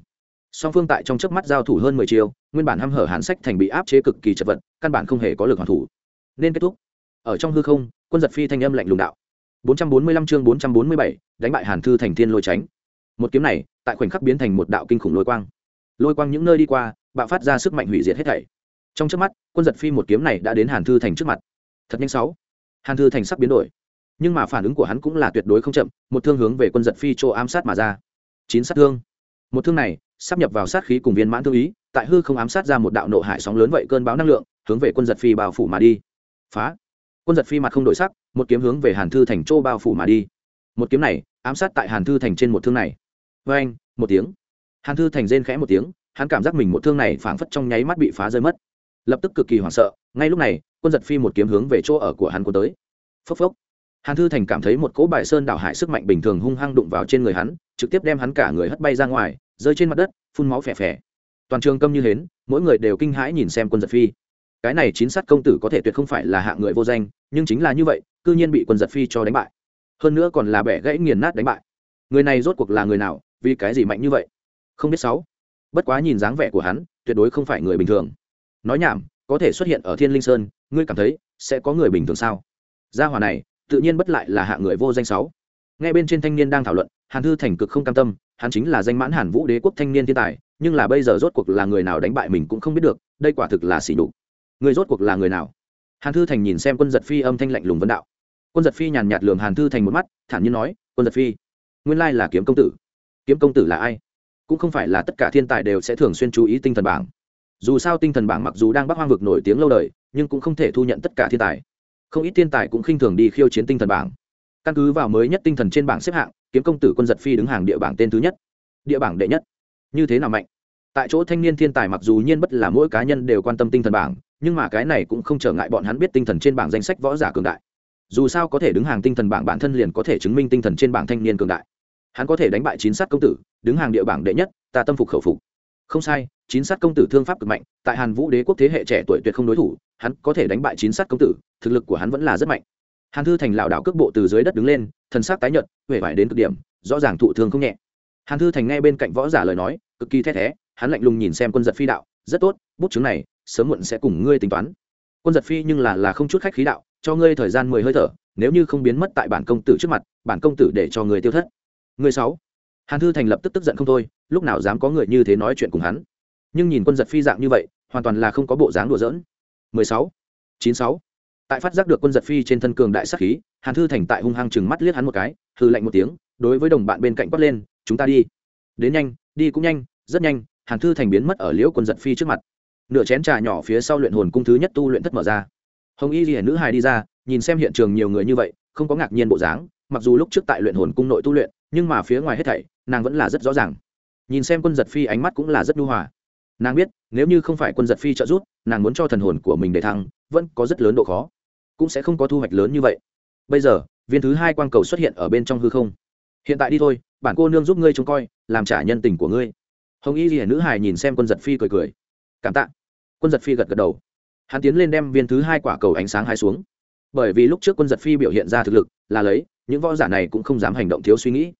A: song phương tại trong chớp mắt giao thủ hơn mười chiều nguyên bản hăm hở hàn sách thành bị áp chế cực kỳ chật vật căn bản không hề có lực hoàn thủ nên kết thúc ở trong hư không quân giật phi thanh âm lạnh lùng đạo 445 chương 447, đánh bại Hàn Thư thành thiên lôi tránh. Một kiếm này, tại khoảnh khắc biến thành một đạo kinh khủng lôi quang. Lôi quang những nơi đi qua, bạo phát ra sức mạnh hủy diệt hết thảy. Trong chớp mắt, quân giật phi một kiếm này đã đến Hàn Thư thành trước mặt. Thật nhanh sáu. Hàn Thư thành sắp biến đổi, nhưng mà phản ứng của hắn cũng là tuyệt đối không chậm, một thương hướng về quân giật phi chỗ ám sát mà ra. Chín sát thương. Một thương này, sắp nhập vào sát khí cùng viên mãn thư ý, tại hư không ám sát ra một đạo nộ hải sóng lớn vậy cơn báo năng lượng, hướng về quân giật phi bao phủ mà đi. Phá! Quân giật phi mặt không đổi sắc một kiếm hướng về hàn thư thành châu bao phủ mà đi. Một kiếm này ám sát tại hàn thư thành trên một thương này. Vê anh một tiếng. Hàn thư thành rên khẽ một tiếng hắn cảm giác mình một thương này phảng phất trong nháy mắt bị phá rơi mất. Lập tức cực kỳ hoảng sợ ngay lúc này quân giật phi một kiếm hướng về chỗ ở của hắn quân tới. Phốc phốc. Hàn thư thành cảm thấy một cỗ bài sơn đảo hải sức mạnh bình thường hung hăng đụng vào trên người hắn trực tiếp đem hắn cả người hất bay ra ngoài rơi trên mặt đất, phun máu phè phè. Toàn trường câm như hến, mỗi người đều kinh hãi nhìn xem quân giật phi. Cái này chín sát công tử có thể tuyệt không phải là hạng người vô danh, nhưng chính là như vậy, cư nhiên bị quân giật phi cho đánh bại. Hơn nữa còn là bẻ gãy nghiền nát đánh bại. Người này rốt cuộc là người nào, vì cái gì mạnh như vậy? Không biết sáu. Bất quá nhìn dáng vẻ của hắn, tuyệt đối không phải người bình thường. Nói nhảm, có thể xuất hiện ở thiên linh sơn, ngươi cảm thấy sẽ có người bình thường sao? Gia hòa này, tự nhiên bất lại là hạng người vô danh sáu. Nghe bên trên thanh niên đang thảo luận, hàn thư thành cực không cam tâm, hắn chính là danh mãn hàn vũ đế quốc thanh niên thiên tài, nhưng là bây giờ rốt cuộc là người nào đánh bại mình cũng không biết được, đây quả thực là xỉ đục người rốt cuộc là người nào? Hàn thư thành nhìn xem quân giật phi âm thanh lạnh lùng vấn đạo. Quân giật phi nhàn nhạt lường hàn thư thành một mắt, thản nhiên nói, quân giật phi, nguyên lai là kiếm công tử. Kiếm công tử là ai? Cũng không phải là tất cả thiên tài đều sẽ thường xuyên chú ý tinh thần bảng. Dù sao tinh thần bảng mặc dù đang bắc hoang vực nổi tiếng lâu đời, nhưng cũng không thể thu nhận tất cả thiên tài. Không ít thiên tài cũng khinh thường đi khiêu chiến tinh thần bảng căn cứ vào mới nhất tinh thần trên bảng xếp hạng, kiếm công tử quân giật phi đứng hàng địa bảng tên thứ nhất. Địa bảng đệ nhất. Như thế nào mạnh? Tại chỗ thanh niên thiên tài mặc dù nhiên bất là mỗi cá nhân đều quan tâm tinh thần bảng, nhưng mà cái này cũng không trở ngại bọn hắn biết tinh thần trên bảng danh sách võ giả cường đại. Dù sao có thể đứng hàng tinh thần bảng bản thân liền có thể chứng minh tinh thần trên bảng thanh niên cường đại. Hắn có thể đánh bại chín sát công tử, đứng hàng địa bảng đệ nhất, ta tâm phục khẩu phục. Không sai, chín sát công tử thương pháp cực mạnh, tại hàn vũ đế quốc thế hệ trẻ tuổi tuyệt không đối thủ, hắn có thể đánh bại chín sát công tử, thực lực của hắn vẫn là rất mạnh hàn thư thành lảo đảo cước bộ từ dưới đất đứng lên, thần sắc tái nhợt huệ vải đến cực điểm, rõ ràng thụ thương không nhẹ. Hàn thư thành nghe bên cạnh võ giả lời nói, cực kỳ thét thé, hắn lạnh lùng nhìn xem quân giật phi đạo, rất tốt, bút chứng này, sớm muộn sẽ cùng ngươi tính toán. Quân giật phi nhưng là là không chút khách khí đạo, cho ngươi thời gian mười hơi thở, nếu như không biến mất tại bản công tử trước mặt, bản công tử để cho người tiêu thất. Người sáu. Hàn thư thành lập tức tức giận không thôi, lúc nào dám có người như thế nói chuyện cùng hắn. Nhưng nhìn quân giật phi dạng như vậy, hoàn toàn là không có bộ dáng đùa giỡn. 16. 96 tại phát giác được quân giật phi trên thân cường đại sắc khí, hàn thư thành tại hung hăng chừng mắt liếc hắn một cái hư lạnh một tiếng, đối với đồng bạn bên cạnh quát lên, chúng ta đi. Đến nhanh, đi cũng nhanh, rất nhanh. Hàn thư thành biến mất ở liễu quân giật phi trước mặt. Nửa chén trà nhỏ phía sau luyện hồn cung thứ nhất tu luyện thất mở ra. Hồng y ghi nữ hài đi ra, nhìn xem hiện trường nhiều người như vậy, không có ngạc nhiên bộ dáng, mặc dù lúc trước tại luyện hồn cung nội tu luyện, nhưng mà phía ngoài hết thảy, nàng vẫn là rất rõ ràng. Nhìn xem quân giật phi ánh mắt cũng là rất nhu hòa. Nàng biết, nếu như không phải quân giật phi trợ giúp, nàng muốn cho thần hồn của mình để thăng, vẫn có rất lớn độ khó cũng sẽ không có thu hoạch lớn như vậy. Bây giờ, viên thứ hai quang cầu xuất hiện ở bên trong hư không. Hiện tại đi thôi, bản cô nương giúp ngươi trông coi, làm trả nhân tình của ngươi. Hồng y ghi nữ hài nhìn xem quân giật phi cười cười. Cảm tạ. Quân giật phi gật gật đầu. Hắn tiến lên đem viên thứ hai quả cầu ánh sáng hai xuống. Bởi vì lúc trước quân giật phi biểu hiện ra thực lực, là lấy, những võ giả này cũng không dám hành động thiếu suy nghĩ.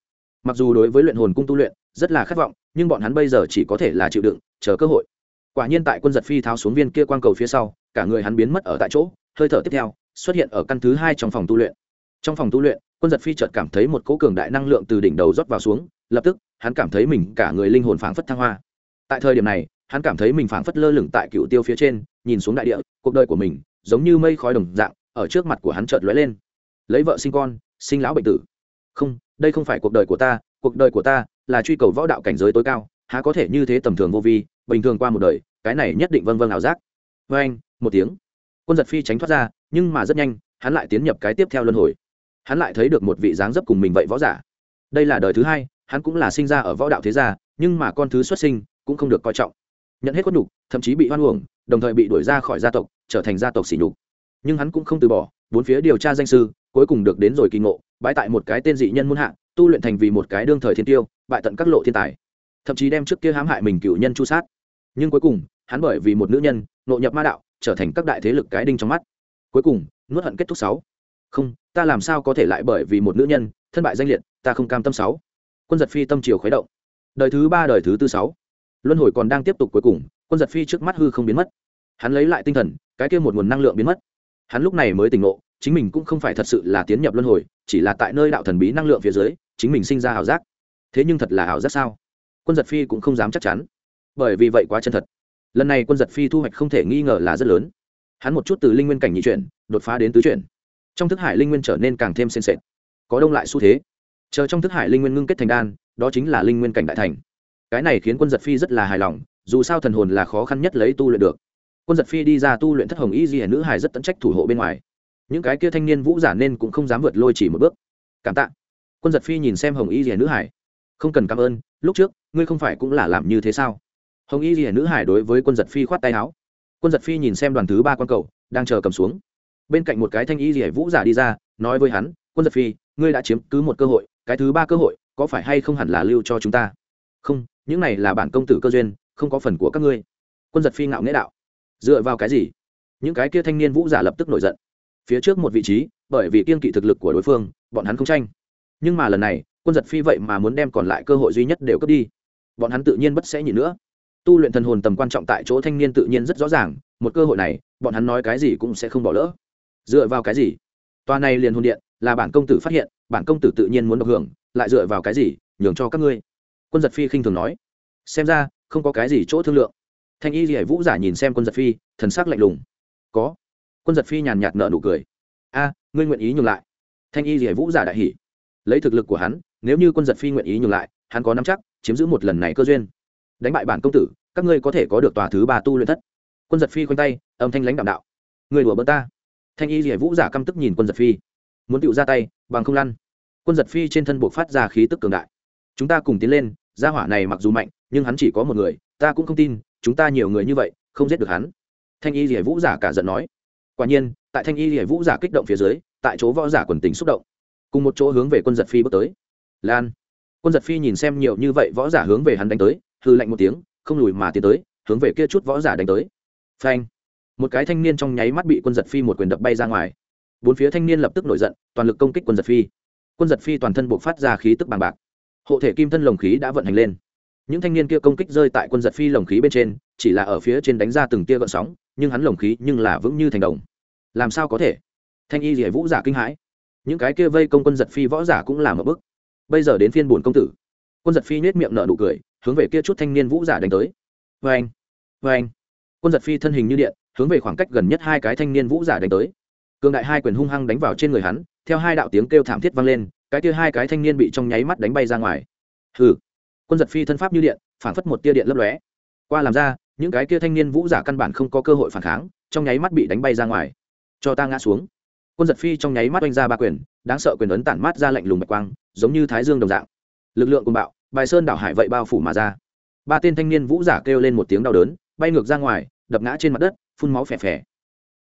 A: Mặc dù đối với luyện hồn cung tu luyện, rất là khát vọng, nhưng bọn hắn bây giờ chỉ có thể là chịu đựng, chờ cơ hội. Quả nhiên tại quân giật phi tháo xuống viên kia quang cầu phía sau, cả người hắn biến mất ở tại chỗ, hơi thở tiếp theo xuất hiện ở căn thứ hai trong phòng tu luyện. Trong phòng tu luyện, quân giật phi chợt cảm thấy một cỗ cường đại năng lượng từ đỉnh đầu rót vào xuống, lập tức, hắn cảm thấy mình cả người linh hồn phảng phất thăng hoa. Tại thời điểm này, hắn cảm thấy mình phảng phất lơ lửng tại cựu tiêu phía trên, nhìn xuống đại địa, cuộc đời của mình, giống như mây khói đồng dạng, ở trước mặt của hắn chợt lóe lên. Lấy vợ sinh con, sinh lão bệnh tử. Không, đây không phải cuộc đời của ta, cuộc đời của ta là truy cầu võ đạo cảnh giới tối cao, há có thể như thế tầm thường vô vi, bình thường qua một đời, cái này nhất định vâng vâng ảo giác. Vê anh một tiếng quân giật phi tránh thoát ra, nhưng mà rất nhanh, hắn lại tiến nhập cái tiếp theo luân hồi. Hắn lại thấy được một vị dáng dấp cùng mình vậy võ giả. Đây là đời thứ hai, hắn cũng là sinh ra ở võ đạo thế gia, nhưng mà con thứ xuất sinh cũng không được coi trọng. Nhận hết khuất nhục, thậm chí bị hoan uổng, đồng thời bị đuổi ra khỏi gia tộc, trở thành gia tộc sỉ nhục. Nhưng hắn cũng không từ bỏ, bốn phía điều tra danh sư, cuối cùng được đến rồi kỳ ngộ, bãi tại một cái tên dị nhân muôn hạng tu luyện thành vì một cái đương thời thiên tiêu, bại tận các lộ thiên tài. Thậm chí đem trước kia hãm hại mình cựu nhân chu sát. Nhưng cuối cùng, hắn bởi vì một nữ nhân nộ nhập ma đạo trở thành các đại thế lực cái đinh trong mắt. Cuối cùng, nuốt hận kết thúc sáu. Không, ta làm sao có thể lại bởi vì một nữ nhân, thân bại danh liệt, ta không cam tâm sáu. Quân giật phi tâm chiều khuấy động. Đời thứ ba, đời thứ tư sáu. Luân hồi còn đang tiếp tục cuối cùng, quân giật phi trước mắt hư không biến mất. Hắn lấy lại tinh thần, cái kia một nguồn năng lượng biến mất. Hắn lúc này mới tỉnh ngộ, chính mình cũng không phải thật sự là tiến nhập luân hồi, chỉ là tại nơi đạo thần bí năng lượng phía dưới, chính mình sinh ra ảo giác. Thế nhưng thật là ảo giác sao? Quân giật phi cũng không dám chắc chắn. Bởi vì vậy quá chân thật lần này quân giật phi thu hoạch không thể nghi ngờ là rất lớn. Hắn một chút từ linh nguyên cảnh nhị chuyển, đột phá đến tứ chuyển. Trong thức hải linh nguyên trở nên càng thêm sên sệt có đông lại xu thế. Chờ trong thức hải linh nguyên ngưng kết thành đan, đó chính là linh nguyên cảnh đại thành. Cái này khiến quân giật phi rất là hài lòng, dù sao thần hồn là khó khăn nhất lấy tu luyện được. Quân giật phi đi ra tu luyện thất hồng y di nữ hải rất tận trách thủ hộ bên ngoài. Những cái kia thanh niên vũ giả nên cũng không dám vượt lôi chỉ một bước. Cảm tạ. Quân giật phi nhìn xem hồng y di nữ hải không cần cảm ơn, lúc trước, ngươi không phải cũng là làm như thế sao? Hồng y di nữ hải đối với quân giật phi khoát tay áo. Quân giật phi nhìn xem đoàn thứ ba quan cầu, đang chờ cầm xuống. Bên cạnh một cái thanh y di vũ giả đi ra, nói với hắn, quân giật phi, ngươi đã chiếm cứ một cơ hội, cái thứ ba cơ hội, có phải hay không hẳn là lưu cho chúng ta? Không, những này là bản công tử cơ duyên, không có phần của các ngươi. Quân giật phi ngạo nghễ đạo. Dựa vào cái gì? Những cái kia thanh niên vũ giả lập tức nổi giận. Phía trước một vị trí, bởi vì kiên kỵ thực lực của đối phương, bọn hắn không tranh. Nhưng mà lần này, quân giật phi vậy mà muốn đem còn lại cơ hội duy nhất đều cướp đi. Bọn hắn tự nhiên bất sẽ nhịn nữa tu luyện thần hồn tầm quan trọng tại chỗ thanh niên tự nhiên rất rõ ràng, một cơ hội này, bọn hắn nói cái gì cũng sẽ không bỏ lỡ. Dựa vào cái gì? Toa này liền hồn điện, là bản công tử phát hiện, bản công tử tự nhiên muốn được hưởng, lại dựa vào cái gì, nhường cho các ngươi? Quân giật phi khinh thường nói. Xem ra, không có cái gì chỗ thương lượng. Thanh y hải vũ giả nhìn xem quân giật phi, thần sắc lạnh lùng. Có. Quân giật phi nhàn nhạt nợ nụ cười. A, ngươi nguyện ý nhường lại. Thanh y hải vũ giả đại hỉ. Lấy thực lực của hắn, nếu như quân giật phi nguyện ý nhường lại, hắn có nắm chắc, chiếm giữ một lần này cơ duyên. Đánh bại bản công tử các ngươi có thể có được tòa thứ ba tu luyện thất. Quân giật phi khoanh tay, âm thanh lãnh đạo đạo. Người đùa bỡ ta. Thanh y rỉa vũ giả căm tức nhìn quân giật phi. Muốn tựu ra tay, bằng không lăn. Quân giật phi trên thân buộc phát ra khí tức cường đại. Chúng ta cùng tiến lên, gia hỏa này mặc dù mạnh, nhưng hắn chỉ có một người, ta cũng không tin, chúng ta nhiều người như vậy, không giết được hắn. Thanh y rỉa vũ giả cả giận nói. Quả nhiên, tại thanh y rỉa vũ giả kích động phía dưới, tại chỗ võ giả quần tính xúc động. Cùng một chỗ hướng về quân giật phi bước tới. Lan. Quân giật phi nhìn xem nhiều như vậy võ giả hướng về hắn đánh tới hư lạnh một tiếng không lùi mà tiến tới, hướng về kia chút võ giả đánh tới. Phanh! Một cái thanh niên trong nháy mắt bị quân giật phi một quyền đập bay ra ngoài. Bốn phía thanh niên lập tức nổi giận, toàn lực công kích quân giật phi. Quân giật phi toàn thân buộc phát ra khí tức bằng bạc. Hộ thể kim thân lồng khí đã vận hành lên. Những thanh niên kia công kích rơi tại quân giật phi lồng khí bên trên, chỉ là ở phía trên đánh ra từng tia gợn sóng, nhưng hắn lồng khí nhưng là vững như thành đồng. Làm sao có thể? Thanh y rỉa vũ giả kinh hãi. Những cái kia vây công quân giật phi võ giả cũng làm một bức bây giờ đến phiên bổn công tử. Quân giật phi nhét miệng nở nụ cười hướng về kia chút thanh niên vũ giả đánh tới. Vê anh vê anh quân giật phi thân hình như điện, hướng về khoảng cách gần nhất hai cái thanh niên vũ giả đánh tới. Cường đại hai quyền hung hăng đánh vào trên người hắn, theo hai đạo tiếng kêu thảm thiết vang lên, cái kia hai cái thanh niên bị trong nháy mắt đánh bay ra ngoài. Hừ. Quân giật phi thân pháp như điện, phản phất một tia điện lấp lóe. Qua làm ra, những cái kia thanh niên vũ giả căn bản không có cơ hội phản kháng, trong nháy mắt bị đánh bay ra ngoài. Cho ta ngã xuống. Quân giật phi trong nháy mắt oanh ra ba quyền, đáng sợ quyền ấn tản mát ra lạnh lùng bạch quang, giống như thái dương đồng dạng. Lực lượng cùng bạo bài sơn đảo hải vậy bao phủ mà ra. Ba tên thanh niên vũ giả kêu lên một tiếng đau đớn, bay ngược ra ngoài, đập ngã trên mặt đất, phun máu phè phè.